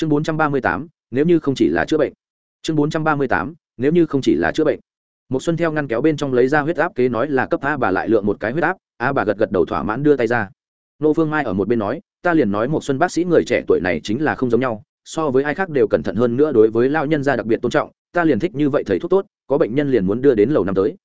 chương bốn trăm ba mươi tám, nếu như không chỉ là chữa bệnh. Chương bốn trăm ba mươi tám, nếu như không chỉ là chữa bệnh. Một xuân theo ngăn kéo bên trong lấy ra huyết áp kế nói là cấp a bà lại lượng một cái huyết áp, a bà gật gật đầu thỏa mãn đưa tay ra. Nô phương mai ở một bên nói, ta liền nói một xuân bác sĩ người trẻ tuổi này chính là không giống nhau, so với ai khác đều cẩn thận hơn nữa đối với lao nhân gia đặc biệt tôn trọng, ta liền thích như vậy thầy thuốc tốt, có bệnh nhân liền muốn đưa đến lầu năm tới.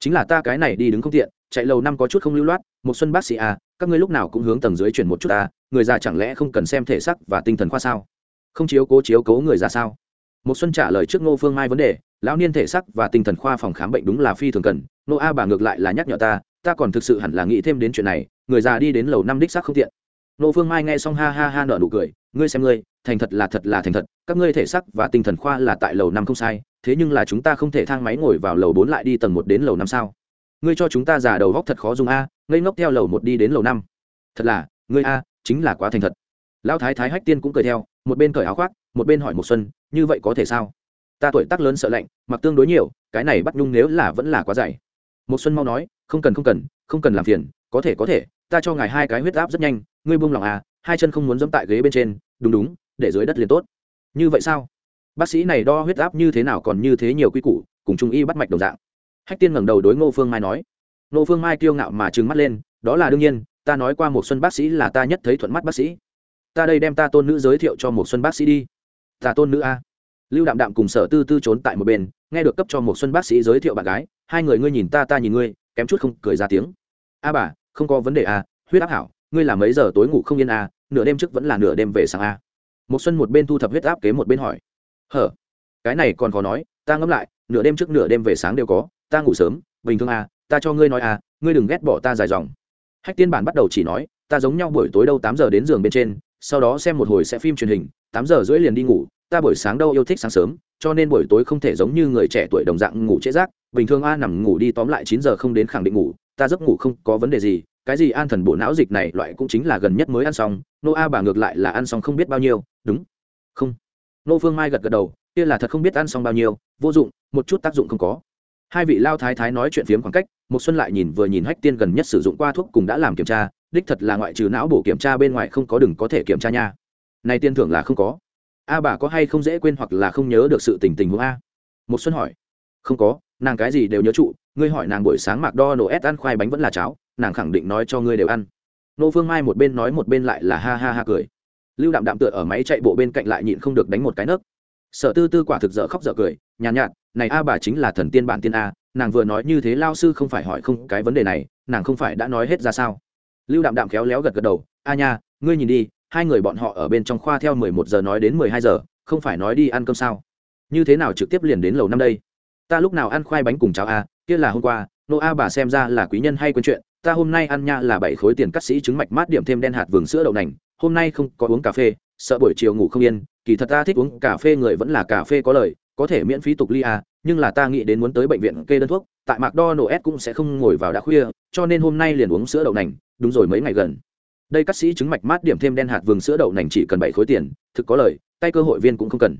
Chính là ta cái này đi đứng không tiện, chạy lầu năm có chút không lưu loát một xuân bác sĩ à các ngươi lúc nào cũng hướng tầng dưới chuyển một chút à người già chẳng lẽ không cần xem thể sắc và tinh thần khoa sao? Không chiếu cố chiếu cố người già sao? Một xuân trả lời trước ngô phương mai vấn đề, lão niên thể sắc và tinh thần khoa phòng khám bệnh đúng là phi thường cần. Nô a bà ngược lại là nhắc nhở ta ta còn thực sự hẳn là nghĩ thêm đến chuyện này, người già đi đến lầu năm đích xác không tiện. Nô phương mai nghe xong ha ha ha nở nụ cười, ngươi xem ngươi, thành thật là thật là thành thật, các ngươi thể sắc và tinh thần khoa là tại lầu năm không sai, thế nhưng là chúng ta không thể thang máy ngồi vào lầu bốn lại đi tầng một đến lầu năm sao? Ngươi cho chúng ta giả đầu góc thật khó dùng a, ngây ngốc theo lầu một đi đến lầu năm. Thật là, ngươi a, chính là quá thành thật lão thái thái hách tiên cũng cười theo, một bên cởi áo khoác, một bên hỏi một xuân, như vậy có thể sao? Ta tuổi tác lớn sợ lạnh, mặc tương đối nhiều, cái này bắt nhung nếu là vẫn là quá dày. Một xuân mau nói, không cần không cần không cần làm phiền, có thể có thể, ta cho ngài hai cái huyết áp rất nhanh, ngươi buông lòng à hai chân không muốn dẫm tại ghế bên trên, đúng đúng, để dưới đất liền tốt. Như vậy sao? Bác sĩ này đo huyết áp như thế nào còn như thế nhiều quy củ, cùng trung y bắt mạch đồng dạng. Hách tiên ngẩng đầu đối ngô phương mai nói. Ngô phương mai kiêu ngạo mà trừng mắt lên, đó là đương nhiên, ta nói qua một xuân bác sĩ là ta nhất thấy thuận mắt bác sĩ ta đây đem ta tôn nữ giới thiệu cho một xuân bác sĩ đi. Ta tôn nữ a. Lưu đạm đạm cùng sở tư tư trốn tại một bên, nghe được cấp cho một xuân bác sĩ giới thiệu bạn gái, hai người ngươi nhìn ta ta nhìn ngươi, kém chút không cười ra tiếng. A bà, không có vấn đề a, huyết áp hảo, ngươi là mấy giờ tối ngủ không yên a, nửa đêm trước vẫn là nửa đêm về sáng a. Một xuân một bên thu thập huyết áp kế một bên hỏi. Hở, cái này còn khó nói, ta ngẫm lại, nửa đêm trước nửa đêm về sáng đều có, ta ngủ sớm, bình thường a, ta cho ngươi nói a, ngươi đừng ghét bỏ ta dài dòng. Hách tiên bản bắt đầu chỉ nói, ta giống nhau buổi tối đâu tám giờ đến giường bên trên sau đó xem một hồi sẽ phim truyền hình, tám giờ rưỡi liền đi ngủ, ta buổi sáng đâu yêu thích sáng sớm, cho nên buổi tối không thể giống như người trẻ tuổi đồng dạng ngủ trễ rác, bình thường a nằm ngủ đi tóm lại chín giờ không đến khẳng định ngủ, ta giấc ngủ không có vấn đề gì, cái gì an thần bộ não dịch này loại cũng chính là gần nhất mới ăn xong, nô a bà ngược lại là ăn xong không biết bao nhiêu, đúng, không. Nô phương mai gật gật đầu, kia là thật không biết ăn xong bao nhiêu, vô dụng, một chút tác dụng không có. Hai vị lao thái thái nói chuyện phiếm khoảng cách một xuân lại nhìn vừa nhìn hách tiên gần nhất sử dụng qua thuốc cùng đã làm kiểm tra đích thật là ngoại trừ não bổ kiểm tra bên ngoài không có đừng có thể kiểm tra nha. Này tiên thưởng là không có. A bà có hay không dễ quên hoặc là không nhớ được sự tình tình huống a? Một xuân hỏi. Không có nàng cái gì đều nhớ trụ ngươi hỏi nàng buổi sáng mạc đo nổ ép ăn khoai bánh vẫn là cháo nàng khẳng định nói cho ngươi đều ăn. Nô phương mai một bên nói một bên lại là ha ha ha cười. Lưu đạm đạm tựa ở máy chạy bộ bên cạnh lại nhịn không được đánh một cái nấc. Sở tư tư quả thực dở khóc dở cười nhàn nhạt, nhạt này a bà chính là thần tiên bản tiên a nàng vừa nói như thế lao sư không phải hỏi không cái vấn đề này nàng không phải đã nói hết ra sao? Lưu đạm đạm khéo léo gật gật đầu, a nha, ngươi nhìn đi, hai người bọn họ ở bên trong khoa theo mười một giờ nói đến mười hai giờ, không phải nói đi ăn cơm sao? Như thế nào trực tiếp liền đến lầu năm đây? Ta lúc nào ăn khoai bánh cùng cháo a kia là hôm qua, nô a bà xem ra là quý nhân hay quên chuyện, ta hôm nay ăn nha là bảy khối tiền cắt sĩ trứng mạch mát điểm thêm đen hạt vừng sữa đậu nành, hôm nay không có uống cà phê, sợ buổi chiều ngủ không yên, kỳ thật ta thích uống cà phê người vẫn là cà phê có lời, có thể miễn phí tục ly à nhưng là ta nghĩ đến muốn tới bệnh viện kê đơn thuốc, tại mạc đo nổ s cũng sẽ không ngồi vào đã khuya, cho nên hôm nay liền uống sữa đậu nành đúng rồi mấy ngày gần. Đây cắt sĩ chứng mạch mát điểm thêm đen hạt vừng sữa đậu nành chỉ cần bảy khối tiền, thực có lời, tay cơ hội viên cũng không cần.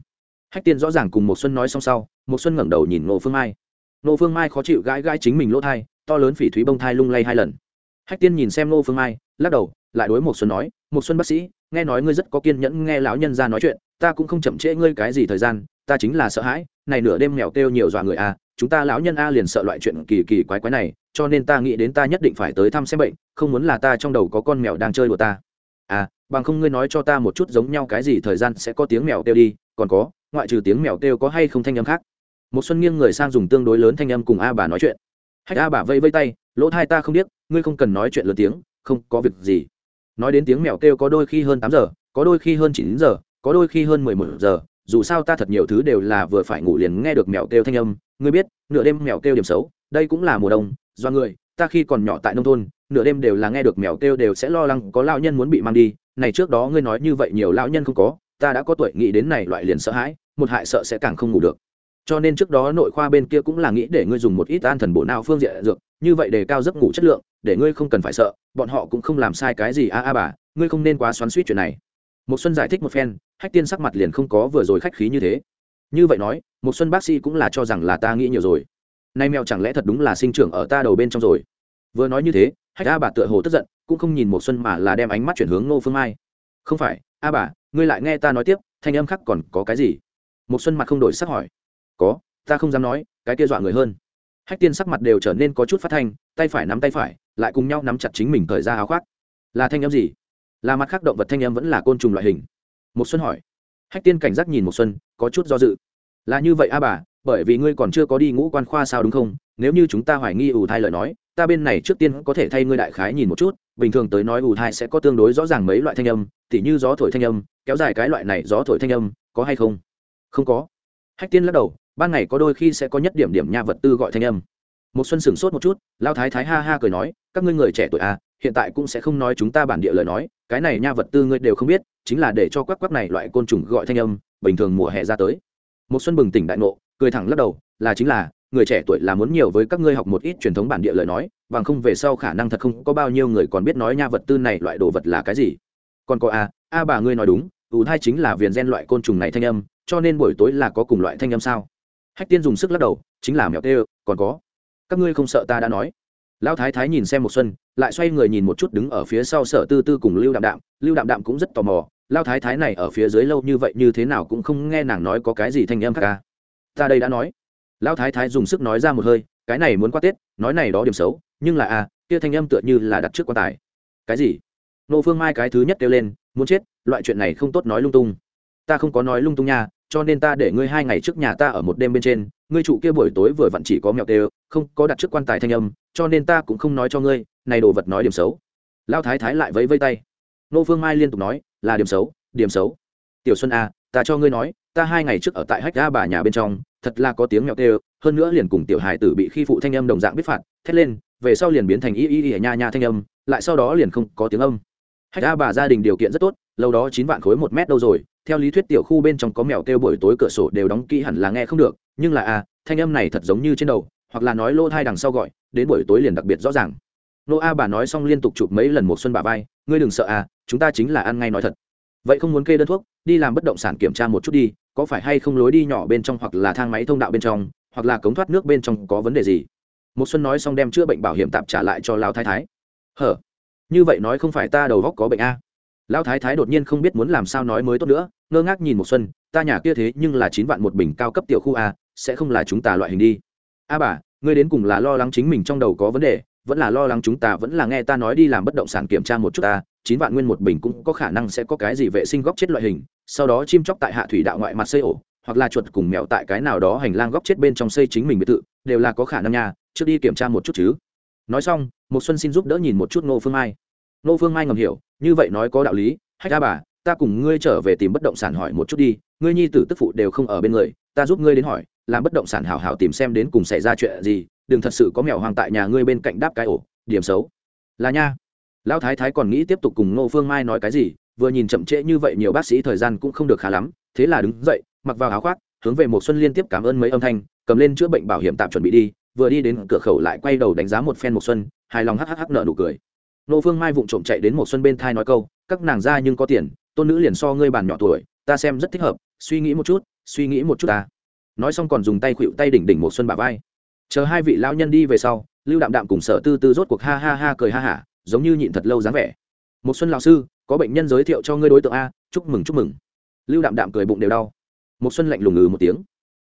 Hách tiên rõ ràng cùng một xuân nói xong sau một xuân ngẩng đầu nhìn nô phương mai. Nô phương mai khó chịu gãi gãi chính mình lỗ thai, to lớn phỉ thúy bông thai lung lay hai lần. Hách tiên nhìn xem nô phương mai, lắc đầu, lại đối một xuân nói một xuân bác sĩ, nghe nói ngươi rất có kiên nhẫn nghe lão nhân ra nói chuyện, ta cũng không chậm trễ ngươi cái gì thời gian, ta chính là sợ hãi, này nửa đêm mèo kêu nhiều dọa người a chúng ta lão nhân a liền sợ loại chuyện kỳ kỳ quái quái này cho nên ta nghĩ đến ta nhất định phải tới thăm xem bệnh, không muốn là ta trong đầu có con mèo đang chơi đùa ta. À bằng không ngươi nói cho ta một chút giống nhau cái gì thời gian sẽ có tiếng mèo kêu đi, còn có, ngoại trừ tiếng mèo kêu có hay không thanh âm khác? Một xuân nghiêng người sang dùng tương đối lớn thanh âm cùng a bà nói chuyện. Hách a bà vây vây tay, lỗ thai ta không biết, ngươi không cần nói chuyện lớn tiếng, không có việc gì. Nói đến tiếng mèo kêu có đôi khi hơn tám giờ, có đôi khi hơn chín giờ, có đôi khi hơn mười một giờ, dù sao ta thật nhiều thứ đều là vừa phải ngủ liền nghe được mèo kêu thanh âm, ngươi biết, nửa đêm mèo kêu điểm xấu, đây cũng là mùa đông do người, ta khi còn nhỏ tại nông thôn, nửa đêm đều là nghe được mèo kêu đều sẽ lo lắng có lao nhân muốn bị mang đi. Này trước đó ngươi nói như vậy nhiều lao nhân không có, ta đã có tuổi nghĩ đến này loại liền sợ hãi, một hại sợ sẽ càng không ngủ được. Cho nên trước đó nội khoa bên kia cũng là nghĩ để ngươi dùng một ít an thần bộ não phương diện dược, như vậy để cao giấc ngủ chất lượng, để ngươi không cần phải sợ, bọn họ cũng không làm sai cái gì, a a bà, ngươi không nên quá xoắn suýt chuyện này. Một xuân giải thích một phen, hách tiên sắc mặt liền không có vừa rồi khách khí như thế. Như vậy nói một xuân bác sĩ cũng là cho rằng là ta nghĩ nhiều rồi nay mèo chẳng lẽ thật đúng là sinh trưởng ở ta đầu bên trong rồi? Vừa nói như thế, hách a bà tựa hồ tức giận, cũng không nhìn một xuân mà là đem ánh mắt chuyển hướng nô phương mai. Không phải, a bà, ngươi lại nghe ta nói tiếp, thanh âm khác còn có cái gì? Một xuân mặt không đổi sắc hỏi. Có, ta không dám nói, cái kia dọa người hơn. Hách tiên sắc mặt đều trở nên có chút phát thanh, tay phải nắm tay phải, lại cùng nhau nắm chặt chính mình thời ra áo khoác. Là thanh âm gì? Là mặt khác động vật thanh âm vẫn là côn trùng loại hình? Một xuân hỏi. Hách tiên cảnh giác nhìn một xuân, có chút do dự. Là như vậy a bà bởi vì ngươi còn chưa có đi ngũ quan khoa sao đúng không? Nếu như chúng ta hoài nghi ủ thai lời nói, ta bên này trước tiên có thể thay ngươi đại khái nhìn một chút, bình thường tới nói ủ thai sẽ có tương đối rõ ràng mấy loại thanh âm, tỉ như gió thổi thanh âm, kéo dài cái loại này gió thổi thanh âm, có hay không? Không có. Hách tiên lắc đầu, ban ngày có đôi khi sẽ có nhất điểm điểm nha vật tư gọi thanh âm. Một xuân sửng sốt một chút, lao thái thái ha ha cười nói, các ngươi người trẻ tuổi à hiện tại cũng sẽ không nói chúng ta bản địa lời nói, cái này nha vật tư ngươi đều không biết, chính là để cho quắc quắc này loại côn trùng gọi thanh âm, bình thường mùa hè ra tới. Một xuân bừng tỉnh đại ngộ cười thẳng lắc đầu, là chính là, người trẻ tuổi là muốn nhiều với các ngươi học một ít truyền thống bản địa lời nói, bằng không về sau khả năng thật không có bao nhiêu người còn biết nói nha vật tư này loại đồ vật là cái gì. Còn có a a bà ngươi nói đúng ủ thai chính là viền gen loại côn trùng này thanh âm, cho nên buổi tối là có cùng loại thanh âm sao? Hách tiên dùng sức lắc đầu, chính là mèo tê còn có. Các ngươi không sợ ta đã nói. Lão thái thái nhìn xem một xuân, lại xoay người nhìn một chút đứng ở phía sau sở tư tư cùng lưu đạm đạm. Lưu đạm đạm cũng rất tò mò, lão thái thái này ở phía dưới lâu như vậy như thế nào cũng không nghe nàng nói có cái gì thanh âm khác ca ta đây đã nói. Lão thái thái dùng sức nói ra một hơi cái này muốn qua tết nói này đó điểm xấu nhưng là a à, kia thanh âm tựa như là đặt trước quan tài. Cái gì? Nô phương mai cái thứ nhất kêu lên muốn chết loại chuyện này không tốt nói lung tung. Ta không có nói lung tung nha cho nên ta để ngươi hai ngày trước nhà ta ở một đêm bên trên ngươi trụ kia buổi tối vừa vặn chỉ có mèo tê không có đặt trước quan tài thanh âm cho nên ta cũng không nói cho ngươi này đồ vật nói điểm xấu. Lão thái thái lại vẫy vây tay. Nô phương mai liên tục nói là điểm xấu điểm xấu. Tiểu xuân a ta cho ngươi nói ta hai ngày trước ở tại hách ga bà nhà bên trong, thật là có tiếng mèo tê hơn nữa liền cùng tiểu hài tử bị khi phụ thanh âm đồng dạng biết phạt, thét lên, về sau liền biến thành y y y nha nha thanh âm, lại sau đó liền không có tiếng âm. Hách ga bà gia đình điều kiện rất tốt, lâu đó chín vạn khối một mét đâu rồi, theo lý thuyết tiểu khu bên trong có mèo kêu buổi tối cửa sổ đều đóng kỹ hẳn là nghe không được, nhưng là a thanh âm này thật giống như trên đầu, hoặc là nói lô thai đằng sau gọi, đến buổi tối liền đặc biệt rõ ràng. Nô a bà nói xong liên tục chụp mấy lần một xuân bà vai, ngươi đừng sợ à chúng ta chính là ăn ngay nói thật. Vậy không muốn kê đơn thuốc, đi làm bất động sản kiểm tra một chút đi có phải hay không lối đi nhỏ bên trong hoặc là thang máy thông đạo bên trong, hoặc là cống thoát nước bên trong có vấn đề gì? Một xuân nói xong đem chữa bệnh bảo hiểm tạm trả lại cho lao thái thái. Hở? Như vậy nói không phải ta đầu góc có bệnh a. À. lao thái thái đột nhiên không biết muốn làm sao nói mới tốt nữa, ngơ ngác nhìn một xuân, ta nhà kia thế nhưng là chín vạn một bình cao cấp tiểu khu a, sẽ không là chúng ta loại hình đi. A bà, ngươi đến cùng là lo lắng chính mình trong đầu có vấn đề, vẫn là lo lắng chúng ta vẫn là nghe ta nói đi làm bất động sản kiểm tra một chút ta chín vạn nguyên một bình cũng có khả năng sẽ có cái gì vệ sinh góc chết loại hình, sau đó chim chóc tại hạ thủy đạo ngoại mặt xây ổ, hoặc là chuột cùng mèo tại cái nào đó hành lang góc chết bên trong xây chính mình biệt thự, đều là có khả năng nha, trước đi kiểm tra một chút chứ. Nói xong một xuân xin giúp đỡ nhìn một chút ngô phương mai. Ngô phương mai ngầm hiểu, như vậy nói có đạo lý, hách ra bà, ta cùng ngươi trở về tìm bất động sản hỏi một chút đi, ngươi nhi tử tức phụ đều không ở bên người, ta giúp ngươi đến hỏi, làm bất động sản hảo hảo tìm xem đến cùng xảy ra chuyện gì, đừng thật sự có mèo hoang tại nhà ngươi bên cạnh đáp cái ổ, điểm xấu. Là nha lão thái thái còn nghĩ tiếp tục cùng ngô phương mai nói cái gì, vừa nhìn chậm trễ như vậy nhiều bác sĩ thời gian cũng không được khá lắm, thế là đứng dậy, mặc vào áo khoác, hướng về một xuân liên tiếp cảm ơn mấy âm thanh, cầm lên chữa bệnh bảo hiểm tạm chuẩn bị đi, vừa đi đến cửa khẩu lại quay đầu đánh giá một phen một xuân, hài lòng hắc hắc nợ nụ cười. Nô phương mai vụng trộm chạy đến một xuân bên thai nói câu, các nàng ra nhưng có tiền, tôn nữ liền so ngươi bàn nhỏ tuổi, ta xem rất thích hợp, suy nghĩ một chút, suy nghĩ một chút ta. Nói xong còn dùng tay khuỵu tay đỉnh đỉnh một xuân bà vai. Chờ hai vị lão nhân đi về sau, lưu đạm đạm cùng sở tư tư rốt cuộc ha ha ha cười ha hả giống như nhịn thật lâu dáng vẻ. Một xuân lão sư, có bệnh nhân giới thiệu cho ngươi đối tượng a, chúc mừng chúc mừng. Lưu đạm đạm cười bụng đều đau. Một xuân lạnh lùng ngừ một tiếng.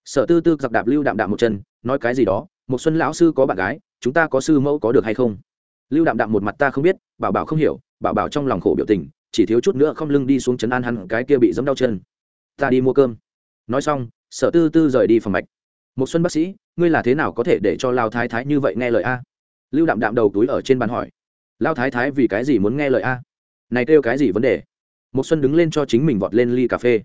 Sở tư tư giặc đạp lưu đạm đạm một chân, nói cái gì đó, một xuân lão sư có bạn gái, chúng ta có sư mẫu có được hay không? Lưu đạm đạm một mặt ta không biết, bảo bảo không hiểu, bảo bảo trong lòng khổ biểu tình, chỉ thiếu chút nữa không lưng đi xuống chấn an hắn, cái kia bị giẫm đau chân. Ta đi mua cơm. Nói xong, sở tư tư rời đi phòng mạch. Một xuân bác sĩ, ngươi là thế nào có thể để cho lao thái thái như vậy nghe lời a? Lưu đạm đạm đầu túi ở trên bàn hỏi lao thái thái vì cái gì muốn nghe lời a? Này kêu cái gì vấn đề? Một xuân đứng lên cho chính mình vọt lên ly cà phê.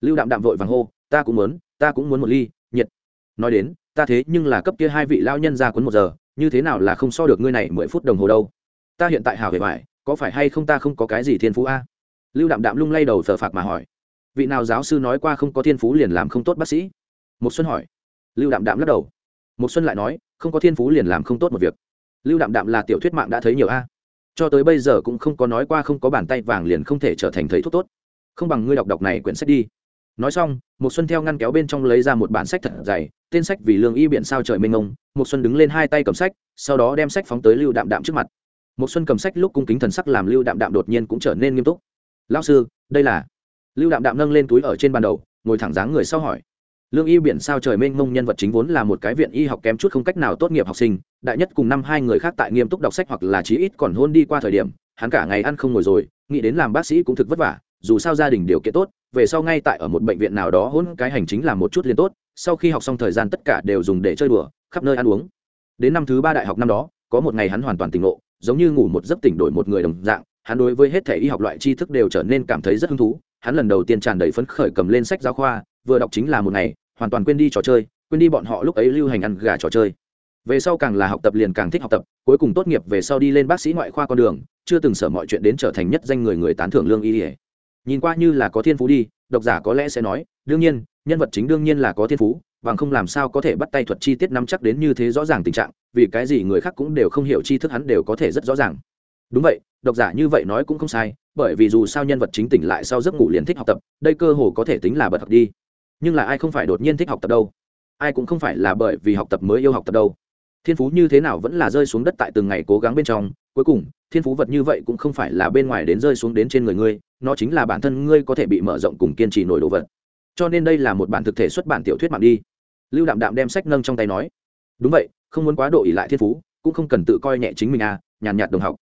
Lưu đạm đạm vội vàng hô, ta cũng muốn, ta cũng muốn một ly, nhiệt. Nói đến, ta thế nhưng là cấp kia hai vị lao nhân ra cuốn một giờ, như thế nào là không so được ngươi này mười phút đồng hồ đâu? Ta hiện tại hảo về vải có phải hay không ta không có cái gì thiên phú a? Lưu đạm đạm lung lay đầu thờ phạc mà hỏi, vị nào giáo sư nói qua không có thiên phú liền làm không tốt bác sĩ? Một xuân hỏi. Lưu đạm đạm lắc đầu. Một xuân lại nói, không có thiên phú liền làm không tốt một việc. Lưu đạm đạm là tiểu thuyết mạng đã thấy nhiều a cho tới bây giờ cũng không có nói qua không có bàn tay vàng liền không thể trở thành thầy thuốc tốt. Không bằng ngươi đọc đọc này quyển sách đi. Nói xong một xuân theo ngăn kéo bên trong lấy ra một bản sách thật dày, tên sách vì lương y biện sao trời mênh mông. Một xuân đứng lên hai tay cầm sách, sau đó đem sách phóng tới lưu đạm đạm trước mặt. Một xuân cầm sách lúc cung kính thần sắc làm lưu đạm đạm đột nhiên cũng trở nên nghiêm túc. Lão sư, đây là lưu đạm đạm nâng lên túi ở trên bàn đầu, ngồi thẳng dáng người sau hỏi lương y biển sao trời mênh mông nhân vật chính vốn là một cái viện y học kém chút không cách nào tốt nghiệp học sinh, đại nhất cùng năm hai người khác tại nghiêm túc đọc sách hoặc là chí ít còn hôn đi qua thời điểm, hắn cả ngày ăn không ngồi rồi, nghĩ đến làm bác sĩ cũng thực vất vả, dù sao gia đình điều kiện tốt, về sau ngay tại ở một bệnh viện nào đó hôn cái hành chính làm một chút liền tốt, sau khi học xong thời gian tất cả đều dùng để chơi đùa, khắp nơi ăn uống. Đến năm thứ ba đại học năm đó, có một ngày hắn hoàn toàn tỉnh ngộ, giống như ngủ một giấc tỉnh đổi một người đồng dạng, hắn đối với hết thể y học loại tri thức đều trở nên cảm thấy rất hứng thú, hắn lần đầu tiên tràn đầy phấn khởi cầm lên sách giáo khoa vừa đọc chính là một ngày, hoàn toàn quên đi trò chơi, quên đi bọn họ lúc ấy lưu hành ăn gà trò chơi. Về sau càng là học tập liền càng thích học tập, cuối cùng tốt nghiệp về sau đi lên bác sĩ ngoại khoa con đường, chưa từng sợ mọi chuyện đến trở thành nhất danh người người tán thưởng lương y ỉa nhìn qua như là có thiên phú đi, độc giả có lẽ sẽ nói, đương nhiên, nhân vật chính đương nhiên là có thiên phú, bằng không làm sao có thể bắt tay thuật chi tiết nắm chắc đến như thế rõ ràng tình trạng, vì cái gì người khác cũng đều không hiểu tri thức hắn đều có thể rất rõ ràng. Đúng vậy, độc giả như vậy nói cũng không sai, bởi vì dù sao nhân vật chính tỉnh lại sau giấc ngủ liền thích học tập, đây cơ hồ có thể tính là bật học đi nhưng là ai không phải đột nhiên thích học tập đâu? Ai cũng không phải là bởi vì học tập mới yêu học tập đâu. Thiên phú như thế nào vẫn là rơi xuống đất tại từng ngày cố gắng bên trong, cuối cùng, thiên phú vật như vậy cũng không phải là bên ngoài đến rơi xuống đến trên người ngươi, nó chính là bản thân ngươi có thể bị mở rộng cùng kiên trì nổi đồ vật. Cho nên đây là một bản thực thể xuất bản tiểu thuyết mạng đi. Lưu đạm đạm đem sách nâng trong tay nói. Đúng vậy, không muốn quá độ ỉ lại thiên phú, cũng không cần tự coi nhẹ chính mình à nhàn nhạt đồng học.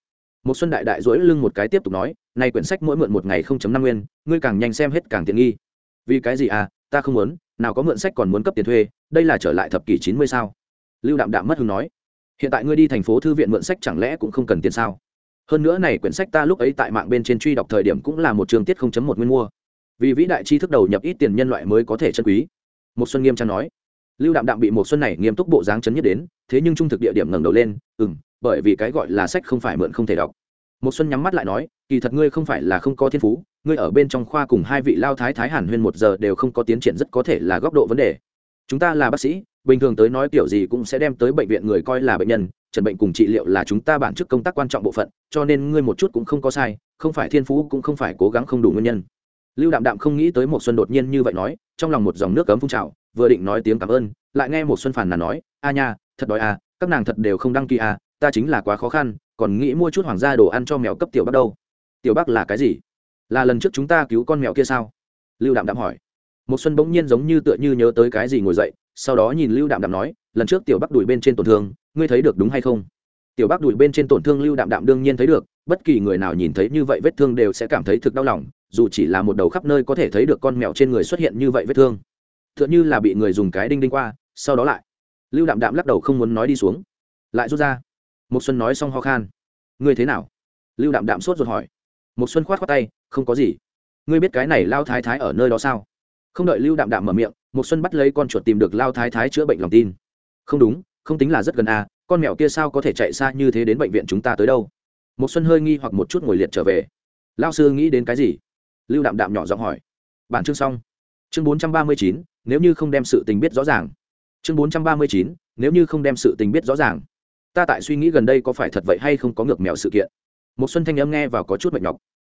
Một xuân đại đại duỗi lưng một cái tiếp tục nói này quyển sách mỗi mượn một ngày không chấm năm nguyên, ngươi càng nhanh xem hết càng tiện nghi. Vì cái gì à ta không muốn nào có mượn sách còn muốn cấp tiền thuê đây là trở lại thập kỷ chín mươi sao? Lưu đạm đạm mất hứng nói. Hiện tại ngươi đi thành phố thư viện mượn sách chẳng lẽ cũng không cần tiền sao? Hơn nữa này quyển sách ta lúc ấy tại mạng bên trên truy đọc thời điểm cũng là một trường tiết không chấm một nguyên mua. Vì vĩ đại tri thức đầu nhập ít tiền nhân loại mới có thể chân quý. Một xuân nghiêm trang nói. Lưu đạm đạm bị một xuân này nghiêm túc bộ dáng chấn nhất đến thế nhưng trung thực địa điểm ngẩng đầu lên ừm, bởi vì cái gọi là sách không phải mượn không thể đọc. Một xuân nhắm mắt lại nói kỳ thật ngươi không phải là không có thiên phú, ngươi ở bên trong khoa cùng hai vị lao thái thái hàn huyên một giờ đều không có tiến triển rất có thể là góc độ vấn đề. Chúng ta là bác sĩ, bình thường tới nói kiểu gì cũng sẽ đem tới bệnh viện người coi là bệnh nhân, trần bệnh cùng trị liệu là chúng ta bản chức công tác quan trọng bộ phận, cho nên ngươi một chút cũng không có sai, không phải thiên phú cũng không phải cố gắng không đủ nguyên nhân. Lưu đạm đạm không nghĩ tới một xuân đột nhiên như vậy nói, trong lòng một dòng nước cấm phun trào, vừa định nói tiếng cảm ơn, lại nghe một xuân phàn nàn nói, a nha, thật đói à các nàng thật đều không đăng ký à ta chính là quá khó khăn, còn nghĩ mua chút hoàng gia đồ ăn cho mèo cấp tiểu bắt đâu tiểu bắc là cái gì? Là lần trước chúng ta cứu con mèo kia sao? Lưu đạm đạm hỏi. Một xuân bỗng nhiên giống như tựa như nhớ tới cái gì ngồi dậy, sau đó nhìn lưu đạm đạm nói, lần trước tiểu bắc đuổi bên trên tổn thương, ngươi thấy được đúng hay không? Tiểu bắc đuổi bên trên tổn thương lưu đạm đạm đương nhiên thấy được, bất kỳ người nào nhìn thấy như vậy vết thương đều sẽ cảm thấy thực đau lòng, dù chỉ là một đầu khắp nơi có thể thấy được con mèo trên người xuất hiện như vậy vết thương. Tựa như là bị người dùng cái đinh đinh qua, sau đó lại. Lưu đạm đạm lắc đầu không muốn nói đi xuống. Lại rút ra. Một xuân nói xong ho khan. Ngươi thế nào? Lưu đạm đạm sốt ruột hỏi một xuân khoát khoát tay, không có gì. Ngươi biết cái này lao thái thái ở nơi đó sao? Không đợi lưu đạm đạm mở miệng một xuân bắt lấy con chuột tìm được lao thái thái chữa bệnh lòng tin. Không đúng, không tính là rất gần à con mèo kia sao có thể chạy xa như thế đến bệnh viện chúng ta tới đâu? Một xuân hơi nghi hoặc một chút ngồi liệt trở về. Lao sư nghĩ đến cái gì? Lưu đạm đạm nhỏ giọng hỏi. Bản chương xong. Chương bốn trăm ba mươi chín, nếu như không đem sự tình biết rõ ràng. Chương bốn trăm ba mươi chín, nếu như không đem sự tình biết rõ ràng. Ta tại suy nghĩ gần đây có phải thật vậy hay không có ngược mèo sự kiện một xuân thanh âm nghe vào có chút mệt nhọc.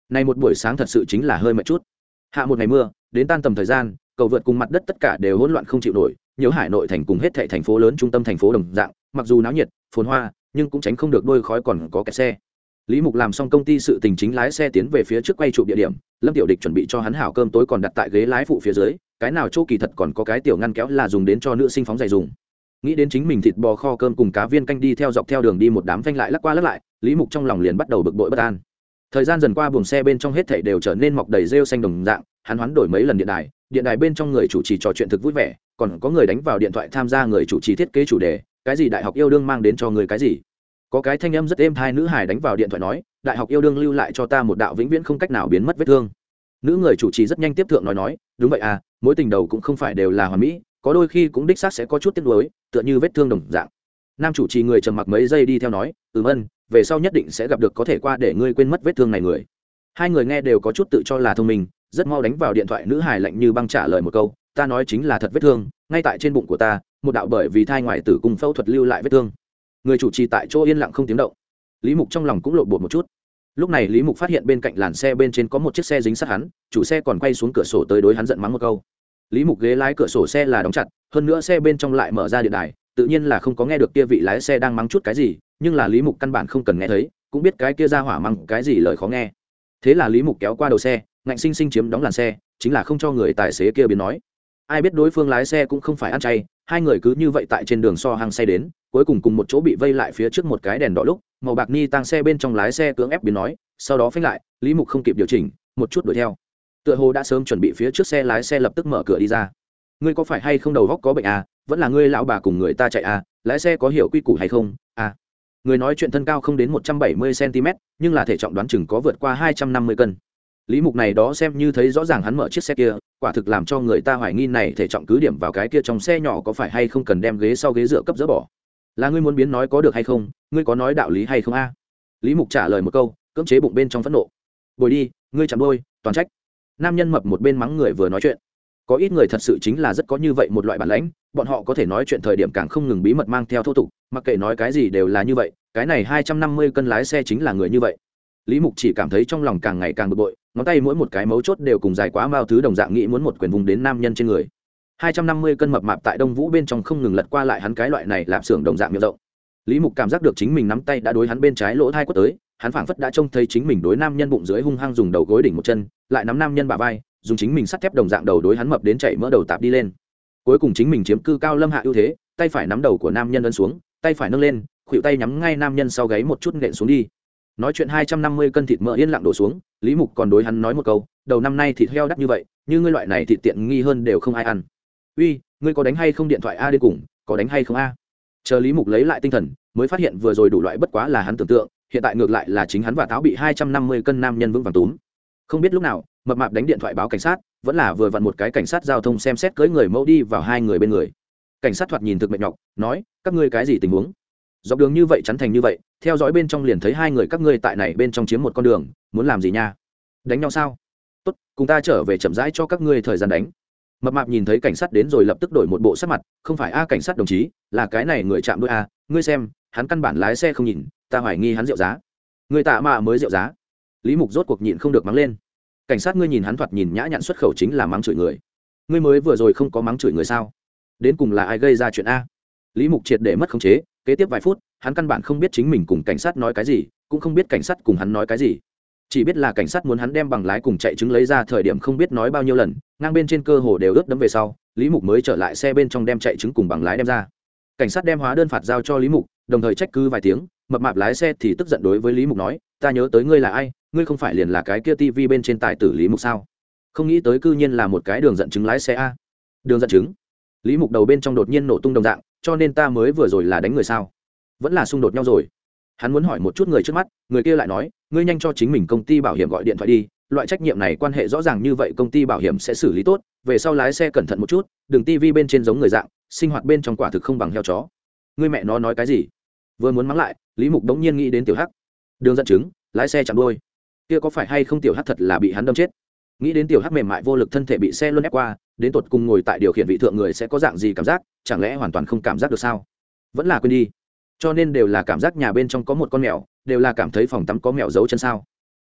Này một buổi sáng thật sự chính là hơi mệt chút. Hạ một ngày mưa, đến tan tầm thời gian, cầu vượt cùng mặt đất tất cả đều hỗn loạn không chịu nổi Nhớ hải nội thành cùng hết thệ thành phố lớn trung tâm thành phố đồng dạng, mặc dù náo nhiệt, phồn hoa, nhưng cũng tránh không được đôi khói còn có kẹt xe. Lý mục làm xong công ty sự tình chính lái xe tiến về phía trước quay trụ địa điểm, lâm tiểu địch chuẩn bị cho hắn hảo cơm tối còn đặt tại ghế lái phụ phía dưới, cái nào chỗ kỳ thật còn có cái tiểu ngăn kéo là dùng đến cho nữ sinh phóng giày dùng nghĩ đến chính mình thịt bò kho cơm cùng cá viên canh đi theo dọc theo đường đi một đám phanh lại lắc qua lắc lại, lý mục trong lòng liền bắt đầu bực bội bất an. Thời gian dần qua buồng xe bên trong hết thảy đều trở nên mọc đầy rêu xanh đồng dạng, hắn hoán đổi mấy lần điện đài điện đài bên trong người chủ trì trò chuyện thực vui vẻ, còn có người đánh vào điện thoại tham gia người chủ trì thiết kế chủ đề, cái gì đại học yêu đương mang đến cho người cái gì. Có cái thanh âm rất êm thai nữ hải đánh vào điện thoại nói, đại học yêu đương lưu lại cho ta một đạo vĩnh viễn không cách nào biến mất vết thương. Nữ người chủ trì rất nhanh tiếp thượng nói nói, đúng vậy à mối tình đầu cũng không phải đều là hoàn mỹ, có đôi khi cũng đích xác sẽ có chút tiếc nuối tựa như vết thương đồng dạng. Nam chủ trì người trầm mặc mấy giây đi theo nói, ừm ân, về sau nhất định sẽ gặp được có thể qua để ngươi quên mất vết thương này người. Hai người nghe đều có chút tự cho là thông minh, rất mau đánh vào điện thoại nữ hài lạnh như băng trả lời một câu, ta nói chính là thật vết thương, ngay tại trên bụng của ta, một đạo bởi vì thai ngoại tử cung phẫu thuật lưu lại vết thương. Người chủ trì tại chỗ yên lặng không tiếng động. Lý mục trong lòng cũng lộn bột một chút. Lúc này lý mục phát hiện bên cạnh làn xe bên trên có một chiếc xe dính sát hắn, chủ xe còn quay xuống cửa sổ tới đối hắn giận mắng một câu lý mục ghế lái cửa sổ xe là đóng chặt, hơn nữa xe bên trong lại mở ra điện đài, tự nhiên là không có nghe được kia vị lái xe đang mắng chút cái gì, nhưng là lý mục căn bản không cần nghe thấy, cũng biết cái kia ra hỏa mắng cái gì lời khó nghe. Thế là lý mục kéo qua đầu xe, ngạnh sinh sinh chiếm đóng làn xe, chính là không cho người tài xế kia biến nói. Ai biết đối phương lái xe cũng không phải ăn chay, hai người cứ như vậy tại trên đường so hàng xe đến, cuối cùng cùng một chỗ bị vây lại phía trước một cái đèn đỏ lúc, màu bạc ni tăng xe bên trong lái xe cưỡng ép biến nói, sau đó phanh lại, lý mục không kịp điều chỉnh, một chút đuổi theo tựa hồ đã sớm chuẩn bị phía trước xe lái xe lập tức mở cửa đi ra. Ngươi có phải hay không đầu góc có bệnh à? Vẫn là ngươi lão bà cùng người ta chạy à? Lái xe có hiểu quy củ hay không? À. Người nói chuyện thân cao không đến một trăm bảy mươi cm nhưng là thể trọng đoán chừng có vượt qua hai trăm năm mươi cân. Lý mục này đó xem như thấy rõ ràng hắn mở chiếc xe kia, quả thực làm cho người ta hoài nghi này thể trọng cứ điểm vào cái kia trong xe nhỏ có phải hay không cần đem ghế sau ghế dựa cấp dỡ bỏ. Là ngươi muốn biến nói có được hay không? Ngươi có nói đạo lý hay không a? Lý mục trả lời một câu, cưỡng chế bụng bên trong phẫn nộ. Bồi đi, ngươi chạm đôi, toàn trách nam nhân mập một bên mắng người vừa nói chuyện. Có ít người thật sự chính là rất có như vậy một loại bản lãnh, bọn họ có thể nói chuyện thời điểm càng không ngừng bí mật mang theo thô tục, mặc kệ nói cái gì đều là như vậy, cái này hai trăm năm mươi cân lái xe chính là người như vậy. Lý mục chỉ cảm thấy trong lòng càng ngày càng bực bội, ngón tay mỗi một cái mấu chốt đều cùng dài quá mao thứ đồng dạng nghĩ muốn một quyền vùng đến nam nhân trên người. hai trăm năm mươi cân mập mạp tại đông vũ bên trong không ngừng lật qua lại hắn cái loại này lạp xưởng đồng dạng miệng rộng. Lý mục cảm giác được chính mình nắm tay đã đối hắn bên trái lỗ thai quất tới, hắn phảng phất đã trông thấy chính mình đối nam nhân bụng dưới hung hăng dùng đầu gối đỉnh một chân lại nắm nam nhân bà vai, dùng chính mình sắt thép đồng dạng đầu đối hắn mập đến chạy mỡ đầu tạp đi lên. Cuối cùng chính mình chiếm cư cao lâm hạ ưu thế, tay phải nắm đầu của nam nhân ấn xuống, tay phải nâng lên khuỵu tay nhắm ngay nam nhân sau gáy một chút nện xuống đi. Nói chuyện hai trăm năm mươi cân thịt mỡ yên lặng đổ xuống, lý mục còn đối hắn nói một câu, đầu năm nay thịt heo đắt như vậy, như ngươi loại này thịt tiện nghi hơn đều không ai ăn. Uy, ngươi có đánh hay không điện thoại a đi cùng, có đánh hay không a? Chờ lý mục lấy lại tinh thần, mới phát hiện vừa rồi đủ loại bất quá là hắn tưởng tượng, hiện tại ngược lại là chính hắn và táo bị hai trăm năm mươi cân nam nhân vững vàng túm không biết lúc nào, mập mạp đánh điện thoại báo cảnh sát, vẫn là vừa vặn một cái cảnh sát giao thông xem xét cưới người mẫu đi vào hai người bên người. Cảnh sát thoạt nhìn thực mệt nhọc, nói, các ngươi cái gì tình huống? Dọc đường như vậy chắn thành như vậy, theo dõi bên trong liền thấy hai người các ngươi tại này bên trong chiếm một con đường, muốn làm gì nha? Đánh nhau sao? Tốt, cùng ta trở về chậm rãi cho các ngươi thời gian đánh. Mập mạp nhìn thấy cảnh sát đến rồi lập tức đổi một bộ sắc mặt, không phải a, cảnh sát đồng chí, là cái này người chạm đôi a, ngươi xem, hắn căn bản lái xe không nhìn, ta hoài nghi hắn rượu giá. Người tạ mạ mới rượu giá lý mục rốt cuộc nhịn không được mắng lên. Cảnh sát ngươi nhìn hắn thoạt nhìn nhã nhặn xuất khẩu chính là mắng chửi người. Ngươi mới vừa rồi không có mắng chửi người sao? Đến cùng là ai gây ra chuyện a? Lý mục triệt để mất khống chế, kế tiếp vài phút, hắn căn bản không biết chính mình cùng cảnh sát nói cái gì, cũng không biết cảnh sát cùng hắn nói cái gì. Chỉ biết là cảnh sát muốn hắn đem bằng lái cùng chạy chứng lấy ra thời điểm không biết nói bao nhiêu lần, ngang bên trên cơ hồ đều ướt đấm về sau, lý mục mới trở lại xe bên trong đem chạy chứng cùng bằng lái đem ra cảnh sát đem hóa đơn phạt giao cho lý mục, đồng thời trách cứ vài tiếng, mập mạp lái xe thì tức giận đối với lý mục nói, ta nhớ tới ngươi là ai, ngươi không phải liền là cái kia tv bên trên tài tử lý mục sao? Không nghĩ tới cư nhiên là một cái đường dẫn chứng lái xe a. Đường dẫn chứng? Lý mục đầu bên trong đột nhiên nổ tung đồng dạng, cho nên ta mới vừa rồi là đánh người sao? Vẫn là xung đột nhau rồi. Hắn muốn hỏi một chút người trước mắt, người kia lại nói, ngươi nhanh cho chính mình công ty bảo hiểm gọi điện thoại đi, loại trách nhiệm này quan hệ rõ ràng như vậy công ty bảo hiểm sẽ xử lý tốt, về sau lái xe cẩn thận một chút đừng tivi bên trên giống người dạng sinh hoạt bên trong quả thực không bằng heo chó. Ngươi mẹ nó nói cái gì? Vừa muốn mắng lại, lý mục đống nhiên nghĩ đến tiểu hắc. Đường dẫn chứng, lái xe chạm đôi kia có phải hay không tiểu hắc thật là bị hắn đâm chết? Nghĩ đến tiểu hắc mềm mại vô lực thân thể bị xe luôn ép qua, đến tột cùng ngồi tại điều khiển vị thượng người sẽ có dạng gì cảm giác, chẳng lẽ hoàn toàn không cảm giác được sao? Vẫn là quên đi. Cho nên đều là cảm giác nhà bên trong có một con mèo, đều là cảm thấy phòng tắm có mèo giấu chân sao?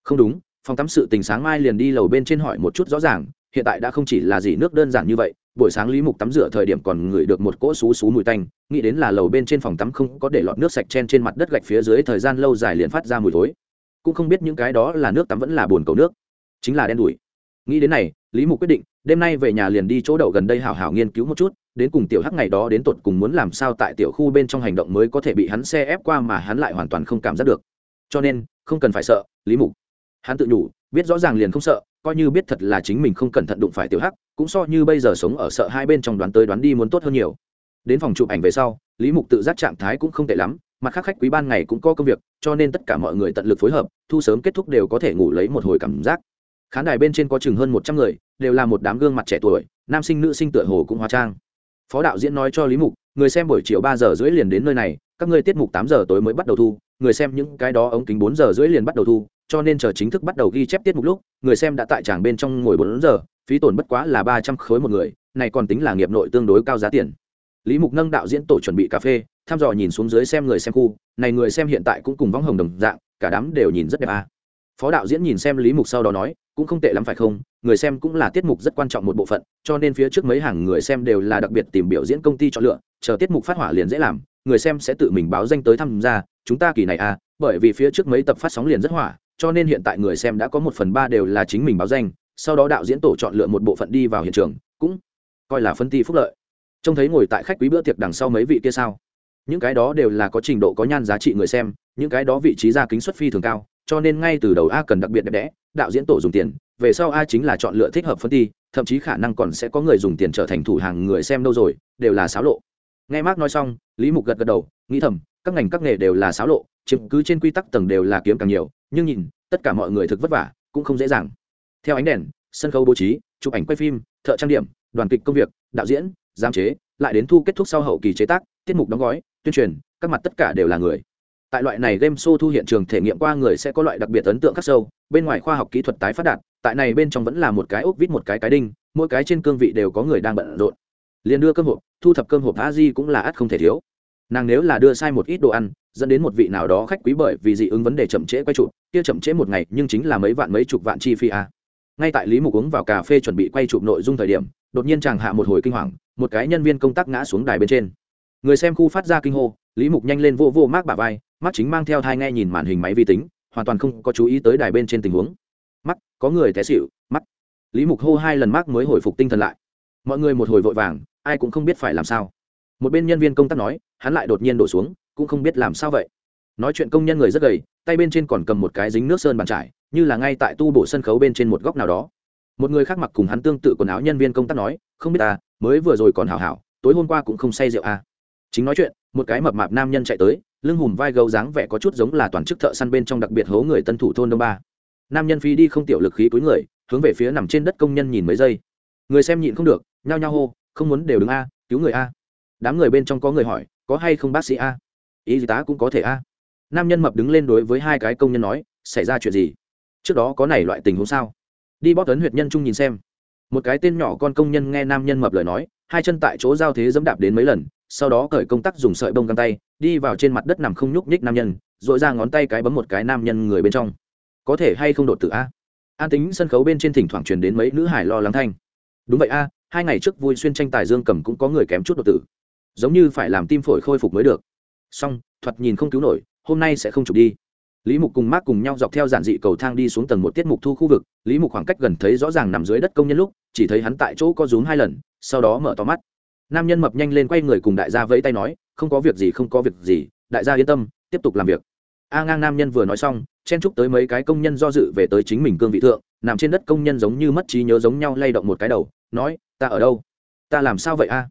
Không đúng, phòng tắm sự tình sáng mai liền đi lầu bên trên hỏi một chút rõ ràng, hiện tại đã không chỉ là gì nước đơn giản như vậy buổi sáng lý mục tắm rửa thời điểm còn ngửi được một cỗ xú xú mùi tanh, nghĩ đến là lầu bên trên phòng tắm không có để lọt nước sạch chen trên mặt đất gạch phía dưới thời gian lâu dài liền phát ra mùi thối. Cũng không biết những cái đó là nước tắm vẫn là bồn cầu nước, chính là đen đủi. Nghĩ đến này, lý mục quyết định, đêm nay về nhà liền đi chỗ đậu gần đây hảo hảo nghiên cứu một chút, đến cùng tiểu hắc ngày đó đến tột cùng muốn làm sao tại tiểu khu bên trong hành động mới có thể bị hắn xe ép qua mà hắn lại hoàn toàn không cảm giác được. Cho nên, không cần phải sợ, lý mục. Hắn tự nhủ, biết rõ ràng liền không sợ coi như biết thật là chính mình không cẩn thận đụng phải tiểu hắc, cũng so như bây giờ sống ở sợ hai bên trong đoán tới đoán đi muốn tốt hơn nhiều. Đến phòng chụp ảnh về sau, lý mục tự giác trạng thái cũng không tệ lắm, mặt khác khách quý ban ngày cũng có công việc, cho nên tất cả mọi người tận lực phối hợp, thu sớm kết thúc đều có thể ngủ lấy một hồi cảm giác. Khán đài bên trên có chừng hơn một trăm người, đều là một đám gương mặt trẻ tuổi, nam sinh nữ sinh tựa hồ cũng hóa trang. Phó đạo diễn nói cho lý mục, người xem buổi chiều ba giờ rưỡi liền đến nơi này, các ngươi tiết mục tám giờ tối mới bắt đầu thu người xem những cái đó ống kính bốn giờ rưỡi liền bắt đầu thu, cho nên chờ chính thức bắt đầu ghi chép tiết mục lúc, người xem đã tại tràng bên trong ngồi bốn giờ, phí tổn bất quá là ba trăm khối một người, này còn tính là nghiệp nội tương đối cao giá tiền lý mục nâng đạo diễn tổ chuẩn bị cà phê, thăm dò nhìn xuống dưới xem người xem khu, này người xem hiện tại cũng cùng vắng hồng đồng dạng, cả đám đều nhìn rất đẹp à. phó đạo diễn nhìn xem lý mục sau đó nói, cũng không tệ lắm phải không, người xem cũng là tiết mục rất quan trọng một bộ phận, cho nên phía trước mấy hàng người xem đều là đặc biệt tìm biểu diễn công ty chọn lựa, chờ tiết mục phát hỏa liền dễ làm người xem sẽ tự mình báo danh tới tham gia, chúng ta kỳ này à bởi vì phía trước mấy tập phát sóng liền rất hỏa, cho nên hiện tại người xem đã có một phần ba đều là chính mình báo danh, sau đó đạo diễn tổ chọn lựa một bộ phận đi vào hiện trường, cũng coi là phân ti phúc lợi. Trông thấy ngồi tại khách quý bữa tiệc đằng sau mấy vị kia sao? Những cái đó đều là có trình độ có nhan giá trị người xem, những cái đó vị trí ra kính xuất phi thường cao, cho nên ngay từ đầu a cần đặc biệt đẹp đẽ, đạo diễn tổ dùng tiền, về sau a chính là chọn lựa thích hợp phân ti, thậm chí khả năng còn sẽ có người dùng tiền trở thành thủ hàng người xem đâu rồi, đều là xáo lộ nghe mark nói xong, lý mục gật gật đầu, nghĩ thầm, các ngành các nghề đều là xáo lộ, chiếm cứ trên quy tắc tầng đều là kiếm càng nhiều, nhưng nhìn, tất cả mọi người thực vất vả, cũng không dễ dàng. Theo ánh đèn, sân khấu bố trí, chụp ảnh quay phim, thợ trang điểm, đoàn kịch công việc, đạo diễn, giám chế, lại đến thu kết thúc sau hậu kỳ chế tác, tiết mục đóng gói, tuyên truyền, các mặt tất cả đều là người. Tại loại này game show thu hiện trường thể nghiệm qua người sẽ có loại đặc biệt ấn tượng khắc sâu, bên ngoài khoa học kỹ thuật tái phát đạt, tại này bên trong vẫn là một cái ốc vít một cái cái đinh, mỗi cái trên cương vị đều có người đang bận rộn liền đưa cơm hộp, thu thập cơm hộp a di cũng là ắt không thể thiếu. Nàng nếu là đưa sai một ít đồ ăn, dẫn đến một vị nào đó khách quý bởi vì dị ứng vấn đề chậm trễ quay chụp, kia chậm trễ một ngày nhưng chính là mấy vạn mấy chục vạn chi phí a. Ngay tại lý mục uống vào cà phê chuẩn bị quay chụp nội dung thời điểm, đột nhiên chàng hạ một hồi kinh hoàng, một cái nhân viên công tác ngã xuống đài bên trên. Người xem khu phát ra kinh hô, lý mục nhanh lên vô vô mác bà vai mắt chính mang theo thai nghe nhìn màn hình máy vi tính, hoàn toàn không có chú ý tới đài bên trên tình huống. Mắt có người té xịu mắt lý mục hô hai lần mác mới hồi phục tinh thần lại. Mọi người một hồi vội vàng ai cũng không biết phải làm sao. Một bên nhân viên công tác nói, hắn lại đột nhiên đổ xuống, cũng không biết làm sao vậy. Nói chuyện công nhân người rất gầy, tay bên trên còn cầm một cái dính nước sơn bàn trải, như là ngay tại tu bổ sân khấu bên trên một góc nào đó. Một người khác mặc cùng hắn tương tự quần áo nhân viên công tác nói, không biết ta mới vừa rồi còn hảo hảo, tối hôm qua cũng không say rượu à. chính nói chuyện, một cái mập mạp nam nhân chạy tới, lưng hùm vai gấu dáng vẻ có chút giống là toàn chức thợ săn bên trong đặc biệt hố người tân thủ thôn đông ba. Nam nhân phi đi không tiểu lực khí túi người, hướng về phía nằm trên đất công nhân nhìn mấy giây. Người xem nhịn không được, nhao nhao hô không muốn đều đứng a, cứu người a. Đám người bên trong có người hỏi, có hay không bác sĩ a? Y tá cũng có thể a. Nam nhân mập đứng lên đối với hai cái công nhân nói, xảy ra chuyện gì? Trước đó có này loại tình huống sao? Đi bóp tấn huyệt nhân trung nhìn xem. Một cái tên nhỏ con công nhân nghe nam nhân mập lời nói, hai chân tại chỗ giao thế dẫm đạp đến mấy lần, sau đó cởi công tắc dùng sợi bông găng tay, đi vào trên mặt đất nằm không nhúc nhích nam nhân r ộ i ra ngón tay cái bấm một cái nam nhân người bên trong. Có thể hay không đột tử a? An tính sân khấu bên trên thỉnh thoảng truyền đến mấy nữ hải lo lắng thanh. Đúng vậy a hai ngày trước vui xuyên tranh tài dương cầm cũng có người kém chút đột tử. Giống như phải làm tim phổi khôi phục mới được. Song thoạt nhìn không cứu nổi, hôm nay sẽ không chụp đi. Lý mục cùng mác cùng nhau dọc theo giản dị cầu thang đi xuống tầng một tiết mục thu khu vực. Lý mục khoảng cách gần thấy rõ ràng nằm dưới đất công nhân lúc, chỉ thấy hắn tại chỗ có rúm hai lần, sau đó mở to mắt. Nam nhân mập nhanh lên quay người cùng đại gia vẫy tay nói, không có việc gì, không có việc gì, đại gia yên tâm, tiếp tục làm việc. A ngang nam nhân vừa nói xong, chen chúc tới mấy cái công nhân do dự về tới chính mình cương vị thượng, nằm trên đất công nhân giống như mất trí nhớ giống nhau lay động một cái đầu, nói ta ở đâu? Ta làm sao vậy a?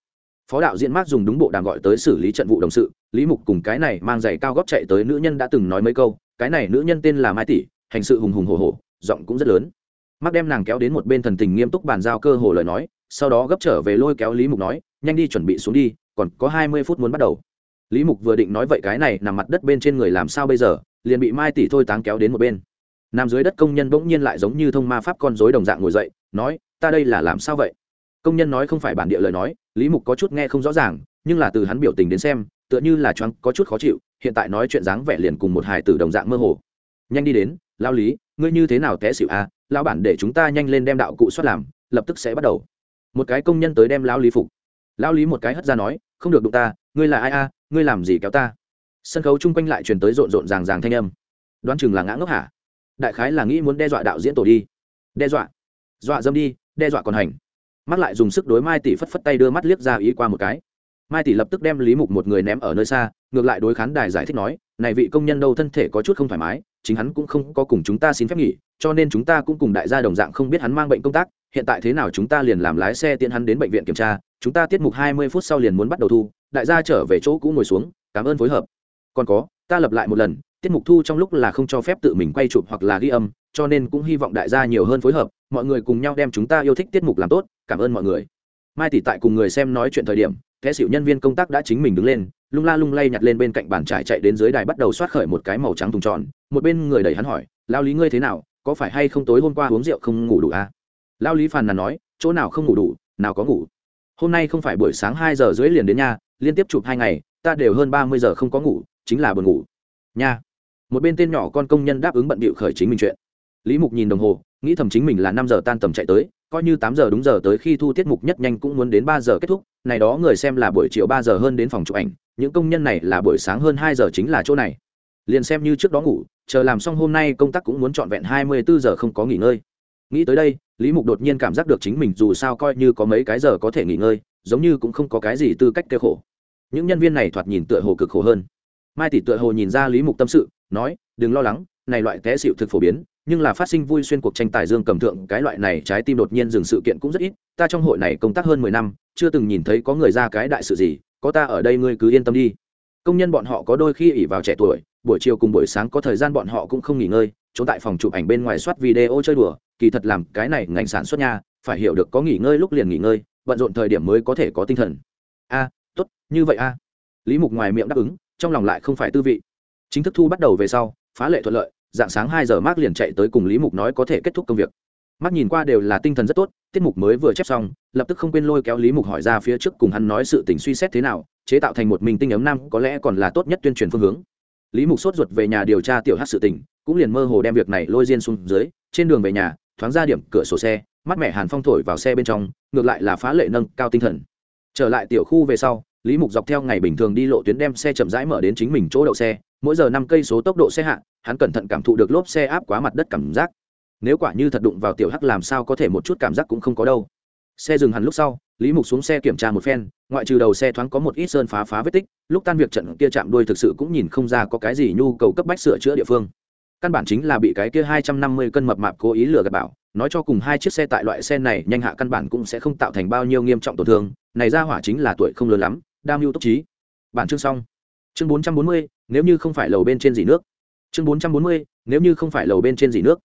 Phó đạo diễn mát dùng đúng bộ đàm gọi tới xử lý trận vụ đồng sự, lý mục cùng cái này mang giày cao góp chạy tới nữ nhân đã từng nói mấy câu, cái này nữ nhân tên là mai tỷ, hành sự hùng hùng hồ hồ giọng cũng rất lớn. Mác đem nàng kéo đến một bên thần tình nghiêm túc bàn giao cơ hồ lời nói, sau đó gấp trở về lôi kéo lý mục nói, nhanh đi chuẩn bị xuống đi, còn có hai mươi phút muốn bắt đầu. Lý mục vừa định nói vậy cái này nằm mặt đất bên trên người làm sao bây giờ, liền bị mai tỷ thôi táng kéo đến một bên. Nằm dưới đất công nhân bỗng nhiên lại giống như thông ma pháp con dối đồng dạng ngồi dậy, nói, ta đây là làm sao vậy? Công nhân nói không phải bản địa lời nói, lý mục có chút nghe không rõ ràng, nhưng là từ hắn biểu tình đến xem, tựa như là choáng có chút khó chịu, hiện tại nói chuyện dáng vẻ liền cùng một hài tử đồng dạng mơ hồ. Nhanh đi đến lao lý, ngươi như thế nào té xịu a à? lao bản để chúng ta nhanh lên đem đạo cụ xuất làm, lập tức sẽ bắt đầu. Một cái công nhân tới đem lao lý phục. Lao lý một cái hất ra nói, không được đụng ta, ngươi là ai a? Ngươi làm gì kéo ta? Sân khấu chung quanh lại truyền tới rộn rộn ràng ràng thanh âm. Đoán chừng là ngã ngốc hả? Đại khái là nghĩ muốn đe dọa đạo diễn tổ đi. Đe dọa. Dọa dâm đi, đe dọa còn hành mắt lại dùng sức đối mai tỷ phất phất tay đưa mắt liếc ra ý qua một cái. Mai tỷ lập tức đem lý mục một người ném ở nơi xa, ngược lại đối khán đài giải thích nói, này vị công nhân đâu thân thể có chút không thoải mái, chính hắn cũng không có cùng chúng ta xin phép nghỉ, cho nên chúng ta cũng cùng đại gia đồng dạng không biết hắn mang bệnh công tác, hiện tại thế nào chúng ta liền làm lái xe tiện hắn đến bệnh viện kiểm tra, chúng ta tiết mục hai mươi phút sau liền muốn bắt đầu thu, đại gia trở về chỗ cũ ngồi xuống, cảm ơn phối hợp. Còn có, ta lập lại một lần, tiết mục thu trong lúc là không cho phép tự mình quay chụp hoặc là ghi âm cho nên cũng hy vọng đại gia nhiều hơn phối hợp, mọi người cùng nhau đem chúng ta yêu thích tiết mục làm tốt, cảm ơn mọi người. Mai tỷ tại cùng người xem nói chuyện thời điểm Thế xịu nhân viên công tác đã chính mình đứng lên, lung la lung lay nhặt lên bên cạnh bàn trải chạy đến dưới đài bắt đầu xoát khởi một cái màu trắng thùng tròn, một bên người đẩy hắn hỏi, lao lý ngươi thế nào, có phải hay không tối hôm qua uống rượu không ngủ đủ à? lao lý phàn nàn nói, chỗ nào không ngủ đủ, nào có ngủ. Hôm nay không phải buổi sáng hai giờ dưới liền đến nhà liên tiếp chụp hai ngày, ta đều hơn ba mươi giờ không có ngủ, chính là buồn ngủ. Nha. Một bên tên nhỏ con công nhân đáp ứng bận bịu khởi chính mình chuyện lý mục nhìn đồng hồ, nghĩ thầm chính mình là năm giờ tan tầm chạy tới, coi như tám giờ đúng giờ tới khi thu tiết mục nhất nhanh cũng muốn đến ba giờ kết thúc, này đó người xem là buổi chiều ba giờ hơn đến phòng chụp ảnh, những công nhân này là buổi sáng hơn hai giờ chính là chỗ này. Liền xem như trước đó ngủ, chờ làm xong hôm nay công tác cũng muốn trọn vẹn hai mươi bốn giờ không có nghỉ ngơi. Nghĩ tới đây, lý mục đột nhiên cảm giác được chính mình dù sao coi như có mấy cái giờ có thể nghỉ ngơi, giống như cũng không có cái gì tư cách kêu khổ. Những nhân viên này thoạt nhìn tựa hồ cực khổ hơn. Mai tỷ tựa hồ nhìn ra lý mục tâm sự, nói, đừng lo lắng này loại té xịu thực phổ biến, nhưng là phát sinh vui xuyên cuộc tranh tài dương cầm thượng, cái loại này trái tim đột nhiên dừng sự kiện cũng rất ít, ta trong hội này công tác hơn mười năm, chưa từng nhìn thấy có người ra cái đại sự gì, có ta ở đây ngươi cứ yên tâm đi. Công nhân bọn họ có đôi khi ỉ vào trẻ tuổi, buổi chiều cùng buổi sáng có thời gian bọn họ cũng không nghỉ ngơi, trốn tại phòng chụp ảnh bên ngoài soát video chơi đùa, kỳ thật làm cái này ngành sản xuất nha, phải hiểu được có nghỉ ngơi lúc liền nghỉ ngơi, bận rộn thời điểm mới có thể có tinh thần. A, tốt, như vậy a. Lý mục ngoài miệng đáp ứng, trong lòng lại không phải tư vị. Chính thức thu bắt đầu về sau, phá lệ thuận lợi dạng sáng hai giờ mark liền chạy tới cùng lý mục nói có thể kết thúc công việc. Mắt nhìn qua đều là tinh thần rất tốt, tiết mục mới vừa chép xong, lập tức không quên lôi kéo lý mục hỏi ra phía trước cùng hắn nói sự tình suy xét thế nào, chế tạo thành một mình tinh ấm nam có lẽ còn là tốt nhất tuyên truyền phương hướng. Lý mục sốt ruột về nhà điều tra tiểu hát sự tình, cũng liền mơ hồ đem việc này lôi diên xuống dưới, trên đường về nhà, thoáng ra điểm cửa sổ xe, mắt mẹ hàn phong thổi vào xe bên trong, ngược lại là phá lệ nâng cao tinh thần. Trở lại tiểu khu về sau, lý mục dọc theo ngày bình thường đi lộ tuyến đem xe chậm rãi mở đến chính mình chỗ đậu xe, mỗi giờ năm cây số tốc độ xe hạ hắn cẩn thận cảm thụ được lốp xe áp quá mặt đất cảm giác. Nếu quả như thật đụng vào tiểu hắc làm sao có thể một chút cảm giác cũng không có đâu. Xe dừng hẳn lúc sau, lý mục xuống xe kiểm tra một phen, ngoại trừ đầu xe thoáng có một ít sơn phá phá vết tích, lúc tan việc trận kia chạm đuôi thực sự cũng nhìn không ra có cái gì nhu cầu cấp bách sửa chữa địa phương. Căn bản chính là bị cái kia hai trăm năm mươi cân mập mạp cố ý lừa gạt bảo, nói cho cùng hai chiếc xe tại loại xe này nhanh hạ căn bản cũng sẽ không tạo thành bao nhiêu nghiêm trọng tổn thương, này ra hỏa chính là tuổi không lớn lắm, đam mưu tốc trí. Bản chương xong. Chương bốn trăm bốn mươi, nếu như không phải lầu bên trên gì nước chương bốn trăm bốn mươi, nếu như không phải lầu bên trên gì nước.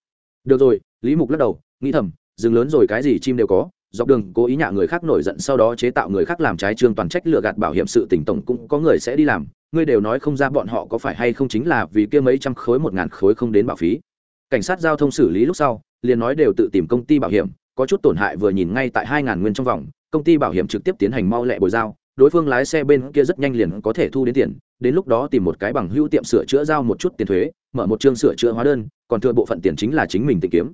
Được rồi, lý mục lắc đầu, nghĩ thầm, rừng lớn rồi cái gì chim đều có, dọc đường cố ý nhạ người khác nổi giận, sau đó chế tạo người khác làm trái trương toàn trách lừa gạt bảo hiểm sự tỉnh tổng cũng có người sẽ đi làm. Ngươi đều nói không ra bọn họ có phải hay không chính là vì kia mấy trăm khối, một ngàn khối không đến bảo phí. Cảnh sát giao thông xử lý lúc sau, liền nói đều tự tìm công ty bảo hiểm, có chút tổn hại vừa nhìn ngay tại hai ngàn nguyên trong vòng, công ty bảo hiểm trực tiếp tiến hành mau lẹ bồi giao đối phương lái xe bên kia rất nhanh liền có thể thu đến tiền, đến lúc đó tìm một cái bằng hữu tiệm sửa chữa giao một chút tiền thuế, mở một chương sửa chữa hóa đơn, còn thừa bộ phận tiền chính là chính mình tự kiếm.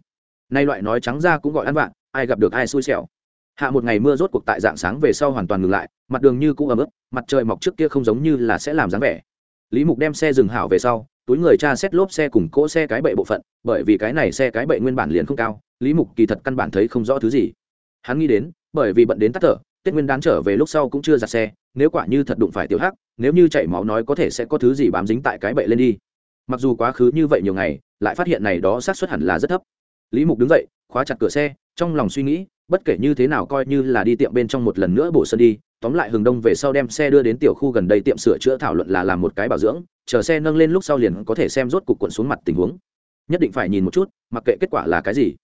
Nay loại nói trắng ra cũng gọi ăn vạn ai gặp được ai xui xẻo. Hạ một ngày mưa rốt cuộc tại dạng sáng về sau hoàn toàn ngừng lại, mặt đường như cũ ấm ức mặt trời mọc trước kia không giống như là sẽ làm dáng vẻ. Lý mục đem xe dừng hảo về sau, túi người cha xét lốp xe cùng cỗ xe cái bệ bộ phận, bởi vì cái này xe cái bệ nguyên bản liền không cao, lý mục kỳ thật căn bản thấy không rõ thứ gì. Hắn nghĩ đến, bởi vì bận đến tắt thở tết nguyên đán trở về lúc sau cũng chưa giặt xe, nếu quả như thật đụng phải tiểu hắc, nếu như chảy máu nói có thể sẽ có thứ gì bám dính tại cái bệ lên đi. Mặc dù quá khứ như vậy nhiều ngày, lại phát hiện này đó xác suất hẳn là rất thấp. Lý mục đứng dậy, khóa chặt cửa xe, trong lòng suy nghĩ, bất kể như thế nào coi như là đi tiệm bên trong một lần nữa bổ sơn đi, tóm lại hừng đông về sau đem xe đưa đến tiểu khu gần đây tiệm sửa chữa thảo luận là làm một cái bảo dưỡng, chờ xe nâng lên lúc sau liền có thể xem rốt cục cuộn xuống mặt tình huống. Nhất định phải nhìn một chút, mặc kệ kết quả là cái gì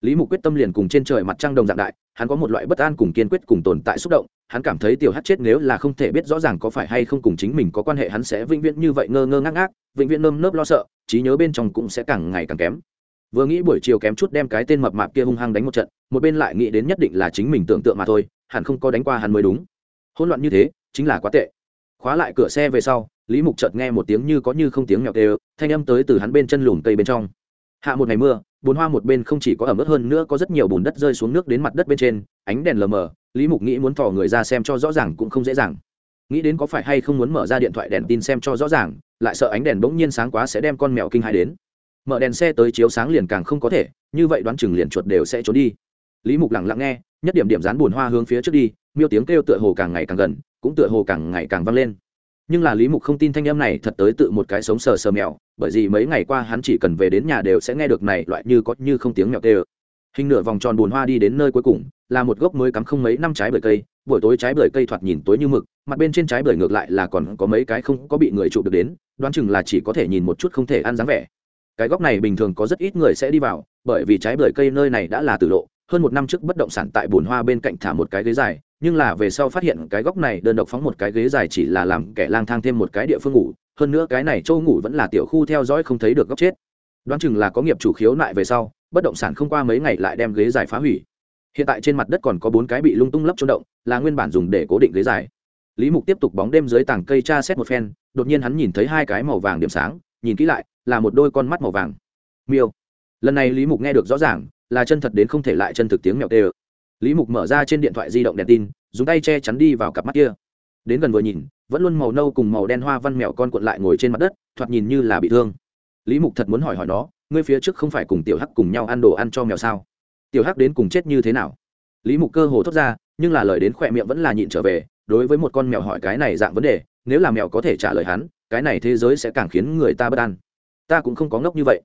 lý mục quyết tâm liền cùng trên trời mặt trăng đồng dạng đại, hắn có một loại bất an cùng kiên quyết cùng tồn tại xúc động, hắn cảm thấy tiểu hát chết nếu là không thể biết rõ ràng có phải hay không cùng chính mình có quan hệ, hắn sẽ vĩnh viễn như vậy ngơ ngơ ngác ngác, vĩnh viễn nơm nớp lo sợ, trí nhớ bên trong cũng sẽ càng ngày càng kém. Vừa nghĩ buổi chiều kém chút đem cái tên mập mạp kia hung hăng đánh một trận, một bên lại nghĩ đến nhất định là chính mình tưởng tượng mà thôi, hẳn không có đánh qua hắn mới đúng. Hỗn loạn như thế, chính là quá tệ. Khóa lại cửa xe về sau, lý mục chợt nghe một tiếng như có như không tiếng nhọc đều thanh âm tới từ hắn bên chân lùm cây bên trong hạ một ngày mưa bùn hoa một bên không chỉ có ẩm ướt hơn nữa có rất nhiều bùn đất rơi xuống nước đến mặt đất bên trên, ánh đèn lờ mờ, lý mục nghĩ muốn thò người ra xem cho rõ ràng cũng không dễ dàng. Nghĩ đến có phải hay không muốn mở ra điện thoại đèn tin xem cho rõ ràng, lại sợ ánh đèn bỗng nhiên sáng quá sẽ đem con mèo kinh hãi đến. Mở đèn xe tới chiếu sáng liền càng không có thể, như vậy đoán chừng liền chuột đều sẽ trốn đi. Lý mục lặng lặng nghe, nhất điểm điểm dán bùn hoa hướng phía trước đi, miêu tiếng kêu tựa hồ càng ngày càng gần, cũng tựa hồ càng ngày càng vang lên nhưng là lý mục không tin thanh âm này thật tới tự một cái sống sờ sờ mèo, bởi vì mấy ngày qua hắn chỉ cần về đến nhà đều sẽ nghe được này loại như có như không tiếng mèo tê hình nửa vòng tròn bùn hoa đi đến nơi cuối cùng, là một gốc mới cắm không mấy năm trái bưởi cây, buổi tối trái bưởi cây thoạt nhìn tối như mực, mặt bên trên trái bưởi ngược lại là còn có mấy cái không có bị người chụp được đến, đoán chừng là chỉ có thể nhìn một chút không thể ăn dáng vẻ. Cái góc này bình thường có rất ít người sẽ đi vào, bởi vì trái bưởi cây nơi này đã là tử lộ hơn một năm trước bất động sản tại bồn hoa bên cạnh thả một cái ghế dài, nhưng là về sau phát hiện cái góc này đơn độc phóng một cái ghế dài chỉ là làm kẻ lang thang thêm một cái địa phương ngủ, hơn nữa cái này châu ngủ vẫn là tiểu khu theo dõi không thấy được góc chết. Đoán chừng là có nghiệp chủ khiếu nại về sau, bất động sản không qua mấy ngày lại đem ghế dài phá hủy. Hiện tại trên mặt đất còn có bốn cái bị lung tung lấp trôn động, là nguyên bản dùng để cố định ghế dài. Lý mục tiếp tục bóng đêm dưới tảng cây tra xét một phen, đột nhiên hắn nhìn thấy hai cái màu vàng điểm sáng, nhìn kỹ lại, là một đôi con mắt màu vàng. Miêu. Lần này lý mục nghe được rõ ràng là chân thật đến không thể lại chân thực tiếng mèo tê ơ. Lý mục mở ra trên điện thoại di động đèn tin, dùng tay che chắn đi vào cặp mắt kia. Đến gần vừa nhìn, vẫn luôn màu nâu cùng màu đen hoa văn mèo con cuộn lại ngồi trên mặt đất, thoạt nhìn như là bị thương. Lý mục thật muốn hỏi hỏi nó, ngươi phía trước không phải cùng tiểu hắc cùng nhau ăn đồ ăn cho mèo sao? Tiểu hắc đến cùng chết như thế nào? Lý mục cơ hồ thốt ra, nhưng là lời đến khỏe miệng vẫn là nhịn trở về, đối với một con mèo hỏi cái này dạng vấn đề, nếu là mèo có thể trả lời hắn, cái này thế giới sẽ càng khiến người ta bất an. Ta cũng không có ngốc như vậy.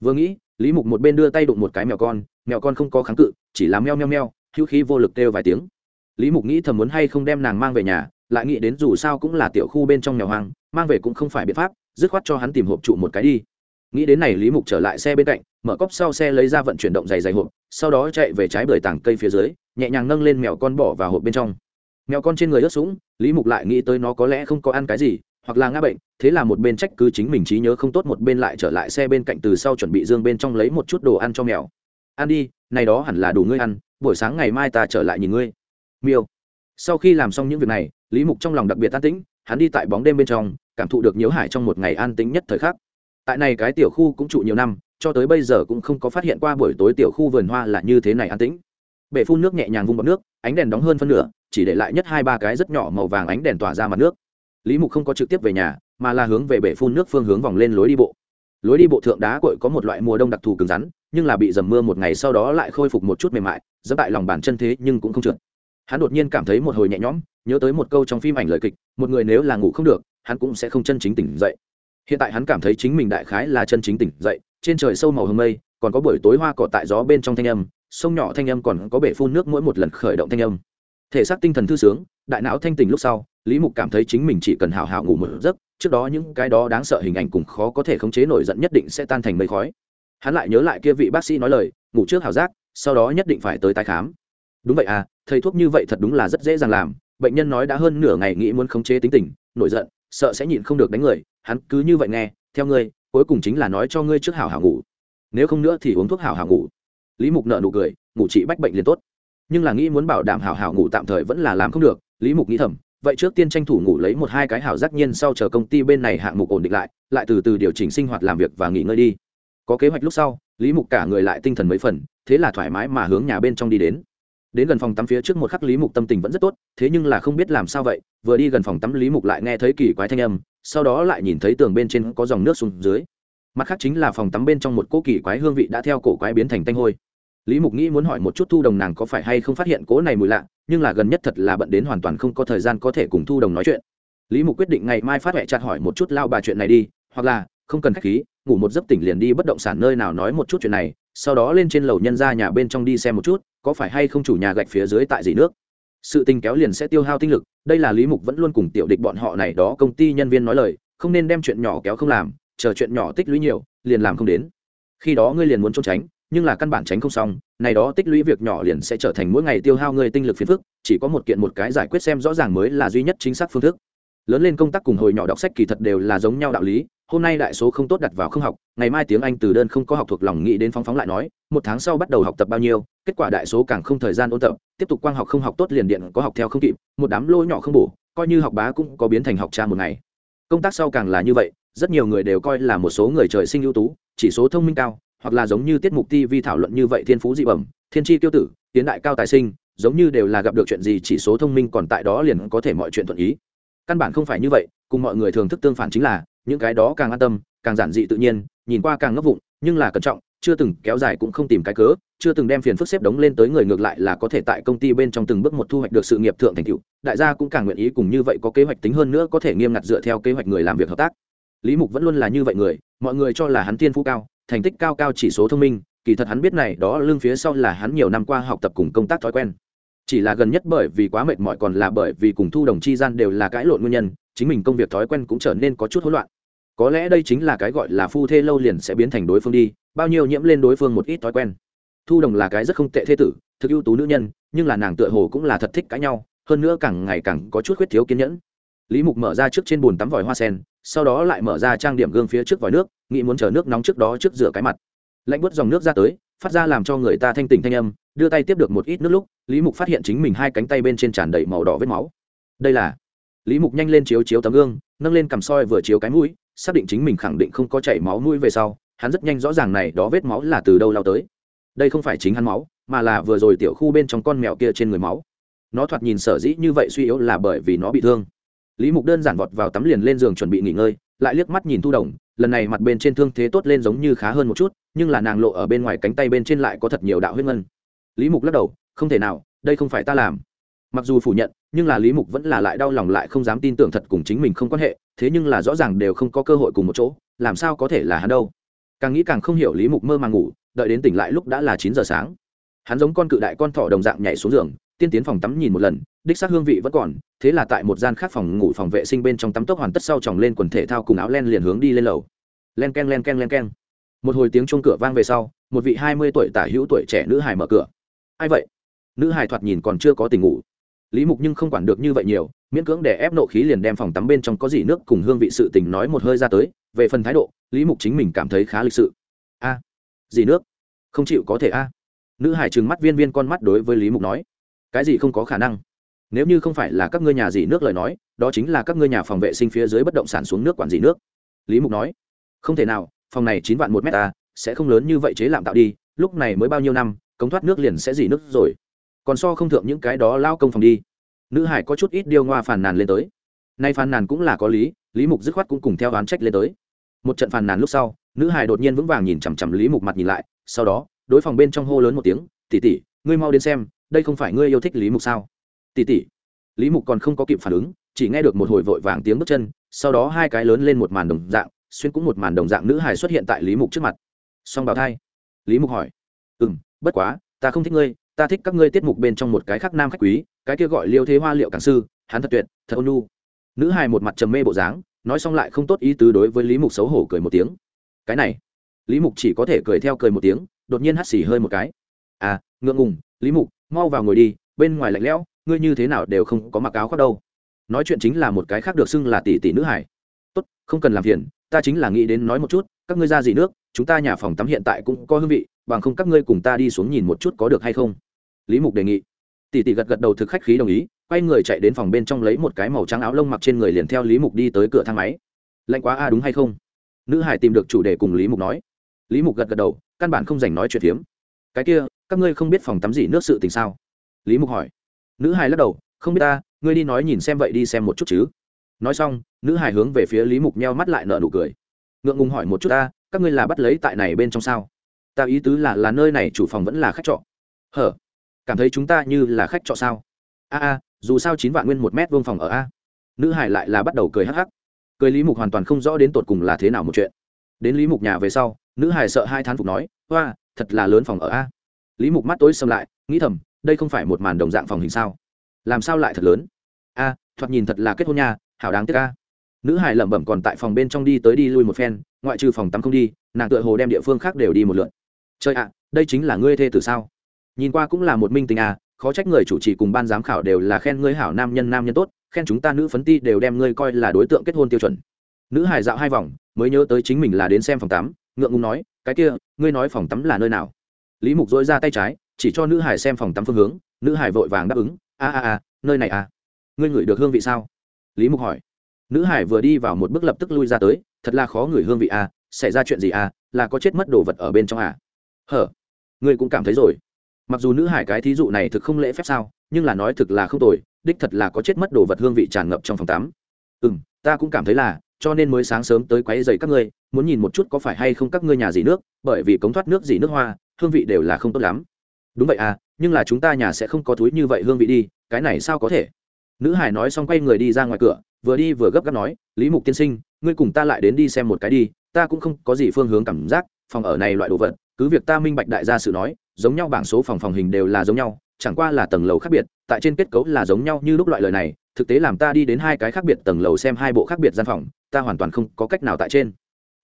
Vừa nghĩ lý mục một bên đưa tay đụng một cái mèo con mèo con không có kháng cự, chỉ làm meo meo meo, hữu khí vô lực kêu vài tiếng. Lý mục nghĩ thầm muốn hay không đem nàng mang về nhà, lại nghĩ đến dù sao cũng là tiểu khu bên trong mèo hoang, mang về cũng không phải biện pháp, dứt khoát cho hắn tìm hộp trụ một cái đi. Nghĩ đến này lý mục trở lại xe bên cạnh, mở cốc sau xe lấy ra vận chuyển động dày dày hộp, sau đó chạy về trái bưởi tảng cây phía dưới, nhẹ nhàng nâng lên mèo con bỏ vào hộp bên trong. Mèo con trên người ướt sũng, lý mục lại nghĩ tới nó có lẽ không có ăn cái gì hoặc là ngã bệnh, thế là một bên trách cứ chính mình trí nhớ không tốt, một bên lại trở lại xe bên cạnh từ sau chuẩn bị dương bên trong lấy một chút đồ ăn cho mèo. Ăn đi, này đó hẳn là đủ ngươi ăn, buổi sáng ngày mai ta trở lại nhìn ngươi. Miêu. Sau khi làm xong những việc này, lý mục trong lòng đặc biệt an tĩnh, hắn đi tại bóng đêm bên trong, cảm thụ được nhiễu hải trong một ngày an tĩnh nhất thời khắc. Tại này cái tiểu khu cũng trụ nhiều năm, cho tới bây giờ cũng không có phát hiện qua buổi tối tiểu khu vườn hoa là như thế này an tĩnh. Bể phun nước nhẹ nhàng vung bọc nước, ánh đèn đóng hơn phân nửa, chỉ để lại nhất hai ba cái rất nhỏ màu vàng ánh đèn tỏa ra mặt nước lý mục không có trực tiếp về nhà, mà là hướng về bể phun nước phương hướng vòng lên lối đi bộ. Lối đi bộ thượng đá cội có một loại mùa đông đặc thù cứng rắn, nhưng là bị dầm mưa một ngày sau đó lại khôi phục một chút mềm mại, dẫm tại lòng bàn chân thế nhưng cũng không trượt. Hắn đột nhiên cảm thấy một hồi nhẹ nhõm, nhớ tới một câu trong phim ảnh lời kịch, một người nếu là ngủ không được, hắn cũng sẽ không chân chính tỉnh dậy. Hiện tại hắn cảm thấy chính mình đại khái là chân chính tỉnh dậy, trên trời sâu màu hương mây, còn có buổi tối hoa cỏ tại gió bên trong thanh âm, sông nhỏ thanh âm còn có bể phun nước mỗi một lần khởi động thanh âm. Thể xác tinh thần thư sướng đại não thanh tỉnh lúc sau, lý mục cảm thấy chính mình chỉ cần hào hào ngủ một giấc, trước đó những cái đó đáng sợ hình ảnh cùng khó có thể khống chế nổi giận nhất định sẽ tan thành mây khói. Hắn lại nhớ lại kia vị bác sĩ nói lời, ngủ trước hào giác, sau đó nhất định phải tới tái khám. Đúng vậy à thầy thuốc như vậy thật đúng là rất dễ dàng làm, bệnh nhân nói đã hơn nửa ngày nghĩ muốn khống chế tính tình, nổi giận, sợ sẽ nhịn không được đánh người, hắn cứ như vậy nghe, theo ngươi, cuối cùng chính là nói cho ngươi trước hảo hảo ngủ. Nếu không nữa thì uống thuốc hảo hảo ngủ. Lý mục nợ nụ cười, ngủ trị bách bệnh liền tốt. Nhưng là nghĩ muốn bảo đảm hảo hảo ngủ tạm thời vẫn là làm không được lý mục nghĩ thầm, vậy trước tiên tranh thủ ngủ lấy một hai cái hảo giác nhiên sau chờ công ty bên này hạng mục ổn định lại lại từ từ điều chỉnh sinh hoạt làm việc và nghỉ ngơi đi. Có kế hoạch lúc sau, lý mục cả người lại tinh thần mấy phần, thế là thoải mái mà hướng nhà bên trong đi đến. Đến gần phòng tắm phía trước một khắc lý mục tâm tình vẫn rất tốt, thế nhưng là không biết làm sao vậy, vừa đi gần phòng tắm lý mục lại nghe thấy kỳ quái thanh âm, sau đó lại nhìn thấy tường bên trên có dòng nước xuống dưới. Mặt khác chính là phòng tắm bên trong một cỗ kỳ quái hương vị đã theo cổ quái biến thành tanh hôi. Lý mục nghĩ muốn hỏi một chút thu đồng nàng có phải hay không phát hiện cỗ này mùi lạ nhưng là gần nhất thật là bận đến hoàn toàn không có thời gian có thể cùng thu đồng nói chuyện. Lý mục quyết định ngày mai phát huệ chặt hỏi một chút lao bà chuyện này đi, hoặc là, không cần k h á c h khí, ngủ một giấc tỉnh liền đi bất động sản nơi nào nói một chút chuyện này, sau đó lên trên lầu nhân ra nhà bên trong đi xem một chút, có phải hay không chủ nhà gạch phía dưới tại gì nước. Sự tình kéo liền sẽ tiêu hao tinh lực, đây là lý mục vẫn luôn cùng tiểu địch bọn họ này đó công ty nhân viên nói lời, không nên đem chuyện nhỏ kéo không làm, chờ chuyện nhỏ tích lũy nhiều, liền làm không đến. Khi đó ngươi liền muốn trốn tránh nhưng là căn bản tránh không xong, này đó tích lũy việc nhỏ liền sẽ trở thành mỗi ngày tiêu hao người tinh lực phiền phức, chỉ có một kiện một cái giải quyết xem rõ ràng mới là duy nhất chính xác phương thức. Lớn lên công tác cùng hồi nhỏ đọc sách kỳ thật đều là giống nhau đạo lý, hôm nay đại số không tốt đặt vào không học, ngày mai tiếng anh từ đơn không có học thuộc lòng nghĩ đến phóng phóng lại nói, một tháng sau bắt đầu học tập bao nhiêu, kết quả đại số càng không thời gian ôn tập, tiếp tục quang học không học tốt liền điện có học theo không kịp, một đám lô nhỏ không bổ, coi như học bá cũng có biến thành học cha một ngày. Công tác sau càng là như vậy, rất nhiều người đều coi là một số người trời sinh ưu tú, chỉ số thông minh cao hoặc là giống như tiết mục ti vi thảo luận như vậy thiên phú dị bẩm, thiên tri tiêu tử, tiến đại cao tài sinh, giống như đều là gặp được chuyện gì chỉ số thông minh còn tại đó liền có thể mọi chuyện thuận ý. Căn bản không phải như vậy, cùng mọi người thường thức tương phản chính là, những cái đó càng an tâm, càng giản dị tự nhiên, nhìn qua càng ngấp vụng, nhưng là cẩn trọng, chưa từng kéo dài cũng không tìm cái cớ, chưa từng đem phiền phức xếp đống lên tới người ngược lại là có thể tại công ty bên trong từng bước một thu hoạch được sự nghiệp thượng thành tựu, đại gia cũng càng nguyện ý cùng như vậy có kế hoạch tính hơn nữa có thể nghiêm ngặt dựa theo kế hoạch người làm việc hợp tác. Lý mục vẫn luôn là như vậy người, mọi người cho là hắn tiên phú cao thành tích cao cao chỉ số thông minh, kỳ thật hắn biết này đó lương phía sau là hắn nhiều năm qua học tập cùng công tác thói quen. Chỉ là gần nhất bởi vì quá mệt mỏi còn là bởi vì cùng thu đồng chi gian đều là cãi lộn nguyên nhân, chính mình công việc thói quen cũng trở nên có chút hỗn loạn. Có lẽ đây chính là cái gọi là phu thê lâu liền sẽ biến thành đối phương đi, bao nhiêu nhiễm lên đối phương một ít thói quen. Thu đồng là cái rất không tệ thế tử, thực ưu tú nữ nhân, nhưng là nàng tựa hồ cũng là thật thích cãi nhau, hơn nữa càng ngày càng có chút khuyết thiếu kiên nhẫn. Lý mục mở ra trước trên bồn tắm vòi hoa sen sau đó lại mở ra trang điểm gương phía trước vòi nước, nghĩ muốn chờ nước nóng trước đó trước rửa cái mặt. Lạnh bớt dòng nước ra tới, phát ra làm cho người ta thanh tỉnh thanh âm, đưa tay tiếp được một ít nước lúc, lý mục phát hiện chính mình hai cánh tay bên trên tràn đầy màu đỏ vết máu. Đây là lý mục nhanh lên chiếu chiếu tấm gương, nâng lên cầm soi vừa chiếu cái mũi, xác định chính mình khẳng định không có chảy máu mũi về sau, hắn rất nhanh rõ ràng này đó vết máu là từ đâu lao tới. Đây không phải chính hắn máu, mà là vừa rồi tiểu khu bên trong con mèo kia trên người máu. Nó thoạt nhìn sở dĩ như vậy suy yếu là bởi vì nó bị thương lý mục đơn giản vọt vào tắm liền lên giường chuẩn bị nghỉ ngơi, lại liếc mắt nhìn thu đồng, lần này mặt bên trên thương thế tốt lên giống như khá hơn một chút, nhưng là nàng lộ ở bên ngoài cánh tay bên trên lại có thật nhiều đạo huyết ngân. Lý mục lắc đầu, không thể nào, đây không phải ta làm. Mặc dù phủ nhận, nhưng là lý mục vẫn là lại đau lòng lại không dám tin tưởng thật cùng chính mình không quan hệ, thế nhưng là rõ ràng đều không có cơ hội cùng một chỗ, làm sao có thể là hắn đâu. Càng nghĩ càng không hiểu lý mục mơ màng ngủ, đợi đến tỉnh lại lúc đã là chín giờ sáng. Hắn giống con cự đại con thỏ đồng dạng nhảy xuống giường tiên tiến phòng tắm nhìn một lần đích xác hương vị vẫn còn thế là tại một gian khác phòng ngủ phòng vệ sinh bên trong tắm tốc hoàn tất sau chồng lên quần thể thao cùng áo len liền hướng đi lên lầu. Len k e n len k e n len k e n một hồi tiếng chuông cửa vang về sau một vị hai mươi tuổi tả hữu tuổi trẻ nữ hải mở cửa. Ai vậy? Nữ hải thoạt nhìn còn chưa có tình ngủ. Lý mục nhưng không quản được như vậy nhiều miễn cưỡng để ép nộ khí liền đem phòng tắm bên trong có gì nước cùng hương vị sự tình nói một hơi ra tới. Về phần thái độ lý mục chính mình cảm thấy khá lịch sự. A à, gì nước? Không chịu có thể a. Nữ hải trừng mắt viên viên con mắt đối với lý mục nói cái gì không có khả năng? Nếu như không phải là các ngươi nhà dì nước lời nói, đó chính là các ngươi nhà phòng vệ sinh phía dưới bất động sản xuống nước quản dì nước. Lý mục nói, không thể nào, phòng này chín vạn một mét ta sẽ không lớn như vậy chế lạm tạo đi, lúc này mới bao nhiêu năm, cống thoát nước liền sẽ dì nước rồi. Còn so không thượng những cái đó lao công phòng đi. Nữ hải có chút ít điêu ngoa phàn nàn lên tới. Nay phàn nàn cũng là có lý lý mục dứt khoát cũng cùng theo đoán trách lên tới. Một trận phàn nàn lúc sau, nữ hải đột nhiên vững vàng nhìn chằm chằm lý mục mặt nhìn lại, sau đó, đối phòng bên trong hô lớn một tiếng tỉ tỉ ngươi mau đến xem đây không phải ngươi yêu thích lý mục sao? Tỉ tỉ. Lý mục còn không có kịp phản ứng, chỉ nghe được một hồi vội vàng tiếng bước chân, sau đó hai cái lớn lên một màn đồng dạng, xuyên cũng một màn đồng dạng nữ hài xuất hiện tại lý mục trước mặt. Song bào thai. Lý mục hỏi. Ừ m bất quá, ta không thích ngươi, ta thích các ngươi tiết mục bên trong một cái khác nam khách quý, cái kia gọi liêu thế hoa liệu càng sư, hắn thật tuyệt, thật ôn nu nữ hài một mặt trầm mê bộ dáng, nói xong lại không tốt ý tứ đối với lý mục xấu hổ cười một tiếng. Cái này. Lý mục chỉ có thể cười theo cười một tiếng, đột nhiên hắt xì hơi một cái. À ngượng ngùng, lý mục mau vào ngồi đi, bên ngoài lạnh lẽo, ngươi như thế nào đều không có mặc áo khoác đâu. Nói chuyện chính là một cái khác được xưng là tỷ tỷ nữ hải. Tốt, không cần làm phiền, ta chính là nghĩ đến nói một chút, các ngươi ra gì nước, chúng ta nhà phòng tắm hiện tại cũng có hương vị, bằng không các ngươi cùng ta đi xuống nhìn một chút có được hay không. Lý mục đề nghị. Tỷ tỷ gật gật đầu thực khách khí đồng ý, quay người chạy đến phòng bên trong lấy một cái màu trắng áo lông mặc trên người liền theo lý mục đi tới cửa thang máy. Lạnh quá a, đúng hay không? Nữ hải tìm được chủ đề cùng lý mục nói. Lý mục gật gật đầu, căn bản không dành nói chuyện phiếm. Cái kia các ngươi không biết phòng tắm gì nước sự tình sao? Lý mục hỏi. Nữ hải lắc đầu, không biết ta, ngươi đi nói nhìn xem vậy đi xem một chút chứ. Nói xong, nữ hải hướng về phía lý mục nheo mắt lại nợ nụ cười. Ngượng ngùng hỏi một chút ta, các ngươi là bắt lấy tại này bên trong sao? Ta ý tứ là là nơi này chủ phòng vẫn là khách trọ. Hở? Cảm thấy chúng ta như là khách trọ sao? A a, dù sao chín vạn nguyên một mét vuông phòng ở a. Nữ hải lại là bắt đầu cười hắc hắc. Cười lý mục hoàn toàn không rõ đến tột cùng là thế nào một chuyện. Đến lý mục nhà về sau, nữ hải sợ hai thán phục nói hoa thật là lớn phòng ở a lý mục mắt tối xâm lại, nghĩ thầm, đây không phải một màn đồng dạng phòng hình sao? Làm sao lại thật lớn? A, thoạt nhìn thật là kết hôn nha, hảo đáng tiếc a. Nữ hải lẩm bẩm còn tại phòng bên trong đi tới đi lui một phen, ngoại trừ phòng tắm không đi, nàng tựa hồ đem địa phương khác đều đi một lượn. Chơi ạ, đây chính là ngươi thê từ sao? Nhìn qua cũng là một minh tình à khó trách người chủ trì cùng ban giám khảo đều là khen ngươi hảo nam nhân nam nhân tốt, khen chúng ta nữ phấn ti đều đem ngươi coi là đối tượng kết hôn tiêu chuẩn. Nữ hải dạo hai vòng, mới nhớ tới chính mình là đến xem phòng tắm, ngượng ngùng nói, cái kia, ngươi nói phòng tắm là nơi nào? Lý mục dối ra tay trái, chỉ cho nữ hải xem phòng tắm phương hướng, nữ hải vội vàng đáp ứng, a a a, nơi này à? Ngươi ngửi được hương vị sao? Lý mục hỏi. Nữ hải vừa đi vào một bước lập tức lui ra tới, thật là khó ngửi hương vị à xảy ra chuyện gì à là có chết mất đồ vật ở bên trong à? Hở, ngươi cũng cảm thấy rồi. Mặc dù nữ hải cái thí dụ này thực không lễ phép sao, nhưng là nói thực là không tồi, đích thật là có chết mất đồ vật hương vị tràn ngập trong phòng tắm. Ừ m ta cũng cảm thấy là, cho nên mới sáng sớm tới quáy dày các ngươi, muốn nhìn một chút có phải hay không các ngươi nhà dì nước, bởi vì cống thoát nước dì nước hoa hương vị đều là không tốt lắm. Đúng vậy à nhưng là chúng ta nhà sẽ không có túi như vậy hương vị đi, cái này sao có thể? Nữ hải nói xong quay người đi ra ngoài cửa, vừa đi vừa gấp gáp nói, lý mục tiên sinh, ngươi cùng ta lại đến đi xem một cái đi, ta cũng không có gì phương hướng cảm giác, phòng ở này loại đồ vật, cứ việc ta minh bạch đại gia sự nói, giống nhau bảng số phòng phòng hình đều là giống nhau, chẳng qua là tầng lầu khác biệt, tại trên kết cấu là giống nhau như lúc loại lời này, thực tế làm ta đi đến hai cái khác biệt tầng lầu xem hai bộ khác biệt gian phòng, ta hoàn toàn không có cách nào tại trên.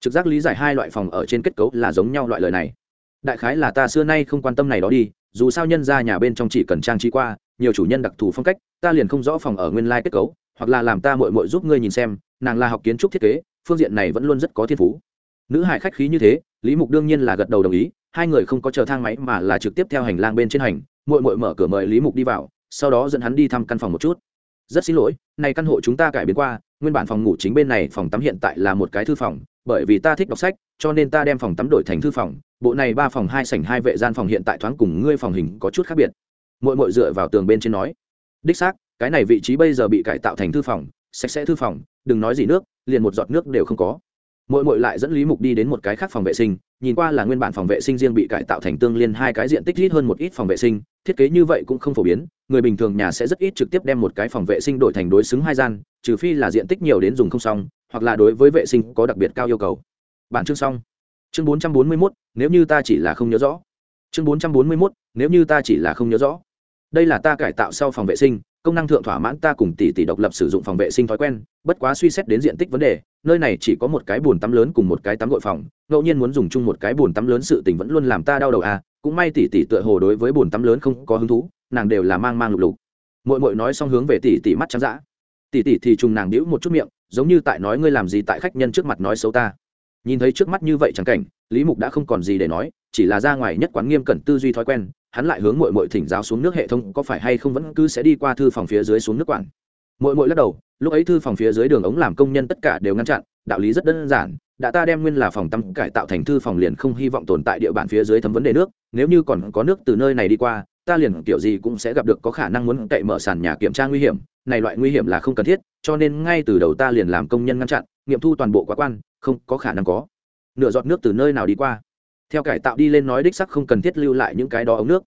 Trực giác lý giải hai loại phòng ở trên kết cấu là giống nhau loại lời này đại khái là ta xưa nay không quan tâm này đó đi, dù sao nhân ra nhà bên trong chỉ cần trang trí qua, nhiều chủ nhân đặc thù phong cách, ta liền không rõ phòng ở nguyên lai kết cấu, hoặc là làm ta mội mội giúp ngươi nhìn xem, nàng là học kiến trúc thiết kế, phương diện này vẫn luôn rất có thiên phú. Nữ hải khách khí như thế, lý mục đương nhiên là gật đầu đồng ý, hai người không có chờ thang máy mà là trực tiếp theo hành lang bên trên hành mội mội mở cửa mời lý mục đi vào, sau đó dẫn hắn đi thăm căn phòng một chút rất xin lỗi, này căn hộ chúng ta cải biến qua, nguyên bản phòng ngủ chính bên này phòng tắm hiện tại là một cái thư phòng, bởi vì ta thích đọc sách, cho nên ta đem phòng tắm đổi thành thư phòng. Bộ này ba phòng hai sảnh hai vệ gian phòng hiện tại thoáng cùng ngươi phòng hình có chút khác biệt. Mội mội dựa vào tường bên trên nói. Đích xác, cái này vị trí bây giờ bị cải tạo thành thư phòng, sạch sẽ thư phòng, đừng nói gì nước, liền một giọt nước đều không có. Mội mội lại dẫn lý mục đi đến một cái khác phòng vệ sinh nhìn qua là nguyên bản phòng vệ sinh riêng bị cải tạo thành tương liên hai cái diện tích ít hơn một ít phòng vệ sinh, thiết kế như vậy cũng không phổ biến, người bình thường nhà sẽ rất ít trực tiếp đem một cái phòng vệ sinh đổi thành đối xứng hai gian, trừ phi là diện tích nhiều đến dùng không xong, hoặc là đối với vệ sinh có đặc biệt cao yêu cầu. Bản chương xong. Chương bốn trăm bốn mươi mốt, nếu như ta chỉ là không nhớ rõ. Chương bốn trăm bốn mươi mốt, nếu như ta chỉ là không nhớ rõ đây là ta cải tạo sau phòng vệ sinh, công năng thượng thỏa mãn ta cùng tỷ tỷ độc lập sử dụng phòng vệ sinh thói quen, bất quá suy xét đến diện tích vấn đề, nơi này chỉ có một cái bồn tắm lớn cùng một cái tắm gội phòng, ngẫu nhiên muốn dùng chung một cái bồn tắm lớn sự tình vẫn luôn làm ta đau đầu à cũng may tỷ tỷ tựa hồ đối với bồn tắm lớn không có hứng thú, nàng đều là mang mang lục lục. Mội mội nói xong hướng về tỷ tỷ mắt trắng dã. Tỷ tỷ thì trùng nàng đĩu một chút miệng, giống như tại nói ngươi làm gì tại khách nhân trước mặt nói xấu ta. Nhìn thấy trước mắt như vậy chẳng cảnh, lý mục đã không còn gì để nói, chỉ là ra ngoài nhất quán nghiêm cẩn tư duy thói quen hắn lại hướng mội mội thỉnh giáo xuống nước hệ thống, có phải hay không vẫn cứ sẽ đi qua thư phòng phía dưới xuống nước quản. Mội mội lắc đầu, lúc ấy thư phòng phía dưới đường ống làm công nhân tất cả đều ngăn chặn, đạo lý rất đơn giản, đã ta đem nguyên là phòng tắm cải tạo thành thư phòng liền không hy vọng tồn tại địa bàn phía dưới thấm vấn đề nước, nếu như còn có nước từ nơi này đi qua, ta liền kiểu gì cũng sẽ gặp được có khả năng muốn cậy mở sàn nhà kiểm tra nguy hiểm, này loại nguy hiểm là không cần thiết, cho nên ngay từ đầu ta liền làm công nhân ngăn chặn, nghiệm thu toàn bộ quá quan, không có khả năng có. Nửa giọt nước từ nơi nào đi qua? Theo cải tạo đi lên nói đích sắc không cần thiết lưu lại những cái đó ống nước.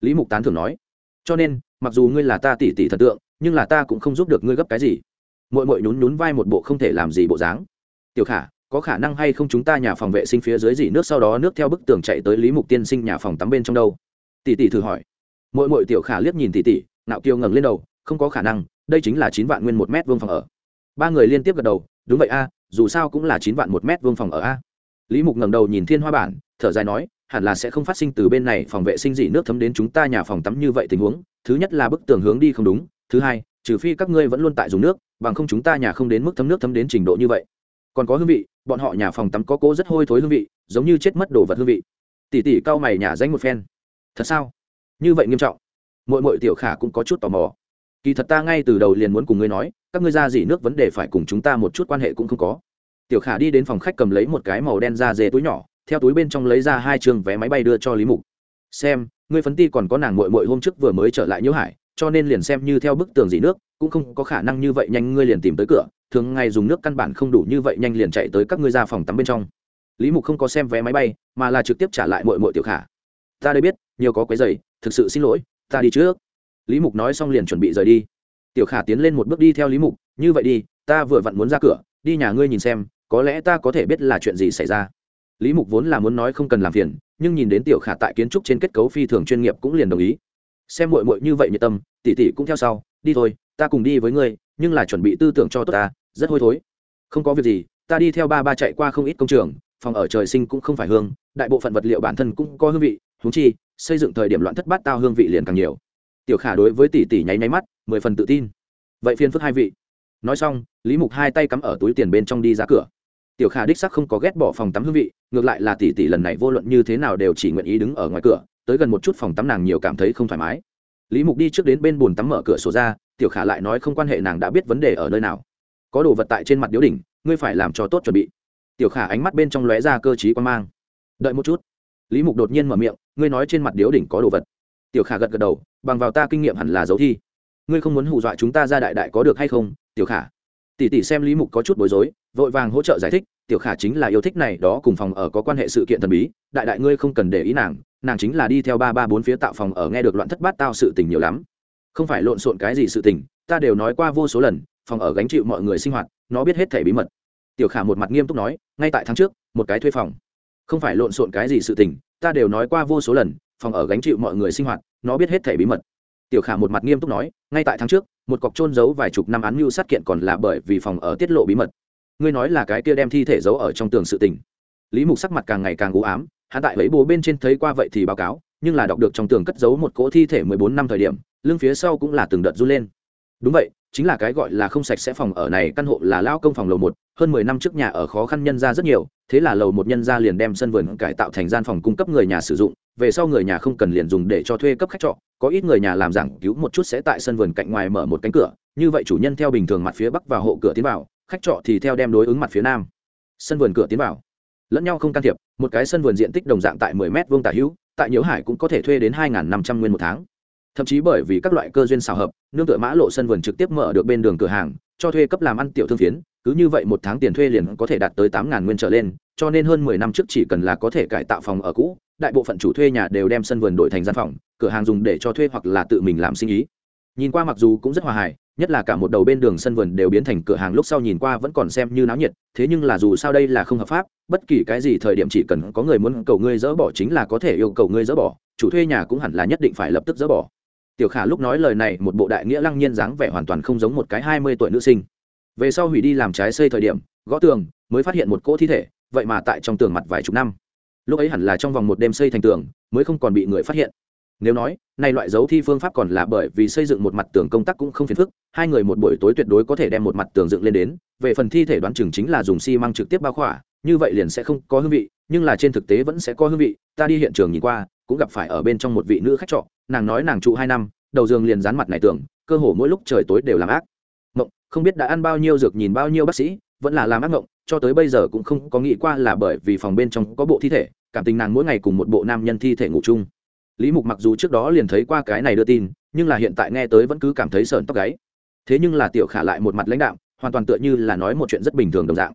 Lý mục tán thường nói, cho nên, mặc dù ngươi là ta tỷ tỷ thần tượng, nhưng là ta cũng không giúp được ngươi gấp cái gì. Mội mội nhún nhún vai một bộ không thể làm gì bộ dáng. Tiểu khả, có khả năng hay không chúng ta nhà phòng vệ sinh phía dưới dỉ nước sau đó nước theo bức tường chạy tới lý mục tiên sinh nhà phòng tắm bên trong đâu? Tỷ tỷ thử hỏi. Mội mội tiểu khả liếc nhìn tỷ tỷ nạo kiêu ngẩng lên đầu, không có khả năng, đây chính là chín vạn nguyên một mét vuông phòng ở. Ba người liên tiếp gật đầu, đúng vậy a, dù sao cũng là chín vạn một mét vuông phòng ở a. Lý mục ngẩng đầu nhìn thiên hoa bản thở dài nói, hẳn là sẽ không phát sinh từ bên này phòng vệ sinh dị nước thấm đến chúng ta nhà phòng tắm như vậy tình huống. Thứ nhất là bức tường hướng đi không đúng, thứ hai, trừ phi các ngươi vẫn luôn tại dùng nước, bằng không chúng ta nhà không đến mức thấm nước thấm đến trình độ như vậy. Còn có hương vị, bọn họ nhà phòng tắm có cố rất hôi thối hương vị, giống như chết mất đồ vật hương vị. Tỷ tỷ cao mày nhà danh một phen. Thật sao? Như vậy nghiêm trọng? Mỗi mỗi tiểu khả cũng có chút tò mò. Kỳ thật ta ngay từ đầu liền muốn cùng ngươi nói, các ngươi ra dỉ nước vấn đề phải cùng chúng ta một chút quan hệ cũng không có. Tiểu khả đi đến phòng khách cầm lấy một cái màu đen da dê túi nhỏ theo túi bên trong lấy ra hai trường vé máy bay đưa cho lý mục. Xem ngươi phấn ti còn có nàng mội mội hôm trước vừa mới trở lại nhiễu hải, cho nên liền xem như theo bức tường dỉ nước, cũng không có khả năng như vậy nhanh ngươi liền tìm tới cửa, thường ngày dùng nước căn bản không đủ như vậy nhanh liền chạy tới các ngươi ra phòng tắm bên trong. Lý mục không có xem vé máy bay, mà là trực tiếp trả lại mội mội tiểu khả. Ta đây biết, nhiều có quấy giày thực sự xin lỗi, ta đi trước. Lý mục nói xong liền chuẩn bị rời đi. Tiểu khả tiến lên một bước đi theo lý mục, như vậy đi, ta vừa vặn muốn ra cửa, đi nhà ngươi nhìn xem, có lẽ ta có thể biết là chuyện gì xảy ra lý mục vốn là muốn nói không cần làm phiền, nhưng nhìn đến tiểu khả tại kiến trúc trên kết cấu phi thường chuyên nghiệp cũng liền đồng ý. Xem mội mội như vậy nhiệt tâm tỉ tỉ cũng theo sau, đi thôi, ta cùng đi với ngươi, nhưng là chuẩn bị tư tưởng cho tốt ta, rất hôi thối. Không có việc gì, ta đi theo ba ba chạy qua không ít công trường, phòng ở trời sinh cũng không phải hương, đại bộ phận vật liệu bản thân cũng có hương vị húng chi, xây dựng thời điểm loạn thất bát tao hương vị liền càng nhiều. Tiểu khả đối với tỷ tỷ nháy nháy mắt, mười phần tự tin. Vậy phiên phức hai vị. Nói xong, lý mục hai tay cắm ở túi tiền bên trong đi ra cửa tiểu khả đích sắc không có ghét bỏ phòng tắm hương vị, ngược lại là tỷ tỷ lần này vô luận như thế nào đều chỉ nguyện ý đứng ở ngoài cửa, tới gần một chút phòng tắm nàng nhiều cảm thấy không thoải mái. Lý mục đi trước đến bên bồn tắm mở cửa sổ ra, tiểu khả lại nói không quan hệ nàng đã biết vấn đề ở nơi nào. Có đồ vật tại trên mặt điếu đỉnh, ngươi phải làm cho tốt chuẩn bị. Tiểu khả ánh mắt bên trong lóe ra cơ t quan mang. Đợi một chút. Lý mục đột nhiên mở miệng, ngươi nói trên mặt điếu đỉnh có đồ vật. Tiểu khả gật gật đầu, bằng vào ta kinh nghiệm hẳn là dấu thi. Ngươi không muốn hù dọa chúng ta ra đại đại có được hay không? Tiểu khả. Tỷ tỷ xem lý mục có chút bối rối vội vàng hỗ trợ giải thích, tiểu khả chính là yêu thích này, đó cùng phòng ở có quan hệ sự kiện thần bí, đại đại ngươi không cần để ý nàng nàng chính là đi theo ba ba bốn phía tạo phòng ở nghe được loạn thất bát tao sự tình nhiều lắm. Không phải lộn xộn cái gì sự tình, ta đều nói qua vô số lần, phòng ở gánh chịu mọi người sinh hoạt, nó biết hết thể bí mật. Tiểu khả một mặt nghiêm túc nói, ngay tại tháng trước, một cái thuê phòng. Không phải lộn xộn cái gì sự tình, ta đều nói qua vô số lần, phòng ở gánh chịu mọi người sinh hoạt, nó biết hết thể bí mật. Tiểu khả một mặt nghiêm túc nói, ngay tại tháng trước, một cọc trôn giấu vài chục năm án mưu sát kiện còn là bởi vì phòng ở tiết lộ bí mật ngươi nói là cái kia đem thi thể giấu ở trong tường sự tình. Lý mục sắc mặt càng ngày càng u ám hạ tại lấy bố bên trên thấy qua vậy thì báo cáo, nhưng là đọc được trong tường cất giấu một cỗ thi thể mười bốn năm thời điểm, lưng phía sau cũng là từng đợt run lên. Đúng vậy, chính là cái gọi là không sạch sẽ phòng ở này căn hộ là lao công phòng lầu một, hơn mười năm trước nhà ở khó khăn nhân ra rất nhiều, thế là lầu một nhân ra liền đem sân vườn cải tạo thành gian phòng cung cấp người nhà sử dụng, về sau người nhà không cần liền dùng để cho thuê cấp khách trọ, có ít người nhà làm giảng cứu một chút sẽ tại sân vườn cạnh ngoài mở một cánh cửa, như vậy chủ nhân theo bình thường mặt phía bắc và hộ cửa tiến vào khách trọ thì theo đem đối ứng mặt phía nam. Sân vườn cửa tiến vào. Lẫn nhau không can thiệp, một cái sân vườn diện tích đồng dạng tại mười m vuông tả hữu, tại nhiễu hải cũng có thể thuê đến hai năm trăm nguyên một tháng. Thậm chí bởi vì các loại cơ duyên xào hợp, nương tựa mã lộ sân vườn trực tiếp mở được bên đường cửa hàng, cho thuê cấp làm ăn tiểu thương phiến, cứ như vậy một tháng tiền thuê liền có thể đạt tới tám ngàn nguyên trở lên, cho nên hơn mười năm trước chỉ cần là có thể cải tạo phòng ở cũ, đại bộ phận chủ thuê nhà đều đem sân vườn đổi thành gian phòng, cửa hàng dùng để cho thuê hoặc là tự mình làm sinh ý. Nhìn qua mặc dù cũng rất hòa hài nhất là cả một đầu bên đường sân vườn đều biến thành cửa hàng lúc sau nhìn qua vẫn còn xem như náo nhiệt, thế nhưng là dù sao đây là không hợp pháp, bất kỳ cái gì thời điểm chỉ cần có người muốn cầu ngươi dỡ bỏ chính là có thể yêu cầu ngươi dỡ bỏ, chủ thuê nhà cũng hẳn là nhất định phải lập tức dỡ bỏ. Tiểu khả lúc nói lời này, một bộ đại nghĩa lăng nhiên dáng vẻ hoàn toàn không giống một cái hai mươi tuổi nữ sinh. Về sau hủy đi làm trái xây thời điểm, gõ tường, mới phát hiện một cỗ thi thể, vậy mà tại trong tường mặt vài chục năm. Lúc ấy hẳn là trong vòng một đêm xây thành tường, mới không còn bị người phát hiện nếu nói nay loại dấu thi phương pháp còn là bởi vì xây dựng một mặt tường công tác cũng không phiền phức, hai người một buổi tối tuyệt đối có thể đem một mặt tường dựng lên đến, về phần thi thể đoán chừng chính là dùng xi măng trực tiếp bao khỏa, như vậy liền sẽ không có hương vị, nhưng là trên thực tế vẫn sẽ có hương vị, ta đi hiện trường nhìn qua, cũng gặp phải ở bên trong một vị nữ khách trọ, nàng nói nàng trụ hai năm, đầu giường liền dán mặt này tưởng cơ hồ mỗi lúc trời tối đều làm ác. Mộng, không biết đã ăn bao nhiêu dược nhìn bao nhiêu bác sĩ, vẫn là làm ác mộng, cho tới bây giờ cũng không có nghĩ qua là bởi vì phòng bên trong có bộ thi thể, cảm tình nàng mỗi ngày cùng một bộ nam nhân thi thể ngủ chung lý mục mặc dù trước đó liền thấy qua cái này đưa tin, nhưng là hiện tại nghe tới vẫn cứ cảm thấy sờn tóc gáy. Thế nhưng là tiểu khả lại một mặt lãnh đạo hoàn toàn tựa như là nói một chuyện rất bình thường đồng dạng.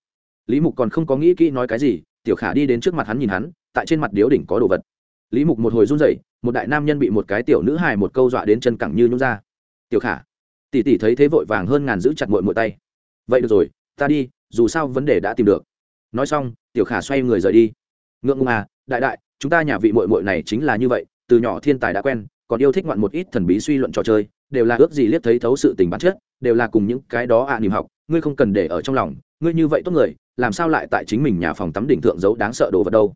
Lý mục còn không có nghĩ kỹ nói cái gì, tiểu khả đi đến trước mặt hắn nhìn hắn, tại trên mặt điếu đỉnh có đồ vật. Lý mục một hồi run rẩy, một đại nam nhân bị một cái tiểu nữ hài một câu dọa đến chân cẳng như nhún ra. Tiểu khả. Tỷ tỷ thấy thế vội vàng hơn ngàn giữ chặt mội mội tay. Vậy được rồi, ta đi, dù sao vấn đề đã tìm được. Nói xong, tiểu khả xoay người rời đi. Ngượng ngùng à đại đại, chúng ta nhà vị mội mội này chính là như vậy từ nhỏ thiên tài đã quen còn yêu thích ngoạn một ít thần bí suy luận trò chơi đều là ước gì liếc thấy thấu sự tình bản chất đều là cùng những cái đó ạ à, niềm học ngươi không cần để ở trong lòng ngươi như vậy tốt người làm sao lại tại chính mình nhà phòng tắm đỉnh thượng giấu đáng sợ đồ vật đâu.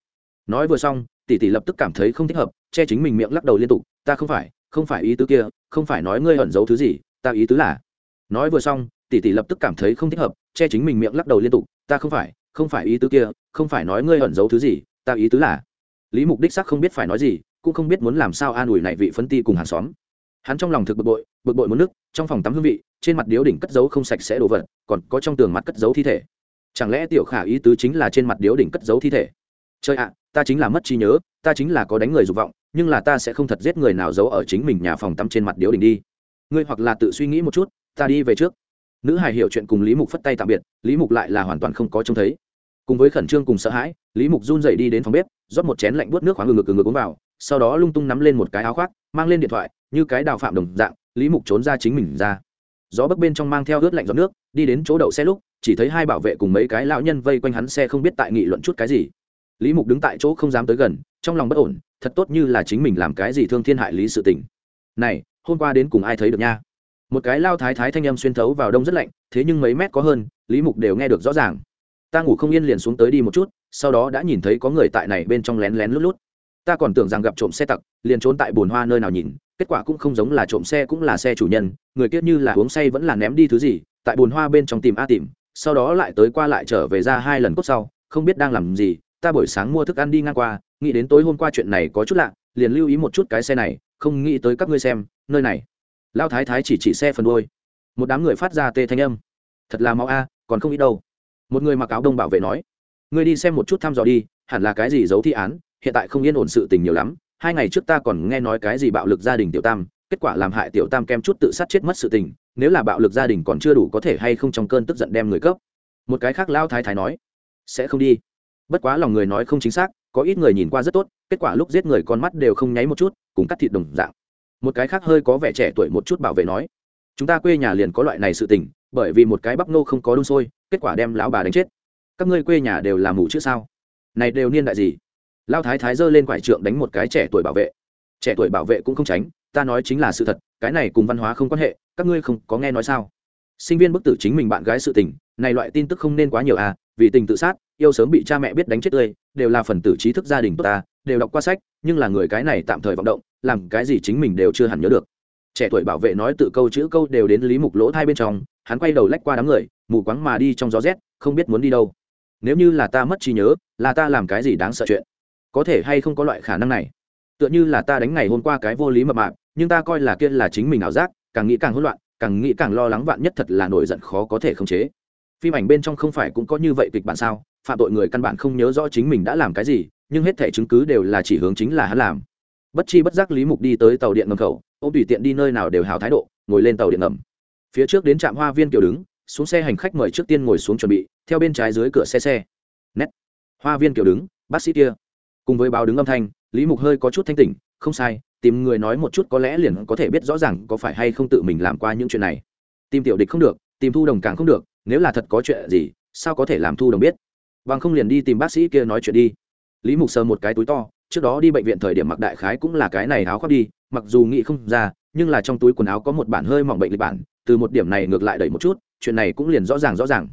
Nói vừa xong tỷ tỷ lập tức cảm thấy không thích hợp che chính mình miệng lắc đầu liên tục ta không phải không phải ý tứ kia không phải nói ngươi ẩn giấu thứ gì ta ý tứ là nói vừa xong tỷ tỷ lập tức cảm thấy không thích hợp che chính mình miệng lắc đầu liên tục ta không phải không phải ý tứ kia không phải nói ngươi ẩn giấu thứ gì ta ý tứ là lý mục đích sắc không biết phải nói gì cũng không biết muốn làm sao an ủi này vị phấn ti cùng hàng xóm. Hắn trong lòng thực bực bội bực bội muốn nước, trong phòng tắm hương vị, trên mặt điếu đỉnh cất giấu không sạch sẽ đồ vật, còn có trong tường mặt cất giấu thi thể. Chẳng lẽ tiểu khả ý tứ chính là trên mặt điếu đỉnh cất giấu thi thể? Chơi ạ, ta chính là mất trí nhớ, ta chính là có đánh người dục vọng, nhưng là ta sẽ không thật giết người nào giấu ở chính mình nhà phòng tắm trên mặt điếu đỉnh đi. Ngươi hoặc là tự suy nghĩ một chút, ta đi về trước. Nữ hài hiểu chuyện cùng lý mục phất tay tạm biệt, lý mục lại là hoàn toàn không có trông thấy. Cùng với khẩn trương cùng sợ hãi, lý mục run dậy đi đến phòng bếp, rót một chén lạnh bớt nước khoáng ngực ngực ngực uống vào sau đó lung tung nắm lên một cái áo khoác, mang lên điện thoại, như cái đào phạm đồng dạng, lý mục trốn ra chính mình ra. Gió bấc bên trong mang theo ướt lạnh giọt nước, đi đến chỗ đậu xe lúc, chỉ thấy hai bảo vệ cùng mấy cái lão nhân vây quanh hắn xe không biết tại nghị luận chút cái gì. Lý mục đứng tại chỗ không dám tới gần, trong lòng bất ổn, thật tốt như là chính mình làm cái gì thương thiên hại lý sự tình. Này, hôm qua đến cùng ai thấy được nha? Một cái lao thái thái thanh âm xuyên thấu vào đông rất lạnh, thế nhưng mấy mét có hơn, lý mục đều nghe được rõ ràng. Ta ngủ không yên liền xuống tới đi một chút, sau đó đã nhìn thấy có người tại này bên trong lén lén lút lút ta còn tưởng rằng gặp trộm xe tặc, liền trốn tại bồn hoa nơi nào nhìn, kết quả cũng không giống là trộm xe cũng là xe chủ nhân, người kiết như là uống say vẫn là ném đi thứ gì, tại bồn hoa bên trong tìm a tìm, sau đó lại tới qua lại trở về ra hai lần cốt sau, không biết đang làm gì, ta buổi sáng mua thức ăn đi ngang qua, nghĩ đến tối hôm qua chuyện này có chút lạ, liền lưu ý một chút cái xe này, không nghĩ tới các ngươi xem, nơi này. Lao thái thái chỉ chỉ xe phần đôi một đám người phát ra tê thanh âm. Thật là máu a, còn không ít đâu. Một người mặc áo đông bảo vệ nói, ngươi đi xem một chút thăm dò đi, hẳn là cái gì giấu thi án hiện tại không yên ổn sự tình nhiều lắm, hai ngày trước ta còn nghe nói cái gì bạo lực gia đình tiểu tam, kết quả làm hại tiểu tam kem chút tự sát chết mất sự tình, nếu là bạo lực gia đình còn chưa đủ có thể hay không trong cơn tức giận đem người cấp một cái khác lao thái thái nói, sẽ không đi. Bất quá lòng người nói không chính xác, có ít người nhìn qua rất tốt, kết quả lúc giết người con mắt đều không nháy một chút, cùng cắt thịt đồng dạng. Một cái khác hơi có vẻ trẻ tuổi một chút bảo vệ nói, chúng ta quê nhà liền có loại này sự tình, bởi vì một cái bắp nô không có đun sôi, kết quả đem lão bà đánh chết. Các ngươi quê nhà đều làm mù chứ sao? Này đều niên đại gì? Lao thái thái giơ lên quải trượng đánh một cái trẻ tuổi bảo vệ. Trẻ tuổi bảo vệ cũng không tránh, ta nói chính là sự thật, cái này cùng văn hóa không quan hệ, các ngươi không có nghe nói sao? Sinh viên bức tử chính mình bạn gái sự tình, này loại tin tức không nên quá nhiều à vì tình tự sát, yêu sớm bị cha mẹ biết đánh chết tươi, đều là phần tử trí thức gia đình tốt ta, đều đọc qua sách, nhưng là người cái này tạm thời vọng động, làm cái gì chính mình đều chưa hẳn nhớ được. Trẻ tuổi bảo vệ nói tự câu chữ câu đều đến lý mục lỗ thai bên trong, hắn quay đầu lách qua đám người, mù quáng mà đi trong gió rét, không biết muốn đi đâu. Nếu như là ta mất trí nhớ, là ta làm cái gì đáng sợ chuyện? Có thể hay không có loại khả năng này. Tựa như là ta đánh ngày hôm qua cái vô lý mập mạp, nhưng ta coi là kia là chính mình ảo giác, càng nghĩ càng hỗn loạn, càng nghĩ càng lo lắng vạn nhất thật là nổi giận khó có thể khống chế. Phim ảnh bên trong không phải cũng có như vậy kịch bản sao? Phạm tội người căn bản không nhớ rõ chính mình đã làm cái gì, nhưng hết thẻ chứng cứ đều là chỉ hướng chính là hắn làm. Bất chi bất giác lý mục đi tới tàu điện ngầm khẩu, ông tùy tiện đi nơi nào đều hào thái độ, ngồi lên tàu điện ngầm. Phía trước đến trạm hoa viên kiểu đứng, xuống xe hành khách mời trước tiên ngồi xuống chuẩn bị, theo bên trái dưới cửa xe xe. Nét. Hoa viên kiểu đứng, bác sĩ kia cùng với báo đứng âm thanh, lý mục hơi có chút thanh tỉnh, không sai, tìm người nói một chút có lẽ liền có thể biết rõ ràng có phải hay không tự mình làm qua những chuyện này. Tìm tiểu địch không được, tìm thu đồng càng không được, nếu là thật có chuyện gì, sao có thể làm thu đồng biết? Bằng không liền đi tìm bác sĩ kia nói chuyện đi. Lý mục sờ một cái túi to, trước đó đi bệnh viện thời điểm mặc đại khái cũng là cái này áo khoác đi, mặc dù nghĩ không ra, nhưng là trong túi quần áo có một bản hơi mỏng bệnh lịch bản, từ một điểm này ngược lại đẩy một chút, chuyện này cũng liền rõ ràng rõ ràng.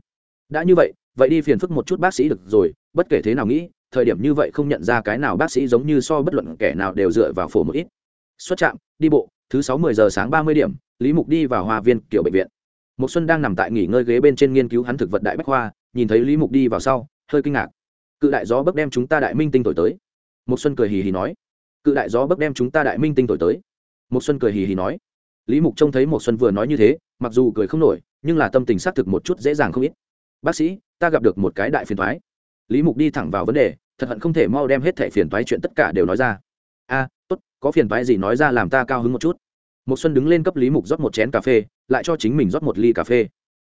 Đã như vậy vậy đi phiền phức một chút bác sĩ được rồi, bất kể thế nào nghĩ thời điểm như vậy không nhận ra cái nào bác sĩ giống như so bất luận kẻ nào đều dựa vào phổ một ít. Xuất trạm, đi bộ, thứ sáu mười giờ sáng ba mươi điểm, lý mục đi vào hoa viên kiểu bệnh viện. Một xuân đang nằm tại nghỉ ngơi ghế bên trên nghiên cứu hắn thực vật đại bách khoa, nhìn thấy lý mục đi vào sau, hơi kinh ngạc. Cự đại gió bấc đem chúng ta đại minh tinh thổi tới. Một xuân cười hì hì nói. Cự đại gió bấc đem chúng ta đại minh tinh thổi tới. Một xuân cười hì hì nói. Lý mục trông thấy một xuân vừa nói như thế, mặc dù cười không nổi, nhưng là tâm tình xác thực một chút dễ dàng không ít. Bác sĩ, ta gặp được một cái đại phiền thoái. Lý mục đi thẳng vào vấn đề thật hận không thể mau đem hết thẻ phiền toái chuyện tất cả đều nói ra. A tốt, có phiền toái gì nói ra làm ta cao hứng một chút. Một xuân đứng lên cấp lý mục rót một chén cà phê, lại cho chính mình rót một ly cà phê.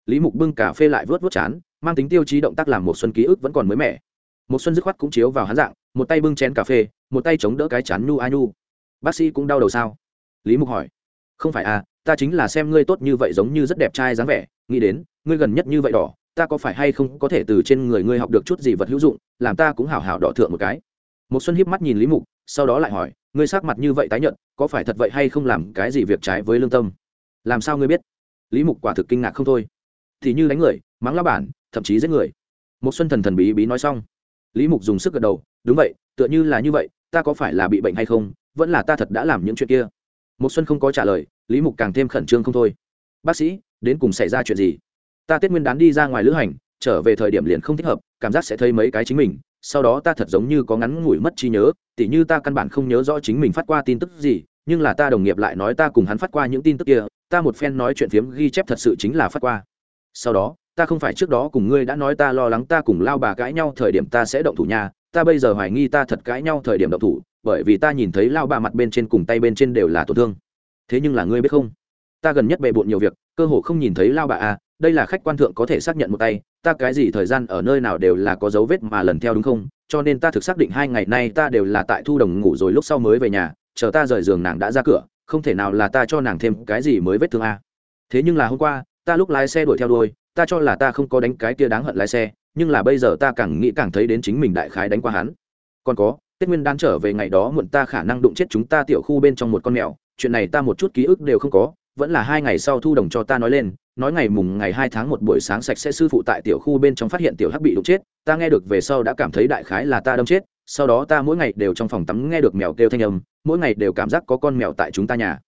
Lý mục bưng cà phê lại vớt vớt chán, mang tính tiêu chí động tác làm một xuân ký ức vẫn còn mới mẻ. Một xuân dứt khoát cũng chiếu vào hắn dạng, một tay bưng chén cà phê, một tay chống đỡ cái chán nhu a nhu. Bác sĩ cũng đau đầu sao? Lý mục hỏi. Không phải à ta chính là xem ngươi tốt như vậy giống như rất đẹp trai dáng vẻ, nghĩ đến, ngươi gần nhất như vậy đỏ ta có phải hay không có thể từ trên người ngươi học được chút gì vật hữu dụng làm ta cũng hảo hảo đỏ thượng một cái. Một xuân híp mắt nhìn lý mục sau đó lại hỏi ngươi sắc mặt như vậy tái nhợt, có phải thật vậy hay không làm cái gì việc trái với lương tâm? Làm sao ngươi biết? Lý mục quả thực kinh ngạc không thôi. Thì như đánh người mắng lão bản thậm chí giết người. Một xuân thần thần bí bí nói xong. Lý mục dùng sức gật đầu đúng vậy tựa như là như vậy ta có phải là bị bệnh hay không vẫn là ta thật đã làm những chuyện kia. Một xuân không có trả lời lý mục càng thêm khẩn trương không thôi. Bác sĩ đến cùng xảy ra chuyện gì? Ta tết nguyên đán đi ra ngoài lữ hành, trở về thời điểm liền không thích hợp, cảm giác sẽ thấy mấy cái chính mình, sau đó ta thật giống như có ngắn ngủi mất trí nhớ, tỉ như ta căn bản không nhớ rõ chính mình phát qua tin tức gì, nhưng là ta đồng nghiệp lại nói ta cùng hắn phát qua những tin tức kia, ta một phen nói chuyện phiếm ghi chép thật sự chính là phát qua. Sau đó, ta không phải trước đó cùng ngươi đã nói ta lo lắng ta cùng lao bà cãi nhau thời điểm ta sẽ động thủ nhà ta bây giờ hoài nghi ta thật cãi nhau thời điểm động thủ, bởi vì ta nhìn thấy lao bà mặt bên trên cùng tay bên trên đều là tổn thương. Thế nhưng là ngươi biết không? Ta gần nhất bề bộn nhiều việc, cơ hồ không nhìn thấy lao bà à đây là khách quan thượng có thể xác nhận một tay, ta cái gì thời gian ở nơi nào đều là có dấu vết mà lần theo đúng không cho nên ta thực xác định hai ngày nay ta đều là tại thu đồng ngủ rồi lúc sau mới về nhà, chờ ta rời giường nàng đã ra cửa, không thể nào là ta cho nàng thêm cái gì mới vết thương à. thế nhưng là hôm qua, ta lúc lái xe đuổi theo đuôi, ta cho là ta không có đánh cái kia đáng hận lái xe, nhưng là bây giờ ta càng nghĩ càng thấy đến chính mình đại khái đánh qua hắn còn có, tết nguyên đán trở về ngày đó muộn ta khả năng đụng chết chúng ta tiểu khu bên trong một con mèo, chuyện này ta một chút ký ức đều không có vẫn là hai ngày sau thu đồng cho ta nói lên, nói ngày mùng ngày hai tháng một buổi sáng sạch sẽ sư phụ tại tiểu khu bên trong phát hiện tiểu hắc bị đụng chết, ta nghe được về sau đã cảm thấy đại khái là ta đâm chết, sau đó ta mỗi ngày đều trong phòng tắm nghe được mèo kêu thanh âm, mỗi ngày đều cảm giác có con mèo tại chúng ta nhà.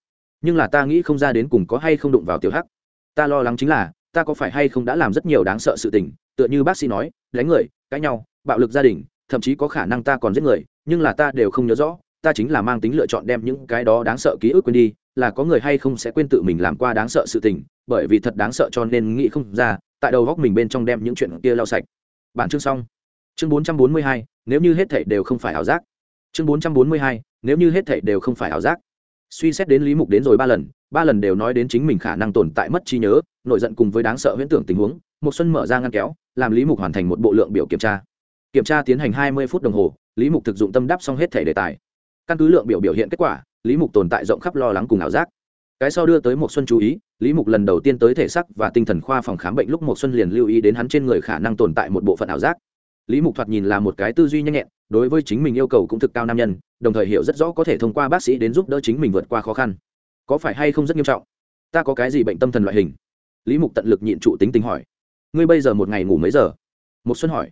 Nhưng là ta nghĩ không ra đến cùng có hay không đụng vào tiểu hắc. Ta lo lắng chính là, ta có phải hay không đã làm rất nhiều đáng sợ sự tình, tựa như bác sĩ nói, đánh người, cãi nhau, bạo lực gia đình, thậm chí có khả năng ta còn giết người, nhưng là ta đều không nhớ rõ, ta chính là mang tính lựa chọn đem những cái đó đáng sợ ký ức quên đi là có người hay không sẽ quên tự mình làm qua đáng sợ sự tình, bởi vì thật đáng sợ cho nên nghĩ không ra, tại đầu góc mình bên trong đem những chuyện kia lau sạch. Bản chương xong. Chương bốn trăm bốn mươi hai, nếu như hết thảy đều không phải ảo giác. Chương bốn trăm bốn mươi hai, nếu như hết thảy đều không phải ảo giác. Suy xét đến lý mục đến rồi ba lần ba lần đều nói đến chính mình khả năng tồn tại mất trí nhớ, nổi giận cùng với đáng sợ huyễn tưởng tình huống một xuân mở ra ngăn kéo, làm lý mục hoàn thành một bộ lượng biểu kiểm tra. Kiểm tra tiến hành hai mươi phút đồng hồ, lý mục thực dụng tâm đáp xong hết thể đề tài. Căn cứ lượng biểu biểu hiện kết quả lý mục tồn tại rộng khắp lo lắng cùng ảo giác. Cái sau đưa tới một xuân chú ý, lý mục lần đầu tiên tới thể sắc và tinh thần khoa phòng khám bệnh lúc một xuân liền lưu ý đến hắn trên người khả năng tồn tại một bộ phận ảo giác. Lý mục thoạt nhìn là một cái tư duy nhanh nhẹn, đối với chính mình yêu cầu cũng thực cao nam nhân, đồng thời hiểu rất rõ có thể thông qua bác sĩ đến giúp đỡ chính mình vượt qua khó khăn. Có phải hay không rất nghiêm trọng? Ta có cái gì bệnh tâm thần loại hình? Lý mục tận lực nhịn trụ tính tính hỏi. Ngươi bây giờ một ngày ngủ mấy giờ? Một xuân hỏi.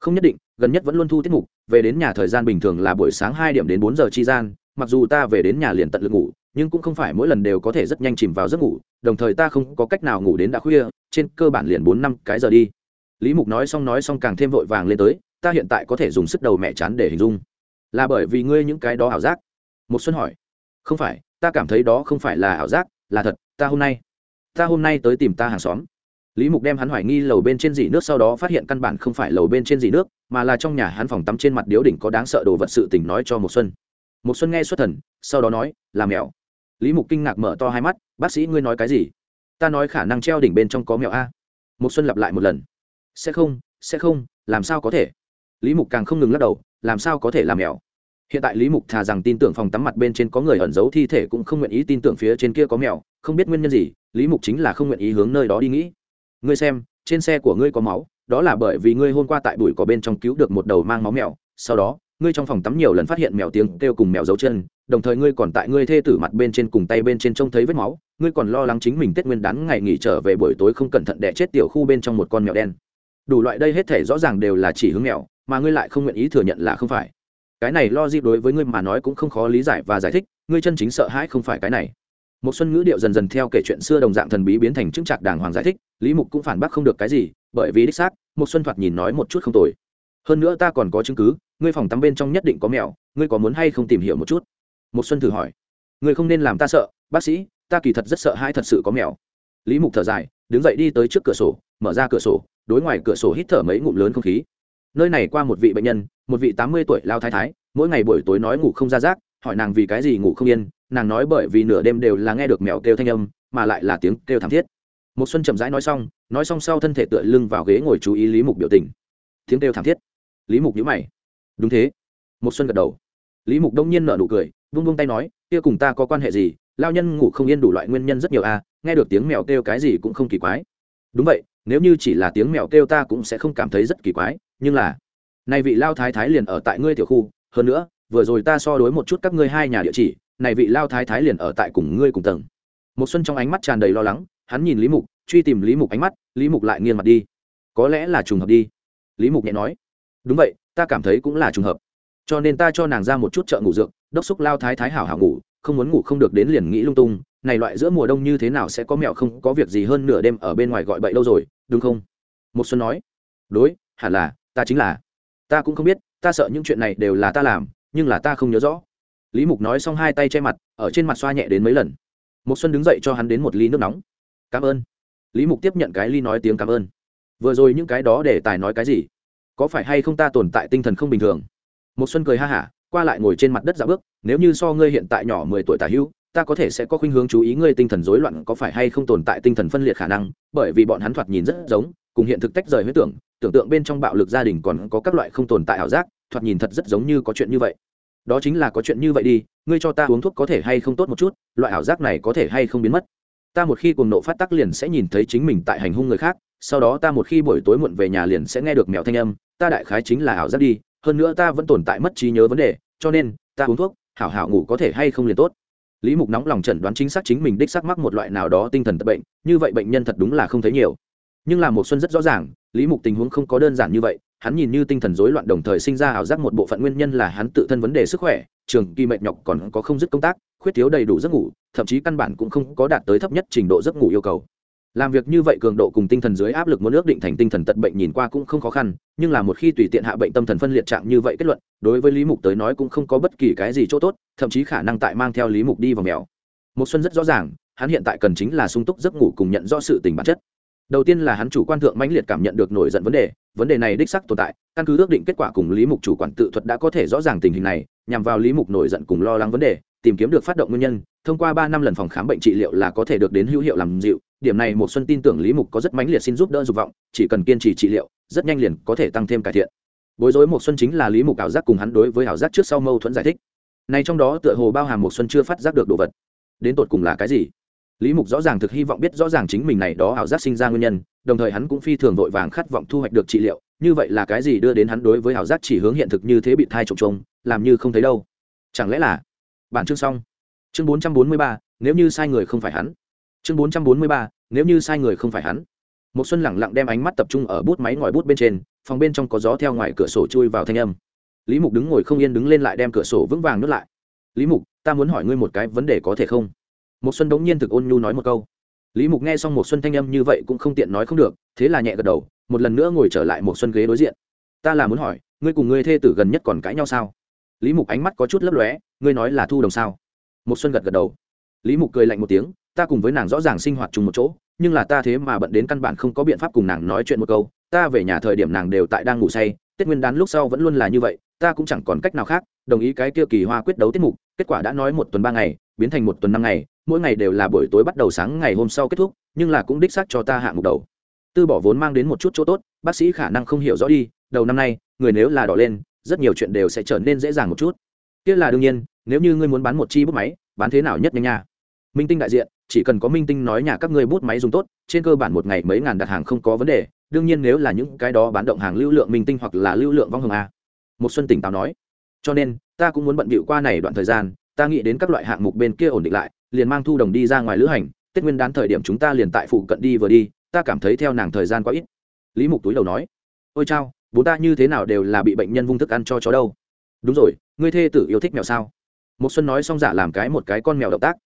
Không nhất định, gần nhất vẫn luôn thu tiết mục, về đến nhà thời gian bình thường là buổi sáng hai điểm đến bốn giờ chi gian mặc dù ta về đến nhà liền tận lực ngủ, nhưng cũng không phải mỗi lần đều có thể rất nhanh chìm vào giấc ngủ, đồng thời ta không có cách nào ngủ đến đã khuya, trên cơ bản liền bốn năm cái giờ đi. Lý mục nói xong nói xong càng thêm vội vàng lên tới, ta hiện tại có thể dùng sức đầu mẹ chán để hình dung. Là bởi vì ngươi những cái đó ảo giác? Một xuân hỏi. Không phải, ta cảm thấy đó không phải là ảo giác, là thật, ta hôm nay, ta hôm nay tới tìm ta hàng xóm. Lý mục đem hắn hoài nghi lầu bên trên dỉ nước sau đó phát hiện căn bản không phải lầu bên trên dỉ nước, mà là trong nhà hắn phòng tắm trên mặt điếu đỉnh có đáng sợ đồ vật sự tình nói cho một xuân một xuân nghe xuất thần, sau đó nói là mèo. Lý mục kinh ngạc mở to hai mắt, bác sĩ ngươi nói cái gì? Ta nói khả năng treo đỉnh bên trong có mèo a. Một xuân lặp lại một lần, sẽ không sẽ không, làm sao có thể? Lý mục càng không ngừng lắc đầu, làm sao có thể làm mèo? Hiện tại lý mục thà rằng tin tưởng phòng tắm mặt bên trên có người ẩn giấu thi thể cũng không nguyện ý tin tưởng phía trên kia có mèo, không biết nguyên nhân gì, lý mục chính là không nguyện ý hướng nơi đó đi nghĩ. Ngươi xem, trên xe của ngươi có máu, đó là bởi vì ngươi hôm qua tại bụi có bên trong cứu được một đầu mang máu mèo, sau đó ngươi trong phòng tắm nhiều lần phát hiện mèo tiếng kêu cùng mèo dấu chân, đồng thời ngươi còn tại ngươi thê tử mặt bên trên cùng tay bên trên trông thấy vết máu, ngươi còn lo lắng chính mình tết nguyên đán ngày nghỉ trở về buổi tối không cẩn thận đẻ chết tiểu khu bên trong một con mèo đen. Đủ loại đây hết thể rõ ràng đều là chỉ hướng mèo, mà ngươi lại không nguyện ý thừa nhận là không phải. Cái này lo gì đối với ngươi mà nói cũng không khó lý giải và giải thích, ngươi chân chính sợ hãi không phải cái này. Một xuân ngữ điệu dần dần theo kể chuyện xưa đồng dạng thần bí biến thành chứng trạc đàng hoàng giải thích, lý mục cũng phản bác không được cái gì, bởi vì đích xác, một xuân thoạt nhìn nói một chút không tồi. Hơn nữa ta còn có chứng cứ ngươi phòng tắm bên trong nhất định có mèo, ngươi có muốn hay không tìm hiểu một chút? Một xuân thử hỏi. Ngươi không nên làm ta sợ, bác sĩ, ta kỳ thật rất sợ hãi thật sự có mèo. Lý mục thở dài, đứng dậy đi tới trước cửa sổ, mở ra cửa sổ, đối ngoài cửa sổ hít thở mấy ngụm lớn không khí. Nơi này qua một vị bệnh nhân, một vị tám mươi tuổi lao thái thái, mỗi ngày buổi tối nói ngủ không ra rác, hỏi nàng vì cái gì ngủ không yên, nàng nói bởi vì nửa đêm đều là nghe được mèo kêu thanh âm, mà lại là tiếng kêu thảm thiết. Một xuân chậm rãi nói xong nói xong sau thân thể tựa lưng vào ghế ngồi chú ý lý mục biểu tình. Tiếng kêu thảm thiết. Lý mục nhíu mày đúng thế. Một xuân gật đầu. Lý mục đông nhiên nở nụ cười, vung vung tay nói, kia cùng ta có quan hệ gì? Lao nhân ngủ không yên đủ loại nguyên nhân rất nhiều a nghe được tiếng mèo kêu cái gì cũng không kỳ quái. Đúng vậy, nếu như chỉ là tiếng mèo kêu ta cũng sẽ không cảm thấy rất kỳ quái, nhưng là này vị lao thái thái liền ở tại ngươi tiểu khu, hơn nữa, vừa rồi ta so đối một chút các ngươi hai nhà địa chỉ, này vị lao thái thái liền ở tại cùng ngươi cùng tầng. Một xuân trong ánh mắt tràn đầy lo lắng, hắn nhìn lý mục, truy tìm lý mục ánh mắt, lý mục lại nghiêng mặt đi. Có lẽ là trùng hợp đi. Lý mục nhẹ nói. Đúng vậy ta cảm thấy cũng là trùng hợp. Cho nên ta cho nàng ra một chút chợ ngủ dược, đốc xúc lao thái thái hảo hảo ngủ, không muốn ngủ không được đến liền nghĩ lung tung, này loại giữa mùa đông như thế nào sẽ có mẹo không, có việc gì hơn nửa đêm ở bên ngoài gọi bậy lâu rồi, đúng không? Một xuân nói. Đối, hẳn là, ta chính là. Ta cũng không biết, ta sợ những chuyện này đều là ta làm, nhưng là ta không nhớ rõ. Lý mục nói xong hai tay che mặt, ở trên mặt xoa nhẹ đến mấy lần. Một xuân đứng dậy cho hắn đến một ly nước nóng. Cảm ơn. Lý mục tiếp nhận cái ly nói tiếng cảm ơn. Vừa rồi những cái đó để tài nói cái gì? Có phải hay không ta tồn tại tinh thần không bình thường? Một xuân cười ha hả, qua lại ngồi trên mặt đất dạo bước, nếu như so ngươi hiện tại nhỏ mười tuổi tả hữu, ta có thể sẽ có khuynh hướng chú ý ngươi tinh thần rối loạn có phải hay không tồn tại tinh thần phân liệt khả năng, bởi vì bọn hắn thoạt nhìn rất giống, cùng hiện thực tách rời huyết tưởng tưởng tượng bên trong bạo lực gia đình còn có các loại không tồn tại ảo giác, thoạt nhìn thật rất giống như có chuyện như vậy. Đó chính là có chuyện như vậy đi, ngươi cho ta uống thuốc có thể hay không tốt một chút, loại ảo giác này có thể hay không biến mất. Ta một khi cuồng nộ phát tắc liền sẽ nhìn thấy chính mình tại hành hung người khác, sau đó ta một khi buổi tối muộn về nhà liền sẽ nghe được mèo thanh âm ta đại khái chính là ảo giác đi, hơn nữa ta vẫn tồn tại mất trí nhớ vấn đề, cho nên, ta uống thuốc, hảo hảo ngủ có thể hay không liền tốt. Lý mục nóng lòng chẩn đoán chính xác chính mình đích xác mắc một loại nào đó tinh thần tật bệnh, như vậy bệnh nhân thật đúng là không thấy nhiều. Nhưng là một xuân rất rõ ràng, lý mục tình huống không có đơn giản như vậy, hắn nhìn như tinh thần rối loạn đồng thời sinh ra ảo giác một bộ phận nguyên nhân là hắn tự thân vấn đề sức khỏe, trường kỳ mệt nhọc còn có không dứt công tác, khuyết thiếu đầy đủ giấc ngủ, thậm chí căn bản cũng không có đạt tới thấp nhất trình độ giấc ngủ yêu cầu làm việc như vậy cường độ cùng tinh thần dưới áp lực muốn ước định thành tinh thần tật bệnh nhìn qua cũng không khó khăn, nhưng là một khi tùy tiện hạ bệnh tâm thần phân liệt trạng như vậy kết luận, đối với lý mục tới nói cũng không có bất kỳ cái gì chỗ tốt, thậm chí khả năng tại mang theo lý mục đi vào mèo. Một xuân rất rõ ràng, hắn hiện tại cần chính là sung túc giấc ngủ cùng nhận rõ sự tình bản chất. Đầu tiên là hắn chủ quan thượng mãnh liệt cảm nhận được nổi giận vấn đề vấn đề này đích sắc tồn tại, căn cứ ước định kết quả cùng lý mục chủ quản tự thuật đã có thể rõ ràng tình hình này, nhằm vào lý mục nổi giận cùng lo lắng vấn đề, tìm kiếm được phát động nguyên nhân, thông qua ba năm lần phòng khám bệnh trị liệu là có thể được đến hữu hiệu làm dịu điểm này một xuân tin tưởng lý mục có rất mãnh liệt xin giúp đỡ dục vọng, chỉ cần kiên trì trị liệu, rất nhanh liền có thể tăng thêm cải thiện. Bối rối một xuân chính là lý mục ảo giác cùng hắn đối với ảo giác trước sau mâu thuẫn giải thích. Này trong đó tựa hồ bao hàm một xuân chưa phát giác được đồ vật. Đến tột cùng là cái gì? Lý mục rõ ràng thực hy vọng biết rõ ràng chính mình này đó ảo giác sinh ra nguyên nhân, đồng thời hắn cũng phi thường vội vàng khát vọng thu hoạch được trị liệu, như vậy là cái gì đưa đến hắn đối với ảo giác chỉ hướng hiện thực như thế bị thai trộm trông làm như không thấy đâu. Chẳng lẽ là? Bản chương xong. Chương bốn trăm bốn mươi ba, nếu như sai người không phải hắn chương bốn trăm bốn mươi ba, nếu như sai người không phải hắn. Một xuân lẳng lặng đem ánh mắt tập trung ở bút máy ngòi bút bên trên, phòng bên trong có gió theo ngoài cửa sổ chui vào thanh âm. Lý mục đứng ngồi không yên đứng lên lại đem cửa sổ vững vàng nuốt lại. Lý mục, ta muốn hỏi ngươi một cái vấn đề có thể không? Một xuân đống nhiên thực ôn nhu nói một câu. Lý mục nghe xong một xuân thanh âm như vậy cũng không tiện nói không được, thế là nhẹ gật đầu, một lần nữa ngồi trở lại một xuân ghế đối diện. Ta là muốn hỏi, ngươi cùng ngươi thê tử gần nhất còn cãi nhau sao? Lý mục ánh mắt có chút lấp lóe, ngươi nói là thu đồng sao? Một xuân gật gật đầu. Lý mục cười lạnh một tiếng ta cùng với nàng rõ ràng sinh hoạt chung một chỗ, nhưng là ta thế mà bận đến căn bản không có biện pháp cùng nàng nói chuyện một câu. Ta về nhà thời điểm nàng đều tại đang ngủ say, tết nguyên đán lúc sau vẫn luôn là như vậy, ta cũng chẳng còn cách nào khác, đồng ý cái kia kỳ hoa quyết đấu tiết mục, kết quả đã nói một tuần ba ngày, biến thành một tuần năm ngày, mỗi ngày đều là buổi tối bắt đầu sáng ngày hôm sau kết thúc, nhưng là cũng đích xác cho ta hạng mục đầu. Tư bỏ vốn mang đến một chút chỗ tốt, bác sĩ khả năng không hiểu rõ đi, đầu năm nay, người nếu là đỏ lên, rất nhiều chuyện đều sẽ trở nên dễ dàng một chút. Kia là đương nhiên, nếu như ngươi muốn bán một chi bút máy, bán thế nào nhất nhanh nha. Minh tinh đại diện chỉ cần có minh tinh nói nhà các ngươi bút máy dùng tốt, trên cơ bản một ngày mấy ngàn đặt hàng không có vấn đề, đương nhiên nếu là những cái đó bán động hàng lưu lượng minh tinh hoặc là lưu lượng vong hồng a. Một xuân tỉnh táo nói, cho nên, ta cũng muốn bận bịu qua này đoạn thời gian, ta nghĩ đến các loại hạng mục bên kia ổn định lại, liền mang thu đồng đi ra ngoài lữ hành, tết nguyên đán thời điểm chúng ta liền tại phụ cận đi vừa đi, ta cảm thấy theo nàng thời gian quá ít. Lý mục túi đầu nói, ôi chao, bố ta như thế nào đều là bị bệnh nhân vung thức ăn cho chó đâu. Đúng rồi, ngươi thê tử yêu thích mèo sao? Một xuân nói xong giả làm cái một cái con mèo động tác.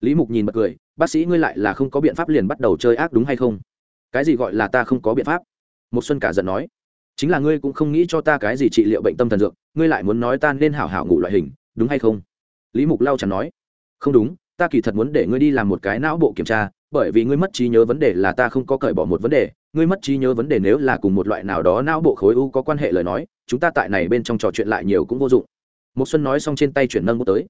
Lý mục nhìn bật cười bác sĩ ngươi lại là không có biện pháp liền bắt đầu chơi ác đúng hay không? Cái gì gọi là ta không có biện pháp? Một xuân cả giận nói. Chính là ngươi cũng không nghĩ cho ta cái gì trị liệu bệnh tâm thần dược, ngươi lại muốn nói ta nên hảo hảo ngủ loại hình, đúng hay không? Lý mục lau chẳng nói. Không đúng, ta kỳ thật muốn để ngươi đi làm một cái não bộ kiểm tra, bởi vì ngươi mất trí nhớ vấn đề là ta không có cởi bỏ một vấn đề. Ngươi mất trí nhớ vấn đề nếu là cùng một loại nào đó não bộ khối u có quan hệ lời nói, chúng ta tại này bên trong trò chuyện lại nhiều cũng vô dụng. Một xuân nói xong trên tay chuyển nâng bút tới.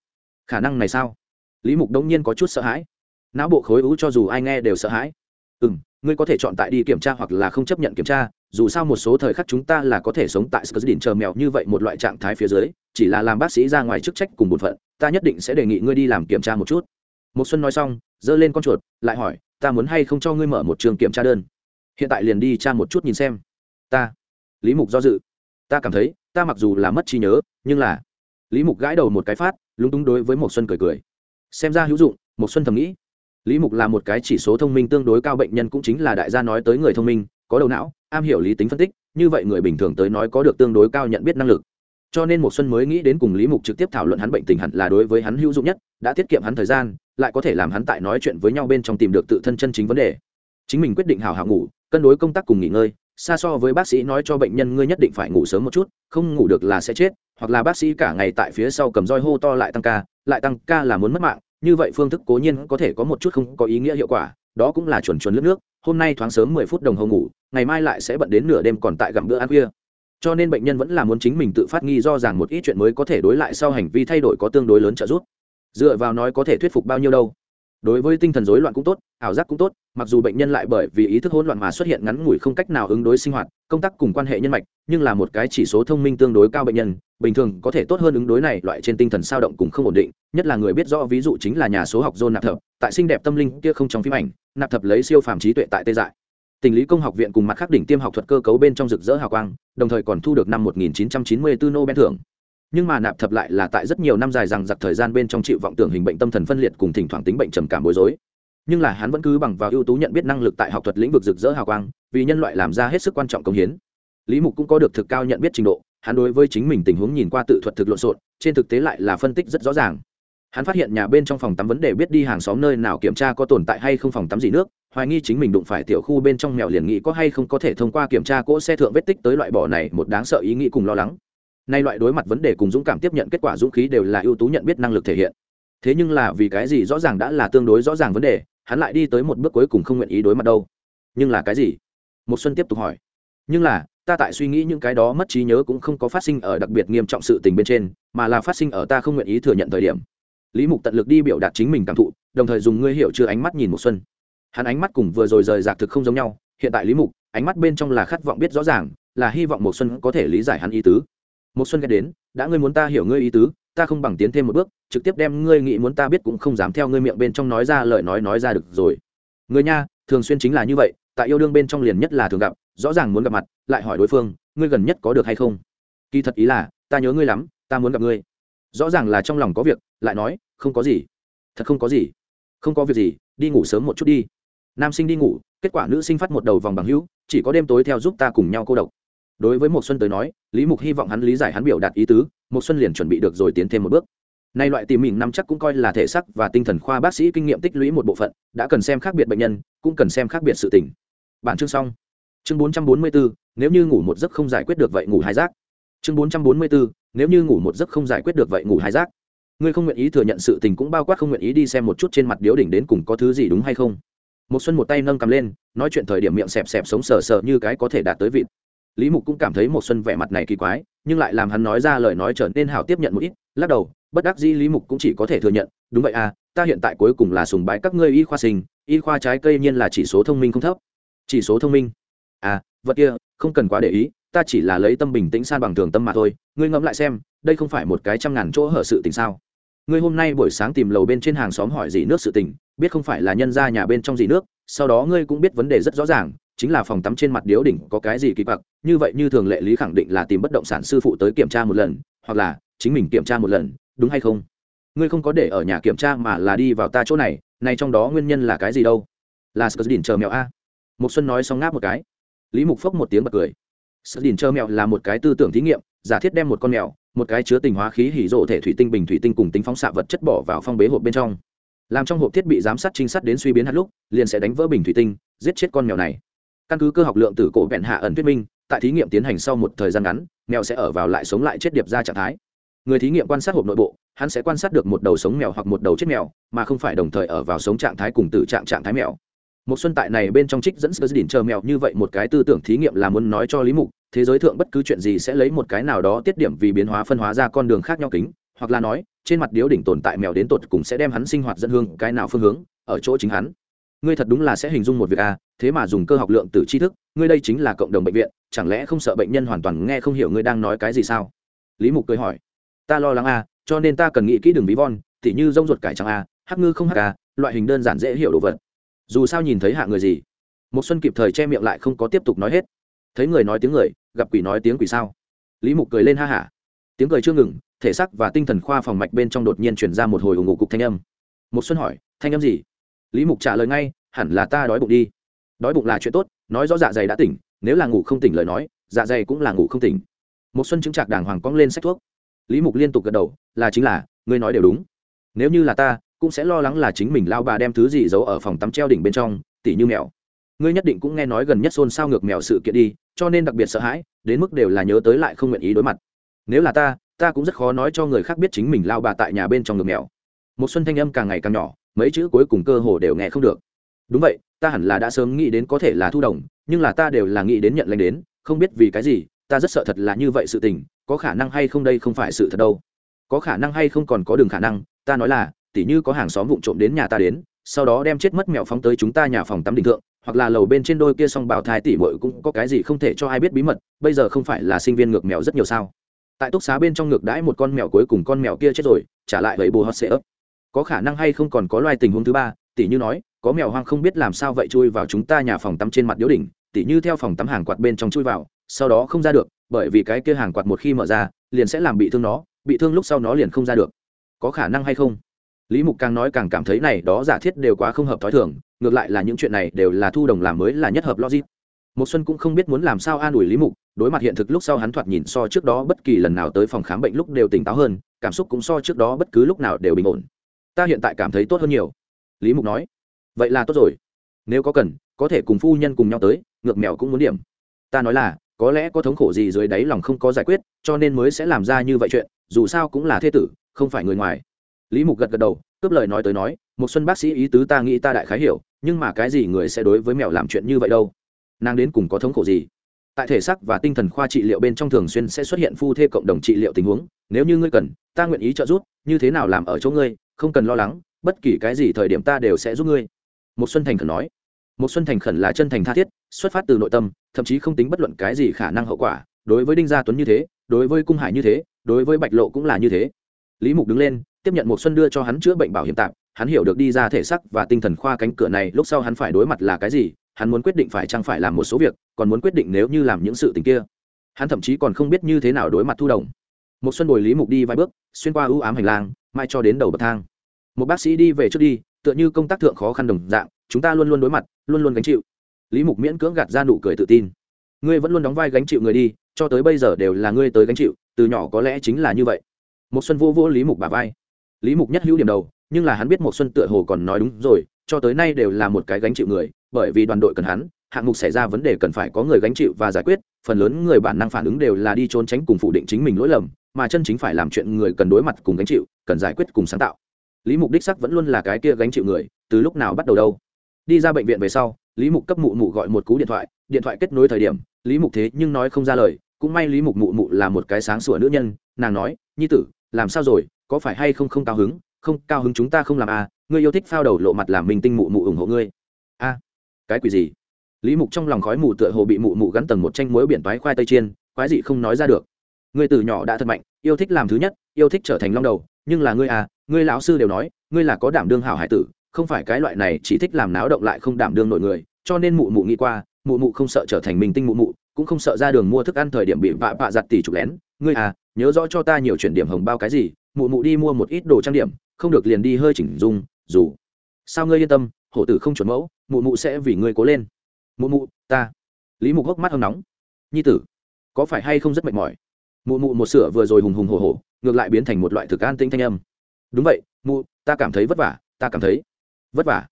Khả năng này sao? Lý mục đống nhiên có chút sợ hãi não bộ khối u cho dù ai nghe đều sợ hãi ừ ngươi có thể chọn tại đi kiểm tra hoặc là không chấp nhận kiểm tra dù sao một số thời khắc chúng ta là có thể sống tại Skurdin chờ mèo như vậy một loại trạng thái phía dưới, chỉ là làm bác sĩ ra ngoài chức trách cùng một phận, ta nhất định sẽ đề nghị ngươi đi làm kiểm tra một chút. Một Xuân nói xong, giơ lên con chuột, lại hỏi, ta muốn hay không cho ngươi mở một trường kiểm tra đơn. Hiện tại liền đi tra một chút nhìn xem. Ta. Lý Mục do dự. Ta cảm thấy, ta mặc dù là mất trí nhớ, nhưng là Lý Mục gãi đầu một cái phát, lúng túng đối với Một Xuân cười cười. Xem ra hữu dụng, Một Xuân thầm nghĩ. Lý Mục là một cái chỉ số thông minh tương đối cao bệnh nhân cũng chính là đại gia nói tới người thông minh, có đầu não, am hiểu lý tính phân tích như vậy người bình thường tới nói có được tương đối cao nhận biết năng lực. Cho nên một xuân mới nghĩ đến cùng lý mục trực tiếp thảo luận hắn bệnh tình hẳn là đối với hắn hữu dụng nhất đã tiết kiệm hắn thời gian lại có thể làm hắn tại nói chuyện với nhau bên trong tìm được tự thân chân chính vấn đề. Chính mình quyết định hào hào ngủ cân đối công tác cùng nghỉ ngơi xa so với bác sĩ nói cho bệnh nhân ngươi nhất định phải ngủ sớm một chút không ngủ được là sẽ chết hoặc là bác sĩ cả ngày tại phía sau cầm roi hô to lại tăng ca lại tăng ca là muốn mất mạng như vậy phương thức cố nhiên có thể có một chút không có ý nghĩa hiệu quả, đó cũng là chuẩn chuẩn lướt nước, hôm nay thoáng sớm mười phút đồng hồ ngủ, ngày mai lại sẽ bận đến nửa đêm còn tại gặm bữa ăn khuya. Cho nên bệnh nhân vẫn là muốn chính mình tự phát nghi do rằng một ít chuyện mới có thể đối lại sau hành vi thay đổi có tương đối lớn trợ giúp. Dựa vào nói có thể thuyết phục bao nhiêu đâu đối với tinh thần rối loạn cũng tốt, ảo giác cũng tốt, mặc dù bệnh nhân lại bởi vì ý thức hỗn loạn mà xuất hiện ngắn ngủi không cách nào ứng đối sinh hoạt, công tác cùng quan hệ nhân mạch, nhưng là một cái chỉ số thông minh tương đối cao bệnh nhân, bình thường có thể tốt hơn ứng đối này loại trên tinh thần sao động cùng không ổn định, nhất là người biết rõ ví dụ chính là nhà số học john nạp thập, tại xinh đẹp tâm linh kia không trong phim ảnh, nạp thập lấy siêu phàm trí tuệ tại tê dại. Tình lý công học viện cùng mặt khắc đỉnh tiêm học thuật cơ cấu bên trong rực rỡ hào quang, đồng thời còn thu được năm 1994 nobel thưởng nhưng mà nạp thập lại là tại rất nhiều năm dài rằng giặc thời gian bên trong chịu vọng tưởng hình bệnh tâm thần phân liệt cùng thỉnh thoảng tính bệnh trầm cảm bối rối. Nhưng là hắn vẫn cứ bằng vào ưu tú nhận biết năng lực tại học thuật lĩnh vực rực rỡ hào quang, vì nhân loại làm ra hết sức quan trọng công hiến. Lý mục cũng có được thực cao nhận biết trình độ, hắn đối với chính mình tình huống nhìn qua tự thuật thực lộn xộn, trên thực tế lại là phân tích rất rõ ràng. Hắn phát hiện nhà bên trong phòng tắm vấn đề biết đi hàng xóm nơi nào kiểm tra có tồn tại hay không phòng tắm gì nước, hoài nghi chính mình đụng phải tiểu khu bên trong mèo liền nghĩ có hay không có thể thông qua kiểm tra cỗ xe thượng vết tích tới loại bỏ này một đáng sợ ý nghĩ cùng lo lắng nay loại đối mặt vấn đề cùng dũng cảm tiếp nhận kết quả dũng khí đều là ưu tú nhận biết năng lực thể hiện. Thế nhưng là vì cái gì rõ ràng đã là tương đối rõ ràng vấn đề, hắn lại đi tới một bước cuối cùng không nguyện ý đối mặt đâu. Nhưng là cái gì? Một xuân tiếp tục hỏi. Nhưng là, ta tại suy nghĩ những cái đó mất trí nhớ cũng không có phát sinh ở đặc biệt nghiêm trọng sự tình bên trên, mà là phát sinh ở ta không nguyện ý thừa nhận thời điểm. Lý mục tận lực đi biểu đạt chính mình cảm thụ, đồng thời dùng ngươi hiểu chưa ánh mắt nhìn một xuân. Hắn ánh mắt cùng vừa rồi rời rạc thực không giống nhau, hiện tại lý mục, ánh mắt bên trong là khát vọng biết rõ ràng, là hy vọng một xuân có thể lý giải hắn ý tứ một xuân ghé đến, đã ngươi muốn ta hiểu ngươi ý tứ, ta không bằng tiến thêm một bước, trực tiếp đem ngươi nghĩ muốn ta biết cũng không dám theo ngươi miệng bên trong nói ra lời nói nói ra được rồi. Người nha, thường xuyên chính là như vậy, tại yêu đương bên trong liền nhất là thường gặp, rõ ràng muốn gặp mặt, lại hỏi đối phương, ngươi gần nhất có được hay không? Kỳ thật ý là, ta nhớ ngươi lắm, ta muốn gặp ngươi. Rõ ràng là trong lòng có việc, lại nói, không có gì. Thật không có gì. Không có việc gì, đi ngủ sớm một chút đi. Nam sinh đi ngủ, kết quả nữ sinh phát một đầu vòng bằng hữu, chỉ có đêm tối theo giúp ta cùng nhau cô độc đối với một xuân tới nói lý mục hy vọng hắn lý giải hắn biểu đạt ý tứ một xuân liền chuẩn bị được rồi tiến thêm một bước. Nay loại tìm mình nắm chắc cũng coi là thể sắc và tinh thần khoa bác sĩ kinh nghiệm tích lũy một bộ phận đã cần xem khác biệt bệnh nhân cũng cần xem khác biệt sự tình. Bản chương xong. Chương 444, nếu như ngủ một giấc không giải quyết được vậy ngủ hai giấc chương 444, nếu như ngủ một giấc không giải quyết được vậy ngủ hai giấc ngươi không nguyện ý thừa nhận sự tình cũng bao quát không nguyện ý đi xem một chút trên mặt điếu đỉnh đến cùng có thứ gì đúng hay không? Một xuân một tay nâng cầm lên nói chuyện thời điểm miệng sẹp sẹp sống sờ sờ như cái có thể đạt tới vịt lý mục cũng cảm thấy một xuân vẻ mặt này kỳ quái, nhưng lại làm hắn nói ra lời nói trở nên hảo tiếp nhận một ít, lắc đầu, bất đắc dĩ lý mục cũng chỉ có thể thừa nhận, đúng vậy à ta hiện tại cuối cùng là sùng bái các ngươi y khoa sinh, y khoa trái cây nhiên là chỉ số thông minh không thấp. Chỉ số thông minh? À vật kia, không cần quá để ý, ta chỉ là lấy tâm bình tĩnh san bằng thường tâm mà thôi, ngươi ngẫm lại xem, đây không phải một cái trăm ngàn chỗ hở sự tình sao? Ngươi hôm nay buổi sáng tìm lầu bên trên hàng xóm hỏi gì nước sự tình, biết không phải là nhân ra nhà bên trong gì nước, sau đó ngươi cũng biết vấn đề rất rõ ràng chính là phòng tắm trên mặt điếu đỉnh có cái gì kỳ quặc, như vậy như thường lệ lý khẳng định là tìm bất động sản sư phụ tới kiểm tra một lần, hoặc là chính mình kiểm tra một lần, đúng hay không? Ngươi không có để ở nhà kiểm tra mà là đi vào ta chỗ này này trong đó nguyên nhân là cái gì đâu? Là sờ đỉnh chờ mèo a. Một xuân nói xong ngáp một cái. Lý mục phốc một tiếng bật cười. Sờ đỉnh chờ mèo là một cái tư tưởng thí nghiệm, giả thiết đem một con mèo, một cái chứa tình hóa khí hỉ rộ thể thủy tinh bình thủy tinh cùng tính phóng xạ vật chất bỏ vào phong bế hộp bên trong. Làm trong hộp thiết bị giám sát trinh sát đến suy biến hạt lúc, liền sẽ đánh vỡ bình thủy tinh, giết chết con mèo này căn cứ cơ học lượng tử cổ vẹn hạ ẩn thuyết minh, tại thí nghiệm tiến hành sau một thời gian ngắn, mèo sẽ ở vào lại sống lại chết điệp ra trạng thái. Người thí nghiệm quan sát hộp nội bộ, hắn sẽ quan sát được một đầu sống mèo hoặc một đầu chết mèo, mà không phải đồng thời ở vào sống trạng thái cùng tử trạng trạng thái mèo. Một xuân tại này bên trong trích dẫn sơ đỉnh chờ mèo như vậy một cái tư tưởng thí nghiệm là muốn nói cho lý mục, thế giới thượng bất cứ chuyện gì sẽ lấy một cái nào đó tiết điểm vì biến hóa phân hóa ra con đường khác nhau kính, hoặc là nói, trên mặt điếu đỉnh tồn tại mèo đến tột cùng sẽ đem hắn sinh hoạt dẫn hương cái nào phương hướng, ở chỗ chính hắn ngươi thật đúng là sẽ hình dung một việc a thế mà dùng cơ học lượng từ tri thức, ngươi đây chính là cộng đồng bệnh viện, chẳng lẽ không sợ bệnh nhân hoàn toàn nghe không hiểu ngươi đang nói cái gì sao? Lý mục cười hỏi. Ta lo lắng a cho nên ta cần nghĩ kỹ đường ví von, tỉ như rông ruột cải trắng a hắc ngư không hắc a loại hình đơn giản dễ hiểu đồ vật. Dù sao nhìn thấy hạ người gì? Một xuân kịp thời che miệng lại không có tiếp tục nói hết. Thấy người nói tiếng người, gặp quỷ nói tiếng quỷ sao? Lý mục cười lên ha hả. Tiếng cười chưa ngừng, thể xác và tinh thần khoa phòng mạch bên trong đột nhiên chuyển ra một hồi ủng ngụ cục thanh âm. Một xuân hỏi, thanh âm gì? Lý mục trả lời ngay, hẳn là ta đói bụng đi. Đói bụng là chuyện tốt, nói rõ dạ dày đã tỉnh, nếu là ngủ không tỉnh lời nói dạ dày cũng là ngủ không tỉnh. Một xuân chứng trạc đàng hoàng cong lên sách thuốc. Lý mục liên tục gật đầu, là chính là, ngươi nói đều đúng. Nếu như là ta, cũng sẽ lo lắng là chính mình lao bà đem thứ gì giấu ở phòng tắm treo đỉnh bên trong, tỉ như mèo. Ngươi nhất định cũng nghe nói gần nhất xôn xao ngược mèo sự kiện đi, cho nên đặc biệt sợ hãi, đến mức đều là nhớ tới lại không nguyện ý đối mặt. Nếu là ta ta cũng rất khó nói cho người khác biết chính mình lao bà tại nhà bên trong ngược mèo. Một xuân thanh âm càng ngày càng nhỏ mấy chữ cuối cùng cơ hồ đều nghe không được. Đúng vậy, ta hẳn là đã sớm nghĩ đến có thể là thu đồng, nhưng là ta đều là nghĩ đến nhận lãnh đến, không biết vì cái gì, ta rất sợ thật là như vậy sự tình, có khả năng hay không đây không phải sự thật đâu. Có khả năng hay không còn có đường khả năng, ta nói là, tỉ như có hàng xóm vụng trộm đến nhà ta đến, sau đó đem chết mất mèo phóng tới chúng ta nhà phòng tắm đình thượng, hoặc là lầu bên trên đôi kia xong bảo thai tỉ mội cũng có cái gì không thể cho ai biết bí mật, bây giờ không phải là sinh viên ngược mèo rất nhiều sao? Tại túc xá bên trong ngược đãi một con mèo cuối cùng con mèo kia chết rồi, trả lại vậy bù hot sẽ ấp có khả năng hay không còn có loài tình huống thứ ba, tỉ như nói, có mèo hoang không biết làm sao vậy chui vào chúng ta nhà phòng tắm trên mặt điếu đỉnh, tỉ như theo phòng tắm hàng quạt bên trong chui vào, sau đó không ra được, bởi vì cái kia hàng quạt một khi mở ra, liền sẽ làm bị thương nó, bị thương lúc sau nó liền không ra được. Có khả năng hay không? Lý mục càng nói càng cảm thấy này đó giả thiết đều quá không hợp t h ó i thường, ngược lại là những chuyện này đều là thu đồng làm mới là nhất hợp logic. Một xuân cũng không biết muốn làm sao an ủi lý mục, đối mặt hiện thực lúc sau hắn thoạt nhìn so trước đó bất kỳ lần nào tới phòng khám bệnh lúc đều tỉnh táo hơn, cảm xúc cũng so trước đó bất cứ lúc nào đều bình ổn ta hiện tại cảm thấy tốt hơn nhiều. Lý mục nói, vậy là tốt rồi. Nếu có cần, có thể cùng phu nhân cùng nhau tới, ngược mèo cũng muốn điểm. Ta nói là, có lẽ có thống khổ gì dưới đáy lòng không có giải quyết, cho nên mới sẽ làm ra như vậy chuyện, dù sao cũng là thế tử, không phải người ngoài. Lý mục gật gật đầu, cướp lời nói tới nói, một xuân bác sĩ ý tứ ta nghĩ ta đại khái hiểu, nhưng mà cái gì người sẽ đối với mèo làm chuyện như vậy đâu? Nàng đến cùng có thống khổ gì? Tại thể xác và tinh thần khoa trị liệu bên trong thường xuyên sẽ xuất hiện phu thê cộng đồng trị liệu tình huống, nếu như ngươi cần, ta nguyện ý trợ giúp, như thế nào làm ở chỗ ngươi không cần lo lắng, bất kỳ cái gì thời điểm ta đều sẽ giúp ngươi. Một xuân thành khẩn nói. Một xuân thành khẩn là chân thành tha thiết, xuất phát từ nội tâm, thậm chí không tính bất luận cái gì khả năng hậu quả. Đối với đinh gia tuấn như thế, đối với cung hải như thế, đối với bạch lộ cũng là như thế. Lý mục đứng lên, tiếp nhận một xuân đưa cho hắn chữa bệnh bảo hiểm tạm. Hắn hiểu được đi ra thể sắc và tinh thần khoa cánh cửa này lúc sau hắn phải đối mặt là cái gì, hắn muốn quyết định phải chăng phải làm một số việc, còn muốn quyết định nếu như làm những sự tình kia. Hắn thậm chí còn không biết như thế nào đối mặt thu đồng. Một xuân bồi lý mục đi vài bước, xuyên qua ưu ám hành lang mai cho đến đầu bậc thang. Một bác sĩ đi về trước đi, tựa như công tác thượng khó khăn đồng dạng, chúng ta luôn luôn đối mặt, luôn luôn gánh chịu. Lý mục miễn cưỡng gạt ra nụ cười tự tin. Ngươi vẫn luôn đóng vai gánh chịu người đi, cho tới bây giờ đều là ngươi tới gánh chịu, từ nhỏ có lẽ chính là như vậy. Một xuân vô vô lý mục bà vai. Lý mục nhất hữu điểm đầu, nhưng là hắn biết một xuân tựa hồ còn nói đúng rồi, cho tới nay đều là một cái gánh chịu người, bởi vì đoàn đội cần hắn, hạng mục xảy ra vấn đề cần phải có người gánh chịu và giải quyết, phần lớn người bản năng phản ứng đều là đi trốn tránh cùng phủ định chính mình lỗi lầm mà chân chính phải làm chuyện người cần đối mặt cùng gánh chịu, cần giải quyết cùng sáng tạo. Lý mục đích sắc vẫn luôn là cái kia gánh chịu người, từ lúc nào bắt đầu đâu? Đi ra bệnh viện về sau, lý mục cấp mụ mụ gọi một cú điện thoại điện thoại kết nối thời điểm, lý mục thế nhưng nói không ra lời, cũng may lý mục mụ mụ là một cái sáng sủa nữ nhân, nàng nói, nhi tử, làm sao rồi? Có phải hay không không cao hứng? Không, cao hứng chúng ta không làm à ngươi yêu thích phao đầu lộ mặt làm mình tinh mụ mụ ủng hộ ngươi. A, cái quỷ gì? Lý mục trong lòng khói mù tựa hồ bị mụ mụ gắn tầng một tranh muối biển toái khoai tây chiên, quái dị không nói ra được ngươi từ nhỏ đã thật mạnh, yêu thích làm thứ nhất, yêu thích trở thành long đầu, nhưng là ngươi à ngươi lão sư đều nói, ngươi là có đảm đương hảo hải tử, không phải cái loại này chỉ thích làm náo động lại không đảm đương nội người, cho nên mụ mụ nghĩ qua, mụ mụ không sợ trở thành mình tinh mụ mụ, cũng không sợ ra đường mua thức ăn thời điểm bị vạ vạ giặt tỉ chụp lén. Ngươi à nhớ rõ cho ta nhiều chuyển điểm hồng bao cái gì, mụ mụ đi mua một ít đồ trang điểm, không được liền đi hơi chỉnh dung, dù. Sao ngươi yên tâm, hổ tử không chuẩn mẫu, mụ mụ sẽ vì ngươi cố lên. Mụ mụ, ta. Lý mục hốc mắt hâm nóng. Nhi tử, có phải hay không rất mệt mỏi? Mụ mụ một sửa vừa rồi hùng hùng hồ hồ ngược lại biến thành một loại thực an tinh thanh âm. Đúng vậy, mụ, ta cảm thấy vất vả, ta cảm thấy vất vả.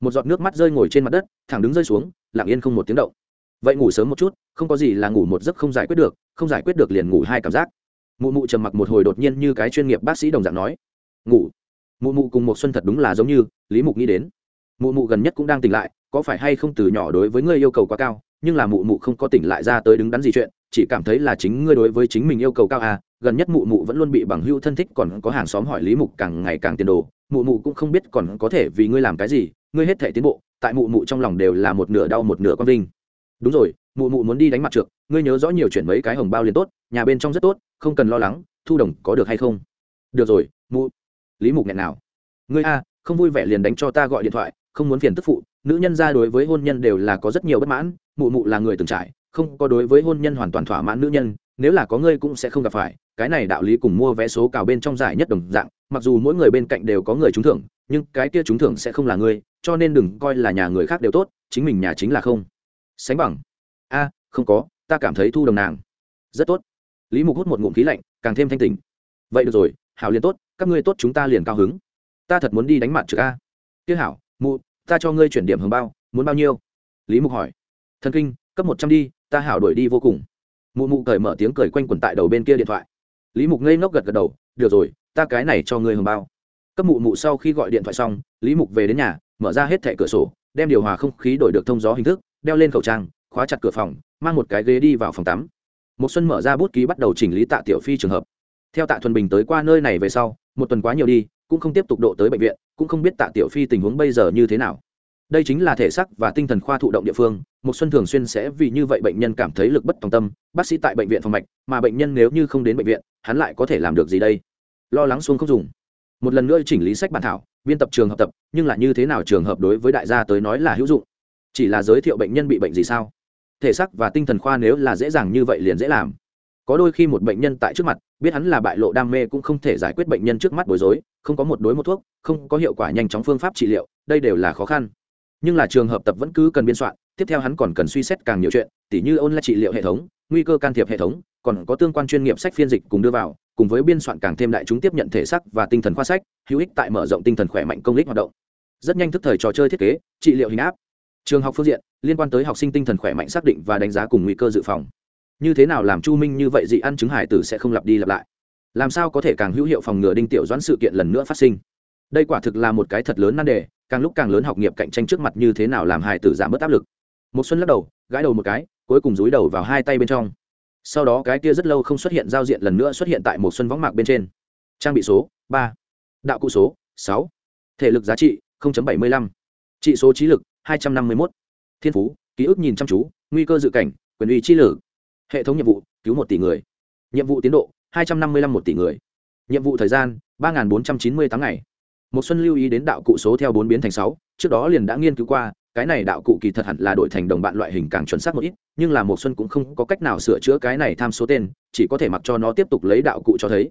Một giọt nước mắt rơi ngồi trên mặt đất, thẳng đứng rơi xuống, lặng yên không một tiếng động. Vậy ngủ sớm một chút, không có gì là ngủ một giấc không giải quyết được, không giải quyết được liền ngủ hai cảm giác. Mụ mụ trầm mặc một hồi đột nhiên như cái chuyên nghiệp bác sĩ đồng dạng nói. Ngủ. Mụ mụ cùng một xuân thật đúng là giống như, lý mục nghĩ đến. Mụ mụ gần nhất cũng đang tỉnh lại, có phải hay không từ nhỏ đối với ngươi yêu cầu quá cao, nhưng là mụ mụ không có tỉnh lại ra tới đứng đắn gì chuyện chỉ cảm thấy là chính ngươi đối với chính mình yêu cầu cao à gần nhất mụ mụ vẫn luôn bị bằng hưu thân thích, còn có hàng xóm hỏi lý mục càng ngày càng tiền đồ, mụ mụ cũng không biết còn có thể vì ngươi làm cái gì, ngươi hết thể tiến bộ, tại mụ mụ trong lòng đều là một nửa đau một nửa con vinh. Đúng rồi, mụ mụ muốn đi đánh mặt trượt ngươi nhớ rõ nhiều chuyện mấy cái hồng bao liền tốt, nhà bên trong rất tốt, không cần lo lắng, thu đồng có được hay không? Được rồi, mụ. Lý mục nghẹn nào. Ngươi a không vui vẻ liền đánh cho ta gọi điện thoại, không muốn phiền tức phụ, nữ nhân ra đối với hôn nhân đều là có rất nhiều bất mãn, mụ mụ là người từng trải không có đối với hôn nhân hoàn toàn thỏa mãn nữ nhân, nếu là có ngươi cũng sẽ không gặp phải, cái này đạo lý cùng mua vé số cào bên trong giải nhất đồng dạng, mặc dù mỗi người bên cạnh đều có người trúng thưởng, nhưng cái kia trúng thưởng sẽ không là ngươi, cho nên đừng coi là nhà người khác đều tốt, chính mình nhà chính là không. Sánh bằng. A, không có, ta cảm thấy thu đồng nàng. Rất tốt. Lý mục hút một ngụm khí lạnh, càng thêm thanh tình vậy được rồi, hảo liền tốt, các ngươi tốt chúng ta liền cao hứng. Ta thật muốn đi đánh mặt trực a. Tiếc hảo, mụ, ta cho ngươi chuyển điểm hưởng bao, muốn bao nhiêu? Lý mục hỏi. Thần kinh, cấp một trăm đi ta hảo đuổi đi vô cùng. Mụ mụ cởi mở tiếng cười quanh quẩn tại đầu bên kia điện thoại. Lý mục ngây ngốc gật gật đầu, được rồi, ta cái này cho ngươi hưởng bao. Cấp mụ mụ sau khi gọi điện thoại xong, lý mục về đến nhà, mở ra hết thẻ cửa sổ, đem điều hòa không khí đổi được thông gió hình thức, đeo lên khẩu trang, khóa chặt cửa phòng, mang một cái ghế đi vào phòng tắm. Một xuân mở ra bút ký bắt đầu chỉnh lý tạ tiểu phi trường hợp. Theo tạ thuần bình tới qua nơi này về sau, một tuần quá nhiều đi, cũng không tiếp tục độ tới bệnh viện, cũng không biết tạ tiểu phi tình huống bây giờ như thế nào đây chính là thể xác và tinh thần khoa thụ động địa phương một xuân thường xuyên sẽ vì như vậy bệnh nhân cảm thấy lực bất tòng tâm, bác sĩ tại bệnh viện phòng mạch, mà bệnh nhân nếu như không đến bệnh viện, hắn lại có thể làm được gì đây? Lo lắng xuống không dùng. Một lần nữa chỉnh lý sách bản thảo, biên tập trường học tập, nhưng là như thế nào trường hợp đối với đại gia tới nói là hữu dụng? Chỉ là giới thiệu bệnh nhân bị bệnh gì sao? Thể xác và tinh thần khoa nếu là dễ dàng như vậy liền dễ làm. Có đôi khi một bệnh nhân tại trước mặt, biết hắn là bại lộ đam mê cũng không thể giải quyết bệnh nhân trước mắt bối rối, không có một đối một thuốc, không có hiệu quả nhanh chóng phương pháp trị liệu, đây đều là khó khăn nhưng là trường hợp tập vẫn cứ cần biên soạn, tiếp theo hắn còn cần suy xét càng nhiều chuyện, tỉ như ôn lại trị liệu hệ thống, nguy cơ can thiệp hệ thống, còn có tương quan chuyên nghiệp sách phiên dịch cùng đưa vào, cùng với biên soạn càng thêm đại chúng tiếp nhận thể sắc và tinh thần khoa sách, hữu ích tại mở rộng tinh thần khỏe mạnh công lý hoạt động. Rất nhanh thức thời trò chơi thiết kế, trị liệu hình áp. Trường học phương diện, liên quan tới học sinh tinh thần khỏe mạnh xác định và đánh giá cùng nguy cơ dự phòng. Như thế nào làm chu minh như vậy dị ăn chứng hải tử sẽ không lặp đi lặp lại? Làm sao có thể càng hữu hiệu phòng ngừa đinh tiểu doãn sự kiện lần nữa phát sinh? Đây quả thực là một cái thật lớn nan đề càng lúc càng lớn học nghiệp cạnh tranh trước mặt như thế nào làm hài tử giảm bớt áp lực. Một xuân lắc đầu, gãi đầu một cái, cuối cùng dúi đầu vào hai tay bên trong. Sau đó cái kia rất lâu không xuất hiện giao diện lần nữa xuất hiện tại một xuân võng mạc bên trên. Trang bị số, ba. Đạo cụ số, sáu. Thể lực giá trị bảy mươi lăm. Trị số trí lực, hai trăm năm mươi một thiên phú, ký ức nhìn chăm chú, nguy cơ dự cảnh, quyền uy chi lử. Hệ thống nhiệm vụ, cứu một tỷ người. Nhiệm vụ tiến độ, hai trăm năm mươi năm một tỷ người. Nhiệm vụ thời gian, ba bốn trăm chín mươi tám ngày một xuân lưu ý đến đạo cụ số theo bốn biến thành sáu, trước đó liền đã nghiên cứu qua, cái này đạo cụ kỳ thật hẳn là đổi thành đồng bạn loại hình càng chuẩn xác một ít, nhưng là một xuân cũng không có cách nào sửa chữa cái này tham số tên, chỉ có thể mặc cho nó tiếp tục lấy đạo cụ cho thấy.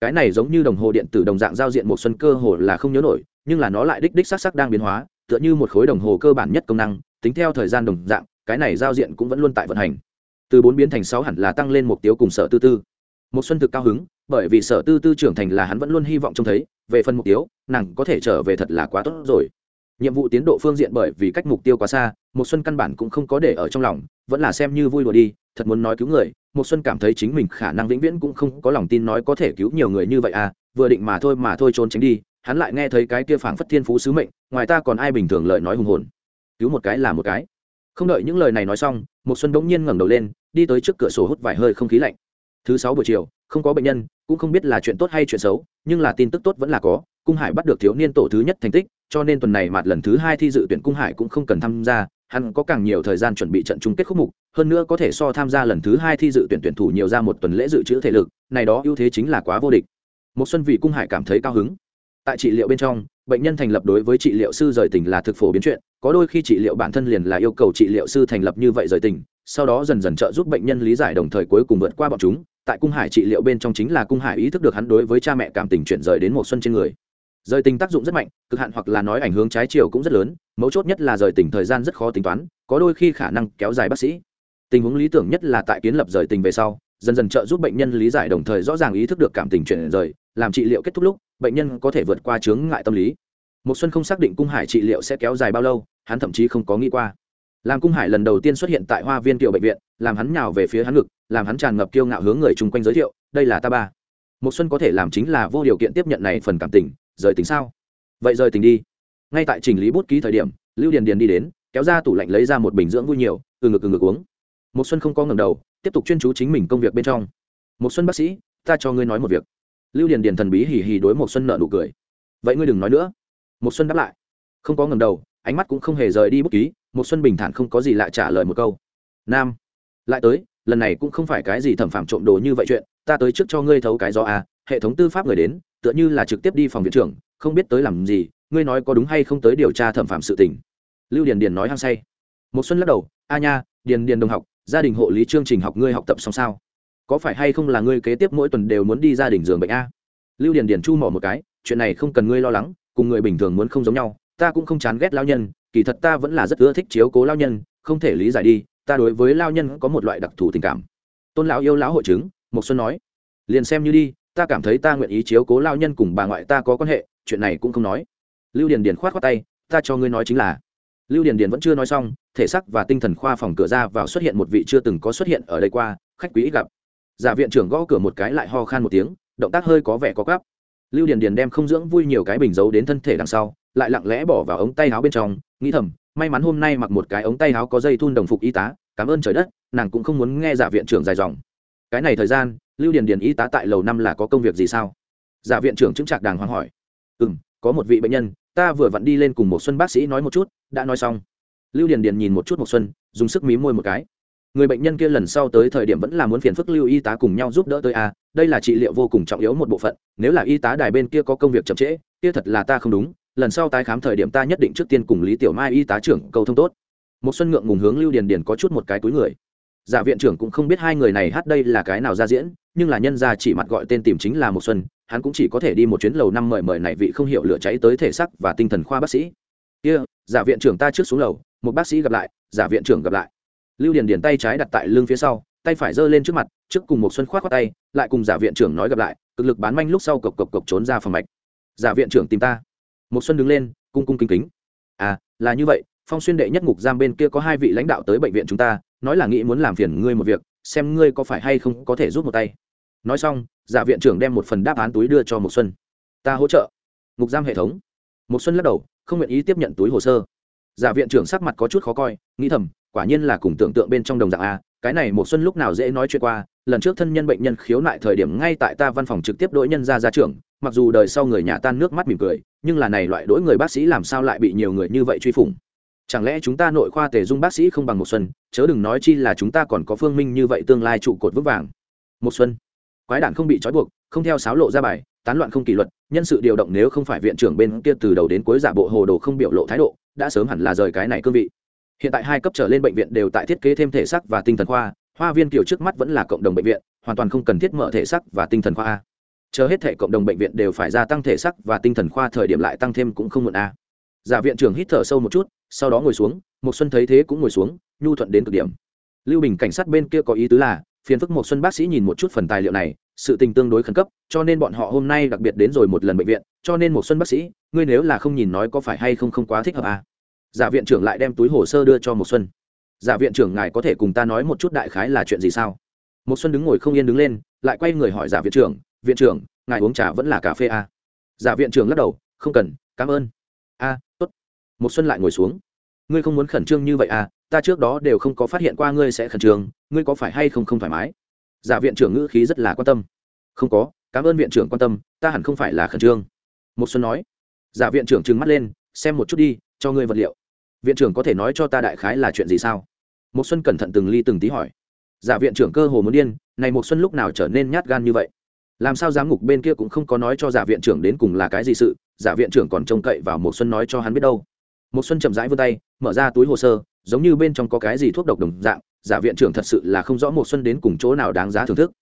Cái này giống như đồng hồ điện tử đồng dạng giao diện một xuân cơ hồ là không nhớ nổi, nhưng là nó lại đích đích sắc sắc đang biến hóa, tựa như một khối đồng hồ cơ bản nhất công năng, tính theo thời gian đồng dạng, cái này giao diện cũng vẫn luôn tại vận hành. Từ bốn biến thành sáu hẳn là tăng lên mục tiêu cùng sở tư tư. Một xuân thực cao hứng, bởi vì sở tư tư trưởng thành là hắn vẫn luôn hy vọng trông thấy về phần mục tiêu, nàng có thể trở về thật là quá tốt rồi. Nhiệm vụ tiến độ phương diện bởi vì cách mục tiêu quá xa một xuân căn bản cũng không có để ở trong lòng, vẫn là xem như vui đùa đi, thật muốn nói cứu người một xuân cảm thấy chính mình khả năng vĩnh viễn cũng không có lòng tin nói có thể cứu nhiều người như vậy à vừa định mà thôi mà thôi trốn tránh đi, hắn lại nghe thấy cái kia phảng phất thiên phú sứ mệnh, ngoài ta còn ai bình thường lời nói hùng hồn. Cứu một cái là một cái. Không đợi những lời này nói xong một xuân đống nhiên ngẩng đầu lên, đi tới trước cửa sổ hút vài hơi không khí lạnh. Thứ sáu buổi chiều không có bệnh nhân, cũng không biết là chuyện tốt hay chuyện xấu, nhưng là tin tức tốt vẫn là có, cung hải bắt được thiếu niên tổ thứ nhất thành tích, cho nên tuần này mặt lần thứ hai thi dự tuyển cung hải cũng không cần tham gia, hắn có càng nhiều thời gian chuẩn bị trận chung kết khúc mục, hơn nữa có thể so tham gia lần thứ hai thi dự tuyển tuyển thủ nhiều ra một tuần lễ dự trữ thể lực, này đó ưu thế chính là quá vô địch. Một xuân vì cung hải cảm thấy cao hứng. Tại trị liệu bên trong, bệnh nhân thành lập đối với trị liệu sư rời tỉnh là thực phổ biến chuyện, có đôi khi trị liệu bản thân liền là yêu cầu trị liệu sư thành lập như vậy rời tỉnh sau đó dần dần trợ giúp bệnh nhân lý giải đồng thời cuối cùng vượt qua bọn chúng tại cung hải trị liệu bên trong chính là cung hải ý thức được hắn đối với cha mẹ cảm tình chuyển rời đến một xuân trên người. Rời tình tác dụng rất mạnh, cực hạn hoặc là nói ảnh hưởng trái chiều cũng rất lớn, mấu chốt nhất là rời tình thời gian rất khó tính toán, có đôi khi khả năng kéo dài bác sĩ. Tình huống lý tưởng nhất là tại kiến lập rời tình về sau, dần dần trợ giúp bệnh nhân lý giải đồng thời rõ ràng ý thức được cảm tình chuyển rời, làm trị liệu kết thúc lúc, bệnh nhân có thể vượt qua chướng ngại tâm lý. Một xuân không xác định cung hải trị liệu sẽ kéo dài bao lâu, hắn thậm chí không có nghĩ qua. Làm cung hải lần đầu tiên xuất hiện tại hoa viên Tiểu bệnh viện làm hắn nhào về phía hắn ngực, làm hắn tràn ngập kiêu ngạo hướng người chung quanh giới thiệu, đây là ta ba. Một xuân có thể làm chính là vô điều kiện tiếp nhận này phần cảm tình, rời tính sao? Vậy rời tình đi. Ngay tại trình lý bút ký thời điểm, lưu điền điền đi đến, kéo ra tủ lạnh lấy ra một bình dưỡng vui nhiều, từ ngực từ ngực uống. Một xuân không có ngẩng đầu, tiếp tục chuyên chú chính mình công việc bên trong. Một xuân bác sĩ, ta cho ngươi nói một việc. Lưu điền điền thần bí hì hì đối một xuân nợ nụ cười. Vậy ngươi đừng nói nữa. Một xuân đáp lại. Không có ngẩng đầu, ánh mắt cũng không hề rời đi bút ký một xuân bình thản không có gì lạ trả lời một câu. Nam lại tới, lần này cũng không phải cái gì thẩm phạm trộm đồ như vậy chuyện, ta tới trước cho ngươi thấu cái do à hệ thống tư pháp người đến, tựa như là trực tiếp đi phòng viện trưởng, không biết tới làm gì, ngươi nói có đúng hay không tới điều tra thẩm phạm sự tình. Lưu điền điền nói hăng say. Một xuân lắc đầu, a nha, điền điền đồng học, gia đình hộ lý chương trình học ngươi học tập xong sao? Có phải hay không là ngươi kế tiếp mỗi tuần đều muốn đi gia đình giường bệnh a? Lưu điền điền chu mỏ một cái, chuyện này không cần ngươi lo lắng, cùng người bình thường muốn không giống nhau, ta cũng không chán ghét lao nhân, kỳ thật ta vẫn là rất ưa thích chiếu cố lao nhân, không thể lý giải đi ta đối với lao nhân có một loại đặc thù tình cảm. Tôn lão yêu lão hội chứng, mộc xuân nói. Liền xem như đi, ta cảm thấy ta nguyện ý chiếu cố lao nhân cùng bà ngoại ta có quan hệ, chuyện này cũng không nói. Lưu điền điền khoát khoát tay, ta cho ngươi nói chính là. Lưu điền điền vẫn chưa nói xong, thể sắc và tinh thần khoa phòng cửa ra vào xuất hiện một vị chưa từng có xuất hiện ở đây qua, khách quý ít gặp. Giả viện trưởng gõ cửa một cái lại ho khan một tiếng, động tác hơi có vẻ có gắp lưu điền điền đem không dưỡng vui nhiều cái bình giấu đến thân thể đằng sau lại lặng lẽ bỏ vào ống tay áo bên trong nghĩ thầm may mắn hôm nay mặc một cái ống tay áo có dây thun đồng phục y tá cảm ơn trời đất nàng cũng không muốn nghe giả viện trưởng dài dòng. Cái này thời gian lưu điền điền y tá tại lầu năm là có công việc gì sao? Giả viện trưởng chứng trạc đàng hoàng hỏi. Ừ m có một vị bệnh nhân ta vừa vặn đi lên cùng một xuân bác sĩ nói một chút đã nói xong. Lưu điền điền nhìn một chút một xuân dùng sức mí môi một cái. Người bệnh nhân kia lần sau tới thời điểm vẫn là muốn phiền phức lưu y tá cùng nhau giúp đỡ tới a à, đây là trị liệu vô cùng trọng yếu một bộ phận nếu là y tá đài bên kia có công việc chậm trễ kia thật là ta không đúng lần sau tái khám thời điểm ta nhất định trước tiên cùng lý tiểu mai y tá trưởng cầu thông tốt. Một xuân ngượng ngùng hướng lưu điền điền có chút một cái túi người. Giả viện trưởng cũng không biết hai người này hát đây là cái nào ra diễn nhưng là nhân ra chỉ mặt gọi tên tìm chính là một xuân hắn cũng chỉ có thể đi một chuyến lầu năm mời mời này vị không hiểu lửa cháy tới thể sắc và tinh thần khoa bác sĩ. Kia、yeah, giả viện trưởng ta trước xuống lầu một bác sĩ gặp lại giả viện trưởng gặp lại. Lưu điền điền tay trái đặt tại lưng phía sau tay phải giơ lên trước mặt trước cùng một xuân khoát khoát tay lại cùng giả viện trưởng nói gặp lại cực lực bán manh lúc sau cộc cộc cộc trốn ra phòng mạch. Giả viện trưởng tìm ta một xuân đứng lên, cung cung kính kính. À là như vậy, phong xuyên đệ nhất ngục giam bên kia có hai vị lãnh đạo tới bệnh viện chúng ta, nói là nghĩ muốn làm phiền ngươi một việc, xem ngươi có phải hay không có thể giúp một tay. Nói xong, giả viện trưởng đem một phần đáp án túi đưa cho một xuân. Ta hỗ trợ. Ngục giam hệ thống. Một xuân lắc đầu, không nguyện ý tiếp nhận túi hồ sơ. Giả viện trưởng sắc mặt có chút khó coi, nghĩ thầm, quả nhiên là cùng tưởng tượng bên trong đồng dạng a, cái này một xuân lúc nào dễ nói chuyện qua, lần trước thân nhân bệnh nhân khiếu nại thời điểm ngay tại ta văn phòng trực tiếp đối nhân ra ra trưởng, mặc dù đời sau người nhà tan nước mắt mỉm cười nhưng là này loại đỗi người bác sĩ làm sao lại bị nhiều người như vậy truy phủng? Chẳng lẽ chúng ta nội khoa tề dung bác sĩ không bằng một xuân, chớ đừng nói chi là chúng ta còn có phương minh như vậy tương lai trụ cột vững vàng. Một xuân, quái đản không bị trói buộc, không theo sáo lộ ra bài, tán loạn không kỷ luật, nhân sự điều động nếu không phải viện trưởng bên kia từ đầu đến cuối giả bộ hồ đồ không biểu lộ thái độ, đã sớm hẳn là rời cái này cương vị. Hiện tại hai cấp trở lên bệnh viện đều tại thiết kế thêm thể xác và tinh thần khoa, hoa viên kiểu trước mắt vẫn là cộng đồng bệnh viện, hoàn toàn không cần thiết mở thể xác và tinh thần khoa a chờ hết thể cộng đồng bệnh viện đều phải gia tăng thể sắc và tinh thần khoa thời điểm lại tăng thêm cũng không muộn a giả viện trưởng hít thở sâu một chút, sau đó ngồi xuống một xuân thấy thế cũng ngồi xuống, nhu thuận đến cực điểm. Lưu bình cảnh sát bên kia có ý tứ là, phiền phức một xuân bác sĩ nhìn một chút phần tài liệu này, sự tình tương đối khẩn cấp, cho nên bọn họ hôm nay đặc biệt đến rồi một lần bệnh viện, cho nên một xuân bác sĩ, ngươi nếu là không nhìn nói có phải hay không không quá thích hợp à. Giả viện trưởng lại đem túi hồ sơ đưa cho một xuân. Giả viện trưởng ngài có thể cùng ta nói một chút đại khái là chuyện gì sao? Một xuân đứng ngồi không yên đứng lên, lại quay người hỏi giả viện trưởng viện trưởng ngài uống trà vẫn là cà phê à? giả dạ viện trưởng lắc đầu không cần cảm ơn. A à, tốt. Một xuân lại ngồi xuống. Ngươi không muốn khẩn trương như vậy à ta trước đó đều không có phát hiện qua ngươi sẽ khẩn trương ngươi có phải hay không không thoải mái? Giả viện trưởng ngữ khí rất là quan tâm. Không có cảm ơn viện trưởng quan tâm ta hẳn không phải là khẩn trương. Một xuân nói. Giả viện trưởng trừng mắt lên xem một chút đi cho ngươi vật liệu. Viện trưởng có thể nói cho ta đại khái là chuyện gì sao? Một xuân cẩn thận từng ly từng tí hỏi. Giả viện trưởng cơ hồ muốn điên này một xuân lúc nào trở nên nhát gan như vậy? Làm sao giám ngục bên kia cũng không có nói cho giả viện trưởng đến cùng là cái gì sự, giả viện trưởng còn trông cậy vào một xuân nói cho hắn biết đâu. Một xuân chậm rãi vươn tay, mở ra túi hồ sơ, giống như bên trong có cái gì thuốc độc đồng dạng, giả viện trưởng thật sự là không rõ một xuân đến cùng chỗ nào đáng giá thưởng thức.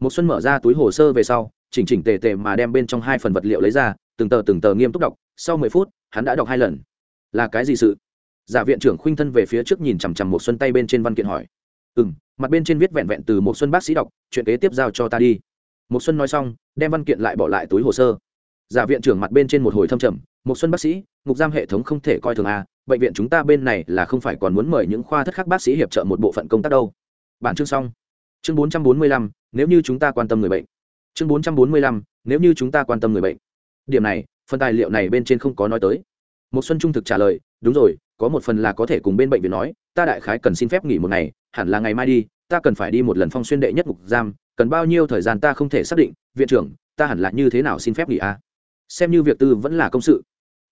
Một xuân mở ra túi hồ sơ về sau, chỉnh chỉnh tề tề mà đem bên trong hai phần vật liệu lấy ra, từng tờ từng tờ nghiêm túc đọc, sau mười phút, hắn đã đọc hai lần. Là cái gì sự? Giả viện trưởng khuynh thân về phía trước nhìn chằm chằm một xuân tay bên trên văn kiện hỏi. Ừm, mặt bên trên viết vẹn vẹn từ một xuân bác sĩ đọc, chuyện kế tiếp giao cho ta đi một xuân nói xong, đem văn kiện lại bỏ lại túi hồ sơ. Giả viện trưởng mặt bên trên một hồi thâm trầm một xuân bác sĩ, ngục giam hệ thống không thể coi thường a, bệnh viện chúng ta bên này là không phải còn muốn mời những khoa thất khác bác sĩ hiệp trợ một bộ phận công tác đâu. Bản chương xong. Chương bốn trăm bốn mươi lăm, nếu như chúng ta quan tâm người bệnh. Chương bốn trăm bốn mươi lăm, nếu như chúng ta quan tâm người bệnh. Điểm này, phần tài liệu này bên trên không có nói tới. Một xuân trung thực trả lời, đúng rồi, có một phần là có thể cùng bên bệnh viện nói, ta đại khái cần xin phép nghỉ một ngày, hẳn là ngày mai đi, ta cần phải đi một lần phong xuyên đệ nhất ngục giam cần bao nhiêu thời gian ta không thể xác định, viện trưởng, ta hẳn là như thế nào xin phép nghỉ a à? xem như việc tư vẫn là công sự.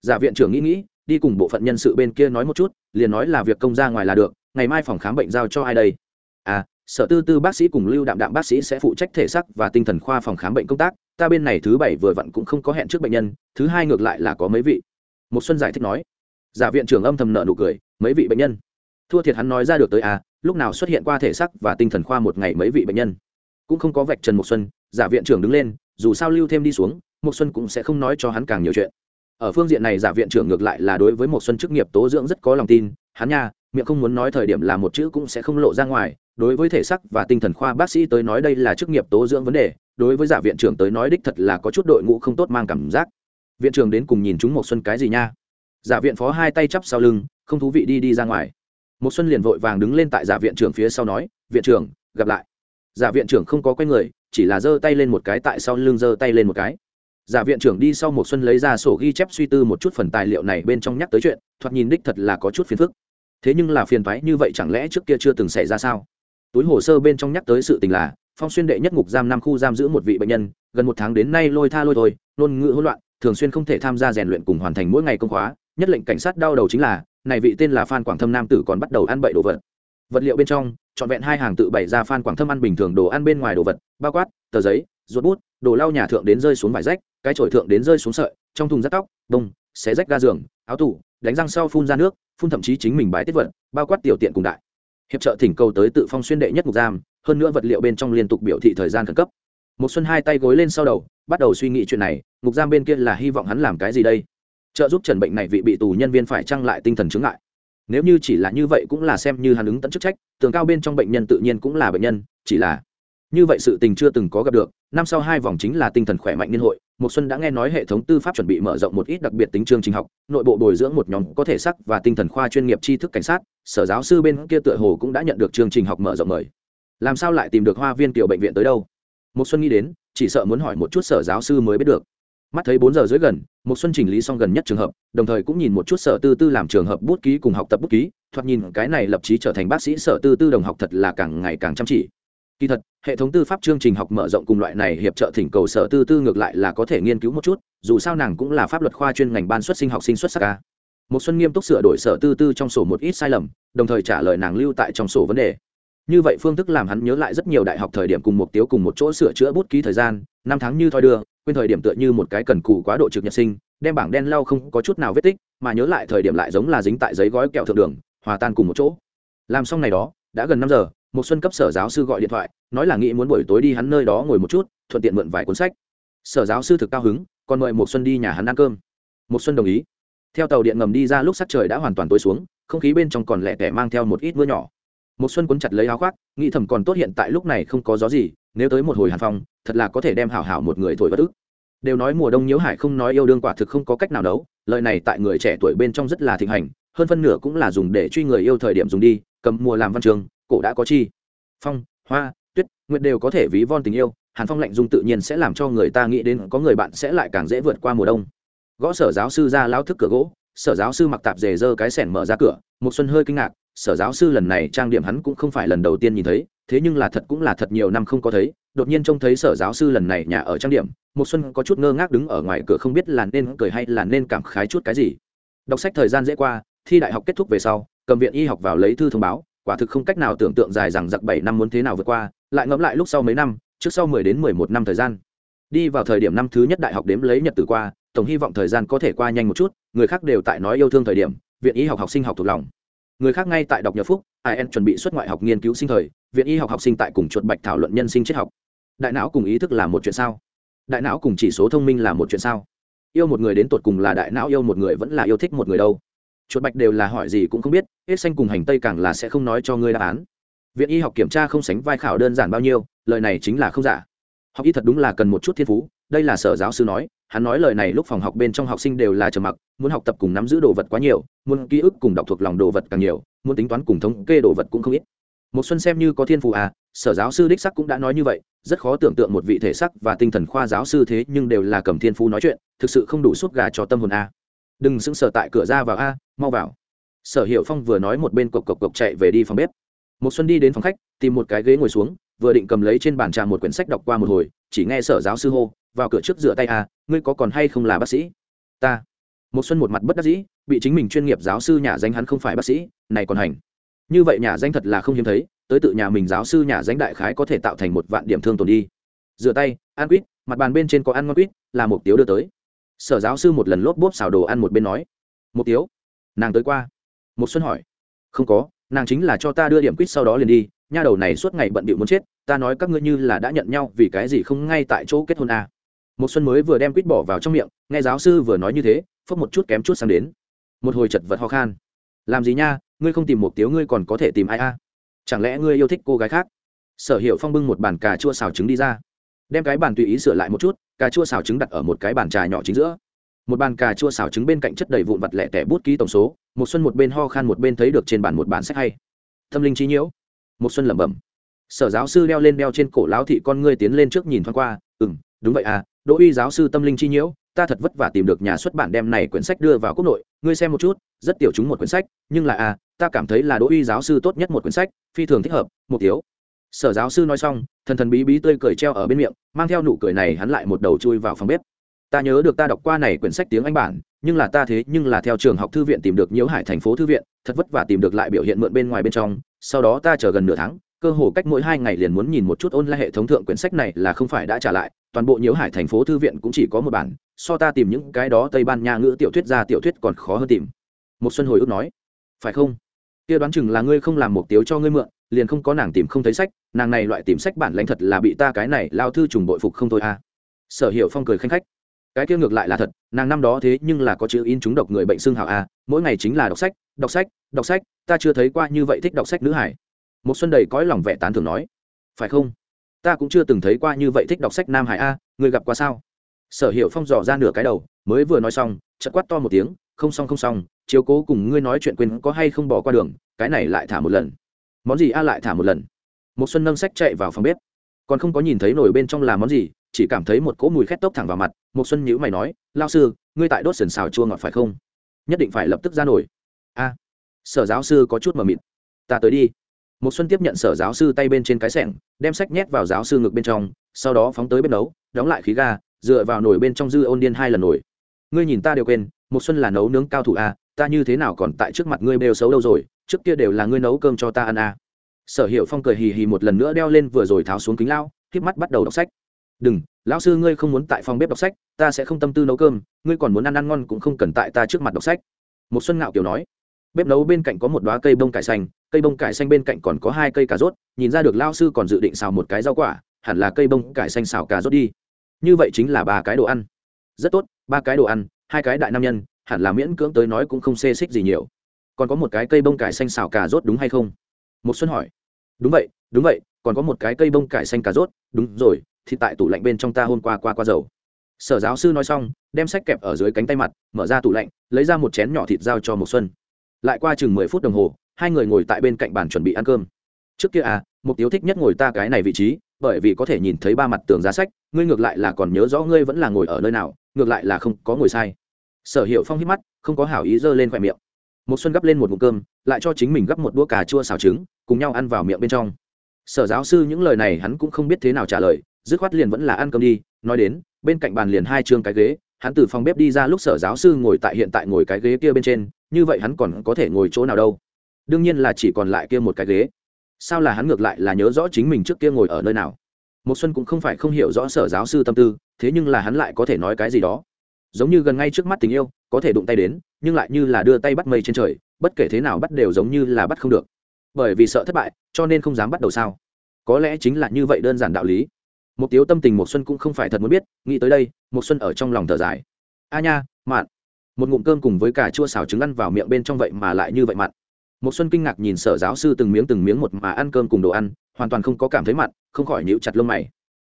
Giả viện trưởng nghĩ nghĩ, đi cùng bộ phận nhân sự bên kia nói một chút, liền nói là việc công ra ngoài là được, ngày mai phòng khám bệnh giao cho ai đây? À sở tư tư bác sĩ cùng lưu đạm đạm bác sĩ sẽ phụ trách thể sắc và tinh thần khoa phòng khám bệnh công tác, ta bên này thứ bảy vừa vặn cũng không có hẹn trước bệnh nhân, thứ hai ngược lại là có mấy vị. Một xuân giải thích nói. Giả viện trưởng âm thầm nợ nụ cười, mấy vị bệnh nhân? Thua thiệt hắn nói ra được tới à lúc nào xuất hiện qua thể sắc và tinh thần khoa một ngày mấy vị bệnh nhân? Cũng không có vạch trần một xuân, giả viện trưởng đứng lên, dù sao lưu thêm đi xuống một xuân cũng sẽ không nói cho hắn càng nhiều chuyện. Ở phương diện này giả viện trưởng ngược lại là đối với một xuân chức nghiệp tố dưỡng rất có lòng tin, hắn nha, miệng không muốn nói thời điểm là một chữ cũng sẽ không lộ ra ngoài, đối với thể sắc và tinh thần khoa bác sĩ tới nói đây là chức nghiệp tố dưỡng vấn đề, đối với giả viện trưởng tới nói đích thật là có chút đội ngũ không tốt mang cảm giác. Viện trưởng đến cùng nhìn chúng một xuân cái gì nha? Giả viện phó hai tay chắp sau lưng, không thú vị đi đi ra ngoài. Một xuân liền vội vàng đứng lên tại giả viện trưởng phía sau nói, viện trưởng, gặp lại giả viện trưởng không có quay người, chỉ là giơ tay lên một cái tại sau lưng giơ tay lên một cái. Giả viện trưởng đi sau một xuân lấy ra sổ ghi chép suy tư một chút phần tài liệu này bên trong nhắc tới chuyện, thoạt nhìn đích thật là có chút phiền phức. Thế nhưng là phiền phái như vậy chẳng lẽ trước kia chưa từng xảy ra sao? Túi hồ sơ bên trong nhắc tới sự tình là, phong xuyên đệ nhất ngục giam năm khu giam giữ một vị bệnh nhân, gần một tháng đến nay lôi tha lôi thôi, ngôn ngữ hỗn loạn, thường xuyên không thể tham gia rèn luyện cùng hoàn thành mỗi ngày công khóa, nhất lệnh cảnh sát đau đầu chính là, này vị tên là phan quảng thâm nam tử còn bắt đầu ăn bậy đồ vật vật liệu bên trong, trọn vẹn hai hàng tự bày ra phan quảng thâm ăn bình thường đồ ăn bên ngoài đồ vật, bao quát, tờ giấy, ruột bút, đồ lau nhà thượng đến rơi xuống vải rách, cái chổi thượng đến rơi xuống sợi, trong thùng rắt tóc, bông, xé rách ga giường, áo tủ, đánh răng sau phun ra nước, phun thậm chí chính mình bái tiết vật, bao quát tiểu tiện cùng đại. Hiệp trợ thỉnh cầu tới tự phong xuyên đệ nhất mục giam, hơn nữa vật liệu bên trong liên tục biểu thị thời gian khẩn cấp. Một xuân hai tay gối lên sau đầu, bắt đầu suy nghĩ chuyện này, mục giam bên kia là hy vọng hắn làm cái gì đây? Trợ giúp trần bệnh này vị bị tù nhân viên phải trăng lại tinh thần chứng ngại nếu như chỉ là như vậy cũng là xem như hắn ứng tận chức trách, tường cao bên trong bệnh nhân tự nhiên cũng là bệnh nhân, chỉ là như vậy sự tình chưa từng có gặp được, năm sau hai vòng chính là tinh thần khỏe mạnh niên hội một xuân đã nghe nói hệ thống tư pháp chuẩn bị mở rộng một ít đặc biệt tính chương trình học, nội bộ bồi dưỡng một nhóm có thể sắc và tinh thần khoa chuyên nghiệp tri thức cảnh sát, sở giáo sư bên kia tựa hồ cũng đã nhận được chương trình học mở rộng mời. Làm sao lại tìm được hoa viên tiểu bệnh viện tới đâu? Một xuân nghĩ đến, chỉ sợ muốn hỏi một chút sở giáo sư mới biết được mắt thấy bốn giờ dưới gần, một xuân chỉnh lý xong gần nhất trường hợp, đồng thời cũng nhìn một chút sở tư tư làm trường hợp bút ký cùng học tập bút ký, thoạt nhìn cái này lập chí trở thành bác sĩ sở tư tư đồng học thật là càng ngày càng chăm chỉ. Kỳ thật, hệ thống tư pháp chương trình học mở rộng cùng loại này hiệp trợ thỉnh cầu sở tư tư ngược lại là có thể nghiên cứu một chút, dù sao nàng cũng là pháp luật khoa chuyên ngành ban xuất sinh học sinh xuất sắc ca một xuân nghiêm túc sửa đổi sở tư tư trong sổ một ít sai lầm, đồng thời trả lời nàng lưu tại trong sổ vấn đề như vậy phương thức làm hắn nhớ lại rất nhiều đại học thời điểm cùng một tiêu cùng một chỗ sửa chữa bút ký thời gian, năm tháng như thoi đưa, quên thời điểm tựa như một cái cần cù quá độ trực nhật sinh, đem bảng đen lau không có chút nào vết tích, mà nhớ lại thời điểm lại giống là dính tại giấy gói kẹo thượng đường, hòa tan cùng một chỗ. Làm xong này đó, đã gần năm giờ một xuân cấp sở giáo sư gọi điện thoại, nói là nghĩ muốn buổi tối đi hắn nơi đó ngồi một chút, thuận tiện mượn vài cuốn sách. Sở giáo sư thực cao hứng, còn mời một xuân đi nhà hắn ăn cơm. Một xuân đồng ý. Theo tàu điện ngầm đi ra lúc sắc trời đã hoàn toàn tối xuống, không khí bên trong còn lẻ tẻ mang theo một ít mưa nhỏ một xuân cuốn chặt lấy áo khoác, nghĩ thầm còn tốt hiện tại lúc này không có gió gì, nếu tới một hồi hàn phong, thật là có thể đem hảo hảo một người thổi bất ức. Đều nói mùa đông nhiễu hải không nói yêu đương quả thực không có cách nào đấu lời này tại người trẻ tuổi bên trong rất là thịnh hành, hơn phân nửa cũng là dùng để truy người yêu thời điểm dùng đi, cầm mùa làm văn trường, cổ đã có chi. Phong, hoa, tuyết, nguyệt đều có thể ví von tình yêu, hàn phong lạnh dung tự nhiên sẽ làm cho người ta nghĩ đến có người bạn sẽ lại càng dễ vượt qua mùa đông. Gõ sở giáo sư ra lao thức cửa gỗ sở giáo sư mặc tạp dề dơ cái sẻn mở ra cửa một xuân hơi kinh ngạc, sở giáo sư lần này trang điểm hắn cũng không phải lần đầu tiên nhìn thấy, thế nhưng là thật cũng là thật nhiều năm không có thấy, đột nhiên trông thấy sở giáo sư lần này nhà ở trang điểm một xuân có chút ngơ ngác đứng ở ngoài cửa không biết là nên cười hay là nên cảm khái chút cái gì. Đọc sách thời gian dễ qua, thi đại học kết thúc về sau, cầm viện y học vào lấy thư thông báo, quả thực không cách nào tưởng tượng dài rằng giặc bảy năm muốn thế nào vượt qua, lại ngẫm lại lúc sau mấy năm, trước sau mười đến mười một năm thời gian. Đi vào thời điểm năm thứ nhất đại học đếm lấy nhật tử qua tổng hy vọng thời gian có thể qua nhanh một chút, người khác đều tại nói yêu thương thời điểm, viện y học học sinh học thuộc lòng. Người khác ngay tại đọc nhờ phúc, ai en chuẩn bị xuất ngoại học nghiên cứu sinh thời, viện y học học sinh tại cùng chuột bạch thảo luận nhân sinh triết học. Đại não cùng ý thức là một chuyện sao? Đại não cùng chỉ số thông minh là một chuyện sao? Yêu một người đến tột cùng là đại não, yêu một người vẫn là yêu thích một người đâu? Chuột bạch đều là hỏi gì cũng không biết, hết xanh cùng hành tây càng là sẽ không nói cho ngươi đáp án. Viện y học kiểm tra không sánh vai khảo đơn giản bao nhiêu, lời này chính là không giả. Học y thật đúng là cần một chút thiên phú đây là sở giáo sư nói, hắn nói lời này lúc phòng học bên trong học sinh đều là trầm mặc, muốn học tập cùng nắm giữ đồ vật quá nhiều, muốn ký ức cùng đọc thuộc lòng đồ vật càng nhiều, muốn tính toán cùng thống kê đồ vật cũng không ít. Một xuân xem như có thiên phù à sở giáo sư đích sắc cũng đã nói như vậy, rất khó tưởng tượng một vị thể sắc và tinh thần khoa giáo sư thế nhưng đều là cầm thiên phú nói chuyện, thực sự không đủ suốt gà cho tâm hồn a đừng sững sờ tại cửa ra vào a, mau vào. Sở hiệu phong vừa nói một bên cộc cộc cộc chạy về đi phòng bếp. Một xuân đi đến phòng khách, tìm một cái ghế ngồi xuống, vừa định cầm lấy trên bàn trà một quyển sách đọc qua một hồi, chỉ nghe sở giáo sư hô vào cửa trước rửa tay à? ngươi có còn hay không là bác sĩ? Ta. Một xuân một mặt bất đắc dĩ, bị chính mình chuyên nghiệp giáo sư nhà danh hắn không phải bác sĩ, này còn hành. Như vậy nhà danh thật là không hiếm thấy, tới tự nhà mình giáo sư nhà danh đại khái có thể tạo thành một vạn điểm thương tổn đi. Rửa tay, ăn quýt, mặt bàn bên trên có ăn ngon quýt, là một tiếu đưa tới. Sở giáo sư một lần lốp bốp xào đồ ăn một bên nói. Một tiếu, nàng tới qua. Một xuân hỏi. Không có, nàng chính là cho ta đưa điểm quýt sau đó liền đi, nha đầu này suốt ngày bận bịu muốn chết, ta nói các ngươi như là đã nhận nhau vì cái gì không ngay tại chỗ kết hôn à một xuân mới vừa đem quýt bỏ vào trong miệng nghe giáo sư vừa nói như thế phất một chút kém chút sang đến. Một hồi chật vật ho khan. Làm gì nha ngươi không tìm một tiếu ngươi còn có thể tìm ai a? Chẳng lẽ ngươi yêu thích cô gái khác? Sở hiệu phong bưng một bàn cà chua xào trứng đi ra. Đem cái bàn tùy ý sửa lại một chút cà chua xào trứng đặt ở một cái bàn trà nhỏ chính giữa. Một bàn cà chua xào trứng bên cạnh chất đầy vụn vặt lẻ tẻ bút ký tổng số một xuân một bên ho khan một bên thấy được trên bàn một bản sách hay. Tâm linh trí nhiễu. Một xuân lẩm bẩm. Sở giáo sư đeo lên đeo trên cổ lão thị con ngươi tiến lên trước nhìn thoáng qua Ừm, đúng vậy à đỗ uy giáo sư tâm linh chi nhiễu, ta thật vất vả tìm được nhà xuất bản đem này quyển sách đưa vào quốc nội, ngươi xem một chút, rất tiểu chúng một quyển sách, nhưng là à ta cảm thấy là đỗ uy giáo sư tốt nhất một quyển sách, phi thường thích hợp mục tiêu sở giáo sư nói xong, thần thần bí bí tươi cười treo ở bên miệng, mang theo nụ cười này hắn lại một đầu chui vào phòng bếp. Ta nhớ được ta đọc qua này quyển sách tiếng anh bản, nhưng là ta thế nhưng là theo trường học thư viện tìm được nhiễu hải thành phố thư viện, thật vất vả tìm được lại biểu hiện mượn bên ngoài bên trong, sau đó ta chờ gần nửa tháng, cơ hồ cách mỗi hai ngày liền muốn nhìn một chút ôn lại hệ thống thượng quyển sách này là không phải đã trả lại toàn bộ nhiễu hải thành phố thư viện cũng chỉ có một bản, so ta tìm những cái đó tây ban nha ngữ tiểu thuyết ra tiểu thuyết còn khó hơn tìm. Một xuân hồi ước nói, phải không? Kia đoán chừng là ngươi không làm một tiếu cho ngươi mượn, liền không có nàng tìm không thấy sách, nàng này loại tìm sách bản lãnh thật là bị ta cái này lao thư trùng bội phục không thôi à. Sở hiệu phong cười khanh khách, cái kia ngược lại là thật, nàng năm đó thế nhưng là có chữ in chúng độc người bệnh xương hảo à? mỗi ngày chính là đọc sách đọc sách đọc sách, ta chưa thấy qua như vậy thích đọc sách nữ hải. Một xuân đầy cõi lòng vẻ tán thường nói, phải không? Ta cũng chưa từng thấy qua như vậy thích đọc sách nam hải a, người gặp qua sao? Sở hiệu phong dò ra nửa cái đầu, mới vừa nói xong chật quát to một tiếng, không xong không xong, chiếu cố cùng ngươi nói chuyện quên có hay không bỏ qua đường, cái này lại thả một lần. Món gì a lại thả một lần? Một xuân nâng sách chạy vào phòng bếp. Còn không có nhìn thấy nổi bên trong là món gì, chỉ cảm thấy một cỗ mùi khét tốc thẳng vào mặt một xuân nhữ mày nói lao sư, ngươi tại đốt sườn xào chua ngọt phải không? Nhất định phải lập tức ra nổi a. Sở giáo sư có chút mờ mịt. Ta tới đi một xuân tiếp nhận sở giáo sư tay bên trên cái sẻng, đem sách nhét vào giáo sư ngực bên trong, sau đó phóng tới bếp nấu, đóng lại khí ga, dựa vào nồi bên trong dư ôn điên hai lần nổi ngươi nhìn ta đều quên một xuân là nấu nướng cao thủ a ta như thế nào còn tại trước mặt ngươi bêu xấu đâu rồi, trước kia đều là ngươi nấu cơm cho ta ăn a sở hiệu phong cười hì hì một lần nữa đeo lên vừa rồi tháo xuống kính lao tiếp mắt bắt đầu đọc sách. Đừng, lão sư ngươi không muốn tại phòng bếp đọc sách, ta sẽ không tâm tư nấu cơm, ngươi còn muốn ăn ăn ngon cũng không cần tại ta trước mặt đọc sách. Một xuân ngạo kiểu nói. Bếp nấu bên cạnh có một đóa cây bông cải xanh cây bông cải xanh bên cạnh còn có hai cây cà rốt, nhìn ra được lao sư còn dự định xào một cái rau quả, hẳn là cây bông cải xanh xào cà rốt đi. Như vậy chính là ba cái đồ ăn. Rất tốt, ba cái đồ ăn, hai cái đại nam nhân, hẳn là miễn cưỡng tới nói cũng không xê xích gì nhiều. Còn có một cái cây bông cải xanh xào cà rốt đúng hay không? Một xuân hỏi. Đúng vậy đúng vậy, còn có một cái cây bông cải xanh cà rốt, đúng rồi, thì tại tủ lạnh bên trong ta hôm qua qua qua dầu. Sở giáo sư nói xong, đem sách kẹp ở dưới cánh tay mặt, mở ra tủ lạnh, lấy ra một chén nhỏ thịt giao cho một xuân. Lại qua chừng mười phút đồng hồ hai người ngồi tại bên cạnh bàn chuẩn bị ăn cơm. Trước kia à mục tiêu thích nhất ngồi ta cái này vị trí, bởi vì có thể nhìn thấy ba mặt tường giá sách, ngươi ngược lại là còn nhớ rõ ngươi vẫn là ngồi ở nơi nào, ngược lại là không có ngồi sai. Sở hiệu phong hít mắt, không có hảo ý giơ lên khoe miệng. Một xuân gắp lên một mục cơm, lại cho chính mình gắp một đũa cà chua xào trứng, cùng nhau ăn vào miệng bên trong. Sở giáo sư những lời này hắn cũng không biết thế nào trả lời, dứt khoát liền vẫn là ăn cơm đi, nói đến, bên cạnh bàn liền hai chương cái ghế, hắn từ phòng bếp đi ra lúc sở giáo sư ngồi tại hiện tại ngồi cái ghế kia bên trên, như vậy hắn còn có thể ngồi chỗ nào đâu đương nhiên là chỉ còn lại kia một cái ghế. Sao là hắn ngược lại là nhớ rõ chính mình trước kia ngồi ở nơi nào? Một xuân cũng không phải không hiểu rõ sở giáo sư tâm tư, thế nhưng là hắn lại có thể nói cái gì đó. Giống như gần ngay trước mắt tình yêu, có thể đụng tay đến, nhưng lại như là đưa tay bắt mây trên trời, bất kể thế nào bắt đều giống như là bắt không được. Bởi vì sợ thất bại, cho nên không dám bắt đầu sao? Có lẽ chính là như vậy đơn giản đạo lý. Một tiếu tâm tình một xuân cũng không phải thật muốn biết, nghĩ tới đây một xuân ở trong lòng thở dài. A nha, mạn. Một ngụm cơm cùng với cả chua xào trứng ăn vào miệng bên trong vậy mà lại như vậy mặn một xuân kinh ngạc nhìn sở giáo sư từng miếng từng miếng một mà ăn cơm cùng đồ ăn, hoàn toàn không có cảm thấy mặn không khỏi nhíu chặt lông mày.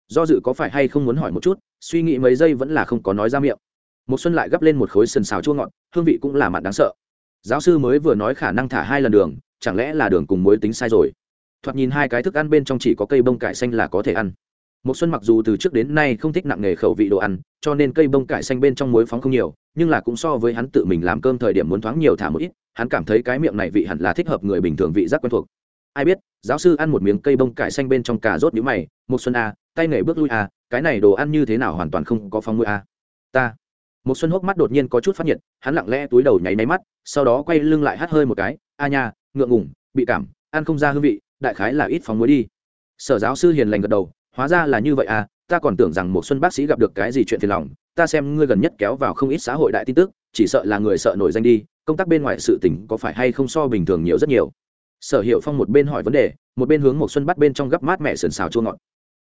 Do dự có phải hay không muốn hỏi một chút, suy nghĩ mấy giây vẫn là không có nói ra miệng. Một xuân lại gấp lên một khối sần xào chua ngọt, hương vị cũng là mặn đáng sợ. Giáo sư mới vừa nói khả năng thả hai lần đường, chẳng lẽ là đường cùng muối tính sai rồi? Thoạt nhìn hai cái thức ăn bên trong chỉ có cây bông cải xanh là có thể ăn một xuân mặc dù từ trước đến nay không thích nặng nghề khẩu vị đồ ăn cho nên cây bông cải xanh bên trong muối phóng không nhiều nhưng là cũng so với hắn tự mình làm cơm thời điểm muốn thoáng nhiều thả một ít hắn cảm thấy cái miệng này vị hẳn là thích hợp người bình thường vị giác quen thuộc. Ai biết giáo sư ăn một miếng cây bông cải xanh bên trong cà rốt nhíu mày một xuân a à, tay nghề bước lui a à, cái này đồ ăn như thế nào hoàn toàn không có phong mũi a à. ta. Một xuân hốc mắt đột nhiên có chút phát nhiệt hắn lặng lẽ túi đầu nháy nháy mắt sau đó quay lưng lại hắt hơi một cái a nha ngượng ngủng bị cảm ăn không ra hương vị đại khái là ít phóng muối đi. Sở giáo sư hiền lành gật đầu hóa ra là như vậy à ta còn tưởng rằng một xuân bác sĩ gặp được cái gì chuyện phiền lòng, ta xem ngươi gần nhất kéo vào không ít xã hội đại tin tức, chỉ sợ là người sợ nổi danh đi, công tác bên ngoài sự tình có phải hay không so bình thường nhiều rất nhiều. Sở hiệu phong một bên hỏi vấn đề, một bên hướng một xuân bắt bên trong gấp mát mẹ sườn xào chua ngọt.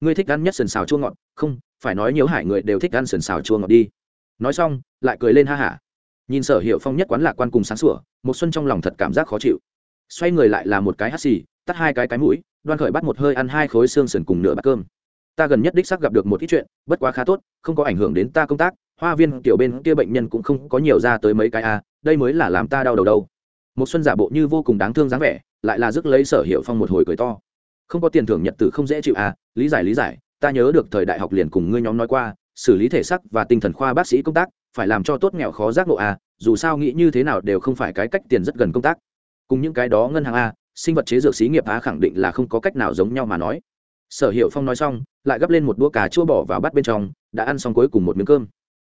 Ngươi thích ăn nhất sườn xào chua ngọt? Không, phải nói nhiều hải người đều thích ăn sườn xào chua ngọt đi. Nói xong, lại cười lên ha hả. Nhìn sở hiệu phong nhất quán lạc quan cùng sáng sủa, một xuân trong lòng thật cảm giác khó chịu. Xoay người lại là một cái hắt xì, tắt hai cái cái mũi, đoan khởi bắt một hơi ăn hai khối xương sườn cùng nửa bát cơm ta gần nhất đích xác gặp được một ít chuyện, bất quá khá tốt, không có ảnh hưởng đến ta công tác, hoa viên tiểu bên kia bệnh nhân cũng không có nhiều ra tới mấy cái a đây mới là làm ta đau đầu đâu. Một xuân giả bộ như vô cùng đáng thương dáng vẻ, lại là rước lấy sở hiệu phong một hồi cười to. Không có tiền thưởng nhật tử không dễ chịu à lý giải lý giải, ta nhớ được thời đại học liền cùng ngươi nhóm nói qua, xử lý thể sắc và tinh thần khoa bác sĩ công tác, phải làm cho tốt nghèo khó giác ngộ à dù sao nghĩ như thế nào đều không phải cái cách tiền rất gần công tác. Cùng những cái đó ngân hàng a sinh vật chế dược xí nghiệp a khẳng định là không có cách nào giống nhau mà nói sở hiệu phong nói xong, lại gấp lên một đũa cà chua bỏ vào bát bên trong, đã ăn xong cuối cùng một miếng cơm.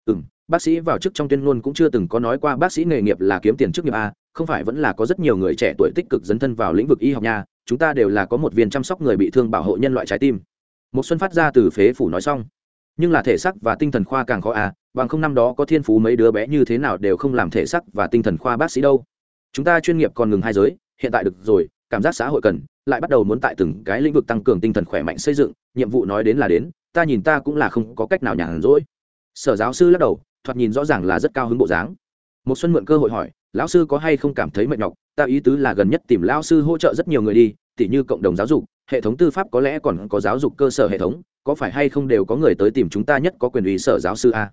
Ừ m bác sĩ vào chức trong tuyên ngôn cũng chưa từng có nói qua bác sĩ nghề nghiệp là kiếm tiền trước nghiệp a, không phải vẫn là có rất nhiều người trẻ tuổi tích cực dấn thân vào lĩnh vực y học nha, chúng ta đều là có một viên chăm sóc người bị thương bảo hộ nhân loại trái tim. Một xuân phát ra từ phế phủ nói xong. Nhưng là thể sắc và tinh thần khoa càng khó à? bằng không năm đó có thiên phú mấy đứa bé như thế nào đều không làm thể sắc và tinh thần khoa bác sĩ đâu. Chúng ta chuyên nghiệp còn ngừng hai giới, hiện tại được rồi, cảm giác xã hội cần lại bắt đầu muốn tại từng cái lĩnh vực tăng cường tinh thần khỏe mạnh xây dựng, nhiệm vụ nói đến là đến, ta nhìn ta cũng là không có cách nào nhàn rỗi. Sở giáo sư lắc đầu, thoạt nhìn rõ ràng là rất cao hứng bộ dáng. Một xuân mượn cơ hội hỏi, lão sư có hay không cảm thấy mệt nhọc? Ta ý tứ là gần nhất tìm lão sư hỗ trợ rất nhiều người đi, tỉ như cộng đồng giáo dục, hệ thống tư pháp có lẽ còn có giáo dục cơ sở hệ thống, có phải hay không đều có người tới tìm chúng ta nhất có quyền ủy sở giáo sư a?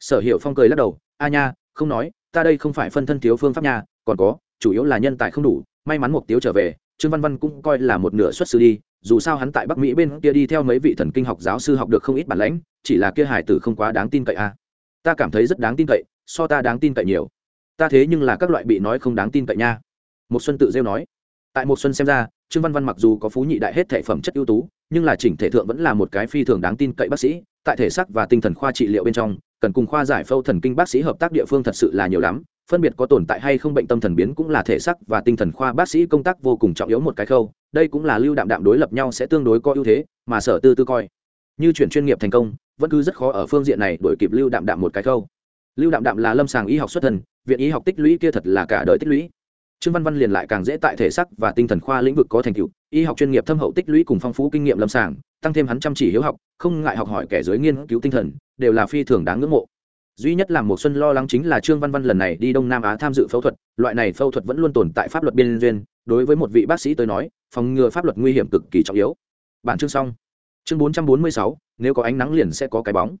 Sở hiệu phong cười lắc đầu, a nha, không nói, ta đây không phải phân thân thiếu phương pháp nha, còn có, chủ yếu là nhân tài không đủ, may mắn mục tiêu trở về trương văn văn cũng coi là một nửa xuất sư đi, dù sao hắn tại bắc mỹ bên kia đi theo mấy vị thần kinh học giáo sư học được không ít bản lãnh, chỉ là kia hải tử không quá đáng tin cậy a ta cảm thấy rất đáng tin cậy, so ta đáng tin cậy nhiều. Ta thế nhưng là các loại bị nói không đáng tin cậy nha. Một xuân tự rêu nói. Tại một xuân xem ra, trương văn văn mặc dù có phú nhị đại hết thể phẩm chất ưu tú, nhưng là chỉnh thể thượng vẫn là một cái phi thường đáng tin cậy bác sĩ, tại thể xác và tinh thần khoa trị liệu bên trong cần cùng khoa giải phẫu thần kinh bác sĩ hợp tác địa phương thật sự là nhiều lắm, phân biệt có tồn tại hay không bệnh tâm thần biến cũng là thể xác và tinh thần khoa bác sĩ công tác vô cùng trọng yếu một cái khâu, đây cũng là lưu đạm đạm đối lập nhau sẽ tương đối có ưu thế, mà sở tư tư coi. Như chuyển chuyên nghiệp thành công, vẫn cứ rất khó ở phương diện này đổi kịp lưu đạm đạm một cái khâu. Lưu đạm đạm là lâm sàng y học xuất thần, viện y học tích lũy kia thật là cả đời tích lũy. Trương văn văn liền lại càng dễ tại thể sắc và tinh thần khoa lĩnh vực có thành tựu, y học chuyên nghiệp thâm hậu tích lũy cùng phong phú kinh nghiệm lâm sàng, tăng thêm hắn chăm chỉ hiếu học, không ngại học hỏi kẻ dưới nghiên cứu tinh thần đều là phi thường đáng ngưỡng mộ. Duy nhất làm một xuân lo lắng chính là trương văn văn lần này đi đông nam á tham dự phẫu thuật loại này phẫu thuật vẫn luôn tồn tại pháp luật biên duyên đối với một vị bác sĩ tới nói phòng ngừa pháp luật nguy hiểm cực kỳ trọng yếu. Bản chương xong. Chương 446, nếu có ánh nắng liền sẽ có cái bóng.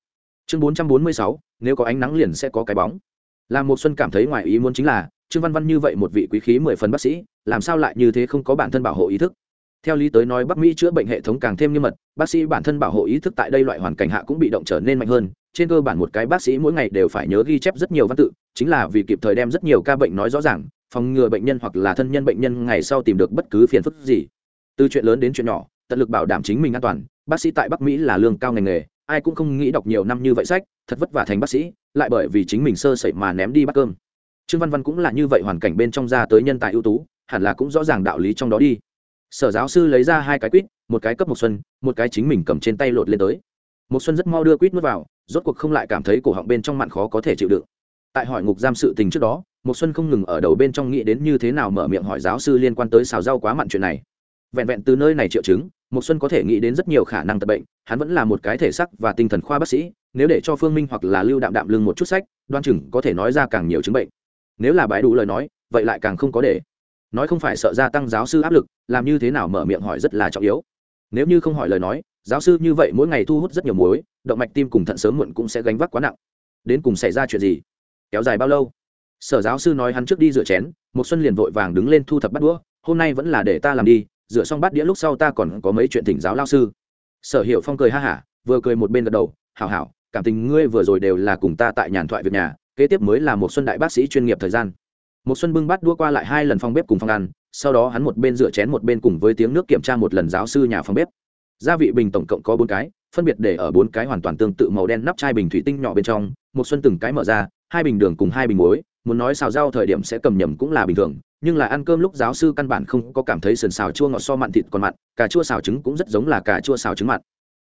Chương 446, nếu có ánh nắng liền sẽ có cái bóng. Làm một xuân cảm thấy ngoài ý muốn chính là trương văn văn như vậy một vị quý khí mười phần bác sĩ làm sao lại như thế không có bản thân bảo hộ ý thức? Theo lý tới nói, bắc mỹ chữa bệnh hệ thống càng thêm nghiêm mật, bác sĩ bản thân bảo hộ ý thức tại đây loại hoàn cảnh hạ cũng bị động trở nên mạnh hơn. Trên cơ bản một cái bác sĩ mỗi ngày đều phải nhớ ghi chép rất nhiều văn tự, chính là vì kịp thời đem rất nhiều ca bệnh nói rõ ràng, phòng ngừa bệnh nhân hoặc là thân nhân bệnh nhân ngày sau tìm được bất cứ phiền phức gì. Từ chuyện lớn đến chuyện nhỏ, tận lực bảo đảm chính mình an toàn, bác sĩ tại bắc mỹ là lương cao ngành nghề, ai cũng không nghĩ đọc nhiều năm như vậy sách, thật vất vả thành bác sĩ, lại bởi vì chính mình sơ sẩy mà ném đi bát cơm. Trương văn văn cũng là như vậy hoàn cảnh bên trong ra tới nhân tài ưu tú, hẳn là cũng rõ ràng đạo lý trong đó đi sở giáo sư lấy ra hai cái quýt, một cái cấp một xuân, một cái chính mình cầm trên tay lột lên tới. Một xuân rất mau đưa quýt nuốt vào, rốt cuộc không lại cảm thấy cổ họng bên trong mặn khó có thể chịu đựng. Tại hỏi ngục giam sự tình trước đó một xuân không ngừng ở đầu bên trong nghĩ đến như thế nào mở miệng hỏi giáo sư liên quan tới xào rau quá mặn chuyện này. Vẹn vẹn từ nơi này triệu chứng một xuân có thể nghĩ đến rất nhiều khả năng tập bệnh, hắn vẫn là một cái thể sắc và tinh thần khoa bác sĩ, nếu để cho phương minh hoặc là lưu đạm đạm lưng một chút sách, đoan chừng có thể nói ra càng nhiều chứng bệnh. Nếu là bãi đủ lời nói, vậy lại càng không có để nói không phải sợ gia tăng giáo sư áp lực, làm như thế nào mở miệng hỏi rất là trọng yếu. Nếu như không hỏi lời nói, giáo sư như vậy mỗi ngày thu hút rất nhiều muối, động mạch tim cùng thận sớm muộn cũng sẽ gánh vác quá nặng. Đến cùng xảy ra chuyện gì? Kéo dài bao lâu? Sở giáo sư nói hắn trước đi rửa chén một xuân liền vội vàng đứng lên thu thập bắt đũa, hôm nay vẫn là để ta làm đi, rửa xong bát đĩa lúc sau ta còn có mấy chuyện thỉnh giáo lao sư. Sở hiệu phong cười ha hả, vừa cười một bên gật đầu, hảo hảo, cảm tình ngươi vừa rồi đều là cùng ta tại nhàn thoại việc nhà, kế tiếp mới là một xuân đại bác sĩ chuyên nghiệp thời gian một xuân bưng bát đua qua lại hai lần phòng bếp cùng phòng ăn, sau đó hắn một bên rửa chén một bên cùng với tiếng nước kiểm tra một lần giáo sư nhà phòng bếp. Gia vị bình tổng cộng có bốn cái, phân biệt để ở bốn cái hoàn toàn tương tự màu đen nắp chai bình thủy tinh nhỏ bên trong. Một xuân từng cái mở ra, hai bình đường cùng hai bình muối, muốn nói xào rau thời điểm sẽ cầm nhầm cũng là bình thường, nhưng là ăn cơm lúc giáo sư căn bản không có cảm thấy sườn xào chua ngọt so mặn thịt còn mặn, cà chua xào trứng cũng rất giống là cà chua xào trứng mặn.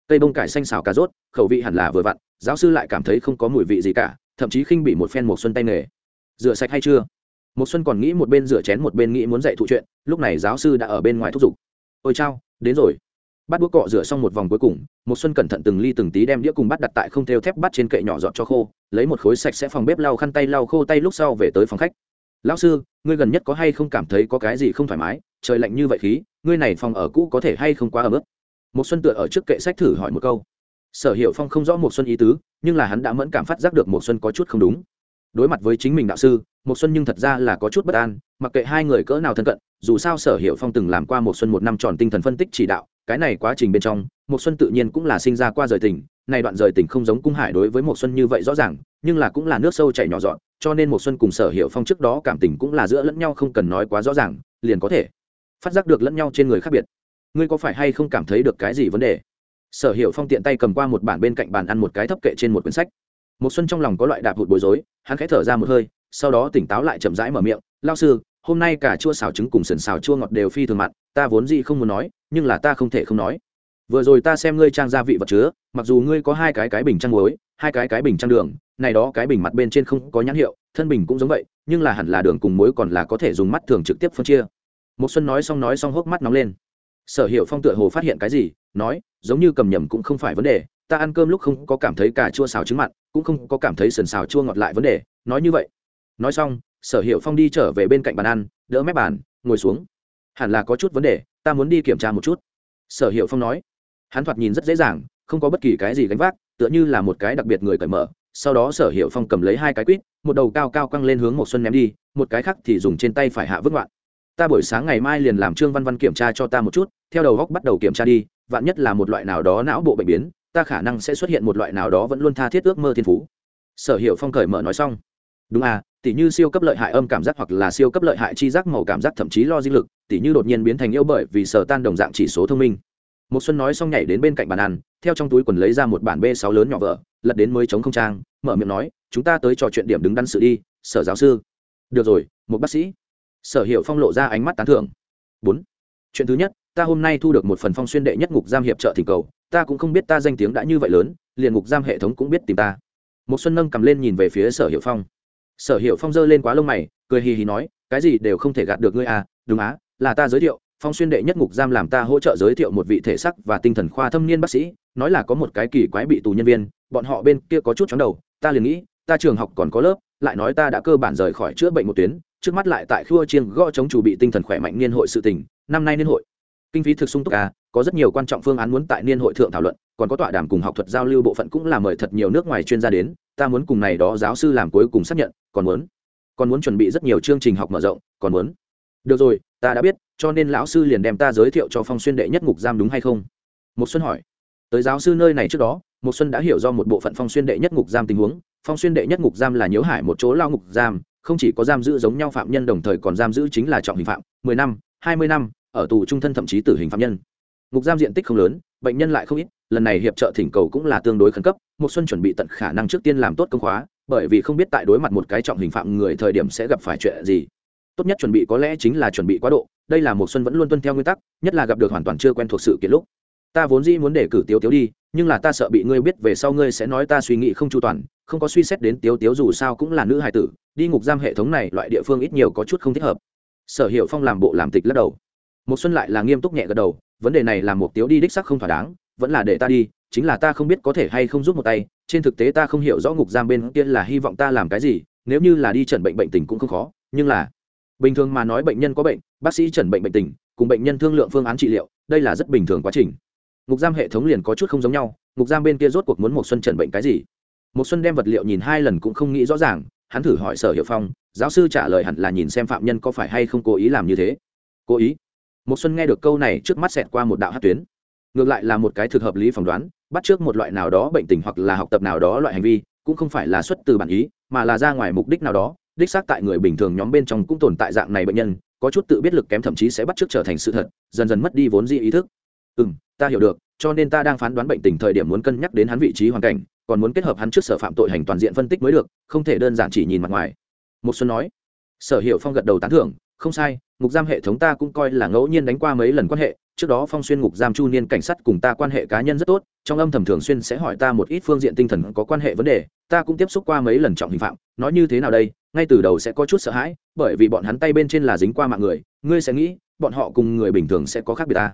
Cây bông cải xanh xào cà rốt, khẩu vị hẳn là vừa vặn, giáo sư lại cảm thấy không có mùi vị gì cả, thậm chí khinh bị một phen một xuân tay nghề. Rửa sạch hay chưa? Một xuân còn nghĩ một bên rửa chén một bên nghĩ muốn dạy thụ chuyện, lúc này giáo sư đã ở bên ngoài thúc giục. Ôi chao, đến rồi. Bắt đũa cọ rửa xong một vòng cuối cùng một xuân cẩn thận từng ly từng tí đem đĩa cùng bắt đặt tại không theo thép bắt trên kệ nhỏ dọn cho khô, lấy một khối sạch sẽ phòng bếp lau khăn tay lau khô tay lúc sau về tới phòng khách. Lão sư, ngươi gần nhất có hay không cảm thấy có cái gì không thoải mái? Trời lạnh như vậy khí, ngươi này phòng ở cũ có thể hay không quá ở mức một xuân tựa ở trước kệ sách thử hỏi một câu. Sở hiệu phong không rõ một xuân ý tứ, nhưng là hắn đã mẫn cảm phát giác được một xuân có chút không đúng đối mặt với chính mình đạo sư một xuân nhưng thật ra là có chút bất an, mặc kệ hai người cỡ nào thân cận, dù sao sở hiệu phong từng làm qua một xuân một năm tròn tinh thần phân tích chỉ đạo, cái này quá trình bên trong một xuân tự nhiên cũng là sinh ra qua rời tình này đoạn rời tình không giống cung hải đối với một xuân như vậy rõ ràng, nhưng là cũng là nước sâu chảy nhỏ dọn, cho nên một xuân cùng sở hiệu phong trước đó cảm tình cũng là giữa lẫn nhau không cần nói quá rõ ràng, liền có thể phát giác được lẫn nhau trên người khác biệt. Ngươi có phải hay không cảm thấy được cái gì vấn đề? Sở hiệu phong tiện tay cầm qua một bản bên cạnh bàn ăn một cái thấp kệ trên một quyển sách. Một xuân trong lòng có loại đạp hụt bối rối hắn khẽ thở ra một hơi, sau đó tỉnh táo lại chậm rãi mở miệng lao sư, hôm nay cả chua xào trứng cùng sườn xào chua ngọt đều phi thường mặn, ta vốn gì không muốn nói, nhưng là ta không thể không nói. Vừa rồi ta xem ngươi trang gia vị vật chứa, mặc dù ngươi có hai cái cái bình trang muối, hai cái cái bình trang đường, này đó cái bình mặt bên trên không có nhãn hiệu, thân bình cũng giống vậy, nhưng là hẳn là đường cùng muối còn là có thể dùng mắt thường trực tiếp phân chia. Một xuân nói xong nói xong hốc mắt nóng lên. Sở hiệu phong tựa hồ phát hiện cái gì, nói, giống như cầm nhầm cũng không phải vấn đề ta ăn cơm lúc không có cảm thấy cà chua xào trứng mặn, cũng không có cảm thấy sườn xào chua ngọt lại vấn đề. Nói như vậy. Nói xong, sở hiệu phong đi trở về bên cạnh bàn ăn, đỡ mép bàn, ngồi xuống. Hẳn là có chút vấn đề, ta muốn đi kiểm tra một chút. Sở hiệu phong nói. Hắn thoạt nhìn rất dễ dàng, không có bất kỳ cái gì gánh vác, tựa như là một cái đặc biệt người cởi mở. Sau đó sở hiệu phong cầm lấy hai cái quýt, một đầu cao cao căng lên hướng một xuân ném đi, một cái khác thì dùng trên tay phải hạ vứt loạn ta buổi sáng ngày mai liền làm trương văn văn kiểm tra cho ta một chút, theo đầu góc bắt đầu kiểm tra đi, vạn nhất là một loại nào đó não bộ bệnh biến ta khả năng sẽ xuất hiện một loại nào đó vẫn luôn tha thiết ước mơ thiên phú. Sở hiệu phong cởi mở nói xong. Đúng à tỉ như siêu cấp lợi hại âm cảm giác hoặc là siêu cấp lợi hại chi giác màu cảm giác thậm chí lo di lực, tỉ như đột nhiên biến thành yêu bởi vì sở tan đồng dạng chỉ số thông minh. Một xuân nói xong nhảy đến bên cạnh bàn ăn, theo trong túi quần lấy ra một bản b 6 lớn nhỏ vợ lật đến mới chống không trang, mở miệng nói, chúng ta tới trò chuyện điểm đứng đắn sự đi, sở giáo sư. Được rồi, một bác sĩ. Sở hiệu phong lộ ra ánh mắt tán thưởng. Bốn. Chuyện thứ nhất, ta hôm nay thu được một phần phong xuyên đệ nhất ngục giam hiệp trợ thỉnh cầu ta cũng không biết ta danh tiếng đã như vậy lớn, liền ngục giam hệ thống cũng biết tìm ta. Một xuân nâng cầm lên nhìn về phía sở hiệu phong. Sở hiệu phong giơ lên quá lông mày, cười hì hì nói, cái gì đều không thể gạt được ngươi à đúng á, là ta giới thiệu, phong xuyên đệ nhất ngục giam làm ta hỗ trợ giới thiệu một vị thể sắc và tinh thần khoa thâm niên bác sĩ, nói là có một cái kỳ quái bị tù nhân viên, bọn họ bên kia có chút chóng đầu, ta liền nghĩ, ta trường học còn có lớp, lại nói ta đã cơ bản rời khỏi chữa bệnh một tuyến, trước mắt lại tại khua chiên gõ chống chủ bị tinh thần khỏe mạnh niên hội sự tình, năm nay niên hội. Kinh phí thực sung túc à có rất nhiều quan trọng phương án muốn tại niên hội thượng thảo luận, còn có tọa đàm cùng học thuật giao lưu bộ phận cũng là mời thật nhiều nước ngoài chuyên gia đến, ta muốn cùng này đó giáo sư làm cuối cùng xác nhận, còn muốn còn muốn chuẩn bị rất nhiều chương trình học mở rộng, còn muốn. Được rồi, ta đã biết, cho nên lão sư liền đem ta giới thiệu cho phong xuyên đệ nhất ngục giam đúng hay không? Một xuân hỏi. Tới giáo sư nơi này trước đó một xuân đã hiểu do một bộ phận phong xuyên đệ nhất ngục giam tình huống, phong xuyên đệ nhất ngục giam là nhiễu hải một chỗ lao ngục giam, không chỉ có giam giữ giống nhau phạm nhân đồng thời còn giam giữ chính là trọng hình phạm, mười năm, hai mươi năm, ở tù trung thân thậm chí tử hình phạm nhân ngục giam diện tích không lớn, bệnh nhân lại không ít, lần này hiệp trợ thỉnh cầu cũng là tương đối khẩn cấp một xuân chuẩn bị tận khả năng trước tiên làm tốt công khóa, bởi vì không biết tại đối mặt một cái trọng hình phạm người thời điểm sẽ gặp phải chuyện gì. Tốt nhất chuẩn bị có lẽ chính là chuẩn bị quá độ, đây là một xuân vẫn luôn tuân theo nguyên tắc, nhất là gặp được hoàn toàn chưa quen thuộc sự kiện lúc. Ta vốn dĩ muốn để cử tiếu tiếu đi, nhưng là ta sợ bị ngươi biết về sau ngươi sẽ nói ta suy nghĩ không chu toàn, không có suy xét đến tiếu tiếu dù sao cũng là nữ hài tử, đi ngục giam hệ thống này loại địa phương ít nhiều có chút không thích hợp. Sở hiệu phong làm bộ làm tịch lắc đầu một xuân lại là nghiêm túc nhẹ gật đầu, vấn đề này là một tiếu đi đích sắc không thỏa đáng, vẫn là để ta đi, chính là ta không biết có thể hay không giúp một tay, trên thực tế ta không hiểu rõ ngục giam bên kia là hy vọng ta làm cái gì, nếu như là đi chẩn bệnh bệnh tình cũng không khó, nhưng là bình thường mà nói bệnh nhân có bệnh, bác sĩ chẩn bệnh bệnh tình, cùng bệnh nhân thương lượng phương án trị liệu, đây là rất bình thường quá trình. Ngục giam hệ thống liền có chút không giống nhau, ngục giam bên kia rốt cuộc muốn một xuân chẩn bệnh cái gì? Một xuân đem vật liệu nhìn hai lần cũng không nghĩ rõ ràng, hắn thử hỏi sở hiệu phong, giáo sư trả lời hẳn là nhìn xem phạm nhân có phải hay không cố ý làm như thế. Cố ý? Một xuân nghe được câu này trước mắt xẹt qua một đạo hát tuyến. Ngược lại là một cái thực hợp lý phỏng đoán, bắt trước một loại nào đó bệnh tình hoặc là học tập nào đó loại hành vi, cũng không phải là xuất từ bản ý, mà là ra ngoài mục đích nào đó, đích xác tại người bình thường nhóm bên trong cũng tồn tại dạng này bệnh nhân, có chút tự biết lực kém thậm chí sẽ bắt trước trở thành sự thật, dần dần mất đi vốn di ý thức. Ừ ta hiểu được, cho nên ta đang phán đoán bệnh tình thời điểm muốn cân nhắc đến hắn vị trí hoàn cảnh, còn muốn kết hợp hắn trước sở phạm tội hành toàn diện phân tích mới được, không thể đơn giản chỉ nhìn mặt ngoài. Một xuân nói. Sở hiệu phong gật đầu tán thưởng không sai, ngục giam hệ thống ta cũng coi là ngẫu nhiên đánh qua mấy lần quan hệ, trước đó phong xuyên ngục giam chu niên cảnh sát cùng ta quan hệ cá nhân rất tốt, trong âm thầm thường xuyên sẽ hỏi ta một ít phương diện tinh thần có quan hệ vấn đề, ta cũng tiếp xúc qua mấy lần trọng hình phạm, nói như thế nào đây, ngay từ đầu sẽ có chút sợ hãi, bởi vì bọn hắn tay bên trên là dính qua mạng người, ngươi sẽ nghĩ, bọn họ cùng người bình thường sẽ có khác biệt ta.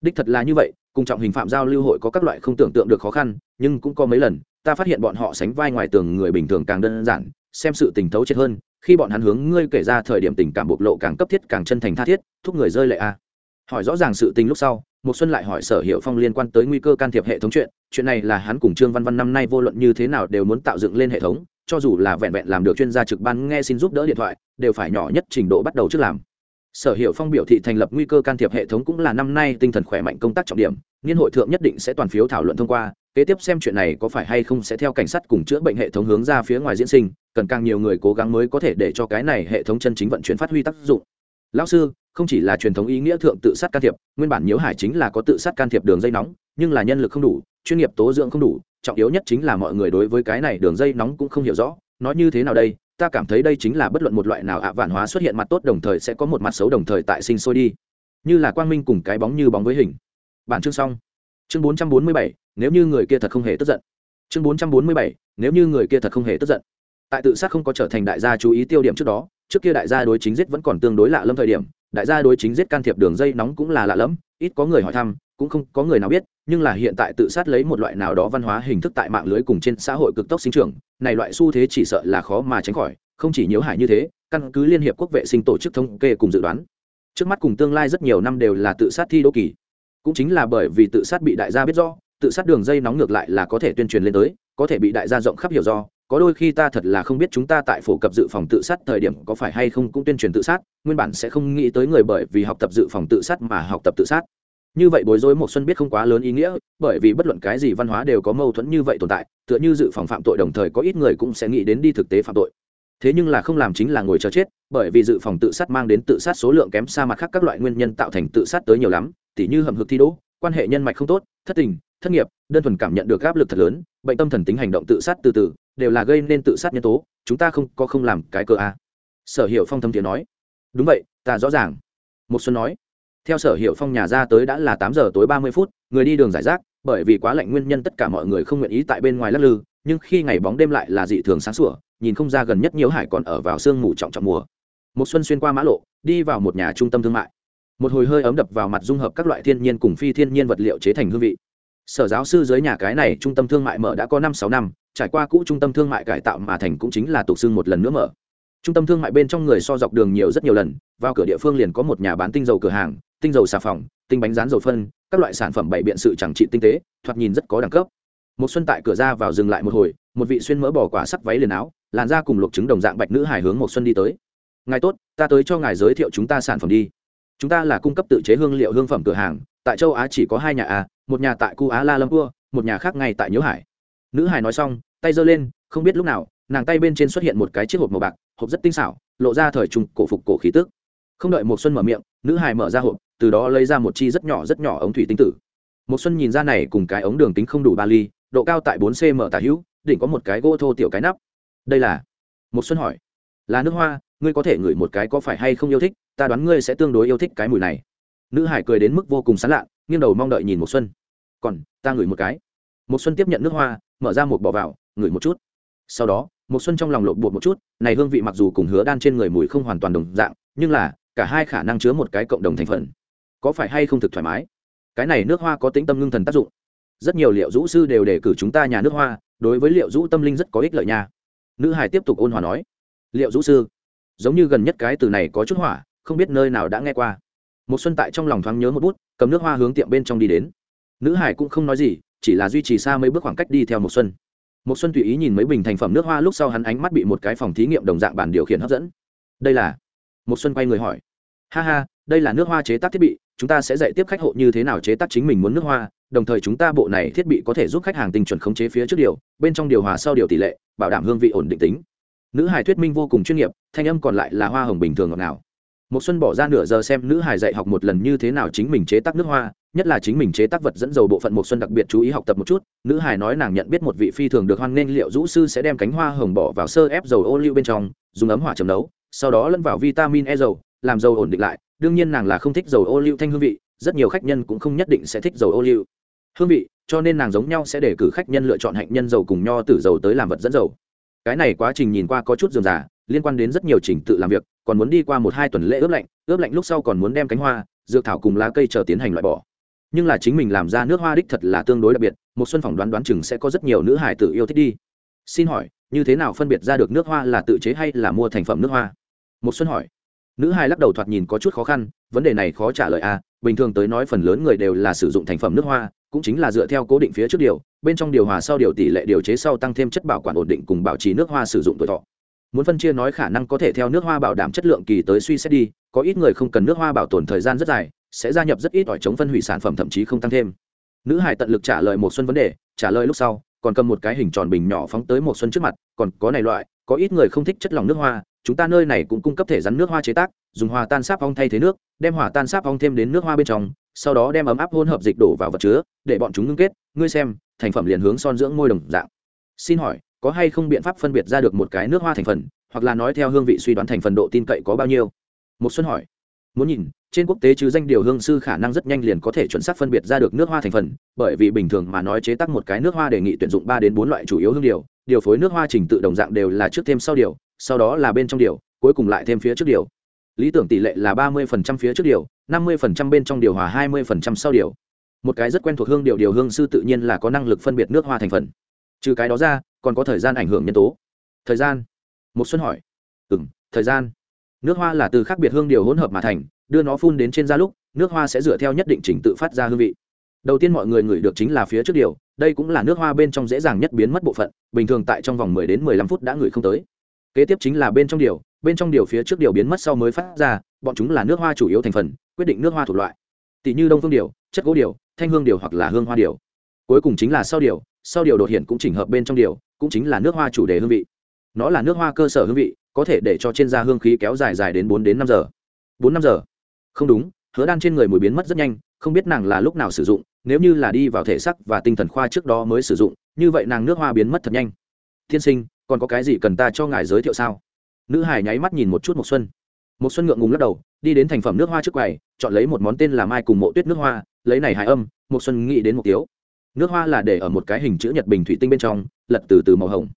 Đích thật là như vậy, cùng trọng hình phạm giao lưu hội có các loại không tưởng tượng được khó khăn, nhưng cũng có mấy lần, ta phát hiện bọn họ sánh vai ngoài tường người bình thường càng đơn giản, xem sự tình thấu chết hơn khi bọn hắn hướng ngươi kể ra thời điểm tình cảm bộc lộ càng cấp thiết càng chân thành tha thiết, thúc người rơi lệ a. Hỏi rõ ràng sự tình lúc sau một xuân lại hỏi sở hiệu phong liên quan tới nguy cơ can thiệp hệ thống chuyện chuyện này là hắn cùng trương văn văn năm nay vô luận như thế nào đều muốn tạo dựng lên hệ thống, cho dù là vẹn vẹn làm được chuyên gia trực ban nghe xin giúp đỡ điện thoại, đều phải nhỏ nhất trình độ bắt đầu trước làm. Sở hiệu phong biểu thị thành lập nguy cơ can thiệp hệ thống cũng là năm nay tinh thần khỏe mạnh công tác trọng điểm, niên hội thượng nhất định sẽ toàn phiếu thảo luận thông qua kế tiếp xem chuyện này có phải hay không sẽ theo cảnh sát cùng chữa bệnh hệ thống hướng ra phía ngoài diễn sinh, cần càng nhiều người cố gắng mới có thể để cho cái này hệ thống chân chính vận chuyển phát huy tác dụng. Lão sư, không chỉ là truyền thống ý nghĩa thượng tự sát can thiệp, nguyên bản nhiễu hải chính là có tự sát can thiệp đường dây nóng, nhưng là nhân lực không đủ, chuyên nghiệp tố dưỡng không đủ, trọng yếu nhất chính là mọi người đối với cái này đường dây nóng cũng không hiểu rõ. Nói như thế nào đây? Ta cảm thấy đây chính là bất luận một loại nào ạ vạn hóa xuất hiện mặt tốt đồng thời sẽ có một mặt xấu đồng thời tại sinh sôi đi. Như là quang minh cùng cái bóng như bóng với hình. Bản chương xong. Chương bốn trăm bốn mươi bảy nếu như người kia thật không hề tức giận. Chương bốn trăm bốn mươi bảy, nếu như người kia thật không hề tức giận. Tại tự sát không có trở thành đại gia chú ý tiêu điểm trước đó, trước kia đại gia đối chính giết vẫn còn tương đối lạ lâm thời điểm, đại gia đối chính giết can thiệp đường dây nóng cũng là lạ lẫm, ít có người hỏi thăm, cũng không có người nào biết, nhưng là hiện tại tự sát lấy một loại nào đó văn hóa hình thức tại mạng lưới cùng trên xã hội cực tốc sinh trưởng, này loại xu thế chỉ sợ là khó mà tránh khỏi, không chỉ nhiễu hại như thế, căn cứ liên hiệp quốc vệ sinh tổ chức thống kê cùng dự đoán, trước mắt cùng tương lai rất nhiều năm đều là tự sát thi đô kỳ. Cũng chính là bởi vì tự sát bị đại gia biết do tự sát đường dây nóng ngược lại là có thể tuyên truyền lên tới, có thể bị đại gia rộng khắp hiểu do, có đôi khi ta thật là không biết chúng ta tại phổ cập dự phòng tự sát thời điểm có phải hay không cũng tuyên truyền tự sát, nguyên bản sẽ không nghĩ tới người bởi vì học tập dự phòng tự sát mà học tập tự sát. Như vậy bối rối một xuân biết không quá lớn ý nghĩa, bởi vì bất luận cái gì văn hóa đều có mâu thuẫn như vậy tồn tại, tựa như dự phòng phạm tội đồng thời có ít người cũng sẽ nghĩ đến đi thực tế phạm tội. Thế nhưng là không làm chính là ngồi chờ chết, bởi vì dự phòng tự sát mang đến tự sát số lượng kém xa mặt khác các loại nguyên nhân tạo thành tự sát tới nhiều lắm, tỉ như hầm hực thi đỗ, quan hệ nhân mạch không tốt, thất tình thất nghiệp, đơn thuần cảm nhận được áp lực thật lớn, bệnh tâm thần tính hành động tự sát từ từ, đều là gây nên tự sát nhân tố, chúng ta không có không làm cái cơ a. Sở hiệu phong thâm tiếng nói. Đúng vậy, ta rõ ràng. Một xuân nói. Theo sở hiệu phong nhà ra tới đã là tám giờ tối ba mươi phút, người đi đường giải rác, bởi vì quá lạnh nguyên nhân tất cả mọi người không nguyện ý tại bên ngoài lắc lư, nhưng khi ngày bóng đêm lại là dị thường sáng sủa, nhìn không ra gần nhất nhiều hải còn ở vào sương mù trọng trọng mùa. Một xuân xuyên qua mã lộ, đi vào một nhà trung tâm thương mại. Một hồi hơi ấm đập vào mặt dung hợp các loại thiên nhiên cùng phi thiên nhiên vật liệu chế thành hương vị sở giáo sư dưới nhà cái này trung tâm thương mại mở đã có năm sáu năm, trải qua cũ trung tâm thương mại cải tạo mà thành cũng chính là tục xưng một lần nữa mở. Trung tâm thương mại bên trong người so dọc đường nhiều rất nhiều lần, vào cửa địa phương liền có một nhà bán tinh dầu cửa hàng, tinh dầu xà phòng, tinh bánh rán dầu phân, các loại sản phẩm bày biện sự chẳng trị tinh tế, thoạt nhìn rất có đẳng cấp. Một xuân tại cửa ra vào dừng lại một hồi, một vị xuyên mỡ bỏ quả sắc váy liền áo, làn da cùng luộc trứng đồng dạng bạch nữ hài hướng một xuân đi tới. Ngài tốt, ta tới cho ngài giới thiệu chúng ta sản phẩm đi. Chúng ta là cung cấp tự chế hương liệu hương phẩm cửa hàng, tại châu á chỉ có hai nhà a một nhà tại cu á la lâm cua một nhà khác ngay tại nhớ hải. Nữ hải nói xong, tay giơ lên, không biết lúc nào, nàng tay bên trên xuất hiện một cái chiếc hộp màu bạc, hộp rất tinh xảo, lộ ra thời trung cổ phục cổ khí tức. Không đợi một xuân mở miệng, nữ hải mở ra hộp, từ đó lấy ra một chi rất nhỏ rất nhỏ ống thủy tinh tử. Một xuân nhìn ra này cùng cái ống đường tính không đủ ba ly, độ cao tại bốn cm tả hữu, đỉnh có một cái gỗ thô tiểu cái nắp. Đây là? Một xuân hỏi. Là nước hoa, ngươi có thể ngửi một cái có phải hay không yêu thích, ta đoán ngươi sẽ tương đối yêu thích cái mùi này. Nữ hải cười đến mức vô cùng sán lạ, nghiêng đầu mong đợi nhìn một xuân còn, ta ngửi một cái. Một xuân tiếp nhận nước hoa, mở ra một bỏ vào, ngửi một chút. Sau đó một xuân trong lòng lộn bột một chút, này hương vị mặc dù cùng hứa đan trên người mùi không hoàn toàn đồng dạng, nhưng là, cả hai khả năng chứa một cái cộng đồng thành phần. Có phải hay không thực thoải mái? Cái này nước hoa có tính tâm ngưng thần tác dụng. Rất nhiều liệu rũ sư đều đề cử chúng ta nhà nước hoa, đối với liệu rũ tâm linh rất có ích lợi nha. Nữ hải tiếp tục ôn hòa nói. Liệu rũ sư, giống như gần nhất cái từ này có chút hỏa, không biết nơi nào đã nghe qua. Một xuân tại trong lòng thoáng nhớ một bút, cầm nước hoa hướng tiệm bên trong đi đến nữ hải cũng không nói gì, chỉ là duy trì xa mấy bước khoảng cách đi theo một xuân. Một xuân tùy ý nhìn mấy bình thành phẩm nước hoa lúc sau hắn ánh mắt bị một cái phòng thí nghiệm đồng dạng bản điều khiển hấp dẫn. Đây là? Một xuân quay người hỏi. Ha ha, đây là nước hoa chế tác thiết bị, chúng ta sẽ dạy tiếp khách hộ như thế nào chế tác chính mình muốn nước hoa, đồng thời chúng ta bộ này thiết bị có thể giúp khách hàng tinh chuẩn khống chế phía trước điều, bên trong điều hòa sau điều tỷ lệ, bảo đảm hương vị ổn định tính. Nữ Hải thuyết minh vô cùng chuyên nghiệp, thanh âm còn lại là hoa hồng bình thường ngọt nào một xuân bỏ ra nửa giờ xem nữ hài dạy học một lần như thế nào chính mình chế tác nước hoa, nhất là chính mình chế tác vật dẫn dầu bộ phận một xuân đặc biệt chú ý học tập một chút. Nữ hài nói nàng nhận biết một vị phi thường được hoan nên liệu rũ sư sẽ đem cánh hoa hồng bỏ vào sơ ép dầu ô liu bên trong, dùng ấm hỏa chấm nấu, sau đó lẫn vào vitamin e dầu, làm dầu ổn định lại. Đương nhiên nàng là không thích dầu ô liu thanh hương vị, rất nhiều khách nhân cũng không nhất định sẽ thích dầu ô liu hương vị, cho nên nàng giống nhau sẽ để cử khách nhân lựa chọn hạnh nhân dầu cùng nho tử dầu tới làm vật dẫn dầu. Cái này quá trình nhìn qua có chút dườm giả liên quan đến rất nhiều trình tự làm việc, còn muốn đi qua một hai tuần lễ ướp lạnh ướp lạnh lúc sau còn muốn đem cánh hoa, dược thảo cùng lá cây chờ tiến hành loại bỏ. Nhưng là chính mình làm ra nước hoa đích thật là tương đối đặc biệt, một xuân phỏng đoán đoán chừng sẽ có rất nhiều nữ hải tử yêu thích đi. Xin hỏi, như thế nào phân biệt ra được nước hoa là tự chế hay là mua thành phẩm nước hoa? Một xuân hỏi. Nữ hải lắc đầu thoạt nhìn có chút khó khăn, vấn đề này khó trả lời a à. bình thường tới nói phần lớn người đều là sử dụng thành phẩm nước hoa, cũng chính là dựa theo cố định phía trước điều, bên trong điều hòa sau điều tỷ lệ điều chế sau tăng thêm chất bảo quản ổn định cùng bảo trì nước hoa sử dụng tuổi thọ muốn phân chia nói khả năng có thể theo nước hoa bảo đảm chất lượng kỳ tới suy xét đi, có ít người không cần nước hoa bảo tồn thời gian rất dài, sẽ gia nhập rất ít ỏi chống phân hủy sản phẩm thậm chí không tăng thêm. Nữ hải tận lực trả lời một xuân vấn đề, trả lời lúc sau, còn cầm một cái hình tròn bình nhỏ phóng tới một xuân trước mặt, còn có này loại, có ít người không thích chất lỏng nước hoa, chúng ta nơi này cũng cung cấp thể rắn nước hoa chế tác, dùng hòa tan sáp ong thay thế nước, đem hòa tan sáp ong thêm đến nước hoa bên trong, sau đó đem ấm áp hỗn hợp dịch đổ vào vật chứa, để bọn chúng ngưng kết. Ngươi xem, thành phẩm liền hướng son dưỡng môi đồng dạng. Xin hỏi có hay không biện pháp phân biệt ra được một cái nước hoa thành phần, hoặc là nói theo hương vị suy đoán thành phần độ tin cậy có bao nhiêu? Một xuân hỏi. Muốn nhìn, trên quốc tế chứ danh điều hương sư khả năng rất nhanh liền có thể chuẩn xác phân biệt ra được nước hoa thành phần, bởi vì bình thường mà nói chế tác một cái nước hoa đề nghị tuyển dụng ba đến bốn loại chủ yếu hương điều điều phối nước hoa trình tự đồng dạng đều là trước thêm sau điều, sau đó là bên trong điều, cuối cùng lại thêm phía trước điều. Lý tưởng tỷ lệ là ba mươi phía trước điều, năm mươi bên trong điều hòa hai mươi sau điều. Một cái rất quen thuộc hương điều điều hương sư tự nhiên là có năng lực phân biệt nước hoa thành phần. Trừ cái đó ra còn có thời gian ảnh hưởng nhân tố. Thời gian? Một xuân hỏi. Ừ m thời gian. Nước hoa là từ khác biệt hương điều hỗn hợp mà thành, đưa nó phun đến trên da lúc, nước hoa sẽ dựa theo nhất định trình tự phát ra hương vị. Đầu tiên mọi người ngửi được chính là phía trước điều, đây cũng là nước hoa bên trong dễ dàng nhất biến mất bộ phận, bình thường tại trong vòng 10 đến 15 phút đã ngửi không tới. Kế tiếp chính là bên trong điều, bên trong điều phía trước điều biến mất sau mới phát ra, bọn chúng là nước hoa chủ yếu thành phần, quyết định nước hoa thuộc loại. Tỷ như đông phương điều, chất gỗ điều, thanh hương điều hoặc là hương hoa điều cuối cùng chính là sau điều sau điều đột hiện cũng chỉnh hợp bên trong điều, cũng chính là nước hoa chủ đề hương vị. Nó là nước hoa cơ sở hương vị, có thể để cho trên da hương khí kéo dài dài đến bốn đến năm giờ. Bốn năm giờ? Không đúng, hứa đan trên người mùi biến mất rất nhanh, không biết nàng là lúc nào sử dụng, nếu như là đi vào thể sắc và tinh thần khoa trước đó mới sử dụng, như vậy nàng nước hoa biến mất thật nhanh. Tiên sinh, còn có cái gì cần ta cho ngài giới thiệu sao? Nữ hải nháy mắt nhìn một chút một xuân. Một xuân ngượng ngùng lắc đầu, đi đến thành phẩm nước hoa trước quầy, chọn lấy một món tên là mai cùng mộ tuyết nước hoa, lấy này hài âm một xuân nghĩ đến một tiếu nước hoa là để ở một cái hình chữ nhật bình thủy tinh bên trong, lật từ từ màu hồng.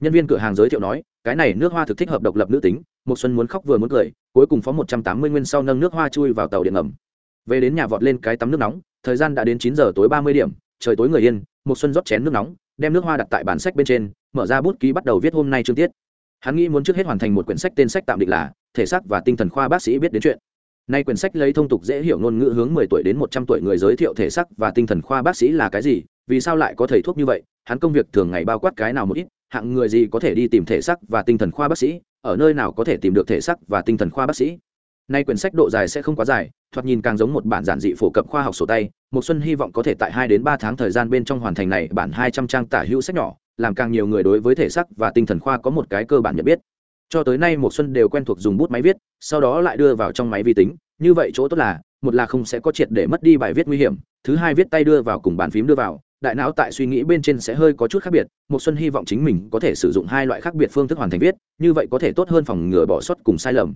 Nhân viên cửa hàng giới thiệu nói, cái này nước hoa thực thích hợp độc lập nữ tính một xuân muốn khóc vừa muốn cười, cuối cùng phó một trăm tám mươi nguyên sau nâng nước hoa chui vào tàu điện ngầm. Về đến nhà vọt lên cái tắm nước nóng, thời gian đã đến chín giờ tối ba mươi điểm, trời tối người yên một xuân rót chén nước nóng, đem nước hoa đặt tại bản sách bên trên, mở ra bút ký bắt đầu viết hôm nay chương tiết. Hắn nghĩ muốn trước hết hoàn thành một quyển sách tên sách tạm định là thể xác và tinh thần khoa bác sĩ biết đến chuyện nay quyển sách lấy thông tục dễ hiểu ngôn ngữ hướng mười tuổi đến một trăm tuổi người giới thiệu thể xác và tinh thần khoa bác sĩ là cái gì, vì sao lại có thầy thuốc như vậy, hắn công việc thường ngày bao quát cái nào một ít, hạng người gì có thể đi tìm thể xác và tinh thần khoa bác sĩ, ở nơi nào có thể tìm được thể xác và tinh thần khoa bác sĩ. Nay quyển sách độ dài sẽ không quá dài, thoạt nhìn càng giống một bản giản dị phổ cập khoa học sổ tay một xuân hy vọng có thể tại hai đến ba tháng thời gian bên trong hoàn thành này bản hai trăm trang tả hữu sách nhỏ, làm càng nhiều người đối với thể xác và tinh thần khoa có một cái cơ bản nhận biết cho tới nay một xuân đều quen thuộc dùng bút máy viết, sau đó lại đưa vào trong máy vi tính. Như vậy chỗ tốt là, một là không sẽ có triệt để mất đi bài viết nguy hiểm, thứ hai viết tay đưa vào cùng bàn phím đưa vào, đại não tại suy nghĩ bên trên sẽ hơi có chút khác biệt. Một xuân hy vọng chính mình có thể sử dụng hai loại khác biệt phương thức hoàn thành viết, như vậy có thể tốt hơn phòng ngừa bỏ sót cùng sai lầm.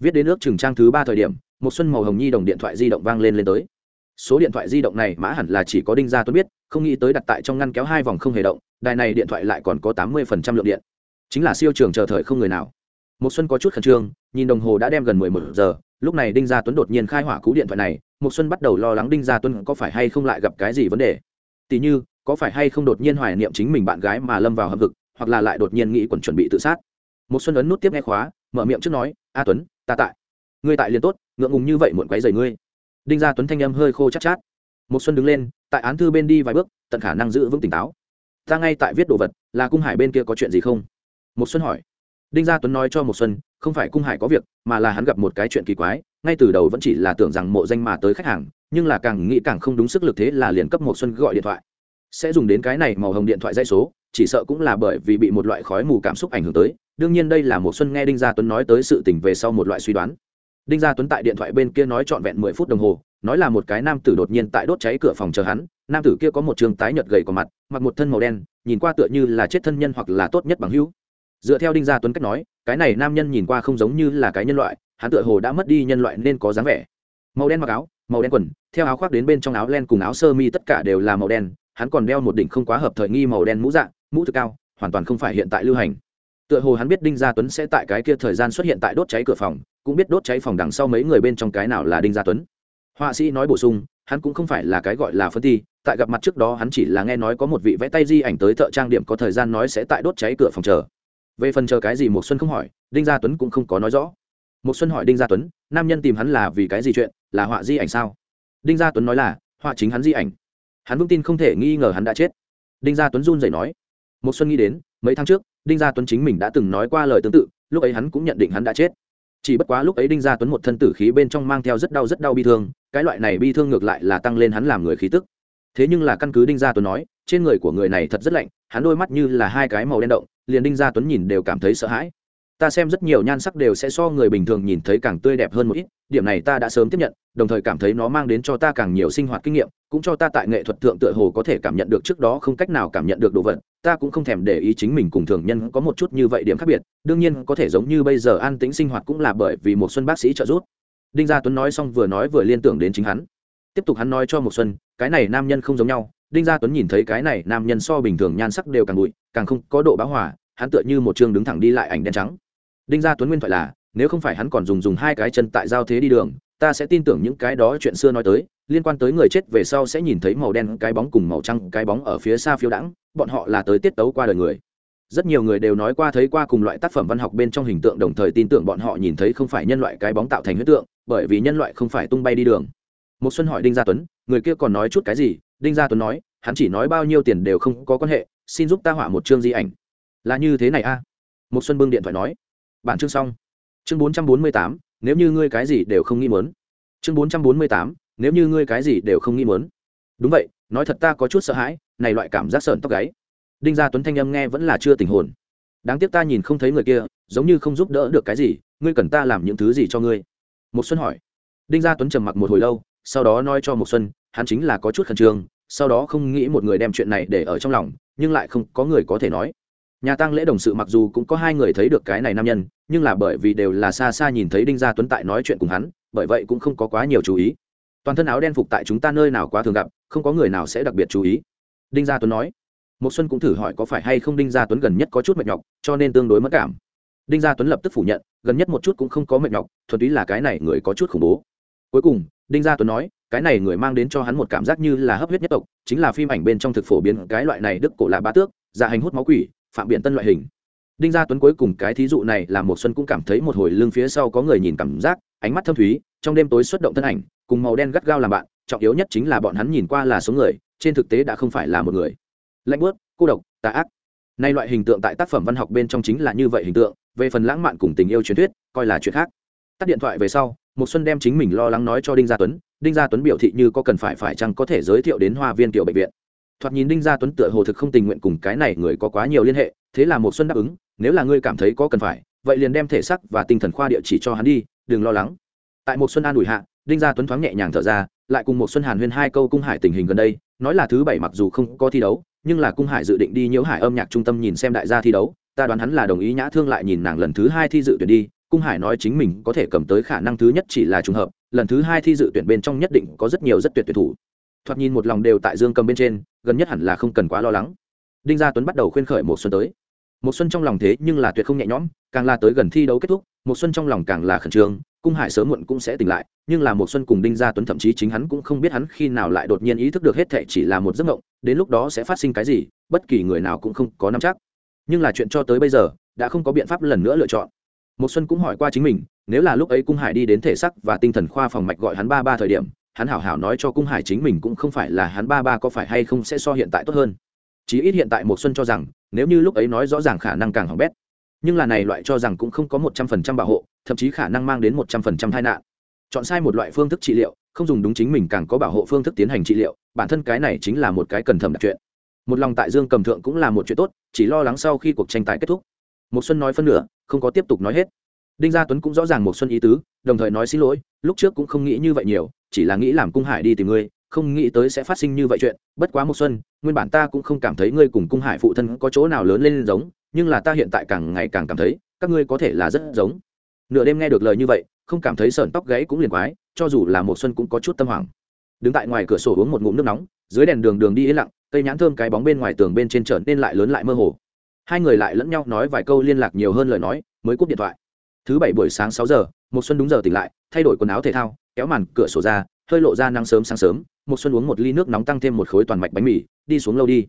Viết đến nước trường trang thứ ba thời điểm một xuân màu hồng nhi đồng điện thoại di động vang lên lên tới. Số điện thoại di động này mã hẳn là chỉ có đinh gia tuấn biết, không nghĩ tới đặt tại trong ngăn kéo hai vòng không hề động, đài này điện thoại lại còn có tám mươi lượng điện chính là siêu trường chờ thời không người nào. Một xuân có chút khẩn trương, nhìn đồng hồ đã đem gần mười một giờ, lúc này đinh gia tuấn đột nhiên khai hỏa cú điện thoại này một xuân bắt đầu lo lắng đinh gia tuấn có phải hay không lại gặp cái gì vấn đề. Tỷ như, có phải hay không đột nhiên hoài niệm chính mình bạn gái mà lâm vào hầm vực hoặc là lại đột nhiên nghĩ quẩn chuẩn bị tự sát. Một xuân ấn nút tiếp nghe khóa, mở miệng trước nói, a tuấn, ta tại. Ngươi tại liền tốt, ngượng ngùng như vậy muộn quấy rầy ngươi. Đinh gia tuấn thanh âm hơi khô chát chát. Một xuân đứng lên, tại án thư bên đi vài bước, tận khả năng giữ vững tỉnh táo. Ta ngay tại viết đồ vật, là cung hải bên kia có chuyện gì không? Một xuân hỏi. Đinh gia tuấn nói cho một xuân, không phải cung hải có việc, mà là hắn gặp một cái chuyện kỳ quái, ngay từ đầu vẫn chỉ là tưởng rằng mộ danh mà tới khách hàng, nhưng là càng nghĩ càng không đúng sức lực thế là liền cấp một xuân gọi điện thoại. Sẽ dùng đến cái này màu hồng điện thoại dây số, chỉ sợ cũng là bởi vì bị một loại khói mù cảm xúc ảnh hưởng tới. Đương nhiên đây là một xuân nghe đinh gia tuấn nói tới sự tình về sau một loại suy đoán. Đinh gia tuấn tại điện thoại bên kia nói trọn vẹn mười phút đồng hồ, nói là một cái nam tử đột nhiên tại đốt cháy cửa phòng chờ hắn, nam tử kia có một trường tái nhợt gầy của mặt, mặc một thân màu đen, nhìn qua tựa như là chết thân nhân hoặc là tốt nhất bằng hữu dựa theo đinh gia tuấn cách nói, cái này nam nhân nhìn qua không giống như là cái nhân loại, hắn tựa hồ đã mất đi nhân loại nên có dáng vẻ. Màu đen mặc áo, màu đen quần, theo áo khoác đến bên trong áo len cùng áo sơ mi tất cả đều là màu đen, hắn còn đeo một đỉnh không quá hợp thời nghi màu đen mũ dạng mũ thực cao, hoàn toàn không phải hiện tại lưu hành. Tựa hồ hắn biết đinh gia tuấn sẽ tại cái kia thời gian xuất hiện tại đốt cháy cửa phòng, cũng biết đốt cháy phòng đằng sau mấy người bên trong cái nào là đinh gia tuấn. Họa sĩ nói bổ sung, hắn cũng không phải là cái gọi là phân thi, tại gặp mặt trước đó hắn chỉ là nghe nói có một vị vẽ tay di ảnh tới thợ trang điểm có thời gian nói sẽ tại đốt cháy cửa phòng chờ về phần chờ cái gì một xuân không hỏi, đinh gia tuấn cũng không có nói rõ. Một xuân hỏi đinh gia tuấn, nam nhân tìm hắn là vì cái gì chuyện, là họa di ảnh sao? Đinh gia tuấn nói là, họa chính hắn di ảnh. Hắn vững tin không thể nghi ngờ hắn đã chết. Đinh gia tuấn run rẩy nói. Một xuân nghĩ đến, mấy tháng trước, đinh gia tuấn chính mình đã từng nói qua lời tương tự, lúc ấy hắn cũng nhận định hắn đã chết. Chỉ bất quá lúc ấy đinh gia tuấn một thân tử khí bên trong mang theo rất đau rất đau bi thương, cái loại này bi thương ngược lại là tăng lên hắn làm người khí tức thế nhưng là căn cứ đinh gia tuấn nói, trên người của người này thật rất lạnh, hắn đôi mắt như là hai cái màu đen động, liền đinh gia tuấn nhìn đều cảm thấy sợ hãi. Ta xem rất nhiều nhan sắc đều sẽ so người bình thường nhìn thấy càng tươi đẹp hơn một ít, điểm này ta đã sớm tiếp nhận, đồng thời cảm thấy nó mang đến cho ta càng nhiều sinh hoạt kinh nghiệm, cũng cho ta tại nghệ thuật thượng tựa hồ có thể cảm nhận được trước đó không cách nào cảm nhận được đồ vật, ta cũng không thèm để ý chính mình cùng thường nhân có một chút như vậy điểm khác biệt, đương nhiên có thể giống như bây giờ an tĩnh sinh hoạt cũng là bởi vì một xuân bác sĩ trợ giúp. Đinh gia tuấn nói xong vừa nói vừa liên tưởng đến chính hắn tiếp tục hắn nói cho một xuân, cái này nam nhân không giống nhau, đinh gia tuấn nhìn thấy cái này nam nhân so bình thường nhan sắc đều càng bụi, càng không có độ báo hòa, hắn tựa như một chương đứng thẳng đi lại ảnh đen trắng. Đinh gia tuấn nguyên thoại là, nếu không phải hắn còn dùng dùng hai cái chân tại giao thế đi đường, ta sẽ tin tưởng những cái đó chuyện xưa nói tới, liên quan tới người chết về sau sẽ nhìn thấy màu đen cái bóng cùng màu trắng cái bóng ở phía xa phiêu đãng, bọn họ là tới tiết tấu qua đời người. Rất nhiều người đều nói qua thấy qua cùng loại tác phẩm văn học bên trong hình tượng, đồng thời tin tưởng bọn họ nhìn thấy không phải nhân loại cái bóng tạo thành huyết tượng, bởi vì nhân loại không phải tung bay đi đường một xuân hỏi đinh gia tuấn, người kia còn nói chút cái gì? Đinh gia tuấn nói, hắn chỉ nói bao nhiêu tiền đều không có quan hệ, xin giúp ta họa một chương di ảnh. Là như thế này a? À? một xuân bưng điện thoại nói. Bản chương xong. Chương bốn trăm bốn mươi tám, nếu như ngươi cái gì đều không nghĩ muốn. Chương bốn trăm bốn mươi tám, nếu như ngươi cái gì đều không nghĩ muốn. Đúng vậy, nói thật ta có chút sợ hãi, này loại cảm giác sợn tóc gáy. Đinh gia tuấn thanh âm nghe vẫn là chưa tình hồn. Đáng tiếc ta nhìn không thấy người kia, giống như không giúp đỡ được cái gì, ngươi cần ta làm những thứ gì cho ngươi? Một xuân hỏi. Đinh gia tuấn trầm mặc một hồi lâu sau đó nói cho Mộc xuân, hắn chính là có chút khẩn trương, sau đó không nghĩ một người đem chuyện này để ở trong lòng, nhưng lại không có người có thể nói. Nhà tang lễ đồng sự mặc dù cũng có hai người thấy được cái này nam nhân, nhưng là bởi vì đều là xa xa nhìn thấy đinh gia tuấn tại nói chuyện cùng hắn, bởi vậy cũng không có quá nhiều chú ý. Toàn thân áo đen phục tại chúng ta nơi nào quá thường gặp, không có người nào sẽ đặc biệt chú ý. Đinh gia tuấn nói. Mộc xuân cũng thử hỏi có phải hay không đinh gia tuấn gần nhất có chút mệt nhọc, cho nên tương đối mất cảm. Đinh gia tuấn lập tức phủ nhận, gần nhất một chút cũng không có mệt nhọc, thuần túy là cái này người có chút khủng bố. Cuối cùng đinh gia tuấn nói, cái này người mang đến cho hắn một cảm giác như là hấp huyết nhất tộc, chính là phim ảnh bên trong thực phổ biến cái loại này đức cổ lạ ba tước dạ hành hút máu quỷ, phạm biện tân loại hình. Đinh gia tuấn cuối cùng cái thí dụ này là một xuân cũng cảm thấy một hồi lưng phía sau có người nhìn cảm giác, ánh mắt thâm thúy, trong đêm tối xuất động thân ảnh, cùng màu đen gắt gao làm bạn, trọng yếu nhất chính là bọn hắn nhìn qua là số người, trên thực tế đã không phải là một người. Lạnh bớt cô độc, tà ác. Nay loại hình tượng tại tác phẩm văn học bên trong chính là như vậy hình tượng, về phần lãng mạn cùng tình yêu truyền thuyết, coi là chuyện khác tắt điện thoại về sau một xuân đem chính mình lo lắng nói cho đinh gia tuấn. Đinh gia tuấn biểu thị như có cần phải phải chăng có thể giới thiệu đến hoa viên tiểu bệnh viện. Thoạt nhìn đinh gia tuấn tựa hồ thực không tình nguyện cùng cái này người có quá nhiều liên hệ, thế là một xuân đáp ứng, nếu là ngươi cảm thấy có cần phải, vậy liền đem thể sắc và tinh thần khoa địa chỉ cho hắn đi, đừng lo lắng. Tại một xuân an ủi hạ, đinh gia tuấn thoáng nhẹ nhàng thở ra, lại cùng một xuân hàn huyên hai câu cung hải tình hình gần đây, nói là thứ bảy mặc dù không có thi đấu, nhưng là cung hải dự định đi nhiễu hải âm nhạc trung tâm nhìn xem đại gia thi đấu, ta đoán hắn là đồng ý nhã thương lại nhìn nàng lần thứ hai thi dự tuyển đi cung hải nói chính mình có thể cầm tới khả năng thứ nhất chỉ là trùng hợp, lần thứ hai thi dự tuyển bên trong nhất định có rất nhiều rất tuyệt tuyển thủ. Thoạt nhìn một lòng đều tại dương cầm bên trên, gần nhất hẳn là không cần quá lo lắng. Đinh gia tuấn bắt đầu khuyên khởi một xuân tới. Một xuân trong lòng thế nhưng là tuyệt không nhẹ nhõm, càng là tới gần thi đấu kết thúc một xuân trong lòng càng là khẩn trương, cung hải sớm muộn cũng sẽ tỉnh lại, nhưng là một xuân cùng đinh gia tuấn thậm chí chính hắn cũng không biết hắn khi nào lại đột nhiên ý thức được hết thệ chỉ là một giấc mộng, đến lúc đó sẽ phát sinh cái gì, bất kỳ người nào cũng không có nắm chắc. Nhưng là chuyện cho tới bây giờ, đã không có biện pháp lần nữa lựa chọn một xuân cũng hỏi qua chính mình, nếu là lúc ấy cung hải đi đến thể sắc và tinh thần khoa phòng mạch gọi hắn ba ba thời điểm, hắn hảo hảo nói cho cung hải chính mình cũng không phải là hắn ba ba có phải hay không sẽ so hiện tại tốt hơn. Chí ít hiện tại một xuân cho rằng, nếu như lúc ấy nói rõ ràng khả năng càng hỏng bét. Nhưng là này loại cho rằng cũng không có một trăm phần trăm bảo hộ, thậm chí khả năng mang đến một trăm phần trăm tai nạn. Chọn sai một loại phương thức trị liệu, không dùng đúng chính mình càng có bảo hộ phương thức tiến hành trị liệu, bản thân cái này chính là một cái cần thầm đặc chuyện. Một lòng tại dương cầm thượng cũng là một chuyện tốt, chỉ lo lắng sau khi cuộc tranh tài kết thúc. Một xuân nói phân nửa không có tiếp tục nói hết. Đinh gia tuấn cũng rõ ràng một xuân ý tứ, đồng thời nói xin lỗi, lúc trước cũng không nghĩ như vậy nhiều, chỉ là nghĩ làm cung hải đi tìm ngươi, không nghĩ tới sẽ phát sinh như vậy chuyện, bất quá một xuân, nguyên bản ta cũng không cảm thấy ngươi cùng cung hải phụ thân có chỗ nào lớn lên giống, nhưng là ta hiện tại càng ngày càng cảm thấy, các ngươi có thể là rất giống. Nửa đêm nghe được lời như vậy, không cảm thấy sờn tóc gáy cũng liền quái, cho dù là một xuân cũng có chút tâm hoảng. Đứng tại ngoài cửa sổ uống một ngụm nước nóng, dưới đèn đường đường đi yên lặng, cây nhãn thơm cái bóng bên ngoài tường bên trên trở nên lại lớn lại mơ hồ hai người lại lẫn nhau nói vài câu liên lạc nhiều hơn lời nói, mới cúp điện thoại. Thứ bảy buổi sáng sáu giờ một xuân đúng giờ tỉnh lại, thay đổi quần áo thể thao, kéo màn cửa sổ ra, hơi lộ ra nắng sớm sáng sớm một xuân uống một ly nước nóng tăng thêm một khối toàn mạch bánh mì, đi xuống lâu đi.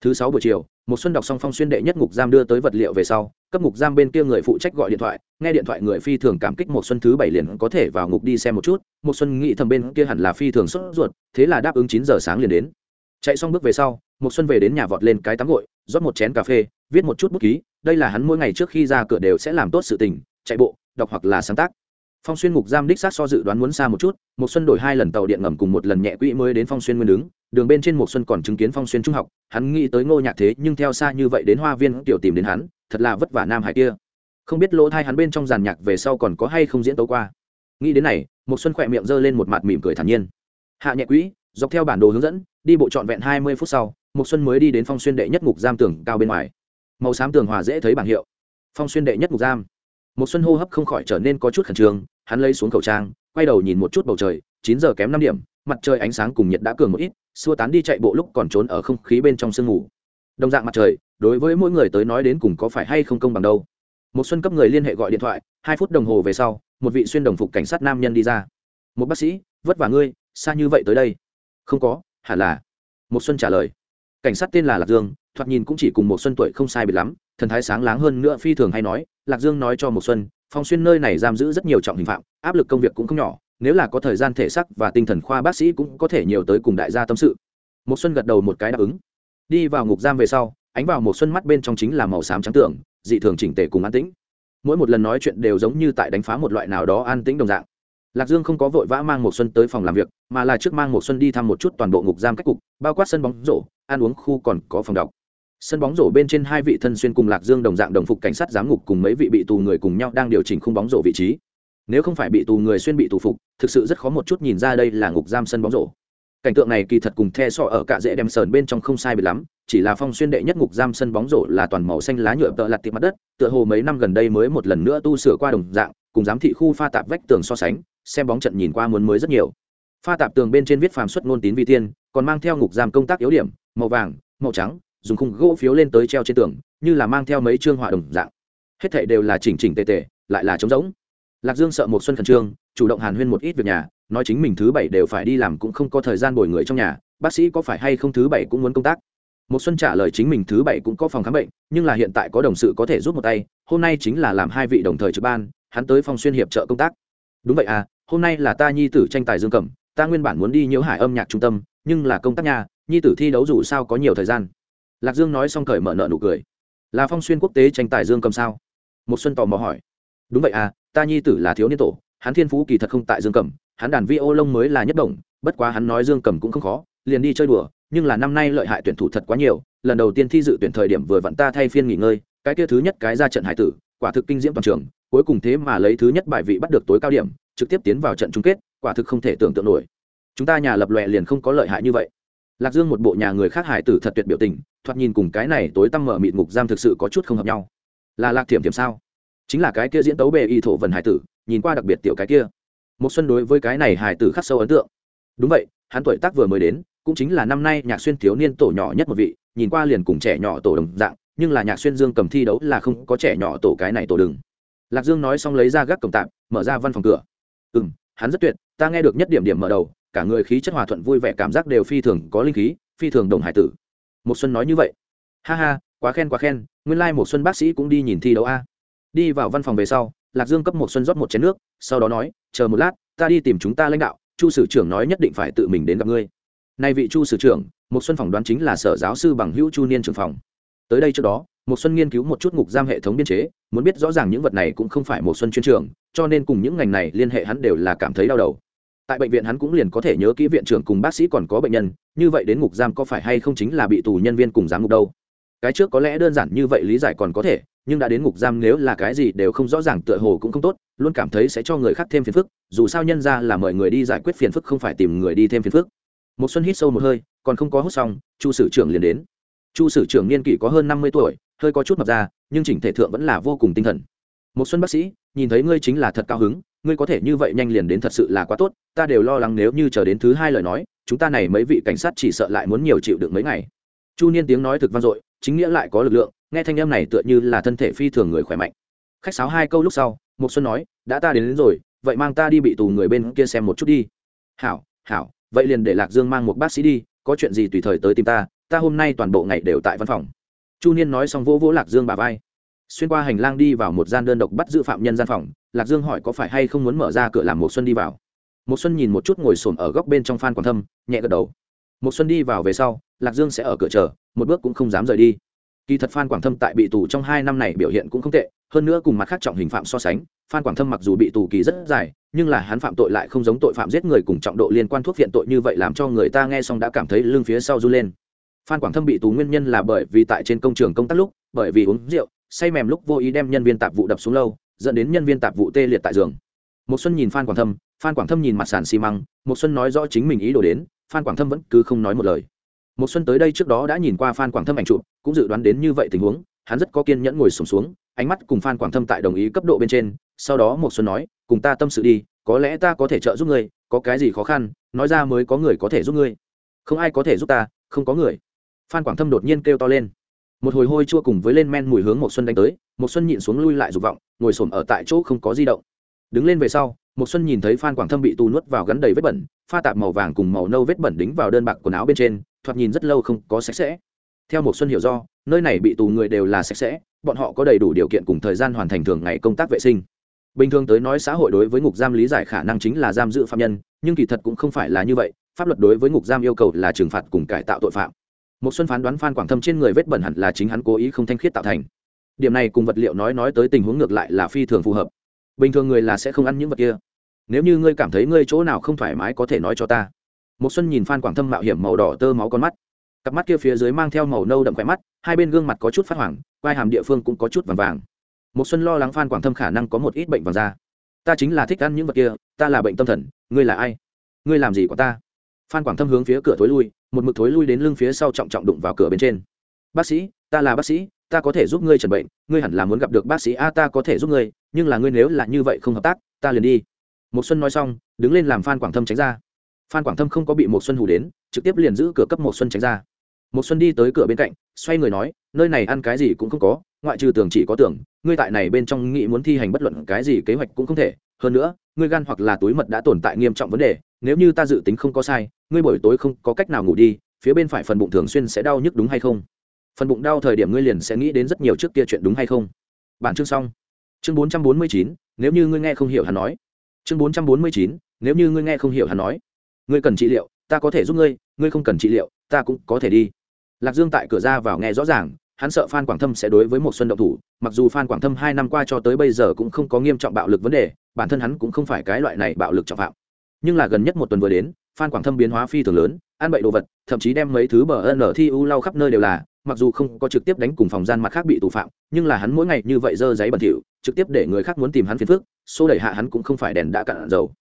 Thứ sáu buổi chiều một xuân đọc xong phong xuyên đệ nhất ngục giam đưa tới vật liệu về sau, cấp ngục giam bên kia người phụ trách gọi điện thoại, nghe điện thoại người phi thường cảm kích một xuân thứ bảy liền có thể vào ngục đi xem một chút một xuân nghĩ thầm bên kia hẳn là phi thường sốt ruột, thế là đáp ứng chín giờ sáng liền đến. Chạy xong bước về sau một xuân về đến nhà vọt lên cái tắm gội, rót một chén cà phê viết một chút bút ký, đây là hắn mỗi ngày trước khi ra cửa đều sẽ làm tốt sự tình, chạy bộ, đọc hoặc là sáng tác. Phong xuyên ngục giam đích xác so dự đoán muốn xa một chút một xuân đổi hai lần tàu điện ngầm cùng một lần nhẹ quỹ mới đến phong xuyên nguyên đứng, đường bên trên một xuân còn chứng kiến phong xuyên trung học, hắn nghĩ tới ngô nhạc thế nhưng theo xa như vậy đến hoa viên tiểu tìm đến hắn, thật là vất vả nam hải kia. Không biết lỗ thai hắn bên trong giàn nhạc về sau còn có hay không diễn tấu qua. Nghĩ đến này một xuân khỏe miệng giơ lên một mặt mỉm cười thản nhiên. Hạ nhẹ quỹ, dọc theo bản đồ hướng dẫn, đi bộ trọn vẹn hai mươi phút sau một xuân mới đi đến phong xuyên đệ nhất ngục giam tưởng cao bên ngoài màu xám tường hòa dễ thấy bảng hiệu. Phong xuyên đệ nhất mục giam. Một xuân hô hấp không khỏi trở nên có chút khẩn trương, hắn lấy xuống khẩu trang, quay đầu nhìn một chút bầu trời, chín giờ kém năm điểm, mặt trời ánh sáng cùng nhiệt đã cường một ít, xua tán đi chạy bộ lúc còn trốn ở không khí bên trong sương ngủ. đồng dạng mặt trời, đối với mỗi người tới nói đến cùng có phải hay không công bằng đâu. Một xuân cấp người liên hệ gọi điện thoại, hai phút đồng hồ về sau, một vị xuyên đồng phục cảnh sát nam nhân đi ra. Một bác sĩ, vất vả ngươi, xa như vậy tới đây. Không có, hẳn là. Một xuân trả lời. Cảnh sát tên là lạc dương thoạt nhìn cũng chỉ cùng một xuân tuổi không sai biệt lắm, thần thái sáng láng hơn nữa phi thường hay nói, lạc dương nói cho một xuân, phong xuyên nơi này giam giữ rất nhiều trọng hình phạm, áp lực công việc cũng không nhỏ, nếu là có thời gian thể sắc và tinh thần khoa bác sĩ cũng có thể nhiều tới cùng đại gia tâm sự. Một xuân gật đầu một cái đáp ứng. Đi vào ngục giam về sau, ánh vào một xuân mắt bên trong chính là màu xám trắng tưởng dị thường chỉnh tề cùng an tĩnh. Mỗi một lần nói chuyện đều giống như tại đánh phá một loại nào đó an tĩnh đồng dạng. Lạc dương không có vội vã mang một xuân tới phòng làm việc, mà là trước mang một xuân đi thăm một chút toàn bộ ngục giam cách cục, bao quát sân bóng rổ, ăn uống khu còn có phòng đọc sân bóng rổ bên trên hai vị thân xuyên cùng lạc dương đồng dạng đồng phục cảnh sát giám ngục cùng mấy vị bị tù người cùng nhau đang điều chỉnh khung bóng rổ vị trí. Nếu không phải bị tù người xuyên bị tù phục, thực sự rất khó một chút nhìn ra đây là ngục giam sân bóng rổ. Cảnh tượng này kỳ thật cùng the so ở cạ dễ đem sờn bên trong không sai bị lắm, chỉ là phong xuyên đệ nhất ngục giam sân bóng rổ là toàn màu xanh lá nhựa tợ lặt tiệm mặt đất, tựa hồ mấy năm gần đây mới một lần nữa tu sửa qua đồng dạng, cùng giám thị khu pha tạp vách tường so sánh, xem bóng trận nhìn qua muốn mới rất nhiều. Pha tạp tường bên trên viết phàm xuất ngôn tín vi tiên, còn mang theo ngục giam công tác yếu điểm, màu vàng, màu trắng dùng khung gỗ phiếu lên tới treo trên tường, như là mang theo mấy chương họa đồng dạng. Hết thảy đều là chỉnh chỉnh tề tề, lại là trống rỗng. Lạc dương sợ một xuân khẩn trương, chủ động hàn huyên một ít việc nhà, nói chính mình thứ bảy đều phải đi làm cũng không có thời gian bồi người trong nhà, bác sĩ có phải hay không thứ bảy cũng muốn công tác. Một xuân trả lời chính mình thứ bảy cũng có phòng khám bệnh, nhưng là hiện tại có đồng sự có thể giúp một tay, hôm nay chính là làm hai vị đồng thời trực ban, hắn tới phòng xuyên hiệp trợ công tác. Đúng vậy à hôm nay là ta nhi tử tranh tài dương cẩm, ta nguyên bản muốn đi nhiễu hải âm nhạc trung tâm, nhưng là công tác nhà, nhi tử thi đấu dù sao có nhiều thời gian lạc dương nói xong cởi mở nợ nụ cười. Là phong xuyên quốc tế tranh tài dương cầm sao? Một xuân tò mò hỏi. Đúng vậy à ta nhi tử là thiếu niên tổ, hắn thiên phú kỳ thật không tại dương cầm, hắn đàn vi ô lông mới là nhất đồng bất quá hắn nói dương cầm cũng không khó, liền đi chơi đùa, nhưng là năm nay lợi hại tuyển thủ thật quá nhiều, lần đầu tiên thi dự tuyển thời điểm vừa vặn ta thay phiên nghỉ ngơi, cái kia thứ nhất cái ra trận hải tử, quả thực kinh diễm toàn trường, cuối cùng thế mà lấy thứ nhất bài vị bắt được tối cao điểm, trực tiếp tiến vào trận chung kết, quả thực không thể tưởng tượng nổi. Chúng ta nhà lập lòe liền không có lợi hại như vậy. Lạc dương một bộ nhà người khác hải tử thật tuyệt biểu tình thoạt nhìn cùng cái này tối tăm mở mịt ngục giam thực sự có chút không hợp nhau. Là lạc thiểm thiểm sao? Chính là cái kia diễn tấu bề y thổ vần hải tử, nhìn qua đặc biệt tiểu cái kia. Một xuân đối với cái này hải tử khắc sâu ấn tượng. Đúng vậy, hắn tuổi tác vừa mới đến, cũng chính là năm nay nhạc xuyên thiếu niên tổ nhỏ nhất một vị, nhìn qua liền cùng trẻ nhỏ tổ đồng dạng, nhưng là nhạc xuyên dương cầm thi đấu là không có trẻ nhỏ tổ cái này tổ đừng. Lạc dương nói xong lấy ra gác cổng tạm mở ra văn phòng cửa. Ừ hắn rất tuyệt, ta nghe được nhất điểm điểm mở đầu, cả người khí chất hòa thuận vui vẻ cảm giác đều phi thường có linh khí, phi thường đồng hải tử một xuân nói như vậy. Ha ha, quá khen quá khen, nguyên Lai Mộ xuân bác sĩ cũng đi nhìn thi đấu a. Đi vào văn phòng về sau, lạc dương cấp một xuân rót một chén nước, sau đó nói, chờ một lát, ta đi tìm chúng ta lãnh đạo, chu sử trưởng nói nhất định phải tự mình đến gặp ngươi. Nay vị chu sử trưởng một xuân phỏng đoán chính là sở giáo sư bằng hữu chu niên trưởng phòng. Tới đây trước đó một xuân nghiên cứu một chút ngục giam hệ thống biên chế, muốn biết rõ ràng những vật này cũng không phải một xuân chuyên trường cho nên cùng những ngành này liên hệ hắn đều là cảm thấy đau đầu tại bệnh viện hắn cũng liền có thể nhớ kỹ viện trưởng cùng bác sĩ còn có bệnh nhân, như vậy đến ngục giam có phải hay không chính là bị tù nhân viên cùng giám ngục đâu? Cái trước có lẽ đơn giản như vậy lý giải còn có thể, nhưng đã đến ngục giam nếu là cái gì đều không rõ ràng tựa hồ cũng không tốt, luôn cảm thấy sẽ cho người khác thêm phiền phức, dù sao nhân ra là mời người đi giải quyết phiền phức không phải tìm người đi thêm phiền phức. Một xuân hít sâu một hơi, còn không có hút xong, chu sử trưởng liền đến. Chu sử trưởng niên kỷ có hơn năm mươi tuổi, hơi có chút mập ra, nhưng chỉnh thể thượng vẫn là vô cùng tinh thần. Một xuân bác sĩ, nhìn thấy ngươi chính là thật cao hứng ngươi có thể như vậy nhanh liền đến thật sự là quá tốt ta đều lo lắng nếu như chờ đến thứ hai lời nói chúng ta này mấy vị cảnh sát chỉ sợ lại muốn nhiều chịu được mấy ngày. Chu niên tiếng nói thực vang dội chính nghĩa lại có lực lượng nghe thanh âm này tựa như là thân thể phi thường người khỏe mạnh. Khách sáo hai câu lúc sau một xuân nói đã ta đến, đến rồi vậy mang ta đi bị tù người bên kia xem một chút đi. Hảo hảo vậy liền để lạc dương mang một bác sĩ đi có chuyện gì tùy thời tới tìm ta ta hôm nay toàn bộ ngày đều tại văn phòng. Chu niên nói xong vỗ vỗ lạc dương bà vai xuyên qua hành lang đi vào một gian đơn độc bắt giữ phạm nhân gian phòng, lạc dương hỏi có phải hay không muốn mở ra cửa làm một xuân đi vào. Một xuân nhìn một chút ngồi sồn ở góc bên trong phan quảng thâm, nhẹ gật đầu. Một xuân đi vào về sau, lạc dương sẽ ở cửa chờ, một bước cũng không dám rời đi. Kỳ thật phan quảng thâm tại bị tù trong hai năm này biểu hiện cũng không tệ, hơn nữa cùng mặt khác trọng hình phạm so sánh, phan quảng thâm mặc dù bị tù kỳ rất dài, nhưng là hắn phạm tội lại không giống tội phạm giết người cùng trọng độ liên quan thuốc viện tội như vậy làm cho người ta nghe xong đã cảm thấy lưng phía sau run lên. Phan quảng thâm bị tù nguyên nhân là bởi vì tại trên công trường công tác lúc, bởi vì uống rượu say mềm lúc vô ý đem nhân viên tạp vụ đập xuống lâu dẫn đến nhân viên tạp vụ tê liệt tại giường. Một xuân nhìn phan quảng thâm phan quảng thâm nhìn mặt sàn xi măng một xuân nói rõ chính mình ý đồ đến phan quảng thâm vẫn cứ không nói một lời. Một xuân tới đây trước đó đã nhìn qua phan quảng thâm ảnh chụp cũng dự đoán đến như vậy tình huống hắn rất có kiên nhẫn ngồi sùng xuống, xuống ánh mắt cùng phan quảng thâm tại đồng ý cấp độ bên trên sau đó một xuân nói cùng ta tâm sự đi có lẽ ta có thể trợ giúp ngươi có cái gì khó khăn nói ra mới có người có thể giúp ngươi. Không ai có thể giúp ta không có người. Phan quảng thâm đột nhiên kêu to lên một hồi hôi chua cùng với lên men mùi hướng một xuân đánh tới một xuân nhịn xuống lui lại dục vọng, ngồi xổm ở tại chỗ không có di động. Đứng lên về sau một xuân nhìn thấy phan quảng thâm bị tù nuốt vào gắn đầy vết bẩn, pha tạp màu vàng cùng màu nâu vết bẩn đính vào đơn bạc quần áo bên trên, thoạt nhìn rất lâu không có sạch sẽ. Theo một xuân hiểu do, nơi này bị tù người đều là sạch sẽ, bọn họ có đầy đủ điều kiện cùng thời gian hoàn thành thường ngày công tác vệ sinh. Bình thường tới nói xã hội đối với ngục giam lý giải khả năng chính là giam giữ phạm nhân, nhưng kỳ thật cũng không phải là như vậy, pháp luật đối với ngục giam yêu cầu là trừng phạt cùng cải tạo tội phạm một xuân phán đoán phan quảng thâm trên người vết bẩn hẳn là chính hắn cố ý không thanh khiết tạo thành. Điểm này cùng vật liệu nói nói tới tình huống ngược lại là phi thường phù hợp. Bình thường người là sẽ không ăn những vật kia. Nếu như ngươi cảm thấy ngươi chỗ nào không thoải mái có thể nói cho ta. Một xuân nhìn phan quảng thâm mạo hiểm màu đỏ tơ máu con mắt. Cặp mắt kia phía dưới mang theo màu nâu đậm khỏe mắt, hai bên gương mặt có chút phát hoảng vai hàm địa phương cũng có chút vàng vàng. Một xuân lo lắng phan quảng thâm khả năng có một ít bệnh vàng da. Ta chính là thích ăn những vật kia, ta là bệnh tâm thần, ngươi là ai? Ngươi làm gì của ta? Phan quảng thâm hướng phía cửa thối lui một mực thối lui đến lưng phía sau trọng trọng đụng vào cửa bên trên. Bác sĩ, ta là bác sĩ, ta có thể giúp ngươi chẩn bệnh, ngươi hẳn là muốn gặp được bác sĩ, a, ta có thể giúp ngươi, nhưng là ngươi nếu là như vậy không hợp tác, ta liền đi. Một xuân nói xong, đứng lên làm phan quảng thâm tránh ra. Phan quảng thâm không có bị một xuân hù đến, trực tiếp liền giữ cửa cấp một xuân tránh ra. Một xuân đi tới cửa bên cạnh, xoay người nói, nơi này ăn cái gì cũng không có, ngoại trừ tường chỉ có tưởng, ngươi tại này bên trong nghĩ muốn thi hành bất luận cái gì kế hoạch cũng không thể, hơn nữa, ngươi gan hoặc là túi mật đã tồn tại nghiêm trọng vấn đề nếu như ta dự tính không có sai, ngươi buổi tối không có cách nào ngủ đi, phía bên phải phần bụng thường xuyên sẽ đau nhức đúng hay không? Phần bụng đau thời điểm ngươi liền sẽ nghĩ đến rất nhiều trước kia chuyện đúng hay không? Bản chương xong. Chương bốn trăm bốn mươi chín, nếu như ngươi nghe không hiểu hắn nói. Chương bốn trăm bốn mươi chín, nếu như ngươi nghe không hiểu hắn nói. Ngươi cần trị liệu, ta có thể giúp ngươi ngươi không cần trị liệu, ta cũng có thể đi. Lạc dương tại cửa ra vào nghe rõ ràng, hắn sợ phan quảng thâm sẽ đối với một xuân động thủ, mặc dù phan quảng thâm hai năm qua cho tới bây giờ cũng không có nghiêm trọng bạo lực vấn đề, bản thân hắn cũng không phải cái loại này bạo lực trọng phạm nhưng là gần nhất một tuần vừa đến, phan quảng thâm biến hóa phi thường lớn, ăn bậy đồ vật, thậm chí đem mấy thứ bờ ân ở thi u lau khắp nơi đều là, mặc dù không có trực tiếp đánh cùng phòng gian mặt khác bị tù phạm, nhưng là hắn mỗi ngày như vậy dơ giấy bẩn thỉu, trực tiếp để người khác muốn tìm hắn phiền phức xô đẩy hạ hắn cũng không phải đèn đã cạn dầu.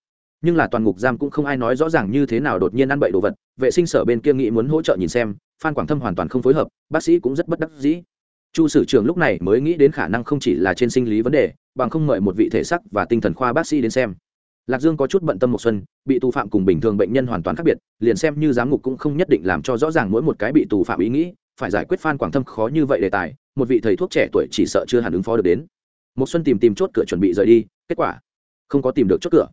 Nhưng là toàn ngục giam cũng không ai nói rõ ràng như thế nào đột nhiên ăn bậy đồ vật, vệ sinh sở bên kia nghĩ muốn hỗ trợ nhìn xem, phan quảng thâm hoàn toàn không phối hợp, bác sĩ cũng rất bất đắc dĩ. Chu sử trưởng lúc này mới nghĩ đến khả năng không chỉ là trên sinh lý vấn đề, bằng không mời một vị thể sắc và tinh thần khoa bác sĩ đến xem lạc dương có chút bận tâm một xuân, bị tù phạm cùng bình thường bệnh nhân hoàn toàn khác biệt, liền xem như giám ngục cũng không nhất định làm cho rõ ràng mỗi một cái bị tù phạm ý nghĩ, phải giải quyết phan quảng thâm khó như vậy đề tài, một vị thầy thuốc trẻ tuổi chỉ sợ chưa hẳn ứng phó được đến. Một xuân tìm tìm chốt cửa chuẩn bị rời đi, kết quả, không có tìm được chốt cửa.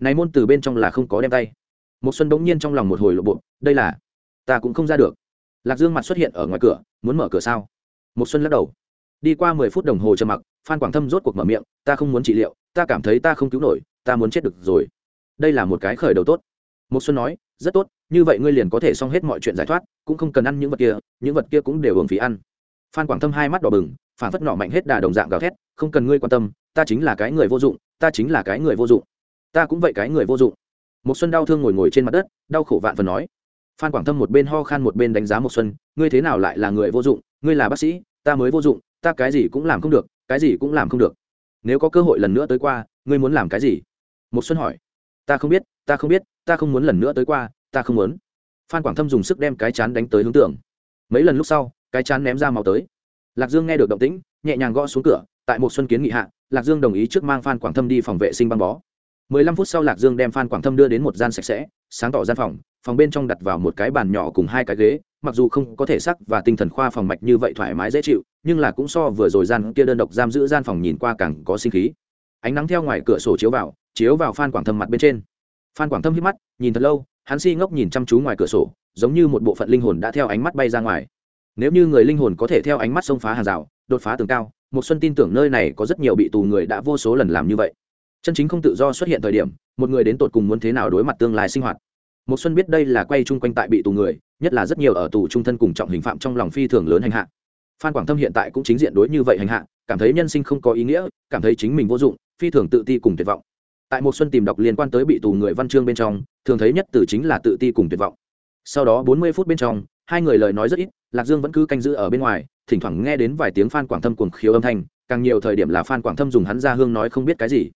Này môn từ bên trong là không có đem tay. Một xuân bỗng nhiên trong lòng một hồi lộ bộ đây là, ta cũng không ra được. Lạc dương mặt xuất hiện ở ngoài cửa, muốn mở cửa sao? Một xuân lắc đầu. Đi qua mười phút đồng hồ trầm mặc, phan quảng thâm rốt cuộc mở miệng, ta không muốn trị liệu, ta cảm thấy ta không cứu nổi ta muốn chết được rồi. Đây là một cái khởi đầu tốt. Một xuân nói, rất tốt, như vậy ngươi liền có thể xong hết mọi chuyện giải thoát, cũng không cần ăn những vật kia, những vật kia cũng đều hưởng phí ăn. Phan quảng thâm hai mắt đỏ bừng, phản phất nọ mạnh hết đà đồng dạng gào thét, không cần ngươi quan tâm, ta chính là cái người vô dụng, ta chính là cái người vô dụng. Ta cũng vậy cái người vô dụng. Một xuân đau thương ngồi ngồi trên mặt đất, đau khổ vạn phần nói. Phan quảng thâm một bên ho khan một bên đánh giá một xuân, ngươi thế nào lại là người vô dụng, ngươi là bác sĩ, ta mới vô dụng, ta cái gì cũng làm không được, cái gì cũng làm không được. Nếu có cơ hội lần nữa tới qua, ngươi muốn làm cái gì? Một xuân hỏi. Ta không biết, ta không biết, ta không muốn lần nữa tới qua, ta không muốn. Phan quảng thâm dùng sức đem cái chán đánh tới hướng tưởng mấy lần lúc sau, cái chán ném ra màu tới. Lạc dương nghe được động tĩnh, nhẹ nhàng gõ xuống cửa, tại một xuân kiến nghị hạ, lạc dương đồng ý trước mang phan quảng thâm đi phòng vệ sinh băng bó. 15 phút sau lạc dương đem phan quảng thâm đưa đến một gian sạch sẽ, sáng tỏ gian phòng phòng bên trong đặt vào một cái bàn nhỏ cùng hai cái ghế, mặc dù không có thể sắc và tinh thần khoa phòng mạch như vậy thoải mái dễ chịu, nhưng là cũng so vừa rồi gian kia đơn độc giam giữ gian phòng nhìn qua càng có sinh khí. Ánh nắng theo ngoài cửa sổ chiếu vào chiếu vào phan quảng thâm mặt bên trên. Phan quảng thâm hít mắt, nhìn thật lâu, hắn si ngốc nhìn chăm chú ngoài cửa sổ, giống như một bộ phận linh hồn đã theo ánh mắt bay ra ngoài. Nếu như người linh hồn có thể theo ánh mắt xông phá hàng rào, đột phá tường cao một xuân tin tưởng nơi này có rất nhiều bị tù người đã vô số lần làm như vậy. Chân chính không tự do xuất hiện thời điểm, một người đến tột cùng muốn thế nào đối mặt tương lai sinh hoạt? Một xuân biết đây là quay chung quanh tại bị tù người, nhất là rất nhiều ở tù trung thân cùng trọng hình phạm trong lòng phi thường lớn hành hạ. Phan quảng thâm hiện tại cũng chính diện đối như vậy hành hạ, cảm thấy nhân sinh không có ý nghĩa, cảm thấy chính mình vô dụng, phi thường tự ti cùng tuyệt vọng tại một xuân tìm đọc liên quan tới bị tù người văn chương bên trong, thường thấy nhất từ chính là tự ti cùng tuyệt vọng. Sau đó 40 phút bên trong, hai người lời nói rất ít, lạc dương vẫn cứ canh giữ ở bên ngoài, thỉnh thoảng nghe đến vài tiếng phan quảng thâm cuồng khiếu âm thanh, càng nhiều thời điểm là phan quảng thâm dùng hắn ra hương nói không biết cái gì.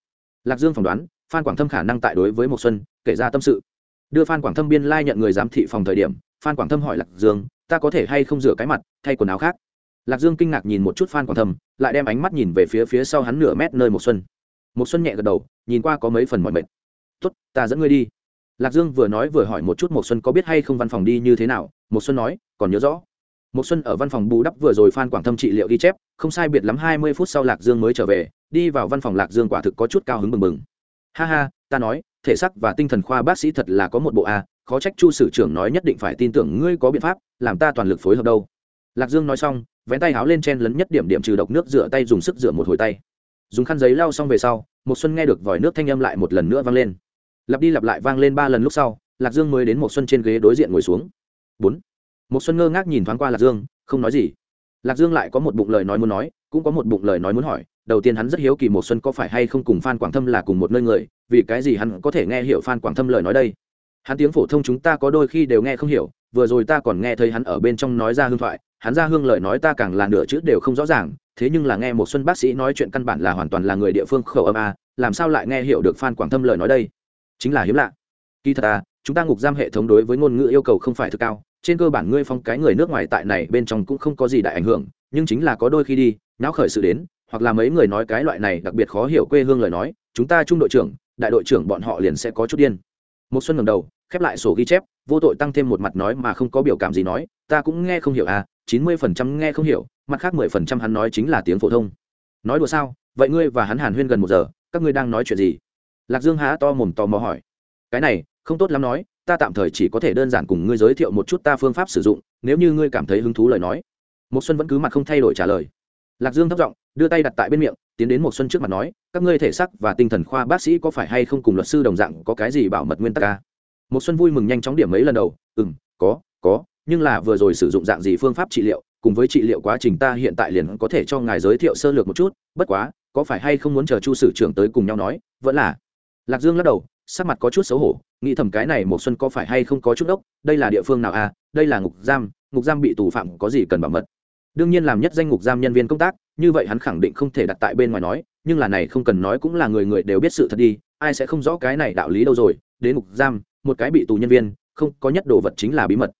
Lạc dương phỏng đoán, phan quảng thâm khả năng tại đối với một xuân, kể ra tâm sự. Đưa phan quảng thâm biên lai nhận người giám thị phòng thời điểm, phan quảng thâm hỏi lạc dương, ta có thể hay không rửa cái mặt, thay quần áo khác? Lạc dương kinh ngạc nhìn một chút phan quảng thâm, lại đem ánh mắt nhìn về phía phía sau hắn nửa mét nơi một xuân một xuân nhẹ gật đầu, nhìn qua có mấy phần mọi mệt. Tốt, ta dẫn ngươi đi. Lạc dương vừa nói vừa hỏi một chút một xuân có biết hay không văn phòng đi như thế nào. Một xuân nói, còn nhớ rõ. Một xuân ở văn phòng bù đắp vừa rồi phan quảng thâm trị liệu ghi chép, không sai biệt lắm hai mươi phút sau lạc dương mới trở về, đi vào văn phòng lạc dương quả thực có chút cao hứng mừng mừng ha ha, ta nói, thể xác và tinh thần khoa bác sĩ thật là có một bộ a, khó trách chu sử trưởng nói nhất định phải tin tưởng ngươi có biện pháp, làm ta toàn lực phối hợp đâu. Lạc dương nói xong, vén tay háo lên chen lấn nhất điểm điểm trừ độc nước rửa tay dùng sức rửa một hồi tay dùng khăn giấy lau xong về sau một xuân nghe được vòi nước thanh âm lại một lần nữa vang lên. Lặp đi lặp lại vang lên ba lần lúc sau, lạc dương mới đến một xuân trên ghế đối diện ngồi xuống. Bốn. Một xuân ngơ ngác nhìn thoáng qua lạc dương, không nói gì. Lạc dương lại có một bụng lời nói muốn nói, cũng có một bụng lời nói muốn hỏi. Đầu tiên hắn rất hiếu kỳ một xuân có phải hay không cùng phan quảng thâm là cùng một nơi người, vì cái gì hắn có thể nghe hiểu phan quảng thâm lời nói đây? Hắn tiếng phổ thông chúng ta có đôi khi đều nghe không hiểu, vừa rồi ta còn nghe thấy hắn ở bên trong nói ra hương thoại, hắn ra hương lời nói ta càng là nửa chữ đều không rõ ràng thế nhưng là nghe một xuân bác sĩ nói chuyện căn bản là hoàn toàn là người địa phương khẩu âm a, làm sao lại nghe hiểu được phan quảng thâm lời nói đây? Chính là hiếm lạ. Kỳ thật à chúng ta ngục giam hệ thống đối với ngôn ngữ yêu cầu không phải thực cao, trên cơ bản ngươi phong cái người nước ngoài tại này bên trong cũng không có gì đại ảnh hưởng, nhưng chính là có đôi khi đi não khởi sự đến, hoặc là mấy người nói cái loại này đặc biệt khó hiểu quê hương lời nói, chúng ta trung đội trưởng, đại đội trưởng bọn họ liền sẽ có chút điên. Một xuân ngẩng đầu, khép lại sổ ghi chép, vô tội tăng thêm một mặt nói mà không có biểu cảm gì nói, ta cũng nghe không hiểu à chín mươi phần trăm nghe không hiểu mặt khác mười phần trăm hắn nói chính là tiếng phổ thông. Nói đùa sao? Vậy ngươi và hắn hàn huyên gần một giờ các ngươi đang nói chuyện gì? Lạc dương há to mồm tò mò hỏi. Cái này không tốt lắm nói ta tạm thời chỉ có thể đơn giản cùng ngươi giới thiệu một chút ta phương pháp sử dụng nếu như ngươi cảm thấy hứng thú lời nói. Một xuân vẫn cứ mặt không thay đổi trả lời. Lạc dương thấp giọng đưa tay đặt tại bên miệng tiến đến một xuân trước mặt nói các ngươi thể xác và tinh thần khoa bác sĩ có phải hay không cùng luật sư đồng dạng có cái gì bảo mật nguyên tắc à? ca một xuân vui mừng nhanh chóng điểm mấy lần đầu ừm, có có nhưng là vừa rồi sử dụng dạng gì phương pháp trị liệu cùng với trị liệu quá trình ta hiện tại liền có thể cho ngài giới thiệu sơ lược một chút bất quá có phải hay không muốn chờ chu sử trưởng tới cùng nhau nói vẫn là. Lạc dương lắc đầu sắc mặt có chút xấu hổ nghĩ thầm cái này một xuân có phải hay không có chút đốc, đây là địa phương nào à đây là ngục giam ngục giam bị tù phạm có gì cần bảo mật. Đương nhiên làm nhất danh ngục giam nhân viên công tác như vậy hắn khẳng định không thể đặt tại bên ngoài nói nhưng là này không cần nói cũng là người người đều biết sự thật đi ai sẽ không rõ cái này đạo lý đâu rồi đến ngục giam một cái bị tù nhân viên không có nhất đồ vật chính là bí mật.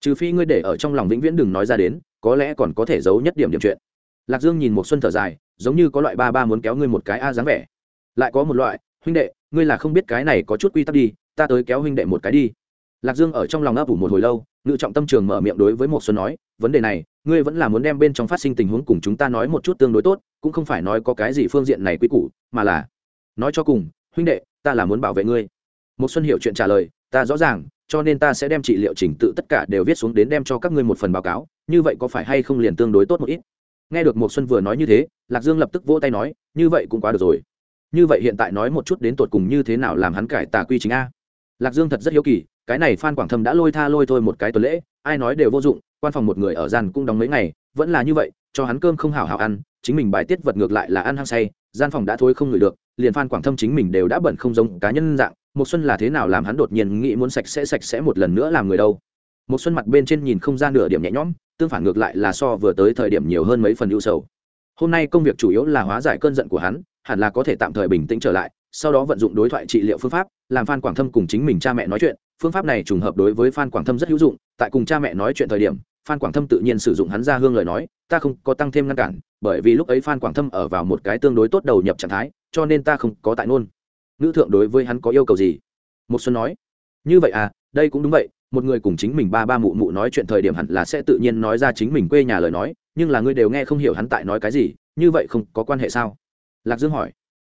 Trừ phi ngươi để ở trong lòng vĩnh viễn đừng nói ra đến có lẽ còn có thể giấu nhất điểm điểm chuyện. Lạc dương nhìn một xuân thở dài, giống như có loại ba ba muốn kéo ngươi một cái a dáng vẻ. Lại có một loại, huynh đệ, ngươi là không biết cái này có chút quy tắc đi, ta tới kéo huynh đệ một cái đi. Lạc dương ở trong lòng ấp ủ một hồi lâu, ngự trọng tâm trường mở miệng đối với một xuân nói, vấn đề này, ngươi vẫn là muốn đem bên trong phát sinh tình huống cùng chúng ta nói một chút tương đối tốt, cũng không phải nói có cái gì phương diện này quy củ, mà là, nói cho cùng, huynh đệ, ta là muốn bảo vệ ngươi. Một xuân hiểu chuyện trả lời, ta rõ ràng cho nên ta sẽ đem trị liệu trình tự tất cả đều viết xuống đến đem cho các ngươi một phần báo cáo, như vậy có phải hay không liền tương đối tốt một ít? Nghe được một xuân vừa nói như thế, lạc dương lập tức vỗ tay nói, như vậy cũng quá được rồi. Như vậy hiện tại nói một chút đến tột cùng như thế nào làm hắn cải tà quy chính a. Lạc dương thật rất hiếu kỳ, cái này phan quảng thâm đã lôi tha lôi thôi một cái tuần lễ, ai nói đều vô dụng, quan phòng một người ở gian cũng đóng mấy ngày, vẫn là như vậy, cho hắn cơm không hảo hảo ăn, chính mình bài tiết vật ngược lại là ăn hăng say, gian phòng đã thôi không ngửi được, liền phan quảng thâm chính mình đều đã bẩn không giống cá nhân dạng một xuân là thế nào làm hắn đột nhiên nghĩ muốn sạch sẽ sạch sẽ một lần nữa làm người đâu? Một xuân mặt bên trên nhìn không ra nửa điểm nhẹ nhõm, tương phản ngược lại là so vừa tới thời điểm nhiều hơn mấy phần ưu sầu. Hôm nay công việc chủ yếu là hóa giải cơn giận của hắn, hẳn là có thể tạm thời bình tĩnh trở lại, sau đó vận dụng đối thoại trị liệu phương pháp, làm phan quảng thâm cùng chính mình cha mẹ nói chuyện. Phương pháp này trùng hợp đối với phan quảng thâm rất hữu dụng, tại cùng cha mẹ nói chuyện thời điểm, phan quảng thâm tự nhiên sử dụng hắn ra hương lời nói, ta không có tăng thêm ngăn cản, bởi vì lúc ấy phan quảng thâm ở vào một cái tương đối tốt đầu nhập trạng thái, cho nên ta không có tại ngôn nữ thượng đối với hắn có yêu cầu gì? Một xuân nói. Như vậy à đây cũng đúng vậy, một người cùng chính mình ba ba mụ mụ nói chuyện thời điểm hẳn là sẽ tự nhiên nói ra chính mình quê nhà lời nói, nhưng là ngươi đều nghe không hiểu hắn tại nói cái gì, như vậy không có quan hệ sao? Lạc dương hỏi.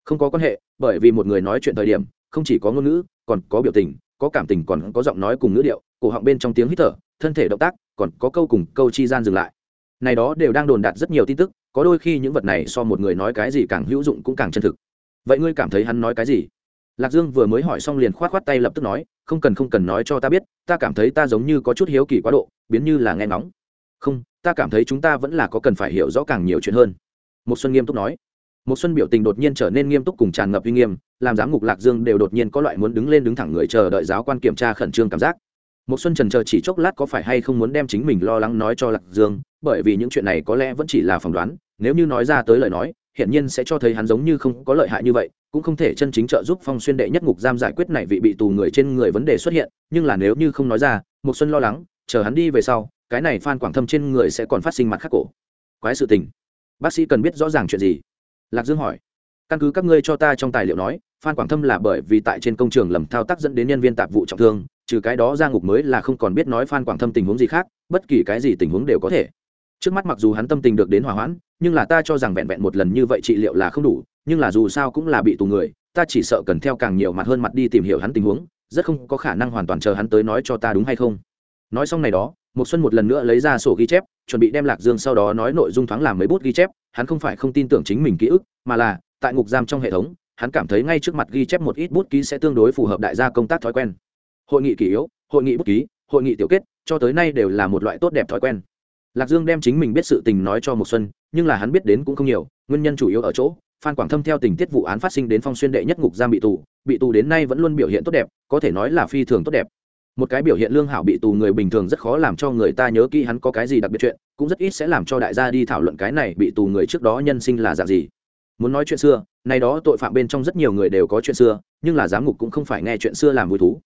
Không có quan hệ, bởi vì một người nói chuyện thời điểm, không chỉ có ngôn ngữ, còn có biểu tình, có cảm tình còn có giọng nói cùng ngữ điệu, cổ họng bên trong tiếng hít thở, thân thể động tác, còn có câu cùng câu chi gian dừng lại. Này đó đều đang đồn đạt rất nhiều tin tức, có đôi khi những vật này so một người nói cái gì càng hữu dụng cũng càng chân thực vậy ngươi cảm thấy hắn nói cái gì? Lạc dương vừa mới hỏi xong liền k h o á t k h o á t tay lập tức nói, không cần không cần nói cho ta biết, ta cảm thấy ta giống như có chút hiếu kỳ quá độ, biến như là nghe ngóng. Không, ta cảm thấy chúng ta vẫn là có cần phải hiểu rõ càng nhiều chuyện hơn. Một xuân nghiêm túc nói. Một xuân biểu tình đột nhiên trở nên nghiêm túc cùng tràn ngập uy nghiêm, làm giám ngục lạc dương đều đột nhiên có loại muốn đứng lên đứng thẳng người chờ đợi giáo quan kiểm tra khẩn trương cảm giác. Một xuân trần chờ chỉ chốc lát có phải hay không muốn đem chính mình lo lắng nói cho lạc dương, bởi vì những chuyện này có lẽ vẫn chỉ là phỏng đoán, nếu như nói ra tới lời nói hiện nhiên sẽ cho thấy hắn giống như không có lợi hại như vậy, cũng không thể chân chính trợ giúp phong xuyên đệ nhất ngục giam giải quyết này vị bị tù người trên người vấn đề xuất hiện, nhưng là nếu như không nói ra một xuân lo lắng, chờ hắn đi về sau, cái này phan quảng thâm trên người sẽ còn phát sinh mặt khác cổ. Quái sự tình. Bác sĩ cần biết rõ ràng chuyện gì? Lạc dương hỏi. Căn cứ các ngươi cho ta trong tài liệu nói, phan quảng thâm là bởi vì tại trên công trường lầm thao tác dẫn đến nhân viên tạp vụ trọng thương, trừ cái đó ra ngục mới là không còn biết nói phan quảng thâm tình huống gì khác, bất kỳ cái gì tình huống đều có thể. Trước mắt mặc dù hắn tâm tình được đến hòa hoãn nhưng là ta cho rằng vẹn vẹn một lần như vậy trị liệu là không đủ, nhưng là dù sao cũng là bị tù người, ta chỉ sợ cần theo càng nhiều mặt hơn mặt đi tìm hiểu hắn tình huống, rất không có khả năng hoàn toàn chờ hắn tới nói cho ta đúng hay không. Nói xong này đó một xuân một lần nữa lấy ra sổ ghi chép, chuẩn bị đem lạc dương sau đó nói nội dung thoáng làm mấy bút ghi chép, hắn không phải không tin tưởng chính mình ký ức, mà là, tại ngục giam trong hệ thống, hắn cảm thấy ngay trước mặt ghi chép một ít bút ký sẽ tương đối phù hợp đại gia công tác thói quen. Hội nghị kỷ yếu, hội nghị bút ký, hội nghị tiểu kết, cho tới nay đều là một loại tốt đẹp thói quen. Lạc dương đem chính mình biết sự tình nói cho một xuân nhưng là hắn biết đến cũng không nhiều, nguyên nhân chủ yếu ở chỗ, phan quảng thâm theo tình tiết vụ án phát sinh đến phong xuyên đệ nhất ngục giam bị tù bị tù đến nay vẫn luôn biểu hiện tốt đẹp, có thể nói là phi thường tốt đẹp. Một cái biểu hiện lương hảo bị tù người bình thường rất khó làm cho người ta nhớ kỹ hắn có cái gì đặc biệt chuyện, cũng rất ít sẽ làm cho đại gia đi thảo luận cái này bị tù người trước đó nhân sinh là dạng gì. Muốn nói chuyện xưa nay đó tội phạm bên trong rất nhiều người đều có chuyện xưa, nhưng là giám ngục cũng không phải nghe chuyện xưa làm vui thú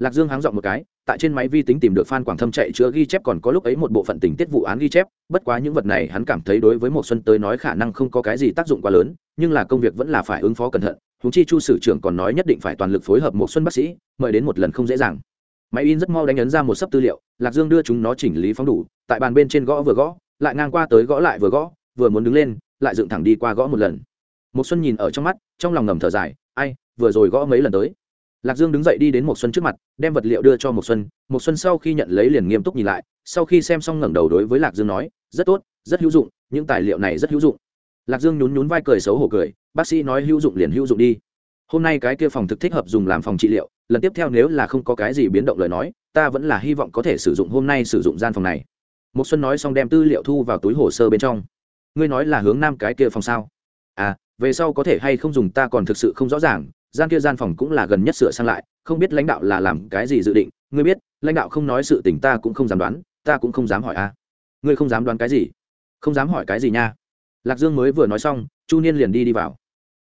lạc dương háng dọn một cái, tại trên máy vi tính tìm được phan quảng thâm chạy chữa ghi chép còn có lúc ấy một bộ phận tình tiết vụ án ghi chép, bất quá những vật này hắn cảm thấy đối với một xuân tới nói khả năng không có cái gì tác dụng quá lớn, nhưng là công việc vẫn là phải ứng phó cẩn thận húng chi chu sử trưởng còn nói nhất định phải toàn lực phối hợp một xuân bác sĩ, mời đến một lần không dễ dàng. Máy in rất mau đánh ấn ra một sấp tư liệu, lạc dương đưa chúng nó chỉnh lý phóng đủ, tại bàn bên trên gõ vừa gõ, lại ngang qua tới gõ lại vừa gõ, vừa muốn đứng lên, lại dựng thẳng đi qua gõ một lần. Một xuân nhìn ở trong mắt, trong lòng ngầm thở dài, ai, vừa rồi gõ mấy lần tới? Lạc dương đứng dậy đi đến một xuân trước mặt, đem vật liệu đưa cho một xuân. Một xuân sau khi nhận lấy liền nghiêm túc nhìn lại, sau khi xem xong ngẩng đầu đối với lạc dương nói, rất tốt, rất hữu dụng, những tài liệu này rất hữu dụng. Lạc dương nhún nhún vai cười xấu hổ cười, bác sĩ nói hữu dụng liền hữu dụng đi. Hôm nay cái kia phòng thực thích hợp dùng làm phòng trị liệu, lần tiếp theo nếu là không có cái gì biến động lời nói, ta vẫn là hy vọng có thể sử dụng hôm nay sử dụng gian phòng này. Một xuân nói xong đem tư liệu thu vào túi hồ sơ bên trong. Ngươi nói là hướng nam cái kia phòng sao? À về sau có thể hay không dùng ta còn thực sự không rõ ràng gian kia gian phòng cũng là gần nhất sửa sang lại, không biết lãnh đạo là làm cái gì dự định. Ngươi biết, lãnh đạo không nói sự tình ta cũng không dám đoán, ta cũng không dám hỏi a. À. ngươi không dám đoán cái gì? Không dám hỏi cái gì nha. Lạc dương mới vừa nói xong, chu niên liền đi đi vào.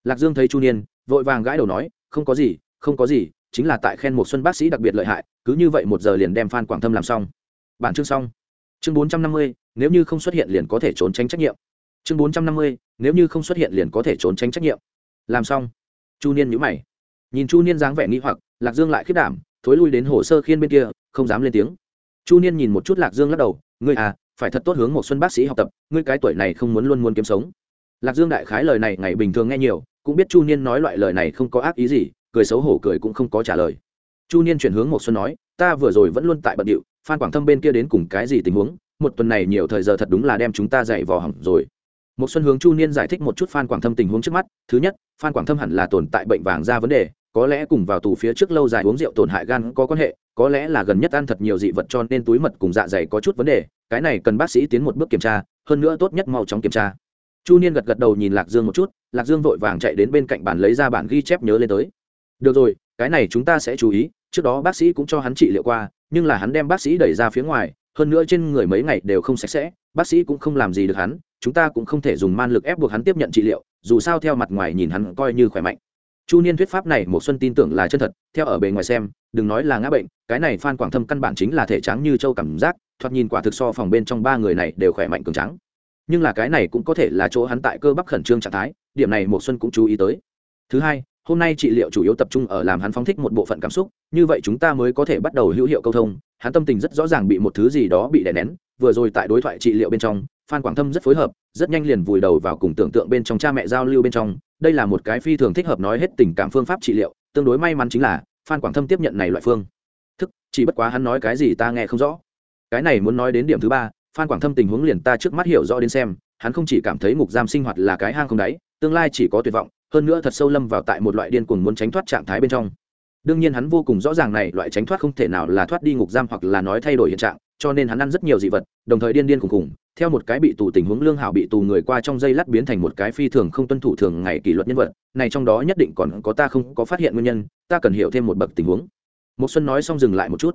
Lạc dương thấy chu niên, vội vàng gãi đầu nói, không có gì, không có gì, chính là tại khen một xuân bác sĩ đặc biệt lợi hại, cứ như vậy một giờ liền đem phan quảng thâm làm xong. Bản chương xong. Chương bốn trăm năm mươi, nếu như không xuất hiện liền có thể trốn tránh trách nhiệm. Chương bốn trăm năm mươi, nếu như không xuất hiện liền có thể trốn tránh trách nhiệm. Làm xong chu niên nhữ mày. Nhìn chu niên dáng vẻ nghĩ hoặc, lạc dương lại khiết đảm, thối lui đến hồ sơ khiên bên kia, không dám lên tiếng. Chu niên nhìn một chút lạc dương lắc đầu, ngươi à phải thật tốt hướng một xuân bác sĩ học tập, ngươi cái tuổi này không muốn luôn muốn kiếm sống. Lạc dương đại khái lời này ngày bình thường nghe nhiều, cũng biết chu niên nói loại lời này không có ác ý gì, cười xấu hổ cười cũng không có trả lời. Chu niên chuyển hướng một xuân nói, ta vừa rồi vẫn luôn tại bận điệu, phan quảng thâm bên kia đến cùng cái gì tình huống? Một tuần này nhiều thời giờ thật đúng là đem chúng ta dạy vò hỏng rồi một xuân hướng chu niên giải thích một chút phan quảng thâm tình huống trước mắt. Thứ nhất, phan quảng thâm hẳn là tồn tại bệnh vàng da vấn đề, có lẽ cùng vào tù phía trước lâu dài uống rượu tổn hại gan có quan hệ, có lẽ là gần nhất ăn thật nhiều dị vật cho nên túi mật cùng dạ dày có chút vấn đề, cái này cần bác sĩ tiến một bước kiểm tra, hơn nữa tốt nhất mau chóng kiểm tra. Chu niên gật gật đầu nhìn lạc dương một chút, lạc dương vội vàng chạy đến bên cạnh bàn lấy ra bản ghi chép nhớ lên tới. Được rồi, cái này chúng ta sẽ chú ý, trước đó bác sĩ cũng cho hắn trị liệu qua, nhưng là hắn đem bác sĩ đẩy ra phía ngoài, hơn nữa trên người mấy ngày đều không sạch sẽ, bác sĩ cũng không làm gì được hắn chúng ta cũng không thể dùng man lực ép buộc hắn tiếp nhận trị liệu, dù sao theo mặt ngoài nhìn hắn coi như khỏe mạnh. Chu niên thuyết pháp này một xuân tin tưởng là chân thật, theo ở bề ngoài xem, đừng nói là ngã bệnh, cái này phan quảng thâm căn bản chính là thể trắng như châu cảm giác, thoạt nhìn quả thực so phòng bên trong ba người này đều khỏe mạnh cường trắng nhưng là cái này cũng có thể là chỗ hắn tại cơ bắp khẩn trương trạng thái, điểm này một xuân cũng chú ý tới. Thứ hai, hôm nay trị liệu chủ yếu tập trung ở làm hắn phóng thích một bộ phận cảm xúc, như vậy chúng ta mới có thể bắt đầu hữu hiệu câu thông, hắn tâm tình rất rõ ràng bị một thứ gì đó bị đè nén, vừa rồi tại đối thoại trị liệu bên trong phan quảng thâm rất phối hợp, rất nhanh liền vùi đầu vào cùng tưởng tượng bên trong cha mẹ giao lưu bên trong. Đây là một cái phi thường thích hợp nói hết tình cảm phương pháp trị liệu, tương đối may mắn chính là phan quảng thâm tiếp nhận này loại phương. Thức, chỉ bất quá hắn nói cái gì ta nghe không rõ. Cái này muốn nói đến điểm thứ ba, phan quảng thâm tình huống liền ta trước mắt hiểu rõ đến xem, hắn không chỉ cảm thấy ngục giam sinh hoạt là cái hang không đáy, tương lai chỉ có tuyệt vọng, hơn nữa thật sâu lâm vào tại một loại điên cuồng muốn tránh thoát trạng thái bên trong. Đương nhiên hắn vô cùng rõ ràng này loại tránh thoát không thể nào là thoát đi ngục giam hoặc là nói thay đổi hiện trạng cho nên hắn ăn rất nhiều dị vật, đồng thời điên điên khùng khùng theo một cái bị tù tình huống lương hảo bị tù người qua trong dây lát biến thành một cái phi thường không tuân thủ thường ngày kỷ luật nhân vật. Này trong đó nhất định còn có ta không có phát hiện nguyên nhân, ta cần hiểu thêm một bậc tình huống. Một xuân nói xong dừng lại một chút.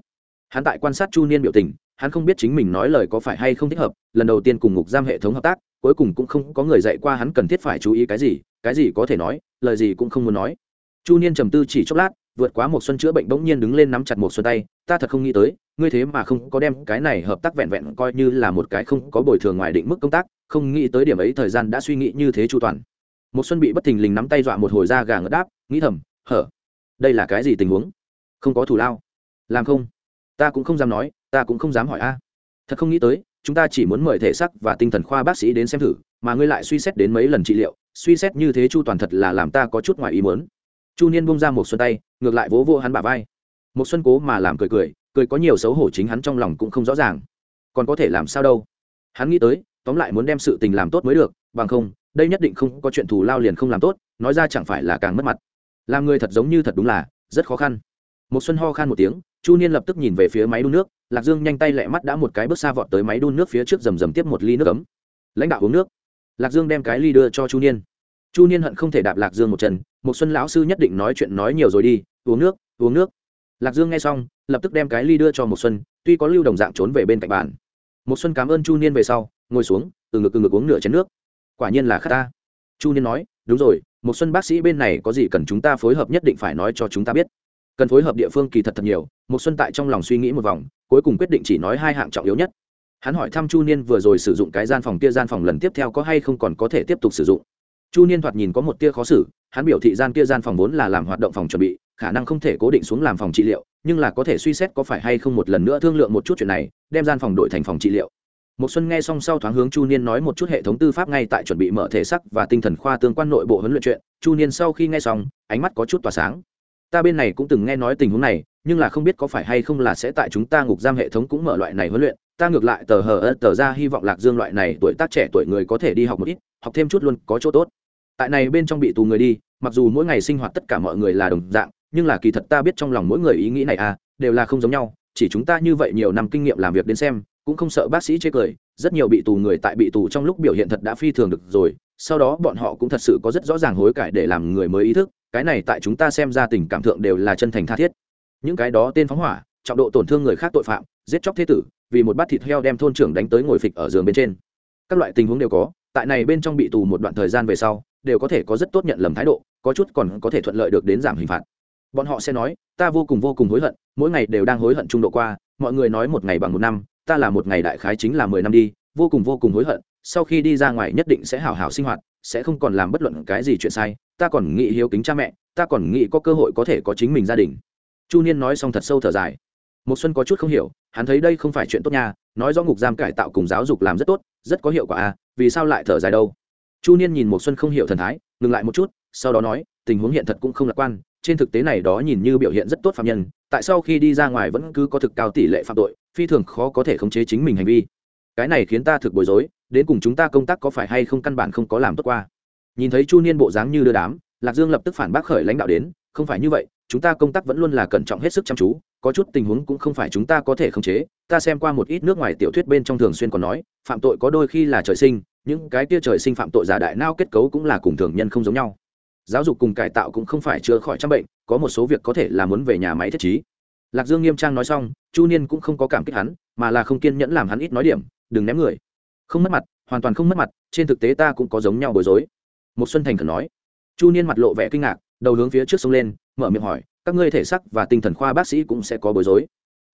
Hắn tại quan sát chu niên biểu tình, hắn không biết chính mình nói lời có phải hay không thích hợp, lần đầu tiên cùng ngục giam hệ thống hợp tác, cuối cùng cũng không có người dạy qua hắn cần thiết phải chú ý cái gì cái gì có thể nói, lời gì cũng không muốn nói. Chu niên trầm tư chỉ chốc lát, vượt quá một xuân chữa bệnh bỗng nhiên đứng lên nắm chặt một xuân tay, ta thật không nghĩ tới ngươi thế mà không có đem cái này hợp tác vẹn vẹn coi như là một cái không có bồi thường ngoài định mức công tác, không nghĩ tới điểm ấy thời gian đã suy nghĩ như thế chu toàn. Một xuân bị bất thình lình nắm tay dọa một hồi ra gà ngất đáp, nghĩ thầm, hở, đây là cái gì tình huống? Không có thủ lao. Làm không, ta cũng không dám nói, ta cũng không dám hỏi a. Thật không nghĩ tới, chúng ta chỉ muốn mời thể xác và tinh thần khoa bác sĩ đến xem thử, mà ngươi lại suy xét đến mấy lần trị liệu, suy xét như thế chu toàn thật là làm ta có chút ngoài ý muốn. Chu niên buông ra một xuân tay, ngược lại vỗ vô hắn bả vai. Một xuân cố mà làm cười cười cười có nhiều xấu hổ chính hắn trong lòng cũng không rõ ràng. Còn có thể làm sao đâu? Hắn nghĩ tới, tóm lại muốn đem sự tình làm tốt mới được, bằng không, đây nhất định không có chuyện thù lao liền không làm tốt, nói ra chẳng phải là càng mất mặt. Làm người thật giống như thật đúng là, rất khó khăn. Một xuân ho khan một tiếng, chu niên lập tức nhìn về phía máy đun nước, lạc dương nhanh tay lẹ mắt đã một cái bước xa vọt tới máy đun nước phía trước rầm rầm tiếp một ly nước ấm. Lãnh đạo uống nước. Lạc dương đem cái ly đưa cho chu niên. Chu niên hận không thể đạp lạc dương một chân, một xuân lão sư nhất định nói chuyện nói nhiều rồi đi, uống nước uống nước. Lạc dương nghe xong lập tức đem cái ly đưa cho một xuân, tuy có lưu đồng dạng trốn về bên cạnh bàn. Một xuân cảm ơn chu niên về sau, ngồi xuống, từ ngực từ ngực uống nửa chén nước. Quả nhiên là khát ta. Chu niên nói, đúng rồi một xuân bác sĩ bên này có gì cần chúng ta phối hợp nhất định phải nói cho chúng ta biết. Cần phối hợp địa phương kỳ thật thật nhiều một xuân tại trong lòng suy nghĩ một vòng, cuối cùng quyết định chỉ nói hai hạng trọng yếu nhất. Hắn hỏi thăm chu niên vừa rồi sử dụng cái gian phòng kia gian phòng lần tiếp theo có hay không còn có thể tiếp tục sử dụng. Chu niên thoạt nhìn có một tia khó xử, hắn biểu thị gian kia gian phòng vốn là làm hoạt động phòng chuẩn bị khả năng không thể cố định xuống làm phòng trị liệu, nhưng là có thể suy xét có phải hay không một lần nữa thương lượng một chút chuyện này, đem gian phòng đổi thành phòng trị liệu. Một xuân nghe xong sau thoáng hướng chu niên nói một chút hệ thống tư pháp ngay tại chuẩn bị mở thể sắc và tinh thần khoa tương quan nội bộ huấn luyện chuyện. Chu niên sau khi nghe xong, ánh mắt có chút tỏa sáng. Ta bên này cũng từng nghe nói tình huống này, nhưng là không biết có phải hay không là sẽ tại chúng ta ngục giam hệ thống cũng mở loại này huấn luyện. Ta ngược lại tờ hờ tờ ra hy vọng lạc dương loại này tuổi tác trẻ tuổi người có thể đi học một ít, học thêm chút luôn, có chỗ tốt. Tại này bên trong bị tù người đi, mặc dù mỗi ngày sinh hoạt tất cả mọi người là đồng dạng nhưng là kỳ thật ta biết trong lòng mỗi người ý nghĩ này à đều là không giống nhau, chỉ chúng ta như vậy nhiều năm kinh nghiệm làm việc đến xem, cũng không sợ bác sĩ chế cười, rất nhiều bị tù người tại bị tù trong lúc biểu hiện thật đã phi thường được rồi, sau đó bọn họ cũng thật sự có rất rõ ràng hối cải để làm người mới ý thức, cái này tại chúng ta xem ra tình cảm thượng đều là chân thành tha thiết. Những cái đó tên phóng hỏa, trọng độ tổn thương người khác tội phạm, giết chóc thế tử, vì một bát thịt heo đem thôn trưởng đánh tới ngồi phịch ở giường bên trên. Các loại tình huống đều có, tại này bên trong bị tù một đoạn thời gian về sau, đều có thể có rất tốt nhận lầm thái độ, có chút còn có thể thuận lợi được đến giảm hình phạt bọn họ sẽ nói, ta vô cùng vô cùng hối hận, mỗi ngày đều đang hối hận trung độ qua, mọi người nói một ngày bằng một năm, ta là một ngày đại khái chính là mười năm đi, vô cùng vô cùng hối hận, sau khi đi ra ngoài nhất định sẽ hào hào sinh hoạt, sẽ không còn làm bất luận cái gì chuyện sai, ta còn nghĩ hiếu kính cha mẹ, ta còn nghĩ có cơ hội có thể có chính mình gia đình. Chu niên nói xong thật sâu thở dài. Một xuân có chút không hiểu, hắn thấy đây không phải chuyện tốt nha, nói do ngục giam cải tạo cùng giáo dục làm rất tốt, rất có hiệu quả à vì sao lại thở dài đâu? Chu niên nhìn một xuân không hiểu thần thái, ngừng lại một chút, sau đó nói, tình huống hiện thật cũng không lạc quan trên thực tế này đó nhìn như biểu hiện rất tốt phạm nhân, tại sau khi đi ra ngoài vẫn cứ có thực cao tỷ lệ phạm tội, phi thường khó có thể khống chế chính mình hành vi. Cái này khiến ta thực bối rối, đến cùng chúng ta công tác có phải hay không căn bản không có làm tốt qua. Nhìn thấy chu niên bộ dáng như đưa đám, lạc dương lập tức phản bác khởi lãnh đạo đến, không phải như vậy, chúng ta công tác vẫn luôn là cẩn trọng hết sức chăm chú, có chút tình huống cũng không phải chúng ta có thể khống chế. Ta xem qua một ít nước ngoài tiểu thuyết bên trong thường xuyên còn nói, phạm tội có đôi khi là trời sinh, những cái kia trời sinh phạm tội giả đại nao kết cấu cũng là cùng thường nhân không giống nhau giáo dục cùng cải tạo cũng không phải chữa khỏi trăm bệnh, có một số việc có thể là muốn về nhà máy thiết trí. Lạc dương nghiêm trang nói xong, chu niên cũng không có cảm kích hắn, mà là không kiên nhẫn làm hắn ít nói điểm, đừng ném người. Không mất mặt, hoàn toàn không mất mặt, trên thực tế ta cũng có giống nhau bối rối. Một xuân thành khẩn nói. Chu niên mặt lộ vẻ kinh ngạc, đầu hướng phía trước sông lên, mở miệng hỏi, các ngươi thể sắc và tinh thần khoa bác sĩ cũng sẽ có bối rối?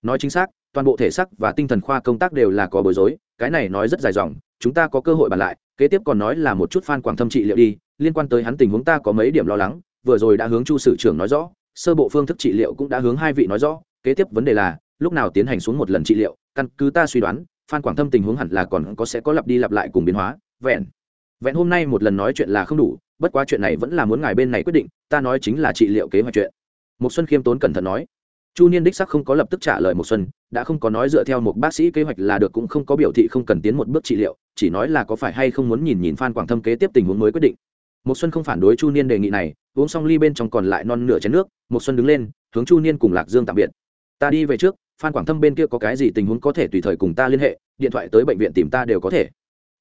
Nói chính xác, toàn bộ thể sắc và tinh thần khoa công tác đều là có bối rối, cái này nói rất dài dòng, chúng ta có cơ hội bàn lại, kế tiếp còn nói là một chút phan quảng thâm trị liệu đi liên quan tới hắn tình huống ta có mấy điểm lo lắng, vừa rồi đã hướng chu sử trưởng nói rõ, sơ bộ phương thức trị liệu cũng đã hướng hai vị nói rõ, kế tiếp vấn đề là, lúc nào tiến hành xuống một lần trị liệu, căn cứ ta suy đoán, phan quảng thâm tình huống hẳn là còn có sẽ có lặp đi lặp lại cùng biến hóa, vẹn. Vẹn hôm nay một lần nói chuyện là không đủ, bất quá chuyện này vẫn là muốn ngài bên này quyết định, ta nói chính là trị liệu kế hoạch chuyện. Một xuân khiêm tốn cẩn thận nói. Chu niên đích sắc không có lập tức trả lời một xuân, đã không có nói dựa theo một bác sĩ kế hoạch là được cũng không có biểu thị không cần tiến một bước trị liệu, chỉ nói là có phải hay không muốn nhìn nhìn phan quảng thâm kế tiếp tình huống mới quyết định một xuân không phản đối chu niên đề nghị này, uống xong ly bên trong còn lại non nửa chén nước một xuân đứng lên, hướng chu niên cùng lạc dương tạm biệt. Ta đi về trước, phan quảng thâm bên kia có cái gì tình huống có thể tùy thời cùng ta liên hệ, điện thoại tới bệnh viện tìm ta đều có thể.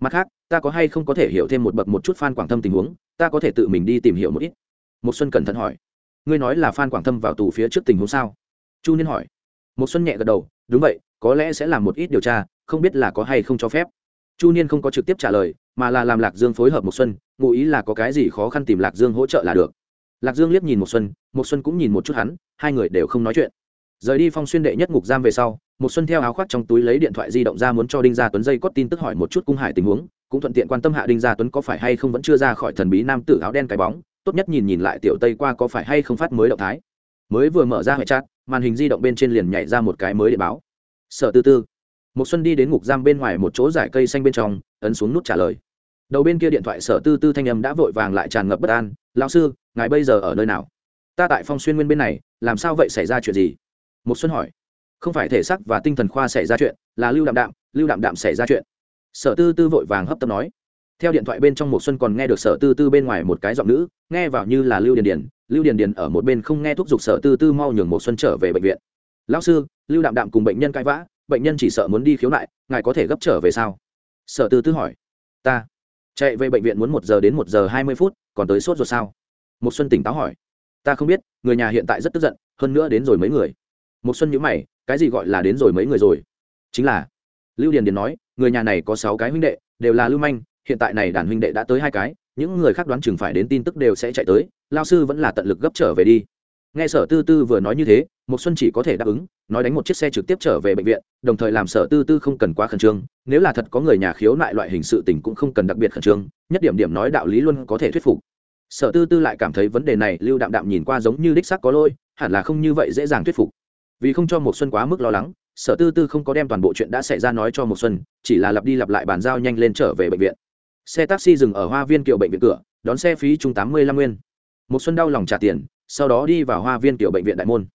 Mặt khác, ta có hay không có thể hiểu thêm một bậc một chút phan quảng thâm tình huống, ta có thể tự mình đi tìm hiểu một ít. Một xuân cẩn thận hỏi. Ngươi nói là phan quảng thâm vào tù phía trước tình huống sao? Chu niên hỏi. Một xuân nhẹ gật đầu. Đúng vậy, có lẽ sẽ làm một ít điều tra, không biết là có hay không cho phép chu niên không có trực tiếp trả lời, mà là làm lạc dương phối hợp một xuân, ngụ ý là có cái gì khó khăn tìm lạc dương hỗ trợ là được. Lạc dương liếc nhìn một xuân một xuân cũng nhìn một chút hắn, hai người đều không nói chuyện. Rời đi phong xuyên đệ nhất ngục giam về sau một xuân theo áo khoác trong túi lấy điện thoại di động ra muốn cho đinh gia tuấn dây có tin tức hỏi một chút cung hải tình huống, cũng thuận tiện quan tâm hạ đinh gia tuấn có phải hay không vẫn chưa ra khỏi thần bí nam tử áo đen cái bóng, tốt nhất nhìn nhìn lại tiểu tây qua có phải hay không phát mới động thái. Mới vừa mở ra hệ chat, màn hình di động bên trên liền nhảy ra một cái mới để báo. Sở tư tư một xuân đi đến ngục giam bên ngoài một chỗ giải cây xanh bên trong, ấn xuống nút trả lời. Đầu bên kia điện thoại sở tư tư thanh âm đã vội vàng lại tràn ngập bất an, lão sư, ngài bây giờ ở nơi nào? Ta tại phong xuyên nguyên bên này, làm sao vậy xảy ra chuyện gì? Một xuân hỏi. Không phải thể xác và tinh thần khoa xảy ra chuyện, là lưu đạm đạm, lưu đạm đạm xảy ra chuyện. Sở tư tư vội vàng hấp tấp nói. Theo điện thoại bên trong một xuân còn nghe được sở tư tư bên ngoài một cái giọng nữ, nghe vào như là lưu điền điền, lưu điền điền ở một bên không nghe thúc giục sở tư tư mau nhường một xuân trở về bệnh viện. Lão sư, lưu đạm đạm cùng bệnh nhân cãi vã bệnh nhân chỉ sợ muốn đi khiếu nại, ngài có thể gấp trở về sao? Sở tư tư hỏi. Ta. Chạy về bệnh viện muốn một giờ đến một giờ hai mươi phút, còn tới sốt ruột sao? Một xuân tỉnh táo hỏi. Ta không biết, người nhà hiện tại rất tức giận, hơn nữa đến rồi mấy người. Một xuân nhíu mày, cái gì gọi là đến rồi mấy người rồi? Chính là, lưu điền điền nói, người nhà này có sáu cái huynh đệ, đều là lưu manh, hiện tại này đàn huynh đệ đã tới hai cái, những người khác đoán chừng phải đến tin tức đều sẽ chạy tới, lao sư vẫn là tận lực gấp trở về đi nghe sở tư tư vừa nói như thế một xuân chỉ có thể đáp ứng, nói đánh một chiếc xe trực tiếp trở về bệnh viện, đồng thời làm sở tư tư không cần quá khẩn trương, nếu là thật có người nhà khiếu nại loại hình sự tình cũng không cần đặc biệt khẩn trương, nhất điểm điểm nói đạo lý luôn có thể thuyết phục. Sở tư tư lại cảm thấy vấn đề này lưu đạm đạm nhìn qua giống như đích xác có lôi hẳn là không như vậy dễ dàng thuyết phục. Vì không cho một xuân quá mức lo lắng, sở tư tư không có đem toàn bộ chuyện đã xảy ra nói cho một xuân, chỉ là lặp đi lặp lại bàn giao nhanh lên trở về bệnh viện. Xe taxi dừng ở hoa viên kiệu bệnh viện cửa, đón xe phí chung tám mươi lăm nguyên. Một xuân đau lòng trả tiền sau đó đi vào hoa viên tiểu bệnh viện đại môn.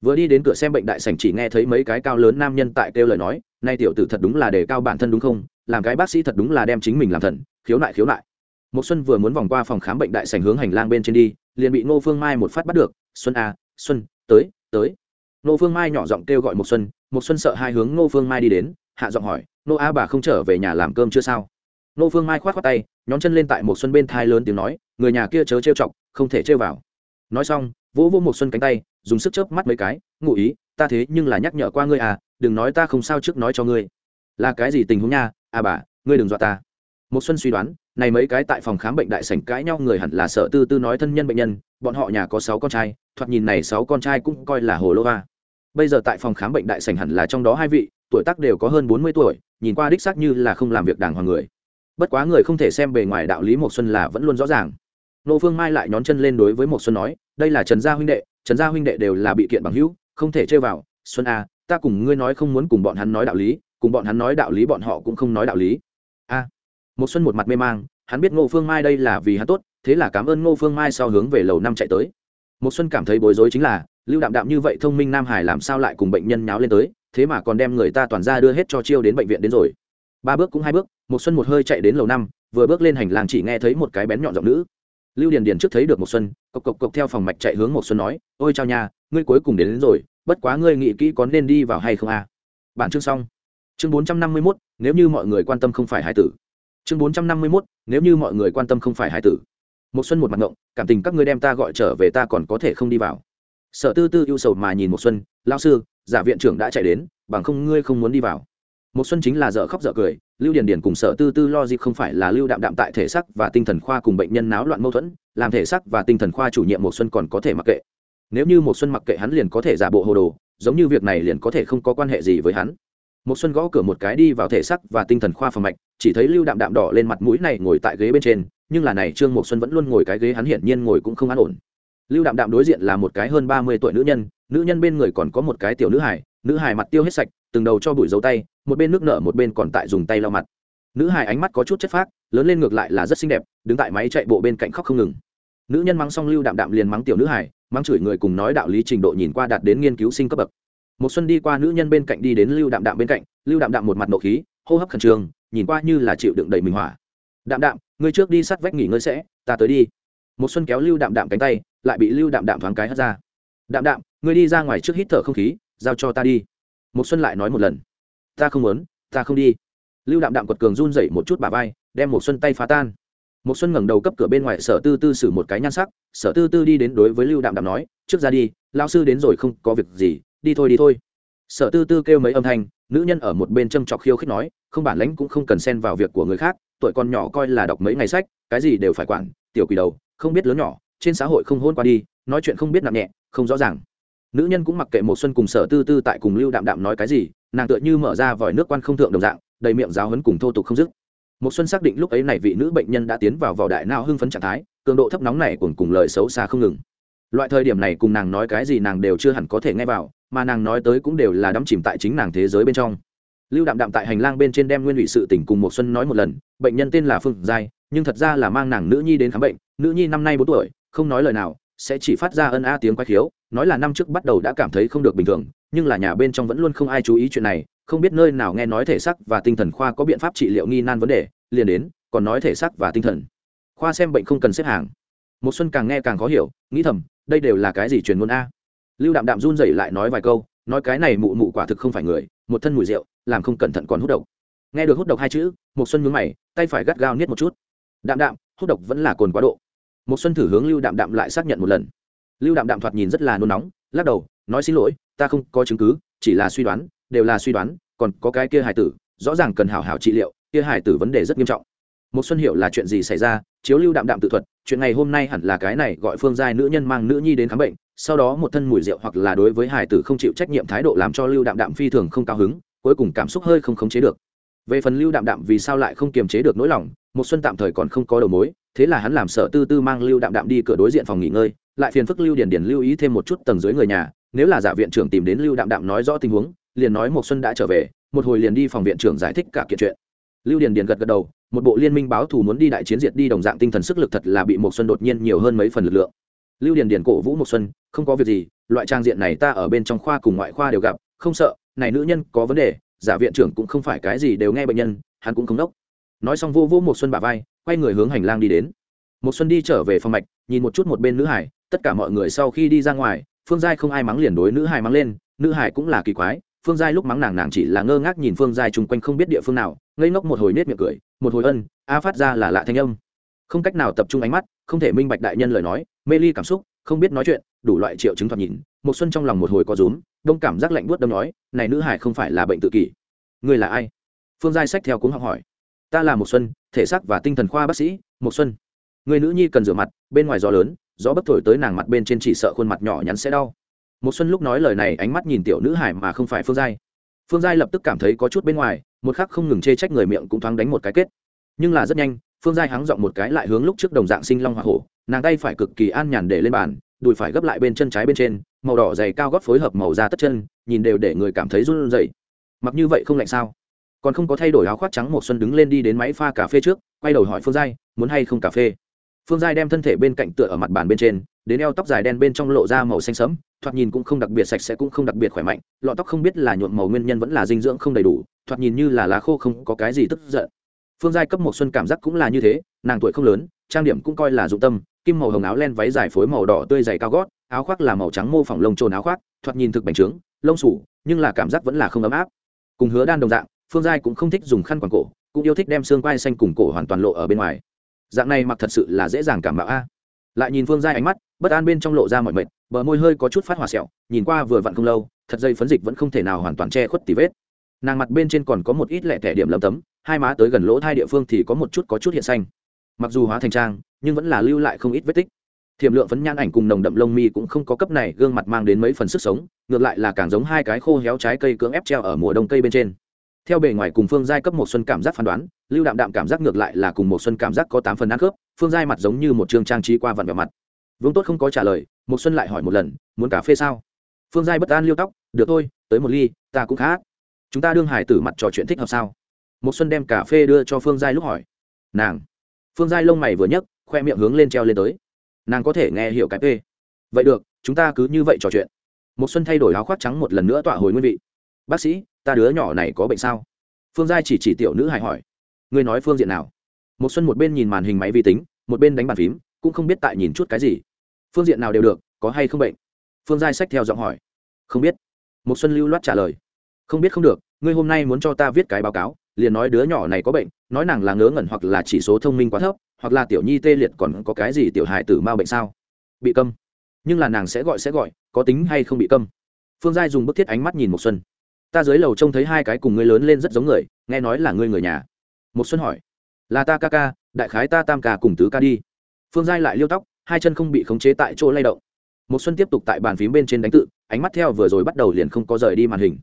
Vừa đi đến cửa xem bệnh đại sảnh chỉ nghe thấy mấy cái cao lớn nam nhân tại kêu lời nói, nay tiểu tử thật đúng là đề cao bản thân đúng không? Làm cái bác sĩ thật đúng là đem chính mình làm thần, khiếu nại khiếu nại. Một xuân vừa muốn vòng qua phòng khám bệnh đại sảnh hướng hành lang bên trên đi, liền bị ngô phương mai một phát bắt được, xuân a xuân, tới tới. Ngô phương mai nhỏ giọng kêu gọi một xuân một xuân sợ hai hướng ngô phương mai đi đến, hạ giọng hỏi nô a bà không trở về nhà làm cơm chưa sao? Nô phương mai khoát khoát tay, nhón chân lên tại một xuân bên thai lớn tiếng nói, người nhà kia chớ trêu chọc, không thể trêu vào nói xong, vỗ vỗ một xuân cánh tay, dùng sức chớp mắt mấy cái, ngụ ý, ta thế nhưng là nhắc nhở qua ngươi à đừng nói ta không sao trước nói cho ngươi. Là cái gì tình huống nha? À bà, ngươi đừng dọa ta. Một xuân suy đoán, này mấy cái tại phòng khám bệnh đại sảnh cãi nhau người hẳn là sợ tư tư nói thân nhân bệnh nhân, bọn họ nhà có sáu con trai, thoạt nhìn này sáu con trai cũng coi là hồ lô va bây giờ tại phòng khám bệnh đại sảnh hẳn là trong đó hai vị, tuổi tác đều có hơn bốn mươi tuổi, nhìn qua đích xác như là không làm việc đàng hoàng người. Bất quá người không thể xem bề ngoài đạo lý một xuân là vẫn luôn rõ ràng nô phương mai lại nhón chân lên đối với một xuân nói, đây là trần gia huynh đệ, trần gia huynh đệ đều là bị kiện bằng hữu, không thể chơi vào. Xuân a ta cùng ngươi nói không muốn cùng bọn hắn nói đạo lý, cùng bọn hắn nói đạo lý bọn họ cũng không nói đạo lý. A. Một xuân một mặt mê mang, hắn biết ngô phương mai đây là vì hắn tốt, thế là cảm ơn ngô phương mai sau hướng về lầu năm chạy tới. Một xuân cảm thấy bối rối chính là, lưu đạm đạm như vậy thông minh nam hải làm sao lại cùng bệnh nhân nháo lên tới, thế mà còn đem người ta toàn ra đưa hết cho chiêu đến bệnh viện đến rồi. Ba bước cũng hai bước một xuân một hơi chạy đến lầu năm, vừa bước lên hành lang chỉ nghe thấy một cái bén nhọn giọng nữ lưu điền điền trước thấy được một xuân cộc cộc cộc theo phòng mạch chạy hướng một xuân nói ôi chào nhà ngươi cuối cùng đến, đến rồi bất quá ngươi nghĩ kỹ có nên đi vào hay không à? bản chương xong. Chương bốn trăm năm mươi 451, nếu như mọi người quan tâm không phải hải tử. Chương bốn trăm năm mươi 451, nếu như mọi người quan tâm không phải hải tử. Một xuân một mặt ngộng cảm tình các ngươi đem ta gọi trở về ta còn có thể không đi vào. Sở tư tư ưu sầu mà nhìn một xuân lão sư giả viện trưởng đã chạy đến bằng không ngươi không muốn đi vào một xuân chính là dở khóc dở cười, lưu điền điền cùng sở tư tư lo gì không phải là lưu đạm đạm tại thể sắc và tinh thần khoa cùng bệnh nhân náo loạn mâu thuẫn, làm thể sắc và tinh thần khoa chủ nhiệm một xuân còn có thể mặc kệ. Nếu như một xuân mặc kệ hắn liền có thể giả bộ hồ đồ, giống như việc này liền có thể không có quan hệ gì với hắn. Một xuân gõ cửa một cái đi vào thể sắc và tinh thần khoa phòng mạch, chỉ thấy lưu đạm đạm đỏ lên mặt mũi này ngồi tại ghế bên trên, nhưng là này trương một xuân vẫn luôn ngồi cái ghế hắn hiển nhiên ngồi cũng không an ổn. Lưu đạm đạm đối diện là một cái hơn ba mươi tuổi nữ nhân nữ nhân bên người còn có một cái tiểu nữ hải nữ hải mặt tiêu hết sạch, từng đầu cho bụi dấu tay một bên nước nở một bên còn tại dùng tay lau mặt. Nữ hài ánh mắt có chút chất phác, lớn lên ngược lại là rất xinh đẹp, đứng tại máy chạy bộ bên cạnh khóc không ngừng. Nữ nhân mắng xong lưu đạm đạm liền mắng tiểu nữ hài, mắng chửi người cùng nói đạo lý trình độ nhìn qua đạt đến nghiên cứu sinh cấp bậc. Một xuân đi qua nữ nhân bên cạnh đi đến lưu đạm đạm bên cạnh, lưu đạm đạm một mặt nộ khí, hô hấp khẩn trương, nhìn qua như là chịu đựng đầy mình hỏa. Đạm đạm, ngươi trước đi sát vách nghỉ ngơi sẽ, ta tới đi. Một xuân kéo lưu đạm đạm cánh tay, lại bị lưu đạm đạm thoáng cái hất ra. Đạm đạm, ngươi đi ra ngoài trước hít thở không khí, giao cho ta đi. Một xuân lại nói một lần ta không muốn, ta không đi. Lưu đạm đạm quật cường run dậy một chút bà vai, đem một xuân tay phá tan. Một xuân ngẩng đầu cấp cửa bên ngoài sở tư tư xử một cái nhan sắc, sở tư tư đi đến đối với lưu đạm đạm nói, trước ra đi lao sư đến rồi không có việc gì, đi thôi đi thôi. Sở tư tư kêu mấy âm thanh, nữ nhân ở một bên châm chọc khiêu khích nói, không bản lãnh cũng không cần xen vào việc của người khác, tuổi còn nhỏ coi là đọc mấy ngày sách, cái gì đều phải quản, tiểu quỷ đầu, không biết lớn nhỏ, trên xã hội không hôn qua đi, nói chuyện không biết nặng nhẹ, không rõ ràng nữ nhân cũng mặc kệ một xuân cùng sở tư tư tại cùng lưu đạm đạm nói cái gì, nàng tựa như mở ra vòi nước quan không thượng đồng dạng, đầy miệng giáo hấn cùng thô tục không dứt. Một xuân xác định lúc ấy này vị nữ bệnh nhân đã tiến vào vỏ đại não hưng phấn trạng thái, cường độ thấp nóng này cùng cùng lời xấu xa không ngừng. Loại thời điểm này cùng nàng nói cái gì nàng đều chưa hẳn có thể nghe vào, mà nàng nói tới cũng đều là đắm chìm tại chính nàng thế giới bên trong. Lưu đạm đạm tại hành lang bên trên đem nguyên ủy sự tỉnh cùng một xuân nói một lần, bệnh nhân tên là phương giai, nhưng thật ra là mang nàng nữ nhi đến khám bệnh, nữ nhi năm nay bốn tuổi, không nói lời nào sẽ chỉ phát ra ân a tiếng quái khiếu, nói là năm trước bắt đầu đã cảm thấy không được bình thường, nhưng là nhà bên trong vẫn luôn không ai chú ý chuyện này, không biết nơi nào nghe nói thể xác và tinh thần khoa có biện pháp trị liệu nghi nan vấn đề, liền đến, còn nói thể xác và tinh thần. Khoa xem bệnh không cần xếp hàng. Một xuân càng nghe càng khó hiểu, nghĩ thầm, đây đều là cái gì truyền ngôn a? Lưu đạm đạm run rẩy lại nói vài câu, nói cái này mụ mụ quả thực không phải người, một thân mùi rượu, làm không cẩn thận còn hút độc. Nghe được hút độc hai chữ một xuân nhướng mày, tay phải gắt gao niết một chút. Đạm đạm, hút độc vẫn là cồn quá độ một xuân thử hướng lưu đạm đạm lại xác nhận một lần lưu đạm đạm thoạt nhìn rất là nôn nóng lắc đầu nói xin lỗi ta không có chứng cứ chỉ là suy đoán đều là suy đoán còn có cái kia hải tử rõ ràng cần hảo hảo trị liệu kia hải tử vấn đề rất nghiêm trọng một xuân hiểu là chuyện gì xảy ra chiếu lưu đạm đạm tự thuật chuyện ngày hôm nay hẳn là cái này gọi phương giai nữ nhân mang nữ nhi đến khám bệnh sau đó một thân mùi rượu hoặc là đối với hải tử không chịu trách nhiệm thái độ làm cho lưu đạm đạm phi thường không cao hứng cuối cùng cảm xúc hơi không khống chế được về phần lưu đạm đạm vì sao lại không kiềm chế được nỗi lòng một xuân tạm thời còn không có đầu mối, thế là hắn làm sở tư tư mang lưu đạm đạm đi cửa đối diện phòng nghỉ ngơi, lại phiền phức lưu điển điển lưu ý thêm một chút tầng dưới người nhà, nếu là giả viện trưởng tìm đến lưu đạm đạm nói rõ tình huống, liền nói một xuân đã trở về, một hồi liền đi phòng viện trưởng giải thích cả kiện chuyện. Lưu điển điển gật gật đầu, một bộ liên minh báo thù muốn đi đại chiến diệt đi đồng dạng tinh thần sức lực thật là bị một xuân đột nhiên nhiều hơn mấy phần lực lượng. Lưu điển điển cổ vũ một xuân, không có việc gì, loại trang diện này ta ở bên trong khoa cùng ngoại khoa đều gặp, không sợ, này nữ nhân có vấn đề giả viện trưởng cũng không phải cái gì đều nghe bệnh nhân, hắn cũng không đốc. Nói xong vô vô một xuân bả vai, quay người hướng hành lang đi đến. Một xuân đi trở về phòng mạch, nhìn một chút một bên nữ hải, tất cả mọi người sau khi đi ra ngoài, phương giai không ai mắng liền đối nữ hải mắng lên, nữ hải cũng là kỳ quái, phương giai lúc mắng nàng nàng chỉ là ngơ ngác nhìn phương giai chung quanh không biết địa phương nào, ngây ngốc một hồi nết miệng cười, một hồi ân, a phát ra là lạ thanh âm. Không cách nào tập trung ánh mắt, không thể minh bạch đại nhân lời nói, mê ly cảm xúc, không biết nói chuyện, đủ loại triệu chứng thoạt nhìn một xuân trong lòng một hồi có rúm đông cảm giác lạnh buốt đâm nói, này nữ hải không phải là bệnh tự kỷ. Người là ai? Phương giai sách theo cuốn học hỏi. Ta là một xuân, thể xác và tinh thần khoa bác sĩ một xuân. Người nữ nhi cần rửa mặt, bên ngoài gió lớn, gió bấc thổi tới nàng mặt bên trên chỉ sợ khuôn mặt nhỏ nhắn sẽ đau. Một xuân lúc nói lời này ánh mắt nhìn tiểu nữ hải mà không phải phương giai. Phương giai lập tức cảm thấy có chút bên ngoài, một khắc không ngừng chê trách người miệng cũng thoáng đánh một cái kết. Nhưng là rất nhanh, phương giai hắng giọng một cái lại hướng lúc trước đồng dạng sinh long hoa hổ, nàng tay phải cực kỳ an nhàn để lên bàn, đùi phải gấp lại bên chân trái bên trên màu đỏ dày cao gót phối hợp màu da tất chân, nhìn đều để người cảm thấy run rẩy. Mặc như vậy không lạnh sao? Còn không có thay đổi áo khoác trắng một xuân đứng lên đi đến máy pha cà phê trước, quay đầu hỏi phương giai, muốn hay không cà phê? Phương giai đem thân thể bên cạnh tựa ở mặt bàn bên trên, đến eo tóc dài đen bên trong lộ ra màu xanh sẫm, thoạt nhìn cũng không đặc biệt sạch sẽ cũng không đặc biệt khỏe mạnh lọ tóc không biết là nhuộm màu nguyên nhân vẫn là dinh dưỡng không đầy đủ, thoạt nhìn như là lá khô không có cái gì tức giận. Phương giai cấp một xuân cảm giác cũng là như thế, nàng tuổi không lớn, trang điểm cũng coi là dụng tâm, kim màu hồng áo len váy dài phối màu đỏ tươi dày cao gót áo khoác là màu trắng mô phỏng lông trồn áo khoác, thoạt nhìn thực bành trướng, lông sủ, nhưng là cảm giác vẫn là không ấm áp. Cùng hứa đan đồng dạng, phương giai cũng không thích dùng khăn quàng cổ, cũng yêu thích đem xương quai xanh cùng cổ hoàn toàn lộ ở bên ngoài. Dạng này mặc thật sự là dễ dàng cảm bạo a. Lại nhìn phương giai ánh mắt, bất an bên trong lộ ra mọi mệt, bờ môi hơi có chút phát hòa sẹo, nhìn qua vừa vặn không lâu, thật dây phấn dịch vẫn không thể nào hoàn toàn che khuất tì vết. Nàng mặt bên trên còn có một ít lẹ tẻ điểm lấm tấm, hai má tới gần lỗ thai địa phương thì có một chút có chút hiện xanh. Mặc dù hóa thành trang, nhưng vẫn là lưu lại không ít vết tích thiềm lượng phấn nhan ảnh cùng nồng đậm lông mi cũng không có cấp này, gương mặt mang đến mấy phần sức sống, ngược lại là càng giống hai cái khô héo trái cây cưỡng ép treo ở mùa đông cây bên trên. Theo bề ngoài cùng phương giai cấp một xuân cảm giác phán đoán, lưu đạm đạm cảm giác ngược lại là cùng một xuân cảm giác có tám phần ăn khớp, phương giai mặt giống như một chương trang trí qua vặn vẹo mặt. Vương tốt không có trả lời, một xuân lại hỏi một lần, muốn cà phê sao? Phương giai bất an liêu tóc, được thôi, tới một ly, ta cũng khá chúng ta đương hải tử mặt trò chuyện thích hợp sao? Một xuân đem cà phê đưa cho phương giai lúc hỏi. Nàng. Phương giai lông mày vừa nhấc, khoe miệng hướng lên treo lên tới nàng có thể nghe hiểu cái p vậy được, chúng ta cứ như vậy trò chuyện. Một xuân thay đổi áo khoác trắng một lần nữa tọa hồi nguyên vị. Bác sĩ, ta đứa nhỏ này có bệnh sao? Phương giai chỉ chỉ tiểu nữ hài hỏi. Ngươi nói phương diện nào? Một xuân một bên nhìn màn hình máy vi tính, một bên đánh bàn phím, cũng không biết tại nhìn chút cái gì. Phương diện nào đều được, có hay không bệnh? Phương giai sách theo giọng hỏi. Không biết. Một xuân lưu loát trả lời. Không biết không được, ngươi hôm nay muốn cho ta viết cái báo cáo, liền nói đứa nhỏ này có bệnh, nói nàng là ngớ ngẩn hoặc là chỉ số thông minh quá thấp hoặc là tiểu nhi tê liệt còn có cái gì tiểu hài tử mau bệnh sao? Bị câm. Nhưng là nàng sẽ gọi sẽ gọi, có tính hay không bị câm? Phương giai dùng bức thiết ánh mắt nhìn một xuân. Ta dưới lầu trông thấy hai cái cùng ngươi lớn lên rất giống người, nghe nói là ngươi người nhà. Một xuân hỏi. Là ta ca ca, đại khái ta tam ca cùng tứ ca đi. Phương giai lại liêu tóc, hai chân không bị khống chế tại chỗ lay động. Một xuân tiếp tục tại bàn phím bên trên đánh tự, ánh mắt theo vừa rồi bắt đầu liền không có rời đi màn hình.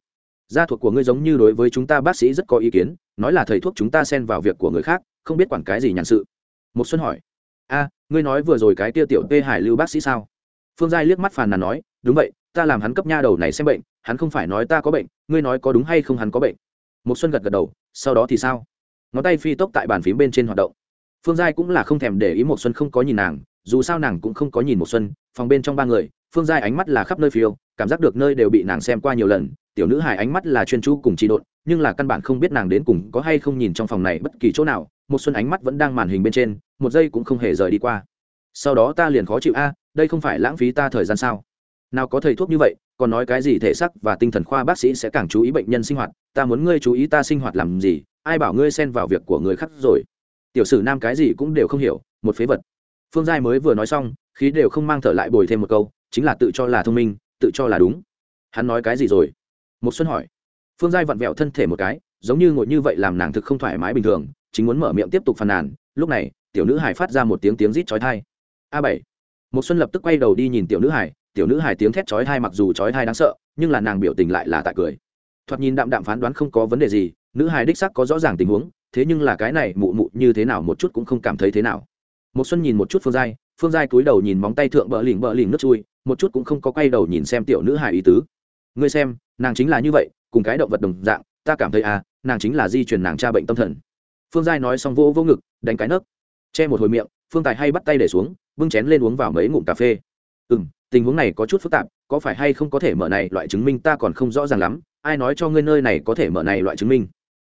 Gia thuộc của ngươi giống như đối với chúng ta bác sĩ rất có ý kiến, nói là thầy thuốc chúng ta xen vào việc của người khác, không biết quản cái gì nhàn sự một xuân hỏi. A, ngươi nói vừa rồi cái tia tiểu tê hải lưu bác sĩ sao? Phương giai liếc mắt phàn nàn nói, đúng vậy, ta làm hắn cấp nha đầu này xem bệnh, hắn không phải nói ta có bệnh, ngươi nói có đúng hay không hắn có bệnh? Một xuân gật gật đầu, sau đó thì sao? Ngón tay phi tốc tại bàn phím bên trên hoạt động. Phương giai cũng là không thèm để ý một xuân không có nhìn nàng, dù sao nàng cũng không có nhìn một xuân, phòng bên trong ba người, phương giai ánh mắt là khắp nơi phiêu, cảm giác được nơi đều bị nàng xem qua nhiều lần, tiểu nữ hài ánh mắt là chuyên chú cùng trị độn, nhưng là căn bản không biết nàng đến cùng có hay không nhìn trong phòng này bất kỳ chỗ nào. Một xuân ánh mắt vẫn đang màn hình bên trên một giây cũng không hề rời đi qua. Sau đó ta liền khó chịu, a, đây không phải lãng phí ta thời gian sao? Nào có thầy thuốc như vậy, còn nói cái gì thể sắc và tinh thần khoa bác sĩ sẽ càng chú ý bệnh nhân sinh hoạt, ta muốn ngươi chú ý ta sinh hoạt làm gì, ai bảo ngươi xen vào việc của người khác rồi? Tiểu sử nam cái gì cũng đều không hiểu, một phế vật. Phương giai mới vừa nói xong, khí đều không mang thở lại bồi thêm một câu, chính là tự cho là thông minh, tự cho là đúng. Hắn nói cái gì rồi? Một xuân hỏi. Phương giai vặn vẹo thân thể một cái, giống như ngồi như vậy làm nàng thực không thoải mái bình thường, chính muốn mở miệng tiếp tục phàn nàn, lúc này tiểu nữ hải phát ra một tiếng tiếng rít chói thai a bảy. Một xuân lập tức quay đầu đi nhìn tiểu nữ hải, tiểu nữ hải tiếng thét chói thai mặc dù chói thai đáng sợ, nhưng là nàng biểu tình lại là tại cười. Thoạt nhìn đạm đạm phán đoán không có vấn đề gì, nữ hải đích sắc có rõ ràng tình huống, thế nhưng là cái này mụ mụ như thế nào một chút cũng không cảm thấy thế nào. Một xuân nhìn một chút phương giai phương giai cúi đầu nhìn móng tay thượng bờ lỉnh bờ lỉnh nước chui, một chút cũng không có quay đầu nhìn xem tiểu nữ hải ý tứ. Ngươi xem, nàng chính là như vậy, cùng cái động vật đồng dạng, ta cảm thấy à nàng chính là di truyền nàng cha bệnh tâm thần. Phương giai nói xong vô vô ngực, đánh cái nấc che một hồi miệng, phương tài hay bắt tay để xuống, bưng chén lên uống vào mấy ngụm cà phê. Ừ m tình huống này có chút phức tạp, có phải hay không có thể mở này loại chứng minh ta còn không rõ ràng lắm, ai nói cho ngươi nơi này có thể mở này loại chứng minh?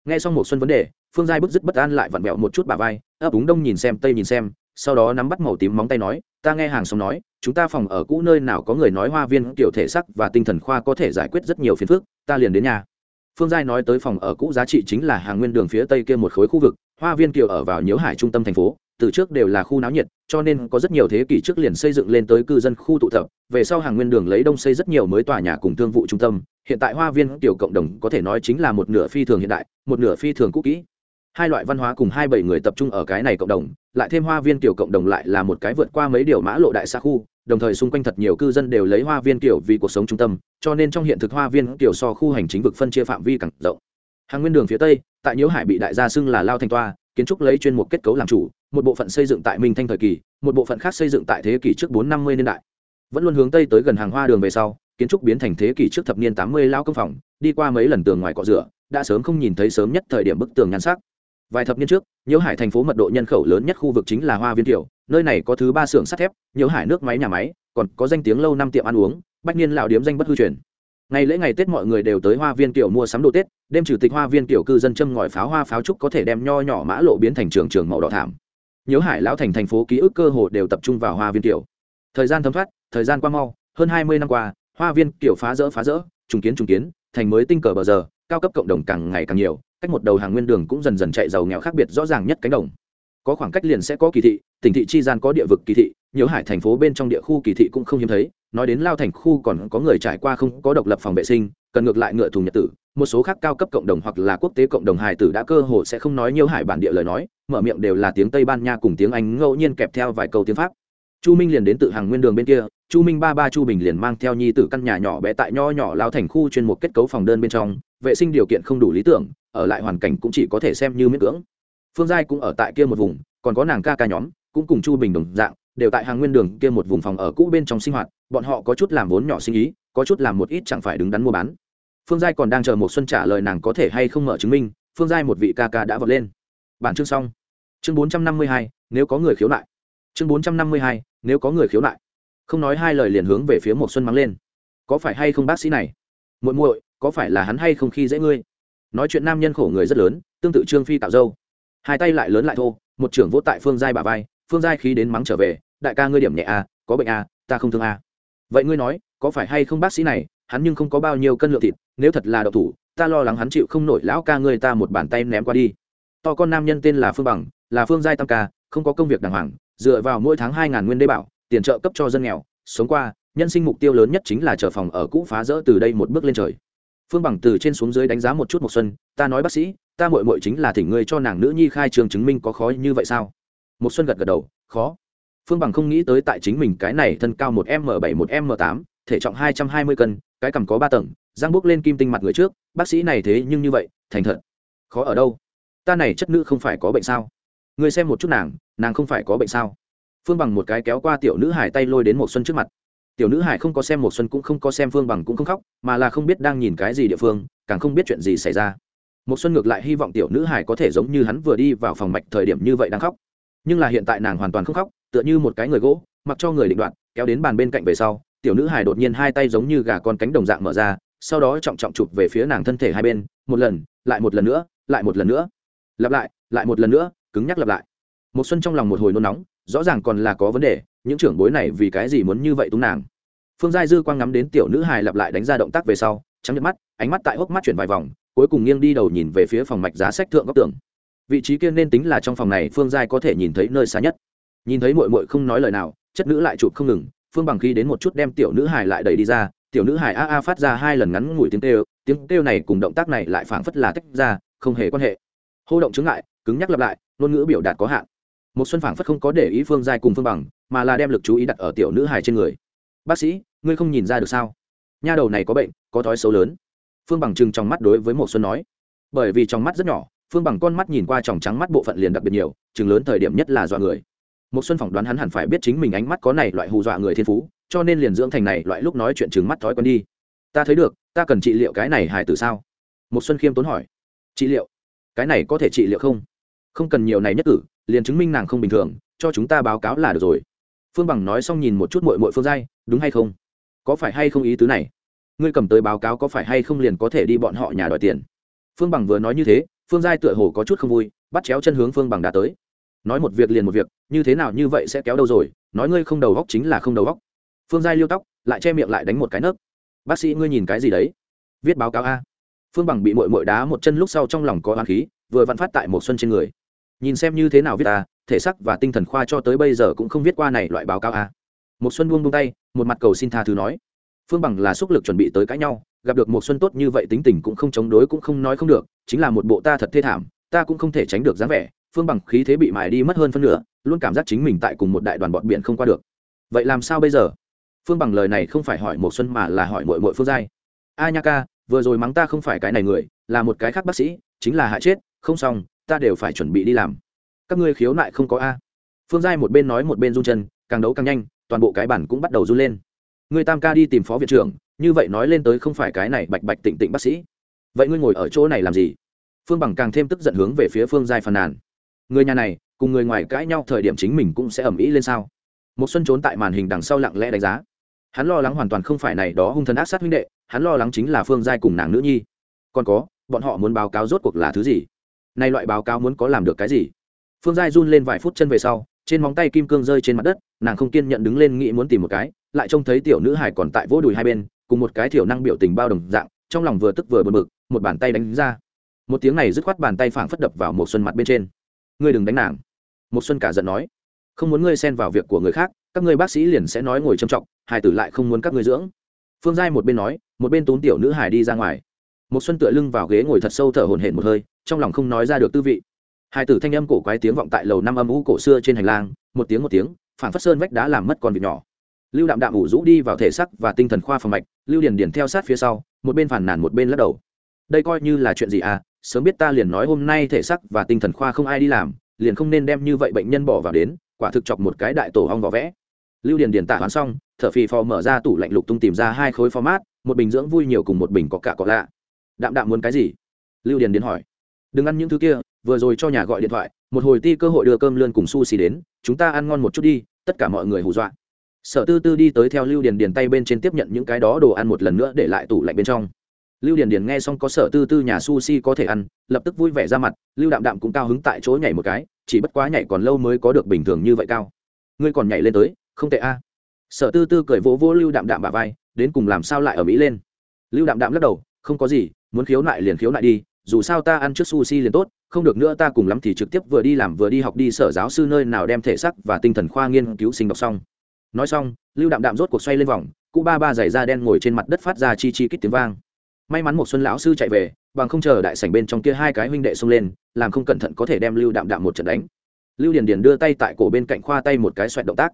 Nghe xong một xuân vấn đề, phương giai bức dứt bất an lại vặn vẹo một chút bà vai, ấp úng đông nhìn xem, tây nhìn xem, sau đó nắm bắt màu tím móng tay nói, ta nghe hàng xóm nói, chúng ta phòng ở cũ nơi nào có người nói hoa viên kiểu thể sắc và tinh thần khoa có thể giải quyết rất nhiều phiền phức, ta liền đến nhà. Phương giai nói tới phòng ở cũ giá trị chính là hàng nguyên đường phía tây kia một khối khu vực, hoa viên kiều ở vào nhiễu hải trung tâm thành phố từ trước đều là khu náo nhiệt, cho nên có rất nhiều thế kỷ trước liền xây dựng lên tới cư dân khu tụ tập, về sau hàng nguyên đường lấy đông xây rất nhiều mới tòa nhà cùng thương vụ trung tâm, hiện tại hoa viên tiểu cộng đồng có thể nói chính là một nửa phi thường hiện đại, một nửa phi thường cũ kỹ. Hai loại văn hóa cùng hai bảy người tập trung ở cái này cộng đồng, lại thêm hoa viên tiểu cộng đồng lại là một cái vượt qua mấy điều mã lộ đại xa khu, đồng thời xung quanh thật nhiều cư dân đều lấy hoa viên tiểu vì cuộc sống trung tâm, cho nên trong hiện thực hoa viên tiểu so khu hành chính vực phân chia phạm vi càng rộng. Hàng nguyên đường phía tây, tại nhiễu hải bị đại gia xưng là lao thành toa, kiến trúc lấy chuyên mục kết cấu làm chủ một bộ phận xây dựng tại minh thanh thời kỳ, một bộ phận khác xây dựng tại thế kỷ trước bốn năm mươi niên đại. Vẫn luôn hướng tây tới gần hàng hoa đường về sau, kiến trúc biến thành thế kỷ trước thập niên tám mươi lao công phòng, đi qua mấy lần tường ngoài cọ rửa, đã sớm không nhìn thấy sớm nhất thời điểm bức tường nhan sắc. Vài thập niên trước, nhiễu hải thành phố mật độ nhân khẩu lớn nhất khu vực chính là hoa viên tiểu nơi này có thứ ba xưởng sắt thép, nhiễu hải nước máy nhà máy, còn có danh tiếng lâu năm tiệm ăn uống, bách niên lão điếm danh bất hư truyền. Ngày lễ ngày tết mọi người đều tới hoa viên tiểu mua sắm đồ tết, đêm chủ tịch hoa viên tiểu cư dân châm ngòi pháo hoa pháo trúc có thể đem nho nhỏ mã lộ biến thành trường trường màu đỏ thảm nhớ hải lão thành thành phố ký ức cơ hồ đều tập trung vào hoa viên tiểu thời gian thấm thoát, thời gian qua mau, hơn hai mươi năm qua, hoa viên kiểu phá rỡ phá rỡ, trùng kiến trùng kiến, thành mới tinh cờ bờ giờ, cao cấp cộng đồng càng ngày càng nhiều, cách một đầu hàng nguyên đường cũng dần dần chạy giàu nghèo khác biệt rõ ràng nhất cánh đồng. Có khoảng cách liền sẽ có kỳ thị, tỉnh thị chi gian có địa vực kỳ thị, nhớ hải thành phố bên trong địa khu kỳ thị cũng không hiếm thấy, nói đến lao thành khu còn có người trải qua không có độc lập phòng vệ sinh, cần ngược lại ngựa thùng nhật tử một số khác cao cấp cộng đồng hoặc là quốc tế cộng đồng hài tử đã cơ hồ sẽ không nói nhiều hải bản địa lời nói, mở miệng đều là tiếng tây ban nha cùng tiếng anh ngẫu nhiên kẹp theo vài câu tiếng pháp. Chu minh liền đến tự hàng nguyên đường bên kia, chu minh ba ba chu bình liền mang theo nhi tử căn nhà nhỏ bé tại nho nhỏ lao thành khu chuyên một kết cấu phòng đơn bên trong, vệ sinh điều kiện không đủ lý tưởng, ở lại hoàn cảnh cũng chỉ có thể xem như miễn cưỡng. Phương giai cũng ở tại kia một vùng, còn có nàng ca ca nhóm, cũng cùng chu bình đồng dạng, đều tại hàng nguyên đường kia một vùng phòng ở cũ bên trong sinh hoạt, bọn họ có chút làm vốn nhỏ sinh ý, có chút làm một ít chẳng phải đứng đắn mua bán phương giai còn đang chờ một xuân trả lời nàng có thể hay không mở chứng minh, phương giai một vị ca ca đã vọt lên. Bản chương xong. Chương bốn trăm năm mươi hai, nếu có người khiếu nại. Chương bốn trăm năm mươi hai, nếu có người khiếu nại. Không nói hai lời liền hướng về phía một xuân mắng lên. Có phải hay không bác sĩ này? Muội muội, có phải là hắn hay không khi dễ ngươi? Nói chuyện nam nhân khổ người rất lớn, tương tự trương phi tạo dâu. Hai tay lại lớn lại thô, một trưởng vỗ tại phương giai bà vai, phương giai khí đến mắng trở về, đại ca ngươi điểm nhẹ à có bệnh à ta không thương à. Vậy ngươi nói, có phải hay không bác sĩ này hắn nhưng không có bao nhiêu cân lượng thịt, nếu thật là độc thủ, ta lo lắng hắn chịu không nổi lão ca ngươi ta một bàn tay ném qua đi. To con nam nhân tên là phương bằng, là phương giai tam ca, không có công việc đàng hoàng, dựa vào mỗi tháng hai ngàn nguyên đê bảo, tiền trợ cấp cho dân nghèo, sống qua, nhân sinh mục tiêu lớn nhất chính là chờ phòng ở cũ phá rỡ từ đây một bước lên trời. Phương bằng từ trên xuống dưới đánh giá một chút một xuân, ta nói bác sĩ, ta muội muội chính là thỉnh ngươi cho nàng nữ nhi khai trường chứng minh có khó như vậy sao? Một xuân gật gật đầu, khó. Phương bằng không nghĩ tới tại chính mình cái này thân cao một m bảy, một m tám, thể trọng hai trăm hai mươi cân cái cằm có ba tầng giang bước lên kim tinh mặt người trước, bác sĩ này thế nhưng như vậy, thành thật. Khó ở đâu? Ta này chất nữ không phải có bệnh sao? Người xem một chút nàng nàng không phải có bệnh sao? Phương bằng một cái kéo qua tiểu nữ hải tay lôi đến một xuân trước mặt. Tiểu nữ hải không có xem một xuân cũng không có xem phương bằng cũng không khóc, mà là không biết đang nhìn cái gì địa phương, càng không biết chuyện gì xảy ra. Một xuân ngược lại hy vọng tiểu nữ hải có thể giống như hắn vừa đi vào phòng mạch thời điểm như vậy đang khóc. Nhưng là hiện tại nàng hoàn toàn không khóc, tựa như một cái người gỗ, mặc cho người định đoạn kéo đến bàn bên cạnh về sau tiểu nữ hài đột nhiên hai tay giống như gà con cánh đồng dạng mở ra, sau đó trọng trọng chụp về phía nàng thân thể hai bên, một lần, lại một lần nữa, lại một lần nữa. Lặp lại lại một lần nữa, cứng nhắc lặp lại. Một xuân trong lòng một hồi nôn nóng, rõ ràng còn là có vấn đề, những trưởng bối này vì cái gì muốn như vậy túng nàng. Phương giai dư quang ngắm đến tiểu nữ hài lặp lại đánh ra động tác về sau, trắng nhật mắt, ánh mắt tại hốc mắt chuyển vài vòng, cuối cùng nghiêng đi đầu nhìn về phía phòng mạch giá sách thượng góc tường. Vị trí kia nên tính là trong phòng này phương giai có thể nhìn thấy nơi xa nhất. Nhìn thấy mội mội không nói lời nào, chất nữ lại chụp không ngừng phương bằng khi đến một chút đem tiểu nữ hài lại đẩy đi ra, tiểu nữ hài a a phát ra hai lần ngắn ngủi tiếng kêu tiếng kêu này cùng động tác này lại phảng phất là tách ra, không hề quan hệ. Hô động chứng lại cứng nhắc lặp lại, ngôn ngữ biểu đạt có hạn. Một xuân phảng phất không có để ý phương giai cùng phương bằng, mà là đem lực chú ý đặt ở tiểu nữ hài trên người. Bác sĩ, ngươi không nhìn ra được sao? Nha đầu này có bệnh, có thói xấu lớn. Phương bằng chừng trong mắt đối với một xuân nói. Bởi vì trong mắt rất nhỏ, phương bằng con mắt nhìn qua tròng trắng mắt bộ phận liền đặc biệt nhiều, chừng lớn thời điểm nhất là dọa người một xuân phỏng đoán hắn hẳn phải biết chính mình ánh mắt có này loại hù dọa người thiên phú, cho nên liền dưỡng thành này loại lúc nói chuyện chừng mắt thói quen đi. Ta thấy được, ta cần trị liệu cái này hài từ sao? Một xuân khiêm tốn hỏi. Trị liệu? Cái này có thể trị liệu không? Không cần nhiều này nhất cử, liền chứng minh nàng không bình thường, cho chúng ta báo cáo là được rồi. Phương bằng nói xong nhìn một chút mội mội phương giai, đúng hay không? Có phải hay không ý tứ này? Ngươi cầm tới báo cáo có phải hay không liền có thể đi bọn họ nhà đòi tiền? Phương bằng vừa nói như thế, phương giai tựa hồ có chút không vui, bắt chéo chân hướng phương bằng đã tới nói một việc liền một việc, như thế nào như vậy sẽ kéo đâu rồi, nói ngươi không đầu góc chính là không đầu góc. Phương giai liêu tóc, lại che miệng lại đánh một cái nấc. Bác sĩ ngươi nhìn cái gì đấy? Viết báo cáo a. Phương bằng bị mội mội đá một chân lúc sau trong lòng có hoang khí, vừa vặn phát tại một xuân trên người. Nhìn xem như thế nào viết ta thể sắc và tinh thần khoa cho tới bây giờ cũng không viết qua này loại báo cáo a. Một xuân buông buông tay, một mặt cầu xin tha thứ nói. Phương bằng là xúc lực chuẩn bị tới cãi nhau, gặp được một xuân tốt như vậy tính tình cũng không chống đối cũng không nói không được, chính là một bộ ta thật thê thảm, ta cũng không thể tránh được dáng vẻ phương bằng khí thế bị mài đi mất hơn phân nửa, luôn cảm giác chính mình tại cùng một đại đoàn bọn biển không qua được. Vậy làm sao bây giờ? Phương bằng lời này không phải hỏi một xuân mà là hỏi mội mội phương giai. A nha ca, vừa rồi mắng ta không phải cái này người, là một cái khác bác sĩ, chính là hại chết, không xong, ta đều phải chuẩn bị đi làm. Các ngươi khiếu nại không có a. Phương giai một bên nói một bên run chân, càng đấu càng nhanh, toàn bộ cái bản cũng bắt đầu run lên. Người tam ca đi tìm phó viện trưởng, như vậy nói lên tới không phải cái này bạch bạch tịnh tịnh bác sĩ. Vậy ngươi ngồi ở chỗ này làm gì? Phương bằng càng thêm tức giận hướng về phía phương giai phàn nàn người nhà này, cùng người ngoài cãi nhau thời điểm chính mình cũng sẽ ẩm ý lên sao? Một xuân trốn tại màn hình đằng sau lặng lẽ đánh giá. Hắn lo lắng hoàn toàn không phải này đó hung thần ác sát huynh đệ, hắn lo lắng chính là phương giai cùng nàng nữ nhi. Còn có, bọn họ muốn báo cáo rốt cuộc là thứ gì? Nay loại báo cáo muốn có làm được cái gì? Phương giai run lên vài phút chân về sau, trên móng tay kim cương rơi trên mặt đất, nàng không kiên nhận đứng lên nghĩ muốn tìm một cái, lại trông thấy tiểu nữ hải còn tại vỗ đùi hai bên, cùng một cái thiểu năng biểu tình bao đồng dạng, trong lòng vừa tức vừa bực bực, một bàn tay đánh ra. Một tiếng này dứt khoát bàn tay phảng phất đập vào một xuân mặt bên trên ngươi đừng đánh nàng. Một xuân cả giận nói, không muốn ngươi xen vào việc của người khác, các ngươi bác sĩ liền sẽ nói ngồi trầm trọng hải tử lại không muốn các ngươi dưỡng. Phương giai một bên nói, một bên tốn tiểu nữ hải đi ra ngoài. Một xuân tựa lưng vào ghế ngồi thật sâu thở hổn hển một hơi, trong lòng không nói ra được tư vị. Hải tử thanh âm cổ quái tiếng vọng tại lầu năm âm u cổ xưa trên hành lang, một tiếng một tiếng phản phất sơn vách đá làm mất con vịt nhỏ. Lưu đạm đạm ủ rũ đi vào thể sắc và tinh thần khoa phòng mạch, lưu điền điền theo sát phía sau, một bên phản nàn một bên lắc đầu. Đây coi như là chuyện gì à sớm biết ta liền nói hôm nay thể sắc và tinh thần khoa không ai đi làm, liền không nên đem như vậy bệnh nhân bỏ vào đến, quả thực chọc một cái đại tổ hong vỏ vẽ. Lưu điền điền tạ hoán xong thợ phì phò mở ra tủ lạnh lục tung tìm ra hai khối format, một bình dưỡng vui nhiều cùng một bình có cả có lạ. Đạm đạm muốn cái gì? Lưu điền điền hỏi. Đừng ăn những thứ kia, vừa rồi cho nhà gọi điện thoại, một hồi ti cơ hội đưa cơm lươn cùng su xì đến, chúng ta ăn ngon một chút đi, tất cả mọi người hù dọa. Sở tư tư đi tới theo lưu điền điền tay bên trên tiếp nhận những cái đó đồ ăn một lần nữa để lại tủ lạnh bên trong lưu điền điền nghe xong có sở tư tư nhà sushi có thể ăn, lập tức vui vẻ ra mặt, lưu đạm đạm cũng cao hứng tại chỗ nhảy một cái, chỉ bất quá nhảy còn lâu mới có được bình thường như vậy cao. Ngươi còn nhảy lên tới, không tệ a. Sở tư tư cười vỗ vỗ lưu đạm đạm bà vai, đến cùng làm sao lại ở mỹ lên? Lưu đạm đạm lắc đầu, không có gì, muốn khiếu nại liền khiếu nại đi, dù sao ta ăn trước sushi liền tốt, không được nữa ta cùng lắm thì trực tiếp vừa đi làm vừa đi học đi, sở giáo sư nơi nào đem thể sắc và tinh thần khoa nghiên cứu sinh đọc xong. Nói xong, lưu đạm đạm rốt cuộc xoay lên vòng cụ ba ba giày da đen ngồi trên mặt đất phát ra chi chi kít tiếng vang may mắn một xuân lão sư chạy về, bằng không chờ đại sảnh bên trong kia hai cái huynh đệ xông lên, làm không cẩn thận có thể đem lưu đạm đạm một trận đánh. Lưu điền điền đưa tay tại cổ bên cạnh khoa tay một cái xoẹt động tác.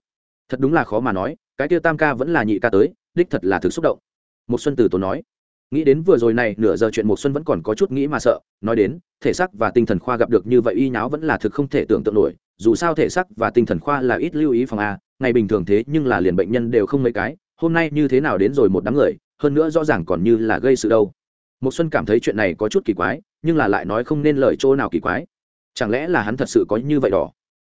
Thật đúng là khó mà nói, cái kia tam ca vẫn là nhị ca tới, đích thật là thực xúc động. Một xuân từ tốn nói, nghĩ đến vừa rồi này, nửa giờ chuyện một xuân vẫn còn có chút nghĩ mà sợ, nói đến, thể xác và tinh thần khoa gặp được như vậy y nháo vẫn là thực không thể tưởng tượng nổi, dù sao thể xác và tinh thần khoa là ít lưu ý phòng a, ngày bình thường thế nhưng là liền bệnh nhân đều không mấy cái, hôm nay như thế nào đến rồi một đám người hơn nữa rõ ràng còn như là gây sự đâu. Một xuân cảm thấy chuyện này có chút kỳ quái, nhưng là lại nói không nên lời chỗ nào kỳ quái. Chẳng lẽ là hắn thật sự có như vậy đỏ?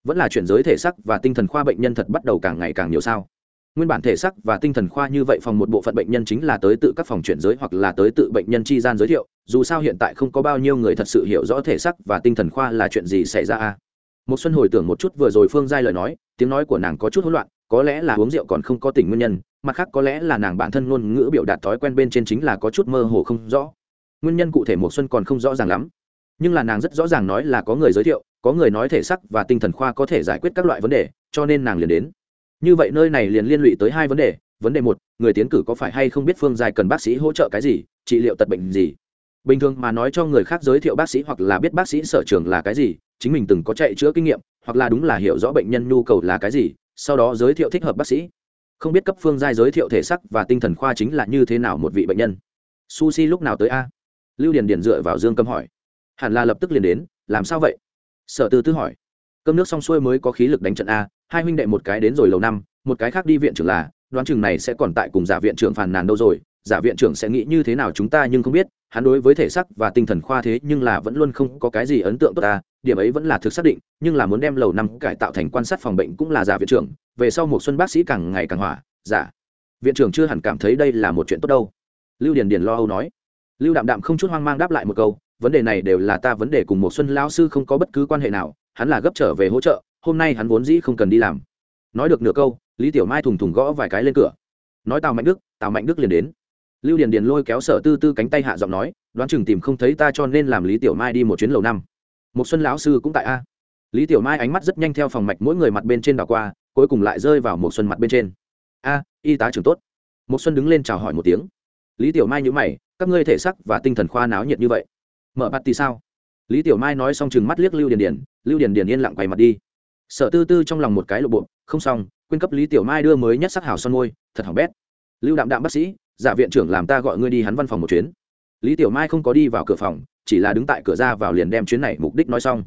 Vẫn là chuyển giới thể sắc và tinh thần khoa bệnh nhân thật bắt đầu càng ngày càng nhiều sao? Nguyên bản thể sắc và tinh thần khoa như vậy phòng một bộ phận bệnh nhân chính là tới tự các phòng chuyển giới hoặc là tới tự bệnh nhân chi gian giới thiệu, dù sao hiện tại không có bao nhiêu người thật sự hiểu rõ thể sắc và tinh thần khoa là chuyện gì xảy ra a? Một xuân hồi tưởng một chút vừa rồi phương giai lời nói, tiếng nói của nàng có chút hỗn loạn, có lẽ là uống rượu còn không có tỉnh nguyên nhân mặt khác có lẽ là nàng bản thân ngôn ngữ biểu đạt thói quen bên trên chính là có chút mơ hồ không rõ. Nguyên nhân cụ thể một xuân còn không rõ ràng lắm, nhưng là nàng rất rõ ràng nói là có người giới thiệu, có người nói thể sắc và tinh thần khoa có thể giải quyết các loại vấn đề, cho nên nàng liền đến. Như vậy nơi này liền liên lụy tới hai vấn đề. Vấn đề một, người tiến cử có phải hay không biết phương dài cần bác sĩ hỗ trợ cái gì, trị liệu tật bệnh gì? Bình thường mà nói cho người khác giới thiệu bác sĩ hoặc là biết bác sĩ sở trường là cái gì, chính mình từng có chạy chữa kinh nghiệm, hoặc là đúng là hiểu rõ bệnh nhân nhu cầu là cái gì, sau đó giới thiệu thích hợp bác sĩ không biết cấp phương giai giới thiệu thể sắc và tinh thần khoa chính là như thế nào một vị bệnh nhân. Sushi lúc nào tới a? Lưu điền điền dựa vào dương Cầm hỏi. Hẳn là lập tức liền đến, làm sao vậy? Sở tư tư hỏi. Cơm nước xong xuôi mới có khí lực đánh trận a, hai huynh đệ một cái đến rồi lầu năm, một cái khác đi viện trưởng là, đoán chừng này sẽ còn tại cùng giả viện trưởng phàn nàn đâu rồi, giả viện trưởng sẽ nghĩ như thế nào chúng ta nhưng không biết, hắn đối với thể sắc và tinh thần khoa thế nhưng là vẫn luôn không có cái gì ấn tượng tốt ta điểm ấy vẫn là thực xác định, nhưng là muốn đem lầu năm cải tạo thành quan sát phòng bệnh cũng là giả viện trưởng về sau một xuân bác sĩ càng ngày càng hỏa giả viện trưởng chưa hẳn cảm thấy đây là một chuyện tốt đâu. Lưu điền điền lo âu nói. Lưu đạm đạm không chút hoang mang đáp lại một câu, vấn đề này đều là ta vấn đề cùng một xuân lão sư không có bất cứ quan hệ nào, hắn là gấp trở về hỗ trợ, hôm nay hắn vốn dĩ không cần đi làm. Nói được nửa câu, lý tiểu mai thùng thùng gõ vài cái lên cửa. Nói tào mạnh đức, tào mạnh đức liền đến. Lưu điền điền lôi kéo sở tư tư cánh tay hạ giọng nói, đoán chừng tìm không thấy ta cho nên làm lý tiểu mai đi một chuyến lầu năm. Một xuân lão sư cũng tại a. Lý tiểu mai ánh mắt rất nhanh theo phòng mạch mỗi người mặt bên trên đảo qua cuối cùng lại rơi vào một xuân mặt bên trên. A, y tá trưởng tốt. Một xuân đứng lên chào hỏi một tiếng. Lý tiểu mai nhíu mày, các ngươi thể sắc và tinh thần khoa náo nhiệt như vậy. Mở bạt thì sao? Lý tiểu mai nói xong chừng mắt liếc lưu điền điền, lưu điền điền yên lặng quay mặt đi. Sở tư tư trong lòng một cái lộ bộ, không xong quyên cấp lý tiểu mai đưa mới nhất sắc hảo son môi, thật hỏng bét. Lưu đạm đạm bác sĩ, giả viện trưởng làm ta gọi ngươi đi hắn văn phòng một chuyến. Lý tiểu mai không có đi vào cửa phòng, chỉ là đứng tại cửa ra vào liền đem chuyến này mục đích nói xong.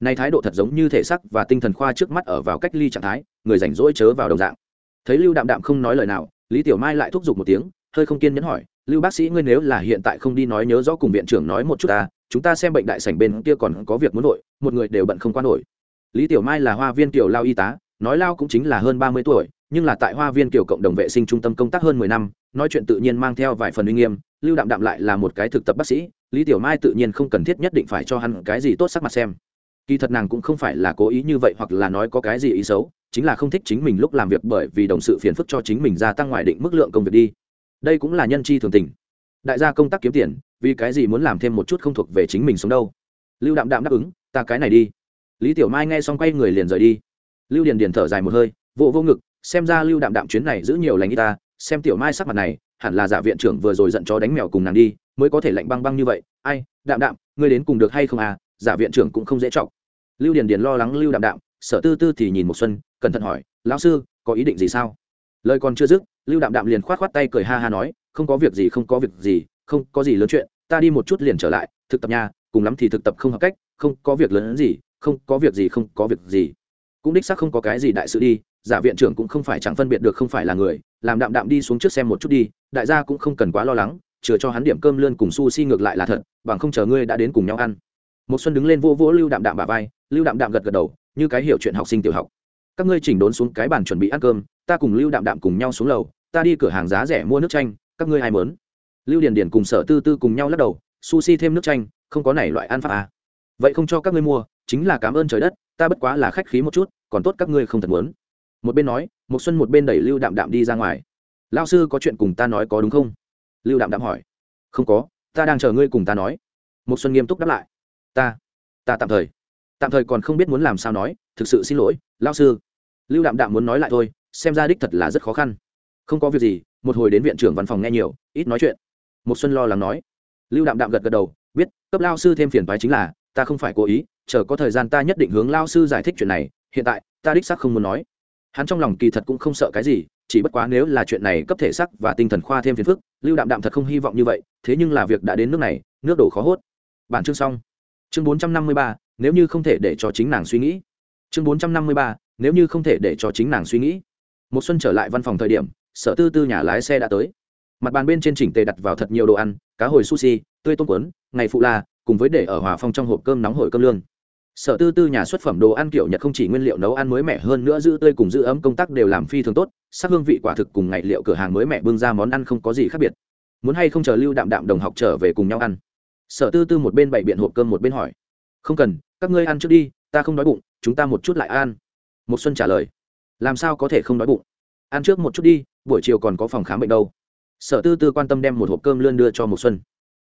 Nay thái độ thật giống như thể sắc và tinh thần khoa trước mắt ở vào cách ly trạng thái người rảnh rỗi chớ vào đồng dạng. Thấy lưu đạm đạm không nói lời nào, lý tiểu mai lại thúc giục một tiếng, hơi không kiên nhẫn hỏi, lưu bác sĩ, ngươi nếu là hiện tại không đi nói nhớ rõ cùng viện trưởng nói một chút ta, chúng ta xem bệnh đại sảnh bên kia còn có việc muốn nội một người đều bận không qua nổi. Lý tiểu mai là hoa viên tiểu lao y tá, nói lao cũng chính là hơn ba mươi tuổi, nhưng là tại hoa viên kiểu cộng đồng vệ sinh trung tâm công tác hơn mười năm, nói chuyện tự nhiên mang theo vài phần uy nghiêm, lưu đạm đạm lại là một cái thực tập bác sĩ, lý tiểu mai tự nhiên không cần thiết nhất định phải cho hắn cái gì tốt sắc mặt xem. Kỳ thật nàng cũng không phải là cố ý như vậy hoặc là nói có cái gì ý xấu chính là không thích chính mình lúc làm việc bởi vì đồng sự phiền phức cho chính mình gia tăng ngoài định mức lượng công việc đi. Đây cũng là nhân chi thường tình. Đại gia công tác kiếm tiền, vì cái gì muốn làm thêm một chút không thuộc về chính mình sống đâu? Lưu đạm đạm đáp ứng, ta cái này đi. Lý tiểu mai nghe xong quay người liền rời đi. Lưu điền điền thở dài một hơi vô vô ngực, xem ra lưu đạm đạm chuyến này giữ nhiều lành y ta, xem tiểu mai sắc mặt này, hẳn là giả viện trưởng vừa rồi giận chó đánh mèo cùng nàng đi, mới có thể lạnh băng băng như vậy. Ai, đạm đạm, ngươi đến cùng được hay không à? Giả viện trưởng cũng không dễ trọng lưu điền điền lo lắng lưu đạm đạm sở tư tư thì nhìn một xuân, cẩn thận hỏi, lão sư, có ý định gì sao? Lời còn chưa dứt, lưu đạm đạm liền khoát khoát tay cười ha ha nói, không có việc gì, không có việc gì, không có gì lớn chuyện, ta đi một chút liền trở lại, thực tập nha, cùng lắm thì thực tập không hợp cách, không có việc lớn gì, không có việc gì, không có việc gì. Cũng đích xác không có cái gì đại sự đi, giả viện trưởng cũng không phải chẳng phân biệt được không phải là người, làm đạm đạm đi xuống trước xem một chút đi, đại gia cũng không cần quá lo lắng, chừa cho hắn điểm cơm lươn cùng sushi ngược lại là thật, bằng không chờ ngươi đã đến cùng nhau ăn. Một xuân đứng lên vô vỗ lưu đạm đạm bà vai, lưu đạm đạm gật gật đầu như cái hiểu chuyện học sinh tiểu học. Các ngươi chỉnh đốn xuống cái bàn chuẩn bị ăn cơm, ta cùng lưu đạm đạm cùng nhau xuống lầu, ta đi cửa hàng giá rẻ mua nước chanh, các ngươi ai mớn lưu điền điền cùng sở tư tư cùng nhau lắc đầu, sushi thêm nước chanh, không có này loại ăn pháp à. vậy không cho các ngươi mua, chính là cảm ơn trời đất, ta bất quá là khách khí một chút, còn tốt các ngươi không thật muốn. Một bên nói một xuân một bên đẩy lưu đạm đạm đi ra ngoài. Lao sư có chuyện cùng ta nói có đúng không? Lưu đạm đạm hỏi. Không có, ta đang chờ ngươi cùng ta nói. Một xuân nghiêm túc đáp lại. Ta ta tạm thời tạm thời còn không biết muốn làm sao nói, thực sự xin lỗi lao sư. Lưu đạm đạm muốn nói lại thôi, xem ra đích thật là rất khó khăn. Không có việc gì, một hồi đến viện trưởng văn phòng nghe nhiều, ít nói chuyện. Một xuân lo lắng nói. Lưu đạm đạm gật gật đầu, biết, cấp lao sư thêm phiền phái chính là, ta không phải cố ý, chờ có thời gian ta nhất định hướng lao sư giải thích chuyện này, hiện tại, ta đích xác không muốn nói. Hắn trong lòng kỳ thật cũng không sợ cái gì, chỉ bất quá nếu là chuyện này cấp thể sắc và tinh thần khoa thêm phiền phức, lưu đạm đạm thật không hy vọng như vậy, thế nhưng là việc đã đến nước này, nước đổ khó hốt. Bản chương xong. Chương bốn trăm năm mươi ba nếu như không thể để cho chính nàng suy nghĩ. Chương bốn trăm năm mươi ba, nếu như không thể để cho chính nàng suy nghĩ. Một xuân trở lại văn phòng thời điểm, sở tư tư nhà lái xe đã tới. Mặt bàn bên trên chỉnh tề đặt vào thật nhiều đồ ăn, cá hồi sushi, tươi tôm cuốn, ngày phụ la, cùng với để ở hòa phong trong hộp cơm nóng hổi cơm lương. Sở tư tư nhà xuất phẩm đồ ăn kiểu nhật không chỉ nguyên liệu nấu ăn mới mẻ hơn nữa giữ tươi cùng giữ ấm công tác đều làm phi thường tốt, sắc hương vị quả thực cùng ngày liệu cửa hàng mới mẻ bưng ra món ăn không có gì khác biệt. Muốn hay không chờ lưu đạm đạm đồng học trở về cùng nhau ăn? Sở tư tư một bên bày biện hộp cơm một bên hỏi không cần, các ngươi ăn trước đi, ta không đói bụng, chúng ta một chút lại ăn. Một xuân trả lời. Làm sao có thể không đói bụng? Ăn trước một chút đi, buổi chiều còn có phòng khám bệnh đâu. Sở tư tư quan tâm đem một hộp cơm lươn đưa cho một xuân.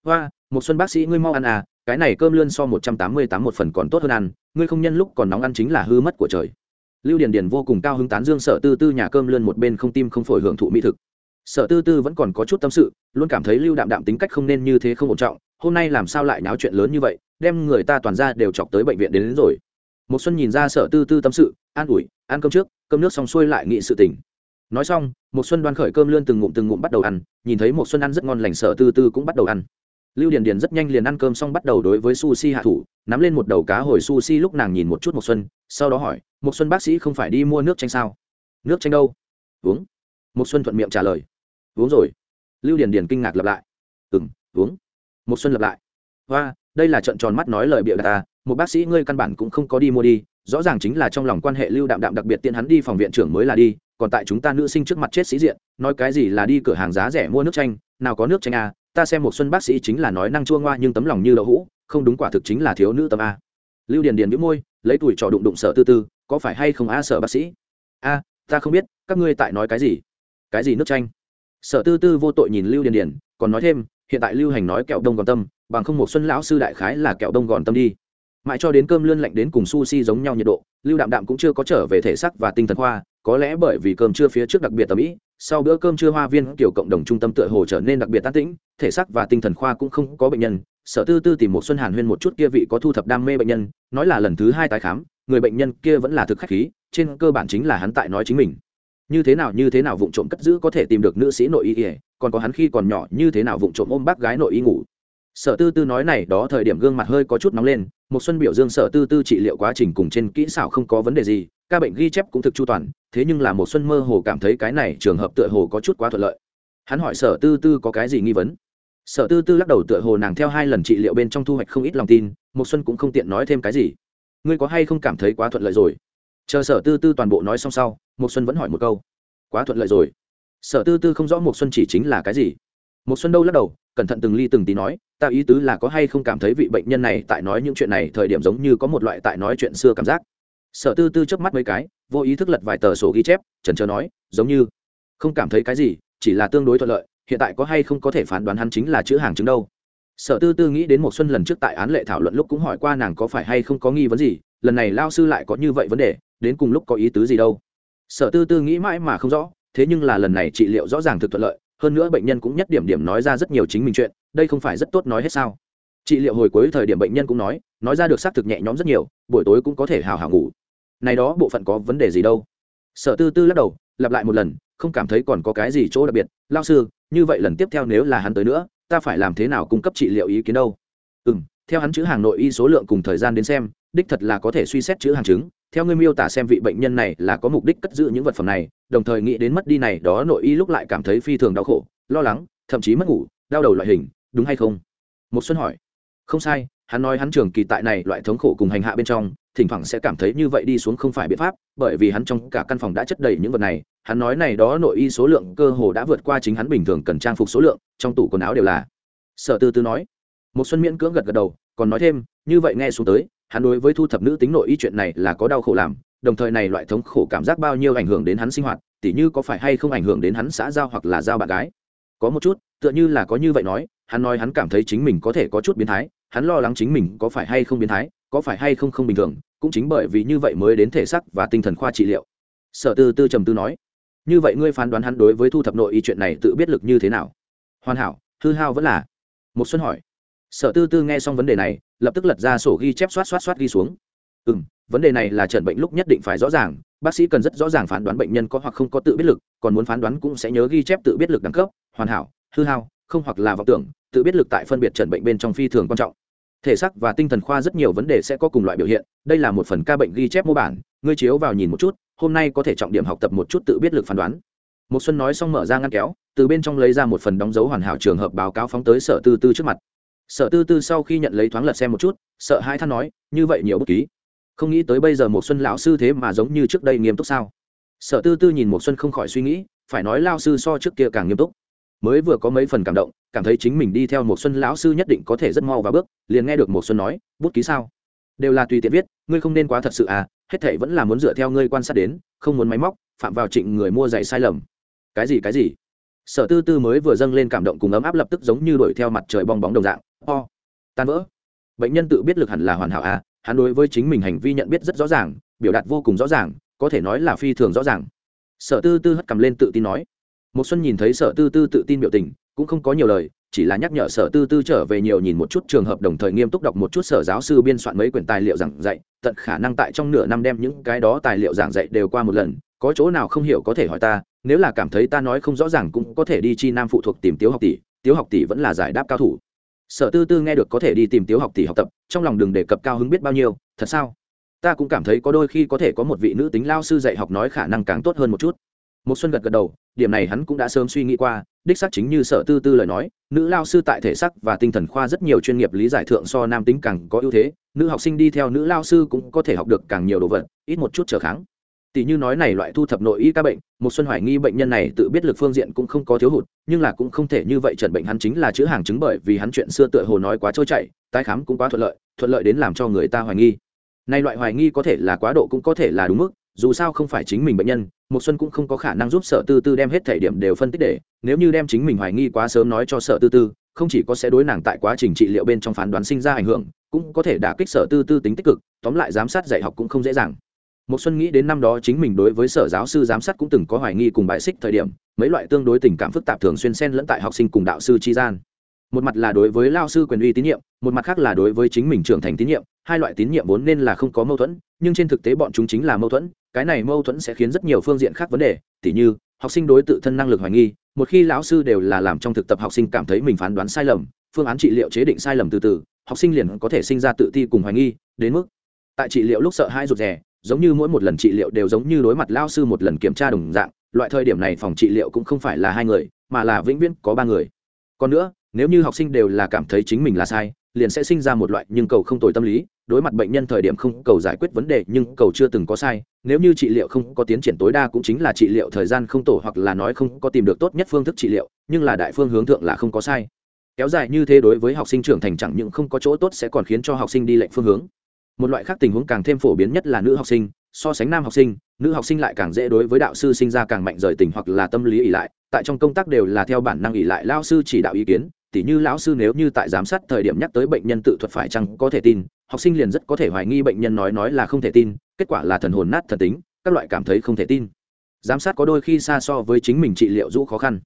Hoa một xuân bác sĩ ngươi mau ăn à cái này cơm lươn so một trăm tám mươi tám một phần còn tốt hơn ăn, ngươi không nhân lúc còn nóng ăn chính là hư mất của trời. Lưu điền điền vô cùng cao hứng tán dương sở tư tư nhà cơm lươn một bên không tim không phổi hưởng thụ mỹ thực. Sở tư tư vẫn còn có chút tâm sự, luôn cảm thấy lưu đạm đạm tính cách không nên như thế không ổn trọng hôm nay làm sao lại náo chuyện lớn như vậy đem người ta toàn ra đều chọc tới bệnh viện đến, đến rồi. Một xuân nhìn ra sở tư tư tâm sự an ủi ăn cơm trước cơm nước xong xuôi lại nghị sự tỉnh nói xong một xuân đoan khởi cơm lươn từng ngụm từng ngụm bắt đầu ăn nhìn thấy một xuân ăn rất ngon lành sở tư tư cũng bắt đầu ăn. Lưu điền điền rất nhanh liền ăn cơm xong bắt đầu đối với sushi hạ thủ nắm lên một đầu cá hồi sushi lúc nàng nhìn một chút một xuân sau đó hỏi một xuân bác sĩ không phải đi mua nước chanh sao? Nước chanh đâu? Uống. Một xuân thuận miệng trả lời. Uống rồi. Lưu điền điền kinh ngạc lặp lại. Ừm uống một xuân lặp lại. Và đây là trận tròn mắt nói lời bịa đặt ta, một bác sĩ ngươi căn bản cũng không có đi mua đi, rõ ràng chính là trong lòng quan hệ lưu đạm đạm đặc biệt tiện hắn đi phòng viện trưởng mới là đi, còn tại chúng ta nữ sinh trước mặt chết sĩ diện, nói cái gì là đi cửa hàng giá rẻ mua nước chanh, nào có nước chanh à ta xem một xuân bác sĩ chính là nói năng chua ngoa nhưng tấm lòng như đậu hũ, không đúng quả thực chính là thiếu nữ tâm a. Lưu điền điền đĩu môi, lấy tuổi trò đụng đụng sợ tư tư, có phải hay không a sợ bác sĩ? A, ta không biết, các ngươi tại nói cái gì? Cái gì nước chanh? Sợ tư tư vô tội nhìn lưu điền điền, còn nói thêm hiện tại lưu hành nói kẹo đông gòn tâm, bằng không một xuân lão sư đại khái là kẹo đông gòn tâm đi. Mãi cho đến cơm lươn lạnh đến cùng sushi giống nhau nhiệt độ, lưu đạm đạm cũng chưa có trở về thể sắc và tinh thần khoa, có lẽ bởi vì cơm trưa phía trước đặc biệt tầm ý, sau bữa cơm trưa hoa viên kiểu cộng đồng trung tâm tựa hồ trở nên đặc biệt tan tĩnh, thể xác và tinh thần khoa cũng không có bệnh nhân, sở tư tư tìm một xuân hàn huyên một chút kia vị có thu thập đam mê bệnh nhân, nói là lần thứ hai tái khám, người bệnh nhân kia vẫn là thực khách khí, trên cơ bản chính là hắn tại nói chính mình như thế nào, như thế nào vụng trộm cất giữ có thể tìm được nữ sĩ nội y ỉa còn có hắn khi còn nhỏ, như thế nào vụng trộm ôm bác gái nội y ngủ. Sở tư tư nói này, đó thời điểm gương mặt hơi có chút nóng lên, một xuân biểu dương sở tư tư trị liệu quá trình cùng trên kỹ xảo không có vấn đề gì, ca bệnh ghi chép cũng thực chu toàn, thế nhưng là một xuân mơ hồ cảm thấy cái này trường hợp tựa hồ có chút quá thuận lợi. Hắn hỏi sở tư tư có cái gì nghi vấn? Sở tư tư lắc đầu tựa hồ nàng theo hai lần trị liệu bên trong thu hoạch không ít lòng tin, một xuân cũng không tiện nói thêm cái gì. Ngươi có hay không cảm thấy quá thuận lợi rồi? Chờ sở tư tư toàn bộ nói xong sau một xuân vẫn hỏi một câu. Quá thuận lợi rồi. Sở tư tư không rõ một xuân chỉ chính là cái gì. Một xuân đâu lắc đầu, cẩn thận từng ly từng tí nói, ta ý tứ là có hay không cảm thấy vị bệnh nhân này tại nói những chuyện này thời điểm giống như có một loại tại nói chuyện xưa cảm giác. Sở tư tư chớp mắt mấy cái, vô ý thức lật vài tờ sổ ghi chép trần trờ nói, giống như không cảm thấy cái gì, chỉ là tương đối thuận lợi, hiện tại có hay không có thể phán đoán hắn chính là chữ hàng chứng đâu? Sở tư tư nghĩ đến một xuân lần trước tại án lệ thảo luận lúc cũng hỏi qua nàng có phải hay không có nghi vấn gì, lần này lao sư lại có như vậy vấn đề, đến cùng lúc có ý tứ gì đâu sở tư tư nghĩ mãi mà không rõ, thế nhưng là lần này trị liệu rõ ràng thực thuận lợi, hơn nữa bệnh nhân cũng nhất điểm điểm nói ra rất nhiều chính mình chuyện, đây không phải rất tốt nói hết sao? Trị liệu hồi cuối thời điểm bệnh nhân cũng nói nói ra được xác thực nhẹ nhõm rất nhiều, buổi tối cũng có thể hào hào ngủ. Này đó bộ phận có vấn đề gì đâu? Sở tư tư lắc đầu, lặp lại một lần, không cảm thấy còn có cái gì chỗ đặc biệt. Lao sư, như vậy lần tiếp theo nếu là hắn tới nữa, ta phải làm thế nào cung cấp trị liệu ý kiến đâu? Ừ m theo hắn chữ hàng nội y số lượng cùng thời gian đến xem, đích thật là có thể suy xét chữ hàng chứng. Theo ngươi miêu tả xem vị bệnh nhân này là có mục đích cất giữ những vật phẩm này, đồng thời nghĩ đến mất đi này, đó nội y lúc lại cảm thấy phi thường đau khổ, lo lắng, thậm chí mất ngủ, đau đầu loại hình, đúng hay không? Một xuân hỏi. Không sai, hắn nói hắn trường kỳ tại này, loại thống khổ cùng hành hạ bên trong, thỉnh thoảng sẽ cảm thấy như vậy đi xuống không phải biện pháp, bởi vì hắn trong cả căn phòng đã chất đầy những vật này. Hắn nói này, đó nội y số lượng cơ hồ đã vượt qua chính hắn bình thường cần trang phục số lượng, trong tủ quần áo đều là. Sở tư tư nói một xuân miễn cưỡng gật gật đầu, còn nói thêm, như vậy nghe xuống tới, hắn đối với thu thập nữ tính nội y chuyện này là có đau khổ làm, đồng thời này loại thống khổ cảm giác bao nhiêu ảnh hưởng đến hắn sinh hoạt, tỉ như có phải hay không ảnh hưởng đến hắn xã giao hoặc là giao bạn gái. Có một chút, tựa như là có như vậy nói, hắn nói hắn cảm thấy chính mình có thể có chút biến thái, hắn lo lắng chính mình có phải hay không biến thái, có phải hay không không bình thường, cũng chính bởi vì như vậy mới đến thể xác và tinh thần khoa trị liệu. Sở tư tư trầm tư nói, như vậy ngươi phán đoán hắn đối với thu thập nội y chuyện này tự biết lực như thế nào? Hoàn hảo, hư hao vẫn là. Một xuân hỏi sở tư tư nghe xong vấn đề này, lập tức lật ra sổ ghi chép soát soát soát ghi xuống. Ừ m vấn đề này là trần bệnh lúc nhất định phải rõ ràng, bác sĩ cần rất rõ ràng phán đoán bệnh nhân có hoặc không có tự biết lực, còn muốn phán đoán cũng sẽ nhớ ghi chép tự biết lực đẳng cấp, hoàn hảo, hư hao, không hoặc là vọng tưởng, tự biết lực tại phân biệt trần bệnh bên trong phi thường quan trọng. Thể xác và tinh thần khoa rất nhiều vấn đề sẽ có cùng loại biểu hiện, đây là một phần ca bệnh ghi chép mô bản, ngươi chiếu vào nhìn một chút, hôm nay có thể trọng điểm học tập một chút tự biết lực phán đoán. Một xuân nói xong mở ra ngăn kéo, từ bên trong lấy ra một phần đóng dấu hoàn hảo trường hợp báo cáo phóng tới sở tư tư trước mặt sở tư tư sau khi nhận lấy thoáng lật xem một chút, sợ hai than nói, như vậy nhiều bút ký, không nghĩ tới bây giờ một xuân lão sư thế mà giống như trước đây nghiêm túc sao? Sở tư tư nhìn một xuân không khỏi suy nghĩ, phải nói lao sư so trước kia càng nghiêm túc. Mới vừa có mấy phần cảm động, cảm thấy chính mình đi theo một xuân lão sư nhất định có thể rất mau và bước, liền nghe được một xuân nói, bút ký sao? Đều là tùy tiện viết, ngươi không nên quá thật sự à hết thảy vẫn là muốn dựa theo ngươi quan sát đến, không muốn máy móc, phạm vào trịnh người mua giày sai lầm. Cái gì cái gì? Sở tư tư mới vừa dâng lên cảm động cùng ấm áp lập tức giống như đuổi theo mặt trời bong bóng đồng dạng ho. Tan vỡ. Bệnh nhân tự biết lực hẳn là hoàn hảo à hắn đối với chính mình hành vi nhận biết rất rõ ràng, biểu đạt vô cùng rõ ràng, có thể nói là phi thường rõ ràng. Sở tư tư hất cầm lên tự tin nói. Một xuân nhìn thấy sở tư tư tự tin biểu tình, cũng không có nhiều lời, chỉ là nhắc nhở sở tư tư trở về nhiều nhìn một chút trường hợp đồng thời nghiêm túc đọc một chút sở giáo sư biên soạn mấy quyển tài liệu giảng dạy, tận khả năng tại trong nửa năm đem những cái đó tài liệu giảng dạy đều qua một lần, có chỗ nào không hiểu có thể hỏi ta, nếu là cảm thấy ta nói không rõ ràng cũng có thể đi chi nam phụ thuộc tìm tiếu học tỷ, tiếu học tỷ vẫn là giải đáp cao thủ sở tư tư nghe được có thể đi tìm tiếu học tỷ học tập, trong lòng đừng đề cập cao hứng biết bao nhiêu, thật sao? Ta cũng cảm thấy có đôi khi có thể có một vị nữ tính lao sư dạy học nói khả năng càng tốt hơn một chút. Một xuân gật gật đầu, điểm này hắn cũng đã sớm suy nghĩ qua, đích xác chính như sở tư tư lời nói, nữ lao sư tại thể sắc và tinh thần khoa rất nhiều chuyên nghiệp lý giải thượng so nam tính càng có ưu thế, nữ học sinh đi theo nữ lao sư cũng có thể học được càng nhiều đồ vật, ít một chút trở kháng tỷ như nói này loại thu thập nội y ca bệnh, một xuân hoài nghi bệnh nhân này tự biết lực phương diện cũng không có thiếu hụt, nhưng là cũng không thể như vậy trần bệnh hắn chính là chữ hàng chứng bởi vì hắn chuyện xưa tựa hồ nói quá trôi chảy, tái khám cũng quá thuận lợi thuận lợi đến làm cho người ta hoài nghi. Này loại hoài nghi có thể là quá độ cũng có thể là đúng mức, dù sao không phải chính mình bệnh nhân, một xuân cũng không có khả năng giúp sở tư tư đem hết thể điểm đều phân tích để, nếu như đem chính mình hoài nghi quá sớm nói cho sở tư tư, không chỉ có sẽ đối nàng tại quá trình trị liệu bên trong phán đoán sinh ra ảnh hưởng, cũng có thể đả kích sở tư tư tính tích cực, tóm lại giám sát dạy học cũng không dễ dàng một xuân nghĩ đến năm đó chính mình đối với sở giáo sư giám sát cũng từng có hoài nghi cùng bài xích thời điểm, mấy loại tương đối tình cảm phức tạp thường xuyên xen lẫn tại học sinh cùng đạo sư chi gian. Một mặt là đối với lao sư quyền uy tín nhiệm, một mặt khác là đối với chính mình trưởng thành tín nhiệm, hai loại tín nhiệm vốn nên là không có mâu thuẫn, nhưng trên thực tế bọn chúng chính là mâu thuẫn, cái này mâu thuẫn sẽ khiến rất nhiều phương diện khác vấn đề, tỉ như, học sinh đối tự thân năng lực hoài nghi, một khi lão sư đều là làm trong thực tập học sinh cảm thấy mình phán đoán sai lầm, phương án trị liệu chế định sai lầm từ từ, học sinh liền có thể sinh ra tự ti cùng hoài nghi, đến mức, tại trị liệu lúc sợ hãi rụt rè giống như mỗi một lần trị liệu đều giống như đối mặt lao sư một lần kiểm tra đồng dạng, loại thời điểm này phòng trị liệu cũng không phải là hai người, mà là vĩnh viễn có ba người. Còn nữa, nếu như học sinh đều là cảm thấy chính mình là sai, liền sẽ sinh ra một loại nhưng cầu không tồi tâm lý, đối mặt bệnh nhân thời điểm không cầu giải quyết vấn đề nhưng cầu chưa từng có sai, nếu như trị liệu không có tiến triển tối đa cũng chính là trị liệu thời gian không tổ hoặc là nói không có tìm được tốt nhất phương thức trị liệu, nhưng là đại phương hướng thượng là không có sai. Kéo dài như thế đối với học sinh trưởng thành chẳng những không có chỗ tốt sẽ còn khiến cho học sinh đi lệnh phương hướng một loại khác tình huống càng thêm phổ biến nhất là nữ học sinh, so sánh nam học sinh, nữ học sinh lại càng dễ đối với đạo sư sinh ra càng mạnh rời tình hoặc là tâm lý ỉ lại, tại trong công tác đều là theo bản năng ỉ lại lao sư chỉ đạo ý kiến, tỉ như lão sư nếu như tại giám sát thời điểm nhắc tới bệnh nhân tự thuật phải chăng có thể tin, học sinh liền rất có thể hoài nghi bệnh nhân nói nói là không thể tin, kết quả là thần hồn nát thần tính, các loại cảm thấy không thể tin. Giám sát có đôi khi xa so với chính mình trị liệu rũ khó khăn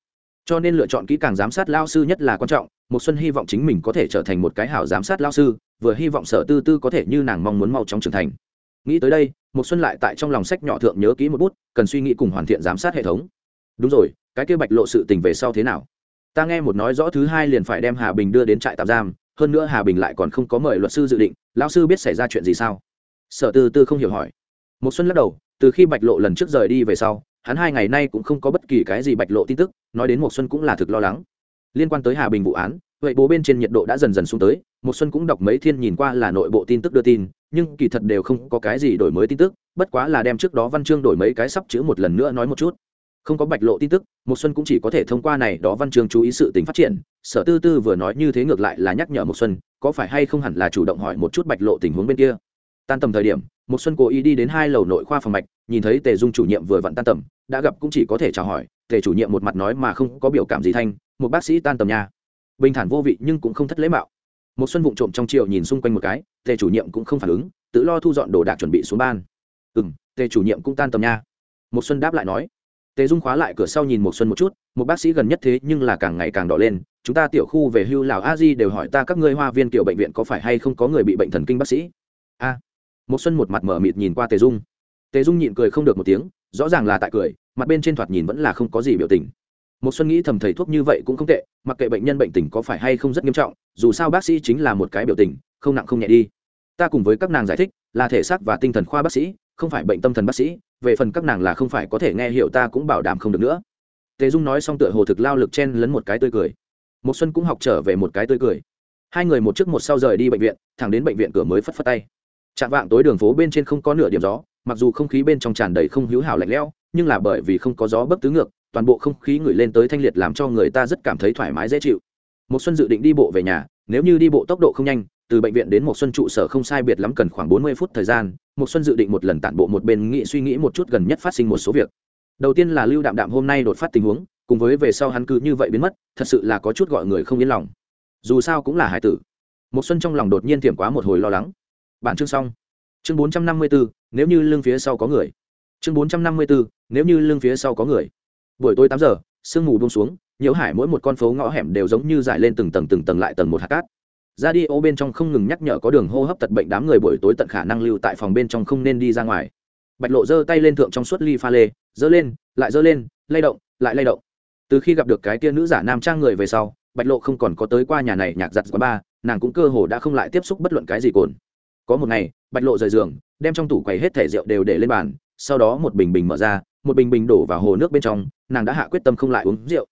cho nên lựa chọn kỹ càng giám sát lao sư nhất là quan trọng. Một xuân hy vọng chính mình có thể trở thành một cái hảo giám sát lao sư, vừa hy vọng sở tư tư có thể như nàng mong muốn mau chóng trưởng thành. Nghĩ tới đây một xuân lại tại trong lòng sách nhỏ thượng nhớ kỹ một bút, cần suy nghĩ cùng hoàn thiện giám sát hệ thống. Đúng rồi, cái kia bạch lộ sự tình về sau thế nào? Ta nghe một nói rõ thứ hai liền phải đem hà bình đưa đến trại tạm giam, hơn nữa hà bình lại còn không có mời luật sư dự định lão sư biết xảy ra chuyện gì sao? Sở tư tư không hiểu hỏi. Một xuân lắc đầu, từ khi bạch lộ lần trước rời đi về sau hắn hai ngày nay cũng không có bất kỳ cái gì bạch lộ tin tức, nói đến một xuân cũng là thực lo lắng. Liên quan tới hà bình vụ án, vậy bố bên trên nhiệt độ đã dần dần xuống tới một xuân cũng đọc mấy thiên nhìn qua là nội bộ tin tức đưa tin, nhưng kỳ thật đều không có cái gì đổi mới tin tức, bất quá là đem trước đó văn chương đổi mấy cái sắp chữ một lần nữa nói một chút. Không có bạch lộ tin tức một xuân cũng chỉ có thể thông qua này đó văn chương chú ý sự tình phát triển, sở tư tư vừa nói như thế ngược lại là nhắc nhở một xuân, có phải hay không hẳn là chủ động hỏi một chút bạch lộ tình huống bên kia. Tan tầm thời điểm một xuân cố ý đi đến hai lầu nội khoa phòng mạch nhìn thấy tề dung chủ nhiệm vừa vặn tan tầm đã gặp cũng chỉ có thể chào hỏi tề chủ nhiệm một mặt nói mà không có biểu cảm gì thanh một bác sĩ tan tầm nhà bình thản vô vị nhưng cũng không thất lễ mạo. Một xuân vụng trộm trong chiều nhìn xung quanh một cái tề chủ nhiệm cũng không phản ứng tự lo thu dọn đồ đạc chuẩn bị xuống ban. Ừm, tề chủ nhiệm cũng tan tầm nha. Một xuân đáp lại nói. Tề dung khóa lại cửa sau nhìn một xuân một chút một bác sĩ gần nhất thế nhưng là càng ngày càng đỏ lên chúng ta tiểu khu về hưu lào a di đều hỏi ta các ngươi hoa viên kiểu bệnh viện có phải hay không có người bị bệnh thần kinh bác sĩ? A một xuân một mặt mở mịt nhìn qua tề dung. Tề dung nhịn cười không được một tiếng, rõ ràng là tại cười, mặt bên trên thoạt nhìn vẫn là không có gì biểu tình. Một xuân nghĩ thầm thầy thuốc như vậy cũng không tệ, mặc kệ bệnh nhân bệnh tình có phải hay không rất nghiêm trọng, dù sao bác sĩ chính là một cái biểu tình, không nặng không nhẹ đi. Ta cùng với các nàng giải thích, là thể xác và tinh thần khoa bác sĩ, không phải bệnh tâm thần bác sĩ, về phần các nàng là không phải có thể nghe hiểu ta cũng bảo đảm không được nữa. Tề dung nói xong tựa hồ thực lao lực chen lấn một cái tươi cười. Một xuân cũng học trở về một cái tươi cười. Hai người một trước một sau rời đi bệnh viện, thẳng đến bệnh viện cửa mới phất phất tay chạm vạng tối đường phố bên trên không có nửa điểm gió, mặc dù không khí bên trong tràn đầy không hữu hảo lạnh lẽo, nhưng là bởi vì không có gió bấc tứ ngược, toàn bộ không khí ngửi lên tới thanh liệt làm cho người ta rất cảm thấy thoải mái dễ chịu. Một xuân dự định đi bộ về nhà, nếu như đi bộ tốc độ không nhanh, từ bệnh viện đến một xuân trụ sở không sai biệt lắm cần khoảng bốn mươi phút thời gian một xuân dự định một lần tản bộ một bên nghĩ suy nghĩ một chút gần nhất phát sinh một số việc. Đầu tiên là lưu đạm đạm hôm nay đột phát tình huống, cùng với về sau hắn cứ như vậy biến mất, thật sự là có chút gọi người không yên lòng. Dù sao cũng là hải tử. Một xuân trong lòng đột nhiên thiểm quá một hồi lo lắng bản chương xong. Chương bốn trăm năm mươi bốn nếu như lưng phía sau có người. Chương bốn trăm năm mươi bốn nếu như lưng phía sau có người. Buổi tối tám giờ, sương mù buông xuống, nhiễu hải mỗi một con phố ngõ hẻm đều giống như dài lên từng tầng từng tầng lại tầng một hạt cát. Ra đi ô bên trong không ngừng nhắc nhở có đường hô hấp tật bệnh đám người buổi tối tận khả năng lưu tại phòng bên trong không nên đi ra ngoài. Bạch lộ giơ tay lên thượng trong suốt ly pha lê, giơ lên, lại giơ lên, lay động, lại lay động. Từ khi gặp được cái tia nữ giả nam trang người về sau, bạch lộ không còn có tới qua nhà này nhạc giặt quá ba nàng cũng cơ hồ đã không lại tiếp xúc bất luận cái gì cồn có một ngày, bạch lộ rời giường, đem trong tủ quầy hết thẻ rượu đều để lên bàn, sau đó một bình bình mở ra, một bình bình đổ vào hồ nước bên trong, nàng đã hạ quyết tâm không lại uống rượu.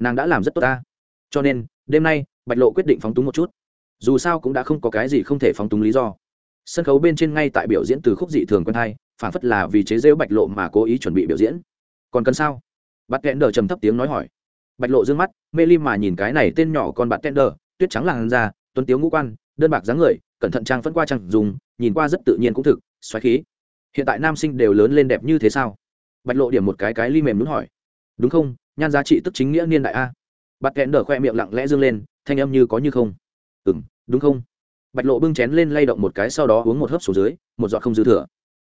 Nàng đã làm rất tốt ta. Cho nên, đêm nay, bạch lộ quyết định phóng túng một chút. Dù sao cũng đã không có cái gì không thể phóng túng lý do. Sân khấu bên trên ngay tại biểu diễn từ khúc dị thường quen hay, phản phất là vì chế rêu bạch lộ mà cố ý chuẩn bị biểu diễn. Còn cần sao? Bắt kẽn đờ trầm thấp tiếng nói hỏi. Bạch lộ d ư ơ n g mắt, mê lim mà nhìn cái này tên nhỏ con bạn kẽn đờ, tuyết trắng làn da, tuấn tiếu ngũ quan, đơn bạc dáng người cẩn thận trang phân qua trang dùng, nhìn qua rất tự nhiên cũng thực, xoáy khí. Hiện tại nam sinh đều lớn lên đẹp như thế sao? Bạch lộ điểm một cái cái ly mềm đúng hỏi. Đúng không? Nhan giá trị tức chính nghĩa niên đại a. Bạt kẽn đờ khoe miệng lặng lẽ dương lên, thanh âm như có như không. Ừ m đúng không? Bạch lộ bưng chén lên lay động một cái sau đó uống một hớp xuống dưới, một giọt không dư thừa.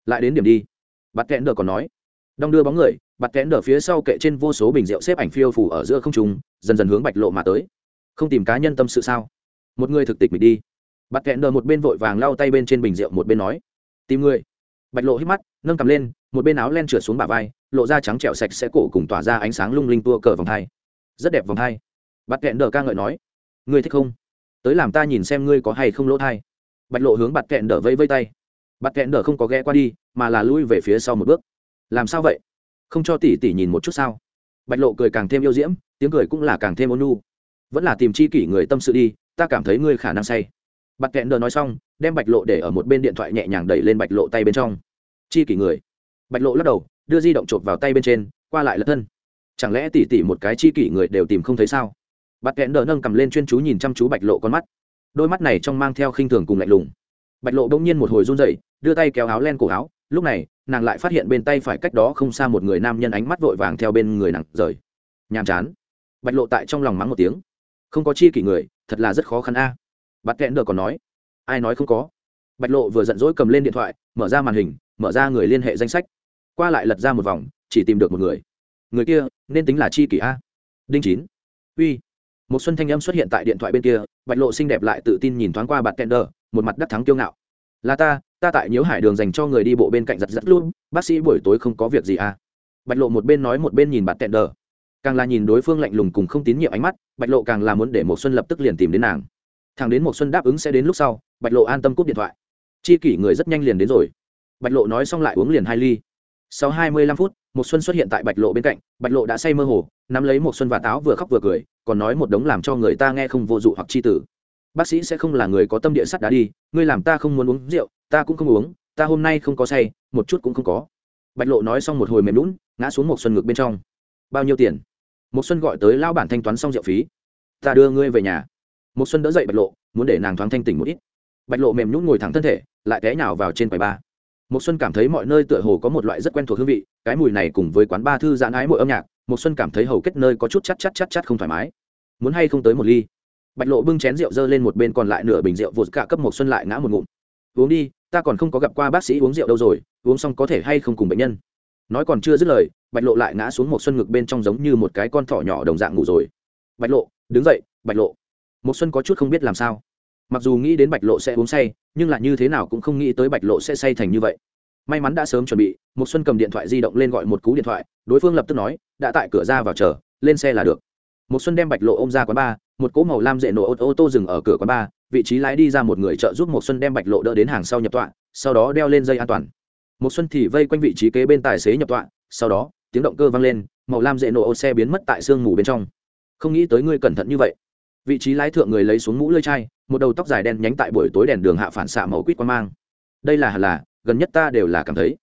Lại đến điểm đi. Bạt kẽn đờ còn nói. Đong đưa bóng người bạt kẽn đờ phía sau kệ trên vô số bình rượu xếp ảnh phiêu phủ ở giữa không trung, dần dần hướng bạch lộ mà tới. Không tìm cá nhân tâm sự sao? Một người thực tịch mình đi bạt kẹn đờ một bên vội vàng lau tay bên trên bình rượu, một bên nói, tìm người. Bạch lộ hít mắt, nâng cầm lên, một bên áo len trượt xuống bả vai, lộ ra trắng trẹo sạch sẽ cổ cùng tỏa ra ánh sáng lung linh tua cờ vòng hai. Rất đẹp vòng hai. Bạt kẹn đờ ca ngợi nói, ngươi thích không? Tới làm ta nhìn xem ngươi có hay không lỗ thai. Bạch lộ hướng bạt kẹn đờ vây vây tay. Bạt kẹn đờ không có ghé qua đi, mà là lui về phía sau một bước. Làm sao vậy? Không cho tỷ tỷ nhìn một chút sao? Bạch lộ cười càng thêm yêu diễm, tiếng cười cũng là càng thêm ôn vẫn là tìm chi kỷ người tâm sự đi, ta cảm thấy ngươi khả năng say bạt kẹn đờ nói xong, đem bạch lộ để ở một bên điện thoại nhẹ nhàng đẩy lên bạch lộ tay bên trong. Chi kỷ người. Bạch lộ lắc đầu, đưa di động chộp vào tay bên trên, qua lại lật thân. Chẳng lẽ tỉ tỉ một cái chi kỷ người đều tìm không thấy sao? Bạt kẹn đờ nâng cầm lên chuyên chú nhìn chăm chú bạch lộ con mắt. Đôi mắt này trong mang theo khinh thường cùng lạnh lùng. Bạch lộ bỗng nhiên một hồi run dậy đưa tay kéo áo len cổ áo, lúc này, nàng lại phát hiện bên tay phải cách đó không xa một người nam nhân ánh mắt vội vàng theo bên người nàng rời. Nhàm chán. Bạch lộ tại trong lòng mắng một tiếng. Không có chi kỷ người, thật là rất khó khăn a. à bắt kẽn đờ còn nói, ai nói không có? Bạch lộ vừa giận dỗi cầm lên điện thoại, mở ra màn hình, mở ra người liên hệ danh sách. Qua lại lật ra một vòng, chỉ tìm được một người. Người kia, nên tính là chi kỷ a. Đinh chín. Uy. Một xuân thanh âm xuất hiện tại điện thoại bên kia, bạch lộ xinh đẹp lại tự tin nhìn thoáng qua bạt Kẹn đờ, một mặt đắc thắng kiêu ngạo. Là ta ta tại nhiễu hải đường dành cho người đi bộ bên cạnh giật giật luôn, bác sĩ buổi tối không có việc gì à? Bạch lộ một bên nói một bên nhìn bạt kẹn đờ. Càng là nhìn đối phương lạnh lùng cùng không tín nhiệm ánh mắt, bạch lộ càng là muốn để một xuân lập tức liền tìm đến nàng thằng đến một xuân đáp ứng sẽ đến lúc sau, bạch lộ an tâm cúp điện thoại. Chi kỷ người rất nhanh liền đến rồi. Bạch lộ nói xong lại uống liền hai ly. Sau hai mươi lăm phút một xuân xuất hiện tại bạch lộ bên cạnh. Bạch lộ đã say mơ hồ, nắm lấy một xuân và táo vừa khóc vừa cười, còn nói một đống làm cho người ta nghe không vô dụ hoặc chi tử. Bác sĩ sẽ không là người có tâm địa sắt đá đi, ngươi làm ta không muốn uống rượu, ta cũng không uống, ta hôm nay không có say, một chút cũng không có. Bạch lộ nói xong một hồi mềm lún ngã xuống một xuân ngực bên trong. Bao nhiêu tiền? Một xuân gọi tới lao bản thanh toán xong rượu phí. Ta đưa ngươi về nhà một xuân đỡ dậy bạch lộ, muốn để nàng thoáng thanh tỉnh một ít. Bạch lộ mềm nhũn ngồi thẳng thân thể, lại té nhào vào trên quầy ba một xuân cảm thấy mọi nơi tựa hồ có một loại rất quen thuộc hương vị, cái mùi này cùng với quán ba thư giãn ái mỗi âm nhạc một xuân cảm thấy hầu kết nơi có chút chát chát chát chát không thoải mái. Muốn hay không tới một ly? Bạch lộ bưng chén rượu dơ lên một bên còn lại nửa bình rượu vụt cả cấp một xuân lại ngã một ngụm. Uống đi, ta còn không có gặp qua bác sĩ uống rượu đâu rồi, uống xong có thể hay không cùng bệnh nhân? Nói còn chưa dứt lời, bạch lộ lại ngã xuống một xuân ngực bên trong giống như một cái con thỏ nhỏ đồng dạng ngủ rồi. Bạch lộ, đứng dậy, bạch lộ một xuân có chút không biết làm sao. Mặc dù nghĩ đến bạch lộ sẽ uống say, nhưng lại như thế nào cũng không nghĩ tới bạch lộ sẽ say thành như vậy. May mắn đã sớm chuẩn bị một xuân cầm điện thoại di động lên gọi một cú điện thoại, đối phương lập tức nói, đã tại cửa ra vào chờ, lên xe là được. Một xuân đem bạch lộ ôm ra quán ba một cỗ màu lam dễ nổ ô tô dừng ở cửa quán ba vị trí lái đi ra một người trợ giúp một xuân đem bạch lộ đỡ đến hàng sau nhập tọa, sau đó đeo lên dây an toàn. Một xuân thì vây quanh vị trí kế bên tài xế nhập tọa, sau đó, tiếng động cơ vang lên, màu lam dễ nổ ô xe biến mất tại sương mù bên trong. Không nghĩ tới ngươi cẩn thận như vậy vị trí lái thượng người lấy xuống mũ lưỡi chai, một đầu tóc dài đen nhánh tại buổi tối đèn đường hạ phản xạ màu quýt quan mang. Đây là hẳn là, gần nhất ta đều là cảm thấy.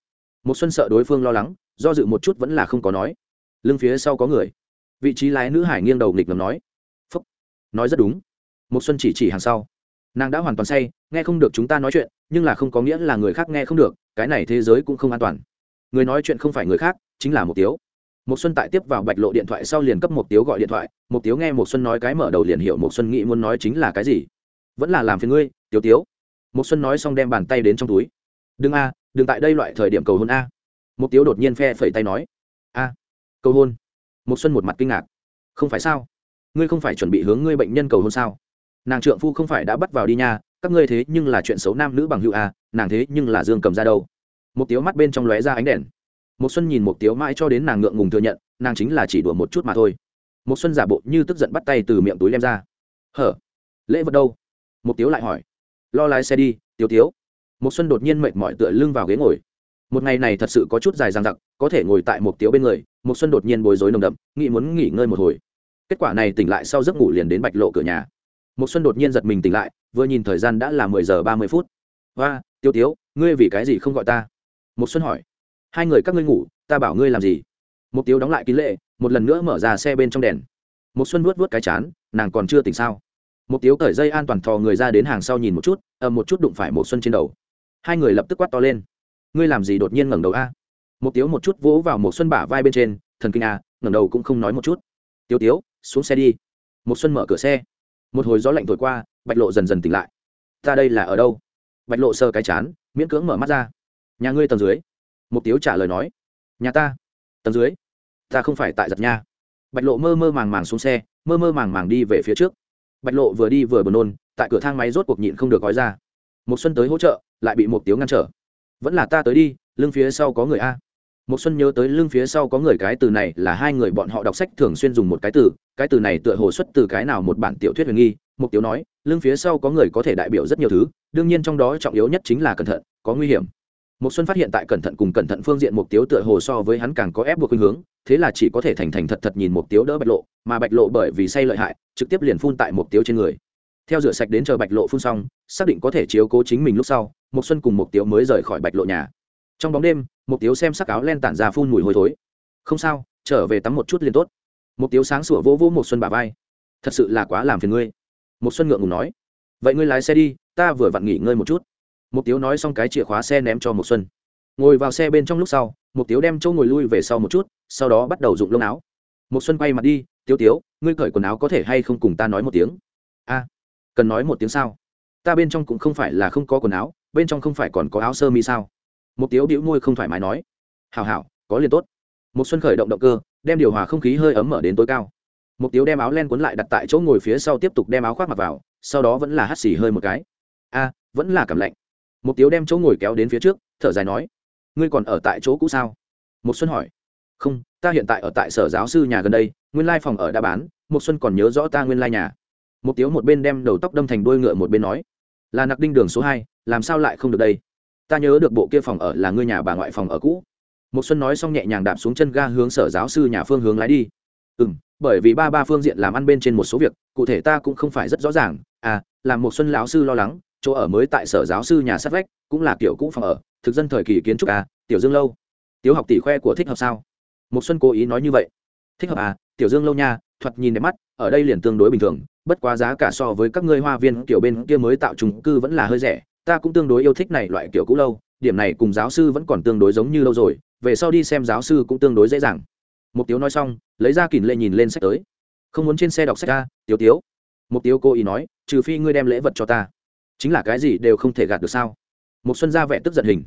Một xuân sợ đối phương lo lắng, do dự một chút vẫn là không có nói. Lưng phía sau có người. Vị trí lái nữ hải nghiêng đầu nghịch ngầm nói. Phúc. Nói rất đúng. Một xuân chỉ chỉ hàng sau. Nàng đã hoàn toàn say, nghe không được chúng ta nói chuyện, nhưng là không có nghĩa là người khác nghe không được, cái này thế giới cũng không an toàn. Người nói chuyện không phải người khác, chính là một tiếu một xuân tại tiếp vào bạch lộ điện thoại sau liền cấp một tiếu gọi điện thoại. Một tiếu nghe một xuân nói cái mở đầu liền hiểu một xuân nghĩ muốn nói chính là cái gì. Vẫn là làm phiền ngươi, tiếu tiếu. Một xuân nói xong đem bàn tay đến trong túi. Đừng a, đừng tại đây loại thời điểm cầu hôn a. Một tiếu đột nhiên phe phẩy tay nói. A, cầu hôn. Một xuân một mặt kinh ngạc. Không phải sao? Ngươi không phải chuẩn bị hướng ngươi bệnh nhân cầu hôn sao? Nàng trượng phu không phải đã bắt vào đi nha, các ngươi thế nhưng là chuyện xấu nam nữ bằng hữu a, nàng thế nhưng là dương cầm ra đâu. Một tiếu mắt bên trong lóe ra ánh đèn một xuân nhìn một tiếu mãi cho đến nàng ngượng ngùng thừa nhận, nàng chính là chỉ đùa một chút mà thôi. Một xuân giả bộ như tức giận bắt tay từ miệng túi đem ra. Hở? Lễ vật đâu? Một tiếu lại hỏi. Lo lái xe đi, tiếu tiếu. Một xuân đột nhiên mệt mỏi tựa lưng vào ghế ngồi. Một ngày này thật sự có chút dài dằng dặc, có thể ngồi tại một tiếu bên người một xuân đột nhiên bối rối nồng đậm, nghĩ muốn nghỉ ngơi một hồi. Kết quả này tỉnh lại sau giấc ngủ liền đến bạch lộ cửa nhà. Một xuân đột nhiên giật mình tỉnh lại, vừa nhìn thời gian đã là mười giờ ba mươi phút. Hoa tiêu tiếu, ngươi vì cái gì không gọi ta? Một xuân hỏi hai người các ngươi ngủ, ta bảo ngươi làm gì? Một tiếu đóng lại kín lệ, một lần nữa mở ra xe bên trong đèn. Một xuân vuốt vuốt cái chán, nàng còn chưa tỉnh sao? Một tiếu cởi dây an toàn thò người ra đến hàng sau nhìn một chút, ầm một chút đụng phải một xuân trên đầu. Hai người lập tức quát to lên. Ngươi làm gì đột nhiên ngẩng đầu a? Một tiếu một chút vỗ vào một xuân bả vai bên trên, thần kinh a, ngẩng đầu cũng không nói một chút. Tiêu tiếu, xuống xe đi. Một xuân mở cửa xe. Một hồi gió lạnh thổi qua, bạch lộ dần dần tỉnh lại. Ta đây là ở đâu? Bạch lộ sơ cái chán, miễn cưỡng mở mắt ra. Nhà ngươi tầng dưới. Mục tiếu trả lời nói, nhà ta, tầng dưới, ta không phải tại giật nha. Bạch lộ mơ mơ màng màng xuống xe, mơ mơ màng màng đi về phía trước. Bạch lộ vừa đi vừa buồn nôn, tại cửa thang máy rốt cuộc nhịn không được gói ra. Một xuân tới hỗ trợ, lại bị một tiếu ngăn trở. Vẫn là ta tới đi, lưng phía sau có người a. Một xuân nhớ tới lưng phía sau có người, cái từ này là hai người bọn họ đọc sách thường xuyên dùng một cái từ cái từ này tựa hồ xuất từ cái nào một bản tiểu thuyết huyền nghi. Mục tiếu nói, lưng phía sau có người có thể đại biểu rất nhiều thứ, đương nhiên trong đó trọng yếu nhất chính là cẩn thận, có nguy hiểm một xuân phát hiện tại cẩn thận cùng cẩn thận phương diện mục tiếu tựa hồ so với hắn càng có ép buộc khuynh hướng, thế là chỉ có thể thành thành thật thật nhìn mục tiếu đỡ bạch lộ, mà bạch lộ bởi vì say lợi hại, trực tiếp liền phun tại mục tiếu trên người. Theo rửa sạch đến chờ bạch lộ phun xong, xác định có thể chiếu cố chính mình lúc sau một xuân cùng mục tiếu mới rời khỏi bạch lộ nhà. Trong bóng đêm mục tiếu xem sắc áo len tản ra phun mùi hôi thối. Không sao, trở về tắm một chút liền tốt. Mục tiếu sáng sủa vỗ vỗ một xuân bả vai. Thật sự là quá làm phiền ngươi. Một xuân ngượng ngùng nói. Vậy ngươi lái xe đi, ta vừa vặn nghỉ ngơi một chút mục tiếu nói xong cái chìa khóa xe ném cho một xuân. Ngồi vào xe bên trong lúc sau, mục tiếu đem châu ngồi lui về sau một chút, sau đó bắt đầu dụng lông áo. Một xuân quay mặt đi, tiếu tiếu, ngươi cởi quần áo có thể hay không cùng ta nói một tiếng? A, cần nói một tiếng sao? Ta bên trong cũng không phải là không có quần áo, bên trong không phải còn có áo sơ mi sao? Một tiếu đĩu môi không thoải mái nói. Hào hào có liền tốt. Một xuân khởi động động cơ, đem điều hòa không khí hơi ấm mở đến tối cao. Một tiếu đem áo len cuốn lại đặt tại chỗ ngồi phía sau tiếp tục đem áo khoác mặc vào, sau đó vẫn là hắt xì hơi một cái. A, vẫn là cảm lạnh một tiếu đem chỗ ngồi kéo đến phía trước, thở dài nói, ngươi còn ở tại chỗ cũ sao? Một xuân hỏi, không, ta hiện tại ở tại sở giáo sư nhà gần đây, nguyên lai phòng ở đã bán một xuân còn nhớ rõ ta nguyên lai nhà. Một tiếu một bên đem đầu tóc đâm thành đuôi ngựa một bên nói, là nặc đinh đường số hai, làm sao lại không được đây? Ta nhớ được bộ kia phòng ở là ngươi nhà bà ngoại phòng ở cũ. Một xuân nói xong nhẹ nhàng đạp xuống chân ga hướng sở giáo sư nhà phương hướng lái đi. Ừ bởi vì ba ba phương diện làm ăn bên trên một số việc, cụ thể ta cũng không phải rất rõ ràng. À làm một xuân lão sư lo lắng chỗ ở mới tại sở giáo sư nhà sát vách, cũng là kiểu cũ phòng ở, thực dân thời kỳ kiến trúc à tiểu dương lâu. Tiểu học tỷ khoe của thích hợp sao? Một xuân cố ý nói như vậy. Thích hợp à tiểu dương lâu nha, thoạt nhìn đẹp mắt, ở đây liền tương đối bình thường, bất quá giá cả so với các ngươi hoa viên kiểu bên kia mới tạo chung cư vẫn là hơi rẻ, ta cũng tương đối yêu thích này loại kiểu cũ lâu, điểm này cùng giáo sư vẫn còn tương đối giống như lâu rồi, về sau đi xem giáo sư cũng tương đối dễ dàng. Mục tiếu nói xong, lấy ra kỉn lệ nhìn lên sách tới. Không muốn trên xe đọc sách ra tiếu tiếu. Mục tiếu cô ý nói, trừ phi ngươi đem lễ vật cho ta chính là cái gì đều không thể gạt được sao? Một xuân ra vẻ tức giận hình.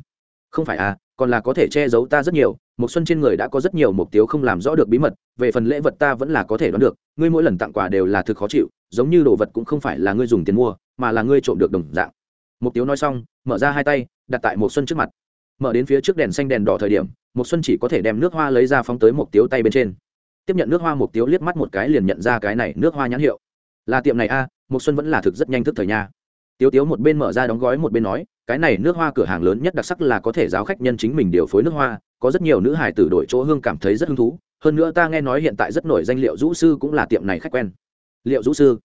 Không phải à còn là có thể che giấu ta rất nhiều một xuân trên người đã có rất nhiều mục tiêu không làm rõ được bí mật về phần lễ vật ta vẫn là có thể đoán được ngươi mỗi lần tặng quà đều là thực khó chịu giống như đồ vật cũng không phải là ngươi dùng tiền mua mà là ngươi trộm được đồng dạng. Mục tiêu nói xong mở ra hai tay đặt tại một xuân trước mặt. Mở đến phía trước đèn xanh đèn đỏ thời điểm một xuân chỉ có thể đem nước hoa lấy ra phóng tới mục tiếu tay bên trên. Tiếp nhận nước hoa Mục tiếu liếc mắt một cái liền nhận ra cái này nước hoa nhãn hiệu. Là tiệm này a à, một xuân vẫn là thực rất nhanh thức thời nha tiếu tiếu một bên mở ra đóng gói một bên nói, cái này nước hoa cửa hàng lớn nhất đặc sắc là có thể giáo khách nhân chính mình điều phối nước hoa, có rất nhiều nữ hài tử đổi chỗ hương cảm thấy rất hứng thú. Hơn nữa ta nghe nói hiện tại rất nổi danh liệu rũ sư cũng là tiệm này khách quen. Liệu rũ sư.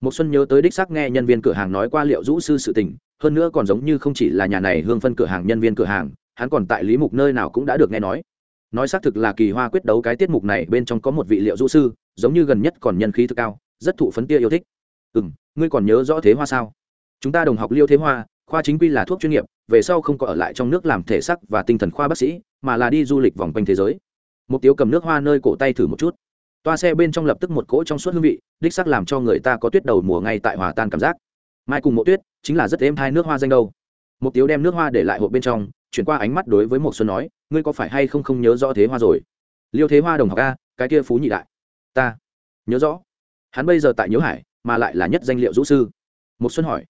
Một xuân nhớ tới đích xác nghe nhân viên cửa hàng nói qua liệu rũ sư sự tình, hơn nữa còn giống như không chỉ là nhà này hương phân cửa hàng nhân viên cửa hàng, hắn còn tại lý mục nơi nào cũng đã được nghe nói. Nói xác thực là kỳ hoa quyết đấu cái tiết mục này bên trong có một vị liệu rũ sư, giống như gần nhất còn nhân khí thực cao, rất thụ phấn tia yêu thích. Ừ ngươi còn nhớ rõ thế hoa sao? Chúng ta đồng học liêu thế hoa, khoa chính quy là thuốc chuyên nghiệp, về sau không có ở lại trong nước làm thể sắc và tinh thần khoa bác sĩ, mà là đi du lịch vòng quanh thế giới. Mục tiêu cầm nước hoa nơi cổ tay thử một chút. Toa xe bên trong lập tức một cỗ trong suốt hương vị, đích sắc làm cho người ta có tuyết đầu mùa ngay tại hòa tan cảm giác. Mai cùng mộ tuyết, chính là rất êm hai nước hoa danh đâu. Mục tiêu đem nước hoa để lại hộp bên trong, chuyển qua ánh mắt đối với một xuân nói, ngươi có phải hay không không nhớ rõ thế hoa rồi? Liêu thế hoa đồng học a, cái kia phú nhị đại. Ta, nhớ rõ. Hắn bây giờ tại nhớ hải, mà lại là nhất danh liệu rũ sư. Một xuân hỏi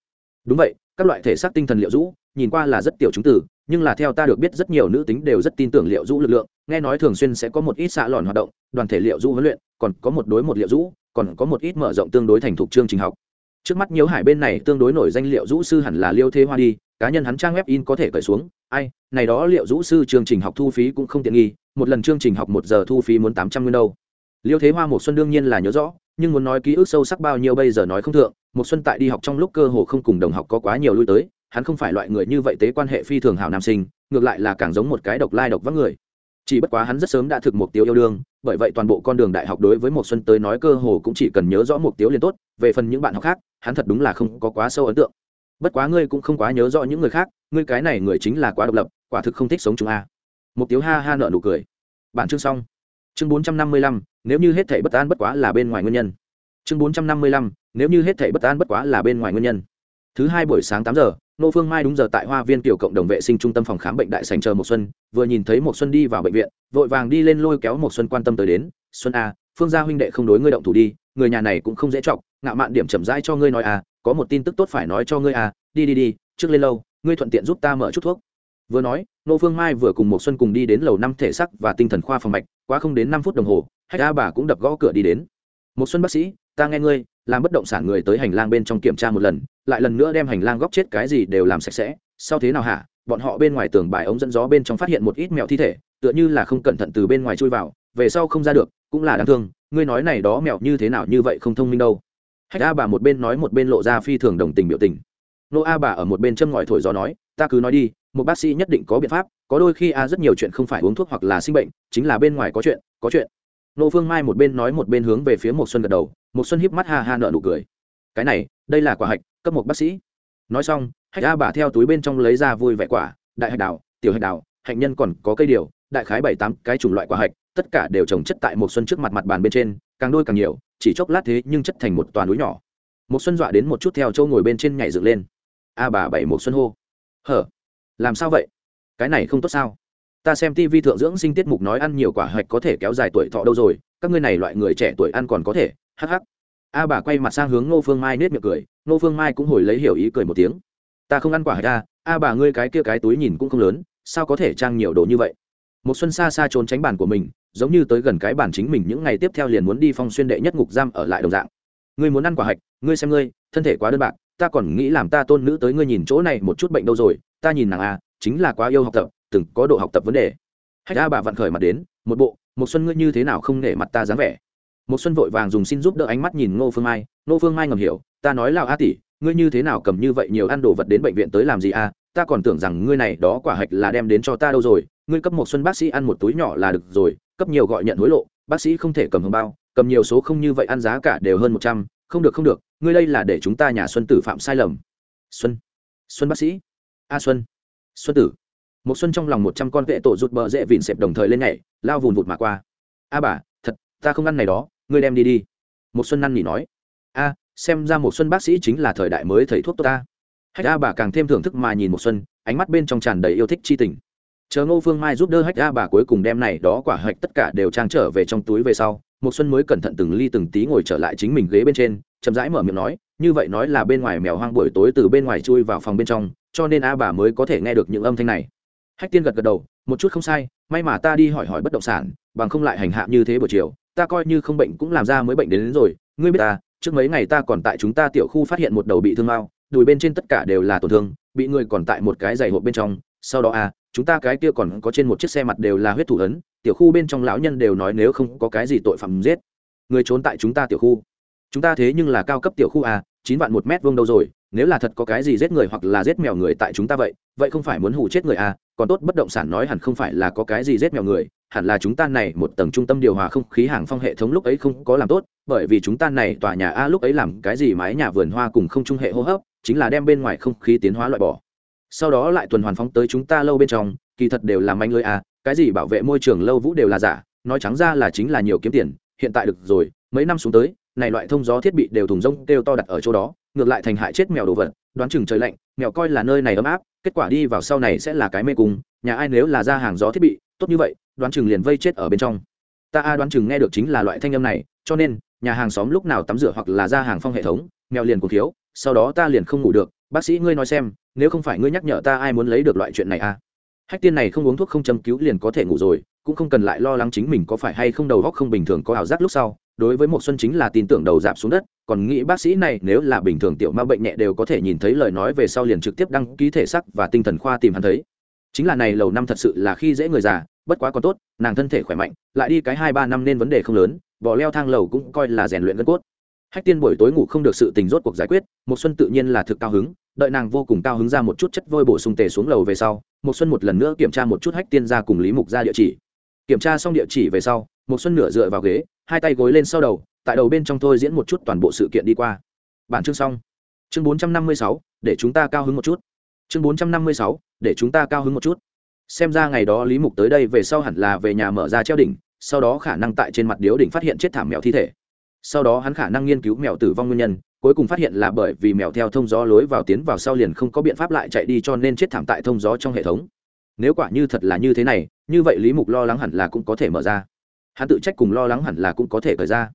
đúng vậy, các loại thể xác tinh thần liệu rũ, nhìn qua là rất tiểu chúng tử nhưng là theo ta được biết rất nhiều nữ tính đều rất tin tưởng liệu rũ lực lượng, nghe nói thường xuyên sẽ có một ít xạ lòn hoạt động, đoàn thể liệu rũ huấn luyện, còn có một đối một liệu rũ, còn có một ít mở rộng tương đối thành thục chương trình học. Trước mắt nhiễu hải bên này tương đối nổi danh liệu rũ sư hẳn là liêu thế hoa đi, cá nhân hắn trang web in có thể cởi xuống, ai, này đó liệu rũ sư chương trình học thu phí cũng không tiện nghi, một lần chương trình học một giờ thu phí muốn tám trăm nguyên đâu. Liêu thế hoa một xuân đương nhiên là nhớ rõ, nhưng muốn nói ký ức sâu sắc bao nhiêu bây giờ nói không thượng một xuân tại đi học trong lúc cơ hồ không cùng đồng học có quá nhiều lui tới hắn không phải loại người như vậy tế quan hệ phi thường hảo nam sinh ngược lại là càng giống một cái độc lai độc vắng người. Chỉ bất quá hắn rất sớm đã thực mục tiêu yêu đương bởi vậy toàn bộ con đường đại học đối với một xuân tới nói cơ hồ cũng chỉ cần nhớ rõ mục tiêu liền tốt về phần những bạn học khác hắn thật đúng là không có quá sâu ấn tượng. Bất quá ngươi cũng không quá nhớ rõ những người khác ngươi cái này người chính là quá độc lập quả thực không thích sống chúng a. À. mục tiêu ha ha nở nụ cười. Bạn chương xong. Chương 455, nếu như hết thảy bất an bất quá là bên ngoài nguyên nhân. Chương 455, nếu như hết thảy bất an bất quá là bên ngoài nguyên nhân. Thứ hai buổi sáng tám giờ nô phương mai đúng giờ tại hoa viên tiểu cộng đồng vệ sinh trung tâm phòng khám bệnh đại sành chờ một xuân, vừa nhìn thấy một xuân đi vào bệnh viện, vội vàng đi lên lôi kéo một xuân quan tâm tới đến, xuân a, phương gia huynh đệ không đối ngươi động thủ đi, người nhà này cũng không dễ chọc, ngạo mạn điểm chậm rãi cho ngươi nói à có một tin tức tốt phải nói cho ngươi à đi đi đi, trước lên lâu, ngươi thuận tiện giúp ta mở chút thuốc. Vừa nói nô phương mai vừa cùng một xuân cùng đi đến lầu năm thể sắc và tinh thần khoa phòng mạch, quá không đến năm phút đồng hồ, hách a bà cũng đập gõ cửa đi đến. Một xuân bác sĩ, ta nghe ngươi làm bất động sản người tới hành lang bên trong kiểm tra một lần, lại lần nữa đem hành lang góc chết cái gì đều làm sạch sẽ. Sau thế nào hả? Bọn họ bên ngoài tường bài ống dẫn gió bên trong phát hiện một ít mẹo thi thể, tựa như là không cẩn thận từ bên ngoài chui vào, về sau không ra được, cũng là đáng thương. Ngươi nói này đó mẹo như thế nào như vậy không thông minh đâu. Hách a bà một bên nói một bên lộ ra phi thường đồng tình biểu tình. Nô a bà ở một bên châm ngòi thổi gió nói, ta cứ nói đi, một bác sĩ nhất định có biện pháp, có đôi khi a rất nhiều chuyện không phải uống thuốc hoặc là sinh bệnh, chính là bên ngoài có chuyện có chuyện. Nô phương mai một bên nói một bên hướng về phía một xuân gật đầu một xuân híp mắt ha ha nợ nụ cười. Cái này, đây là quả hạch, cấp một bác sĩ. Nói xong hạch a bà theo túi bên trong lấy ra vui vẻ quả, đại hạch đào, tiểu hạch đào, hạnh nhân còn có cây điều, đại khái bảy tám cái chủng loại quả hạch, tất cả đều trồng chất tại một xuân trước mặt mặt bàn bên trên, càng đôi càng nhiều, chỉ chốc lát thế nhưng chất thành một toàn núi nhỏ. Một xuân dọa đến một chút theo châu ngồi bên trên nhảy dựng lên. A bà bảy một xuân hô. Hở? Làm sao vậy? Cái này không tốt sao? Ta xem tv thượng dưỡng sinh tiết mục nói ăn nhiều quả hạch có thể kéo dài tuổi thọ đâu rồi, các ngươi này loại người trẻ tuổi ăn còn có thể hh a bà quay mặt sang hướng ngô phương mai nết miệng cười, ngô phương mai cũng hồi lấy hiểu ý cười một tiếng. Ta không ăn quả hạch a à, a bà ngươi cái kia cái túi nhìn cũng không lớn, sao có thể trang nhiều đồ như vậy? Một xuân xa xa trốn tránh bàn của mình, giống như tới gần cái bàn chính mình những ngày tiếp theo liền muốn đi phong xuyên đệ nhất ngục giam ở lại đồng dạng. Ngươi muốn ăn quả hạch, ngươi xem ngươi, thân thể quá đơn bạc, ta còn nghĩ làm ta tôn nữ tới ngươi nhìn chỗ này một chút bệnh đâu rồi, ta nhìn nàng a chính là quá yêu học tập, từng có độ học tập vấn đề. Hách a bà vặn khởi mặt đến, một bộ, một xuân ngươi như thế nào không nể mặt ta dáng vẻ? Một xuân vội vàng dùng xin giúp đỡ ánh mắt nhìn ngô phương mai. Ngô phương mai ngầm hiểu, ta nói lào a tỷ, ngươi như thế nào cầm như vậy nhiều ăn đồ vật đến bệnh viện tới làm gì a ta còn tưởng rằng ngươi này đó quả hạch là đem đến cho ta đâu rồi. Ngươi cấp một xuân bác sĩ ăn một túi nhỏ là được rồi, cấp nhiều gọi nhận hối lộ. Bác sĩ không thể cầm hồng bao, cầm nhiều số không như vậy ăn giá cả đều hơn một trăm. Không được không được, ngươi đây là để chúng ta nhà xuân tử phạm sai lầm. Xuân xuân bác sĩ? A xuân xuân tử. Một xuân trong lòng một trăm con vệ tổ rụt bờ dễ vịn xẹp đồng thời lên nhảy, lao vùn vụt mà qua. A bà, thật, ta không ăn này đó ngươi đem đi đi. Một xuân năn nỉ nói. A, xem ra một xuân bác sĩ chính là thời đại mới thầy thuốc tốt ta. Hách a bà càng thêm thưởng thức mà nhìn một xuân, ánh mắt bên trong tràn đầy yêu thích chi tình. Chờ ngô phương mai giúp đỡ hách a bà cuối cùng đem này đó quả hạch tất cả đều trang trở về trong túi về sau, một xuân mới cẩn thận từng ly từng tí ngồi trở lại chính mình ghế bên trên, chậm rãi mở miệng nói, như vậy nói là bên ngoài mèo hoang buổi tối từ bên ngoài chui vào phòng bên trong, cho nên a bà mới có thể nghe được những âm thanh này hách tiên gật gật đầu một chút không sai may mà ta đi hỏi hỏi bất động sản bằng không lại hành hạ như thế buổi chiều. Ta coi như không bệnh cũng làm ra mới bệnh đến, đến rồi. Ngươi biết ta trước mấy ngày ta còn tại chúng ta tiểu khu phát hiện một đầu bị thương mao đùi bên trên tất cả đều là tổn thương bị người còn tại một cái giày hộp bên trong. Sau đó à chúng ta cái kia còn có trên một chiếc xe mặt đều là huyết thủ ấn tiểu khu bên trong lão nhân đều nói nếu không có cái gì tội phạm giết. Người trốn tại chúng ta tiểu khu. Chúng ta thế nhưng là cao cấp tiểu khu à chín vạn một mét vuông đâu rồi nếu là thật có cái gì giết người hoặc là giết mèo người tại chúng ta vậy vậy không phải muốn hù chết người à còn tốt bất động sản nói hẳn không phải là có cái gì rét mèo người, hẳn là chúng ta này một tầng trung tâm điều hòa không khí hàng phong hệ thống lúc ấy không có làm tốt, bởi vì chúng ta này tòa nhà a lúc ấy làm cái gì mái nhà vườn hoa cùng không trung hệ hô hấp, chính là đem bên ngoài không khí tiến hóa loại bỏ. Sau đó lại tuần hoàn phóng tới chúng ta lâu bên trong, kỳ thật đều làm anh lưới a, cái gì bảo vệ môi trường lâu vũ đều là giả, nói trắng ra là chính là nhiều kiếm tiền, hiện tại được rồi, mấy năm xuống tới, này loại thông gió thiết bị đều thùng rông kêu to đặt ở chỗ đó, ngược lại thành hại chết mèo đồ vật đoán chừng trời lạnh, mèo coi là nơi này ấm áp, kết quả đi vào sau này sẽ là cái mê cung, nhà ai nếu là ra hàng gió thiết bị, tốt như vậy, đoán chừng liền vây chết ở bên trong. Ta a đoán chừng nghe được chính là loại thanh âm này, cho nên, nhà hàng xóm lúc nào tắm rửa hoặc là ra hàng phong hệ thống, mèo liền cùng thiếu sau đó ta liền không ngủ được, bác sĩ ngươi nói xem, nếu không phải ngươi nhắc nhở ta ai muốn lấy được loại chuyện này a? Hách tiên này không uống thuốc không châm cứu liền có thể ngủ rồi cũng không cần lại lo lắng chính mình có phải hay không đầu góc không bình thường có ảo giác lúc sau, đối với một xuân chính là tin tưởng đầu dạp xuống đất, còn nghĩ bác sĩ này nếu là bình thường tiểu ma bệnh nhẹ đều có thể nhìn thấy lời nói về sau liền trực tiếp đăng ký thể sắc và tinh thần khoa tìm hắn thấy. Chính là này lầu năm thật sự là khi dễ người già, bất quá còn tốt, nàng thân thể khỏe mạnh, lại đi cái hai ba năm nên vấn đề không lớn, bỏ leo thang lầu cũng coi là rèn luyện gân cốt. Hách tiên buổi tối ngủ không được sự tình rốt cuộc giải quyết một xuân tự nhiên là thực cao hứng, đợi nàng vô cùng cao hứng ra một chút chất vôi bổ sung tề xuống lầu về sau một xuân một lần nữa kiểm tra một chút hách tiên ra cùng lý mục ra địa chỉ kiểm tra xong địa chỉ về sau một xuân nửa dựa vào ghế, hai tay gối lên sau đầu, tại đầu bên trong tôi diễn một chút toàn bộ sự kiện đi qua. Bản chương xong. Chương bốn trăm năm mươi sáu, để chúng ta cao hứng một chút. Chương bốn trăm năm mươi sáu, để chúng ta cao hứng một chút. Xem ra ngày đó lý mục tới đây về sau hẳn là về nhà mở ra treo đỉnh, sau đó khả năng tại trên mặt điếu đỉnh phát hiện chết thảm mèo thi thể. Sau đó hắn khả năng nghiên cứu mèo tử vong nguyên nhân, cuối cùng phát hiện là bởi vì mèo theo thông gió lối vào tiến vào sau liền không có biện pháp lại chạy đi cho nên chết thảm tại thông gió trong hệ thống nếu quả như thật là như thế này, như vậy lý mục lo lắng hẳn là cũng có thể mở ra. Hắn tự trách cùng lo lắng hẳn là cũng có thể cởi ra.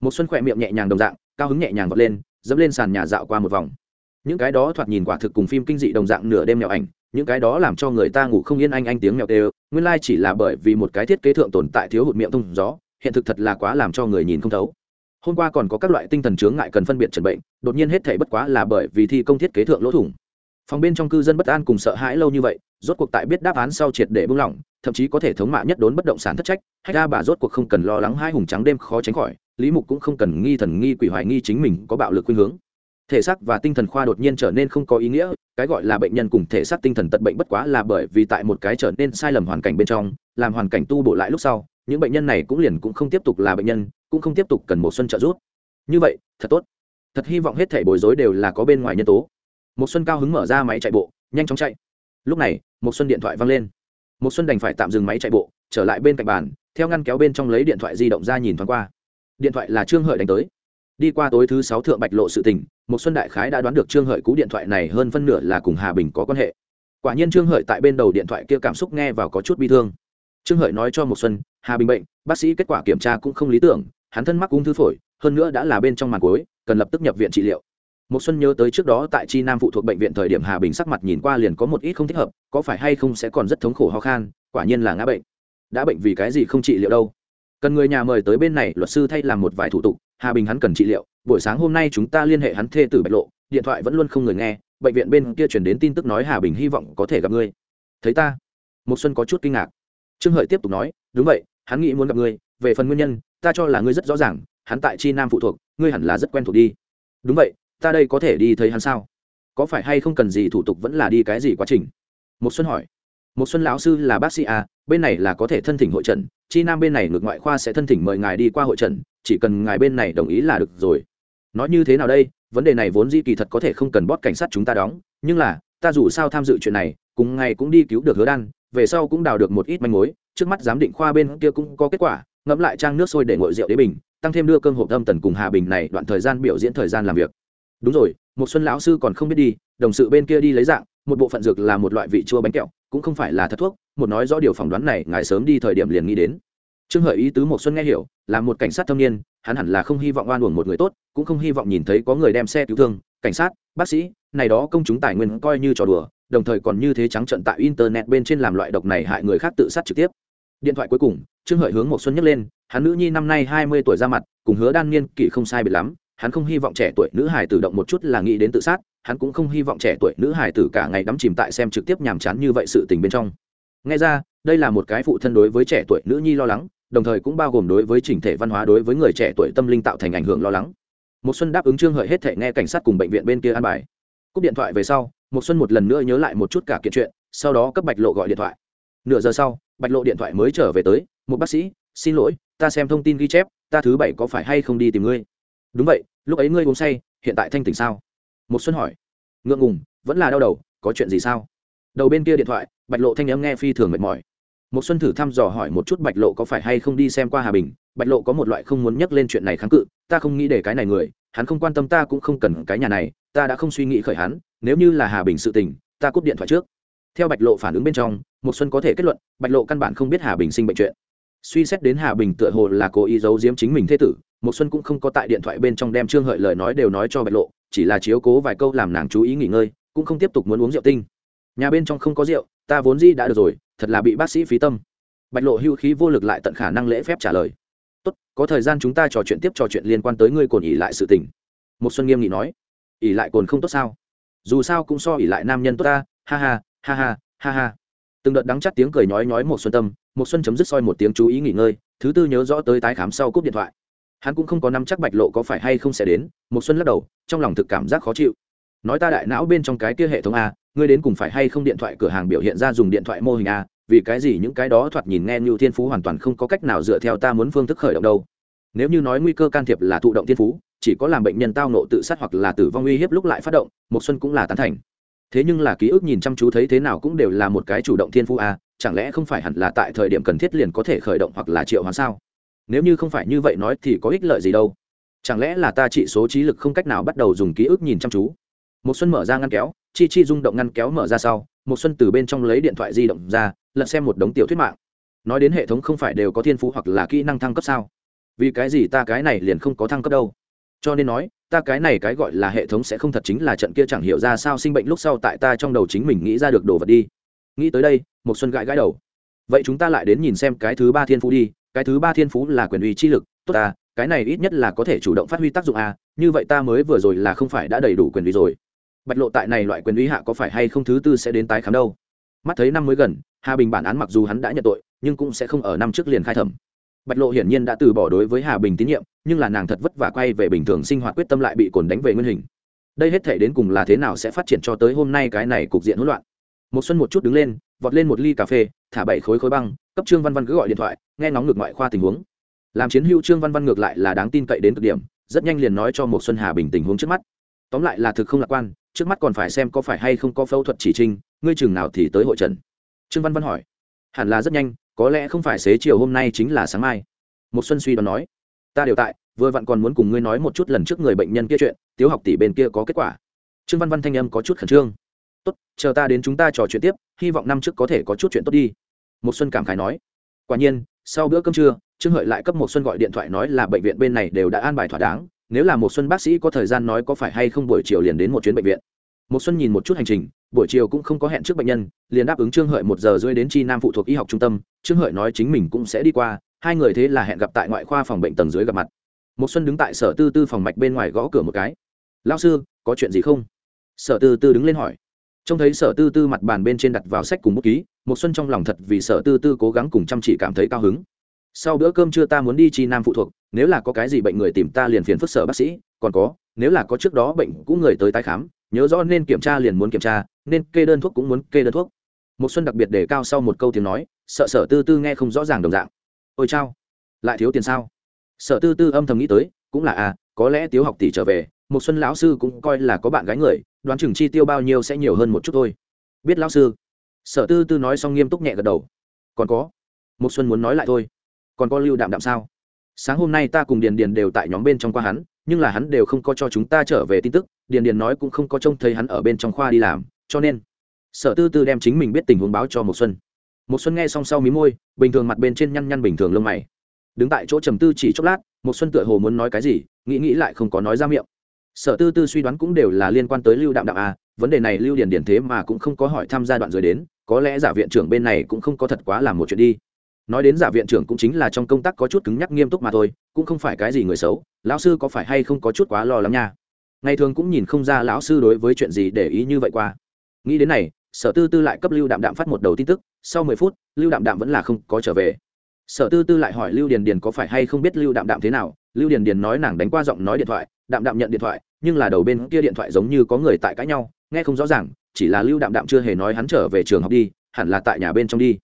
Một xuân khỏe miệng nhẹ nhàng đồng dạng, cao hứng nhẹ nhàng vọt lên, dẫm lên sàn nhà dạo qua một vòng. Những cái đó thoạt nhìn quả thực cùng phim kinh dị đồng dạng nửa đêm mèo ảnh, những cái đó làm cho người ta ngủ không yên anh anh tiếng mèo đều nguyên lai chỉ là bởi vì một cái thiết kế thượng tồn tại thiếu hụt miệng thông gió, hiện thực thật là quá làm cho người nhìn không thấu. Hôm qua còn có các loại tinh thần chướng ngại cần phân biệt chẩn bệnh, đột nhiên hết thể bất quá là bởi vì thi công thiết kế thượng lỗ thủng. Phòng bên trong cư dân bất an cùng sợ hãi lâu như vậy rốt cuộc tại biết đáp án sau triệt để buông lỏng, thậm chí có thể thống mạ nhất đốn bất động sản thất trách hay ra bà rốt cuộc không cần lo lắng hai hùng trắng đêm khó tránh khỏi, lý mục cũng không cần nghi thần nghi quỷ hoài nghi chính mình có bạo lực khuynh hướng. Thể xác và tinh thần khoa đột nhiên trở nên không có ý nghĩa, cái gọi là bệnh nhân cùng thể xác tinh thần tật bệnh bất quá là bởi vì tại một cái trở nên sai lầm hoàn cảnh bên trong, làm hoàn cảnh tu bổ lại lúc sau, những bệnh nhân này cũng liền cũng không tiếp tục là bệnh nhân, cũng không tiếp tục cần một xuân trợ giúp. Như vậy, thật tốt. Thật hy vọng hết thể bối rối đều là có bên ngoài nhân tố. Một xuân cao hứng mở ra máy chạy bộ, nhanh chóng chạy lúc này một xuân điện thoại vang lên. Một xuân đành phải tạm dừng máy chạy bộ, trở lại bên cạnh bàn, theo ngăn kéo bên trong lấy điện thoại di động ra nhìn thoáng qua. Điện thoại là trương hợi đánh tới. Đi qua tối thứ sáu thượng bạch lộ sự tình một xuân đại khái đã đoán được trương hợi cú điện thoại này hơn phân nửa là cùng hà bình có quan hệ. Quả nhiên trương hợi tại bên đầu điện thoại kia cảm xúc nghe vào có chút bi thương. Trương hợi nói cho một xuân, hà bình bệnh, bác sĩ kết quả kiểm tra cũng không lý tưởng, hắn thân mắc ung thư phổi, hơn nữa đã là bên trong màn cuối, cần lập tức nhập viện trị liệu một xuân nhớ tới trước đó tại chi nam phụ thuộc bệnh viện thời điểm hà bình sắc mặt nhìn qua liền có một ít không thích hợp, có phải hay không sẽ còn rất thống khổ ho khan, quả nhiên là ngã bệnh. Đã bệnh vì cái gì không trị liệu đâu. Cần người nhà mời tới bên này, luật sư thay làm một vài thủ tục, hà bình hắn cần trị liệu, buổi sáng hôm nay chúng ta liên hệ hắn thê tử bạch lộ, điện thoại vẫn luôn không người nghe, bệnh viện bên kia chuyển đến tin tức nói hà bình hy vọng có thể gặp ngươi. Thấy ta? Một xuân có chút kinh ngạc. Trương hợi tiếp tục nói, đúng vậy, hắn nghĩ muốn gặp ngươi, về phần nguyên nhân, ta cho là ngươi rất rõ ràng, hắn tại chi nam phụ thuộc, ngươi hẳn là rất quen thuộc đi. Đúng vậy ta đây có thể đi thấy hắn sao? Có phải hay không cần gì thủ tục vẫn là đi cái gì quá trình? Một xuân hỏi. Một xuân lão sư là bác sĩ à bên này là có thể thân thỉnh hội trần, chi nam bên này ngược ngoại khoa sẽ thân thỉnh mời ngài đi qua hội trần, chỉ cần ngài bên này đồng ý là được rồi. Nói như thế nào đây? Vấn đề này vốn di kỳ thật có thể không cần bót cảnh sát chúng ta đóng, nhưng là, ta dù sao tham dự chuyện này, cùng ngày cũng đi cứu được hứa đan, về sau cũng đào được một ít manh mối, trước mắt giám định khoa bên kia cũng có kết quả, ngẫm lại trang nước sôi để ngội rượu đế bình, tăng thêm đưa cơm hộp âm tần cùng hà bình này đoạn thời gian biểu diễn thời gian làm việc đúng rồi một xuân lão sư còn không biết đi, đồng sự bên kia đi lấy dạng, một bộ phận dược là một loại vị chua bánh kẹo, cũng không phải là thật thuốc, một nói rõ điều phỏng đoán này, ngài sớm đi thời điểm liền nghĩ đến. Trương hợi ý tứ một xuân nghe hiểu, là một cảnh sát thâm niên, hắn hẳn là không hy vọng oan uổng một người tốt, cũng không hy vọng nhìn thấy có người đem xe cứu thương, cảnh sát, bác sĩ, này đó công chúng tài nguyên coi như trò đùa, đồng thời còn như thế trắng trận tại internet bên trên làm loại độc này hại người khác tự sát trực tiếp. Điện thoại cuối cùng, trương hợi hướng một xuân nhấc lên, hắn nữ nhi năm nay hai mươi tuổi ra mặt, cùng hứa đan niên kỷ không sai biệt lắm hắn không hy vọng trẻ tuổi nữ hài tử động một chút là nghĩ đến tự sát, hắn cũng không hy vọng trẻ tuổi nữ hài tử cả ngày đắm chìm tại xem trực tiếp nhàm chán như vậy sự tình bên trong. Nghe ra, đây là một cái phụ thân đối với trẻ tuổi nữ nhi lo lắng, đồng thời cũng bao gồm đối với chỉnh thể văn hóa đối với người trẻ tuổi tâm linh tạo thành ảnh hưởng lo lắng. Một xuân đáp ứng trương hợi hết thể nghe cảnh sát cùng bệnh viện bên kia an bài. Cúp điện thoại về sau một xuân một lần nữa nhớ lại một chút cả kiện chuyện, sau đó cấp bạch lộ gọi điện thoại. Nửa giờ sau, bạch lộ điện thoại mới trở về tới một bác sĩ, xin lỗi, ta xem thông tin ghi chép, ta thứ bảy có phải hay không đi tìm ngươi? Đúng vậy, lúc ấy ngươi uống say, hiện tại thanh tỉnh sao? Một xuân hỏi. Ngượng ngùng, vẫn là đau đầu, có chuyện gì sao? Đầu bên kia điện thoại, bạch lộ thanh âm nghe phi thường mệt mỏi. Một xuân thử thăm dò hỏi một chút bạch lộ có phải hay không đi xem qua hà bình. Bạch lộ có một loại không muốn nhắc lên chuyện này kháng cự, ta không nghĩ để cái này người, hắn không quan tâm ta cũng không cần cái nhà này, ta đã không suy nghĩ khởi hắn, nếu như là hà bình sự tình, ta cúp điện thoại trước. Theo bạch lộ phản ứng bên trong một xuân có thể kết luận, bạch lộ căn bản không biết hà bình sinh bệnh chuyện. Suy xét đến hà bình tựa hồ là cố ý giấu giếm chính mình thế tử một xuân cũng không có tại điện thoại bên trong đem trương hợi lời nói đều nói cho bạch lộ, chỉ là chiếu cố vài câu làm nàng chú ý nghỉ ngơi, cũng không tiếp tục muốn uống rượu tinh. Nhà bên trong không có rượu, ta vốn gì đã được rồi, thật là bị bác sĩ phí tâm. Bạch lộ hưu khí vô lực lại tận khả năng lễ phép trả lời. Tốt, có thời gian chúng ta trò chuyện tiếp trò chuyện liên quan tới ngươi cồn ỉ lại sự tình. Một xuân nghiêm nghị nói. Ỉ lại cồn không tốt sao? Dù sao cũng so ỉ lại nam nhân tốt ta, ha ha ha ha ha ha. Từng đợt đắng chắt tiếng cười nhói nhói một xuân tâm một xuân chấm dứt soi một tiếng chú ý nghỉ ngơi, thứ tư nhớ rõ tới tái khám sau cúp điện thoại hắn cũng không có năm chắc bạch lộ có phải hay không sẽ đến một xuân lắc đầu, trong lòng thực cảm giác khó chịu. Nói ta đại não bên trong cái kia hệ thống a, ngươi đến cùng phải hay không điện thoại cửa hàng biểu hiện ra dùng điện thoại mô hình a, vì cái gì những cái đó thoạt nhìn nghe như thiên phú hoàn toàn không có cách nào dựa theo ta muốn phương thức khởi động đâu. Nếu như nói nguy cơ can thiệp là thụ động thiên phú, chỉ có làm bệnh nhân tao nộ tự sát hoặc là tử vong uy hiếp lúc lại phát động một xuân cũng là tán thành. Thế nhưng là ký ức nhìn chăm chú thấy thế nào cũng đều là một cái chủ động thiên phú a, chẳng lẽ không phải hẳn là tại thời điểm cần thiết liền có thể khởi động hoặc là triệu hoán sao? Nếu như không phải như vậy nói thì có ích lợi gì đâu. Chẳng lẽ là ta trị số trí lực không cách nào bắt đầu dùng ký ức nhìn chăm chú? Một xuân mở ra ngăn kéo, chi chi rung động ngăn kéo mở ra sau một xuân từ bên trong lấy điện thoại di động ra, lật xem một đống tiểu thuyết mạng. Nói đến hệ thống không phải đều có thiên phú hoặc là kỹ năng thăng cấp sao? Vì cái gì ta cái này liền không có thăng cấp đâu? Cho nên nói, ta cái này cái gọi là hệ thống sẽ không thật chính là trận kia chẳng hiểu ra sao sinh bệnh lúc sau tại ta trong đầu chính mình nghĩ ra được đồ vật đi. Nghĩ tới đây một xuân gãi gãi đầu. Vậy chúng ta lại đến nhìn xem cái thứ ba thiên phú đi cái thứ ba thiên phú là quyền uy chi lực, tốt ta, cái này ít nhất là có thể chủ động phát huy tác dụng a, như vậy ta mới vừa rồi là không phải đã đầy đủ quyền uy rồi. Bạch lộ tại này loại quyền uy hạ có phải hay không thứ tư sẽ đến tái khám đâu? Mắt thấy năm mới gần, hà bình bản án mặc dù hắn đã nhận tội, nhưng cũng sẽ không ở năm trước liền khai thẩm. Bạch lộ hiển nhiên đã từ bỏ đối với hà bình tín nhiệm, nhưng là nàng thật vất vả quay về bình thường sinh hoạt quyết tâm lại bị cồn đánh về nguyên hình. Đây hết thể đến cùng là thế nào sẽ phát triển cho tới hôm nay cái này cục diện hỗn loạn. Một xuân một chút đứng lên, vọt lên một ly cà phê, thả bảy khối khối băng cấp trương văn văn cứ gọi điện thoại, nghe ngóng ngược ngoại khoa tình huống. Làm chiến hữu trương văn văn ngược lại là đáng tin cậy đến cực điểm, rất nhanh liền nói cho một xuân hà bình tình huống trước mắt. Tóm lại là thực không lạc quan, trước mắt còn phải xem có phải hay không có phẫu thuật chỉ trinh, ngươi chừng nào thì tới hội trần? Trương văn văn hỏi. Hẳn là rất nhanh, có lẽ không phải xế chiều hôm nay chính là sáng mai. Một xuân suy đoán nói. Ta đều tại, vừa vặn còn muốn cùng ngươi nói một chút lần trước người bệnh nhân kia chuyện, tiếu học tỷ bên kia có kết quả. Trương văn văn thanh âm có chút khẩn trương. Tốt, chờ ta đến chúng ta trò chuyện tiếp, hy vọng năm trước có thể có chút chuyện tốt đi một xuân cảm khái nói. Quả nhiên, sau bữa cơm trưa, trương hợi lại cấp một xuân gọi điện thoại nói là bệnh viện bên này đều đã an bài thỏa đáng, nếu là một xuân bác sĩ có thời gian nói có phải hay không buổi chiều liền đến một chuyến bệnh viện. Một xuân nhìn một chút hành trình, buổi chiều cũng không có hẹn trước bệnh nhân, liền đáp ứng trương hợi một giờ rưỡi đến chi nam phụ thuộc y học trung tâm, trương hợi nói chính mình cũng sẽ đi qua, hai người thế là hẹn gặp tại ngoại khoa phòng bệnh tầng dưới gặp mặt. Một xuân đứng tại sở tư tư phòng mạch bên ngoài gõ cửa một cái. Lão sư, có chuyện gì không? Sở tư tư đứng lên hỏi trông thấy sở tư tư mặt bàn bên trên đặt vào sách cùng bút ký một xuân trong lòng thật vì sở tư tư cố gắng cùng chăm chỉ cảm thấy cao hứng. Sau bữa cơm trưa ta muốn đi chi nam phụ thuộc, nếu là có cái gì bệnh người tìm ta liền phiền phức sở bác sĩ, còn có, nếu là có trước đó bệnh cũ người tới tái khám, nhớ rõ nên kiểm tra liền muốn kiểm tra, nên kê đơn thuốc cũng muốn kê đơn thuốc. Một xuân đặc biệt đề cao sau một câu tiếng nói, sợ sở tư tư nghe không rõ ràng đồng dạng. Ôi chao, lại thiếu tiền sao? Sở tư tư âm thầm nghĩ tới, cũng là à có lẽ tiếu học tỷ trở về một xuân lão sư cũng coi là có bạn gái người đoán chừng chi tiêu bao nhiêu sẽ nhiều hơn một chút thôi. Biết lão sư. Sở tư tư nói xong nghiêm túc nhẹ gật đầu. Còn có. Một xuân muốn nói lại thôi. Còn có lưu đạm đạm sao? Sáng hôm nay ta cùng điền điền đều tại nhóm bên trong qua hắn, nhưng là hắn đều không có cho chúng ta trở về tin tức. Điền điền nói cũng không có trông thấy hắn ở bên trong khoa đi làm, cho nên sở tư tư đem chính mình biết tình huống báo cho một xuân. Một xuân nghe xong sau mí môi, bình thường mặt bên trên nhăn nhăn bình thường lông mày. Đứng tại chỗ trầm tư chỉ chốc lát một xuân tựa hồ muốn nói cái gì, nghĩ nghĩ lại không có nói ra miệng sở tư tư suy đoán cũng đều là liên quan tới lưu đạm đạm a vấn đề này lưu điền điền thế mà cũng không có hỏi tham gia đoạn rồi đến, có lẽ giả viện trưởng bên này cũng không có thật quá làm một chuyện đi. Nói đến giả viện trưởng cũng chính là trong công tác có chút cứng nhắc nghiêm túc mà thôi, cũng không phải cái gì người xấu, lão sư có phải hay không có chút quá lo lắng nha. Ngày thường cũng nhìn không ra lão sư đối với chuyện gì để ý như vậy qua. Nghĩ đến này, sở tư tư lại cấp lưu đạm đạm phát một đầu tin tức, sau mười phút, lưu đạm đạm vẫn là không có trở về. Sở tư tư lại hỏi lưu điền điền có phải hay không biết lưu đạm đạm thế nào, lưu điền điền nói nàng đánh qua giọng nói điện thoại đạm đạm nhận điện thoại, nhưng là đầu bên kia điện thoại giống như có người tại cãi nhau, nghe không rõ ràng, chỉ là lưu đạm đạm chưa hề nói hắn trở về trường học đi, hẳn là tại nhà bên trong đi.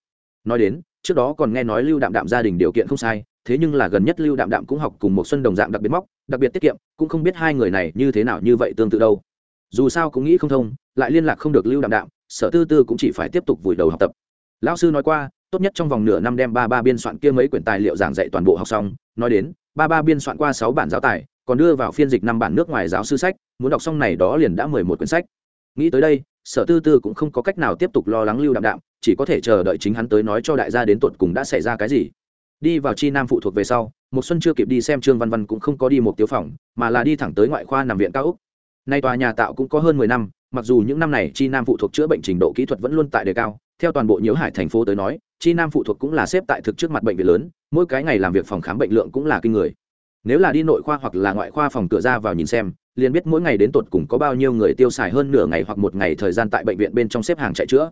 Nói đến, trước đó còn nghe nói lưu đạm đạm gia đình điều kiện không sai, thế nhưng là gần nhất lưu đạm đạm cũng học cùng một xuân đồng dạng đặc biệt móc, đặc biệt tiết kiệm, cũng không biết hai người này như thế nào như vậy tương tự đâu. Dù sao cũng nghĩ không thông, lại liên lạc không được lưu đạm đạm, sở tư tư cũng chỉ phải tiếp tục vùi đầu học tập. Lão sư nói qua, tốt nhất trong vòng nửa năm đem ba ba biên soạn kia mấy quyển tài liệu giảng dạy toàn bộ học xong, nói đến, ba ba biên soạn qua sáu bản giáo tài còn đưa vào phiên dịch năm bản nước ngoài giáo sư sách, muốn đọc xong này đó liền đã mười một quyển sách. Nghĩ tới đây, sở tư tư cũng không có cách nào tiếp tục lo lắng lưu đạm đạm, chỉ có thể chờ đợi chính hắn tới nói cho đại gia đến tột cùng đã xảy ra cái gì. Đi vào chi nam phụ thuộc về sau, một xuân chưa kịp đi xem trương văn văn cũng không có đi một tiếu phòng, mà là đi thẳng tới ngoại khoa nằm viện cao úc. Nay tòa nhà tạo cũng có hơn mười năm, mặc dù những năm này chi nam phụ thuộc chữa bệnh trình độ kỹ thuật vẫn luôn tại đề cao, theo toàn bộ nhiễu hải thành phố tới nói, chi nam phụ thuộc cũng là xếp tại thực trước mặt bệnh viện lớn, mỗi cái ngày làm việc phòng khám bệnh lượng cũng là kinh người nếu là đi nội khoa hoặc là ngoại khoa phòng cửa ra vào nhìn xem, liền biết mỗi ngày đến tột cùng có bao nhiêu người tiêu xài hơn nửa ngày hoặc một ngày thời gian tại bệnh viện bên trong xếp hàng chạy chữa.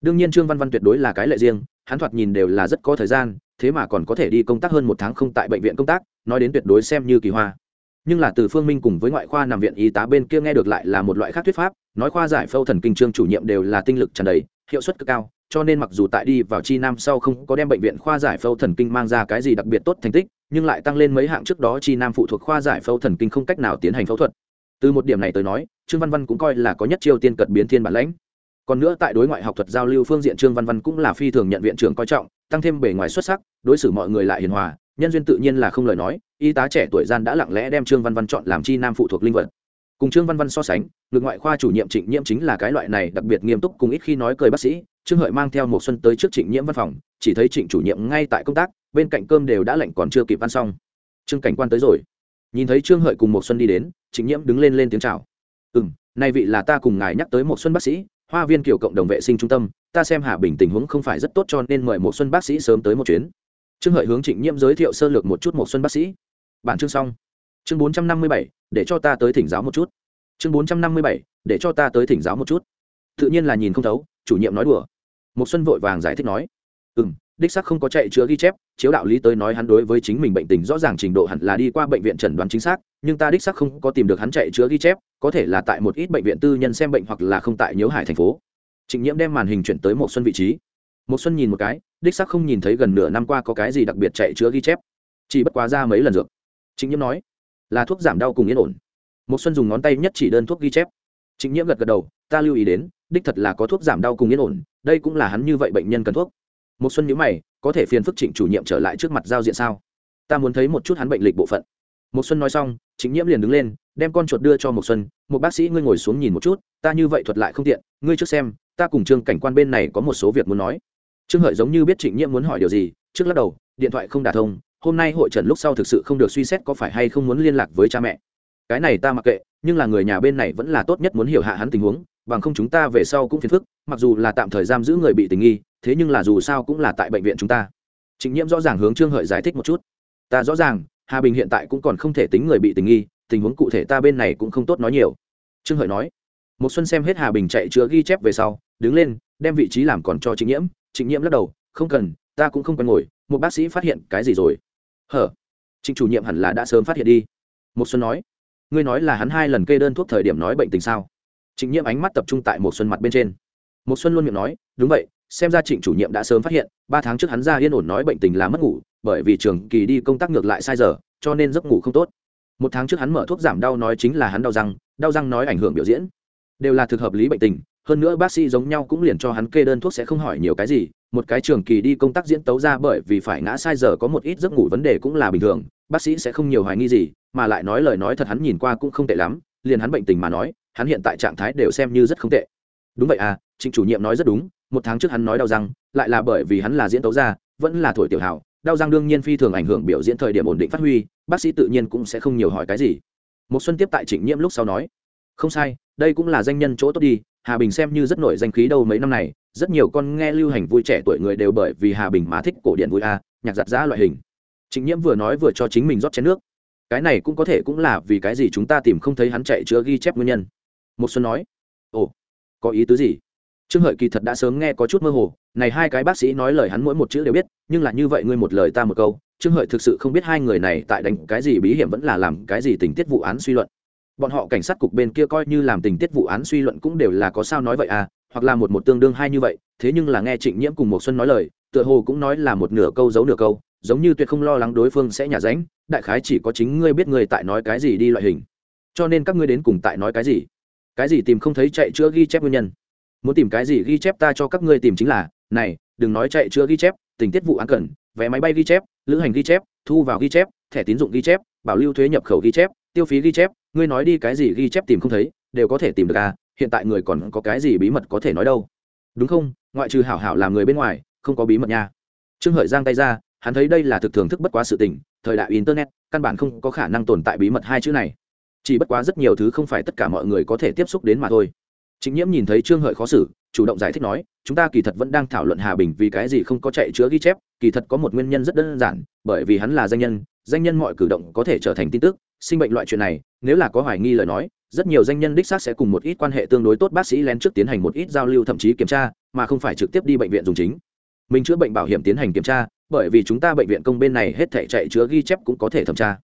Đương nhiên trương văn văn tuyệt đối là cái lệ riêng, hắn thoạt nhìn đều là rất có thời gian, thế mà còn có thể đi công tác hơn một tháng không tại bệnh viện công tác, nói đến tuyệt đối xem như kỳ hoa. Nhưng là từ phương minh cùng với ngoại khoa nằm viện y tá bên kia nghe được lại là một loại khác thuyết pháp, nói khoa giải phẫu thần kinh trương chủ nhiệm đều là tinh lực tràn đầy, hiệu suất cực cao, cho nên mặc dù tại đi vào chi nam sau không có đem bệnh viện khoa giải phẫu thần kinh mang ra cái gì đặc biệt tốt thành tích nhưng lại tăng lên mấy hạng trước đó chi nam phụ thuộc khoa giải phẫu thần kinh không cách nào tiến hành phẫu thuật. Từ một điểm này tới nói, trương văn văn cũng coi là có nhất chiêu tiên cật biến thiên bản lãnh. Còn nữa tại đối ngoại học thuật giao lưu phương diện trương văn văn cũng là phi thường nhận viện trưởng coi trọng, tăng thêm bề ngoài xuất sắc, đối xử mọi người lại hiền hòa, nhân duyên tự nhiên là không lời nói, y tá trẻ tuổi gian đã lặng lẽ đem trương văn văn chọn làm chi nam phụ thuộc linh vật. Cùng trương văn văn so sánh, ngược ngoại khoa chủ nhiệm trịnh nhiễm chính là cái loại này đặc biệt nghiêm túc cùng ít khi nói cười bác sĩ, trương hợi mang theo một xuân tới trước trịnh nhiễm văn phòng, chỉ thấy trịnh chủ nhiệm ngay tại công tác bên cạnh cơm đều đã lạnh còn chưa kịp ăn xong. Trương cảnh quan tới rồi. Nhìn thấy trương hợi cùng một xuân đi đến, trịnh nhiễm đứng lên lên tiếng chào. Ừ m nay vị là ta cùng ngài nhắc tới một xuân bác sĩ, hoa viên kiểu cộng đồng vệ sinh trung tâm, ta xem hà bình tình huống không phải rất tốt cho nên mời một xuân bác sĩ sớm tới một chuyến. Trương hợi hướng trịnh nhiễm giới thiệu sơ lược một chút một xuân bác sĩ. Bản chương xong. Chương bốn trăm năm mươi bảy, để cho ta tới thỉnh giáo một chút. Chương bốn trăm năm mươi bảy, để cho ta tới thỉnh giáo một chút. Tự nhiên là nhìn không thấu, chủ nhiệm nói đùa. Một xuân vội vàng giải thích nói. Ừ m đích sắc không có chạy chữa ghi chép, chiếu đạo lý tới nói hắn đối với chính mình bệnh tình rõ ràng trình độ hẳn là đi qua bệnh viện chẩn đoán chính xác, nhưng ta đích sắc không có tìm được hắn chạy chữa ghi chép, có thể là tại một ít bệnh viện tư nhân xem bệnh hoặc là không tại nhớ hải thành phố. Trịnh nhiễm đem màn hình chuyển tới một xuân vị trí. Một xuân nhìn một cái, đích sắc không nhìn thấy gần nửa năm qua có cái gì đặc biệt chạy chữa ghi chép. Chỉ bất quá ra mấy lần dược. Trịnh nhiễm nói, là thuốc giảm đau cùng yên ổn. Một xuân dùng ngón tay nhất chỉ đơn thuốc ghi chép. Trịnh nhiễm gật gật đầu, ta lưu ý đến, đích thật là có thuốc giảm đau cùng yên ổn, đây cũng là hắn như vậy bệnh nhân cần thuốc một xuân nhíu mày, có thể phiền phức trịnh chủ nhiệm trở lại trước mặt giao diện sao? Ta muốn thấy một chút hắn bệnh lịch bộ phận. Một xuân nói xong, trịnh nhiễm liền đứng lên, đem con chuột đưa cho một xuân. Một bác sĩ, ngươi ngồi xuống nhìn một chút, ta như vậy thuật lại không tiện, ngươi trước xem, ta cùng trương cảnh quan bên này có một số việc muốn nói. Trương hợi giống như biết trịnh nhiễm muốn hỏi điều gì, trước lắc đầu, điện thoại không đả thông, hôm nay hội trần lúc sau thực sự không được suy xét có phải hay không muốn liên lạc với cha mẹ. Cái này ta mặc kệ, nhưng là người nhà bên này vẫn là tốt nhất muốn hiểu hạ hắn tình huống bằng không chúng ta về sau cũng phiền phức, mặc dù là tạm thời giam giữ người bị tình nghi, thế nhưng là dù sao cũng là tại bệnh viện chúng ta. Trịnh nhiễm rõ ràng hướng trương hợi giải thích một chút. Ta rõ ràng, hà bình hiện tại cũng còn không thể tính người bị tình nghi, tình huống cụ thể ta bên này cũng không tốt nói nhiều. Trương hợi nói. Một xuân xem hết hà bình chạy chữa ghi chép về sau, đứng lên, đem vị trí làm còn cho trịnh nhiễm. Trịnh nhiễm lắc đầu, không cần, ta cũng không cần ngồi, một bác sĩ phát hiện cái gì rồi? Hở? Trịnh chủ nhiệm hẳn là đã sớm phát hiện đi. Một xuân nói. Ngươi nói là hắn hai lần kê đơn thuốc thời điểm nói bệnh tình sao? Trịnh nhiễm ánh mắt tập trung tại một xuân mặt bên trên. Một xuân luôn miệng nói, đúng vậy, xem ra trịnh chủ nhiệm đã sớm phát hiện, ba tháng trước hắn ra yên ổn nói bệnh tình là mất ngủ, bởi vì trường kỳ đi công tác ngược lại sai giờ, cho nên giấc ngủ không tốt. Một tháng trước hắn mở thuốc giảm đau nói chính là hắn đau răng đau răng nói ảnh hưởng biểu diễn. Đều là thực hợp lý bệnh tình, hơn nữa bác sĩ giống nhau cũng liền cho hắn kê đơn thuốc sẽ không hỏi nhiều cái gì, một cái trường kỳ đi công tác diễn tấu ra bởi vì phải ngã sai giờ có một ít giấc ngủ vấn đề cũng là bình thường, bác sĩ sẽ không nhiều hoài nghi gì, mà lại nói lời nói thật hắn nhìn qua cũng không tệ lắm, liền hắn bệnh tình mà nói hắn hiện tại trạng thái đều xem như rất không tệ. Đúng vậy à trịnh chủ nhiệm nói rất đúng, một tháng trước hắn nói đau răng, lại là bởi vì hắn là diễn tấu ra vẫn là thổi tiểu hảo đau răng đương nhiên phi thường ảnh hưởng biểu diễn thời điểm ổn định phát huy, bác sĩ tự nhiên cũng sẽ không nhiều hỏi cái gì. Một xuân tiếp tại trịnh nhiễm lúc sau nói, không sai, đây cũng là danh nhân chỗ tốt đi, hà bình xem như rất nổi danh khí đâu mấy năm này, rất nhiều con nghe lưu hành vui trẻ tuổi người đều bởi vì hà bình mà thích cổ điển vui a, nhạc giặt giã loại hình. Trịnh nhiễm vừa nói vừa cho chính mình rót chén nước. Cái này cũng có thể cũng là vì cái gì chúng ta tìm không thấy hắn chạy chữa ghi chép nguyên nhân một xuân nói, ồ, có ý tứ gì? Trương hợi kỳ thật đã sớm nghe có chút mơ hồ, này hai cái bác sĩ nói lời hắn mỗi một chữ đều biết, nhưng là như vậy ngươi một lời ta một câu, trương hợi thực sự không biết hai người này tại đánh cái gì bí hiểm vẫn là làm cái gì tình tiết vụ án suy luận. Bọn họ cảnh sát cục bên kia coi như làm tình tiết vụ án suy luận cũng đều là có sao nói vậy à hoặc là một một tương đương hai như vậy, thế nhưng là nghe trịnh nhiễm cùng một xuân nói lời, tựa hồ cũng nói là một nửa câu giấu nửa câu, giống như tuyệt không lo lắng đối phương sẽ nhả ránh, đại khái chỉ có chính ngươi biết ngươi tại nói cái gì đi loại hình. Cho nên các ngươi đến cùng tại nói cái gì? Cái gì tìm không thấy chạy chữa ghi chép nguyên nhân. Muốn tìm cái gì ghi chép ta cho các ngươi tìm chính là, này, đừng nói chạy chữa ghi chép, tình tiết vụ án cần, vé máy bay ghi chép, lữ hành ghi chép, thu vào ghi chép, thẻ tín dụng ghi chép, bảo lưu thuế nhập khẩu ghi chép, tiêu phí ghi chép, ngươi nói đi cái gì ghi chép tìm không thấy, đều có thể tìm được à hiện tại người còn có cái gì bí mật có thể nói đâu. Đúng không? Ngoại trừ hảo hảo làm người bên ngoài, không có bí mật nha. Trương hợi giang tay ra, hắn thấy đây là thực thường thức bất quá sự tình, thời đại internet, căn bản không có khả năng tồn tại bí mật hai chữ này chỉ bất quá rất nhiều thứ không phải tất cả mọi người có thể tiếp xúc đến mà thôi. Chính nhiễm nhìn thấy trương hợi khó xử, chủ động giải thích nói, chúng ta kỳ thật vẫn đang thảo luận hà bình vì cái gì không có chạy chữa ghi chép, kỳ thật có một nguyên nhân rất đơn giản, bởi vì hắn là danh nhân danh nhân mọi cử động có thể trở thành tin tức, sinh bệnh loại chuyện này, nếu là có hoài nghi lời nói, rất nhiều danh nhân đích xác sẽ cùng một ít quan hệ tương đối tốt bác sĩ lén trước tiến hành một ít giao lưu thậm chí kiểm tra, mà không phải trực tiếp đi bệnh viện dùng chính. Mình chữa bệnh bảo hiểm tiến hành kiểm tra, bởi vì chúng ta bệnh viện công bên này hết thể chạy chữa ghi chép cũng có thể thẩm tra.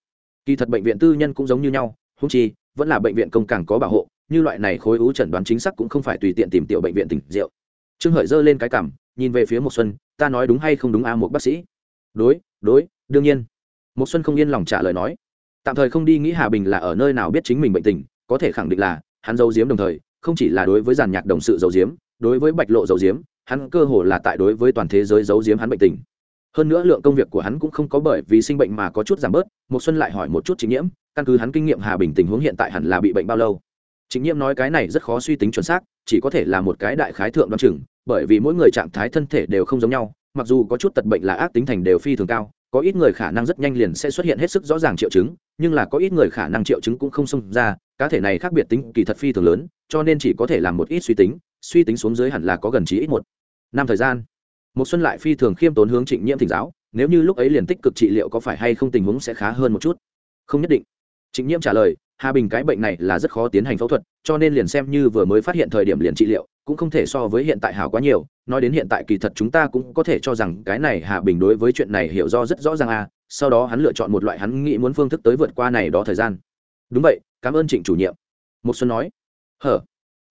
Kỳ thật bệnh viện tư nhân cũng giống như nhau húng chi, vẫn là bệnh viện công càng có bảo hộ, như loại này khối u chẩn đoán chính xác cũng không phải tùy tiện tìm tiểu bệnh viện tỉnh rượu. Trương hợi giơ lên cái cảm nhìn về phía một xuân, ta nói đúng hay không đúng a, một bác sĩ? Đối đối, đương nhiên. Một xuân không yên lòng trả lời nói. Tạm thời không đi nghĩ hà bình là ở nơi nào biết chính mình bệnh tình, có thể khẳng định là, hắn giấu giếm đồng thời, không chỉ là đối với giàn nhạc đồng sự giấu giếm, đối với bạch lộ giấu giếm, hắn cơ hồ là tại đối với toàn thế giới giấu giếm hắn bệnh tình hơn nữa lượng công việc của hắn cũng không có bởi vì sinh bệnh mà có chút giảm bớt một xuân lại hỏi một chút chính nhiễm, căn cứ hắn kinh nghiệm hà bình tình huống hiện tại hẳn là bị bệnh bao lâu? Chính nhiễm nói cái này rất khó suy tính chuẩn xác, chỉ có thể là một cái đại khái thượng đoan chừng, bởi vì mỗi người trạng thái thân thể đều không giống nhau, mặc dù có chút tật bệnh là ác tính thành đều phi thường cao, có ít người khả năng rất nhanh liền sẽ xuất hiện hết sức rõ ràng triệu chứng, nhưng là có ít người khả năng triệu chứng cũng không xông ra, cá thể này khác biệt tính kỳ thật phi thường lớn, cho nên chỉ có thể làm một ít suy tính suy tính xuống dưới hẳn là có gần chí ít một năm thời gian một xuân lại phi thường khiêm tốn hướng trịnh nhiễm thỉnh giáo, nếu như lúc ấy liền tích cực trị liệu có phải hay không tình huống sẽ khá hơn một chút? Không nhất định. Trịnh nhiễm trả lời, hà bình cái bệnh này là rất khó tiến hành phẫu thuật, cho nên liền xem như vừa mới phát hiện thời điểm liền trị liệu, cũng không thể so với hiện tại hảo quá nhiều, nói đến hiện tại kỳ thật chúng ta cũng có thể cho rằng cái này hà bình đối với chuyện này hiểu do rất rõ ràng à sau đó hắn lựa chọn một loại hắn nghĩ muốn phương thức tới vượt qua này đó thời gian. Đúng vậy, cảm ơn trịnh chủ nhiệm. Một xuân nói, hở,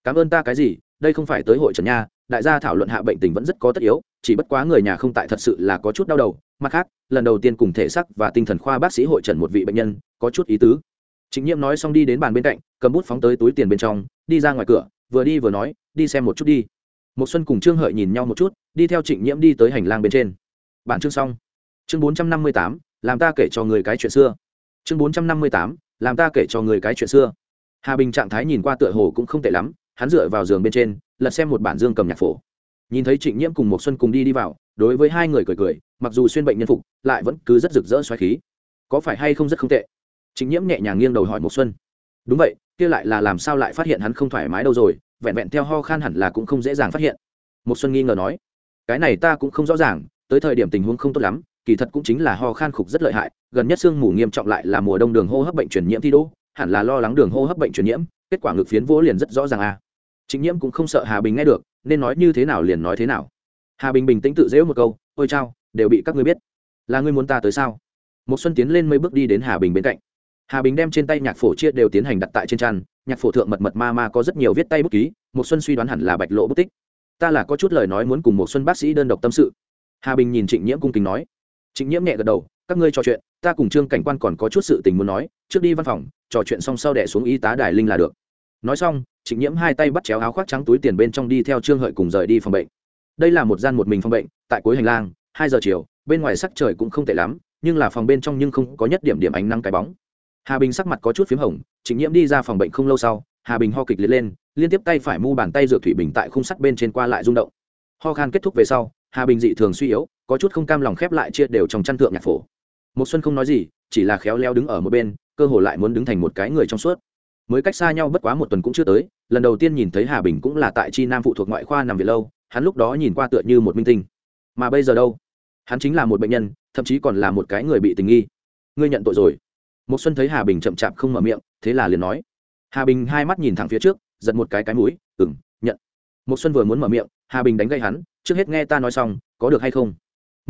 cảm ơn ta cái gì, đây không phải tới hội trần nha đại gia thảo luận hạ bệnh tình vẫn rất có tất yếu chỉ bất quá người nhà không tại thật sự là có chút đau đầu mặt khác lần đầu tiên cùng thể sắc và tinh thần khoa bác sĩ hội trần một vị bệnh nhân có chút ý tứ chính nhiệm nói xong đi đến bàn bên cạnh, cầm bút phóng tới túi tiền bên trong, đi ra ngoài cửa, vừa đi vừa nói, đi xem một chút đi. Một Xuân cùng Trương Hợi nhìn nhau một chút, đi theo Trịnh Nhiễm đi tới hành lang bên trên. Bản chương xong. Chương 458, làm ta kể cho người cái chuyện xưa. Chương 458, làm ta kể cho người cái chuyện xưa. Hà Bình trạng thái nhìn qua tựa hồ cũng không tệ lắm, hắn dựa vào giường bên trên, lật xem một bản dương cầm nhạc phổ. Nhìn thấy Trịnh Nhiễm cùng một Xuân cùng đi đi vào, đối với hai người cười cười, mặc dù xuyên bệnh nhân phục, lại vẫn cứ rất rực rỡ xoáy khí. Có phải hay không rất không tệ? Trịnh nhiễm nhẹ nhàng nghiêng đầu hỏi một xuân đúng vậy kia lại là làm sao lại phát hiện hắn không thoải mái đâu rồi vẹn vẹn theo ho khan hẳn là cũng không dễ dàng phát hiện một xuân nghi ngờ nói cái này ta cũng không rõ ràng tới thời điểm tình huống không tốt lắm kỳ thật cũng chính là ho khan khục rất lợi hại gần nhất sương mù nghiêm trọng lại là mùa đông đường hô hấp bệnh truyền nhiễm thi đô, hẳn là lo lắng đường hô hấp bệnh truyền nhiễm kết quả ngực phiến vỗ liền rất rõ ràng à chính nhiễm cũng không sợ hà bình nghe được, nên nói như thế nào liền nói thế nào. Hà bình bình tĩnh tự dễu một câu, ôi chao, đều bị các ngươi biết. Là ngươi muốn ta tới sao? Một xuân tiến lên mấy bước đi đến hà bình bên cạnh. Hà bình đem trên tay nhạc phổ chia đều tiến hành đặt tại trên tràn nhạc phổ thượng mật mật ma ma có rất nhiều viết tay bút ký, một xuân suy đoán hẳn là bạch lộ bút tích. Ta là có chút lời nói muốn cùng một xuân bác sĩ đơn độc tâm sự. Hà bình nhìn trịnh nhiễm cung kính nói. Trịnh nhiễm nhẹ gật đầu, các ngươi trò chuyện, ta cùng trương cảnh quan còn có chút sự tình muốn nói, trước đi văn phòng, trò chuyện xong sau đẻ xuống y tá đài linh là được nói xong, trịnh nhiễm hai tay bắt chéo áo khoác trắng túi tiền bên trong đi theo trương hợi cùng rời đi phòng bệnh. Đây là một gian một mình phòng bệnh, tại cuối hành lang, hai giờ chiều, bên ngoài sắc trời cũng không tệ lắm, nhưng là phòng bên trong nhưng không có nhất điểm điểm ánh nắng cái bóng. Hà bình sắc mặt có chút p h í m hồng, trịnh nhiễm đi ra phòng bệnh không lâu sau, hà bình ho kịch liệt lên, liên tiếp tay phải mu bàn tay dược thủy bình tại khung sắt bên trên qua lại rung động. Ho khan kết thúc về sau, hà bình dị thường suy yếu, có chút không cam lòng khép lại chia đều trong chăn thượng nhạc phổ. Một xuân không nói gì, chỉ là khéo leo đứng ở một bên, cơ hồ lại muốn đứng thành một cái người trong suốt mới cách xa nhau bất quá một tuần cũng chưa tới, lần đầu tiên nhìn thấy hà bình cũng là tại chi nam phụ thuộc ngoại khoa nằm viện lâu, hắn lúc đó nhìn qua tựa như một minh tinh. Mà bây giờ đâu? Hắn chính là một bệnh nhân, thậm chí còn là một cái người bị tình nghi. Ngươi nhận tội rồi. Một xuân thấy hà bình chậm chạp không mở miệng, thế là liền nói. Hà bình hai mắt nhìn thẳng phía trước, giật một cái cái mũi ừng nhận. Một xuân vừa muốn mở miệng, hà bình đánh gây hắn, trước hết nghe ta nói xong, có được hay không?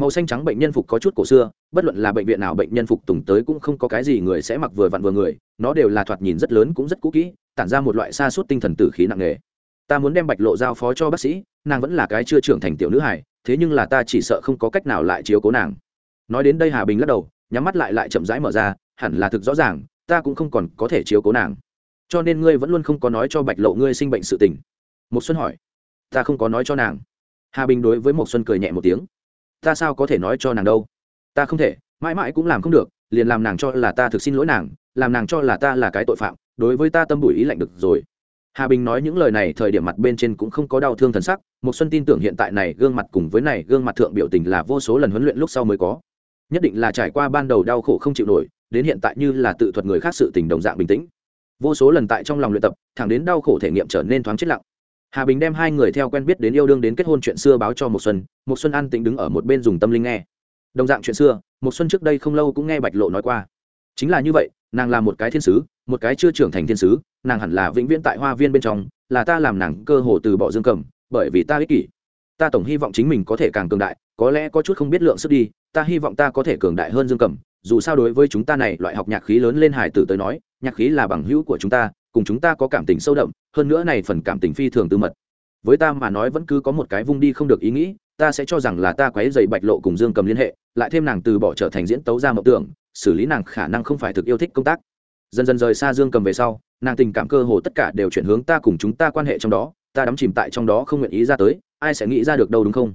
Màu xanh trắng bệnh nhân phục có chút cổ xưa, bất luận là bệnh viện nào bệnh nhân phục tùng tới cũng không có cái gì người sẽ mặc vừa vặn vừa người, nó đều là thoạt nhìn rất lớn cũng rất cũ kỹ, tản ra một loại xa suốt tinh thần tử khí nặng nề. Ta muốn đem bạch lộ giao phó cho bác sĩ, nàng vẫn là cái chưa trưởng thành tiểu nữ hải thế nhưng là ta chỉ sợ không có cách nào lại chiếu cố nàng. Nói đến đây hà bình lắc đầu, nhắm mắt lại lại chậm rãi mở ra, hẳn là thực rõ ràng, ta cũng không còn có thể chiếu cố nàng. Cho nên ngươi vẫn luôn không có nói cho bạch lộ ngươi sinh bệnh sự tình. Một xuân hỏi. Ta không có nói cho nàng. Hà bình đối với một xuân cười nhẹ một tiếng ta sao có thể nói cho nàng đâu? Ta không thể, mãi mãi cũng làm không được, liền làm nàng cho là ta thực xin lỗi nàng, làm nàng cho là ta là cái tội phạm, đối với ta tâm bùi ý lạnh được rồi. Hà bình nói những lời này thời điểm mặt bên trên cũng không có đau thương thần sắc một xuân tin tưởng hiện tại này gương mặt cùng với này gương mặt thượng biểu tình là vô số lần huấn luyện lúc sau mới có. Nhất định là trải qua ban đầu đau khổ không chịu nổi, đến hiện tại như là tự thuật người khác sự tình đồng dạng bình tĩnh. Vô số lần tại trong lòng luyện tập, thẳng đến đau khổ thể nghiệm trở nên thoáng chết lặng hà bình đem hai người theo quen biết đến yêu đương đến kết hôn chuyện xưa báo cho một xuân một xuân an tĩnh đứng ở một bên dùng tâm linh nghe. Đồng dạng chuyện xưa một xuân trước đây không lâu cũng nghe bạch lộ nói qua. Chính là như vậy, nàng là một cái thiên sứ, một cái chưa trưởng thành thiên sứ, nàng hẳn là vĩnh viễn tại hoa viên bên trong, là ta làm nàng cơ hồ từ bỏ dương cầm, bởi vì ta ích kỷ. Ta tổng hy vọng chính mình có thể càng cường đại, có lẽ có chút không biết lượng sức đi, ta hy vọng ta có thể cường đại hơn dương cầm. Dù sao đối với chúng ta này, loại học nhạc khí lớn lên hải tử tới nói, nhạc khí là bằng hữu của chúng ta cùng chúng ta có cảm tình sâu đậm, hơn nữa này phần cảm tình phi thường tư mật. Với ta mà nói vẫn cứ có một cái vung đi không được ý nghĩ, ta sẽ cho rằng là ta quấy dày bạch lộ cùng dương cầm liên hệ, lại thêm nàng từ bỏ trở thành diễn tấu ra mộng tưởng, xử lý nàng khả năng không phải thực yêu thích công tác. Dần dần rời xa dương cầm về sau, nàng tình cảm cơ hồ tất cả đều chuyển hướng ta cùng chúng ta quan hệ trong đó, ta đắm chìm tại trong đó không nguyện ý ra tới, ai sẽ nghĩ ra được đâu đúng không?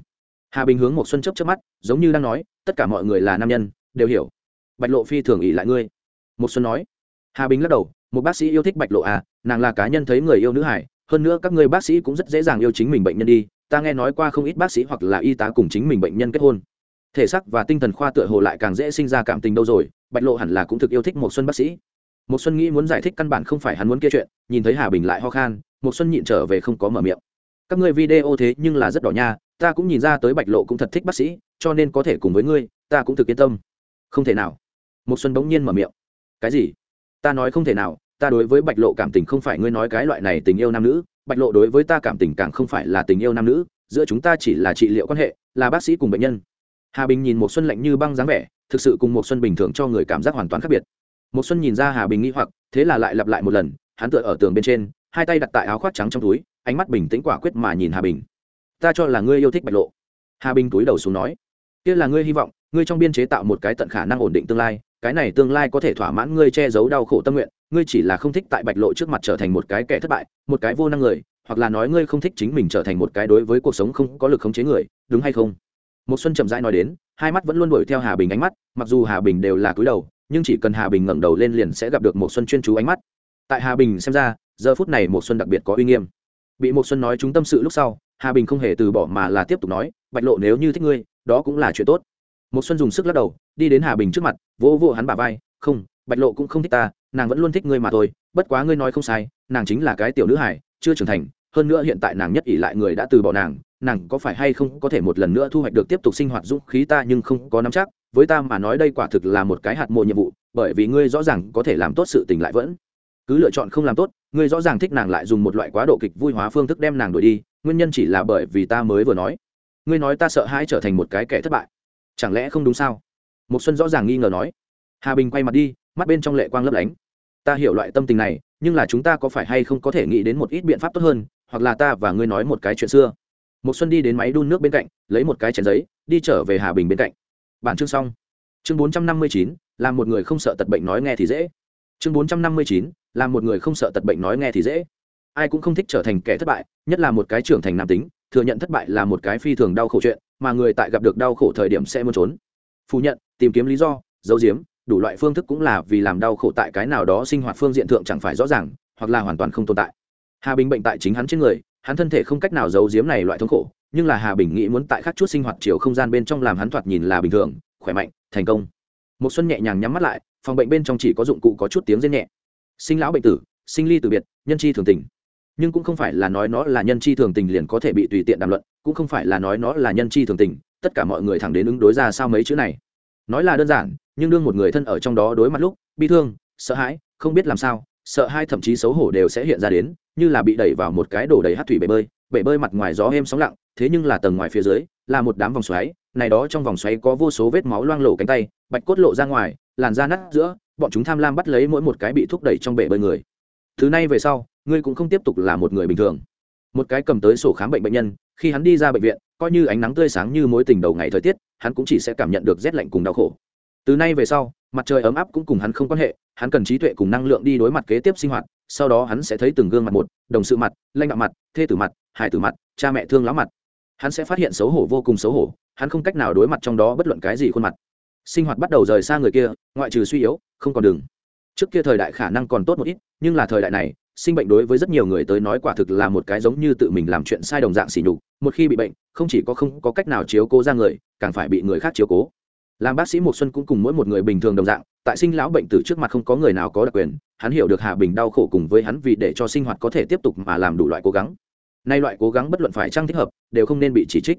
Hà bình hướng một xuân chớp chớp mắt, giống như đang nói, tất cả mọi người là nam nhân, đều hiểu. Bạch lộ phi thường ỉ lại ngươi. Một xuân nói. Hà bình lắc đầu một bác sĩ yêu thích bạch lộ à nàng là cá nhân thấy người yêu nữ hải, hơn nữa các người bác sĩ cũng rất dễ dàng yêu chính mình bệnh nhân đi, ta nghe nói qua không ít bác sĩ hoặc là y tá cùng chính mình bệnh nhân kết hôn. Thể xác và tinh thần khoa tựa hồ lại càng dễ sinh ra cảm tình đâu rồi, bạch lộ hẳn là cũng thực yêu thích một xuân bác sĩ. Một xuân nghĩ muốn giải thích căn bản không phải hắn muốn kia chuyện, nhìn thấy hà bình lại ho khan một xuân nhịn trở về không có mở miệng. Các ngươi video thế nhưng là rất đỏ nha, ta cũng nhìn ra tới bạch lộ cũng thật thích bác sĩ, cho nên có thể cùng với ngươi, ta cũng thực yên tâm. Không thể nào. Một xuân bỗng nhiên mở miệng. Cái gì? Ta nói không thể nào ta đối với bạch lộ cảm tình không phải ngươi nói cái loại này tình yêu nam nữ, bạch lộ đối với ta cảm tình càng không phải là tình yêu nam nữ, giữa chúng ta chỉ là trị liệu quan hệ, là bác sĩ cùng bệnh nhân. Hà bình nhìn một xuân lạnh như băng dáng vẻ, thực sự cùng một xuân bình thường cho người cảm giác hoàn toàn khác biệt. Một xuân nhìn ra hà bình nghĩ hoặc, thế là lại lặp lại một lần, hắn tựa ở tường bên trên, hai tay đặt tại áo khoác trắng trong túi, ánh mắt bình tĩnh quả quyết mà nhìn hà bình. Ta cho là ngươi yêu thích bạch lộ. Hà bình túi đầu xuống nói. Kia là ngươi hy vọng, ngươi trong biên chế tạo một cái tận khả năng ổn định tương lai, cái này tương lai có thể thỏa mãn ngươi che giấu đau khổ tâm nguyện ngươi chỉ là không thích tại bạch lộ trước mặt trở thành một cái kẻ thất bại, một cái vô năng người, hoặc là nói ngươi không thích chính mình trở thành một cái đối với cuộc sống không có lực khống chế người, đúng hay không? Một xuân chậm rãi nói đến, hai mắt vẫn luôn đuổi theo hà bình ánh mắt, mặc dù hà bình đều là cúi đầu, nhưng chỉ cần hà bình ngẩng đầu lên liền sẽ gặp được một xuân chuyên chú ánh mắt. Tại hà bình xem ra, giờ phút này một xuân đặc biệt có uy nghiêm. Bị một xuân nói chúng tâm sự lúc sau, hà bình không hề từ bỏ mà là tiếp tục nói, bạch lộ nếu như thích ngươi, đó cũng là chuyện tốt. Một xuân dùng sức lắc đầu, đi đến hà bình trước mặt, vỗ vỗ hắn bả vai, không bạch lộ cũng không thích ta, nàng vẫn luôn thích ngươi mà thôi, bất quá ngươi nói không sai, nàng chính là cái tiểu nữ hải chưa trưởng thành, hơn nữa hiện tại nàng nhất ỷ lại người đã từ bỏ nàng nàng có phải hay không có thể một lần nữa thu hoạch được tiếp tục sinh hoạt dũng khí ta nhưng không có nắm chắc, với ta mà nói đây quả thực là một cái hạt mộ nhiệm vụ, bởi vì ngươi rõ ràng có thể làm tốt sự tình lại vẫn. Cứ lựa chọn không làm tốt, ngươi rõ ràng thích nàng lại dùng một loại quá độ kịch vui hóa phương thức đem nàng đuổi đi, nguyên nhân chỉ là bởi vì ta mới vừa nói. Ngươi nói ta sợ hãi trở thành một cái kẻ thất bại. Chẳng lẽ không đúng sao? Một xuân rõ ràng nghi ngờ nói. Hà bình quay mặt đi mắt bên trong lệ quang lấp lánh. Ta hiểu loại tâm tình này, nhưng là chúng ta có phải hay không có thể nghĩ đến một ít biện pháp tốt hơn, hoặc là ta và ngươi nói một cái chuyện xưa. Một xuân đi đến máy đun nước bên cạnh, lấy một cái chén giấy, đi trở về hà bình bên cạnh. Bản chương xong. Chương bốn trăm năm mươi chín là một người không sợ tật bệnh nói nghe thì dễ. Chương bốn trăm năm mươi chín là một người không sợ tật bệnh nói nghe thì dễ. Ai cũng không thích trở thành kẻ thất bại, nhất là một cái trưởng thành nam tính, thừa nhận thất bại là một cái phi thường đau khổ chuyện, mà người tại gặp được đau khổ thời điểm sẽ muốn trốn. Phủ nhận, tìm kiếm lý do, giấu giếm đủ loại phương thức cũng là vì làm đau khổ tại cái nào đó sinh hoạt phương diện thượng chẳng phải rõ ràng, hoặc là hoàn toàn không tồn tại. Hà bình bệnh tại chính hắn trên người, hắn thân thể không cách nào giấu giếm này loại thống khổ, nhưng là hà bình nghĩ muốn tại khắc chút sinh hoạt chiều không gian bên trong làm hắn thoạt nhìn là bình thường, khỏe mạnh, thành công. Một xuân nhẹ nhàng nhắm mắt lại, phòng bệnh bên trong chỉ có dụng cụ có chút tiếng rên nhẹ. Sinh lão bệnh tử, sinh ly từ biệt, nhân chi thường tình. Nhưng cũng không phải là nói nó là nhân chi thường tình liền có thể bị tùy tiện đàm luận, cũng không phải là nói nó là nhân chi thường tình, tất cả mọi người thẳng đến ứng đối ra sao mấy chữ này nói là đơn giản, nhưng đương một người thân ở trong đó đối mặt lúc, bi thương, sợ hãi, không biết làm sao, sợ hai thậm chí xấu hổ đều sẽ hiện ra đến, như là bị đẩy vào một cái đổ đầy hát thủy bể bơi bể bơi mặt ngoài gió êm sóng lặng, thế nhưng là tầng ngoài phía dưới, là một đám vòng xoáy, này đó trong vòng xoáy có vô số vết máu loang lổ cánh tay, bạch cốt lộ ra ngoài, làn da nát giữa, bọn chúng tham lam bắt lấy mỗi một cái bị thúc đẩy trong bể bơi người. Thứ này về sau, ngươi cũng không tiếp tục là một người bình thường. Một cái cầm tới sổ khám bệnh bệnh nhân, khi hắn đi ra bệnh viện, coi như ánh nắng tươi sáng như mối tình đầu ngày thời tiết hắn cũng chỉ sẽ cảm nhận được rét lạnh cùng đau khổ. Từ nay về sau, mặt trời ấm áp cũng cùng hắn không quan hệ, hắn cần trí tuệ cùng năng lượng đi đối mặt kế tiếp sinh hoạt, sau đó hắn sẽ thấy từng gương mặt một, đồng sự mặt lanh đạo mặt, thê tử mặt, hải tử mặt, cha mẹ thương lão mặt. Hắn sẽ phát hiện xấu hổ vô cùng xấu hổ, hắn không cách nào đối mặt trong đó bất luận cái gì khuôn mặt. Sinh hoạt bắt đầu rời xa người kia, ngoại trừ suy yếu, không còn đường. Trước kia thời đại khả năng còn tốt một ít, nhưng là thời đại này sinh bệnh đối với rất nhiều người tới nói quả thực là một cái giống như tự mình làm chuyện sai đồng dạng xỉ nhục, một khi bị bệnh, không chỉ có không có cách nào chiếu cố ra người, càng phải bị người khác chiếu cố. Làm bác sĩ một xuân cũng cùng mỗi một người bình thường đồng dạng, tại sinh lão bệnh tử trước mặt không có người nào có đặc quyền, hắn hiểu được hà bình đau khổ cùng với hắn vì để cho sinh hoạt có thể tiếp tục mà làm đủ loại cố gắng. Nay loại cố gắng bất luận phải trang thích hợp, đều không nên bị chỉ trích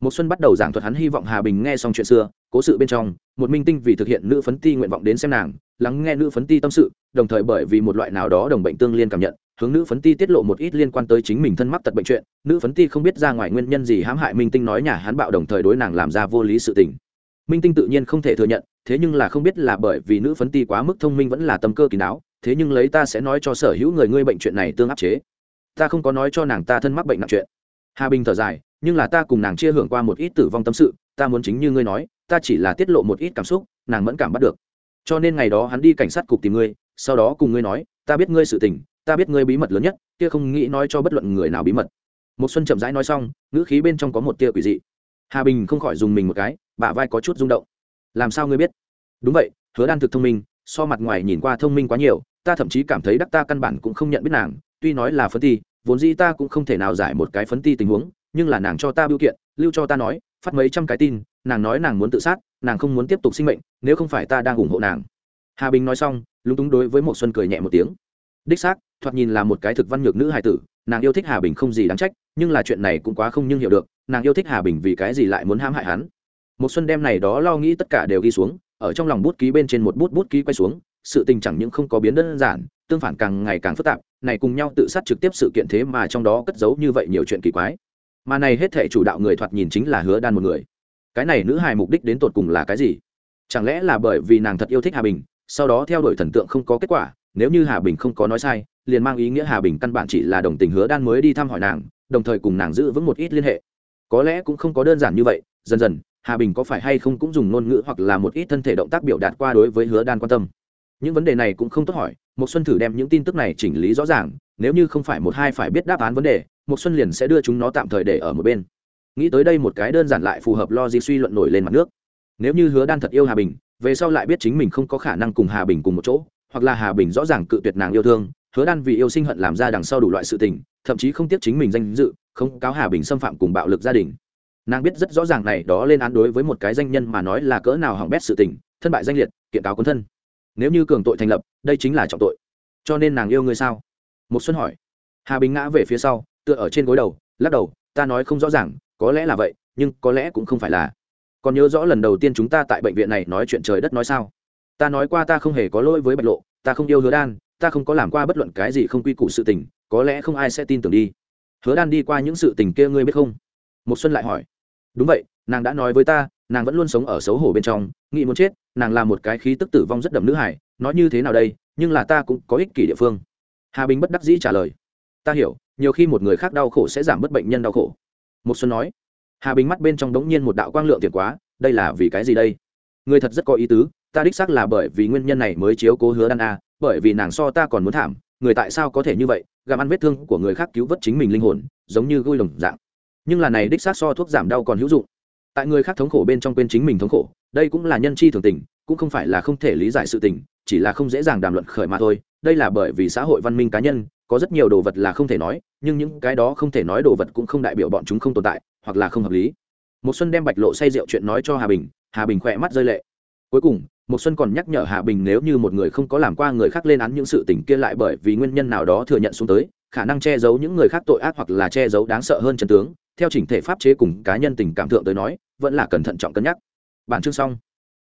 một xuân bắt đầu giảng thuật hắn hy vọng hà bình nghe xong chuyện xưa, cố sự bên trong, một minh tinh vì thực hiện nữ phấn ti nguyện vọng đến xem nàng, lắng nghe nữ phấn ti tâm sự, đồng thời bởi vì một loại nào đó đồng bệnh tương liên cảm nhận, hướng nữ phấn ti tiết lộ một ít liên quan tới chính mình thân mắc tật bệnh chuyện. Nữ phấn ti không biết ra ngoài nguyên nhân gì hãm hại minh tinh nói nhà hắn bạo đồng thời đối nàng làm ra vô lý sự tình. Minh tinh tự nhiên không thể thừa nhận, thế nhưng là không biết là bởi vì nữ phấn ti quá mức thông minh vẫn là tâm cơ kỳ đáo thế nhưng lấy ta sẽ nói cho sở hữu người ngươi bệnh chuyện này tương áp chế. Ta không có nói cho nàng ta thân mắc bệnh nặng chuyện. Hà bình thở dài nhưng là ta cùng nàng chia hưởng qua một ít tử vong tâm sự, ta muốn chính như ngươi nói, ta chỉ là tiết lộ một ít cảm xúc, nàng mẫn cảm bắt được. Cho nên ngày đó hắn đi cảnh sát cục tìm ngươi, sau đó cùng ngươi nói, ta biết ngươi sự tình, ta biết ngươi bí mật lớn nhất, kia không nghĩ nói cho bất luận người nào bí mật. Một xuân chậm rãi nói xong, ngữ khí bên trong có một tia quỷ dị. Hà bình không khỏi dùng mình một cái, bả vai có chút rung động. Làm sao ngươi biết? Đúng vậy, hứa đan thực thông minh, so mặt ngoài nhìn qua thông minh quá nhiều, ta thậm chí cảm thấy đắc ta căn bản cũng không nhận biết nàng, tuy nói là phấn ti, vốn dĩ ta cũng không thể nào giải một cái phấn ti tình huống nhưng là nàng cho ta biểu kiện, lưu cho ta nói, phát mấy trăm cái tin, nàng nói nàng muốn tự sát, nàng không muốn tiếp tục sinh mệnh, nếu không phải ta đang ủng hộ nàng. Hà bình nói xong, lúng túng đối với một xuân cười nhẹ một tiếng. Đích xác, thoạt nhìn là một cái thực văn nhược nữ hài tử, nàng yêu thích hà bình không gì đáng trách, nhưng là chuyện này cũng quá không nhưng hiểu được, nàng yêu thích hà bình vì cái gì lại muốn hãm hại hắn? Một xuân đem này đó lo nghĩ tất cả đều ghi xuống, ở trong lòng bút ký bên trên một bút bút ký quay xuống, sự tình chẳng những không có biến đơn giản, tương phản càng ngày càng phức tạp, này cùng nhau tự sát trực tiếp sự kiện thế mà trong đó cất giấu như vậy nhiều chuyện kỳ quái mà này hết thể chủ đạo người thoạt nhìn chính là hứa đan một người. Cái này nữ hài mục đích đến tột cùng là cái gì? Chẳng lẽ là bởi vì nàng thật yêu thích hà bình, sau đó theo đuổi thần tượng không có kết quả, nếu như hà bình không có nói sai, liền mang ý nghĩa hà bình căn bản chỉ là đồng tình hứa đan mới đi thăm hỏi nàng, đồng thời cùng nàng giữ vững một ít liên hệ. Có lẽ cũng không có đơn giản như vậy, dần dần, hà bình có phải hay không cũng dùng ngôn ngữ hoặc là một ít thân thể động tác biểu đạt qua đối với hứa đan quan tâm. Những vấn đề này cũng không tốt hỏi một xuân thử đem những tin tức này chỉnh lý rõ ràng, nếu như không phải một hai phải biết đáp án vấn đề một xuân liền sẽ đưa chúng nó tạm thời để ở một bên. Nghĩ tới đây một cái đơn giản lại phù hợp lo gì suy luận nổi lên mặt nước. Nếu như hứa đan thật yêu hà bình, về sau lại biết chính mình không có khả năng cùng hà bình cùng một chỗ, hoặc là hà bình rõ ràng cự tuyệt nàng yêu thương, hứa đan vì yêu sinh hận làm ra đằng sau đủ loại sự tình, thậm chí không tiếc chính mình danh dự, không cáo hà bình xâm phạm cùng bạo lực gia đình. Nàng biết rất rõ ràng này đó lên án đối với một cái danh nhân mà nói là cỡ nào hỏng bét sự tình, thân bại danh liệt, kiện cáo quân thân. Nếu như cường tội thành lập, đây chính là trọng tội. Cho nên nàng yêu ngươi sao? Một xuân hỏi. Hà bình ngã về phía sau tựa ở trên gối đầu, lắc đầu, ta nói không rõ ràng, có lẽ là vậy, nhưng có lẽ cũng không phải là. Còn nhớ rõ lần đầu tiên chúng ta tại bệnh viện này nói chuyện trời đất nói sao? Ta nói qua ta không hề có lỗi với bạch lộ, ta không yêu hứa đan, ta không có làm qua bất luận cái gì không quy củ sự tình, có lẽ không ai sẽ tin tưởng đi. Hứa đan đi qua những sự tình kia ngươi biết không? Một xuân lại hỏi. Đúng vậy, nàng đã nói với ta, nàng vẫn luôn sống ở xấu hổ bên trong, nghĩ muốn chết, nàng là một cái khí tức tử vong rất đậm nữ hải, nói như thế nào đây, nhưng là ta cũng có ích kỷ địa phương. Hà bình bất đắc dĩ trả lời ta hiểu, nhiều khi một người khác đau khổ sẽ giảm bớt bệnh nhân đau khổ. Một xuân nói. Hà bình mắt bên trong đống nhiên một đạo quang lượng tiền quá, đây là vì cái gì đây? Người thật rất có ý tứ, ta đích xác là bởi vì nguyên nhân này mới chiếu cố hứa đan a, bởi vì nàng so ta còn muốn thảm, người tại sao có thể như vậy, gặm ăn vết thương của người khác cứu vớt chính mình linh hồn, giống như gôi lồng dạng. Nhưng là này đích xác so thuốc giảm đau còn hữu dụng. Tại người khác thống khổ bên trong quên chính mình thống khổ, đây cũng là nhân chi thường tình, cũng không phải là không thể lý giải sự tình, chỉ là không dễ dàng đàm luận khởi mà thôi, đây là bởi vì xã hội văn minh cá nhân có rất nhiều đồ vật là không thể nói nhưng những cái đó không thể nói đồ vật cũng không đại biểu bọn chúng không tồn tại hoặc là không hợp lý. Một xuân đem bạch lộ say rượu chuyện nói cho hà bình hà bình khỏe mắt rơi lệ. Cuối cùng một xuân còn nhắc nhở hà bình nếu như một người không có làm qua người khác lên án những sự tình kia lại bởi vì nguyên nhân nào đó thừa nhận xuống tới khả năng che giấu những người khác tội ác hoặc là che giấu đáng sợ hơn chân tướng theo chỉnh thể pháp chế cùng cá nhân tình cảm thượng tới nói vẫn là cẩn thận trọng cân nhắc. Bản chương xong.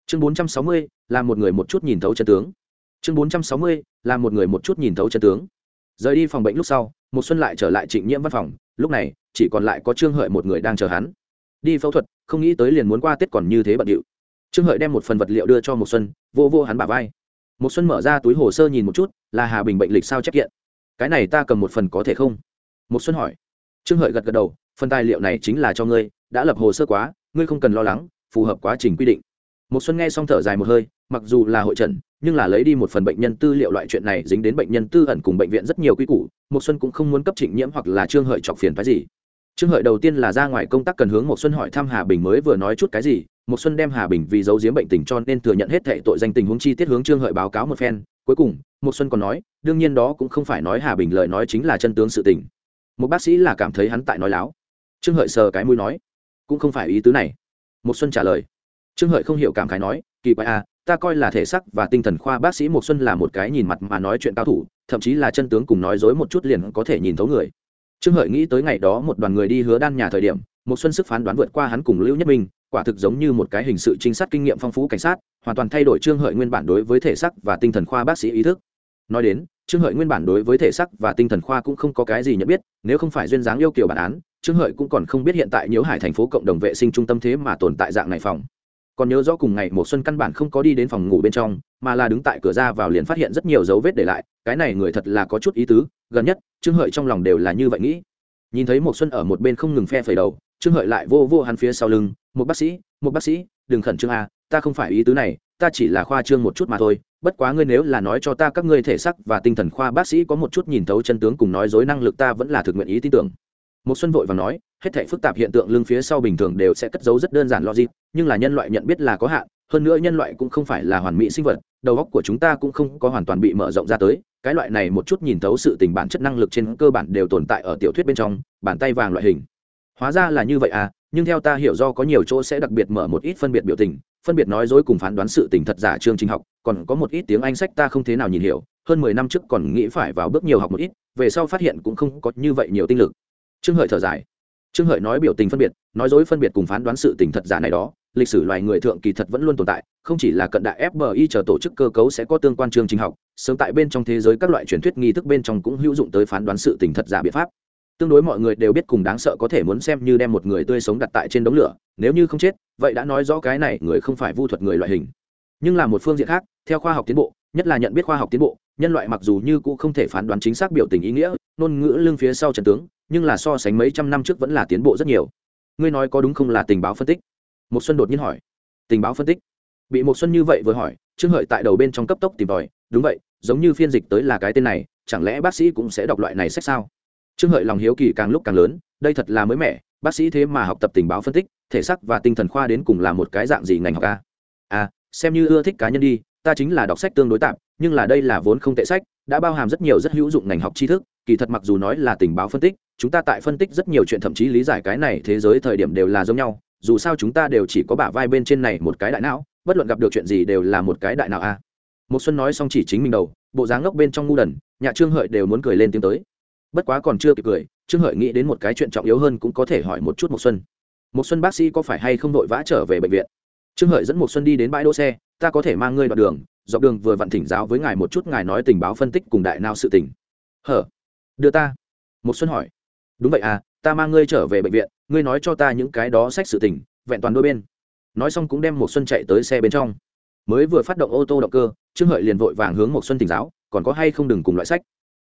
Chương 460, là một người một chút nhìn thấu chân tướng. Chương 460, là một người một chút nhìn thấu chân tướng rời đi phòng bệnh lúc sau một xuân lại trở lại trịnh nhiễm văn phòng, lúc này, chỉ còn lại có trương hợi một người đang chờ hắn. Đi phẫu thuật, không nghĩ tới liền muốn qua tết còn như thế bận điệu. Trương hợi đem một phần vật liệu đưa cho một xuân, vô vô hắn bả vai. Một xuân mở ra túi hồ sơ nhìn một chút, là hà bình bệnh lịch sao chép kiện. Cái này ta cầm một phần có thể không? Một xuân hỏi. Trương hợi gật gật đầu, phần tài liệu này chính là cho ngươi, đã lập hồ sơ quá, ngươi không cần lo lắng, phù hợp quá trình quy định. Một xuân nghe xong thở dài một hơi, mặc dù là hội trần nhưng là lấy đi một phần bệnh nhân tư liệu loại chuyện này dính đến bệnh nhân tư ẩn cùng bệnh viện rất nhiều quy củ một xuân cũng không muốn cấp trịnh nhiễm hoặc là trương hợi chọc phiền phái gì. Trương hợi đầu tiên là ra ngoài công tác cần hướng một xuân hỏi thăm hà bình mới vừa nói chút cái gì một xuân đem hà bình vì giấu giếm bệnh tình cho nên thừa nhận hết thệ tội danh tình huống chi tiết hướng trương hợi báo cáo một phen. Cuối cùng một xuân còn nói, đương nhiên đó cũng không phải nói hà bình lời nói chính là chân tướng sự tình. Một bác sĩ là cảm thấy hắn tại nói láo. Trương hợi sờ cái mũi nói, cũng không phải ý tứ này. Một xuân trả lời. Trương hợi không hiểu cảm khái nói, kỳ quái à ta coi là thể sắc và tinh thần khoa bác sĩ Mộc xuân là một cái nhìn mặt mà nói chuyện cao thủ, thậm chí là chân tướng cùng nói dối một chút liền có thể nhìn thấu người. Trương hợi nghĩ tới ngày đó một đoàn người đi hứa đan nhà thời điểm, Mộc xuân sức phán đoán vượt qua hắn cùng lưu nhất minh, quả thực giống như một cái hình sự trinh sát kinh nghiệm phong phú cảnh sát, hoàn toàn thay đổi trương hợi nguyên bản đối với thể sắc và tinh thần khoa bác sĩ ý thức. Nói đến, trương hợi nguyên bản đối với thể sắc và tinh thần khoa cũng không có cái gì nhận biết, nếu không phải duyên dáng yêu kiều bản án, trương hợi cũng còn không biết hiện tại nhiễu hải thành phố cộng đồng vệ sinh trung tâm thế mà tồn tại dạng này phòng còn nhớ rõ cùng ngày một xuân căn bản không có đi đến phòng ngủ bên trong, mà là đứng tại cửa ra vào liền phát hiện rất nhiều dấu vết để lại, cái này người thật là có chút ý tứ, gần nhất, trương hợi trong lòng đều là như vậy nghĩ. Nhìn thấy một xuân ở một bên không ngừng phe phẩy đầu, trương hợi lại vô vô hắn phía sau lưng, một bác sĩ, một bác sĩ, đừng khẩn trương a, ta không phải ý tứ này, ta chỉ là khoa trương một chút mà thôi, bất quá ngươi nếu là nói cho ta các ngươi thể sắc và tinh thần khoa bác sĩ có một chút nhìn thấu chân tướng cùng nói dối năng lực ta vẫn là thực nguyện ý tin tưởng. Một xuân vội và nói hết thảy phức tạp hiện tượng lưng phía sau bình thường đều sẽ cất giấu rất đơn giản logic, nhưng là nhân loại nhận biết là có hạn, hơn nữa nhân loại cũng không phải là hoàn mỹ sinh vật, đầu óc của chúng ta cũng không có hoàn toàn bị mở rộng ra tới, cái loại này một chút nhìn thấu sự tình bản chất năng lực trên cơ bản đều tồn tại ở tiểu thuyết bên trong, bàn tay vàng loại hình. Hóa ra là như vậy à nhưng theo ta hiểu do có nhiều chỗ sẽ đặc biệt mở một ít phân biệt biểu tình, phân biệt nói dối cùng phán đoán sự tình thật giả chương trình học, còn có một ít tiếng anh sách ta không thế nào nhìn hiểu, hơn mười năm trước còn nghĩ phải vào bước nhiều học một ít, về sau phát hiện cũng không có như vậy nhiều tinh lực. Trương hợi thở dài trương hợi nói biểu tình phân biệt, nói dối phân biệt cùng phán đoán sự tình thật giả này đó, lịch sử loài người thượng kỳ thật vẫn luôn tồn tại, không chỉ là cận đại fbi chờ tổ chức cơ cấu sẽ có tương quan chương trình học, sớm tại bên trong thế giới các loại truyền thuyết nghi thức bên trong cũng hữu dụng tới phán đoán sự tình thật giả biện pháp. Tương đối mọi người đều biết cùng đáng sợ có thể muốn xem như đem một người tươi sống đặt tại trên đống lửa, nếu như không chết, vậy đã nói rõ cái này người không phải vu thuật người loại hình. Nhưng là một phương diện khác, theo khoa học tiến bộ, nhất là nhận biết khoa học tiến bộ, nhân loại mặc dù như cũng không thể phán đoán chính xác biểu tình ý nghĩa, ngôn ngữ lưng phía sau trần tướng nhưng là so sánh mấy trăm năm trước vẫn là tiến bộ rất nhiều. Ngươi nói có đúng không là tình báo phân tích? Một xuân đột nhiên hỏi. Tình báo phân tích? Bị một xuân như vậy vừa hỏi, trương hợi tại đầu bên trong cấp tốc tìm tòi. Đúng vậy, giống như phiên dịch tới là cái tên này, chẳng lẽ bác sĩ cũng sẽ đọc loại này sách sao? Trương hợi lòng hiếu kỳ càng lúc càng lớn, đây thật là mới mẻ, bác sĩ thế mà học tập tình báo phân tích, thể xác và tinh thần khoa đến cùng là một cái dạng gì ngành học a? À xem như ưa thích cá nhân đi, ta chính là đọc sách tương đối tạm nhưng là đây là vốn không tệ sách, đã bao hàm rất nhiều rất hữu dụng ngành học tri thức, kỳ thật mặc dù nói là tình báo phân tích, chúng ta tại phân tích rất nhiều chuyện thậm chí lý giải cái này thế giới thời điểm đều là giống nhau, dù sao chúng ta đều chỉ có bả vai bên trên này một cái đại não, bất luận gặp được chuyện gì đều là một cái đại não a. Một xuân nói xong chỉ chính mình đầu, bộ dáng ngốc bên trong ngu đần nhà trương hợi đều muốn cười lên tiếng tới. Bất quá còn chưa kịp cười, trương hợi nghĩ đến một cái chuyện trọng yếu hơn cũng có thể hỏi một chút một xuân. Một xuân bác sĩ có phải hay không đội vã trở về bệnh viện? Trương hợi dẫn một xuân đi đến bãi đỗ xe, ta có thể mang ngươi đoạn đường dọc đường vừa vặn thỉnh giáo với ngài một chút, ngài nói tình báo phân tích cùng đại nào sự tình. Hở? Đưa ta? Một xuân hỏi. Đúng vậy à ta mang ngươi trở về bệnh viện, ngươi nói cho ta những cái đó sách sự tình, vẹn toàn đôi bên. Nói xong cũng đem một xuân chạy tới xe bên trong. Mới vừa phát động ô tô động cơ, trương hợi liền vội vàng hướng một xuân tỉnh giáo, còn có hay không đừng cùng loại sách.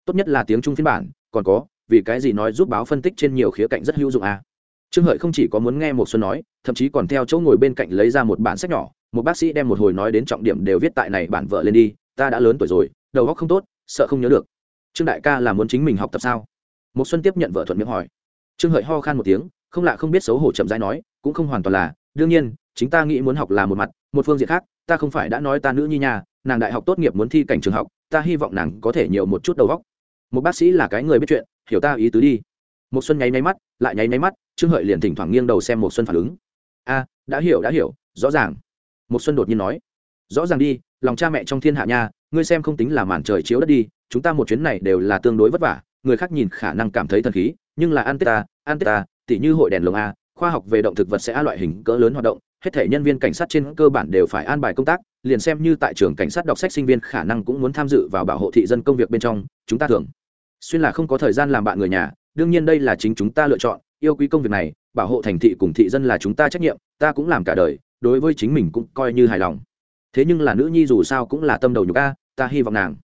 Tốt nhất là tiếng trung phiên bản, còn có, vì cái gì nói giúp báo phân tích trên nhiều khía cạnh rất hữu dụng à trương hợi không chỉ có muốn nghe một xuân nói, thậm chí còn theo chỗ ngồi bên cạnh lấy ra một bản sách nhỏ. Một bác sĩ đem một hồi nói đến trọng điểm đều viết tại này bản vợ lên đi, ta đã lớn tuổi rồi, đầu óc không tốt, sợ không nhớ được. Trương đại ca là muốn chính mình học tập sao? Một xuân tiếp nhận vợ thuận miệng hỏi. Trương hợi ho khan một tiếng, không lạ không biết xấu hổ chậm rãi nói, cũng không hoàn toàn là, đương nhiên, chính ta nghĩ muốn học là một mặt, một phương diện khác, ta không phải đã nói ta nữ nhi nhà nàng đại học tốt nghiệp muốn thi cảnh trường học, ta hy vọng nàng có thể nhiều một chút đầu óc. Một bác sĩ là cái người biết chuyện, hiểu ta ý tứ đi. Một xuân nháy nháy mắt, lại nháy nháy mắt trương hợi liền thỉnh thoảng nghiêng đầu xem một xuân phản ứng. A, đã hiểu đã hiểu, rõ ràng. Một xuân đột nhiên nói. Rõ ràng đi, lòng cha mẹ trong thiên hạ nha, ngươi xem không tính là màn trời chiếu đất đi, chúng ta một chuyến này đều là tương đối vất vả, người khác nhìn khả năng cảm thấy thần khí, nhưng là An tết ta An tết ta, tỉ như hội đèn lồng a, khoa học về động thực vật sẽ a loại hình cỡ lớn hoạt động, hết thể nhân viên cảnh sát trên cơ bản đều phải an bài công tác, liền xem như tại trường cảnh sát đọc sách sinh viên khả năng cũng muốn tham dự vào bảo hộ thị dân công việc bên trong, chúng ta thường xuyên là không có thời gian làm bạn người nhà, đương nhiên đây là chính chúng ta lựa chọn yêu quý công việc này bảo hộ thành thị cùng thị dân là chúng ta trách nhiệm ta cũng làm cả đời đối với chính mình cũng coi như hài lòng. Thế nhưng là nữ nhi dù sao cũng là tâm đầu nhục a ta hy vọng nàng.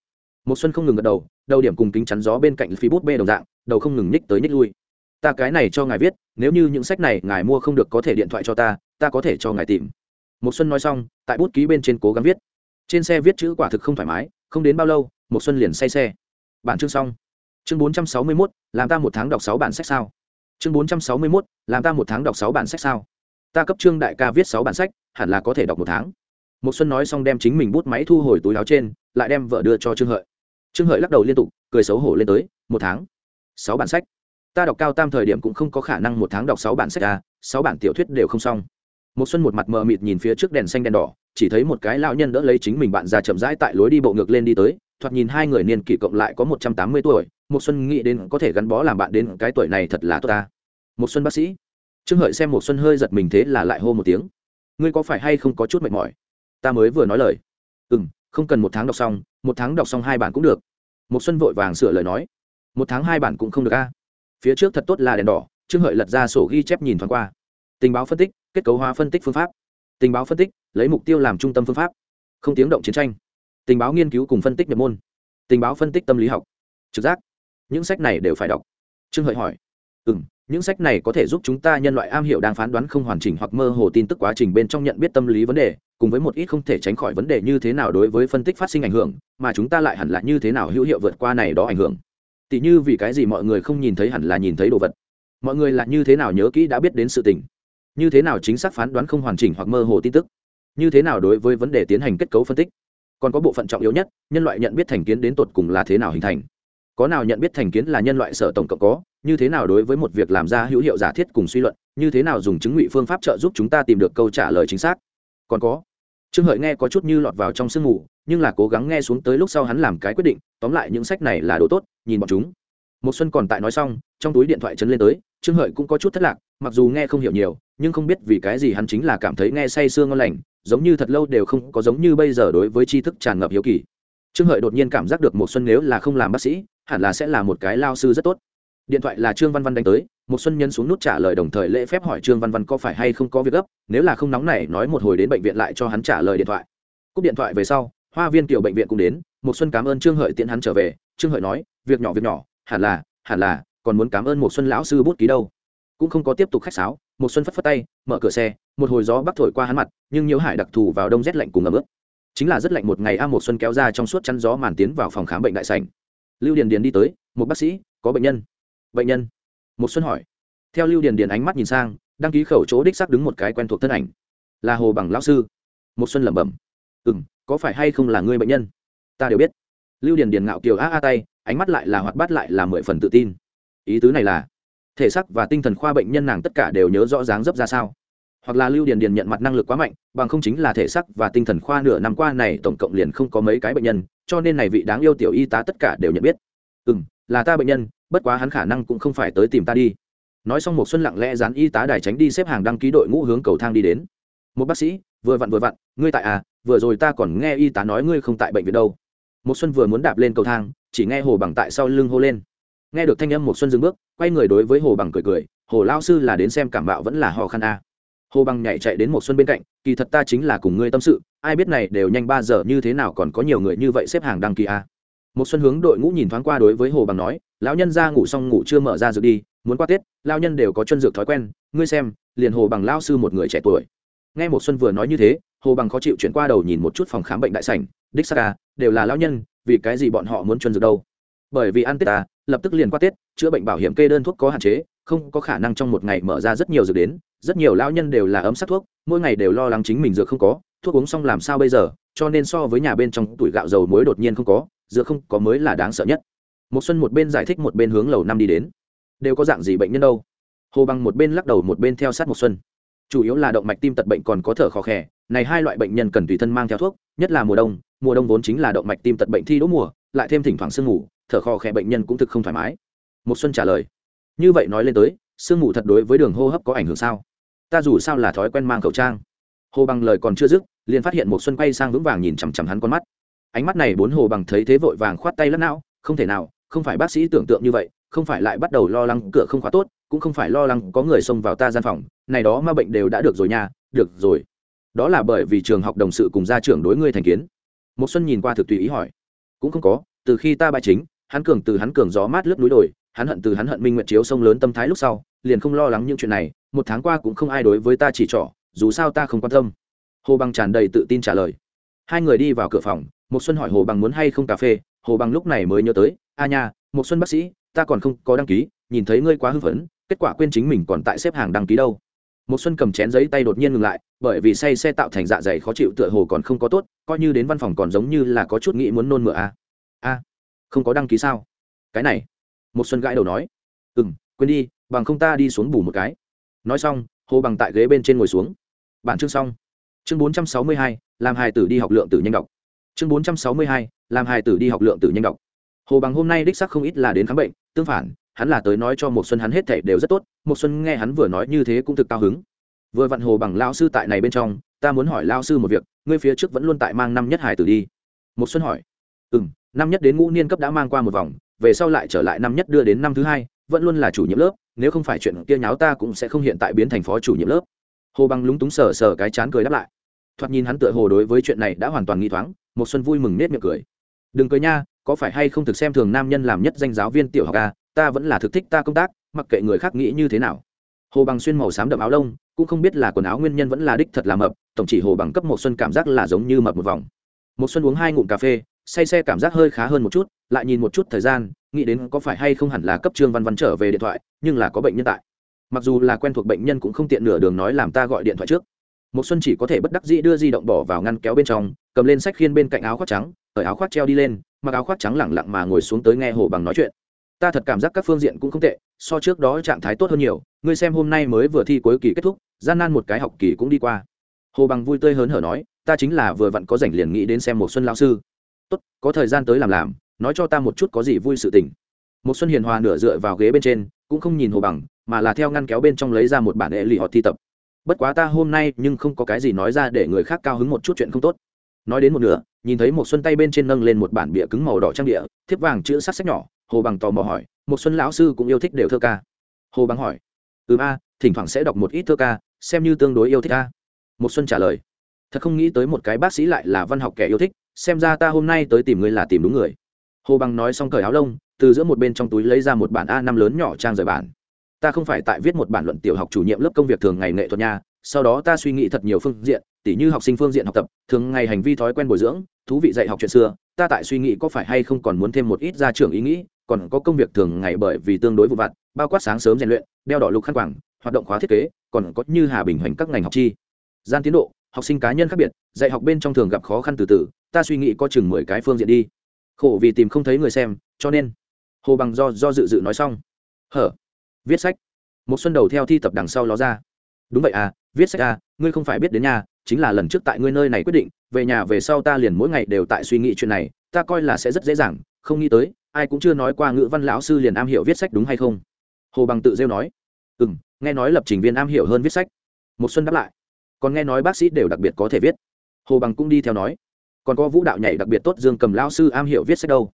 Một xuân không ngừng gật đầu đầu điểm cùng kính chắn gió bên cạnh phi bút bê đồng dạng đầu không ngừng nhích tới nhích lui. Ta cái này cho ngài viết nếu như những sách này ngài mua không được có thể điện thoại cho ta ta có thể cho ngài tìm. Một xuân nói xong tại bút ký bên trên cố gắng viết. Trên xe viết chữ quả thực không thoải mái không đến bao lâu một xuân liền say xe. Bản chương xong. Chương 461, làm ta một tháng đọc sáu bản sách sao? Chương 461, làm ta một tháng đọc sáu bản sách sao? Ta cấp trương đại ca viết sáu bản sách hẳn là có thể đọc một tháng. Một xuân nói xong đem chính mình bút máy thu hồi túi áo trên lại đem vợ đưa cho trương hợi. Trương hợi lắc đầu liên tục cười xấu hổ lên tới một tháng? Sáu bản sách? Ta đọc cao tam thời điểm cũng không có khả năng một tháng đọc sáu bản sách à sáu bản tiểu thuyết đều không xong. Một xuân một mặt mờ mịt nhìn phía trước đèn xanh đèn đỏ chỉ thấy một cái lão nhân đỡ lấy chính mình bạn già chậm rãi tại lối đi bộ ngược lên đi tới thoạt nhìn hai người niên kỷ cộng lại có một trăm tám mươi tuổi. Một xuân nghĩ đến có thể gắn bó làm bạn đến cái tuổi này thật là tốt ta một xuân bác sĩ. Trương hợi xem một xuân hơi giật mình thế là lại hô một tiếng. Ngươi có phải hay không có chút mệt mỏi? Ta mới vừa nói lời. Ừ m không cần một tháng đọc xong, một tháng đọc xong hai bản cũng được. Một xuân vội vàng sửa lời nói. Một tháng hai bản cũng không được a. Phía trước thật tốt là đèn đỏ, trương hợi lật ra sổ ghi chép nhìn thoáng qua. Tình báo phân tích, kết cấu hóa phân tích phương pháp. Tình báo phân tích, lấy mục tiêu làm trung tâm phương pháp. Không tiếng động chiến tranh. Tình báo nghiên cứu cùng phân tích nhập môn. Tình báo phân tích tâm lý học. Trực giác. Những sách này đều phải đọc. Trương hợi hỏi. Ừ m những sách này có thể giúp chúng ta nhân loại am hiểu đang phán đoán không hoàn chỉnh hoặc mơ hồ tin tức quá trình bên trong nhận biết tâm lý vấn đề, cùng với một ít không thể tránh khỏi vấn đề như thế nào đối với phân tích phát sinh ảnh hưởng, mà chúng ta lại hẳn là như thế nào hữu hiệu vượt qua này đó ảnh hưởng. Tỷ như vì cái gì mọi người không nhìn thấy hẳn là nhìn thấy đồ vật? Mọi người là như thế nào nhớ kỹ đã biết đến sự tình? Như thế nào chính xác phán đoán không hoàn chỉnh hoặc mơ hồ tin tức? Như thế nào đối với vấn đề tiến hành kết cấu phân tích? Còn có bộ phận trọng yếu nhất, nhân loại nhận biết thành kiến đến tột cùng là thế nào hình thành? Có nào nhận biết thành kiến là nhân loại sở tổng cộng có, như thế nào đối với một việc làm ra hữu hiệu giả thiết cùng suy luận, như thế nào dùng chứng ngụy phương pháp trợ giúp chúng ta tìm được câu trả lời chính xác? Còn có, trương hợi nghe có chút như lọt vào trong sương mù, nhưng là cố gắng nghe xuống tới lúc sau hắn làm cái quyết định, tóm lại những sách này là đồ tốt, nhìn bọn chúng. Một xuân còn tại nói xong, trong túi điện thoại chấn lên tới, trương hợi cũng có chút thất lạc, mặc dù nghe không hiểu nhiều, nhưng không biết vì cái gì hắn chính là cảm thấy nghe say sương ngon lành, giống như thật lâu đều không có giống như bây giờ đối với tri thức tràn ngập hiếu kỳ. Trương hợi đột nhiên cảm giác được một xuân nếu là không làm bác sĩ hẳn là sẽ là một cái lao sư rất tốt. Điện thoại là trương văn văn đánh tới, một xuân nhân xuống nút trả lời đồng thời lễ phép hỏi trương văn văn có phải hay không có việc gấp, nếu là không nóng này nói một hồi đến bệnh viện lại cho hắn trả lời điện thoại. Cúp điện thoại về sau, hoa viên tiểu bệnh viện cũng đến, một xuân cảm ơn trương hợi tiễn hắn trở về, trương hợi nói, việc nhỏ việc nhỏ, hẳn là hẳn là, còn muốn cảm ơn một xuân lão sư bút ký đâu. Cũng không có tiếp tục khách sáo, một xuân phất phất tay, mở cửa xe, một hồi gió bắc thổi qua hắn mặt, nhưng nhiễu hải đặc thù vào đông rét lạnh cùng ấm ướt. Chính là rất lạnh một ngày a, một xuân kéo ra trong suốt chắn gió màn tiến vào phòng khám bệnh đại sảnh lưu điền điền đi tới một bác sĩ có bệnh nhân. Bệnh nhân? Một xuân hỏi. Theo lưu điền điền ánh mắt nhìn sang đăng ký khẩu chỗ đích xác đứng một cái quen thuộc thân ảnh. Là hồ bằng lão sư. Một xuân lẩm bẩm. Ừm, có phải hay không là người bệnh nhân? Ta đều biết. Lưu điền điền ngạo kiều a a tay ánh mắt lại là hoạt bát lại là mười phần tự tin. Ý tứ này là thể xác và tinh thần khoa bệnh nhân nàng tất cả đều nhớ rõ dáng dấp ra sao? Hoặc là lưu điền điền nhận mặt năng lực quá mạnh, bằng không chính là thể sắc và tinh thần khoa nửa năm qua này tổng cộng liền không có mấy cái bệnh nhân, cho nên này vị đáng yêu tiểu y tá tất cả đều nhận biết. Ừ m là ta bệnh nhân, bất quá hắn khả năng cũng không phải tới tìm ta đi. Nói xong một xuân lặng lẽ dán y tá đài tránh đi xếp hàng đăng ký đội ngũ hướng cầu thang đi đến. Một bác sĩ, vừa vặn vừa vặn, ngươi tại à vừa rồi ta còn nghe y tá nói ngươi không tại bệnh viện đâu. Một xuân vừa muốn đạp lên cầu thang, chỉ nghe hồ bằng tại sau lưng hô lên. Nghe được thanh âm một xuân dừng bước, quay người đối với hồ bằng cười cười, hồ lao sư là đến xem cảm bạo vẫn là ho khăn a. à hồ bằng nhảy chạy đến một xuân bên cạnh, kỳ thật ta chính là cùng ngươi tâm sự, ai biết này đều nhanh ba giờ như thế nào còn có nhiều người như vậy xếp hàng đăng ký à. một xuân hướng đội ngũ nhìn thoáng qua đối với hồ bằng nói, lão nhân ra ngủ xong ngủ chưa mở ra dược đi, muốn qua tết, lão nhân đều có chân dược thói quen, ngươi xem, liền hồ bằng lão sư một người trẻ tuổi nghe một xuân vừa nói như thế, hồ bằng khó chịu chuyển qua đầu nhìn một chút phòng khám bệnh đại sảnh, đích xác à đều là lão nhân, vì cái gì bọn họ muốn chân dược đâu bởi vì ăn tết à lập tức liền qua tết, chữa bệnh bảo hiểm kê đơn thuốc có hạn chế, không có khả năng trong một ngày mở ra rất nhiều dược đến rất nhiều lão nhân đều là ấm sắc thuốc, mỗi ngày đều lo lắng chính mình dược không có, thuốc uống xong làm sao bây giờ, cho nên so với nhà bên trong tuổi gạo dầu muối đột nhiên không có, dược không có mới là đáng sợ nhất. Một xuân một bên giải thích một bên hướng lầu năm đi đến. Đều có dạng gì bệnh nhân đâu? Hồ bằng một bên lắc đầu một bên theo sát một xuân. Chủ yếu là động mạch tim tật bệnh còn có thở khó khè, này hai loại bệnh nhân cần tùy thân mang theo thuốc, nhất là mùa đông mùa đông vốn chính là động mạch tim tật bệnh thi đỗ mùa, lại thêm thỉnh thoảng sương ngủ thở khó khè bệnh nhân cũng thực không thoải mái. Một xuân trả lời. Như vậy nói lên tới, sương ngủ thật đối với đường hô hấp có ảnh hưởng sao? Ta dù sao là thói quen mang khẩu trang. Hồ bằng lời còn chưa dứt, liền phát hiện một xuân quay sang vững vàng nhìn chằm chằm hắn con mắt. Ánh mắt này bốn hồ bằng thấy thế vội vàng khoát tay lắc não, không thể nào, không phải bác sĩ tưởng tượng như vậy, không phải lại bắt đầu lo lắng cửa không khóa tốt, cũng không phải lo lắng có người xông vào ta gian phòng, này đó ma bệnh đều đã được rồi nha, được rồi. Đó là bởi vì trường học đồng sự cùng gia trưởng đối ngươi thành kiến. Một xuân nhìn qua thực tùy ý hỏi. Cũng không có, từ khi ta bại chính, hắn cường từ hắn cường gió mát lướt núi đồi, hắn hận từ hắn hận minh nguyện chiếu sông lớn tâm thái lúc sau liền không lo lắng những chuyện này, một tháng qua cũng không ai đối với ta chỉ trỏ, dù sao ta không quan tâm. Hồ bằng tràn đầy tự tin trả lời. Hai người đi vào cửa phòng một xuân hỏi hồ bằng muốn hay không cà phê, hồ bằng lúc này mới nhớ tới, a nha một xuân bác sĩ, ta còn không có đăng ký, nhìn thấy ngươi quá hưng phấn, kết quả quên chính mình còn tại xếp hàng đăng ký đâu. Một xuân cầm chén giấy tay đột nhiên ngừng lại, bởi vì say xe tạo thành dạ dày khó chịu tựa hồ còn không có tốt, coi như đến văn phòng còn giống như là có chút nghĩ muốn nôn mửa a a, không có đăng ký sao? Cái này một xuân gãi đầu nói. Ừm quên đi, bằng không ta đi xuống bù một cái. Nói xong, hồ bằng tại ghế bên trên ngồi xuống. Bản chương xong. Chương bốn trăm sáu mươi hai, làm hài tử đi học lượng tử nhanh đọc. Chương bốn trăm sáu mươi hai, làm hài tử đi học lượng tử nhanh đọc. Hồ bằng hôm nay đích sắc không ít là đến khám bệnh, tương phản, hắn là tới nói cho một xuân hắn hết thể đều rất tốt một xuân nghe hắn vừa nói như thế cũng thực cao hứng. Vừa vặn hồ bằng lao sư tại này bên trong, ta muốn hỏi lao sư một việc, ngươi phía trước vẫn luôn tại mang năm nhất hải tử đi. Một xuân hỏi. Ừ năm nhất đến ngũ niên cấp đã mang qua một vòng, về sau lại trở lại năm nhất đưa đến năm thứ hai vẫn luôn là chủ nhiệm lớp, nếu không phải chuyện kia nháo ta cũng sẽ không hiện tại biến thành phó chủ nhiệm lớp. Hồ bằng lúng túng sờ sờ cái chán cười đáp lại. Thoạt nhìn hắn tựa hồ đối với chuyện này đã hoàn toàn nghi thoáng một xuân vui mừng nết miệng cười. Đừng cười nha, có phải hay không thực xem thường nam nhân làm nhất danh giáo viên tiểu học a, ta vẫn là thực thích ta công tác, mặc kệ người khác nghĩ như thế nào. Hồ bằng xuyên màu xám đậm áo lông, cũng không biết là quần áo nguyên nhân vẫn là đích thật là mập, tổng chỉ hồ bằng cấp một xuân cảm giác là giống như mập một vòng. Một xuân uống hai ngụm cà phê say xe cảm giác hơi khá hơn một chút, lại nhìn một chút thời gian, nghĩ đến có phải hay không hẳn là cấp trương văn văn trở về điện thoại, nhưng là có bệnh nhân tại. Mặc dù là quen thuộc bệnh nhân cũng không tiện nửa đường nói làm ta gọi điện thoại trước. Một xuân chỉ có thể bất đắc dĩ đưa di động bỏ vào ngăn kéo bên trong, cầm lên sách khiên bên cạnh áo khoác trắng ở áo khoác treo đi lên, mặc áo khoác trắng lẳng lặng mà ngồi xuống tới nghe hồ bằng nói chuyện. Ta thật cảm giác các phương diện cũng không tệ, so trước đó trạng thái tốt hơn nhiều, ngươi xem hôm nay mới vừa thi cuối kỳ kết thúc, gian nan một cái học kỳ cũng đi qua. Hồ bằng vui tươi hớn hở nói, ta chính là vừa vặn có rảnh liền nghĩ đến xem một xuân lão sư tốt, có thời gian tới làm làm, nói cho ta một chút có gì vui sự tình. Một xuân hiền hòa nửa dựa vào ghế bên trên, cũng không nhìn hồ bằng, mà là theo ngăn kéo bên trong lấy ra một bản hệ lì họ thi tập. Bất quá ta hôm nay nhưng không có cái gì nói ra để người khác cao hứng một chút chuyện không tốt. Nói đến một nửa, nhìn thấy một xuân tay bên trên nâng lên một bản bìa cứng màu đỏ trang địa thiếp vàng chữ sắc sách nhỏ, hồ bằng tò mò hỏi một xuân lão sư cũng yêu thích đều thơ ca? Hồ bằng hỏi, ừm a, thỉnh thoảng sẽ đọc một ít thơ ca, xem như tương đối yêu thích a. một xuân trả lời, thật không nghĩ tới một cái bác sĩ lại là văn học kẻ yêu thích xem ra ta hôm nay tới tìm ngươi là tìm đúng người. Hồ bằng nói xong cởi áo lông, từ giữa một bên trong túi lấy ra một bản a năm lớn nhỏ trang rời bản. Ta không phải tại viết một bản luận tiểu học chủ nhiệm lớp công việc thường ngày nghệ thuật nha, sau đó ta suy nghĩ thật nhiều phương diện, tỉ như học sinh phương diện học tập, thường ngày hành vi thói quen bồi dưỡng, thú vị dạy học chuyện xưa, ta tại suy nghĩ có phải hay không còn muốn thêm một ít ra trường ý nghĩ, còn có công việc thường ngày bởi vì tương đối vụ vặt, bao quát sáng sớm rèn luyện, đeo đỏ lục khăn quảng hoạt động khóa thiết kế, còn có như hà bình hoành các ngành học chi. Gian tiến độ học sinh cá nhân khác biệt, dạy học bên trong thường gặp khó khăn từ từ, ta suy nghĩ có chừng mười cái phương diện đi. Khổ vì tìm không thấy người xem, cho nên, hồ bằng do do dự dự nói xong. Hở? Viết sách. Một xuân đầu theo thi tập đằng sau ló ra. Đúng vậy à viết sách à ngươi không phải biết đến nhà, chính là lần trước tại ngươi nơi này quyết định, về nhà về sau ta liền mỗi ngày đều tại suy nghĩ chuyện này, ta coi là sẽ rất dễ dàng, không nghĩ tới, ai cũng chưa nói qua ngữ văn lão sư liền am hiểu viết sách đúng hay không. Hồ bằng tự rêu nói. Ừ nghe nói lập trình viên am hiểu hơn viết sách. Một xuân đáp lại còn nghe nói bác sĩ đều đặc biệt có thể viết. Hồ bằng cũng đi theo nói, còn có vũ đạo nhảy đặc biệt tốt dương cầm lão sư am hiểu viết sách đâu.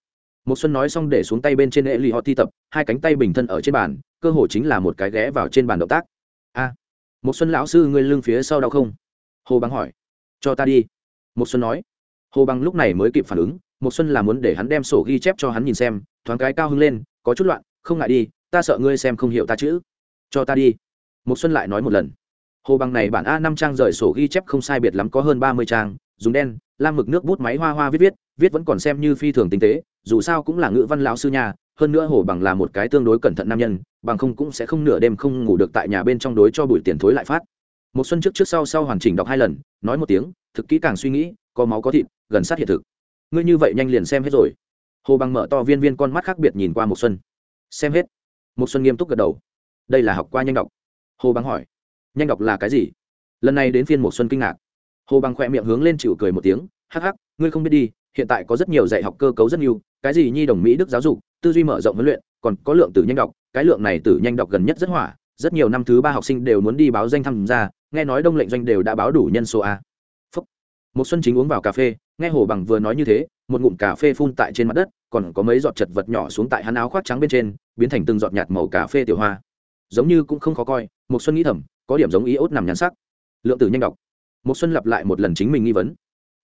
Một xuân nói xong để xuống tay bên trên hệ lì họ thi tập, hai cánh tay bình thân ở trên bàn, cơ hồ chính là một cái ghé vào trên bàn động tác. A một xuân lão sư ngươi lưng phía sau đau không? Hồ bằng hỏi. Cho ta đi. Một xuân nói. Hồ bằng lúc này mới kịp phản ứng một xuân là muốn để hắn đem sổ ghi chép cho hắn nhìn xem, thoáng cái cao hứng lên, có chút loạn, không ngại đi, ta sợ ngươi xem không hiểu ta chữ. Cho ta đi. Một xuân lại nói một lần hồ bằng này bản a năm trang rời sổ ghi chép không sai biệt lắm có hơn ba mươi trang, dùng đen, lam mực nước bút máy hoa hoa viết viết viết vẫn còn xem như phi thường tinh tế, dù sao cũng là ngữ văn lão sư nhà, hơn nữa hồ bằng là một cái tương đối cẩn thận nam nhân, bằng không cũng sẽ không nửa đêm không ngủ được tại nhà bên trong đối cho buổi tiền thối lại phát. Một xuân trước trước sau sau hoàn chỉnh đọc hai lần, nói một tiếng, thực kỹ càng suy nghĩ, có máu có thịt, gần sát hiện thực. Ngươi như vậy nhanh liền xem hết rồi. Hồ bằng mở to viên viên con mắt khác biệt nhìn qua một xuân. Xem hết. Một xuân nghiêm túc gật đầu. Đây là học qua nhanh đọc. Hồ bằng hỏi nhanh đọc là cái gì? Lần này đến phiên một xuân kinh ngạc. Hồ bằng khỏe miệng hướng lên chịu cười một tiếng, hắc hắc, ngươi không biết đi, hiện tại có rất nhiều dạy học cơ cấu rất nhiều, cái gì nhi đồng mỹ đức giáo dục, tư duy mở rộng huấn luyện, còn có lượng tử nhanh đọc, cái lượng này tử nhanh đọc gần nhất rất hỏa, rất nhiều năm thứ ba học sinh đều muốn đi báo danh tham gia, nghe nói đông lệnh doanh đều đã báo đủ nhân số a. Phúc. một xuân chính uống vào cà phê, nghe hồ bằng vừa nói như thế, một ngụm cà phê phun tại trên mặt đất, còn có mấy giọt chật vật nhỏ xuống tại hắn áo khoác trắng bên trên, biến thành từng giọt nhạt màu cà phê tiểu hoa. Giống như cũng không khó coi một xuân nghĩ thầm có điểm giống ý ốt nằm nhắn sắc. Lượng tử nhanh đọc. Một xuân lặp lại một lần chính mình nghi vấn.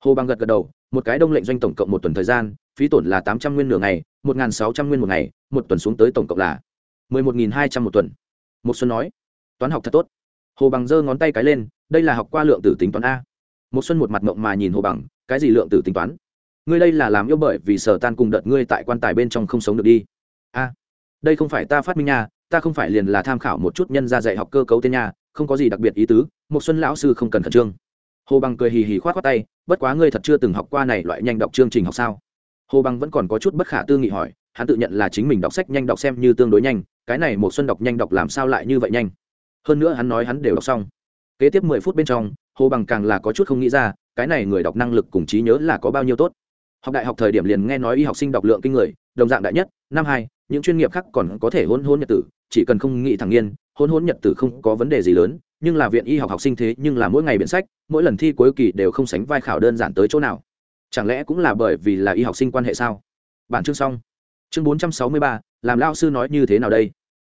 Hồ bằng gật gật đầu, một cái đông lệnh doanh tổng cộng một tuần thời gian, phí tổn là tám trăm nguyên nửa ngày, một nghìn sáu trăm nguyên một ngày, một tuần xuống tới tổng cộng là mười một nghìn hai trăm một tuần. Một xuân nói, toán học thật tốt. Hồ bằng giơ ngón tay cái lên, đây là học qua lượng tử tính toán a. Một xuân một mặt mộng mà nhìn hồ bằng cái gì lượng tử tính toán? Ngươi đây là làm yêu bởi vì sở tan cùng đợt ngươi tại quan tài bên trong không sống được đi. A, đây không phải ta phát minh nha, ta không phải liền là tham khảo một chút nhân ra dạy học cơ cấu tên nha không có gì đặc biệt ý tứ một xuân lão sư không cần khẩn trương. Hồ bằng cười hì hì khoát khoát tay, bất quá ngươi thật chưa từng học qua này loại nhanh đọc chương trình học sao? Hồ bằng vẫn còn có chút bất khả tư nghị hỏi, hắn tự nhận là chính mình đọc sách nhanh đọc xem như tương đối nhanh, cái này một xuân đọc nhanh đọc làm sao lại như vậy nhanh? Hơn nữa hắn nói hắn đều đọc xong. Kế tiếp mười phút bên trong, hồ bằng càng là có chút không nghĩ ra, cái này người đọc năng lực cùng trí nhớ là có bao nhiêu tốt. Học đại học thời điểm liền nghe nói y học sinh đọc lượng kinh người, đồng dạng đại nhất, năm hai, những chuyên nghiệp khác còn có thể hôn hôn nhật tử, chỉ cần không nghĩ thẳng nhiên hôn hôn nhật tử không có vấn đề gì lớn, nhưng là viện y học học sinh thế nhưng là mỗi ngày biện sách, mỗi lần thi cuối kỳ đều không sánh vai khảo đơn giản tới chỗ nào. Chẳng lẽ cũng là bởi vì là y học sinh quan hệ sao? Bản chương xong. Chương bốn trăm sáu mươi ba, làm lao sư nói như thế nào đây?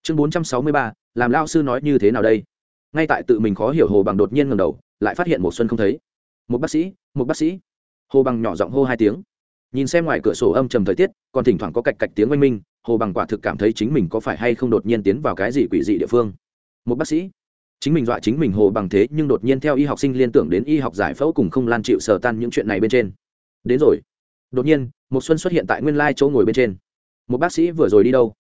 Chương bốn trăm sáu mươi ba, làm lao sư nói như thế nào đây? Ngay tại tự mình khó hiểu hồ bằng đột nhiên ngầm đầu, lại phát hiện một xuân không thấy. Một bác sĩ một bác sĩ. Hồ bằng nhỏ giọng hô hai tiếng nhìn xem ngoài cửa sổ âm trầm thời tiết, còn thỉnh thoảng có cạch cạch tiếng oanh minh, hồ bằng quả thực cảm thấy chính mình có phải hay không đột nhiên tiến vào cái gì quỷ dị địa phương. Một bác sĩ. Chính mình dọa chính mình hồ bằng thế, nhưng đột nhiên theo y học sinh liên tưởng đến y học giải phẫu cùng không lan chịu sờ tan những chuyện này bên trên. Đến rồi. Đột nhiên một xuân xuất hiện tại nguyên lai chỗ ngồi bên trên. Một bác sĩ vừa rồi đi đâu?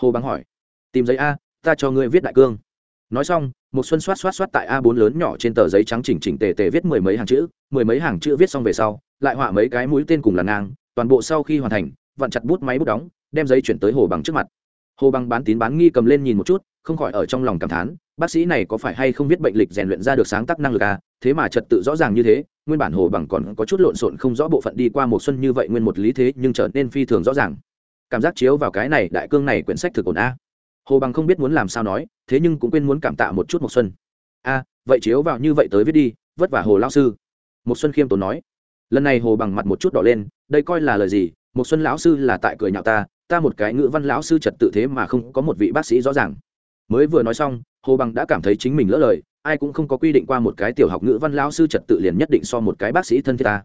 Hồ bằng hỏi. Tìm giấy a, ta cho ngươi viết đại cương. Nói xong một xuân xoát xoát xoát tại a 4 lớn nhỏ trên tờ giấy trắng chỉnh chỉnh tề tề viết mười mấy hàng chữ, mười mấy hàng chữ viết xong về sau lại họa mấy cái mũi tên cùng là ngang, toàn bộ sau khi hoàn thành, vặn chặt bút máy bút đóng, đem giấy chuyển tới hồ bằng trước mặt. Hồ bằng bán tín bán nghi cầm lên nhìn một chút, không khỏi ở trong lòng cảm thán, bác sĩ này có phải hay không biết bệnh lịch rèn luyện ra được sáng tác năng lực à? Thế mà trật tự rõ ràng như thế, nguyên bản hồ bằng còn có chút lộn xộn không rõ bộ phận đi qua một xuân như vậy nguyên một lý thế, nhưng trở nên phi thường rõ ràng. Cảm giác chiếu vào cái này, đại cương này quyển sách thực ổn a hồ bằng không biết muốn làm sao nói, thế nhưng cũng quên muốn cảm tạ một chút một xuân. A vậy chiếu vào như vậy tới viết đi, vất vả hồ lao sư. Một xuân khiêm tốn nói lần này hồ bằng mặt một chút đỏ lên, đây coi là lời gì? Một xuân lão sư là tại cười nhạo ta ta một cái ngữ văn lão sư trật tự thế mà không có một vị bác sĩ rõ ràng. Mới vừa nói xong, hồ bằng đã cảm thấy chính mình lỡ lời, ai cũng không có quy định qua một cái tiểu học ngữ văn lão sư trật tự liền nhất định so một cái bác sĩ thân thiết ta.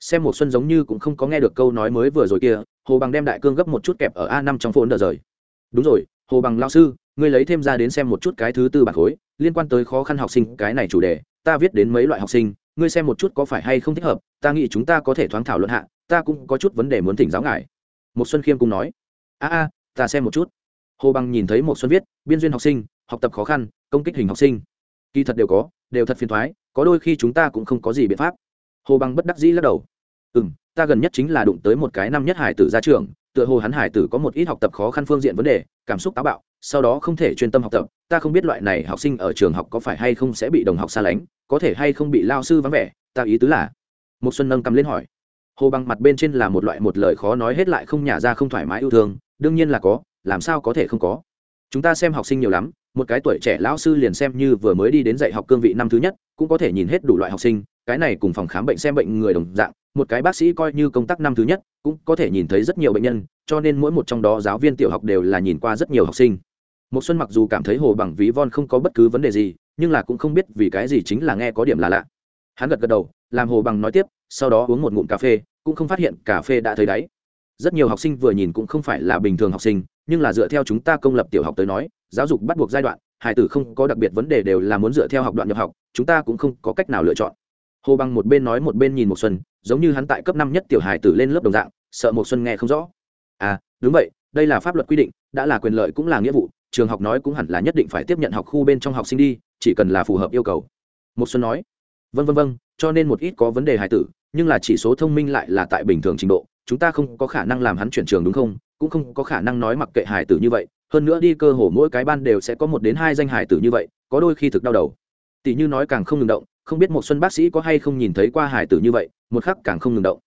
Xem một xuân giống như cũng không có nghe được câu nói mới vừa rồi kia, hồ bằng đem đại cương gấp một chút kẹp ở a năm trong phôn đờ rời. Đúng rồi, hồ bằng lão sư, ngươi lấy thêm ra đến xem một chút cái thứ tư bản khối, liên quan tới khó khăn học sinh, cái này chủ đề, ta viết đến mấy loại học sinh ngươi xem một chút có phải hay không thích hợp, ta nghĩ chúng ta có thể thoáng thảo luận hạ, ta cũng có chút vấn đề muốn thỉnh giáo ngài. Một xuân khiêm cũng nói. A a, ta xem một chút. Hồ bằng nhìn thấy một xuân viết, biên duyên học sinh, học tập khó khăn, công kích hình học sinh. Kỳ thật đều có, đều thật phiền thoái, có đôi khi chúng ta cũng không có gì biện pháp. Hồ bằng bất đắc dĩ lắc đầu. Ừ m ta gần nhất chính là đụng tới một cái năm nhất hải tử ra trường tựa hồ hắn hải tử có một ít học tập khó khăn phương diện vấn đề, cảm xúc táo bạo, sau đó không thể chuyên tâm học tập, ta không biết loại này học sinh ở trường học có phải hay không sẽ bị đồng học xa lánh, có thể hay không bị lao sư vắng vẻ, ta ý tứ là một xuân nâng cầm lên hỏi. Hồ bằng mặt bên trên là một loại một lời khó nói hết lại không nhả ra không thoải mái yêu thương, đương nhiên là có, làm sao có thể không có. Chúng ta xem học sinh nhiều lắm, một cái tuổi trẻ lão sư liền xem như vừa mới đi đến dạy học cương vị năm thứ nhất, cũng có thể nhìn hết đủ loại học sinh cái này cùng phòng khám bệnh xem bệnh người đồng dạng, một cái bác sĩ coi như công tác năm thứ nhất, cũng có thể nhìn thấy rất nhiều bệnh nhân, cho nên mỗi một trong đó giáo viên tiểu học đều là nhìn qua rất nhiều học sinh. Một xuân mặc dù cảm thấy hồ bằng ví von không có bất cứ vấn đề gì, nhưng là cũng không biết vì cái gì chính là nghe có điểm là lạ. Hắn gật gật đầu, làm hồ bằng nói tiếp, sau đó uống một ngụm cà phê, cũng không phát hiện cà phê đã thấy đáy. Rất nhiều học sinh vừa nhìn cũng không phải là bình thường học sinh, nhưng là dựa theo chúng ta công lập tiểu học tới nói, giáo dục bắt buộc giai đoạn hải tử không có đặc biệt vấn đề đều là muốn dựa theo học đoạn nhập học, chúng ta cũng không có cách nào lựa chọn hồ bằng một bên nói một bên nhìn một xuân, giống như hắn tại cấp năm nhất tiểu hải tử lên lớp đồng dạng, sợ một xuân nghe không rõ. À đúng vậy, đây là pháp luật quy định, đã là quyền lợi cũng là nghĩa vụ, trường học nói cũng hẳn là nhất định phải tiếp nhận học khu bên trong học sinh đi, chỉ cần là phù hợp yêu cầu. Một xuân nói vân vân vân cho nên một ít có vấn đề hải tử, nhưng là chỉ số thông minh lại là tại bình thường trình độ, chúng ta không có khả năng làm hắn chuyển trường đúng không? Cũng không có khả năng nói mặc kệ hải tử như vậy, hơn nữa đi cơ hồ mỗi cái ban đều sẽ có một đến hai danh hải tử như vậy, có đôi khi thực đau đầu. Tỷ như nói càng không ngừng động không biết một xuân bác sĩ có hay không nhìn thấy qua hải tử như vậy, một khắc càng không ngừng động.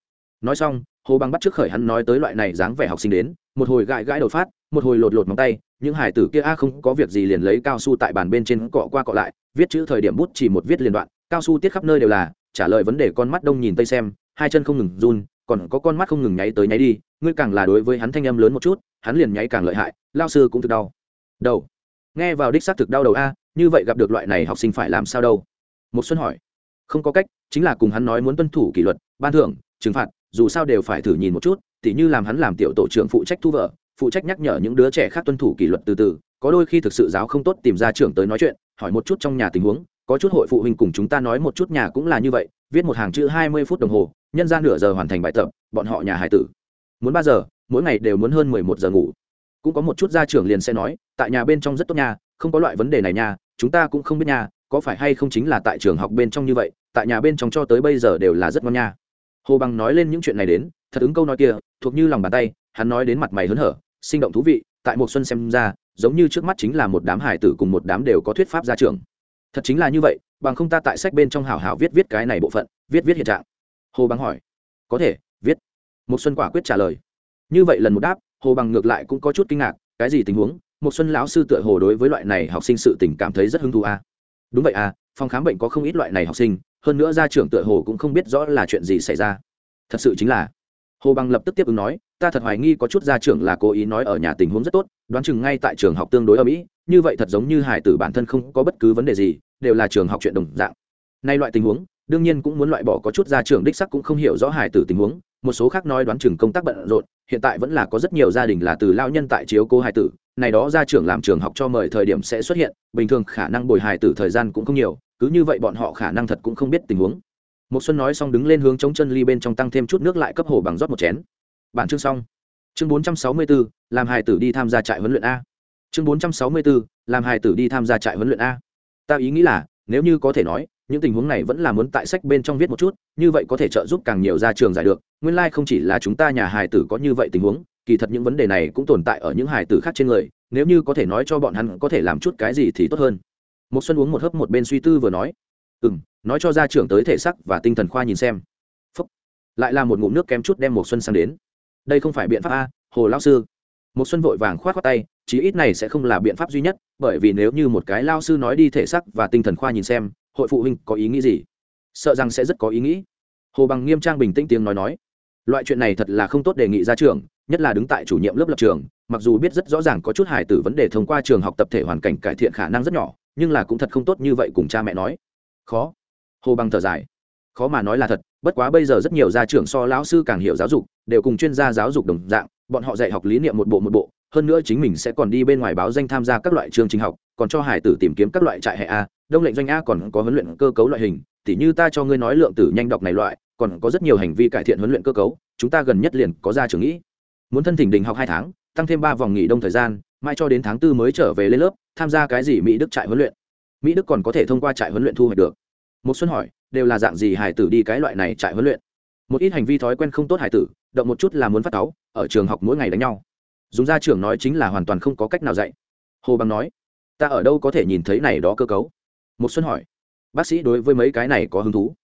Nói xong, hồ bằng bắt trước khởi hắn nói tới loại này dáng vẻ học sinh đến, một hồi gãi gãi đầu phát, một hồi lột lột móng tay, những hải tử kia a không có việc gì liền lấy cao su tại bàn bên trên cọ qua cọ lại, viết chữ thời điểm bút chỉ một viết liền đoạn, cao su tiết khắp nơi đều là, trả lời vấn đề con mắt đông nhìn tây xem, hai chân không ngừng run, còn có con mắt không ngừng nháy tới nháy đi, ngươi càng là đối với hắn thanh âm lớn một chút, hắn liền nháy càng lợi hại, lao sư cũng thực đau. Đầu. Nghe vào đích xác thực đau đầu a, như vậy gặp được loại này học sinh phải làm sao đâu? Một xuân hỏi. Không có cách, chính là cùng hắn nói muốn tuân thủ kỷ luật, ban thưởng, trừng phạt, dù sao đều phải thử nhìn một chút, tỉ như làm hắn làm tiểu tổ trưởng phụ trách thu vợ, phụ trách nhắc nhở những đứa trẻ khác tuân thủ kỷ luật từ từ, có đôi khi thực sự giáo không tốt tìm ra trưởng tới nói chuyện, hỏi một chút trong nhà tình huống, có chút hội phụ huynh cùng chúng ta nói một chút nhà cũng là như vậy, viết một hàng chữ hai mươi phút đồng hồ, nhân ra nửa giờ hoàn thành bài tập, bọn họ nhà hải tử. Muốn ba giờ, mỗi ngày đều muốn hơn mười một giờ ngủ. Cũng có một chút gia trưởng liền sẽ nói, tại nhà bên trong rất tốt nha, không có loại vấn đề này nha, chúng ta cũng không biết nha có phải hay không chính là tại trường học bên trong như vậy, tại nhà bên trong cho tới bây giờ đều là rất ngon nha. Hồ bằng nói lên những chuyện này đến, thật ứng câu nói kia, thuộc như lòng bàn tay, hắn nói đến mặt mày hớn hở, sinh động thú vị, tại một xuân xem ra, giống như trước mắt chính là một đám hải tử cùng một đám đều có thuyết pháp ra trường. thật chính là như vậy, bằng không ta tại sách bên trong hảo hảo viết viết cái này bộ phận, viết viết hiện trạng. Hồ bằng hỏi. Có thể, viết. Một xuân quả quyết trả lời. Như vậy lần một đáp, hồ bằng ngược lại cũng có chút kinh ngạc, cái gì tình huống? Một xuân lão sư tựa hồ đối với loại này học sinh sự tình cảm thấy rất hứng thú à đúng vậy à phòng khám bệnh có không ít loại này học sinh, hơn nữa gia trưởng tựa hồ cũng không biết rõ là chuyện gì xảy ra. Thật sự chính là, hồ bằng lập tức tiếp ứng nói, ta thật hoài nghi có chút gia trưởng là cố ý nói ở nhà tình huống rất tốt, đoán chừng ngay tại trường học tương đối ở mỹ như vậy thật giống như hải tử bản thân không có bất cứ vấn đề gì, đều là trường học chuyện đồng dạng. Nay loại tình huống, đương nhiên cũng muốn loại bỏ có chút gia trưởng đích sắc cũng không hiểu rõ hải tử tình huống, một số khác nói đoán chừng công tác bận rộn, hiện tại vẫn là có rất nhiều gia đình là từ lao nhân tại chiếu cố hải tử này đó gia trưởng làm trường học cho mời thời điểm sẽ xuất hiện bình thường khả năng bồi hài tử thời gian cũng không nhiều cứ như vậy bọn họ khả năng thật cũng không biết tình huống. Một xuân nói xong đứng lên hướng chống chân ly bên trong tăng thêm chút nước lại cấp hồ bằng rót một chén. Bản chương xong. Chương 464, làm hài tử đi tham gia trại huấn luyện a. Chương 464, làm hài tử đi tham gia trại huấn luyện a. Ta ý nghĩ là nếu như có thể nói những tình huống này vẫn là muốn tại sách bên trong viết một chút như vậy có thể trợ giúp càng nhiều ra trường giải được. Nguyên lai không chỉ là chúng ta nhà hài tử có như vậy tình huống kỳ thật những vấn đề này cũng tồn tại ở những hài tử khác trên người, nếu như có thể nói cho bọn hắn có thể làm chút cái gì thì tốt hơn. Một xuân uống một hớp một bên suy tư vừa nói ừ m nói cho gia trưởng tới thể sắc và tinh thần khoa nhìn xem. Phúc. lại là một ngụm nước kém chút đem một xuân sang đến. Đây không phải biện pháp a, hồ lão sư. Một xuân vội vàng khoát khoát tay, chí ít này sẽ không là biện pháp duy nhất, bởi vì nếu như một cái lao sư nói đi thể sắc và tinh thần khoa nhìn xem, hội phụ huynh có ý nghĩ gì? Sợ rằng sẽ rất có ý nghĩ. Hồ bằng nghiêm trang bình tĩnh tiếng nói nói loại chuyện này thật là không tốt đề nghị ra trường, nhất là đứng tại chủ nhiệm lớp lập trường, mặc dù biết rất rõ ràng có chút hài tử vấn đề thông qua trường học tập thể hoàn cảnh cải thiện khả năng rất nhỏ, nhưng là cũng thật không tốt như vậy cùng cha mẹ nói. Khó. Hồ bằng thở dài. Khó mà nói là thật, bất quá bây giờ rất nhiều gia trưởng so lão sư càng hiểu giáo dục, đều cùng chuyên gia giáo dục đồng dạng, bọn họ dạy học lý niệm một bộ một bộ, hơn nữa chính mình sẽ còn đi bên ngoài báo danh tham gia các loại chương trình học, còn cho hải tử tìm kiếm các loại trại hệ a, đông lệnh doanh a còn có huấn luyện cơ cấu loại hình, tỉ như ta cho ngươi nói lượng tử nhanh đọc này loại còn có rất nhiều hành vi cải thiện huấn luyện cơ cấu, chúng ta gần nhất liền có ra trường nghĩ. Muốn thân thỉnh đình học hai tháng, tăng thêm ba vòng nghỉ đông thời gian, mai cho đến tháng tư mới trở về lên lớp, tham gia cái gì mỹ đức trại huấn luyện. Mỹ đức còn có thể thông qua trại huấn luyện thu hoạch được. Một xuân hỏi, đều là dạng gì hải tử đi cái loại này trại huấn luyện? Một ít hành vi thói quen không tốt hải tử, động một chút là muốn phát cáu, ở trường học mỗi ngày đánh nhau. Dùng gia trưởng nói chính là hoàn toàn không có cách nào dạy. Hồ bằng nói, ta ở đâu có thể nhìn thấy này đó cơ cấu? Một xuân hỏi, bác sĩ đối với mấy cái này có hứng thú?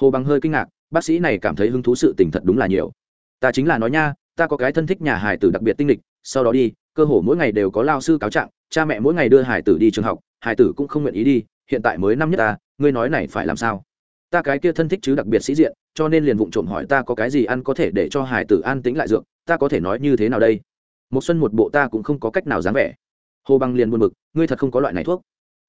Hồ bằng hơi kinh ngạc bác sĩ này cảm thấy hứng thú sự tình thật đúng là nhiều. Ta chính là nói nha, ta có cái thân thích nhà hải tử đặc biệt tinh lịch, sau đó đi, cơ hồ mỗi ngày đều có lao sư cáo trạng, cha mẹ mỗi ngày đưa hải tử đi trường học, hải tử cũng không nguyện ý đi, hiện tại mới năm nhất ta, ngươi nói này phải làm sao? Ta cái kia thân thích chứ đặc biệt sĩ diện, cho nên liền vụng trộm hỏi ta có cái gì ăn có thể để cho hải tử an tĩnh lại dược, ta có thể nói như thế nào đây? Một xuân một bộ ta cũng không có cách nào dáng vẻ. Hồ bằng liền buồn bực, ngươi thật không có loại này thuốc.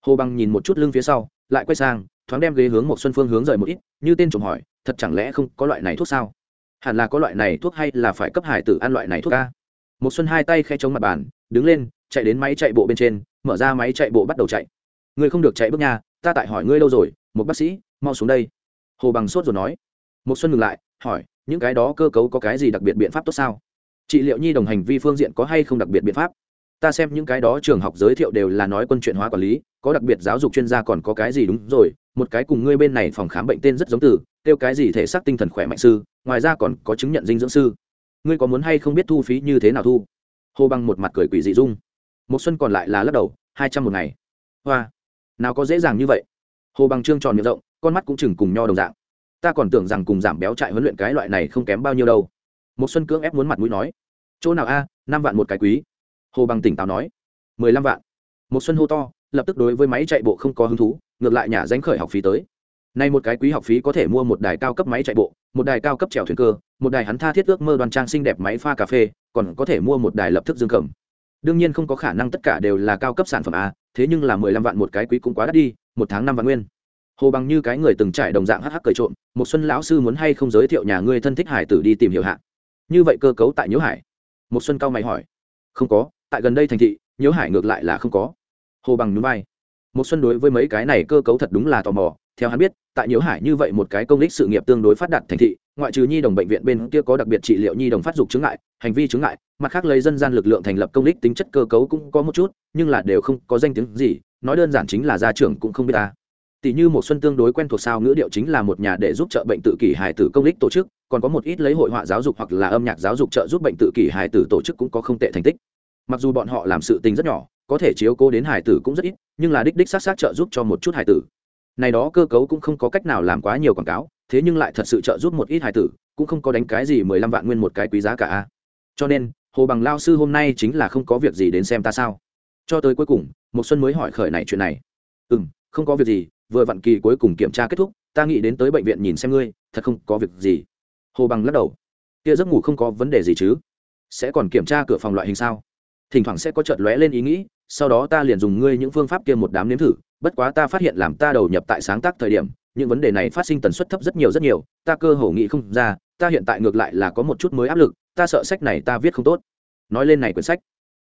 Hồ bằng nhìn một chút lưng phía sau, lại quay sang, thoáng đem ghế hướng một xuân phương hướng rời một ít, như tên trộm hỏi thật chẳng lẽ không có loại này thuốc sao? Hẳn là có loại này thuốc hay là phải cấp hải tử ăn loại này thuốc ca một xuân hai tay khe chống mặt bàn, đứng lên, chạy đến máy chạy bộ bên trên, mở ra máy chạy bộ bắt đầu chạy. Ngươi không được chạy bước nha, ta tại hỏi ngươi lâu rồi, một bác sĩ, mau xuống đây. Hồ bằng sốt rồi nói. Một xuân ngừng lại, hỏi, những cái đó cơ cấu có cái gì đặc biệt biện pháp tốt sao? Trị liệu nhi đồng hành vi phương diện có hay không đặc biệt biện pháp? Ta xem những cái đó trường học giới thiệu đều là nói quân chuyện hóa quản lý, có đặc biệt giáo dục chuyên gia còn có cái gì đúng rồi, một cái cùng ngươi bên này phòng khám bệnh tên rất giống từ kêu cái gì thể xác tinh thần khỏe mạnh sư, ngoài ra còn có chứng nhận dinh dưỡng sư. Ngươi có muốn hay không biết thu phí như thế nào thu? Hồ bằng một mặt cười quỷ dị dung. Một xuân còn lại là lắc đầu, hai trăm một ngày. Hoa, nào có dễ dàng như vậy. Hồ bằng trương tròn miệng rộng, con mắt cũng chừng cùng nho đồng dạng. Ta còn tưởng rằng cùng giảm béo trại huấn luyện cái loại này không kém bao nhiêu đâu. Một xuân cưỡng ép muốn mặt mũi nói. Chỗ nào a, năm vạn một cái quý. Hồ bằng tỉnh táo nói. Mười lăm vạn. Một xuân hô to, lập tức đối với máy chạy bộ không có hứng thú, ngược lại nhà danh khởi học phí tới nay một cái quý học phí có thể mua một đài cao cấp máy chạy bộ, một đài cao cấp trèo thuyền cơ, một đài hắn tha thiết ước mơ đoàn trang xinh đẹp máy pha cà phê, còn có thể mua một đài lập thức dương cầm. Đương nhiên không có khả năng tất cả đều là cao cấp sản phẩm a, thế nhưng là mười lăm vạn một cái quý cũng quá đắt đi, một tháng năm vạn nguyên. Hồ bằng như cái người từng trải đồng dạng hắc hắc cười trộm, một xuân lão sư muốn hay không giới thiệu nhà ngươi thân thích hải tử đi tìm hiểu hạ. Như vậy cơ cấu tại nhiễu hải. Một xuân cao mày hỏi. Không có, tại gần đây thành thị nhiễu hải ngược lại là không có. Hồ bằng nhún vai. một xuân đối với mấy cái này cơ cấu thật đúng là tò mò theo hắn biết, tại nhiễu hải như vậy một cái công lý sự nghiệp tương đối phát đạt thành thị, ngoại trừ nhi đồng bệnh viện bên kia có đặc biệt trị liệu nhi đồng phát dục chứng ngại, hành vi chứng ngại, mặt khác lấy dân gian lực lượng thành lập công lý tính chất cơ cấu cũng có một chút, nhưng là đều không có danh tiếng gì, nói đơn giản chính là gia trưởng cũng không biết ta. Tỷ như một xuân tương đối quen thuộc sao ngữ điệu chính là một nhà để giúp trợ bệnh tự kỷ hài tử công lý tổ chức, còn có một ít lấy hội họa giáo dục hoặc là âm nhạc giáo dục trợ giúp bệnh tự kỷ hài tử tổ chức cũng có không tệ thành tích. Mặc dù bọn họ làm sự tình rất nhỏ, có thể chiếu cố đến hài tử cũng rất ít, nhưng là đích đích sát sát trợ giúp cho một chút hài tử này đó cơ cấu cũng không có cách nào làm quá nhiều quảng cáo, thế nhưng lại thật sự trợ giúp một ít hài tử, cũng không có đánh cái gì mười lăm vạn nguyên một cái quý giá cả cho nên, hồ bằng lao sư hôm nay chính là không có việc gì đến xem ta sao? Cho tới cuối cùng một xuân mới hỏi khởi này chuyện này. Ừ không có việc gì, vừa vặn kỳ cuối cùng kiểm tra kết thúc, ta nghĩ đến tới bệnh viện nhìn xem ngươi, thật không có việc gì. Hồ bằng lắc đầu. Kia giấc ngủ không có vấn đề gì chứ? Sẽ còn kiểm tra cửa phòng loại hình sao? Thỉnh thoảng sẽ có chợt lóe lên ý nghĩ, sau đó ta liền dùng ngươi những phương pháp kia một đám nếm thử bất quá ta phát hiện làm ta đầu nhập tại sáng tác thời điểm, những vấn đề này phát sinh tần suất thấp rất nhiều rất nhiều, ta cơ hồ nghĩ không ra, ta hiện tại ngược lại là có một chút mới áp lực, ta sợ sách này ta viết không tốt. Nói lên này quyển sách.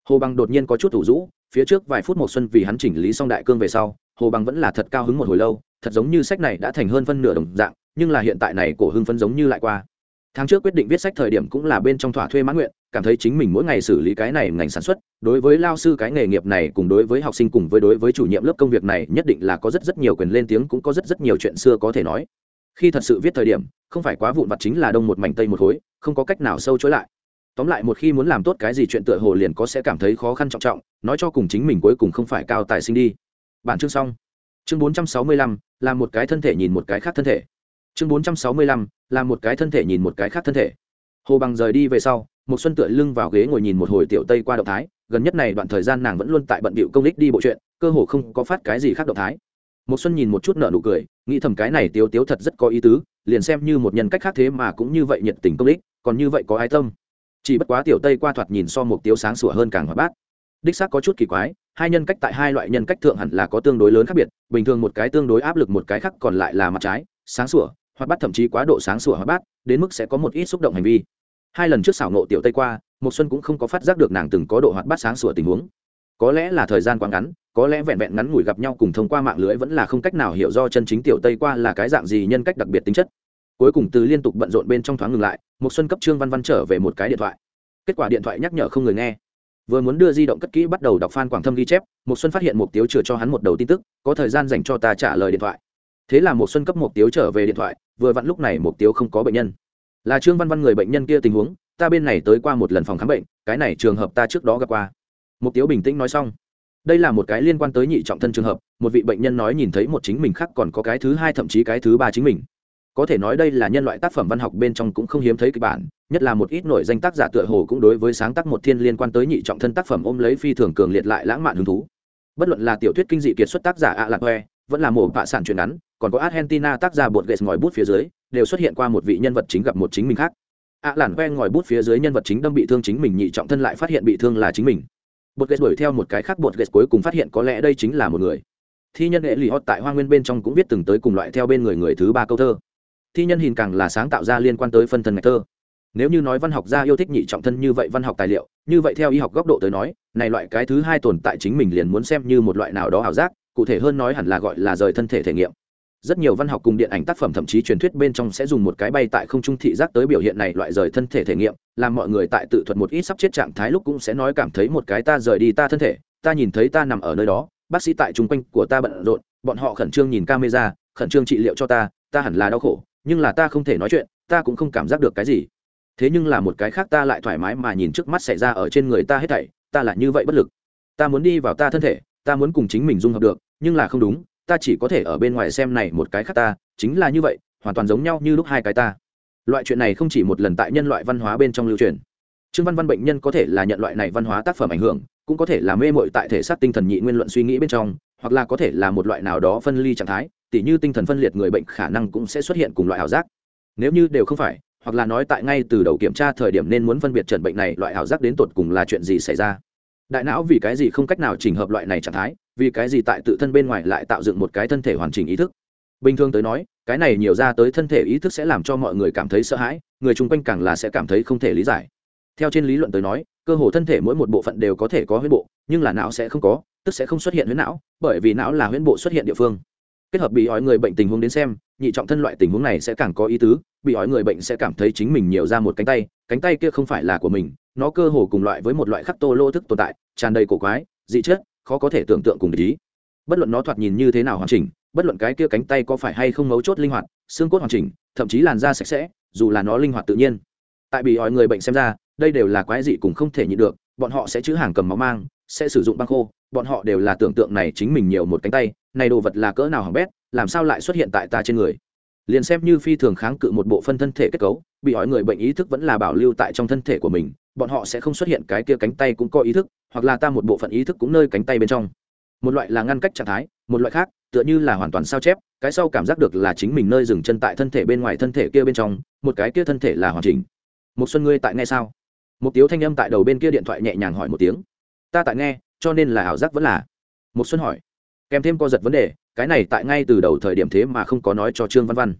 Hồ bằng đột nhiên có chút thủ rũ, phía trước vài phút một xuân vì hắn chỉnh lý xong đại cương về sau, hồ bằng vẫn là thật cao hứng một hồi lâu, thật giống như sách này đã thành hơn phân nửa đồng dạng, nhưng là hiện tại này cổ hưng phấn giống như lại qua tháng trước quyết định viết sách thời điểm cũng là bên trong thỏa thuê mãn nguyện, cảm thấy chính mình mỗi ngày xử lý cái này ngành sản xuất, đối với lao sư cái nghề nghiệp này cùng đối với học sinh cùng với đối với chủ nhiệm lớp công việc này nhất định là có rất rất nhiều quyền lên tiếng cũng có rất rất nhiều chuyện xưa có thể nói. Khi thật sự viết thời điểm, không phải quá vụn vặt chính là đông một mảnh tây một khối, không có cách nào sâu chối lại. Tóm lại một khi muốn làm tốt cái gì chuyện tựa hồ liền có sẽ cảm thấy khó khăn trọng trọng, nói cho cùng chính mình cuối cùng không phải cao tài sinh đi. Bản chương xong. Chương bốn trăm sáu mươi lăm là một cái thân thể nhìn một cái khác thân thể chương bốn trăm sáu mươi lăm là một cái thân thể nhìn một cái khác thân thể. Hồ bằng rời đi về sau một xuân tựa lưng vào ghế ngồi nhìn một hồi tiểu tây qua động thái, gần nhất này đoạn thời gian nàng vẫn luôn tại bận bịu công đích đi bộ chuyện, cơ hồ không có phát cái gì khác động thái. Một xuân nhìn một chút nở nụ cười, nghĩ thầm cái này tiếu tiếu thật rất có ý tứ, liền xem như một nhân cách khác thế mà cũng như vậy nhiệt tình công đích còn như vậy có ai tâm. Chỉ bất quá tiểu tây qua thoạt nhìn so một tiếu sáng sủa hơn càng hoạt bát. Đích xác có chút kỳ quái, hai nhân cách tại hai loại nhân cách thượng hẳn là có tương đối lớn khác biệt, bình thường một cái tương đối áp lực một cái khác còn lại là mặt trái, sáng sủa hoạt bát thậm chí quá độ sáng sủa hoặc bát đến mức sẽ có một ít xúc động hành vi. Hai lần trước xảo nộ tiểu tây qua một xuân cũng không có phát giác được nàng từng có độ hoạt bát sáng sủa tình huống. Có lẽ là thời gian quá ngắn, có lẽ vẹn vẹn ngắn ngủi gặp nhau cùng thông qua mạng lưới vẫn là không cách nào hiểu do chân chính tiểu tây qua là cái dạng gì nhân cách đặc biệt tính chất. Cuối cùng từ liên tục bận rộn bên trong thoáng ngừng lại một xuân cấp trương văn văn trở về một cái điện thoại. Kết quả điện thoại nhắc nhở không người nghe. Vừa muốn đưa di động cất kỹ bắt đầu đọc phan quảng thâm ghi chép một xuân phát hiện một tiếu chừa cho hắn một đầu tin tức, có thời gian dành cho ta trả lời điện thoại thế là một xuân cấp một tiếu trở về điện thoại, vừa vặn lúc này một tiếu không có bệnh nhân. Là trương văn văn người bệnh nhân kia tình huống, ta bên này tới qua một lần phòng khám bệnh, cái này trường hợp ta trước đó gặp qua. Một tiếu bình tĩnh nói xong. Đây là một cái liên quan tới nhị trọng thân trường hợp, một vị bệnh nhân nói nhìn thấy một chính mình khác còn có cái thứ hai thậm chí cái thứ ba chính mình. Có thể nói đây là nhân loại tác phẩm văn học bên trong cũng không hiếm thấy kịch bản, nhất là một ít nổi danh tác giả tựa hồ cũng đối với sáng tác một thiên liên quan tới nhị trọng thân tác phẩm ôm lấy phi thường cường liệt lại lãng mạn hứng thú. Bất luận là tiểu thuyết kinh dị kiệt xuất tác giả ạ lạc hoe vẫn là mổ bạ sản truyền ngắn, còn có argentina tác giả bột gậy ngòi bút phía dưới, đều xuất hiện qua một vị nhân vật chính gặp một chính mình khác. Ạ lản que ngòi bút phía dưới nhân vật chính đâm bị thương chính mình, nhị trọng thân lại phát hiện bị thương là chính mình. Bột gậy đuổi theo một cái khác, bột gậy cuối cùng phát hiện có lẽ đây chính là một người. Thi nhân nghệ lì hót tại hoa nguyên bên trong cũng viết từng tới cùng loại theo bên người người thứ ba câu thơ. Thi nhân hình càng là sáng tạo ra liên quan tới phân thân ngạch thơ. Nếu như nói văn học gia yêu thích nhị trọng thân như vậy văn học tài liệu, như vậy theo y học góc độ tới nói, này loại cái thứ hai tồn tại chính mình liền muốn xem như một loại nào đó ảo giác cụ thể hơn nói hẳn là gọi là rời thân thể thể nghiệm. Rất nhiều văn học cùng điện ảnh tác phẩm thậm chí truyền thuyết bên trong sẽ dùng một cái bay tại không trung thị giác tới biểu hiện này loại rời thân thể thể nghiệm, làm mọi người tại tự thuật một ít sắp chết trạng thái lúc cũng sẽ nói cảm thấy một cái ta rời đi ta thân thể, ta nhìn thấy ta nằm ở nơi đó, bác sĩ tại chung quanh của ta bận rộn, bọn họ khẩn trương nhìn camera, khẩn trương trị liệu cho ta ta hẳn là đau khổ, nhưng là ta không thể nói chuyện, ta cũng không cảm giác được cái gì. Thế nhưng là một cái khác ta lại thoải mái mà nhìn trước mắt xảy ra ở trên người ta hết thảy, ta là như vậy bất lực. Ta muốn đi vào ta thân thể, ta muốn cùng chính mình dung hợp được nhưng là không đúng, ta chỉ có thể ở bên ngoài xem này một cái khác ta, chính là như vậy, hoàn toàn giống nhau như lúc hai cái ta. Loại chuyện này không chỉ một lần tại nhân loại văn hóa bên trong lưu truyền. Trương văn văn bệnh nhân có thể là nhận loại này văn hóa tác phẩm ảnh hưởng, cũng có thể là mê mội tại thể xác tinh thần nhị nguyên luận suy nghĩ bên trong, hoặc là có thể là một loại nào đó phân ly trạng thái, tỉ như tinh thần phân liệt người bệnh khả năng cũng sẽ xuất hiện cùng loại ảo giác. Nếu như đều không phải, hoặc là nói tại ngay từ đầu kiểm tra thời điểm nên muốn phân biệt trần bệnh này, loại ảo giác đến tột cùng là chuyện gì xảy ra đại não vì cái gì không cách nào chỉnh hợp loại này trạng thái, vì cái gì tại tự thân bên ngoài lại tạo dựng một cái thân thể hoàn chỉnh ý thức? Bình thường tới nói, cái này nhiều ra tới thân thể ý thức sẽ làm cho mọi người cảm thấy sợ hãi, người chung quanh càng là sẽ cảm thấy không thể lý giải. Theo trên lý luận tới nói, cơ hồ thân thể mỗi một bộ phận đều có thể có huyết bộ, nhưng là não sẽ không có, tức sẽ không xuất hiện huyết não, bởi vì não là huyết bộ xuất hiện địa phương. Kết hợp bị ói người bệnh tình huống đến xem, nhị trọng thân loại tình huống này sẽ càng có ý tứ, bị ói người bệnh sẽ cảm thấy chính mình nhiều ra một cánh tay cánh tay kia không phải là của mình nó cơ hồ cùng loại với một loại khắc tô lô thức tồn tại, tràn đầy cổ quái, dị chất, khó có thể tưởng tượng cùng ý. Bất luận nó thoạt nhìn như thế nào hoàn chỉnh, bất luận cái kia cánh tay có phải hay không mấu chốt linh hoạt, xương cốt hoàn chỉnh, thậm chí làn da sạch sẽ, dù là nó linh hoạt tự nhiên. Tại bị hỏi người bệnh xem ra, đây đều là quái dị cùng không thể nhịn được, bọn họ sẽ chữ hàng cầm máu mang, sẽ sử dụng băng khô, bọn họ đều là tưởng tượng này chính mình nhiều một cánh tay, này đồ vật là cỡ nào hỏng bét, làm sao lại xuất hiện tại ta trên người? Liền xem như phi thường kháng cự một bộ phân thân thể kết cấu, bị hỏi người bệnh ý thức vẫn là bảo lưu tại trong thân thể của mình bọn họ sẽ không xuất hiện cái kia cánh tay cũng có ý thức, hoặc là ta một bộ phận ý thức cũng nơi cánh tay bên trong. Một loại là ngăn cách trạng thái, một loại khác, tựa như là hoàn toàn sao chép, cái sau cảm giác được là chính mình nơi dừng chân tại thân thể bên ngoài thân thể kia bên trong, một cái kia thân thể là hoàn chỉnh. Một xuân ngươi tại nghe sao? Một tiếu thanh âm tại đầu bên kia điện thoại nhẹ nhàng hỏi một tiếng. Ta tại nghe, cho nên là ảo giác vẫn là. Một xuân hỏi. Kèm thêm co giật vấn đề, cái này tại ngay từ đầu thời điểm thế mà không có nói cho trương văn văn.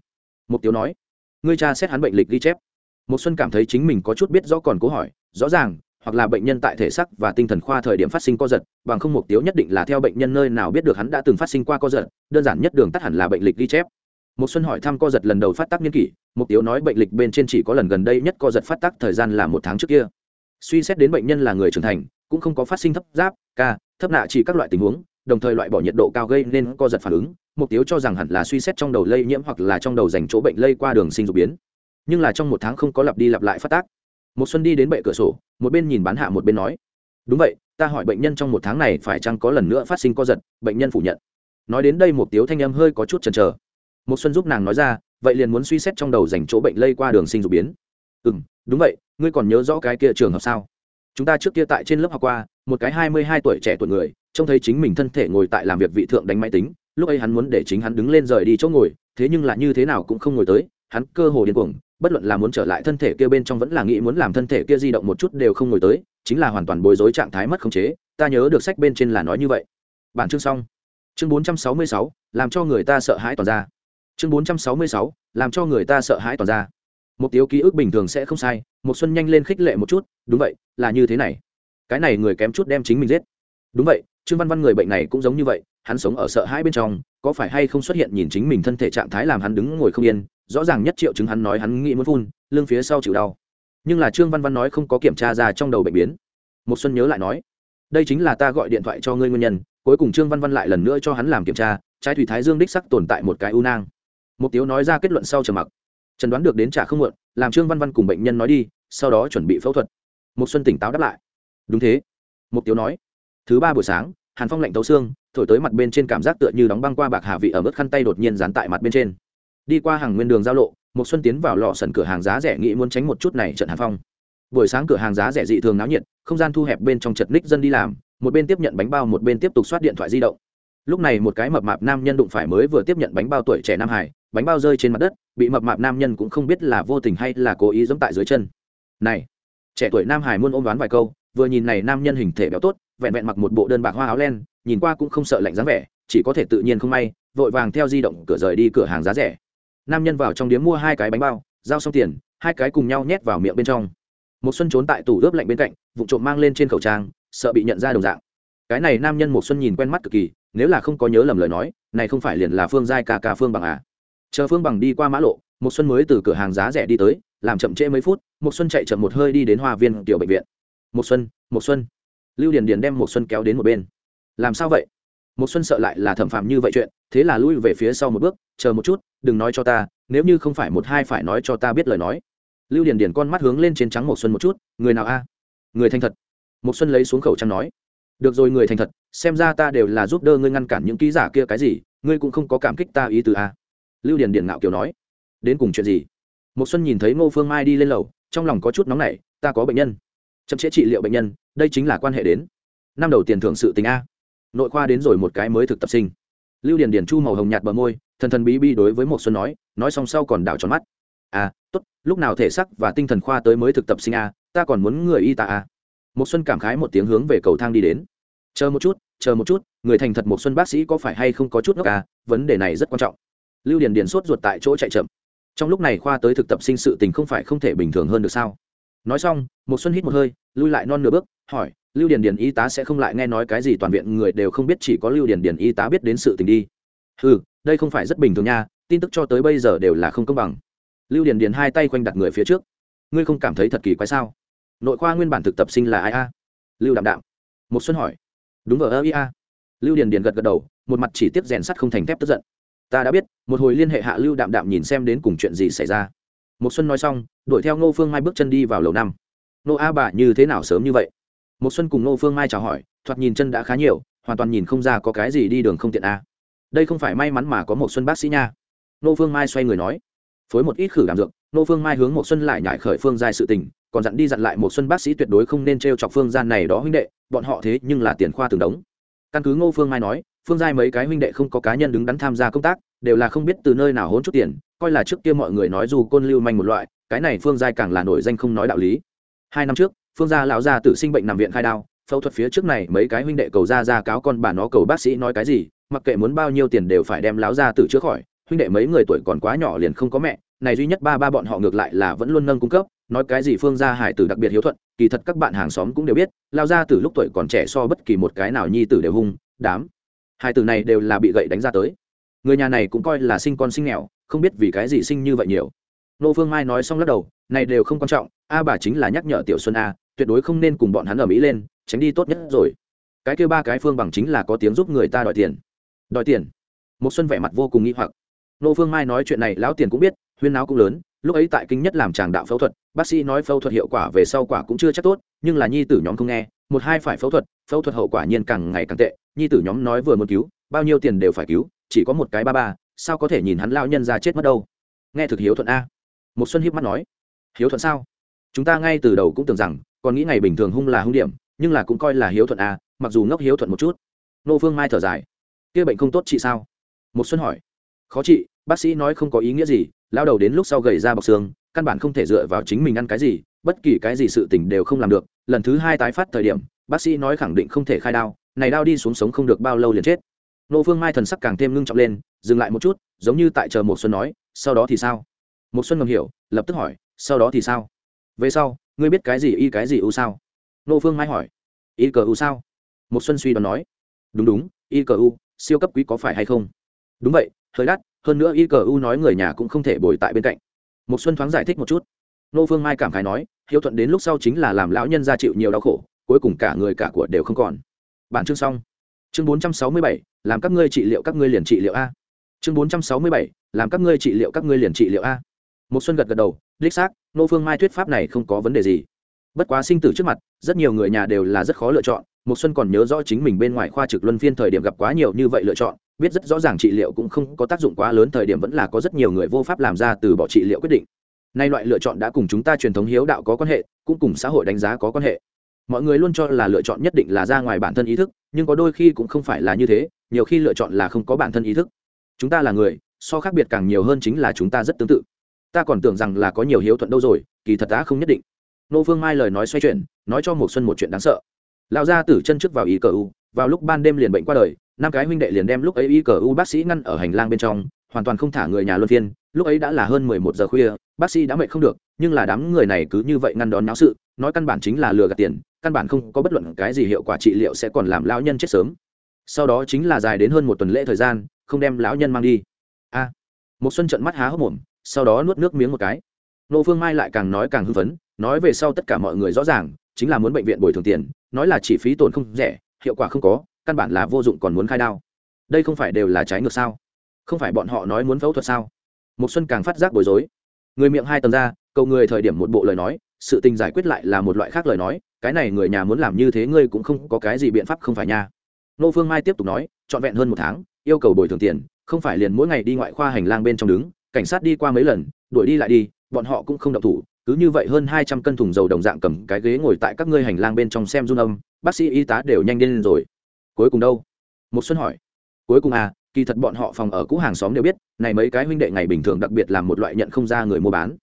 Mục tiếu nói. Ngươi cha xét hắn bệnh lịch ghi chép một xuân cảm thấy chính mình có chút biết rõ còn cố hỏi, rõ ràng, hoặc là bệnh nhân tại thể sắc và tinh thần khoa thời điểm phát sinh co giật, bằng không mục tiêu nhất định là theo bệnh nhân nơi nào biết được hắn đã từng phát sinh qua co giật, đơn giản nhất đường tắt hẳn là bệnh lịch ghi chép. Một xuân hỏi thăm co giật lần đầu phát tác niên kỷ, mục tiêu nói bệnh lịch bên trên chỉ có lần gần đây nhất co giật phát tác thời gian là một tháng trước kia. Suy xét đến bệnh nhân là người trưởng thành, cũng không có phát sinh thấp giáp, ca, thấp nạ chỉ các loại tình huống, đồng thời loại bỏ nhiệt độ cao gây nên co giật phản ứng, mục tiêu cho rằng hẳn là suy xét trong đầu lây nhiễm hoặc là trong đầu dành chỗ bệnh lây qua đường sinh dục biến nhưng là trong một tháng không có lặp đi lặp lại phát tác. Một xuân đi đến bệ cửa sổ, một bên nhìn bán hạ một bên nói, đúng vậy, ta hỏi bệnh nhân trong một tháng này phải chăng có lần nữa phát sinh co giật, bệnh nhân phủ nhận. Nói đến đây một tiếu thanh âm hơi có chút chần chờ. Một xuân giúp nàng nói ra, vậy liền muốn suy xét trong đầu dành chỗ bệnh lây qua đường sinh dục biến. Ừ đúng vậy, ngươi còn nhớ rõ cái kia trường hợp sao? Chúng ta trước kia tại trên lớp học qua, một cái hai mươi hai tuổi trẻ tuổi người, trông thấy chính mình thân thể ngồi tại làm việc vị thượng đánh máy tính, lúc ấy hắn muốn để chính hắn đứng lên rời đi chỗ ngồi, thế nhưng là như thế nào cũng không ngồi tới hắn cơ hồ điên cuồng, bất luận là muốn trở lại thân thể kia bên trong vẫn là nghĩ muốn làm thân thể kia di động một chút đều không ngồi tới, chính là hoàn toàn bối rối trạng thái mất khống chế, ta nhớ được sách bên trên là nói như vậy. Bản chương xong. Chương bốn trăm sáu mươi sáu, làm cho người ta sợ hãi toàn ra. Chương bốn trăm sáu mươi sáu, làm cho người ta sợ hãi toàn ra. Một tiếu ký ức bình thường sẽ không sai một xuân nhanh lên khích lệ một chút, đúng vậy, là như thế này. Cái này người kém chút đem chính mình giết. Đúng vậy, trương văn văn người bệnh này cũng giống như vậy, hắn sống ở sợ hãi bên trong, có phải hay không xuất hiện nhìn chính mình thân thể trạng thái làm hắn đứng ngồi không yên rõ ràng nhất triệu chứng hắn nói hắn nghĩ muốn phun, lưng phía sau chịu đau. Nhưng là trương văn văn nói không có kiểm tra ra trong đầu bệnh biến. Một xuân nhớ lại nói, đây chính là ta gọi điện thoại cho ngươi nguyên nhân, cuối cùng trương văn văn lại lần nữa cho hắn làm kiểm tra, trái thủy thái dương đích sắc tồn tại một cái u nang. Một tiếu nói ra kết luận sau trầm mặc. Trần đoán được đến trả không muộn, làm trương văn văn cùng bệnh nhân nói đi, sau đó chuẩn bị phẫu thuật. Một xuân tỉnh táo đáp lại. Đúng thế. Một tiếu nói, thứ ba buổi sáng, hàn phong lạnh tấu xương, thổi tới mặt bên trên cảm giác tựa như đóng băng qua bạc hà vị ở mức khăn tay đột nhiên dán tại mặt bên trên đi qua hàng nguyên đường giao lộ một xuân tiến vào lò sần cửa hàng giá rẻ nghĩ muốn tránh một chút này trận hàn phong. Buổi sáng cửa hàng giá rẻ dị thường náo nhiệt, không gian thu hẹp bên trong chật ních dân đi làm, một bên tiếp nhận bánh bao một bên tiếp tục soát điện thoại di động. Lúc này một cái mập mạp nam nhân đụng phải mới vừa tiếp nhận bánh bao tuổi trẻ nam hải, bánh bao rơi trên mặt đất, bị mập mạp nam nhân cũng không biết là vô tình hay là cố ý giẫm tại dưới chân. Này, trẻ tuổi nam hải muôn ôm đoán vài câu, vừa nhìn này nam nhân hình thể béo tốt, vẹn vẹn mặc một bộ đơn bạc hoa áo len, nhìn qua cũng không sợ lạnh dáng vẻ, chỉ có thể tự nhiên không may, vội vàng theo di động cửa rời đi cửa hàng giá rẻ nam nhân vào trong điếm mua hai cái bánh bao, giao xong tiền, hai cái cùng nhau nhét vào miệng bên trong. Một xuân trốn tại tủ ướp lạnh bên cạnh, vụ trộm mang lên trên khẩu trang, sợ bị nhận ra đồng dạng. Cái này nam nhân một xuân nhìn quen mắt cực kỳ, nếu là không có nhớ lầm lời nói, này không phải liền là phương giai ca ca phương bằng à? Chờ phương bằng đi qua mã lộ một xuân mới từ cửa hàng giá rẻ đi tới, làm chậm trễ mấy phút một xuân chạy chậm một hơi đi đến hoa viên tiểu bệnh viện. Một xuân một xuân. Lưu điền điền đem một xuân kéo đến một bên. Làm sao vậy? Một xuân sợ lại là thẩm phạm như vậy chuyện, thế là lui về phía sau một bước, chờ một chút, đừng nói cho ta, nếu như không phải một hai phải nói cho ta biết lời nói. Lưu điền điền con mắt hướng lên trên trắng một xuân một chút, người nào a? Người thành thật. Một xuân lấy xuống khẩu trang nói, được rồi, người thành thật, xem ra ta đều là giúp đỡ ngươi ngăn cản những ký giả kia cái gì, ngươi cũng không có cảm kích ta ý từ a. Lưu điền điền ngạo kiều nói, đến cùng chuyện gì? Một xuân nhìn thấy ngô phương mai đi lên lầu, trong lòng có chút nóng nảy, ta có bệnh nhân, chậm chế trị liệu bệnh nhân, đây chính là quan hệ đến. Năm đầu tiền thưởng sự tình a nội khoa đến rồi một cái mới thực tập sinh. Lưu điền điền chu màu hồng nhạt bờ môi, thần thần bí bí đối với một xuân nói nói xong sau còn đảo tròn mắt. À tốt, lúc nào thể sắc và tinh thần khoa tới mới thực tập sinh a ta còn muốn người y tá à. a một xuân cảm khái một tiếng hướng về cầu thang đi đến. Chờ một chút, chờ một chút, người thành thật một xuân bác sĩ có phải hay không có chút ngốc à vấn đề này rất quan trọng. Lưu điền điền sốt ruột tại chỗ chạy chậm. Trong lúc này khoa tới thực tập sinh sự tình không phải không thể bình thường hơn được sao? Nói xong một xuân hít một hơi, lui lại non nửa bước, hỏi lưu điền điền y tá sẽ không lại nghe nói cái gì, toàn viện người đều không biết, chỉ có lưu điền điền y tá biết đến sự tình đi. Ừ đây không phải rất bình thường nha, tin tức cho tới bây giờ đều là không công bằng. Lưu điền điền hai tay quanh đặt người phía trước. Ngươi không cảm thấy thật kỳ quái sao? Nội khoa nguyên bản thực tập sinh là ai a? Lưu đạm đạm. Một xuân hỏi. Đúng ở ơ ia lưu điền điền gật gật đầu, một mặt chỉ tiếp rèn sắt không thành thép tức giận. Ta đã biết, một hồi liên hệ hạ lưu đạm đạm nhìn xem đến cùng chuyện gì xảy ra. Một xuân nói xong, đuổi theo ngô phương mai bước chân đi vào lầu năm. Nô a bà như thế nào sớm như vậy? Một xuân cùng ngô phương mai chào hỏi, thoạt nhìn chân đã khá nhiều, hoàn toàn nhìn không ra có cái gì đi đường không tiện a. Đây không phải may mắn mà có một xuân bác sĩ nha. Nô phương mai xoay người nói, phối một ít khử cảm dược nô phương mai hướng một xuân lại nhảy khởi phương giai sự tình, còn dặn đi dặn lại một xuân bác sĩ tuyệt đối không nên trêu chọc phương gian này đó huynh đệ, bọn họ thế nhưng là tiền khoa từng đống. Căn cứ ngô phương mai nói, phương giai mấy cái huynh đệ không có cá nhân đứng đắn tham gia công tác, đều là không biết từ nơi nào hốn chút tiền, coi là trước kia mọi người nói dù côn lưu manh một loại, cái này phương giai càng là nổi danh không nói đạo lý. Hai năm trước phương gia lão gia tử sinh bệnh nằm viện khai đao, phẫu thuật phía trước này mấy cái huynh đệ cầu ra ra cáo con bà nó cầu bác sĩ nói cái gì, mặc kệ muốn bao nhiêu tiền đều phải đem lão gia tử chữa khỏi, huynh đệ mấy người tuổi còn quá nhỏ liền không có mẹ, này duy nhất ba ba bọn họ ngược lại là vẫn luôn nâng cung cấp, nói cái gì phương gia hải tử đặc biệt hiếu thuận, kỳ thật các bạn hàng xóm cũng đều biết lao gia tử lúc tuổi còn trẻ so bất kỳ một cái nào nhi tử đều hung, đám hải tử này đều là bị gậy đánh ra tới. Người nhà này cũng coi là sinh con sinh nghèo, không biết vì cái gì sinh như vậy nhiều. Nô phương mai nói xong lắc đầu, này đều không quan trọng a bà chính là nhắc nhở tiểu xuân a, tuyệt đối không nên cùng bọn hắn ở mỹ lên, tránh đi tốt nhất rồi. Cái kêu ba cái phương bằng chính là có tiếng giúp người ta đòi tiền. Đòi tiền? Một xuân vẻ mặt vô cùng nghi hoặc. Nô phương mai nói chuyện này lão tiền cũng biết, huyên náo cũng lớn, lúc ấy tại kinh nhất làm chàng đạo phẫu thuật, bác sĩ nói phẫu thuật hiệu quả về sau quả cũng chưa chắc tốt, nhưng là nhi tử nhóm không nghe, một hai phải phẫu thuật phẫu thuật hậu quả nhiên càng ngày càng tệ, nhi tử nhóm nói vừa muốn cứu, bao nhiêu tiền đều phải cứu, chỉ có một cái ba ba, sao có thể nhìn hắn lao nhân ra chết mất đâu? Nghe thực hiếu thuận a. Một xuân hiếp mắt nói. Hiếu thuận sao? Chúng ta ngay từ đầu cũng tưởng rằng, còn nghĩ ngày bình thường hung là hung điểm, nhưng là cũng coi là hiếu thuận a mặc dù ngốc hiếu thuận một chút. Nô phương mai thở dài. Kia bệnh không tốt chị sao? Một xuân hỏi. Khó chị, bác sĩ nói không có ý nghĩa gì lao đầu đến lúc sau gầy ra bọc xương, căn bản không thể dựa vào chính mình ăn cái gì, bất kỳ cái gì sự tình đều không làm được. Lần thứ hai tái phát thời điểm, bác sĩ nói khẳng định không thể khai đao, này đao đi xuống sống không được bao lâu liền chết. Nô phương mai thần sắc càng thêm ngưng trọng lên, dừng lại một chút, giống như tại chờ một xuân nói, sau đó thì sao? Một xuân ngầm hiểu, lập tức hỏi, sau đó thì sao? Về sau ngươi biết cái gì y cái gì u sao? Nô phương mai hỏi. Y cờ u sao? Một xuân suy đoán nói. Đúng đúng y cờ u siêu cấp quý có phải hay không? Đúng vậy hơi đắt hơn nữa y cờ u nói người nhà cũng không thể bồi tại bên cạnh. Một xuân thoáng giải thích một chút. Nô phương mai cảm khái nói hiếu thuận đến lúc sau chính là làm lão nhân gia chịu nhiều đau khổ cuối cùng cả người cả của đều không còn. Bản chương xong. Chương 467, làm các ngươi trị liệu các ngươi liền trị liệu a. Chương 467, làm các ngươi trị liệu các ngươi liền trị liệu a. Một xuân gật gật đầu đích xác nô phương mai thuyết pháp này không có vấn đề gì. Bất quá sinh tử trước mặt, rất nhiều người nhà đều là rất khó lựa chọn. Một xuân còn nhớ rõ chính mình bên ngoài khoa trực luân phiên thời điểm gặp quá nhiều như vậy lựa chọn, biết rất rõ ràng trị liệu cũng không có tác dụng quá lớn, thời điểm vẫn là có rất nhiều người vô pháp làm ra từ bỏ trị liệu quyết định. Nay loại lựa chọn đã cùng chúng ta truyền thống hiếu đạo có quan hệ, cũng cùng xã hội đánh giá có quan hệ. Mọi người luôn cho là lựa chọn nhất định là ra ngoài bản thân ý thức, nhưng có đôi khi cũng không phải là như thế, nhiều khi lựa chọn là không có bản thân ý thức. Chúng ta là người, so khác biệt càng nhiều hơn chính là chúng ta rất tương tự ta còn tưởng rằng là có nhiều hiếu thuận đâu rồi, kỳ thật đã không nhất định. Nô phương mai lời nói xoay chuyển, nói cho một xuân một chuyện đáng sợ. Lão gia tử chân trước vào y cờ u, vào lúc ban đêm liền bệnh qua đời, năm cái huynh đệ liền đem lúc ấy y cờ u bác sĩ ngăn ở hành lang bên trong, hoàn toàn không thả người nhà luân phiên, lúc ấy đã là hơn mười một giờ khuya, bác sĩ đã mệt không được, nhưng là đám người này cứ như vậy ngăn đón náo sự, nói căn bản chính là lừa gạt tiền, căn bản không có bất luận cái gì hiệu quả trị liệu sẽ còn làm lão nhân chết sớm. Sau đó chính là dài đến hơn một tuần lễ thời gian, không đem lão nhân mang đi. A một xuân trận mắt há hốc mồm sau đó nuốt nước miếng một cái. Nô phương mai lại càng nói càng hưng phấn, nói về sau tất cả mọi người rõ ràng, chính là muốn bệnh viện bồi thường tiền, nói là chỉ phí tổn không rẻ, hiệu quả không có, căn bản là vô dụng còn muốn khai đao. Đây không phải đều là trái ngược sao? Không phải bọn họ nói muốn phẫu thuật sao? Một xuân càng phát giác bối rối. Người miệng hai tầng ra, cầu người thời điểm một bộ lời nói, sự tình giải quyết lại là một loại khác lời nói, cái này người nhà muốn làm như thế ngươi cũng không có cái gì biện pháp không phải nha. Nô phương mai tiếp tục nói, trọn vẹn hơn một tháng, yêu cầu bồi thường tiền, không phải liền mỗi ngày đi ngoại khoa hành lang bên trong đứng cảnh sát đi qua mấy lần, đuổi đi lại đi, bọn họ cũng không động thủ, cứ như vậy hơn hai trăm cân thùng dầu đồng dạng cầm cái ghế ngồi tại các ngươi hành lang bên trong xem run âm, bác sĩ y tá đều nhanh lên rồi. Cuối cùng đâu? Một xuân hỏi. Cuối cùng à kỳ thật bọn họ phòng ở cũ hàng xóm đều biết, này mấy cái huynh đệ ngày bình thường đặc biệt làm một loại nhận không ra người mua bán.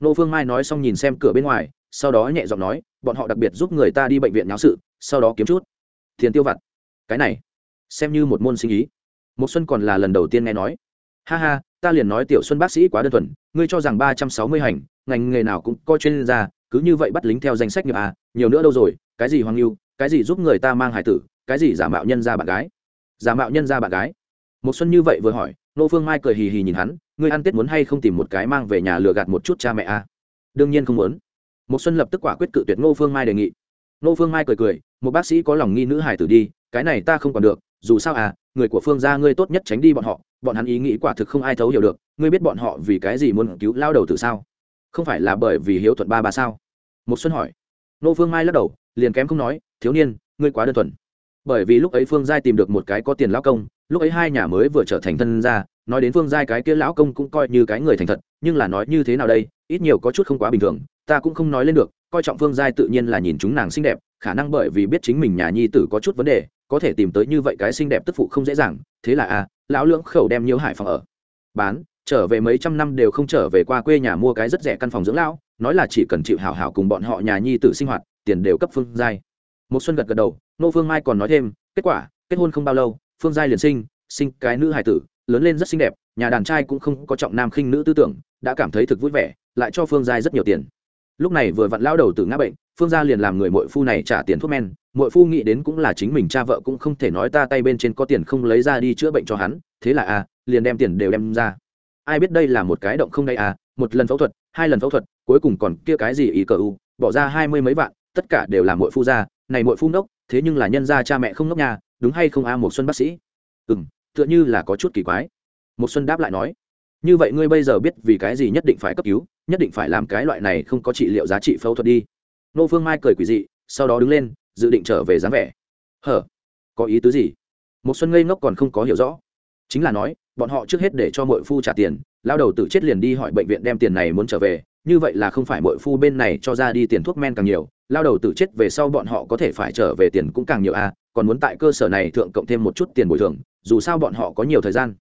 Nô phương mai nói xong nhìn xem cửa bên ngoài, sau đó nhẹ giọng nói, bọn họ đặc biệt giúp người ta đi bệnh viện nháo sự, sau đó kiếm chút. Tiền tiêu vặt. Cái này, xem như một môn sinh ý. Một xuân còn là lần đầu tiên nghe nói. Ha ha ta liền nói tiểu xuân bác sĩ quá đơn thuần, ngươi cho rằng ba trăm sáu mươi hành, ngành nghề nào cũng coi chuyên gia, cứ như vậy bắt lính theo danh sách nghiệp à nhiều nữa đâu rồi, cái gì hoang lưu cái gì giúp người ta mang hải tử, cái gì giả mạo nhân ra bạn gái. Giả mạo nhân ra bạn gái. Một xuân như vậy vừa hỏi, nô phương mai cười hì hì nhìn hắn, ngươi ăn tết muốn hay không tìm một cái mang về nhà lừa gạt một chút cha mẹ à? Đương nhiên không muốn. Một xuân lập tức quả quyết cự tuyệt ngô phương mai đề nghị. Ngô phương mai cười cười, một bác sĩ có lòng nghi nữ hải tử đi, cái này ta không còn được, dù sao à người của phương gia ngươi tốt nhất tránh đi bọn họ, bọn hắn ý nghĩ quả thực không ai thấu hiểu được, ngươi biết bọn họ vì cái gì muốn cứu lao đầu từ sao? Không phải là bởi vì hiếu thuận ba bà sao? Một xuân hỏi. Nô phương mai lắc đầu, liền kém không nói, thiếu niên, ngươi quá đơn thuần. Bởi vì lúc ấy phương giai tìm được một cái có tiền lão công, lúc ấy hai nhà mới vừa trở thành thân gia, nói đến phương giai cái kia lão công cũng coi như cái người thành thật, nhưng là nói như thế nào đây, ít nhiều có chút không quá bình thường, ta cũng không nói lên được, coi trọng phương giai tự nhiên là nhìn chúng nàng xinh đẹp, khả năng bởi vì biết chính mình nhà nhi tử có chút vấn đề có thể tìm tới như vậy cái xinh đẹp tức phụ không dễ dàng, thế là à lão lưỡng khẩu đem nhiều hải phòng ở. Bán, trở về mấy trăm năm đều không trở về qua quê nhà mua cái rất rẻ căn phòng dưỡng lão, nói là chỉ cần chịu hảo hảo cùng bọn họ nhà nhi tử sinh hoạt, tiền đều cấp phương giai. Một xuân gật gật đầu, nô phương mai còn nói thêm, kết quả, kết hôn không bao lâu, phương giai liền sinh sinh cái nữ hài tử, lớn lên rất xinh đẹp, nhà đàn trai cũng không có trọng nam khinh nữ tư tưởng, đã cảm thấy thực vui vẻ, lại cho phương giai rất nhiều tiền lúc này vừa vặn lao đầu từ ngã bệnh, phương gia liền làm người mội phu này trả tiền thuốc men. Mội phu nghĩ đến cũng là chính mình cha vợ cũng không thể nói ta tay bên trên có tiền không lấy ra đi chữa bệnh cho hắn. Thế là à liền đem tiền đều đem ra. Ai biết đây là một cái động không đây à một lần phẫu thuật, hai lần phẫu thuật, cuối cùng còn kia cái gì ý cờ u, bỏ ra hai mươi mấy vạn, tất cả đều là mội phu gia này mội phu ngốc, thế nhưng là nhân gia cha mẹ không ngốc nhà đúng hay không à, a một xuân bác sĩ? Ừ m tựa như là có chút kỳ quái. Một xuân đáp lại nói như vậy ngươi bây giờ biết vì cái gì nhất định phải cấp cứu, nhất định phải làm cái loại này không có trị liệu giá trị phẫu thuật đi. Nô phương mai cười quỷ dị, sau đó đứng lên, dự định trở về dáng vẻ. Hở? Có ý tứ gì? Một xuân ngây ngốc còn không có hiểu rõ. Chính là nói, bọn họ trước hết để cho mọi phu trả tiền, lao đầu tự chết liền đi hỏi bệnh viện đem tiền này muốn trở về, như vậy là không phải mọi phu bên này cho ra đi tiền thuốc men càng nhiều, lao đầu tự chết về sau bọn họ có thể phải trở về tiền cũng càng nhiều à còn muốn tại cơ sở này thượng cộng thêm một chút tiền bồi thường, dù sao bọn họ có nhiều thời gian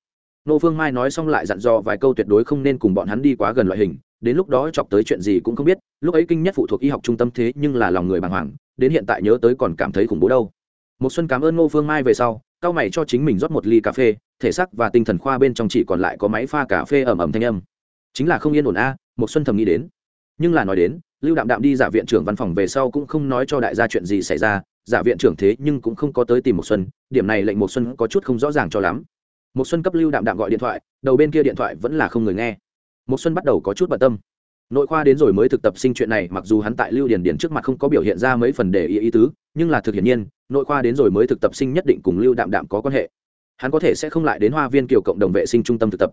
nô phương mai nói xong lại dặn dò vài câu tuyệt đối không nên cùng bọn hắn đi quá gần loại hình, đến lúc đó chọc tới chuyện gì cũng không biết, lúc ấy kinh nhất phụ thuộc y học trung tâm thế nhưng là lòng người bàng hoàng, đến hiện tại nhớ tới còn cảm thấy khủng bố đâu. Một xuân cảm ơn ngô phương mai về sau, cao mày cho chính mình rót một ly cà phê, thể xác và tinh thần khoa bên trong chỉ còn lại có máy pha cà phê ẩm ẩm thanh âm. Chính là không yên ổn a, một xuân thầm nghĩ đến. Nhưng là nói đến, lưu đạm đạm đi giả viện trưởng văn phòng về sau cũng không nói cho đại gia chuyện gì xảy ra, giả viện trưởng thế nhưng cũng không có tới tìm một xuân, điểm này lệnh một xuân có chút không rõ ràng cho lắm một xuân cấp lưu đạm đạm gọi điện thoại, đầu bên kia điện thoại vẫn là không người nghe. Một xuân bắt đầu có chút bận tâm. Nội khoa đến rồi mới thực tập sinh chuyện này, mặc dù hắn tại lưu Điền Điền trước mặt không có biểu hiện ra mấy phần để ý ý tứ, nhưng là thực hiển nhiên, nội khoa đến rồi mới thực tập sinh nhất định cùng lưu đạm đạm có quan hệ. Hắn có thể sẽ không lại đến hoa viên kiều cộng đồng vệ sinh trung tâm thực tập.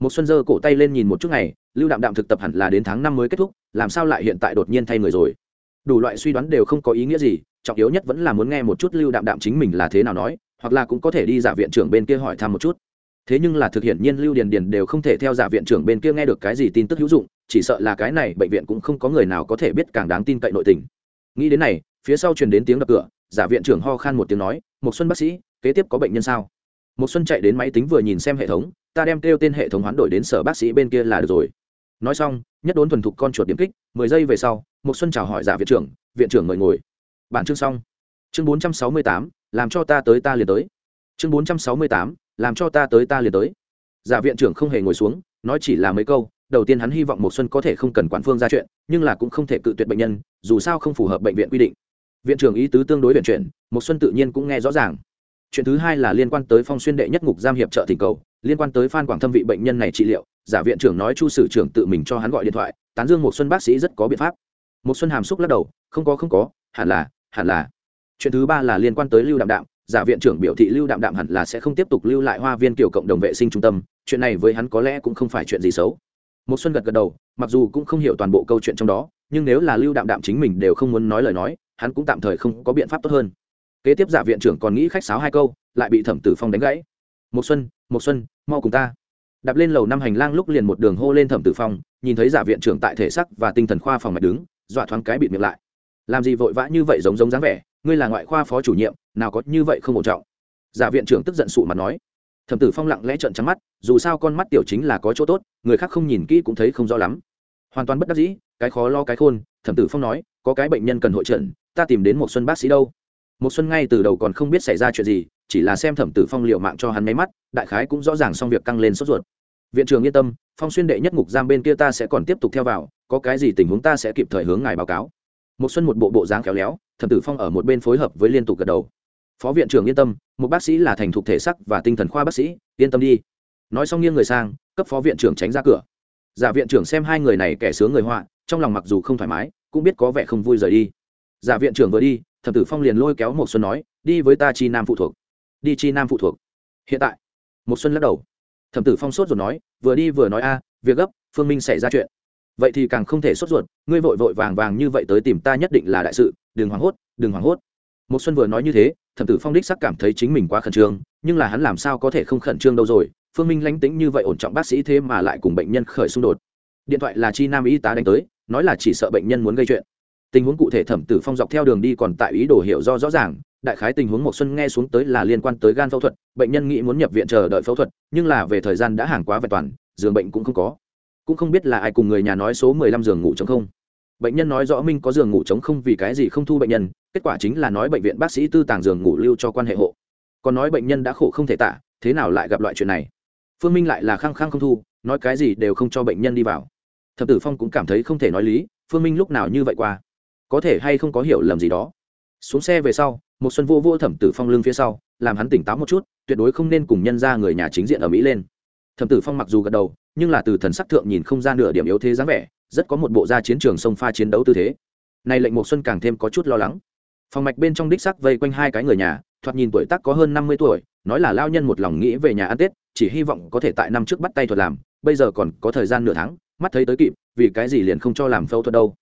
Một xuân giơ cổ tay lên nhìn một chút ngày, lưu đạm đạm thực tập hẳn là đến tháng năm mới kết thúc, làm sao lại hiện tại đột nhiên thay người rồi? Đủ loại suy đoán đều không có ý nghĩa gì, trọng yếu nhất vẫn là muốn nghe một chút lưu đạm đạm chính mình là thế nào nói hoặc là cũng có thể đi giả viện trưởng bên kia hỏi thăm một chút. Thế nhưng là thực hiện nhiên lưu điền điền đều không thể theo giả viện trưởng bên kia nghe được cái gì tin tức hữu dụng, chỉ sợ là cái này bệnh viện cũng không có người nào có thể biết càng đáng tin cậy nội tình. Nghĩ đến này, phía sau truyền đến tiếng đập cửa, giả viện trưởng ho khan một tiếng nói một xuân bác sĩ, kế tiếp có bệnh nhân sao? Một xuân chạy đến máy tính vừa nhìn xem hệ thống, ta đem kêu tên hệ thống hoán đổi đến sở bác sĩ bên kia là được rồi. Nói xong, nhất đốn thuần thục con chuột điểm kích, mười giây về sau một xuân chào hỏi giả viện trưởng viện trưởng mời ngồi. Bản chương xong. Chương bốn trăm sáu mươi tám làm cho ta tới ta liền tới. Chương bốn trăm sáu mươi tám, làm cho ta tới ta liền tới. Giả viện trưởng không hề ngồi xuống, nói chỉ là mấy câu, đầu tiên hắn hy vọng một xuân có thể không cần quản phương ra chuyện, nhưng là cũng không thể cự tuyệt bệnh nhân, dù sao không phù hợp bệnh viện quy định. Viện trưởng ý tứ tương đối viện chuyển một xuân tự nhiên cũng nghe rõ ràng. Chuyện thứ hai là liên quan tới phong xuyên đệ nhất ngục giam hiệp trợ thỉnh cầu, liên quan tới phan quảng thâm vị bệnh nhân này trị liệu, giả viện trưởng nói chu sử trưởng tự mình cho hắn gọi điện thoại, tán dương một xuân bác sĩ rất có biện pháp. Một xuân hàm xúc lắc đầu, không có không có, hẳn là hẳn là chuyện thứ ba là liên quan tới lưu đạm đạm, giả viện trưởng biểu thị lưu đạm đạm hẳn là sẽ không tiếp tục lưu lại hoa viên kiểu cộng đồng vệ sinh trung tâm, chuyện này với hắn có lẽ cũng không phải chuyện gì xấu. Một xuân gật gật đầu, mặc dù cũng không hiểu toàn bộ câu chuyện trong đó, nhưng nếu là lưu đạm đạm chính mình đều không muốn nói lời nói, hắn cũng tạm thời không có biện pháp tốt hơn. Kế tiếp giả viện trưởng còn nghĩ khách sáo hai câu, lại bị thẩm tử phong đánh gãy. Một xuân một xuân, mau cùng ta. Đạp lên lầu năm hành lang lúc liền một đường hô lên thẩm tử phong, nhìn thấy giả viện trưởng tại thể sắc và tinh thần khoa phòng mạch đứng, dọa thoáng cái bịt miệng lại. Làm gì vội vã như vậy giống giống dáng vẻ? Ngươi là ngoại khoa phó chủ nhiệm, nào có như vậy không ổn trọng. Giả viện trưởng tức giận sụ mặt nói. Thẩm tử phong lặng lẽ trợn trắng mắt, dù sao con mắt tiểu chính là có chỗ tốt, người khác không nhìn kỹ cũng thấy không rõ lắm. Hoàn toàn bất đắc dĩ, cái khó lo cái khôn, thẩm tử phong nói, có cái bệnh nhân cần hội trận ta tìm đến một xuân bác sĩ đâu. Một xuân ngay từ đầu còn không biết xảy ra chuyện gì, chỉ là xem thẩm tử phong liệu mạng cho hắn máy mắt, đại khái cũng rõ ràng xong việc căng lên sốt ruột. Viện trưởng yên tâm, phong xuyên đệ nhất ngục giam bên kia ta sẽ còn tiếp tục theo vào, có cái gì tình huống ta sẽ kịp thời hướng ngài báo cáo một xuân một bộ bộ dáng khéo léo, thẩm tử phong ở một bên phối hợp với liên tục gật đầu. Phó viện trưởng yên tâm một bác sĩ là thành thục thể sắc và tinh thần khoa bác sĩ, yên tâm đi. Nói xong nghiêng người sang, cấp phó viện trưởng tránh ra cửa. Giả viện trưởng xem hai người này kẻ sướng người họa, trong lòng mặc dù không thoải mái, cũng biết có vẻ không vui rời đi. Giả viện trưởng vừa đi, thẩm tử phong liền lôi kéo một xuân nói, đi với ta chi nam phụ thuộc. Đi chi nam phụ thuộc. Hiện tại. Một xuân lắc đầu. Thẩm tử phong sốt rồi nói, vừa đi vừa nói a, việc gấp, phương minh xảy ra chuyện vậy thì càng không thể sốt ruột, ngươi vội vội vàng vàng như vậy tới tìm ta nhất định là đại sự, đừng hoảng hốt, đừng hoảng hốt. Một xuân vừa nói như thế, thẩm tử phong đích sắc cảm thấy chính mình quá khẩn trương, nhưng là hắn làm sao có thể không khẩn trương đâu rồi, phương minh lánh tính như vậy ổn trọng bác sĩ thế mà lại cùng bệnh nhân khởi xung đột. Điện thoại là chi nam y tá đánh tới, nói là chỉ sợ bệnh nhân muốn gây chuyện. Tình huống cụ thể thẩm tử phong dọc theo đường đi còn tại ý đồ hiểu do rõ ràng, đại khái tình huống một xuân nghe xuống tới là liên quan tới gan phẫu thuật, bệnh nhân nghĩ muốn nhập viện chờ đợi phẫu thuật, nhưng là về thời gian đã hàng quá vẹn toàn, giường bệnh cũng không có cũng không biết là ai cùng người nhà nói số 15 giường ngủ trống không. Bệnh nhân nói rõ minh có giường ngủ trống không vì cái gì không thu bệnh nhân, kết quả chính là nói bệnh viện bác sĩ tư tàng giường ngủ lưu cho quan hệ hộ. Còn nói bệnh nhân đã khổ không thể tả, thế nào lại gặp loại chuyện này? Phương minh lại là khăng khăng không thu, nói cái gì đều không cho bệnh nhân đi vào. Thập tử phong cũng cảm thấy không thể nói lý, phương minh lúc nào như vậy qua? Có thể hay không có hiểu lầm gì đó? Xuống xe về sau, một xuân vô vô thẩm tử phong lưng phía sau, làm hắn tỉnh táo một chút, tuyệt đối không nên cùng nhân ra người nhà chính diện ở mỹ lên thẩm tử phong mặc dù gật đầu, nhưng là từ thần sắc thượng nhìn không ra nửa điểm yếu thế dáng vẻ, rất có một bộ ra chiến trường sông pha chiến đấu tư thế. Này lệnh một xuân càng thêm có chút lo lắng. Phòng mạch bên trong đích sắc vây quanh hai cái người nhà, thoạt nhìn tuổi tác có hơn năm mươi tuổi, nói là lao nhân một lòng nghĩ về nhà ăn tết, chỉ hy vọng có thể tại năm trước bắt tay thuật làm, bây giờ còn có thời gian nửa tháng, mắt thấy tới kịp, vì cái gì liền không cho làm phẫu thuật đâu.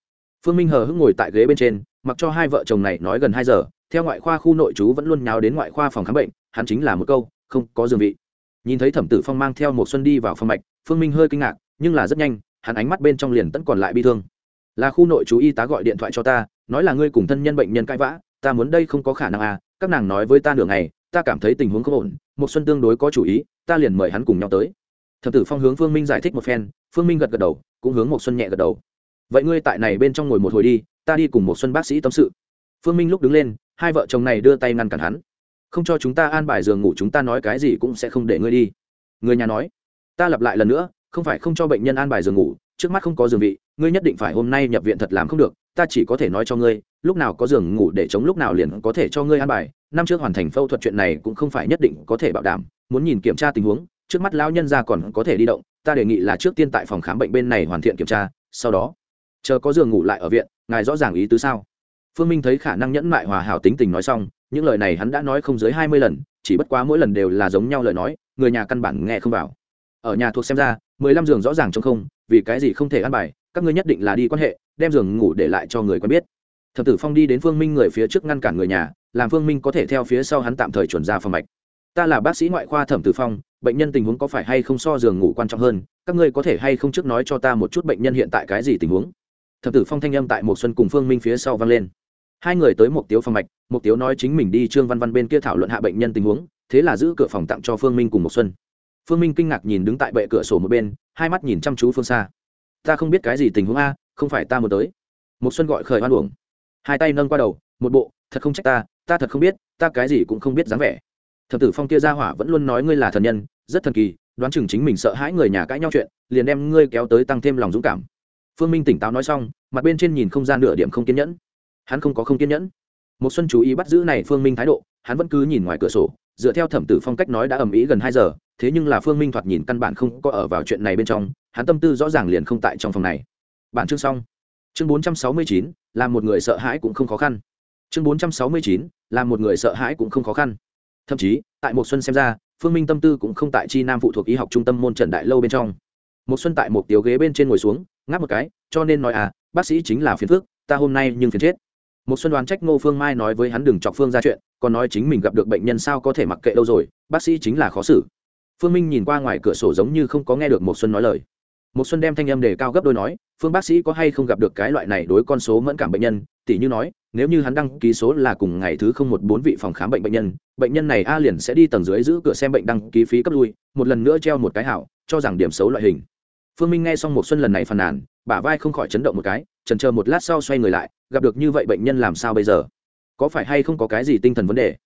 Phương minh hờ hững ngồi tại ghế bên trên, mặc cho hai vợ chồng này nói gần hai giờ, theo ngoại khoa khu nội trú vẫn luôn nháo đến ngoại khoa phòng khám bệnh, hắn chính là một câu, không có giường vị nhìn thấy thẩm tử phong mang theo một xuân đi vào phòng mạch, phương minh hơi kinh ngạc, nhưng là rất nhanh, hắn ánh mắt bên trong liền tẫn còn lại bi thương. Là khu nội chú y tá gọi điện thoại cho ta, nói là ngươi cùng thân nhân bệnh nhân cãi vã, ta muốn đây không có khả năng à các nàng nói với ta nửa ngày, ta cảm thấy tình huống không ổn một xuân tương đối có chủ ý, ta liền mời hắn cùng nhau tới. Thập tử phong hướng phương minh giải thích một phen, phương minh gật gật đầu, cũng hướng một xuân nhẹ gật đầu. Vậy ngươi tại này bên trong ngồi một hồi đi, ta đi cùng một xuân bác sĩ tâm sự. Phương minh lúc đứng lên, hai vợ chồng này đưa tay ngăn cản hắn không cho chúng ta an bài giường ngủ chúng ta nói cái gì cũng sẽ không để ngươi đi. Người nhà nói, ta lặp lại lần nữa, không phải không cho bệnh nhân an bài giường ngủ, trước mắt không có giường vị, ngươi nhất định phải hôm nay nhập viện thật làm không được, ta chỉ có thể nói cho ngươi, lúc nào có giường ngủ để chống lúc nào liền có thể cho ngươi an bài, năm trước hoàn thành phẫu thuật chuyện này cũng không phải nhất định có thể bảo đảm, muốn nhìn kiểm tra tình huống, trước mắt lão nhân ra còn có thể đi động, ta đề nghị là trước tiên tại phòng khám bệnh bên này hoàn thiện kiểm tra, sau đó, chờ có giường ngủ lại ở viện, ngài rõ ràng ý tứ sao? Phương minh thấy khả năng nhẫn mại hòa hảo tính tình nói xong những lời này hắn đã nói không dưới hai mươi lần, chỉ bất quá mỗi lần đều là giống nhau lời nói, người nhà căn bản nghe không vào. Ở nhà thuộc xem ra, mười lăm giường rõ ràng trong không, vì cái gì không thể ăn bài, các ngươi nhất định là đi quan hệ, đem giường ngủ để lại cho người quen biết. Thập tử phong đi đến phương minh người phía trước ngăn cản người nhà, làm phương minh có thể theo phía sau hắn tạm thời chuẩn ra phòng mạch. Ta là bác sĩ ngoại khoa thẩm tử phong, bệnh nhân tình huống có phải hay không so giường ngủ quan trọng hơn, các ngươi có thể hay không trước nói cho ta một chút bệnh nhân hiện tại cái gì tình huống? Thập tử phong thanh âm tại một xuân cùng phương minh phía sau vang lên hai người tới một tiếu phòng mạch một tiếu nói chính mình đi trương văn văn bên kia thảo luận hạ bệnh nhân tình huống, thế là giữ cửa phòng tặng cho phương minh cùng một xuân. Phương minh kinh ngạc nhìn đứng tại bệ cửa sổ một bên, hai mắt nhìn chăm chú phương xa. Ta không biết cái gì tình huống a, không phải ta muốn tới. Một xuân gọi khởi hoan uổng. Hai tay nâng qua đầu, một bộ, thật không trách ta ta thật không biết, ta cái gì cũng không biết dáng vẻ. Thập tử phong kia ra hỏa vẫn luôn nói ngươi là thần nhân, rất thần kỳ, đoán chừng chính mình sợ hãi người nhà cãi nhau chuyện, liền đem ngươi kéo tới tăng thêm lòng dũng cảm. Phương minh tỉnh táo nói xong, mặt bên trên nhìn không gian nửa điểm không kiên nhẫn hắn không có không kiên nhẫn. Một xuân chú ý bắt giữ này phương minh thái độ, hắn vẫn cứ nhìn ngoài cửa sổ, dựa theo thẩm tử phong cách nói đã ầm ĩ gần hai giờ, thế nhưng là phương minh thoạt nhìn căn bản không có ở vào chuyện này bên trong, hắn tâm tư rõ ràng liền không tại trong phòng này. Bản chương xong. Chương bốn trăm sáu mươi chín, là một người sợ hãi cũng không khó khăn. Chương bốn trăm sáu mươi chín, là một người sợ hãi cũng không khó khăn. Thậm chí, tại một xuân xem ra, phương minh tâm tư cũng không tại chi nam phụ thuộc y học trung tâm môn trần đại lâu bên trong. Một xuân tại một tiểu ghế bên trên ngồi xuống, ngáp một cái, cho nên nói à bác sĩ chính là phiền phước ta hôm nay nhưng phiền chết một xuân đoán trách ngô phương mai nói với hắn đừng chọc phương ra chuyện, còn nói chính mình gặp được bệnh nhân sao có thể mặc kệ đâu rồi, bác sĩ chính là khó xử. Phương minh nhìn qua ngoài cửa sổ giống như không có nghe được một xuân nói lời. Một xuân đem thanh âm đề cao gấp đôi nói, phương bác sĩ có hay không gặp được cái loại này đối con số mẫn cảm bệnh nhân? Tỷ như nói, nếu như hắn đăng ký số là cùng ngày thứ không một bốn vị phòng khám bệnh bệnh nhân bệnh nhân này a liền sẽ đi tầng dưới giữ cửa xem bệnh đăng ký phí cấp lui, một lần nữa treo một cái hảo, cho rằng điểm xấu loại hình phương minh nghe xong một xuân lần này phàn nàn, bả vai không khỏi chấn động một cái trần chờ một lát sau xoay người lại, gặp được như vậy bệnh nhân làm sao bây giờ? Có phải hay không có cái gì tinh thần vấn đề?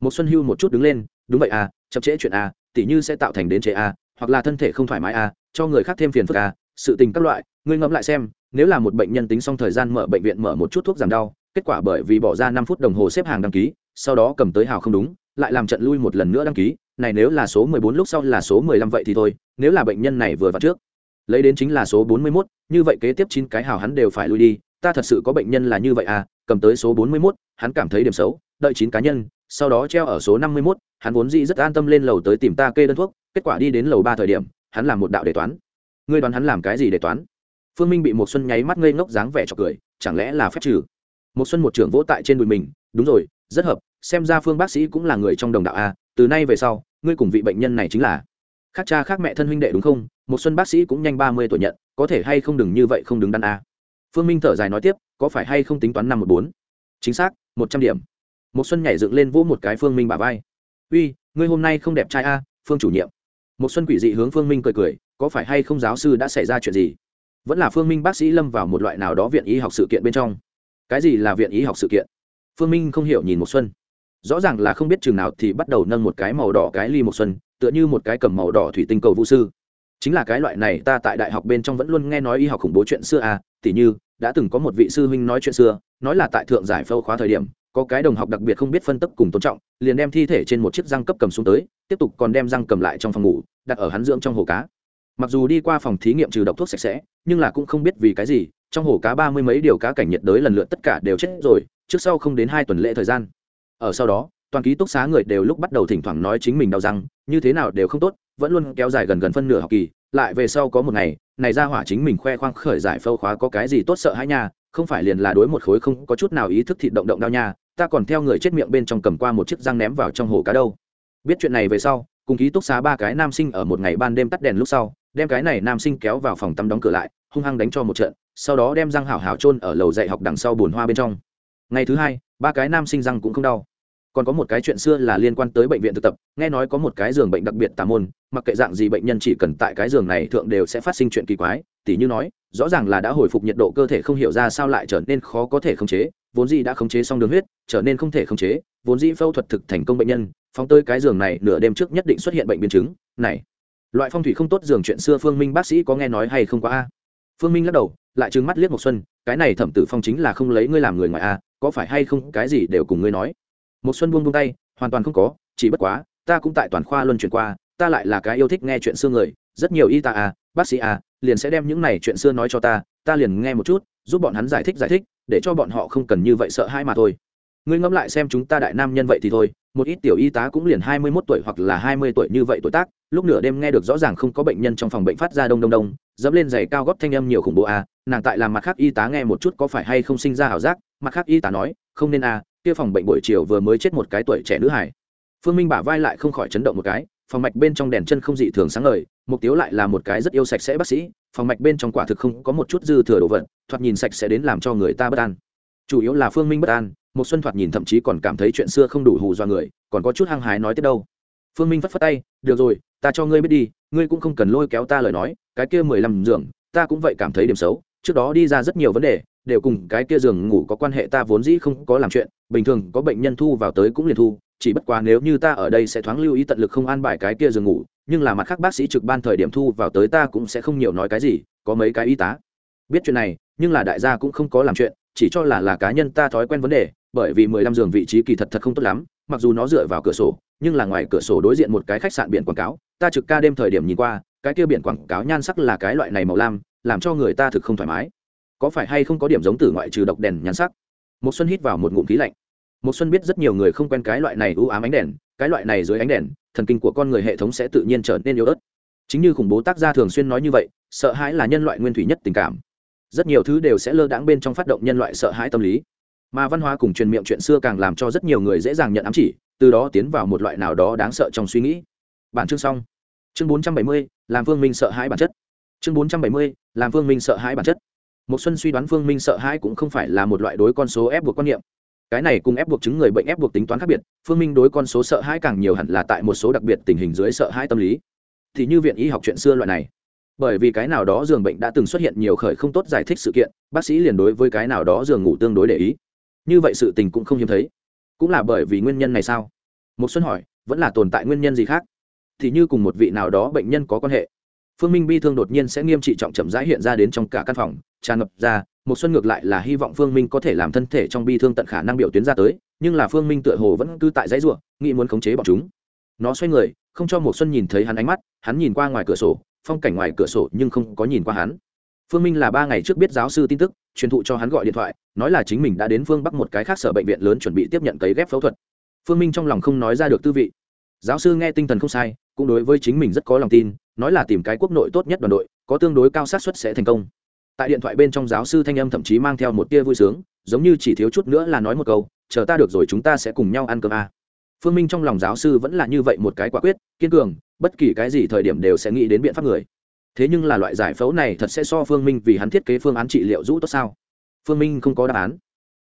Một xuân hưu một chút đứng lên, đúng vậy à chậm trễ chuyện à tỉ như sẽ tạo thành đến chế à hoặc là thân thể không thoải mái à cho người khác thêm phiền phức à sự tình các loại, ngươi ngẫm lại xem, nếu là một bệnh nhân tính xong thời gian mở bệnh viện mở một chút thuốc giảm đau, kết quả bởi vì bỏ ra năm phút đồng hồ xếp hàng đăng ký, sau đó cầm tới hào không đúng, lại làm trận lui một lần nữa đăng ký, này nếu là số mười bốn lúc sau là số mười lăm vậy thì thôi, nếu là bệnh nhân này vừa vào trước lấy đến chính là số bốn mươi 41, như vậy kế tiếp chín cái hào hắn đều phải lui đi ta thật sự có bệnh nhân là như vậy à cầm tới số bốn mươi 41, hắn cảm thấy điểm xấu đợi chín cá nhân sau đó treo ở số năm mươi 51, hắn vốn dĩ rất an tâm lên lầu tới tìm ta kê đơn thuốc kết quả đi đến lầu ba thời điểm hắn làm một đạo đề toán. Ngươi đoán hắn làm cái gì đề toán? Phương minh bị một xuân nháy mắt ngây ngốc dáng vẻ cho cười chẳng lẽ là phép trừ? Một xuân một trưởng vỗ tại trên đùi mình đúng rồi rất hợp xem ra phương bác sĩ cũng là người trong đồng đạo a từ nay về sau ngươi cùng vị bệnh nhân này chính là khác cha khác mẹ thân huynh đệ đúng không? Một xuân bác sĩ cũng nhanh ba mươi tuổi nhận, có thể hay không đừng như vậy không đứng đắn a? Phương minh thở dài nói tiếp, có phải hay không tính toán năm một bốn? Chính xác, một trăm điểm. Một xuân nhảy dựng lên vỗ một cái phương minh bả vai. Uy, ngươi hôm nay không đẹp trai a, phương chủ nhiệm. Một xuân quỷ dị hướng phương minh cười cười, có phải hay không giáo sư đã xảy ra chuyện gì? Vẫn là phương minh bác sĩ lâm vào một loại nào đó viện y học sự kiện bên trong. Cái gì là viện y học sự kiện? Phương minh không hiểu nhìn một xuân rõ ràng là không biết chừng nào thì bắt đầu nâng một cái màu đỏ cái ly một xuân, tựa như một cái cầm màu đỏ thủy tinh cầu vũ sư. Chính là cái loại này ta tại đại học bên trong vẫn luôn nghe nói y học khủng bố chuyện xưa à tỉ như, đã từng có một vị sư huynh nói chuyện xưa, nói là tại thượng giải phẫu khóa thời điểm, có cái đồng học đặc biệt không biết phân tích cùng tôn trọng, liền đem thi thể trên một chiếc răng cấp cầm xuống tới, tiếp tục còn đem răng cầm lại trong phòng ngủ, đặt ở hắn dưỡng trong hồ cá. Mặc dù đi qua phòng thí nghiệm trừ độc thuốc sạch sẽ, nhưng là cũng không biết vì cái gì, trong hồ cá ba mươi mấy điều cá cảnh nhiệt đới lần lượt tất cả đều chết rồi, trước sau không đến hai tuần lễ thời gian ở sau đó, toàn ký túc xá người đều lúc bắt đầu thỉnh thoảng nói chính mình đau răng, như thế nào đều không tốt, vẫn luôn kéo dài gần gần phân nửa học kỳ, lại về sau có một ngày, này ra hỏa chính mình khoe khoang khởi giải phâu khóa có cái gì tốt sợ hãi nha, không phải liền là đối một khối không có chút nào ý thức thịt động động đau nha, ta còn theo người chết miệng bên trong cầm qua một chiếc răng ném vào trong hồ cá đâu. Biết chuyện này về sau, cùng ký túc xá ba cái nam sinh ở một ngày ban đêm tắt đèn lúc sau, đem cái này nam sinh kéo vào phòng tắm đóng cửa lại, hung hăng đánh cho một trận, sau đó đem răng hảo hảo chôn ở lầu dạy học đằng sau bồn hoa bên trong. Ngày thứ hai ba cái nam sinh răng cũng không đau. Còn có một cái chuyện xưa là liên quan tới bệnh viện thực tập, nghe nói có một cái giường bệnh đặc biệt tà môn, mặc kệ dạng gì bệnh nhân chỉ cần tại cái giường này thượng đều sẽ phát sinh chuyện kỳ quái, tỉ như nói, rõ ràng là đã hồi phục nhiệt độ cơ thể không hiểu ra sao lại trở nên khó có thể khống chế, vốn dĩ đã khống chế xong đường huyết, trở nên không thể khống chế, vốn dĩ phẫu thuật thực thành công bệnh nhân, phóng tới cái giường này nửa đêm trước nhất định xuất hiện bệnh biến chứng, này. Loại phong thủy không tốt giường chuyện xưa phương minh bác sĩ có nghe nói hay không có a? Phương minh lắc đầu, lại trừng mắt liếc một xuân, cái này thẩm tử phong chính là không lấy ngươi làm người ngoài a có phải hay không cái gì đều cùng ngươi nói. Một xuân buông buông tay, hoàn toàn không có, chỉ bất quá, ta cũng tại toàn khoa luân chuyển qua, ta lại là cái yêu thích nghe chuyện xưa người, rất nhiều y tá à bác sĩ à liền sẽ đem những này chuyện xưa nói cho ta ta liền nghe một chút, giúp bọn hắn giải thích giải thích, để cho bọn họ không cần như vậy sợ hãi mà thôi ngươi ngẫm lại xem chúng ta đại nam nhân vậy thì thôi, một ít tiểu y tá cũng liền hai mươi mốt tuổi hoặc là hai mươi tuổi như vậy tuổi tác, lúc nửa đêm nghe được rõ ràng không có bệnh nhân trong phòng bệnh phát ra đông đông đông, dẫm lên giày cao góp thanh âm nhiều khủng bố à? nàng tại làm mặt khác y tá nghe một chút có phải hay không sinh ra ảo giác, mặt khác y tá nói, không nên à? kia phòng bệnh buổi chiều vừa mới chết một cái tuổi trẻ nữ hải phương minh bả vai lại không khỏi chấn động một cái, phòng mạch bên trong đèn chân không dị thường sáng ngời, mục tiêu lại là một cái rất yêu sạch sẽ bác sĩ, phòng mạch bên trong quả thực không có một chút dư thừa đồ vật, thoạt nhìn sạch sẽ đến làm cho người ta bất an chủ yếu là phương minh bất an một xuân thoạt nhìn thậm chí còn cảm thấy chuyện xưa không đủ hù do người, còn có chút hăng hái nói tiếp đâu. Phương minh phất phất tay, được rồi, ta cho ngươi biết đi, ngươi cũng không cần lôi kéo ta lời nói, cái kia mười lăm giường, ta cũng vậy cảm thấy điểm xấu, trước đó đi ra rất nhiều vấn đề, đều cùng cái kia giường ngủ có quan hệ, ta vốn dĩ không có làm chuyện, bình thường có bệnh nhân thu vào tới cũng liền thu, chỉ bất quá nếu như ta ở đây sẽ thoáng lưu ý tận lực không an bài cái kia giường ngủ, nhưng là mặt khác bác sĩ trực ban thời điểm thu vào tới ta cũng sẽ không nhiều nói cái gì, có mấy cái y tá. Biết chuyện này, nhưng là đại gia cũng không có làm chuyện, chỉ cho là là cá nhân ta thói quen vấn đề bởi vì mười lăm giường vị trí kỳ thật thật không tốt lắm, mặc dù nó dựa vào cửa sổ, nhưng là ngoài cửa sổ đối diện một cái khách sạn biển quảng cáo, ta trực ca đêm thời điểm nhìn qua, cái kia biển quảng cáo nhan sắc là cái loại này màu lam, làm cho người ta thực không thoải mái. Có phải hay không có điểm giống từ ngoại trừ độc đèn nhan sắc? Một xuân hít vào một ngụm khí lạnh. Một xuân biết rất nhiều người không quen cái loại này ưu ám ánh đèn, cái loại này dưới ánh đèn, thần kinh của con người hệ thống sẽ tự nhiên trở nên yếu ớt. Chính như khủng bố tác gia thường xuyên nói như vậy, sợ hãi là nhân loại nguyên thủy nhất tình cảm. Rất nhiều thứ đều sẽ lơ đãng bên trong phát động nhân loại sợ hãi tâm lý mà văn hóa cùng truyền miệng chuyện xưa càng làm cho rất nhiều người dễ dàng nhận ám chỉ, từ đó tiến vào một loại nào đó đáng sợ trong suy nghĩ. Bản chương xong. Chương bốn trăm bảy mươi, làm vương minh sợ hãi bản chất. Chương bốn trăm bảy mươi, làm vương minh sợ hãi bản chất. Một xuân suy đoán vương minh sợ hãi cũng không phải là một loại đối con số ép buộc quan niệm. Cái này cùng ép buộc chứng người bệnh ép buộc tính toán khác biệt phương minh đối con số sợ hãi càng nhiều hẳn là tại một số đặc biệt tình hình dưới sợ hãi tâm lý. Thì như viện y học chuyện xưa loại này. Bởi vì cái nào đó giường bệnh đã từng xuất hiện nhiều khởi không tốt giải thích sự kiện, bác sĩ liền đối với cái nào đó giường ngủ tương đối để ý như vậy sự tình cũng không hiếm thấy. Cũng là bởi vì nguyên nhân này sao? Một xuân hỏi, vẫn là tồn tại nguyên nhân gì khác? Thì như cùng một vị nào đó bệnh nhân có quan hệ. Phương minh bi thương đột nhiên sẽ nghiêm trị trọng chậm rãi hiện ra đến trong cả căn phòng, tràn ngập ra một xuân ngược lại là hy vọng phương minh có thể làm thân thể trong bi thương tận khả năng biểu tuyến ra tới, nhưng là phương minh tựa hồ vẫn cứ tại dãy ruộng nghĩ muốn khống chế bọn chúng. Nó xoay người, không cho một xuân nhìn thấy hắn ánh mắt, hắn nhìn qua ngoài cửa sổ, phong cảnh ngoài cửa sổ nhưng không có nhìn qua hắn. Phương minh là ba ngày trước biết giáo sư tin tức truyền thụ cho hắn gọi điện thoại, nói là chính mình đã đến phương bắc một cái khác sở bệnh viện lớn chuẩn bị tiếp nhận cấy ghép phẫu thuật. Phương minh trong lòng không nói ra được tư vị. Giáo sư nghe tinh thần không sai, cũng đối với chính mình rất có lòng tin, nói là tìm cái quốc nội tốt nhất đoàn đội, có tương đối cao xác suất sẽ thành công. Tại điện thoại bên trong giáo sư thanh âm thậm chí mang theo một tia vui sướng, giống như chỉ thiếu chút nữa là nói một câu, chờ ta được rồi chúng ta sẽ cùng nhau ăn cơm a. À. phương minh trong lòng giáo sư vẫn là như vậy một cái quả quyết, kiên cường, bất kỳ cái gì thời điểm đều sẽ nghĩ đến biện pháp người thế nhưng là loại giải phẫu này thật sẽ so phương minh vì hắn thiết kế phương án trị liệu rũ tốt sao? Phương minh không có đáp án.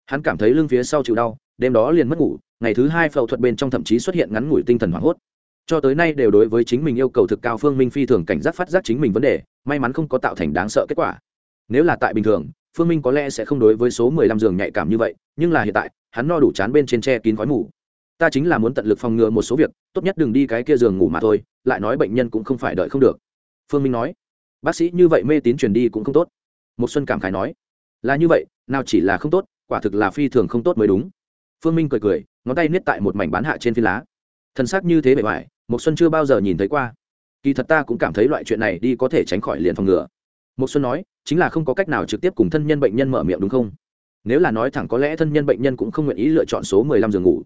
Hắn cảm thấy lưng phía sau chịu đau, đêm đó liền mất ngủ, ngày thứ hai phẫu thuật bên trong thậm chí xuất hiện ngắn ngủi tinh thần hoảng hốt. Cho tới nay đều đối với chính mình yêu cầu thực cao phương minh phi thường cảnh giác phát giác chính mình vấn đề, may mắn không có tạo thành đáng sợ kết quả. Nếu là tại bình thường, phương minh có lẽ sẽ không đối với số mười lăm giường nhạy cảm như vậy, nhưng là hiện tại, hắn no đủ chán bên trên tre kín khói mù. Ta chính là muốn tận lực phòng ngừa một số việc, tốt nhất đừng đi cái kia giường ngủ mà thôi, lại nói bệnh nhân cũng không phải đợi không được. Phương minh nói bác sĩ như vậy mê tín truyền đi cũng không tốt. Một xuân cảm khái nói, là như vậy, nào chỉ là không tốt, quả thực là phi thường không tốt mới đúng. Phương minh cười cười, ngón tay niết tại một mảnh bán hạ trên phi lá. Thân xác như thế bề ngoài một xuân chưa bao giờ nhìn thấy qua. Kỳ thật ta cũng cảm thấy loại chuyện này đi có thể tránh khỏi liền phòng ngừa. Một xuân nói, chính là không có cách nào trực tiếp cùng thân nhân bệnh nhân mở miệng đúng không? Nếu là nói thẳng có lẽ thân nhân bệnh nhân cũng không nguyện ý lựa chọn số 15 giường ngủ.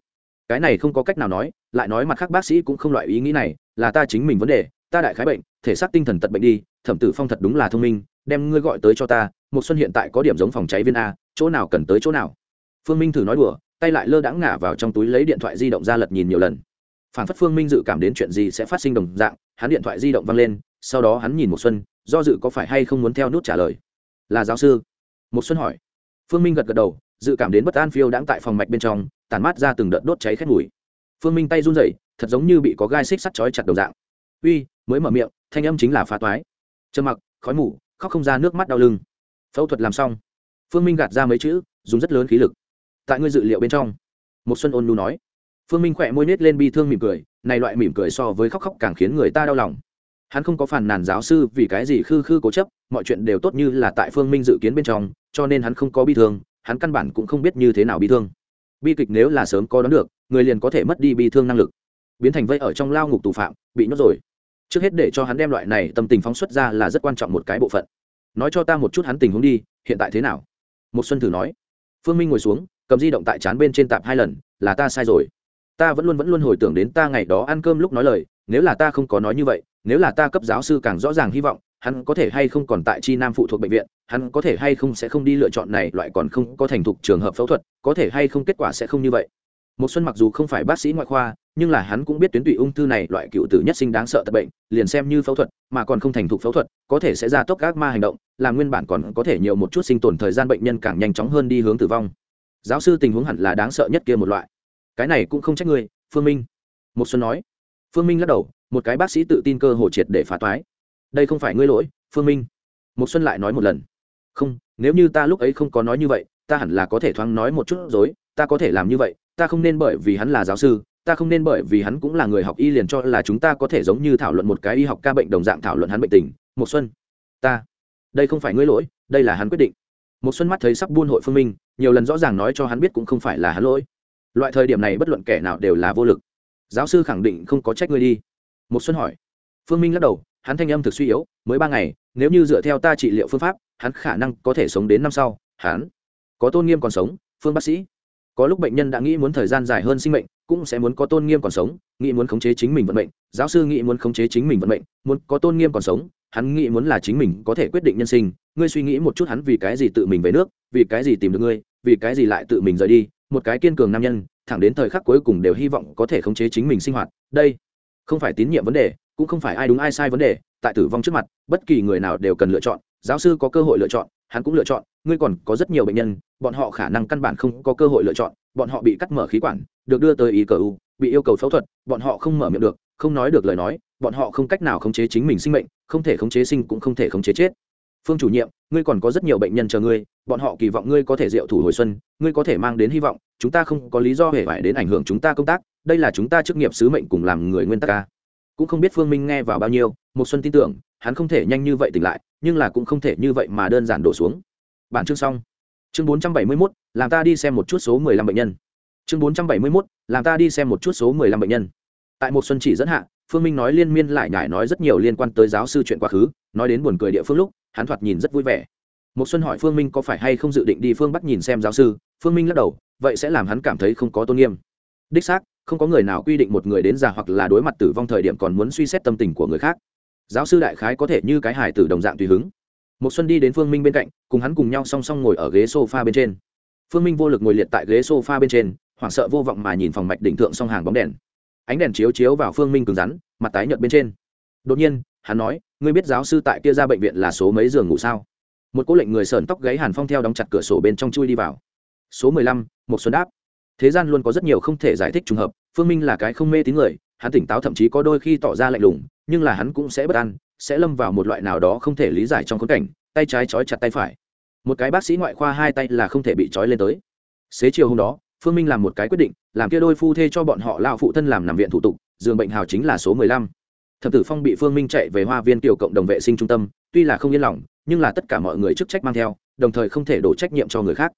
Cái này không có cách nào nói, lại nói mặt khác bác sĩ cũng không loại ý nghĩ này, là ta chính mình vấn đề, ta đại khái bệnh thể xác tinh thần tật bệnh đi, thẩm tử phong thật đúng là thông minh, đem ngươi gọi tới cho ta một xuân hiện tại có điểm giống phòng cháy viên a, chỗ nào cần tới chỗ nào. Phương minh thử nói đùa, tay lại lơ đãng ngả vào trong túi lấy điện thoại di động ra lật nhìn nhiều lần. Phản phất phương minh dự cảm đến chuyện gì sẽ phát sinh đồng dạng, hắn điện thoại di động văng lên, sau đó hắn nhìn một xuân, do dự có phải hay không muốn theo nút trả lời. Là giáo sư. Một xuân hỏi. Phương minh gật gật đầu, dự cảm đến bất an phiêu đãng tại phòng mạch bên trong tàn mát ra từng đợt đốt cháy khét mùi. Phương minh tay run rẩy, thật giống như bị có gai xích sắt chói chặt đầu dạng uy, mới mở miệng, thanh âm chính là phá toái. Trầm mặc, khói mủ khóc không ra nước mắt đau lưng. Phẫu thuật làm xong. Phương minh gạt ra mấy chữ, dùng rất lớn khí lực. Tại ngươi dự liệu bên trong. Một xuân ôn nu nói. Phương minh khỏe môi nết lên bi thương mỉm cười, này loại mỉm cười so với khóc khóc càng khiến người ta đau lòng. Hắn không có phản nàn giáo sư vì cái gì khư khư cố chấp, mọi chuyện đều tốt như là tại phương minh dự kiến bên trong, cho nên hắn không có bi thương, hắn căn bản cũng không biết như thế nào bi thương. Bi kịch nếu là sớm có đón được, người liền có thể mất đi bi thương năng lực. Biến thành vây ở trong lao ngục tù phạm, bị nhốt rồi trước hết để cho hắn đem loại này tâm tình phóng xuất ra là rất quan trọng một cái bộ phận. Nói cho ta một chút hắn tình huống đi, hiện tại thế nào? Một xuân thử nói. Phương minh ngồi xuống, cầm di động tại chán bên trên tạp hai lần, là ta sai rồi. Ta vẫn luôn vẫn luôn hồi tưởng đến ta ngày đó ăn cơm lúc nói lời, nếu là ta không có nói như vậy, nếu là ta cấp giáo sư càng rõ ràng hy vọng, hắn có thể hay không còn tại chi nam phụ thuộc bệnh viện, hắn có thể hay không sẽ không đi lựa chọn này, loại còn không có thành thục trường hợp phẫu thuật, có thể hay không kết quả sẽ không như vậy. Một xuân mặc dù không phải bác sĩ ngoại khoa nhưng là hắn cũng biết tuyến tụy ung thư này loại cựu tử nhất sinh đáng sợ tật bệnh, liền xem như phẫu thuật, mà còn không thành thục phẫu thuật, có thể sẽ ra tốc các ma hành động làm nguyên bản còn có thể nhiều một chút sinh tồn thời gian bệnh nhân càng nhanh chóng hơn đi hướng tử vong. Giáo sư tình huống hẳn là đáng sợ nhất kia một loại. Cái này cũng không trách người phương minh. Một xuân nói. Phương minh lắc đầu, một cái bác sĩ tự tin cơ hồ triệt để phá toái. Đây không phải ngươi lỗi, phương minh. Một xuân lại nói một lần. Không, nếu như ta lúc ấy không có nói như vậy, ta hẳn là có thể thoáng nói một chút dối ta có thể làm như vậy, ta không nên bởi vì hắn là giáo sư ta không nên bởi vì hắn cũng là người học y liền cho là chúng ta có thể giống như thảo luận một cái y học ca bệnh đồng dạng thảo luận hắn bệnh tình. Một xuân, ta, đây không phải ngươi lỗi, đây là hắn quyết định. Một xuân mắt thấy sắp buôn hội phương minh, nhiều lần rõ ràng nói cho hắn biết cũng không phải là hắn lỗi. Loại thời điểm này bất luận kẻ nào đều là vô lực. Giáo sư khẳng định không có trách ngươi đi. Một xuân hỏi. Phương minh lắc đầu, hắn thanh âm thực suy yếu, mới ba ngày, nếu như dựa theo ta trị liệu phương pháp, hắn khả năng có thể sống đến năm sau. Hắn, có tôn nghiêm còn sống, phương bác sĩ có lúc bệnh nhân đã nghĩ muốn thời gian dài hơn sinh mệnh, cũng sẽ muốn có tôn nghiêm còn sống, nghĩ muốn khống chế chính mình vận mệnh. Giáo sư nghĩ muốn khống chế chính mình vận mệnh, muốn có tôn nghiêm còn sống, hắn nghĩ muốn là chính mình có thể quyết định nhân sinh. Ngươi suy nghĩ một chút hắn vì cái gì tự mình về nước, vì cái gì tìm được ngươi, vì cái gì lại tự mình rời đi. Một cái kiên cường nam nhân, thẳng đến thời khắc cuối cùng đều hy vọng có thể khống chế chính mình sinh hoạt. Đây không phải tín nhiệm vấn đề, cũng không phải ai đúng ai sai vấn đề. Tại tử vong trước mặt, bất kỳ người nào đều cần lựa chọn. Giáo sư có cơ hội lựa chọn, hắn cũng lựa chọn ngươi còn có rất nhiều bệnh nhân, bọn họ khả năng căn bản không có cơ hội lựa chọn, bọn họ bị cắt mở khí quản, được đưa tới ý cờ u, bị yêu cầu phẫu thuật, bọn họ không mở miệng được, không nói được lời nói, bọn họ không cách nào khống chế chính mình sinh mệnh, không thể khống chế sinh cũng không thể khống chế chết. Phương chủ nhiệm, ngươi còn có rất nhiều bệnh nhân chờ ngươi, bọn họ kỳ vọng ngươi có thể diệu thủ hồi xuân, ngươi có thể mang đến hy vọng, chúng ta không có lý do hề phải đến ảnh hưởng chúng ta công tác, đây là chúng ta chức nghiệp sứ mệnh cùng làm người nguyên tắc ca cũng không biết phương minh nghe vào bao nhiêu, một xuân tin tưởng, hắn không thể nhanh như vậy tỉnh lại, nhưng là cũng không thể như vậy mà đơn giản đổ xuống bản chương xong. Chương 471, làm ta đi xem một chút số 15 bệnh nhân. Chương 471, làm ta đi xem một chút số 15 bệnh nhân. Tại một xuân chỉ dẫn hạ phương minh nói liên miên lại nhải nói rất nhiều liên quan tới giáo sư chuyện quá khứ nói đến buồn cười địa phương lúc hắn thoạt nhìn rất vui vẻ. Một xuân hỏi phương minh có phải hay không dự định đi phương bắc nhìn xem giáo sư phương minh lắc đầu vậy sẽ làm hắn cảm thấy không có tôn nghiêm. Đích xác không có người nào quy định một người đến già hoặc là đối mặt tử vong thời điểm còn muốn suy xét tâm tình của người khác. Giáo sư đại khái có thể như cái hải tử đồng dạng tùy hứng một xuân đi đến phương minh bên cạnh, cùng hắn cùng nhau song song ngồi ở ghế sofa bên trên. Phương minh vô lực ngồi liệt tại ghế sofa bên trên, hoảng sợ vô vọng mà nhìn phòng mạch đỉnh thượng song hàng bóng đèn. Ánh đèn chiếu chiếu vào phương minh cứng rắn, mặt tái nhợt bên trên. Đột nhiên, hắn nói, ngươi biết giáo sư tại kia ra bệnh viện là số mấy giường ngủ sao? Một cô lệnh người sờn tóc gáy hàn phong theo đóng chặt cửa sổ bên trong chui đi vào. Số mười lăm một xuân đáp. Thế gian luôn có rất nhiều không thể giải thích trùng hợp, phương minh là cái không mê tín người, hắn tỉnh táo thậm chí có đôi khi tỏ ra lạnh lùng nhưng là hắn cũng sẽ bất an, sẽ lâm vào một loại nào đó không thể lý giải trong khốn cảnh, tay trái trói chặt tay phải. Một cái bác sĩ ngoại khoa hai tay là không thể bị trói lên tới. Xế chiều hôm đó, phương minh làm một cái quyết định, làm kia đôi phu thê cho bọn họ lao phụ thân làm nằm viện thủ tục, giường bệnh hào chính là số mười lăm. Thập tử phong bị phương minh chạy về hoa viên tiểu cộng đồng vệ sinh trung tâm, tuy là không yên lòng, nhưng là tất cả mọi người chức trách mang theo, đồng thời không thể đổ trách nhiệm cho người khác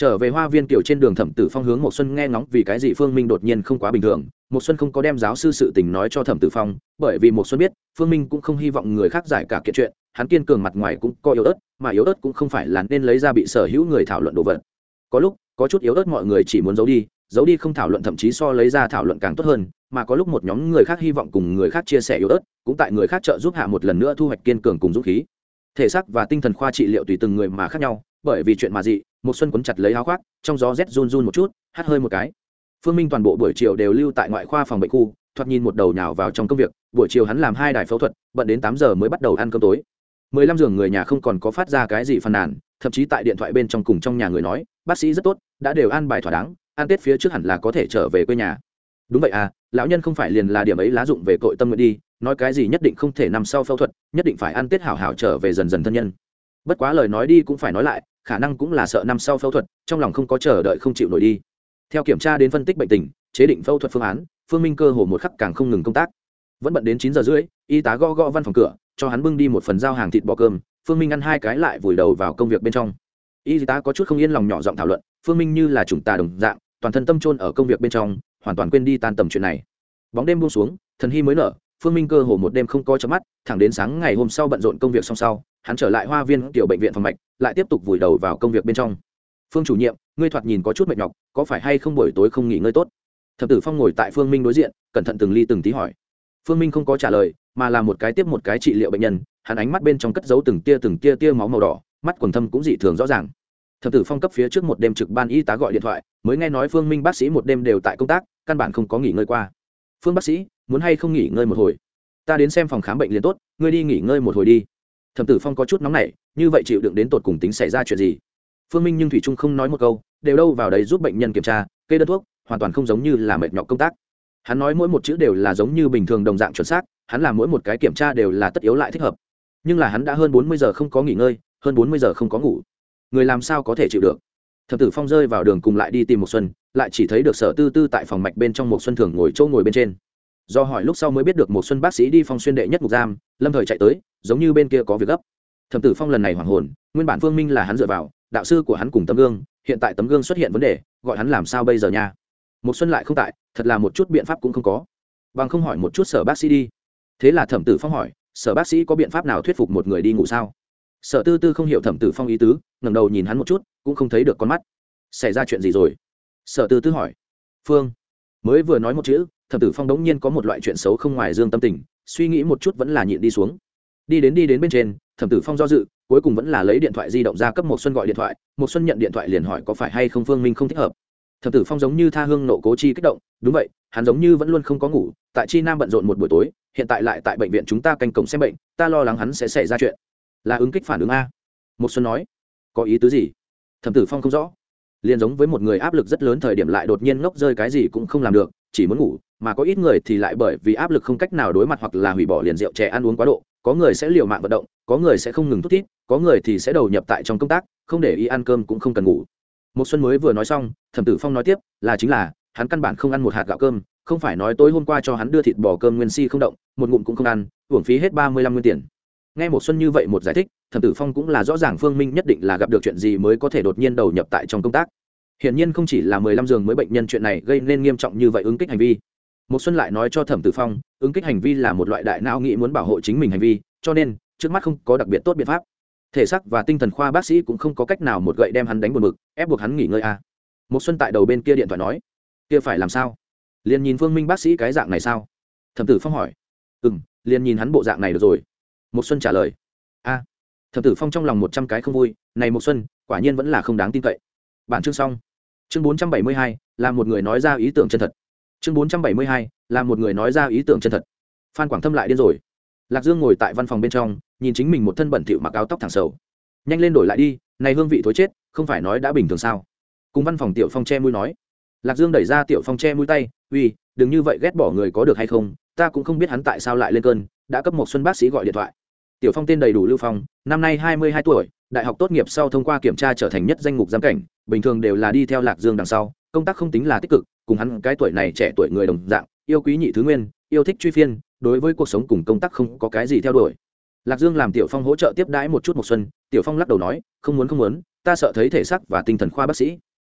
trở về hoa viên kiểu trên đường thẩm tử phong hướng một xuân nghe ngóng vì cái gì phương minh đột nhiên không quá bình thường. Một xuân không có đem giáo sư sự tình nói cho thẩm tử phong, bởi vì một xuân biết, phương minh cũng không hy vọng người khác giải cả kiện chuyện, hắn kiên cường mặt ngoài cũng có yếu ớt, mà yếu ớt cũng không phải là nên lấy ra bị sở hữu người thảo luận đồ vật. Có lúc, có chút yếu ớt mọi người chỉ muốn giấu đi giấu đi không thảo luận thậm chí so lấy ra thảo luận càng tốt hơn, mà có lúc một nhóm người khác hy vọng cùng người khác chia sẻ yếu ớt, cũng tại người khác trợ giúp hạ một lần nữa thu hoạch kiên cường cùng dũng khí. Thể xác và tinh thần khoa trị liệu tùy từng người mà khác nhau bởi vì chuyện mà dị một xuân quấn chặt lấy áo khoác, trong gió rét run run một chút, hắt hơi một cái. Phương minh toàn bộ buổi chiều đều lưu tại ngoại khoa phòng bệnh khu, thoạt nhìn một đầu nhào vào trong công việc, buổi chiều hắn làm hai đài phẫu thuật, bận đến tám giờ mới bắt đầu ăn cơm tối. Mười lăm giường người nhà không còn có phát ra cái gì phàn nàn, thậm chí tại điện thoại bên trong cùng trong nhà người nói, bác sĩ rất tốt, đã đều ăn bài thỏa đáng, ăn tết phía trước hẳn là có thể trở về quê nhà. Đúng vậy à lão nhân không phải liền là điểm ấy lá dụng về cội tâm nguyện đi, nói cái gì nhất định không thể nằm sau phẫu thuật, nhất định phải ăn tết hảo hảo trở về dần dần thân nhân. Bất quá lời nói đi cũng phải nói lại khả năng cũng là sợ năm sau phẫu thuật, trong lòng không có chờ đợi không chịu nổi đi. Theo kiểm tra đến phân tích bệnh tình, chế định phẫu thuật phương án, phương minh cơ hồ một khắc càng không ngừng công tác. Vẫn bận đến chín giờ rưỡi, y tá gõ gõ văn phòng cửa, cho hắn bưng đi một phần giao hàng thịt bò cơm, phương minh ăn hai cái lại vùi đầu vào công việc bên trong. Y tá có chút không yên lòng nhỏ giọng thảo luận, phương minh như là chúng ta đồng dạng, toàn thân tâm trôn ở công việc bên trong, hoàn toàn quên đi tan tầm chuyện này. Bóng đêm buông xuống, thần hy mới nở, phương minh cơ hồ một đêm không có chớp mắt, thẳng đến sáng ngày hôm sau bận rộn công việc xong sau, hắn trở lại hoa viên tiểu bệnh viện phòng mạch lại tiếp tục vùi đầu vào công việc bên trong. Phương chủ nhiệm, ngươi thoạt nhìn có chút mệt nhọc, có phải hay không buổi tối không nghỉ ngơi tốt? Thập tử phong ngồi tại phương minh đối diện, cẩn thận từng ly từng tí hỏi. Phương minh không có trả lời, mà là một cái tiếp một cái trị liệu bệnh nhân, hắn ánh mắt bên trong cất giấu từng tia từng tia tia máu màu đỏ, mắt quần thâm cũng dị thường rõ ràng. Thập tử phong cấp phía trước một đêm trực ban y tá gọi điện thoại, mới nghe nói phương minh bác sĩ một đêm đều tại công tác, căn bản không có nghỉ ngơi qua. Phương bác sĩ, muốn hay không nghỉ ngơi một hồi? Ta đến xem phòng khám bệnh liền tốt, ngươi đi nghỉ ngơi một hồi đi. Thẩm tử phong có chút nóng nảy như vậy chịu đựng đến tột cùng tính xảy ra chuyện gì? Phương minh nhưng thủy trung không nói một câu, đều đâu vào đấy giúp bệnh nhân kiểm tra, kê đơn thuốc, hoàn toàn không giống như là mệt nhọc công tác. Hắn nói mỗi một chữ đều là giống như bình thường đồng dạng chuẩn xác, hắn làm mỗi một cái kiểm tra đều là tất yếu lại thích hợp. Nhưng là hắn đã hơn bốn mươi giờ không có nghỉ ngơi, hơn bốn mươi giờ không có ngủ. Người làm sao có thể chịu được? Thập tử phong rơi vào đường cùng lại đi tìm một xuân, lại chỉ thấy được sở tư tư tại phòng mạch bên trong một xuân thường ngồi chỗ ngồi bên trên. Do hỏi lúc sau mới biết được một xuân bác sĩ đi phong xuyên đệ nhất mục giam, lâm thời chạy tới, giống như bên kia có việc gấp thẩm tử phong lần này hoảng hồn, nguyên bản phương minh là hắn dựa vào, đạo sư của hắn cùng tấm gương, hiện tại tấm gương xuất hiện vấn đề, gọi hắn làm sao bây giờ nha? Một xuân lại không tại, thật là một chút biện pháp cũng không có. Bằng không hỏi một chút sở bác sĩ đi. Thế là thẩm tử phong hỏi, sở bác sĩ có biện pháp nào thuyết phục một người đi ngủ sao? Sở tư tư không hiểu thẩm tử phong ý tứ, ngẩng đầu nhìn hắn một chút, cũng không thấy được con mắt. Xảy ra chuyện gì rồi? Sở tư tư hỏi. Phương, mới vừa nói một chữ, thẩm tử phong đống nhiên có một loại chuyện xấu không ngoài dương tâm tình, suy nghĩ một chút vẫn là nhịn đi xuống. Đi đến đi đến bên trên thẩm tử phong do dự, cuối cùng vẫn là lấy điện thoại di động ra cấp một xuân gọi điện thoại một xuân nhận điện thoại liền hỏi có phải hay không phương minh không thích hợp. Thẩm tử phong giống như tha hương nộ cố chi kích động, đúng vậy, hắn giống như vẫn luôn không có ngủ, tại chi nam bận rộn một buổi tối, hiện tại lại tại bệnh viện chúng ta canh cổng xem bệnh, ta lo lắng hắn sẽ xảy ra chuyện. Là ứng kích phản ứng a. Một xuân nói, có ý tứ gì? Thẩm tử phong không rõ. Liền giống với một người áp lực rất lớn thời điểm lại đột nhiên ngốc rơi cái gì cũng không làm được chỉ muốn ngủ, mà có ít người thì lại bởi vì áp lực không cách nào đối mặt hoặc là hủy bỏ liền rượu chè ăn uống quá độ, có người sẽ liều mạng vận động, có người sẽ không ngừng thút thít, có người thì sẽ đầu nhập tại trong công tác, không để ý ăn cơm cũng không cần ngủ. Một xuân mới vừa nói xong, thẩm tử phong nói tiếp, là chính là, hắn căn bản không ăn một hạt gạo cơm, không phải nói tối hôm qua cho hắn đưa thịt bò cơm nguyên si không động, một ngụm cũng không ăn, uổng phí hết ba mươi lăm nguyên tiền. Nghe một xuân như vậy một giải thích, thẩm tử phong cũng là rõ ràng phương minh nhất định là gặp được chuyện gì mới có thể đột nhiên đầu nhập tại trong công tác hiển nhiên không chỉ là mười lăm giường mới bệnh nhân chuyện này gây nên nghiêm trọng như vậy ứng kích hành vi. Một xuân lại nói cho thẩm tử phong, ứng kích hành vi là một loại đại não nghĩ muốn bảo hộ chính mình hành vi, cho nên, trước mắt không có đặc biệt tốt biện pháp. Thể xác và tinh thần khoa bác sĩ cũng không có cách nào một gậy đem hắn đánh buồn mực ép buộc hắn nghỉ ngơi a à. một xuân tại đầu bên kia điện thoại nói, kia phải làm sao? Liền nhìn phương minh bác sĩ cái dạng này sao? Thẩm tử phong hỏi. Ừ m liền nhìn hắn bộ dạng này được rồi. Một xuân trả lời. A. Thẩm tử phong trong lòng một trăm cái không vui, này một xuân, quả nhiên vẫn là không đáng tin cậy. Bản chương xong chương bốn trăm bảy mươi hai, là một người nói ra ý tưởng chân thật. Chương bốn trăm bảy mươi hai, là một người nói ra ý tưởng chân thật. Phan quảng thâm lại điên rồi. Lạc dương ngồi tại văn phòng bên trong, nhìn chính mình một thân bẩn thỉu mặc áo tóc thẳng sầu. Nhanh lên đổi lại đi, này hương vị thối chết, không phải nói đã bình thường sao? Cùng văn phòng tiểu phong che mũi nói. Lạc dương đẩy ra tiểu phong che mũi tay, uy, đừng như vậy ghét bỏ người có được hay không? Ta cũng không biết hắn tại sao lại lên cơn, đã cấp một xuân bác sĩ gọi điện thoại. Tiểu phong tên đầy đủ lưu phong, năm nay hai mươi hai tuổi, đại học tốt nghiệp sau thông qua kiểm tra trở thành nhất danh mục giám cảnh bình thường đều là đi theo lạc dương đằng sau, công tác không tính là tích cực, cùng hắn cái tuổi này trẻ tuổi người đồng dạng, yêu quý nhị thứ nguyên, yêu thích truy phiên, đối với cuộc sống cùng công tác không có cái gì theo đuổi. Lạc dương làm tiểu phong hỗ trợ tiếp đãi một chút một xuân, tiểu phong lắc đầu nói, không muốn không muốn, ta sợ thấy thể xác và tinh thần khoa bác sĩ.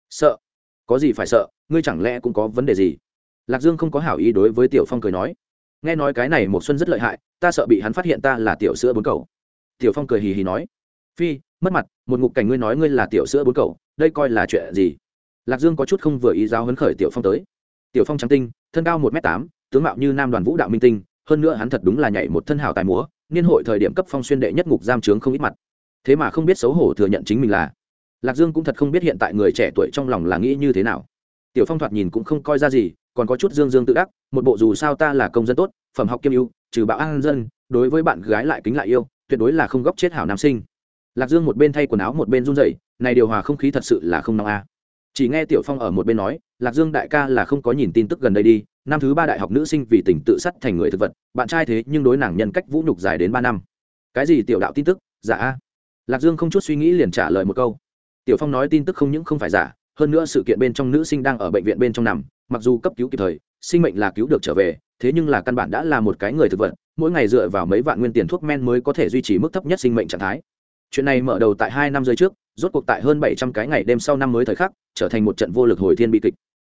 Sợ? Có gì phải sợ? Ngươi chẳng lẽ cũng có vấn đề gì? Lạc dương không có hảo ý đối với tiểu phong cười nói. Nghe nói cái này một xuân rất lợi hại, ta sợ bị hắn phát hiện ta là tiểu sữa bốn cầu. Tiểu phong cười hì hì nói. Phi mất mặt một ngục cảnh ngươi nói ngươi là tiểu sữa bốn cậu, đây coi là chuyện gì? Lạc dương có chút không vừa ý giáo hấn khởi tiểu phong tới. Tiểu phong trắng tinh thân cao một m tám tướng mạo như nam đoàn vũ đạo minh tinh hơn nữa hắn thật đúng là nhảy một thân hào tài múa niên hội thời điểm cấp phong xuyên đệ nhất ngục giam trướng không ít mặt. Thế mà không biết xấu hổ thừa nhận chính mình là. Lạc dương cũng thật không biết hiện tại người trẻ tuổi trong lòng là nghĩ như thế nào. Tiểu phong thoạt nhìn cũng không coi ra gì còn có chút dương dương tự đắc một bộ dù sao ta là công dân tốt phẩm học kiêm ưu trừ bạo an dân đối với bạn gái lại kính lại yêu tuyệt đối là không góc chết hảo nam sinh lạc dương một bên thay quần áo một bên run dậy này điều hòa không khí thật sự là không nóng a. Chỉ nghe tiểu phong ở một bên nói, lạc dương đại ca là không có nhìn tin tức gần đây đi, năm thứ ba đại học nữ sinh vì tình tự sát thành người thực vật, bạn trai thế nhưng đối nàng nhân cách vũ nhục dài đến ba năm. Cái gì tiểu đạo tin tức? Giả a. Lạc dương không chút suy nghĩ liền trả lời một câu. Tiểu phong nói tin tức không những không phải giả, hơn nữa sự kiện bên trong nữ sinh đang ở bệnh viện bên trong nằm, mặc dù cấp cứu kịp thời, sinh mệnh là cứu được trở về, thế nhưng là căn bản đã là một cái người thực vật, mỗi ngày dựa vào mấy vạn nguyên tiền thuốc men mới có thể duy trì mức thấp nhất sinh mệnh trạng thái chuyện này mở đầu tại hai năm rưỡi trước, rốt cuộc tại hơn bảy trăm cái ngày đêm sau năm mới thời khắc, trở thành một trận vô lực hồi thiên bi kịch.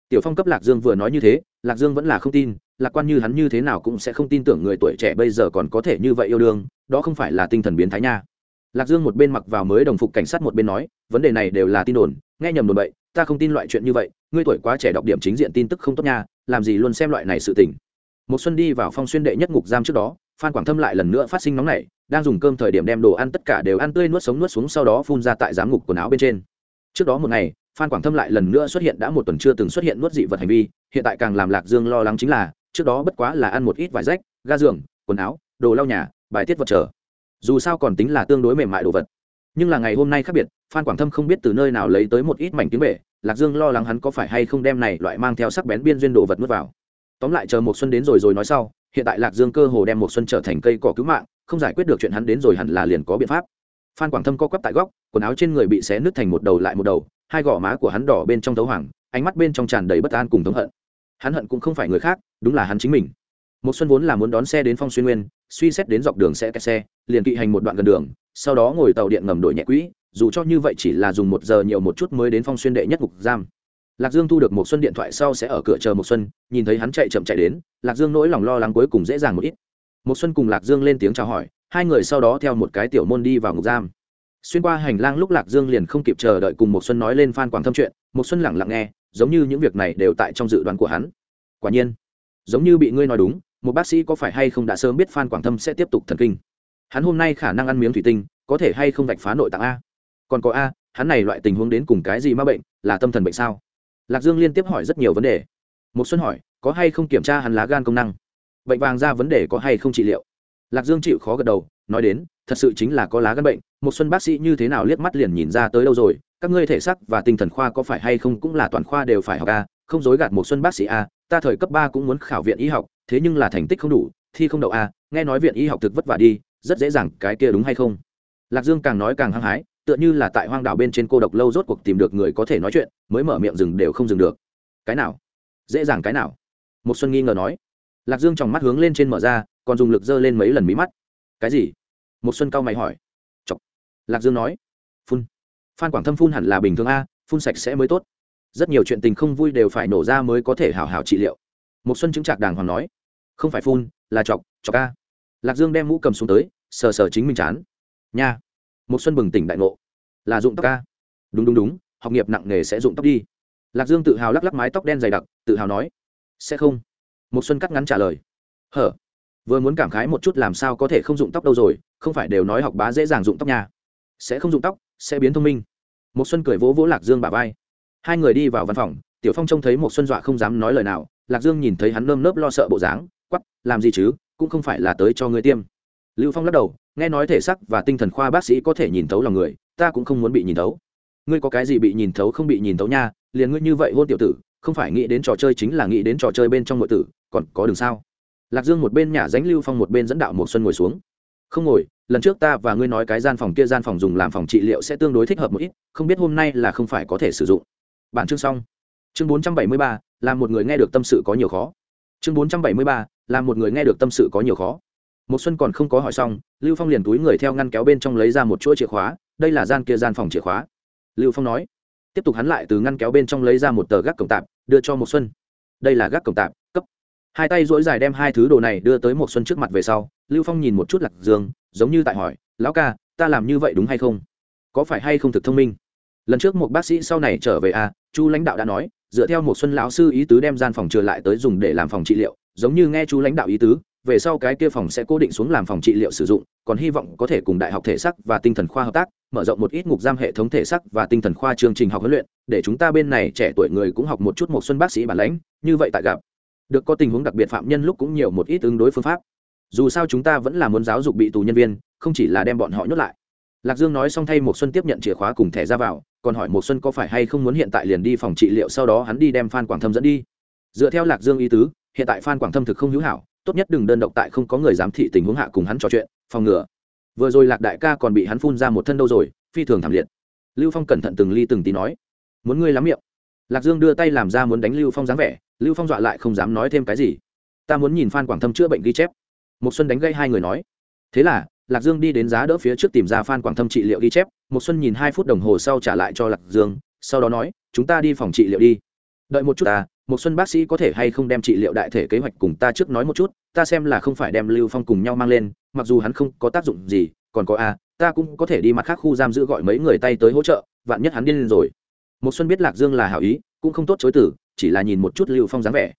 Tiểu phong cấp lạc dương vừa nói như thế, lạc dương vẫn là không tin, lạc quan như hắn như thế nào cũng sẽ không tin tưởng người tuổi trẻ bây giờ còn có thể như vậy yêu đương, đó không phải là tinh thần biến thái nha. Lạc dương một bên mặc vào mới đồng phục cảnh sát một bên nói, vấn đề này đều là tin đồn, nghe nhầm đồn bậy, ta không tin loại chuyện như vậy, ngươi tuổi quá trẻ đọc điểm chính diện tin tức không tốt nha, làm gì luôn xem loại này sự tình. Một xuân đi vào phong xuyên đệ nhất ngục giam trước đó phan quảng thâm lại lần nữa phát sinh nóng nảy, đang dùng cơm thời điểm đem đồ ăn tất cả đều ăn tươi nuốt sống nuốt xuống sau đó phun ra tại giám ngục quần áo bên trên. Trước đó một ngày, phan quảng thâm lại lần nữa xuất hiện đã một tuần chưa từng xuất hiện nuốt dị vật hành vi, hiện tại càng làm lạc dương lo lắng chính là, trước đó bất quá là ăn một ít vải rách, ga giường, quần áo, đồ lau nhà, bài tiết vật trở. Dù sao còn tính là tương đối mềm mại đồ vật. Nhưng là ngày hôm nay khác biệt, phan quảng thâm không biết từ nơi nào lấy tới một ít mảnh tiếng bể, lạc dương lo lắng hắn có phải hay không đem này loại mang theo sắc bén biên duyên đồ vật nuốt vào. Tóm lại chờ một xuân đến rồi rồi nói sau hiện tại lạc dương cơ hồ đem một xuân trở thành cây cỏ cứu mạng, không giải quyết được chuyện hắn đến rồi hẳn là liền có biện pháp. Phan quảng thâm co quắp tại góc, quần áo trên người bị xé nứt thành một đầu lại một đầu, hai gò má của hắn đỏ bên trong thấu hoàng, ánh mắt bên trong tràn đầy bất an cùng thống hận. Hắn hận cũng không phải người khác, đúng là hắn chính mình. Một xuân vốn là muốn đón xe đến phong xuyên nguyên, suy xét đến dọc đường sẽ kẹt xe, liền kỵ hành một đoạn gần đường, sau đó ngồi tàu điện ngầm đổi nhẹ quỹ, dù cho như vậy chỉ là dùng một giờ nhiều một chút mới đến phong xuyên đệ nhất ngục giam lạc dương thu được một xuân điện thoại sau sẽ ở cửa chờ một xuân, nhìn thấy hắn chạy chậm chạy đến, lạc dương nỗi lòng lo lắng cuối cùng dễ dàng một ít. Một xuân cùng lạc dương lên tiếng chào hỏi, hai người sau đó theo một cái tiểu môn đi vào ngục giam. Xuyên qua hành lang lúc lạc dương liền không kịp chờ đợi cùng một xuân nói lên phan quảng thâm chuyện một xuân lẳng lặng nghe, giống như những việc này đều tại trong dự đoán của hắn. Quả nhiên, giống như bị ngươi nói đúng, một bác sĩ có phải hay không đã sớm biết phan quảng thâm sẽ tiếp tục thần kinh? Hắn hôm nay khả năng ăn miếng thủy tinh, có thể hay không vạch phá nội tạng a? Còn có a, hắn này loại tình huống đến cùng cái gì ma bệnh, là tâm thần bệnh sao? Lạc dương liên tiếp hỏi rất nhiều vấn đề. Một xuân hỏi, có hay không kiểm tra hắn lá gan công năng? Bệnh vàng ra vấn đề có hay không trị liệu? Lạc dương chịu khó gật đầu, nói đến, thật sự chính là có lá gan bệnh. Một xuân bác sĩ như thế nào liếc mắt liền nhìn ra tới đâu rồi? Các ngươi thể xác và tinh thần khoa có phải hay không cũng là toàn khoa đều phải học a không dối gạt một xuân bác sĩ a ta thời cấp ba cũng muốn khảo viện y học, thế nhưng là thành tích không đủ, thi không đậu a nghe nói viện y học thực vất vả đi, rất dễ dàng, cái kia đúng hay không? Lạc dương càng nói càng hăng hái tựa như là tại hoang đảo bên trên cô độc lâu rốt cuộc tìm được người có thể nói chuyện, mới mở miệng dừng đều không dừng được. Cái nào? Dễ dàng cái nào? Một xuân nghi ngờ nói. Lạc dương tròng mắt hướng lên trên mở ra, còn dùng lực dơ lên mấy lần mí mắt. Cái gì? Một xuân cao mày hỏi. Chọc. lạc dương nói. Phun. Phan quảng thâm phun hẳn là bình thường a, phun sạch sẽ mới tốt. Rất nhiều chuyện tình không vui đều phải nổ ra mới có thể hảo hảo trị liệu. Một xuân chứng trạc đàng hoàng nói. Không phải phun, là chọc chọc a. Lạc dương đem mũ cầm xuống tới, sờ sờ chính mình chán. Nha một xuân bừng tỉnh đại ngộ. Là dụng tóc ca. Đúng đúng đúng, học nghiệp nặng nghề sẽ dụng tóc đi. Lạc dương tự hào lắc lắc mái tóc đen dày đặc, tự hào nói, sẽ không. Một xuân cắt ngắn trả lời, hở, vừa muốn cảm khái một chút làm sao có thể không dụng tóc đâu rồi, không phải đều nói học bá dễ dàng dụng tóc nhà? sẽ không dụng tóc, sẽ biến thông minh. Một xuân cười vỗ vỗ lạc dương bả vai. Hai người đi vào văn phòng, tiểu phong trông thấy một xuân dọa không dám nói lời nào, lạc dương nhìn thấy hắn nơm nớp lo sợ bộ dáng quắp làm gì chứ, cũng không phải là tới cho ngươi tiêm. Lưu phong lắc đầu nghe nói thể sắc và tinh thần khoa bác sĩ có thể nhìn thấu lòng người, ta cũng không muốn bị nhìn thấu. Ngươi có cái gì bị nhìn thấu không bị nhìn thấu nha, liền ngươi như vậy hôn tiểu tử, không phải nghĩ đến trò chơi chính là nghĩ đến trò chơi bên trong nội tử, còn có đường sao? Lạc dương một bên nhà dánh lưu phong một bên dẫn đạo một xuân ngồi xuống. Không ngồi, lần trước ta và ngươi nói cái gian phòng kia gian phòng dùng làm phòng trị liệu sẽ tương đối thích hợp một ít, không biết hôm nay là không phải có thể sử dụng. Bản chương xong. Chương bốn trăm bảy mươi ba là một người nghe được tâm sự có nhiều khó. Chương bốn trăm bảy mươi ba là một người nghe được tâm sự có nhiều khó một xuân còn không có hỏi xong lưu phong liền túi người theo ngăn kéo bên trong lấy ra một chuỗi chìa khóa đây là gian kia gian phòng chìa khóa. Lưu phong nói tiếp tục hắn lại từ ngăn kéo bên trong lấy ra một tờ gác cổng tạp đưa cho một xuân. Đây là gác cổng tạp cấp. Hai tay dỗi dài đem hai thứ đồ này đưa tới một xuân trước mặt về sau lưu phong nhìn một chút lạc dương giống như tại hỏi lão ca ta làm như vậy đúng hay không? Có phải hay không thực thông minh? Lần trước một bác sĩ sau này trở về à, chu lãnh đạo đã nói dựa theo một xuân lão sư ý tứ đem gian phòng trở lại tới dùng để làm phòng trị liệu giống như nghe chú lãnh đạo ý tứ về sau cái kia phòng sẽ cố định xuống làm phòng trị liệu sử dụng, còn hy vọng có thể cùng đại học thể sắc và tinh thần khoa hợp tác, mở rộng một ít ngục giam hệ thống thể sắc và tinh thần khoa chương trình học huấn luyện, để chúng ta bên này trẻ tuổi người cũng học một chút một xuân bác sĩ bản lãnh, như vậy tại gặp. Được có tình huống đặc biệt phạm nhân lúc cũng nhiều một ít ứng đối phương pháp. Dù sao chúng ta vẫn là muốn giáo dục bị tù nhân viên, không chỉ là đem bọn họ nhốt lại. Lạc dương nói xong thay một xuân tiếp nhận chìa khóa cùng thẻ ra vào, còn hỏi một xuân có phải hay không muốn hiện tại liền đi phòng trị liệu, sau đó hắn đi đem phan quảng thâm dẫn đi. Dựa theo lạc dương ý tứ, hiện tại phan quảng thâm thực không hữu hảo tốt nhất đừng đơn độc tại không có người giám thị tình huống hạ cùng hắn trò chuyện, phòng ngừa. Vừa rồi lạc đại ca còn bị hắn phun ra một thân đâu rồi, phi thường thảm liệt. Lưu phong cẩn thận từng ly từng tí nói, muốn ngươi lắm miệng. Lạc dương đưa tay làm ra muốn đánh lưu phong dáng vẻ, lưu phong dọa lại không dám nói thêm cái gì. Ta muốn nhìn phan quảng thâm chữa bệnh ghi chép. Một xuân đánh gây hai người nói. Thế là, lạc dương đi đến giá đỡ phía trước tìm ra phan quảng thâm trị liệu ghi chép một xuân nhìn hai phút đồng hồ sau trả lại cho lạc dương, sau đó nói, chúng ta đi phòng trị liệu đi. Đợi một chút ta một xuân bác sĩ có thể hay không đem trị liệu đại thể kế hoạch cùng ta trước nói một chút, ta xem là không phải đem lưu phong cùng nhau mang lên, mặc dù hắn không có tác dụng gì, còn có a, ta cũng có thể đi mặt khác khu giam giữ gọi mấy người tay tới hỗ trợ, vạn nhất hắn điên lên rồi. Một xuân biết lạc dương là hảo ý, cũng không tốt chối tử chỉ là nhìn một chút lưu phong dáng vẻ.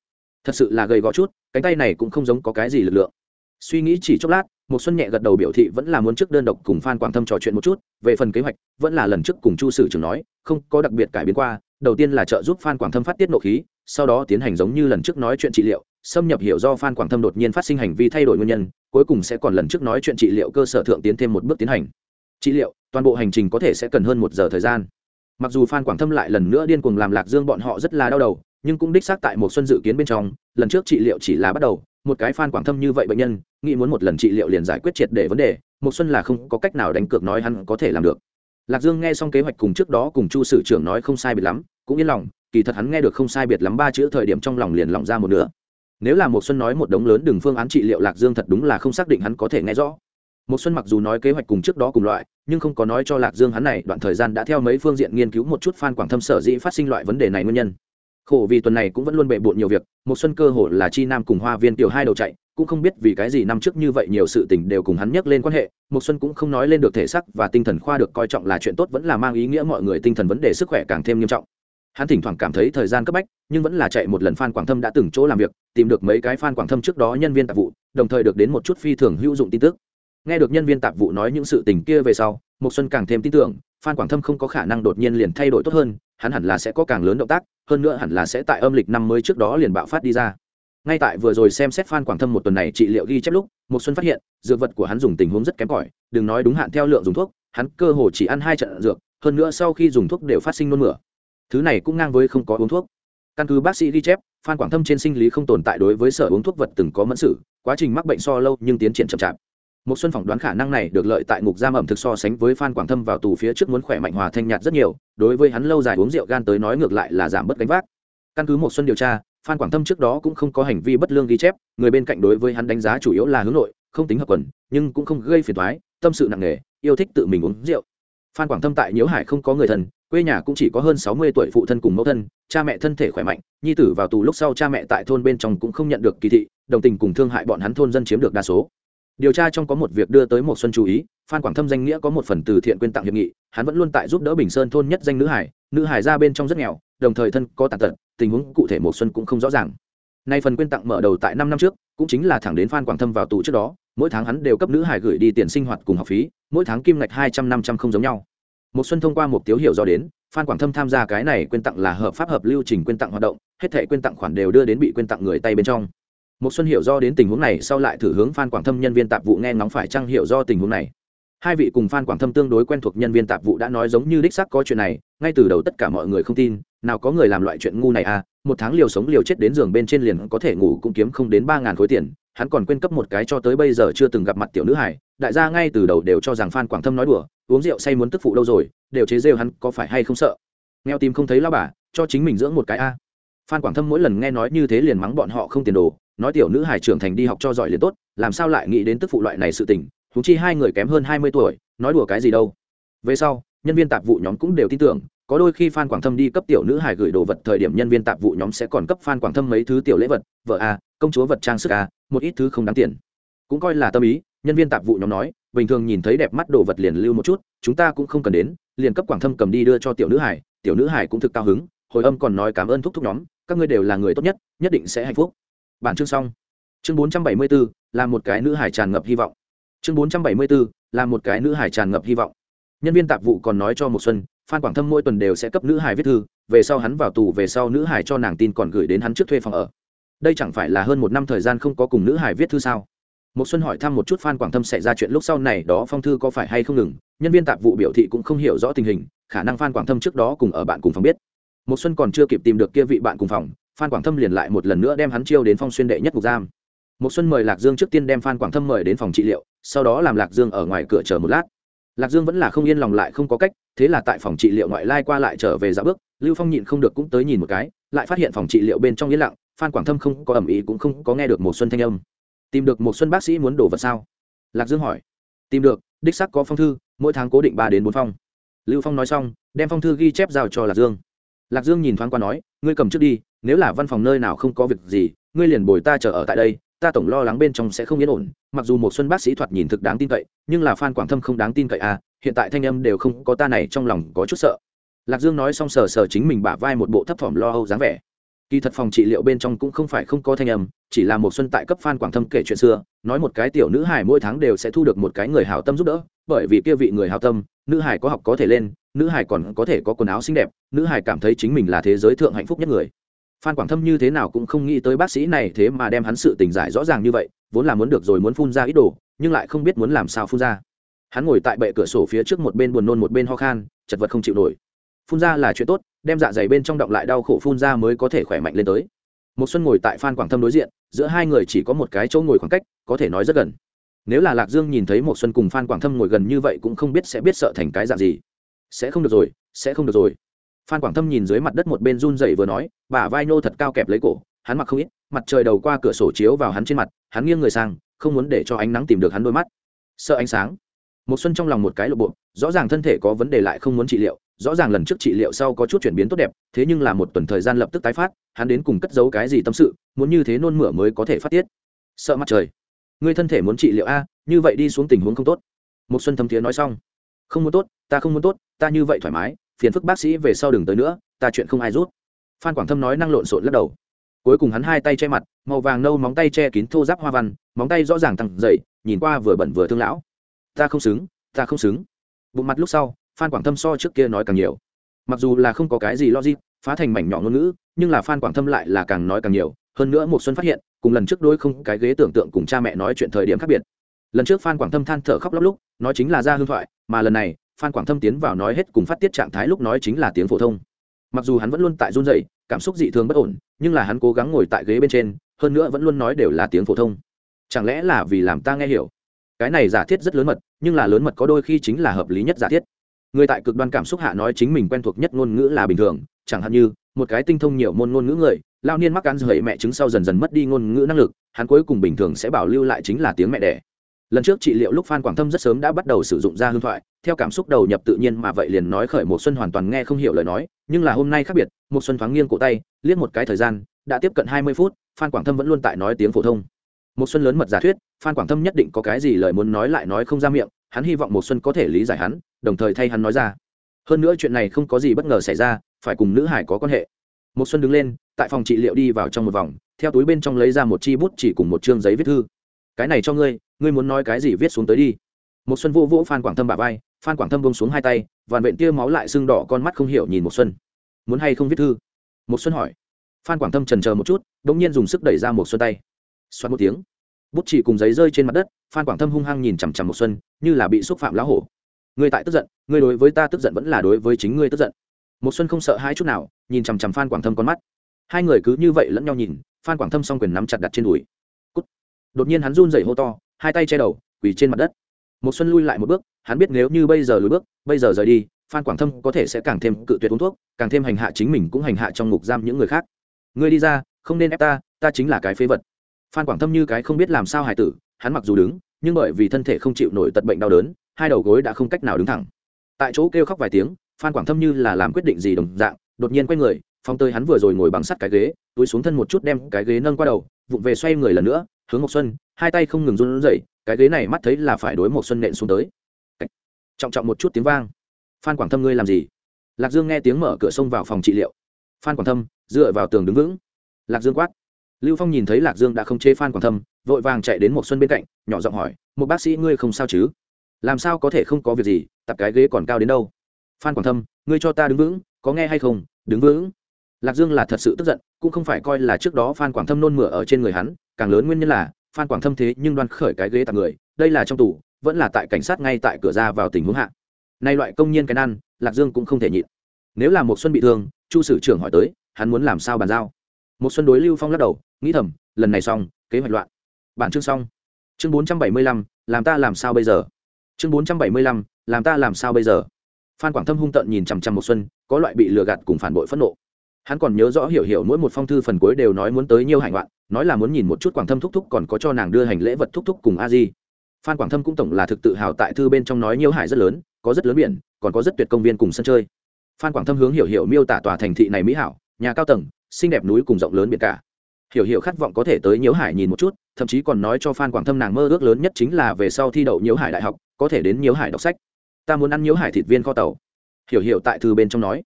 Thật sự là gầy gò chút, cánh tay này cũng không giống có cái gì lực lượng. Suy nghĩ chỉ chốc lát một xuân nhẹ gật đầu biểu thị vẫn là muốn trước đơn độc cùng phan quảng thâm trò chuyện một chút, về phần kế hoạch, vẫn là lần trước cùng chu sử trưởng nói, không có đặc biệt cải biến qua, đầu tiên là trợ giúp phan quảng thâm phát tiết nộ khí sau đó tiến hành giống như lần trước nói chuyện trị liệu, xâm nhập hiểu do phan quảng thâm đột nhiên phát sinh hành vi thay đổi nguyên nhân, cuối cùng sẽ còn lần trước nói chuyện trị liệu cơ sở thượng tiến thêm một bước tiến hành. Trị liệu, toàn bộ hành trình có thể sẽ cần hơn một giờ thời gian. Mặc dù phan quảng thâm lại lần nữa điên cuồng làm lạc dương bọn họ rất là đau đầu, nhưng cũng đích xác tại một xuân dự kiến bên trong, lần trước trị liệu chỉ là bắt đầu, một cái phan quảng thâm như vậy bệnh nhân, nghĩ muốn một lần trị liệu liền giải quyết triệt để vấn đề, một xuân là không có cách nào đánh cược nói hắn có thể làm được. Lạc dương nghe xong kế hoạch cùng trước đó cùng chu sử trưởng nói không sai biệt lắm, cũng yên lòng kỳ thật hắn nghe được không sai biệt lắm ba chữ thời điểm trong lòng liền lỏng ra một nửa. Nếu là một xuân nói một đống lớn đường phương án trị liệu lạc dương thật đúng là không xác định hắn có thể nghe rõ. Một xuân mặc dù nói kế hoạch cùng trước đó cùng loại, nhưng không có nói cho lạc dương hắn này, đoạn thời gian đã theo mấy phương diện nghiên cứu một chút phan quảng thâm sở dĩ phát sinh loại vấn đề này nguyên nhân. Khổ vì tuần này cũng vẫn luôn bệ bộn nhiều việc một xuân cơ hồ là chi nam cùng hoa viên tiểu hai đầu chạy, cũng không biết vì cái gì năm trước như vậy nhiều sự tình đều cùng hắn nhắc lên quan hệ một xuân cũng không nói lên được thể sắc và tinh thần khoa được coi trọng là chuyện tốt vẫn là mang ý nghĩa mọi người tinh thần vấn đề sức khỏe càng thêm nghiêm trọng hắn thỉnh thoảng cảm thấy thời gian cấp bách, nhưng vẫn là chạy một lần phan quảng thâm đã từng chỗ làm việc, tìm được mấy cái phan quảng thâm trước đó nhân viên tạp vụ, đồng thời được đến một chút phi thường hữu dụng tin tức. Nghe được nhân viên tạp vụ nói những sự tình kia về sau một xuân càng thêm tin tưởng, phan quảng thâm không có khả năng đột nhiên liền thay đổi tốt hơn, hắn hẳn là sẽ có càng lớn động tác, hơn nữa hẳn là sẽ tại âm lịch năm mới trước đó liền bạo phát đi ra. Ngay tại vừa rồi xem xét phan quảng thâm một tuần này trị liệu ghi chép lúc một xuân phát hiện, dược vật của hắn dùng tình huống rất kém cỏi, đừng nói đúng hạn theo lượng dùng thuốc, hắn cơ hồ chỉ ăn hai trận dược, hơn nữa sau khi dùng thuốc đều phát sinh nôn mửa thứ này cũng ngang với không có uống thuốc. Căn cứ bác sĩ ghi chép, phan quảng thâm trên sinh lý không tồn tại đối với sở uống thuốc vật từng có mẫn sử quá trình mắc bệnh so lâu nhưng tiến triển chậm chạp. Một xuân phỏng đoán khả năng này được lợi tại ngục giam ẩm thực so sánh với phan quảng thâm vào tù phía trước muốn khỏe mạnh hòa thanh nhạt rất nhiều, đối với hắn lâu dài uống rượu gan tới nói ngược lại là giảm bớt gánh vác. Căn cứ một xuân điều tra, phan quảng thâm trước đó cũng không có hành vi bất lương ghi chép, người bên cạnh đối với hắn đánh giá chủ yếu là hướng nội, không tính hợp quần, nhưng cũng không gây phiền toái, tâm sự nặng nề, yêu thích tự mình uống rượu. Phan quảng thâm tại nhiễu hải không có người thân quê nhà cũng chỉ có hơn sáu mươi tuổi phụ thân cùng mẫu thân, cha mẹ thân thể khỏe mạnh, nhi tử vào tù lúc sau cha mẹ tại thôn bên trong cũng không nhận được kỳ thị, đồng tình cùng thương hại bọn hắn thôn dân chiếm được đa số. Điều tra trong có một việc đưa tới một xuân chú ý, phan quảng thâm danh nghĩa có một phần từ thiện quyên tặng hiệp nghị, hắn vẫn luôn tại giúp đỡ bình sơn thôn nhất danh nữ hải nữ hải ra bên trong rất nghèo, đồng thời thân có tàn tật, tình huống cụ thể một xuân cũng không rõ ràng. Nay phần quyên tặng mở đầu tại năm năm trước, cũng chính là thẳng đến phan quảng thâm vào tù trước đó, mỗi tháng hắn đều cấp nữ hải gửi đi tiền sinh hoạt cùng học phí, mỗi tháng kim ngạch hai trăm năm trăm không giống nhau một xuân thông qua một tiếu hiểu do đến, phan quảng thâm tham gia cái này quyên tặng là hợp pháp hợp lưu trình quyên tặng hoạt động, hết thể quyên tặng khoản đều đưa đến bị quyên tặng người tay bên trong. Một xuân hiểu do đến tình huống này, sau lại thử hướng phan quảng thâm nhân viên tạp vụ nghe ngóng phải chăng hiểu do tình huống này. Hai vị cùng phan quảng thâm tương đối quen thuộc nhân viên tạp vụ đã nói giống như đích xác có chuyện này, ngay từ đầu tất cả mọi người không tin, nào có người làm loại chuyện ngu này à một tháng liều sống liều chết đến giường bên trên liền có thể ngủ cũng kiếm không đến ba ngàn khối tiền, hắn còn quên cấp một cái cho tới bây giờ chưa từng gặp mặt tiểu nữ hải, đại gia ngay từ đầu đều cho rằng phan quảng thâm nói đùa uống rượu say muốn tức phụ đâu rồi, đều chế rêu hắn, có phải hay không sợ? Nghèo tìm không thấy lao bà, cho chính mình dưỡng một cái a. Phan quảng thâm mỗi lần nghe nói như thế liền mắng bọn họ không tiền đồ, nói tiểu nữ hải trưởng thành đi học cho giỏi liền tốt, làm sao lại nghĩ đến tức phụ loại này sự tình thú chi hai người kém hơn hai mươi tuổi, nói đùa cái gì đâu. Về sau, nhân viên tạp vụ nhóm cũng đều tin tưởng, có đôi khi phan quảng thâm đi cấp tiểu nữ hải gửi đồ vật thời điểm nhân viên tạp vụ nhóm sẽ còn cấp phan quảng thâm mấy thứ tiểu lễ vật, vợ a, công chúa vật trang sức a, một ít thứ không đáng tiền. Cũng coi là tâm ý nhân viên tạp vụ nhóm nói bình thường nhìn thấy đẹp mắt đồ vật liền lưu một chút chúng ta cũng không cần đến liền cấp quảng thâm cầm đi đưa cho tiểu nữ hải tiểu nữ hải cũng thực cao hứng hồi âm còn nói cảm ơn thúc thúc nhóm các ngươi đều là người tốt nhất nhất định sẽ hạnh phúc. Bản chương xong. Chương bốn trăm bảy mươi 474, là một cái nữ hải tràn ngập hy vọng. Chương bốn trăm bảy mươi 474, là một cái nữ hải tràn ngập hy vọng. Nhân viên tạp vụ còn nói cho một xuân phan quảng thâm mỗi tuần đều sẽ cấp nữ hải viết thư về sau hắn vào tù về sau nữ hải cho nàng tin còn gửi đến hắn trước thuê phòng ở. Đây chẳng phải là hơn một năm thời gian không có cùng nữ hải viết thư sao? Một xuân hỏi thăm một chút phan quảng thâm xảy ra chuyện lúc sau này đó phong thư có phải hay không ngừng, nhân viên tạp vụ biểu thị cũng không hiểu rõ tình hình, khả năng phan quảng thâm trước đó cùng ở bạn cùng phòng biết. Một xuân còn chưa kịp tìm được kia vị bạn cùng phòng, phan quảng thâm liền lại một lần nữa đem hắn chiêu đến phong xuyên đệ nhất ngục giam. Một xuân mời lạc dương trước tiên đem phan quảng thâm mời đến phòng trị liệu, sau đó làm lạc dương ở ngoài cửa chờ một lát. Lạc dương vẫn là không yên lòng lại không có cách, thế là tại phòng trị liệu ngoại lai qua lại trở về dạo bước, lưu phong nhịn không được cũng tới nhìn một cái, lại phát hiện phòng trị liệu bên trong yên lặng, phan quảng thâm không có ẩm ý cũng không có nghe được một xuân thanh âm tìm được một xuân bác sĩ muốn đổ vật sao? Lạc dương hỏi. Tìm được, đích sắc có phong thư, mỗi tháng cố định ba đến bốn phong. Lưu phong nói xong, đem phong thư ghi chép giao cho lạc dương. Lạc dương nhìn thoáng qua nói, ngươi cầm trước đi, nếu là văn phòng nơi nào không có việc gì, ngươi liền bồi ta chờ ở tại đây, ta tổng lo lắng bên trong sẽ không yên ổn, mặc dù một xuân bác sĩ thoạt nhìn thực đáng tin cậy, nhưng là phan quảng thâm không đáng tin cậy à hiện tại thanh âm đều không có ta này trong lòng có chút sợ. Lạc dương nói xong sờ sờ chính mình bả vai một bộ thấp thỏm lo âu dáng vẻ kỳ thật phòng trị liệu bên trong cũng không phải không có thanh âm, chỉ là một xuân tại cấp phan quảng thâm kể chuyện xưa, nói một cái tiểu nữ hải mỗi tháng đều sẽ thu được một cái người hảo tâm giúp đỡ, bởi vì kia vị người hảo tâm, nữ hải có học có thể lên, nữ hải còn có thể có quần áo xinh đẹp, nữ hải cảm thấy chính mình là thế giới thượng hạnh phúc nhất người. Phan quảng thâm như thế nào cũng không nghĩ tới bác sĩ này thế mà đem hắn sự tình giải rõ ràng như vậy, vốn là muốn được rồi muốn phun ra ít đồ, nhưng lại không biết muốn làm sao phun ra. Hắn ngồi tại bệ cửa sổ phía trước một bên buồn nôn một bên ho khan, chật vật không chịu nổi phun ra là chuyện tốt, đem dạ dày bên trong động lại đau khổ phun ra mới có thể khỏe mạnh lên tới. Một xuân ngồi tại phan quảng thâm đối diện, giữa hai người chỉ có một cái chỗ ngồi khoảng cách, có thể nói rất gần. Nếu là lạc dương nhìn thấy một xuân cùng phan quảng thâm ngồi gần như vậy cũng không biết sẽ biết sợ thành cái dạng gì. Sẽ không được rồi, sẽ không được rồi. Phan quảng thâm nhìn dưới mặt đất một bên run rẩy vừa nói, bả vai nô thật cao kẹp lấy cổ, hắn mặc không ít, mặt trời đầu qua cửa sổ chiếu vào hắn trên mặt, hắn nghiêng người sang, không muốn để cho ánh nắng tìm được hắn đôi mắt. Sợ ánh sáng một xuân trong lòng một cái lộ bộ, rõ ràng thân thể có vấn đề lại không muốn trị liệu, rõ ràng lần trước trị liệu sau có chút chuyển biến tốt đẹp, thế nhưng là một tuần thời gian lập tức tái phát, hắn đến cùng cất giấu cái gì tâm sự, muốn như thế nôn mửa mới có thể phát tiết. Sợ mặt trời. Ngươi thân thể muốn trị liệu a, như vậy đi xuống tình huống không tốt. Một xuân thấm thiế nói xong. Không muốn tốt, ta không muốn tốt, ta như vậy thoải mái, phiền phức bác sĩ về sau đừng tới nữa, ta chuyện không ai rút phan quảng thâm nói năng lộn xộn lắc đầu. Cuối cùng hắn hai tay che mặt, màu vàng nâu móng tay che kín thô giáp hoa văn, móng tay rõ ràng thẳng dậy, nhìn qua vừa bẩn vừa thương lão ta không xứng ta không xứng. Bụng mặt lúc sau phan quảng thâm so trước kia nói càng nhiều. Mặc dù là không có cái gì logic phá thành mảnh nhỏ ngôn ngữ nhưng là phan quảng thâm lại là càng nói càng nhiều. Hơn nữa một xuân phát hiện cùng lần trước đối không cái ghế tưởng tượng cùng cha mẹ nói chuyện thời điểm khác biệt. Lần trước phan quảng thâm than thở khóc lóc lúc nói chính là ra hương thoại mà lần này phan quảng thâm tiến vào nói hết cùng phát tiết trạng thái lúc nói chính là tiếng phổ thông. Mặc dù hắn vẫn luôn tại run rẩy, cảm xúc dị thường bất ổn nhưng là hắn cố gắng ngồi tại ghế bên trên hơn nữa vẫn luôn nói đều là tiếng phổ thông. Chẳng lẽ là vì làm ta nghe hiểu? Cái này giả thiết rất lớn mật, nhưng là lớn mật có đôi khi chính là hợp lý nhất giả thiết. Người tại cực đoan cảm xúc hạ nói chính mình quen thuộc nhất ngôn ngữ là bình thường, chẳng hạn như, một cái tinh thông nhiều môn ngôn ngữ người lao niên mắc ăn rời mẹ chứng sau dần dần mất đi ngôn ngữ năng lực, hắn cuối cùng bình thường sẽ bảo lưu lại chính là tiếng mẹ đẻ. Lần trước trị liệu lúc phan quảng thâm rất sớm đã bắt đầu sử dụng ra hương thoại, theo cảm xúc đầu nhập tự nhiên mà vậy liền nói khởi một xuân hoàn toàn nghe không hiểu lời nói, nhưng là hôm nay khác biệt một xuân thoáng nghiêng cổ tay, liếc một cái thời gian, đã tiếp cận hai mươi phút, phan quảng thâm vẫn luôn tại nói tiếng phổ thông một xuân lớn mật giả thuyết, phan quảng thâm nhất định có cái gì lời muốn nói lại nói không ra miệng, hắn hy vọng một xuân có thể lý giải hắn, đồng thời thay hắn nói ra. Hơn nữa chuyện này không có gì bất ngờ xảy ra, phải cùng nữ hải có quan hệ. Một xuân đứng lên, tại phòng trị liệu đi vào trong một vòng, theo túi bên trong lấy ra một chi bút chỉ cùng một chương giấy viết thư. Cái này cho ngươi ngươi muốn nói cái gì viết xuống tới đi. Một xuân vô vỗ phan quảng thâm bả vai, phan quảng thâm bông xuống hai tay, vằn vện tia máu lại sưng đỏ con mắt không hiểu nhìn một xuân. Muốn hay không viết thư? Một xuân hỏi. Phan quảng thâm trần chờ một chút đống nhiên dùng sức đẩy ra một xuân tay xoắn một tiếng. Bút chỉ cùng giấy rơi trên mặt đất, phan quảng thâm hung hăng nhìn chằm chằm một xuân, như là bị xúc phạm lão hổ. Ngươi tại tức giận, ngươi đối với ta tức giận vẫn là đối với chính ngươi tức giận. Một xuân không sợ hai chút nào, nhìn chằm chằm phan quảng thâm con mắt. Hai người cứ như vậy lẫn nhau nhìn, phan quảng thâm song quyền nắm chặt đặt trên đùi. Đột nhiên hắn run rẩy hô to, hai tay che đầu, quỳ trên mặt đất. Một xuân lui lại một bước, hắn biết nếu như bây giờ lùi bước, bây giờ rời đi, phan quảng thâm có thể sẽ càng thêm cự tuyệt uống thuốc, càng thêm hành hạ chính mình cũng hành hạ trong ngục giam những người khác. Ngươi đi ra, không nên ép ta ta chính là cái phế vật phan quảng thâm như cái không biết làm sao hài tử, hắn mặc dù đứng, nhưng bởi vì thân thể không chịu nổi tật bệnh đau đớn, hai đầu gối đã không cách nào đứng thẳng. Tại chỗ kêu khóc vài tiếng, phan quảng thâm như là làm quyết định gì đồng dạng, đột nhiên quay người phong tơi hắn vừa rồi ngồi bằng sắt cái ghế, túi xuống thân một chút đem cái ghế nâng qua đầu, vụng về xoay người lần nữa, hướng ngọc xuân, hai tay không ngừng run rẩy, cái ghế này mắt thấy là phải đối một xuân nện xuống tới. Trọng trọng một chút tiếng vang. Phan quảng thâm ngươi làm gì? Lạc dương nghe tiếng mở cửa sông vào phòng trị liệu. Phan quảng thâm, dựa vào tường đứng vững. Lạc dương quát lưu phong nhìn thấy lạc dương đã không chế phan quảng thâm, vội vàng chạy đến một xuân bên cạnh, nhỏ giọng hỏi, một bác sĩ ngươi không sao chứ? Làm sao có thể không có việc gì, tập cái ghế còn cao đến đâu? Phan quảng thâm, ngươi cho ta đứng vững, có nghe hay không? Đứng vững. Lạc dương là thật sự tức giận, cũng không phải coi là trước đó phan quảng thâm nôn mửa ở trên người hắn, càng lớn nguyên nhân là, phan quảng thâm thế nhưng đoan khởi cái ghế tạp người, đây là trong tù, vẫn là tại cảnh sát ngay tại cửa ra vào tình huống hạ. Nay loại công nhân cái ăn lạc dương cũng không thể nhịn. Nếu là một xuân bị thương, chu sử trưởng hỏi tới, hắn muốn làm sao bàn giao? Một xuân đối lưu phong lắc đầu, nghĩ thầm, lần này xong, kế hoạch loạn. Bản chương xong. Chương bốn trăm bảy mươi lăm, làm ta làm sao bây giờ? Chương bốn trăm bảy mươi lăm, làm ta làm sao bây giờ? Phan quảng thâm hung tợn nhìn chằm chằm một xuân, có loại bị lừa gạt cùng phản bội phẫn nộ. Hắn còn nhớ rõ hiểu hiểu mỗi một phong thư phần cuối đều nói muốn tới nhiều hành loạn nói là muốn nhìn một chút quảng thâm thúc thúc còn có cho nàng đưa hành lễ vật thúc thúc cùng a di. Phan quảng thâm cũng tổng là thực tự hào tại thư bên trong nói nhiều hải rất lớn, có rất lớn biển, còn có rất tuyệt công viên cùng sân chơi. Phan quảng thâm hướng hiểu hiểu miêu tả tòa thành thị này mỹ hảo, nhà cao tầng xinh đẹp núi cùng rộng lớn biển cả. Hiểu hiểu khát vọng có thể tới nhiễu hải nhìn một chút, thậm chí còn nói cho phan quảng thâm nàng mơ ước lớn nhất chính là về sau thi đậu nhiễu hải đại học, có thể đến nhiễu hải đọc sách. Ta muốn ăn nhiễu hải thịt viên kho tàu. Hiểu hiểu tại thư bên trong nói.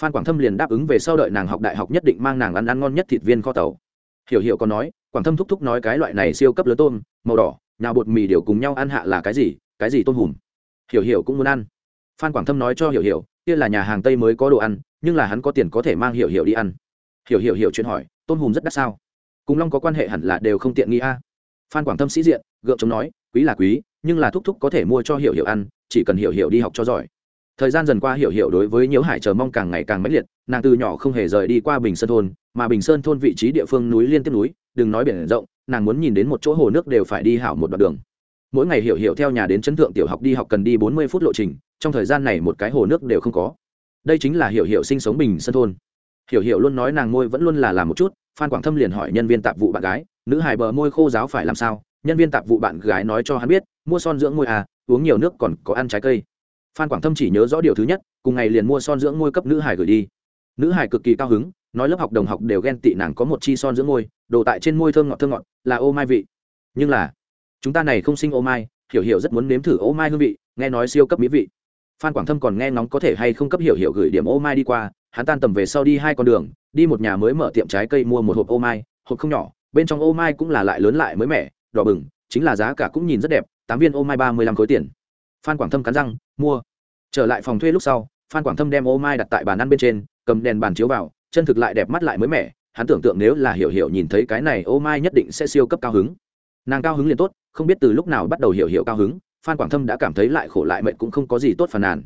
Phan quảng thâm liền đáp ứng về sau đợi nàng học đại học nhất định mang nàng ăn ăn ngon nhất thịt viên kho tàu. Hiểu hiểu còn nói, quảng thâm thúc thúc nói cái loại này siêu cấp lớn tôm, màu đỏ nhà bột mì đều cùng nhau ăn hạ là cái gì cái gì tôm hùm. Hiểu hiểu cũng muốn ăn. Phan quảng thâm nói cho hiểu hiểu, kia là nhà hàng tây mới có đồ ăn, nhưng là hắn có tiền có thể mang hiểu hiểu đi ăn hiểu hiểu hiểu chuyện hỏi, tôn hùm rất đắt sao? Cùng long có quan hệ hẳn là đều không tiện nghi a. Phan quảng Tâm sĩ diện, gượng chống nói, quý là quý, nhưng là thúc thúc có thể mua cho hiểu hiểu ăn, chỉ cần hiểu hiểu đi học cho giỏi. Thời gian dần qua hiểu hiểu đối với nhiễu hải chờ mong càng ngày càng mãnh liệt, nàng từ nhỏ không hề rời đi qua bình sơn thôn, mà bình sơn thôn vị trí địa phương núi liên tiếp núi, đừng nói biển rộng, nàng muốn nhìn đến một chỗ hồ nước đều phải đi hảo một đoạn đường. Mỗi ngày hiểu hiểu theo nhà đến chấn thượng tiểu học đi học cần đi bốn mươi phút lộ trình, trong thời gian này một cái hồ nước đều không có. Đây chính là hiểu hiểu sinh sống bình sơn thôn hiểu hiểu luôn nói nàng môi vẫn luôn là làm một chút, phan quảng thâm liền hỏi nhân viên tạp vụ bạn gái, nữ hài bờ môi khô giáo phải làm sao? Nhân viên tạp vụ bạn gái nói cho hắn biết, mua son dưỡng môi à uống nhiều nước còn có ăn trái cây. Phan quảng thâm chỉ nhớ rõ điều thứ nhất, cùng ngày liền mua son dưỡng môi cấp nữ hải gửi đi. Nữ hải cực kỳ cao hứng, nói lớp học đồng học đều ghen tị nàng có một chi son dưỡng môi, đồ tại trên môi thơm ngọt thơm ngọt, là ô mai vị. Nhưng là, chúng ta này không sinh ô mai, hiểu hiểu rất muốn nếm thử ô mai hương vị, nghe nói siêu cấp mỹ vị phan quảng thâm còn nghe ngóng có thể hay không cấp hiểu hiểu gửi điểm ô mai đi qua, hắn tan tầm về sau đi hai con đường, đi một nhà mới mở tiệm trái cây mua một hộp ô mai, hộp không nhỏ, bên trong ô mai cũng là lại lớn lại mới mẻ, đỏ bừng, chính là giá cả cũng nhìn rất đẹp, tám viên ô mai ba mươi lăm khối tiền. Phan quảng thâm cắn răng, mua. Trở lại phòng thuê lúc sau, phan quảng thâm đem ô mai đặt tại bàn ăn bên trên, cầm đèn bàn chiếu vào, chân thực lại đẹp mắt lại mới mẻ, hắn tưởng tượng nếu là hiểu hiểu nhìn thấy cái này ô mai nhất định sẽ siêu cấp cao hứng. Nàng cao hứng liền tốt, không biết từ lúc nào bắt đầu hiểu hiểu cao hứng phan quảng thâm đã cảm thấy lại khổ lại mệnh cũng không có gì tốt phàn nàn.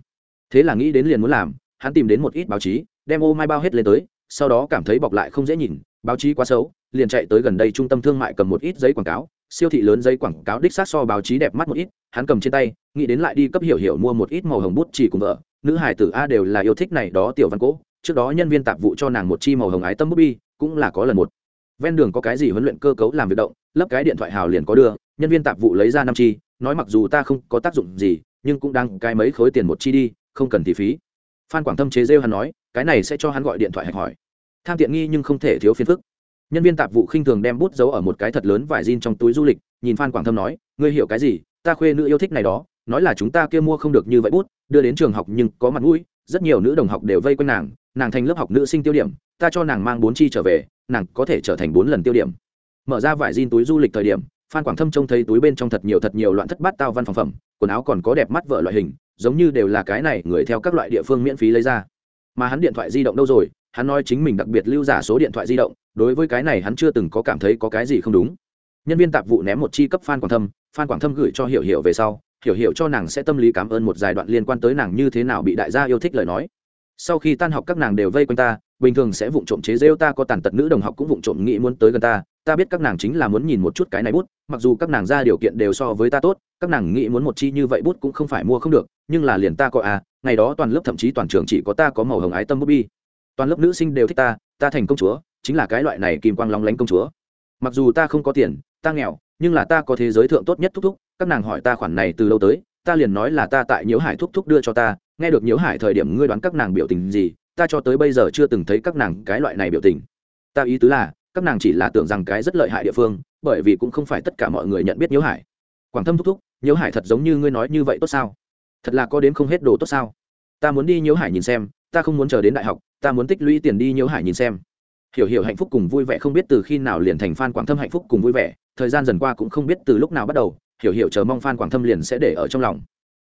Thế là nghĩ đến liền muốn làm, hắn tìm đến một ít báo chí, đem ô mai bao hết lên tới, sau đó cảm thấy bọc lại không dễ nhìn, báo chí quá xấu, liền chạy tới gần đây trung tâm thương mại cầm một ít giấy quảng cáo, siêu thị lớn giấy quảng cáo đích xác so báo chí đẹp mắt một ít, hắn cầm trên tay, nghĩ đến lại đi cấp hiểu hiểu mua một ít màu hồng bút chỉ cùng vợ, nữ hải tử a đều là yêu thích này đó tiểu văn cỗ trước đó nhân viên tạp vụ cho nàng một chi màu hồng ái tâm bút bi, cũng là có lần một. Ven đường có cái gì huấn luyện cơ cấu làm việc động, lấp cái điện thoại hào liền có đưa, nhân viên tạp vụ lấy ra năm chi nói mặc dù ta không có tác dụng gì, nhưng cũng đang cái mấy khối tiền một chi đi, không cần thì phí. Phan quảng thâm chế rêu hắn nói, cái này sẽ cho hắn gọi điện thoại hạch hỏi. Tham tiện nghi nhưng không thể thiếu phiền phức. Nhân viên tạp vụ khinh thường đem bút giấu ở một cái thật lớn vải jean trong túi du lịch, nhìn phan quảng thâm nói, ngươi hiểu cái gì? Ta khuê nữ yêu thích này đó, nói là chúng ta kia mua không được như vậy bút, đưa đến trường học nhưng có mặt mũi, rất nhiều nữ đồng học đều vây quanh nàng nàng thành lớp học nữ sinh tiêu điểm, ta cho nàng mang bốn chi trở về, nàng có thể trở thành bốn lần tiêu điểm. Mở ra vải jean túi du lịch thời điểm phan quảng thâm trông thấy túi bên trong thật nhiều thật nhiều loạn thất bát tao văn phòng phẩm, quần áo còn có đẹp mắt vợ loại hình, giống như đều là cái này người theo các loại địa phương miễn phí lấy ra. Mà hắn điện thoại di động đâu rồi? Hắn nói chính mình đặc biệt lưu giả số điện thoại di động, đối với cái này hắn chưa từng có cảm thấy có cái gì không đúng. Nhân viên tạp vụ ném một chi cấp phan quảng thâm, phan quảng thâm gửi cho hiểu hiểu về sau, hiểu hiểu cho nàng sẽ tâm lý cảm ơn một giai đoạn liên quan tới nàng như thế nào bị đại gia yêu thích lời nói. Sau khi tan học các nàng đều vây quanh ta bình thường sẽ vụng trộm chế rêu ta, có tàn tật nữ đồng học cũng vụng trộm nghĩ muốn tới gần ta ta biết các nàng chính là muốn nhìn một chút cái này bút, mặc dù các nàng ra điều kiện đều so với ta tốt, các nàng nghĩ muốn một chi như vậy bút cũng không phải mua không được, nhưng là liền ta có à ngày đó toàn lớp thậm chí toàn trường chỉ có ta có màu hồng ái tâm bút bi. Toàn lớp nữ sinh đều thích ta ta thành công chúa, chính là cái loại này kim quang long lánh công chúa. Mặc dù ta không có tiền, ta nghèo, nhưng là ta có thế giới thượng tốt nhất thúc thúc, các nàng hỏi ta khoản này từ lâu tới, ta liền nói là ta tại nhiễu hải thúc thúc đưa cho ta, nghe được nhiễu hải thời điểm ngươi đoán các nàng biểu tình gì ta cho tới bây giờ chưa từng thấy các nàng cái loại này biểu tình. Ta ý tứ là, các nàng chỉ là tưởng rằng cái rất lợi hại địa phương, bởi vì cũng không phải tất cả mọi người nhận biết nhiễu hải. Quảng thâm thúc thúc, nhiễu hải thật giống như ngươi nói như vậy tốt sao? Thật là có đến không hết đồ tốt sao? Ta muốn đi nhiễu hải nhìn xem, ta không muốn chờ đến đại học, ta muốn tích lũy tiền đi nhiễu hải nhìn xem. Hiểu hiểu hạnh phúc cùng vui vẻ không biết từ khi nào liền thành phan quảng thâm hạnh phúc cùng vui vẻ, thời gian dần qua cũng không biết từ lúc nào bắt đầu, hiểu hiểu chờ mong phan quảng thâm liền sẽ để ở trong lòng.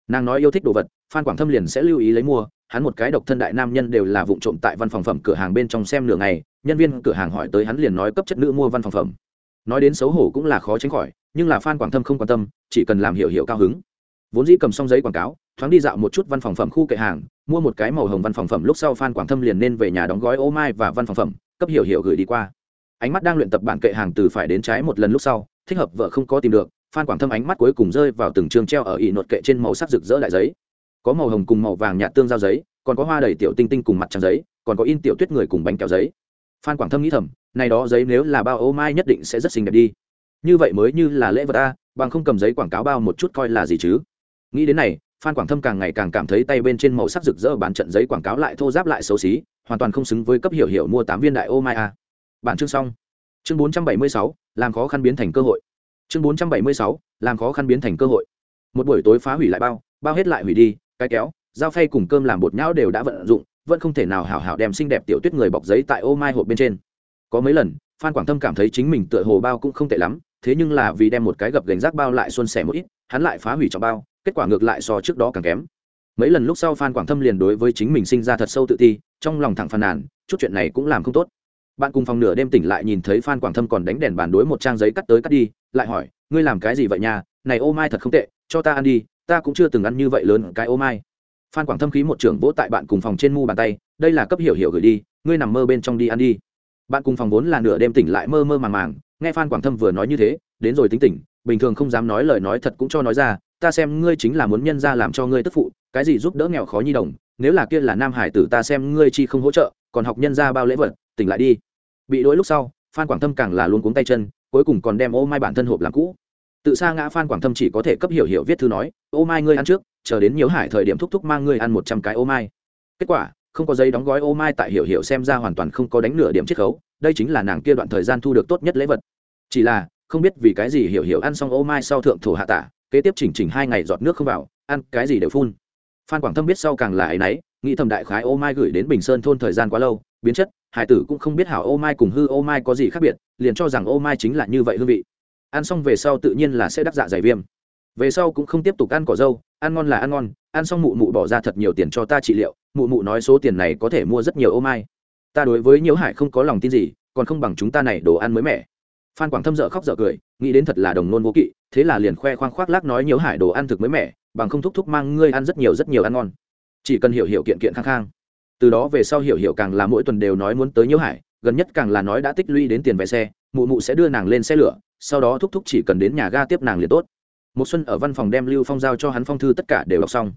Nàng nói yêu thích đồ vật phan quảng thâm liền sẽ lưu ý lấy mua hắn một cái độc thân đại nam nhân đều là vụ trộm tại văn phòng phẩm cửa hàng bên trong xem nửa ngày, nhân viên cửa hàng hỏi tới hắn liền nói cấp chất nữ mua văn phòng phẩm. Nói đến xấu hổ cũng là khó tránh khỏi, nhưng là phan quảng thâm không quan tâm, chỉ cần làm hiểu hiểu cao hứng. Vốn dĩ cầm xong giấy quảng cáo, thoáng đi dạo một chút văn phòng phẩm khu kệ hàng, mua một cái màu hồng văn phòng phẩm lúc sau phan quảng thâm liền nên về nhà đóng gói ô mai và văn phòng phẩm, cấp hiểu hiểu gửi đi qua. Ánh mắt đang luyện tập bản kệ hàng từ phải đến trái một lần lúc sau, thích hợp vợ không có tìm được phan quảng thâm ánh mắt cuối cùng rơi vào từng trường treo ở ị nột kệ trên màu sắc rực rỡ đại giấy có màu hồng cùng màu vàng nhạt tương giao giấy, còn có hoa đầy tiểu tinh tinh cùng mặt trắng giấy, còn có in tiểu tuyết người cùng bánh kẹo giấy. Phan quảng thâm nghĩ thầm, này đó giấy nếu là bao, ô mai nhất định sẽ rất xinh đẹp đi. Như vậy mới như là lễ vật a, bằng không cầm giấy quảng cáo bao một chút coi là gì chứ? Nghĩ đến này, phan quảng thâm càng ngày càng cảm thấy tay bên trên màu sắc rực rỡ bán trận giấy quảng cáo lại thô giáp lại xấu xí, hoàn toàn không xứng với cấp hiệu hiệu mua tám viên đại ô mai a. Bản chương xong. Chương bốn trăm bảy mươi sáu, làm khó khăn biến thành cơ hội. Chương bốn trăm bảy mươi sáu, làm khó khăn biến thành cơ hội. Một buổi tối phá hủy lại bao bao hết lại hủy đi cái kéo, dao phay cùng cơm làm bột nhão đều đã vận dụng, vẫn không thể nào hảo hảo đem xinh đẹp tiểu tuyết người bọc giấy tại ô mai hộp bên trên. Có mấy lần, phan quảng thâm cảm thấy chính mình tựa hồ bao cũng không tệ lắm, thế nhưng là vì đem một cái gập gành rác bao lại xuân sẻ một ít, hắn lại phá hủy cho bao, kết quả ngược lại so trước đó càng kém. Mấy lần lúc sau phan quảng thâm liền đối với chính mình sinh ra thật sâu tự ti, trong lòng thẳng phàn nàn, chút chuyện này cũng làm không tốt. Bạn cùng phòng nửa đêm tỉnh lại nhìn thấy phan quảng thâm còn đánh đèn bàn đối một trang giấy cắt tới cắt đi, lại hỏi, ngươi làm cái gì vậy nha? Này ô mai thật không tệ, cho ta ăn đi ta cũng chưa từng ăn như vậy lớn cái ô mai. Phan quảng thâm khí một trưởng vỗ tại bạn cùng phòng trên mu bàn tay, đây là cấp hiểu hiểu gửi đi, ngươi nằm mơ bên trong đi ăn đi. Bạn cùng phòng vốn là nửa đêm tỉnh lại mơ mơ màng màng, nghe phan quảng thâm vừa nói như thế, đến rồi tính tỉnh, bình thường không dám nói lời nói thật cũng cho nói ra, ta xem ngươi chính là muốn nhân ra làm cho ngươi tức phụ, cái gì giúp đỡ nghèo khó nhi đồng, nếu là kia là nam hải tử ta xem ngươi chi không hỗ trợ, còn học nhân ra bao lễ vật, tỉnh lại đi. Bị đỗi lúc sau, phan quảng thâm càng là luôn cuống tay chân, cuối cùng còn đem ô mai bản thân hộp làm cũ tự xa ngã phan quảng thâm chỉ có thể cấp hiểu hiểu viết thư nói, ô mai ngươi ăn trước, chờ đến nhiều hải thời điểm thúc thúc mang ngươi ăn một trăm cái ô mai. Kết quả, không có giấy đóng gói ô mai tại hiểu hiểu xem ra hoàn toàn không có đánh nửa điểm chiết khấu, đây chính là nàng kia đoạn thời gian thu được tốt nhất lễ vật. Chỉ là, không biết vì cái gì hiểu hiểu ăn xong ô mai sau thượng thổ hạ tả, kế tiếp chỉnh chỉnh hai ngày giọt nước không vào, ăn cái gì đều phun. Phan quảng thâm biết sau càng là ấy nấy nghĩ thầm đại khái ô mai gửi đến bình sơn thôn thời gian quá lâu, biến chất, hải tử cũng không biết hảo ô mai cùng hư ô mai có gì khác biệt, liền cho rằng ô mai chính là như vậy hương vị ăn xong về sau tự nhiên là sẽ đắc dạ dày viêm. Về sau cũng không tiếp tục ăn cỏ dâu, ăn ngon là ăn ngon, ăn xong mụ mụ bỏ ra thật nhiều tiền cho ta trị liệu, mụ mụ nói số tiền này có thể mua rất nhiều ô mai. Ta đối với nhiễu hải không có lòng tin gì, còn không bằng chúng ta này đồ ăn mới mẻ. Phan quảng thâm dợ khóc dợ cười, nghĩ đến thật là đồng nôn vô kỵ, thế là liền khoe khoang khoác lác nói nhiễu hải đồ ăn thực mới mẻ, bằng không thúc thúc mang ngươi ăn rất nhiều rất nhiều ăn ngon. Chỉ cần hiểu hiểu kiện kiện khang khang. Từ đó về sau hiểu hiểu càng là mỗi tuần đều nói muốn tới nhiễu hải, gần nhất càng là nói đã tích lũy đến tiền vé xe, mụ mụ sẽ đưa nàng lên xe lửa sau đó thúc thúc chỉ cần đến nhà ga tiếp nàng liền tốt. Một xuân ở văn phòng đem lưu phong giao cho hắn phong thư tất cả đều đọc xong.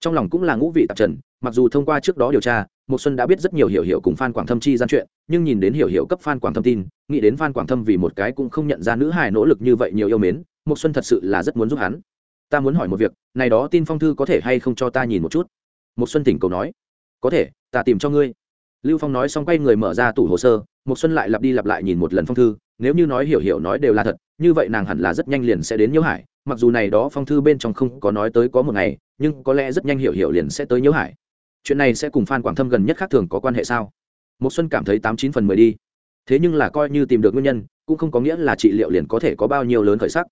Trong lòng cũng là ngũ vị tạp trần, mặc dù thông qua trước đó điều tra một xuân đã biết rất nhiều hiểu hiểu cùng phan quảng thâm chi gian chuyện, nhưng nhìn đến hiểu hiểu cấp phan quảng thâm tin, nghĩ đến phan quảng thâm vì một cái cũng không nhận ra nữ hài nỗ lực như vậy nhiều yêu mến một xuân thật sự là rất muốn giúp hắn. Ta muốn hỏi một việc, này đó tin phong thư có thể hay không cho ta nhìn một chút? Một xuân tỉnh cầu nói. Có thể, ta tìm cho ngươi lưu phong nói xong quay người mở ra tủ hồ sơ một xuân lại lặp đi lặp lại nhìn một lần phong thư, nếu như nói hiểu hiểu nói đều là thật, như vậy nàng hẳn là rất nhanh liền sẽ đến nhiễu hải, mặc dù này đó phong thư bên trong không có nói tới có một ngày, nhưng có lẽ rất nhanh hiểu hiểu liền sẽ tới nhiễu hải. Chuyện này sẽ cùng phan quảng thâm gần nhất khác thường có quan hệ sao? Một xuân cảm thấy tám chín phần mười đi. Thế nhưng là coi như tìm được nguyên nhân, cũng không có nghĩa là trị liệu liền có thể có bao nhiêu lớn khởi sắc.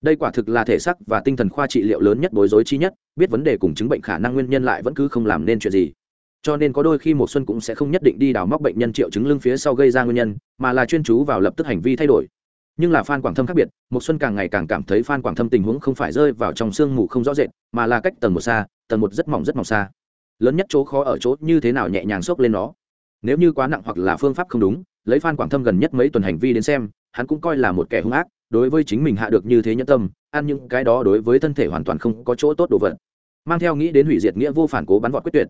Đây quả thực là thể sắc và tinh thần khoa trị liệu lớn nhất bối rối chi nhất, biết vấn đề cùng chứng bệnh khả năng nguyên nhân lại vẫn cứ không làm nên chuyện gì cho nên có đôi khi một xuân cũng sẽ không nhất định đi đào móc bệnh nhân triệu chứng lưng phía sau gây ra nguyên nhân, mà là chuyên chú vào lập tức hành vi thay đổi. Nhưng là phan quảng thâm khác biệt một xuân càng ngày càng cảm thấy phan quảng thâm tình huống không phải rơi vào trong sương mù không rõ rệt, mà là cách tầng một xa, tầng một rất mỏng rất mỏng xa. Lớn nhất chỗ khó ở chỗ như thế nào nhẹ nhàng xốc lên nó. Nếu như quá nặng hoặc là phương pháp không đúng, lấy phan quảng thâm gần nhất mấy tuần hành vi đến xem, hắn cũng coi là một kẻ hung ác, đối với chính mình hạ được như thế nhẫn tâm, ăn những cái đó đối với thân thể hoàn toàn không có chỗ tốt đồ vật. Mang theo nghĩ đến hủy diệt nghĩa vô phản cố bắn vọt quyết tuyệt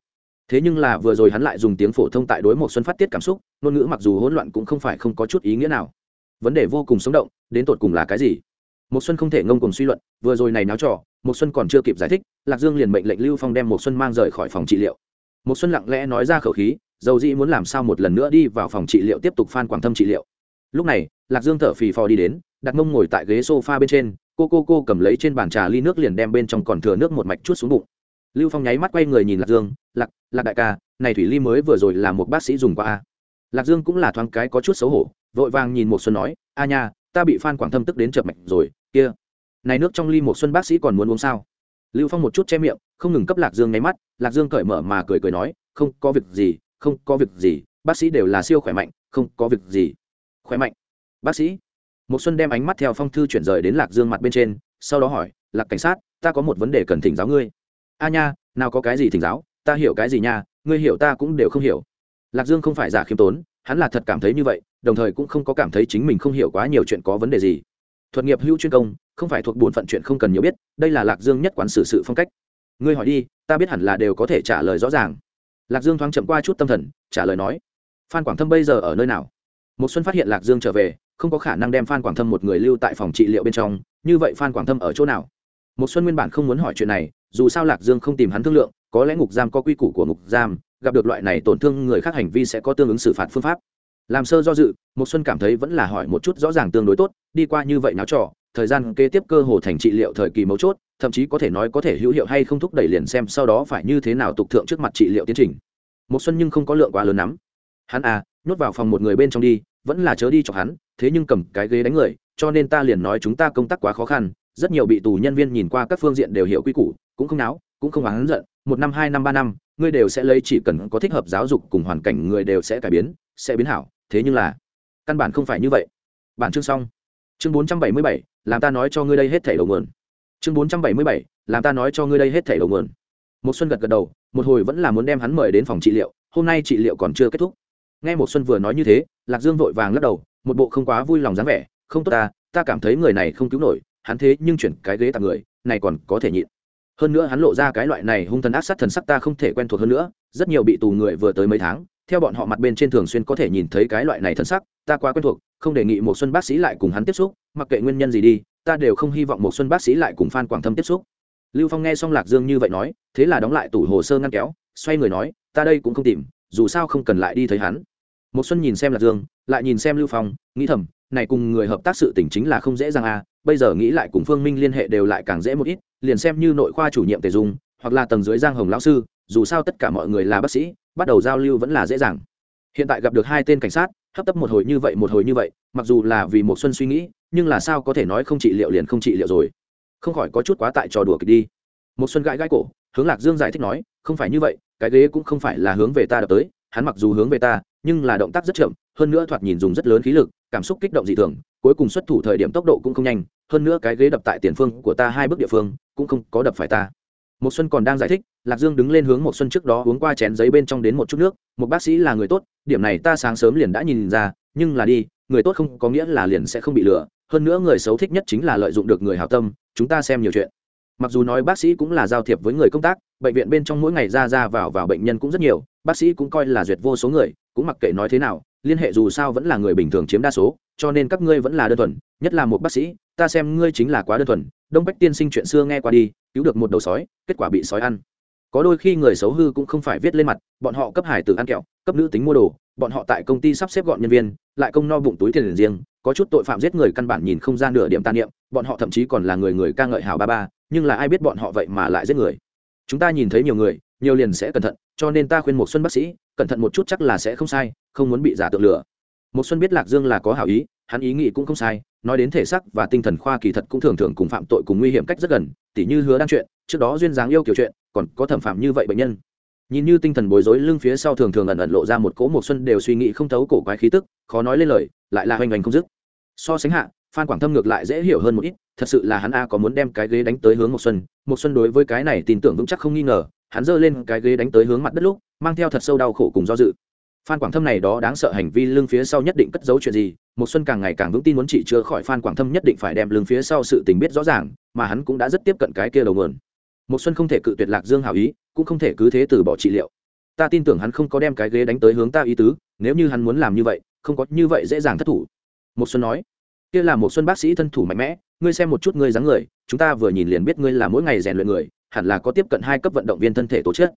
thế nhưng là vừa rồi hắn lại dùng tiếng phổ thông tại đối một xuân phát tiết cảm xúc, ngôn ngữ mặc dù hỗn loạn cũng không phải không có chút ý nghĩa nào. Vấn đề vô cùng sống động, đến tột cùng là cái gì? Một xuân không thể ngông cùng suy luận, vừa rồi này náo trò một xuân còn chưa kịp giải thích, lạc dương liền mệnh lệnh lưu phong đem một xuân mang rời khỏi phòng trị liệu. Một xuân lặng lẽ nói ra khẩu khí, dầu dĩ muốn làm sao một lần nữa đi vào phòng trị liệu tiếp tục phan quảng thâm trị liệu. Lúc này, lạc dương thở phì phò đi đến, đặt mông ngồi tại ghế sofa bên trên, cô cô cô cầm lấy trên bàn trà ly nước liền đem bên trong còn thừa nước một mạch chút xuống bụng lưu phong nháy mắt quay người nhìn lạc dương, lạc lạc đại ca, này thủy ly mới vừa rồi là một bác sĩ dùng qua a. Lạc dương cũng là thoáng cái có chút xấu hổ, vội vàng nhìn một xuân nói, a nha, ta bị phan quảng thâm tức đến chợp mạch rồi, kia, này nước trong ly một xuân bác sĩ còn muốn uống sao? Lưu phong một chút che miệng, không ngừng cấp lạc dương nháy mắt, lạc dương cởi mở mà cười cười nói, không có việc gì, không có việc gì, bác sĩ đều là siêu khỏe mạnh, không có việc gì. Khỏe mạnh, bác sĩ? Một xuân đem ánh mắt theo phong thư chuyển rời đến lạc dương mặt bên trên, sau đó hỏi, lạc cảnh sát, ta có một vấn đề cần thỉnh giáo ngươi a nha, nào có cái gì thỉnh giáo, ta hiểu cái gì nha, ngươi hiểu ta cũng đều không hiểu. Lạc dương không phải giả khiêm tốn, hắn là thật cảm thấy như vậy, đồng thời cũng không có cảm thấy chính mình không hiểu quá nhiều chuyện có vấn đề gì. Thuật nghiệp hữu chuyên công, không phải thuộc bổn phận chuyện không cần nhiều biết, đây là lạc dương nhất quán xử sự phong cách. Ngươi hỏi đi, ta biết hẳn là đều có thể trả lời rõ ràng. Lạc dương thoáng chậm qua chút tâm thần, trả lời nói, phan quảng thâm bây giờ ở nơi nào? Một xuân phát hiện lạc dương trở về, không có khả năng đem phan quảng thâm một người lưu tại phòng trị liệu bên trong, như vậy phan quảng thâm ở chỗ nào? Một xuân nguyên bản không muốn hỏi chuyện này, dù sao lạc dương không tìm hắn thương lượng, có lẽ ngục giam có quy củ của ngục giam, gặp được loại này tổn thương người khác hành vi sẽ có tương ứng xử phạt phương pháp. Làm sơ do dự một xuân cảm thấy vẫn là hỏi một chút rõ ràng tương đối tốt, đi qua như vậy náo trò, thời gian kế tiếp cơ hồ thành trị liệu thời kỳ mấu chốt, thậm chí có thể nói có thể hữu hiệu hay không thúc đẩy liền xem sau đó phải như thế nào tục thượng trước mặt trị liệu tiến trình. Một xuân nhưng không có lượng quá lớn lắm. Hắn à nhốt vào phòng một người bên trong đi, vẫn là chớ đi cho hắn, thế nhưng cầm cái ghế đánh người, cho nên ta liền nói chúng ta công tác quá khó khăn rất nhiều bị tù nhân viên nhìn qua các phương diện đều hiểu quy củ, cũng không náo, cũng không oán giận, một năm, hai năm, ba năm, ngươi đều sẽ lấy chỉ cần có thích hợp giáo dục cùng hoàn cảnh người đều sẽ cải biến, sẽ biến hảo, thế nhưng là, căn bản không phải như vậy. Bản chương xong. Chương bốn trăm bảy mươi bảy, làm ta nói cho ngươi đây hết thảy đầu nguồn. Chương bốn trăm bảy mươi bảy, làm ta nói cho ngươi đây hết thảy đầu nguồn. Một xuân gật gật đầu, một hồi vẫn là muốn đem hắn mời đến phòng trị liệu, hôm nay trị liệu còn chưa kết thúc. Nghe một xuân vừa nói như thế, lạc dương vội vàng lắc đầu, một bộ không quá vui lòng dáng vẻ, không tốt ta ta cảm thấy người này không cứu nổi hắn thế nhưng chuyển cái ghế tặng người, này còn có thể nhịn. Hơn nữa hắn lộ ra cái loại này hung thần ác sát thần sắc ta không thể quen thuộc hơn nữa, rất nhiều bị tù người vừa tới mấy tháng, theo bọn họ mặt bên trên thường xuyên có thể nhìn thấy cái loại này thần sắc, ta quá quen thuộc, không đề nghị một xuân bác sĩ lại cùng hắn tiếp xúc, mặc kệ nguyên nhân gì đi, ta đều không hy vọng một xuân bác sĩ lại cùng phan quảng thâm tiếp xúc. Lưu phong nghe xong lạc dương như vậy nói, thế là đóng lại tủ hồ sơ ngăn kéo, xoay người nói, ta đây cũng không tìm, dù sao không cần lại đi thấy hắn. Một xuân nhìn xem lạc dương, lại nhìn xem lưu phong, nghĩ thầm, này cùng người hợp tác sự tình chính là không dễ dàng à bây giờ nghĩ lại cùng phương minh liên hệ đều lại càng dễ một ít, liền xem như nội khoa chủ nhiệm tề dung, hoặc là tầng dưới giang hồng lão sư, dù sao tất cả mọi người là bác sĩ, bắt đầu giao lưu vẫn là dễ dàng. Hiện tại gặp được hai tên cảnh sát, hấp tấp một hồi như vậy một hồi như vậy, mặc dù là vì một xuân suy nghĩ, nhưng là sao có thể nói không trị liệu liền không trị liệu rồi. Không khỏi có chút quá tại trò đùa kịch đi. Một xuân gãi gãi cổ, hướng lạc dương giải thích nói, không phải như vậy, cái ghế cũng không phải là hướng về ta đập tới, hắn mặc dù hướng về ta, nhưng là động tác rất chậm, hơn nữa thoạt nhìn dùng rất lớn khí lực, cảm xúc kích động dị thường cuối cùng xuất thủ thời điểm tốc độ cũng không nhanh, hơn nữa cái ghế đập tại tiền phương của ta hai bước địa phương, cũng không có đập phải ta. Một xuân còn đang giải thích, lạc dương đứng lên hướng một xuân trước đó uống qua chén giấy bên trong đến một chút nước một bác sĩ là người tốt, điểm này ta sáng sớm liền đã nhìn ra, nhưng là đi, người tốt không có nghĩa là liền sẽ không bị lừa, hơn nữa người xấu thích nhất chính là lợi dụng được người hảo tâm, chúng ta xem nhiều chuyện. Mặc dù nói bác sĩ cũng là giao thiệp với người công tác, bệnh viện bên trong mỗi ngày ra ra vào vào bệnh nhân cũng rất nhiều, bác sĩ cũng coi là duyệt vô số người cũng mặc kệ nói thế nào, liên hệ dù sao vẫn là người bình thường chiếm đa số, cho nên các ngươi vẫn là đơn thuần, nhất là một bác sĩ, ta xem ngươi chính là quá đơn thuần, đông bách tiên sinh chuyện xưa nghe qua đi, cứu được một đầu sói, kết quả bị sói ăn. Có đôi khi người xấu hư cũng không phải viết lên mặt, bọn họ cấp hải tử ăn kẹo, cấp nữ tính mua đồ, bọn họ tại công ty sắp xếp gọn nhân viên, lại công no bụng túi tiền riêng, có chút tội phạm giết người căn bản nhìn không ra nửa điểm tàn niệm, bọn họ thậm chí còn là người người ca ngợi hào ba ba, nhưng là ai biết bọn họ vậy mà lại giết người. Chúng ta nhìn thấy nhiều người, nhiều liền sẽ cẩn thận cho nên ta khuyên một xuân bác sĩ, cẩn thận một chút chắc là sẽ không sai, không muốn bị giả tượng lừa một xuân biết lạc dương là có hảo ý, hắn ý nghĩ cũng không sai, nói đến thể xác và tinh thần khoa kỳ thật cũng thường thường cùng phạm tội cùng nguy hiểm cách rất gần, tỉ như hứa đang chuyện, trước đó duyên dáng yêu kiểu chuyện, còn có thẩm phạm như vậy bệnh nhân. Nhìn như tinh thần bối rối, lưng phía sau thường thường ẩn ẩn lộ ra một cỗ một xuân đều suy nghĩ không thấu cổ quái khí tức, khó nói lên lời, lại là hoành hành không dứt. So sánh hạ phan quảng thâm ngược lại dễ hiểu hơn một ít, thật sự là hắn a có muốn đem cái ghế đánh tới hướng một xuân. Một xuân đối với cái này tin tưởng vững chắc không nghi ngờ, hắn giơ lên cái ghế đánh tới hướng mặt đất lúc, mang theo thật sâu đau khổ cùng do dự. Phan quảng thâm này đó đáng sợ hành vi lưng phía sau nhất định cất giấu chuyện gì một xuân càng ngày càng vững tin muốn trị chữa khỏi phan quảng thâm nhất định phải đem lưng phía sau sự tình biết rõ ràng, mà hắn cũng đã rất tiếp cận cái kia đầu nguồn. Một xuân không thể cự tuyệt lạc dương hảo ý, cũng không thể cứ thế từ bỏ trị liệu. Ta tin tưởng hắn không có đem cái ghế đánh tới hướng ta ý tứ, nếu như hắn muốn làm như vậy, không có như vậy dễ dàng thất thủ. Một xuân nói kia là một xuân bác sĩ thân thủ mạnh mẽ, ngươi xem một chút ngươi dáng người, chúng ta vừa nhìn liền biết ngươi là mỗi ngày rèn luyện người, hẳn là có tiếp cận hai cấp vận động viên thân thể tổ chức.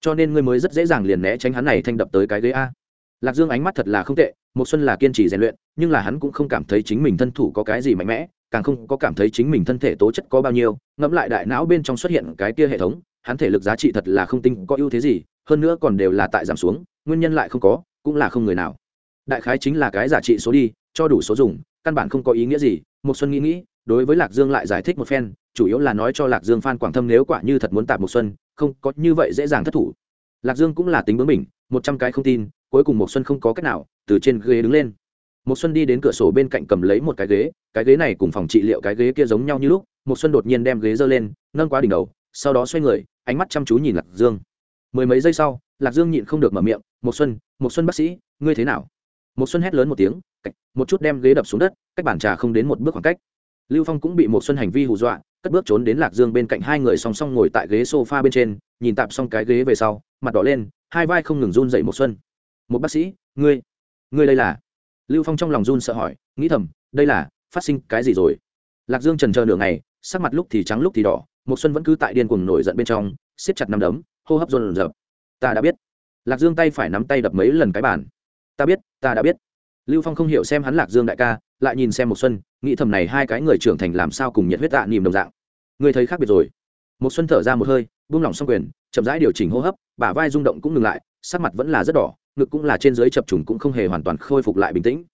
Cho nên ngươi mới rất dễ dàng liền né tránh hắn này thanh đập tới cái ghế a. Lạc dương ánh mắt thật là không tệ, một xuân là kiên trì rèn luyện, nhưng là hắn cũng không cảm thấy chính mình thân thủ có cái gì mạnh mẽ, càng không có cảm thấy chính mình thân thể tố chất có bao nhiêu, ngẫm lại đại não bên trong xuất hiện cái kia hệ thống, hắn thể lực giá trị thật là không tinh có ưu thế gì, hơn nữa còn đều là tại giảm xuống, nguyên nhân lại không có, cũng là không người nào. Đại khái chính là cái giả trị số đi, cho đủ số dùng căn bản không có ý nghĩa gì. Một xuân nghĩ nghĩ, đối với lạc dương lại giải thích một phen, chủ yếu là nói cho lạc dương phan quảng thâm nếu quả như thật muốn tạp một xuân, không, có như vậy dễ dàng thất thủ. Lạc dương cũng là tính bướng mình một trăm cái không tin, cuối cùng một xuân không có cách nào, từ trên ghế đứng lên. Một xuân đi đến cửa sổ bên cạnh cầm lấy một cái ghế cái ghế này cùng phòng trị liệu cái ghế kia giống nhau như lúc một xuân đột nhiên đem ghế giơ lên, nâng quá đỉnh đầu, sau đó xoay người, ánh mắt chăm chú nhìn lạc dương. Mười mấy giây sau, lạc dương nhịn không được mở miệng một xuân một xuân bác sĩ, ngươi thế nào? Một xuân hét lớn một tiếng một chút đem ghế đập xuống đất, cách bàn trà không đến một bước khoảng cách. Lưu phong cũng bị một xuân hành vi hù dọa, cất bước trốn đến lạc dương bên cạnh hai người song song ngồi tại ghế sofa bên trên, nhìn tạm xong cái ghế về sau, mặt đỏ lên, hai vai không ngừng run dậy một xuân. Một bác sĩ, ngươi ngươi đây là? Lưu phong trong lòng run sợ hỏi, nghĩ thầm, đây là, phát sinh cái gì rồi? Lạc dương trần chờ nửa ngày, sắc mặt lúc thì trắng lúc thì đỏ một xuân vẫn cứ tại điên cuồng nổi giận bên trong, siết chặt nắm đấm, hô hấp run rợn ta đã biết. Lạc dương tay phải nắm tay đập mấy lần cái bàn ta biết, ta đã biết. Lưu phong không hiểu xem hắn lạc dương đại ca, lại nhìn xem một xuân, nghĩ thầm này hai cái người trưởng thành làm sao cùng nhiệt huyết tạ niềm đồng dạng. Người thấy khác biệt rồi. Một xuân thở ra một hơi, buông lỏng xong quyền, chậm rãi điều chỉnh hô hấp, bả vai rung động cũng ngừng lại, sắc mặt vẫn là rất đỏ, ngực cũng là trên dưới chập trùng cũng không hề hoàn toàn khôi phục lại bình tĩnh.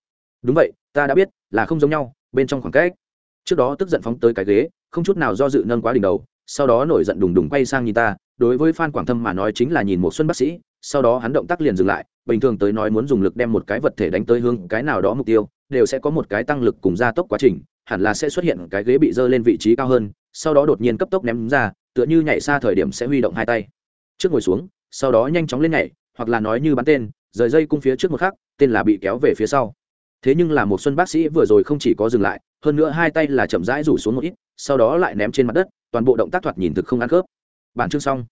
Đúng vậy, ta đã biết, là không giống nhau, bên trong khoảng cách. Trước đó tức giận phóng tới cái ghế, không chút nào do dự nâng quá đỉnh đầu, sau đó nổi giận đùng đùng quay sang nhìn ta, đối với phan quảng thâm mà nói chính là nhìn một xuân bác sĩ sau đó hắn động tác liền dừng lại, bình thường tới nói muốn dùng lực đem một cái vật thể đánh tới hướng cái nào đó mục tiêu, đều sẽ có một cái tăng lực cùng gia tốc quá trình, hẳn là sẽ xuất hiện cái ghế bị dơ lên vị trí cao hơn, sau đó đột nhiên cấp tốc ném ra, tựa như nhảy xa thời điểm sẽ huy động hai tay. Trước ngồi xuống, sau đó nhanh chóng lên nhảy, hoặc là nói như bắn tên, rời dây cung phía trước một khắc, tên là bị kéo về phía sau. Thế nhưng là một xuân bác sĩ vừa rồi không chỉ có dừng lại, hơn nữa hai tay là chậm rãi rủ xuống một ít, sau đó lại ném trên mặt đất, toàn bộ động tác thoạt nhìn thực không ăn khớp. Bản chương xong.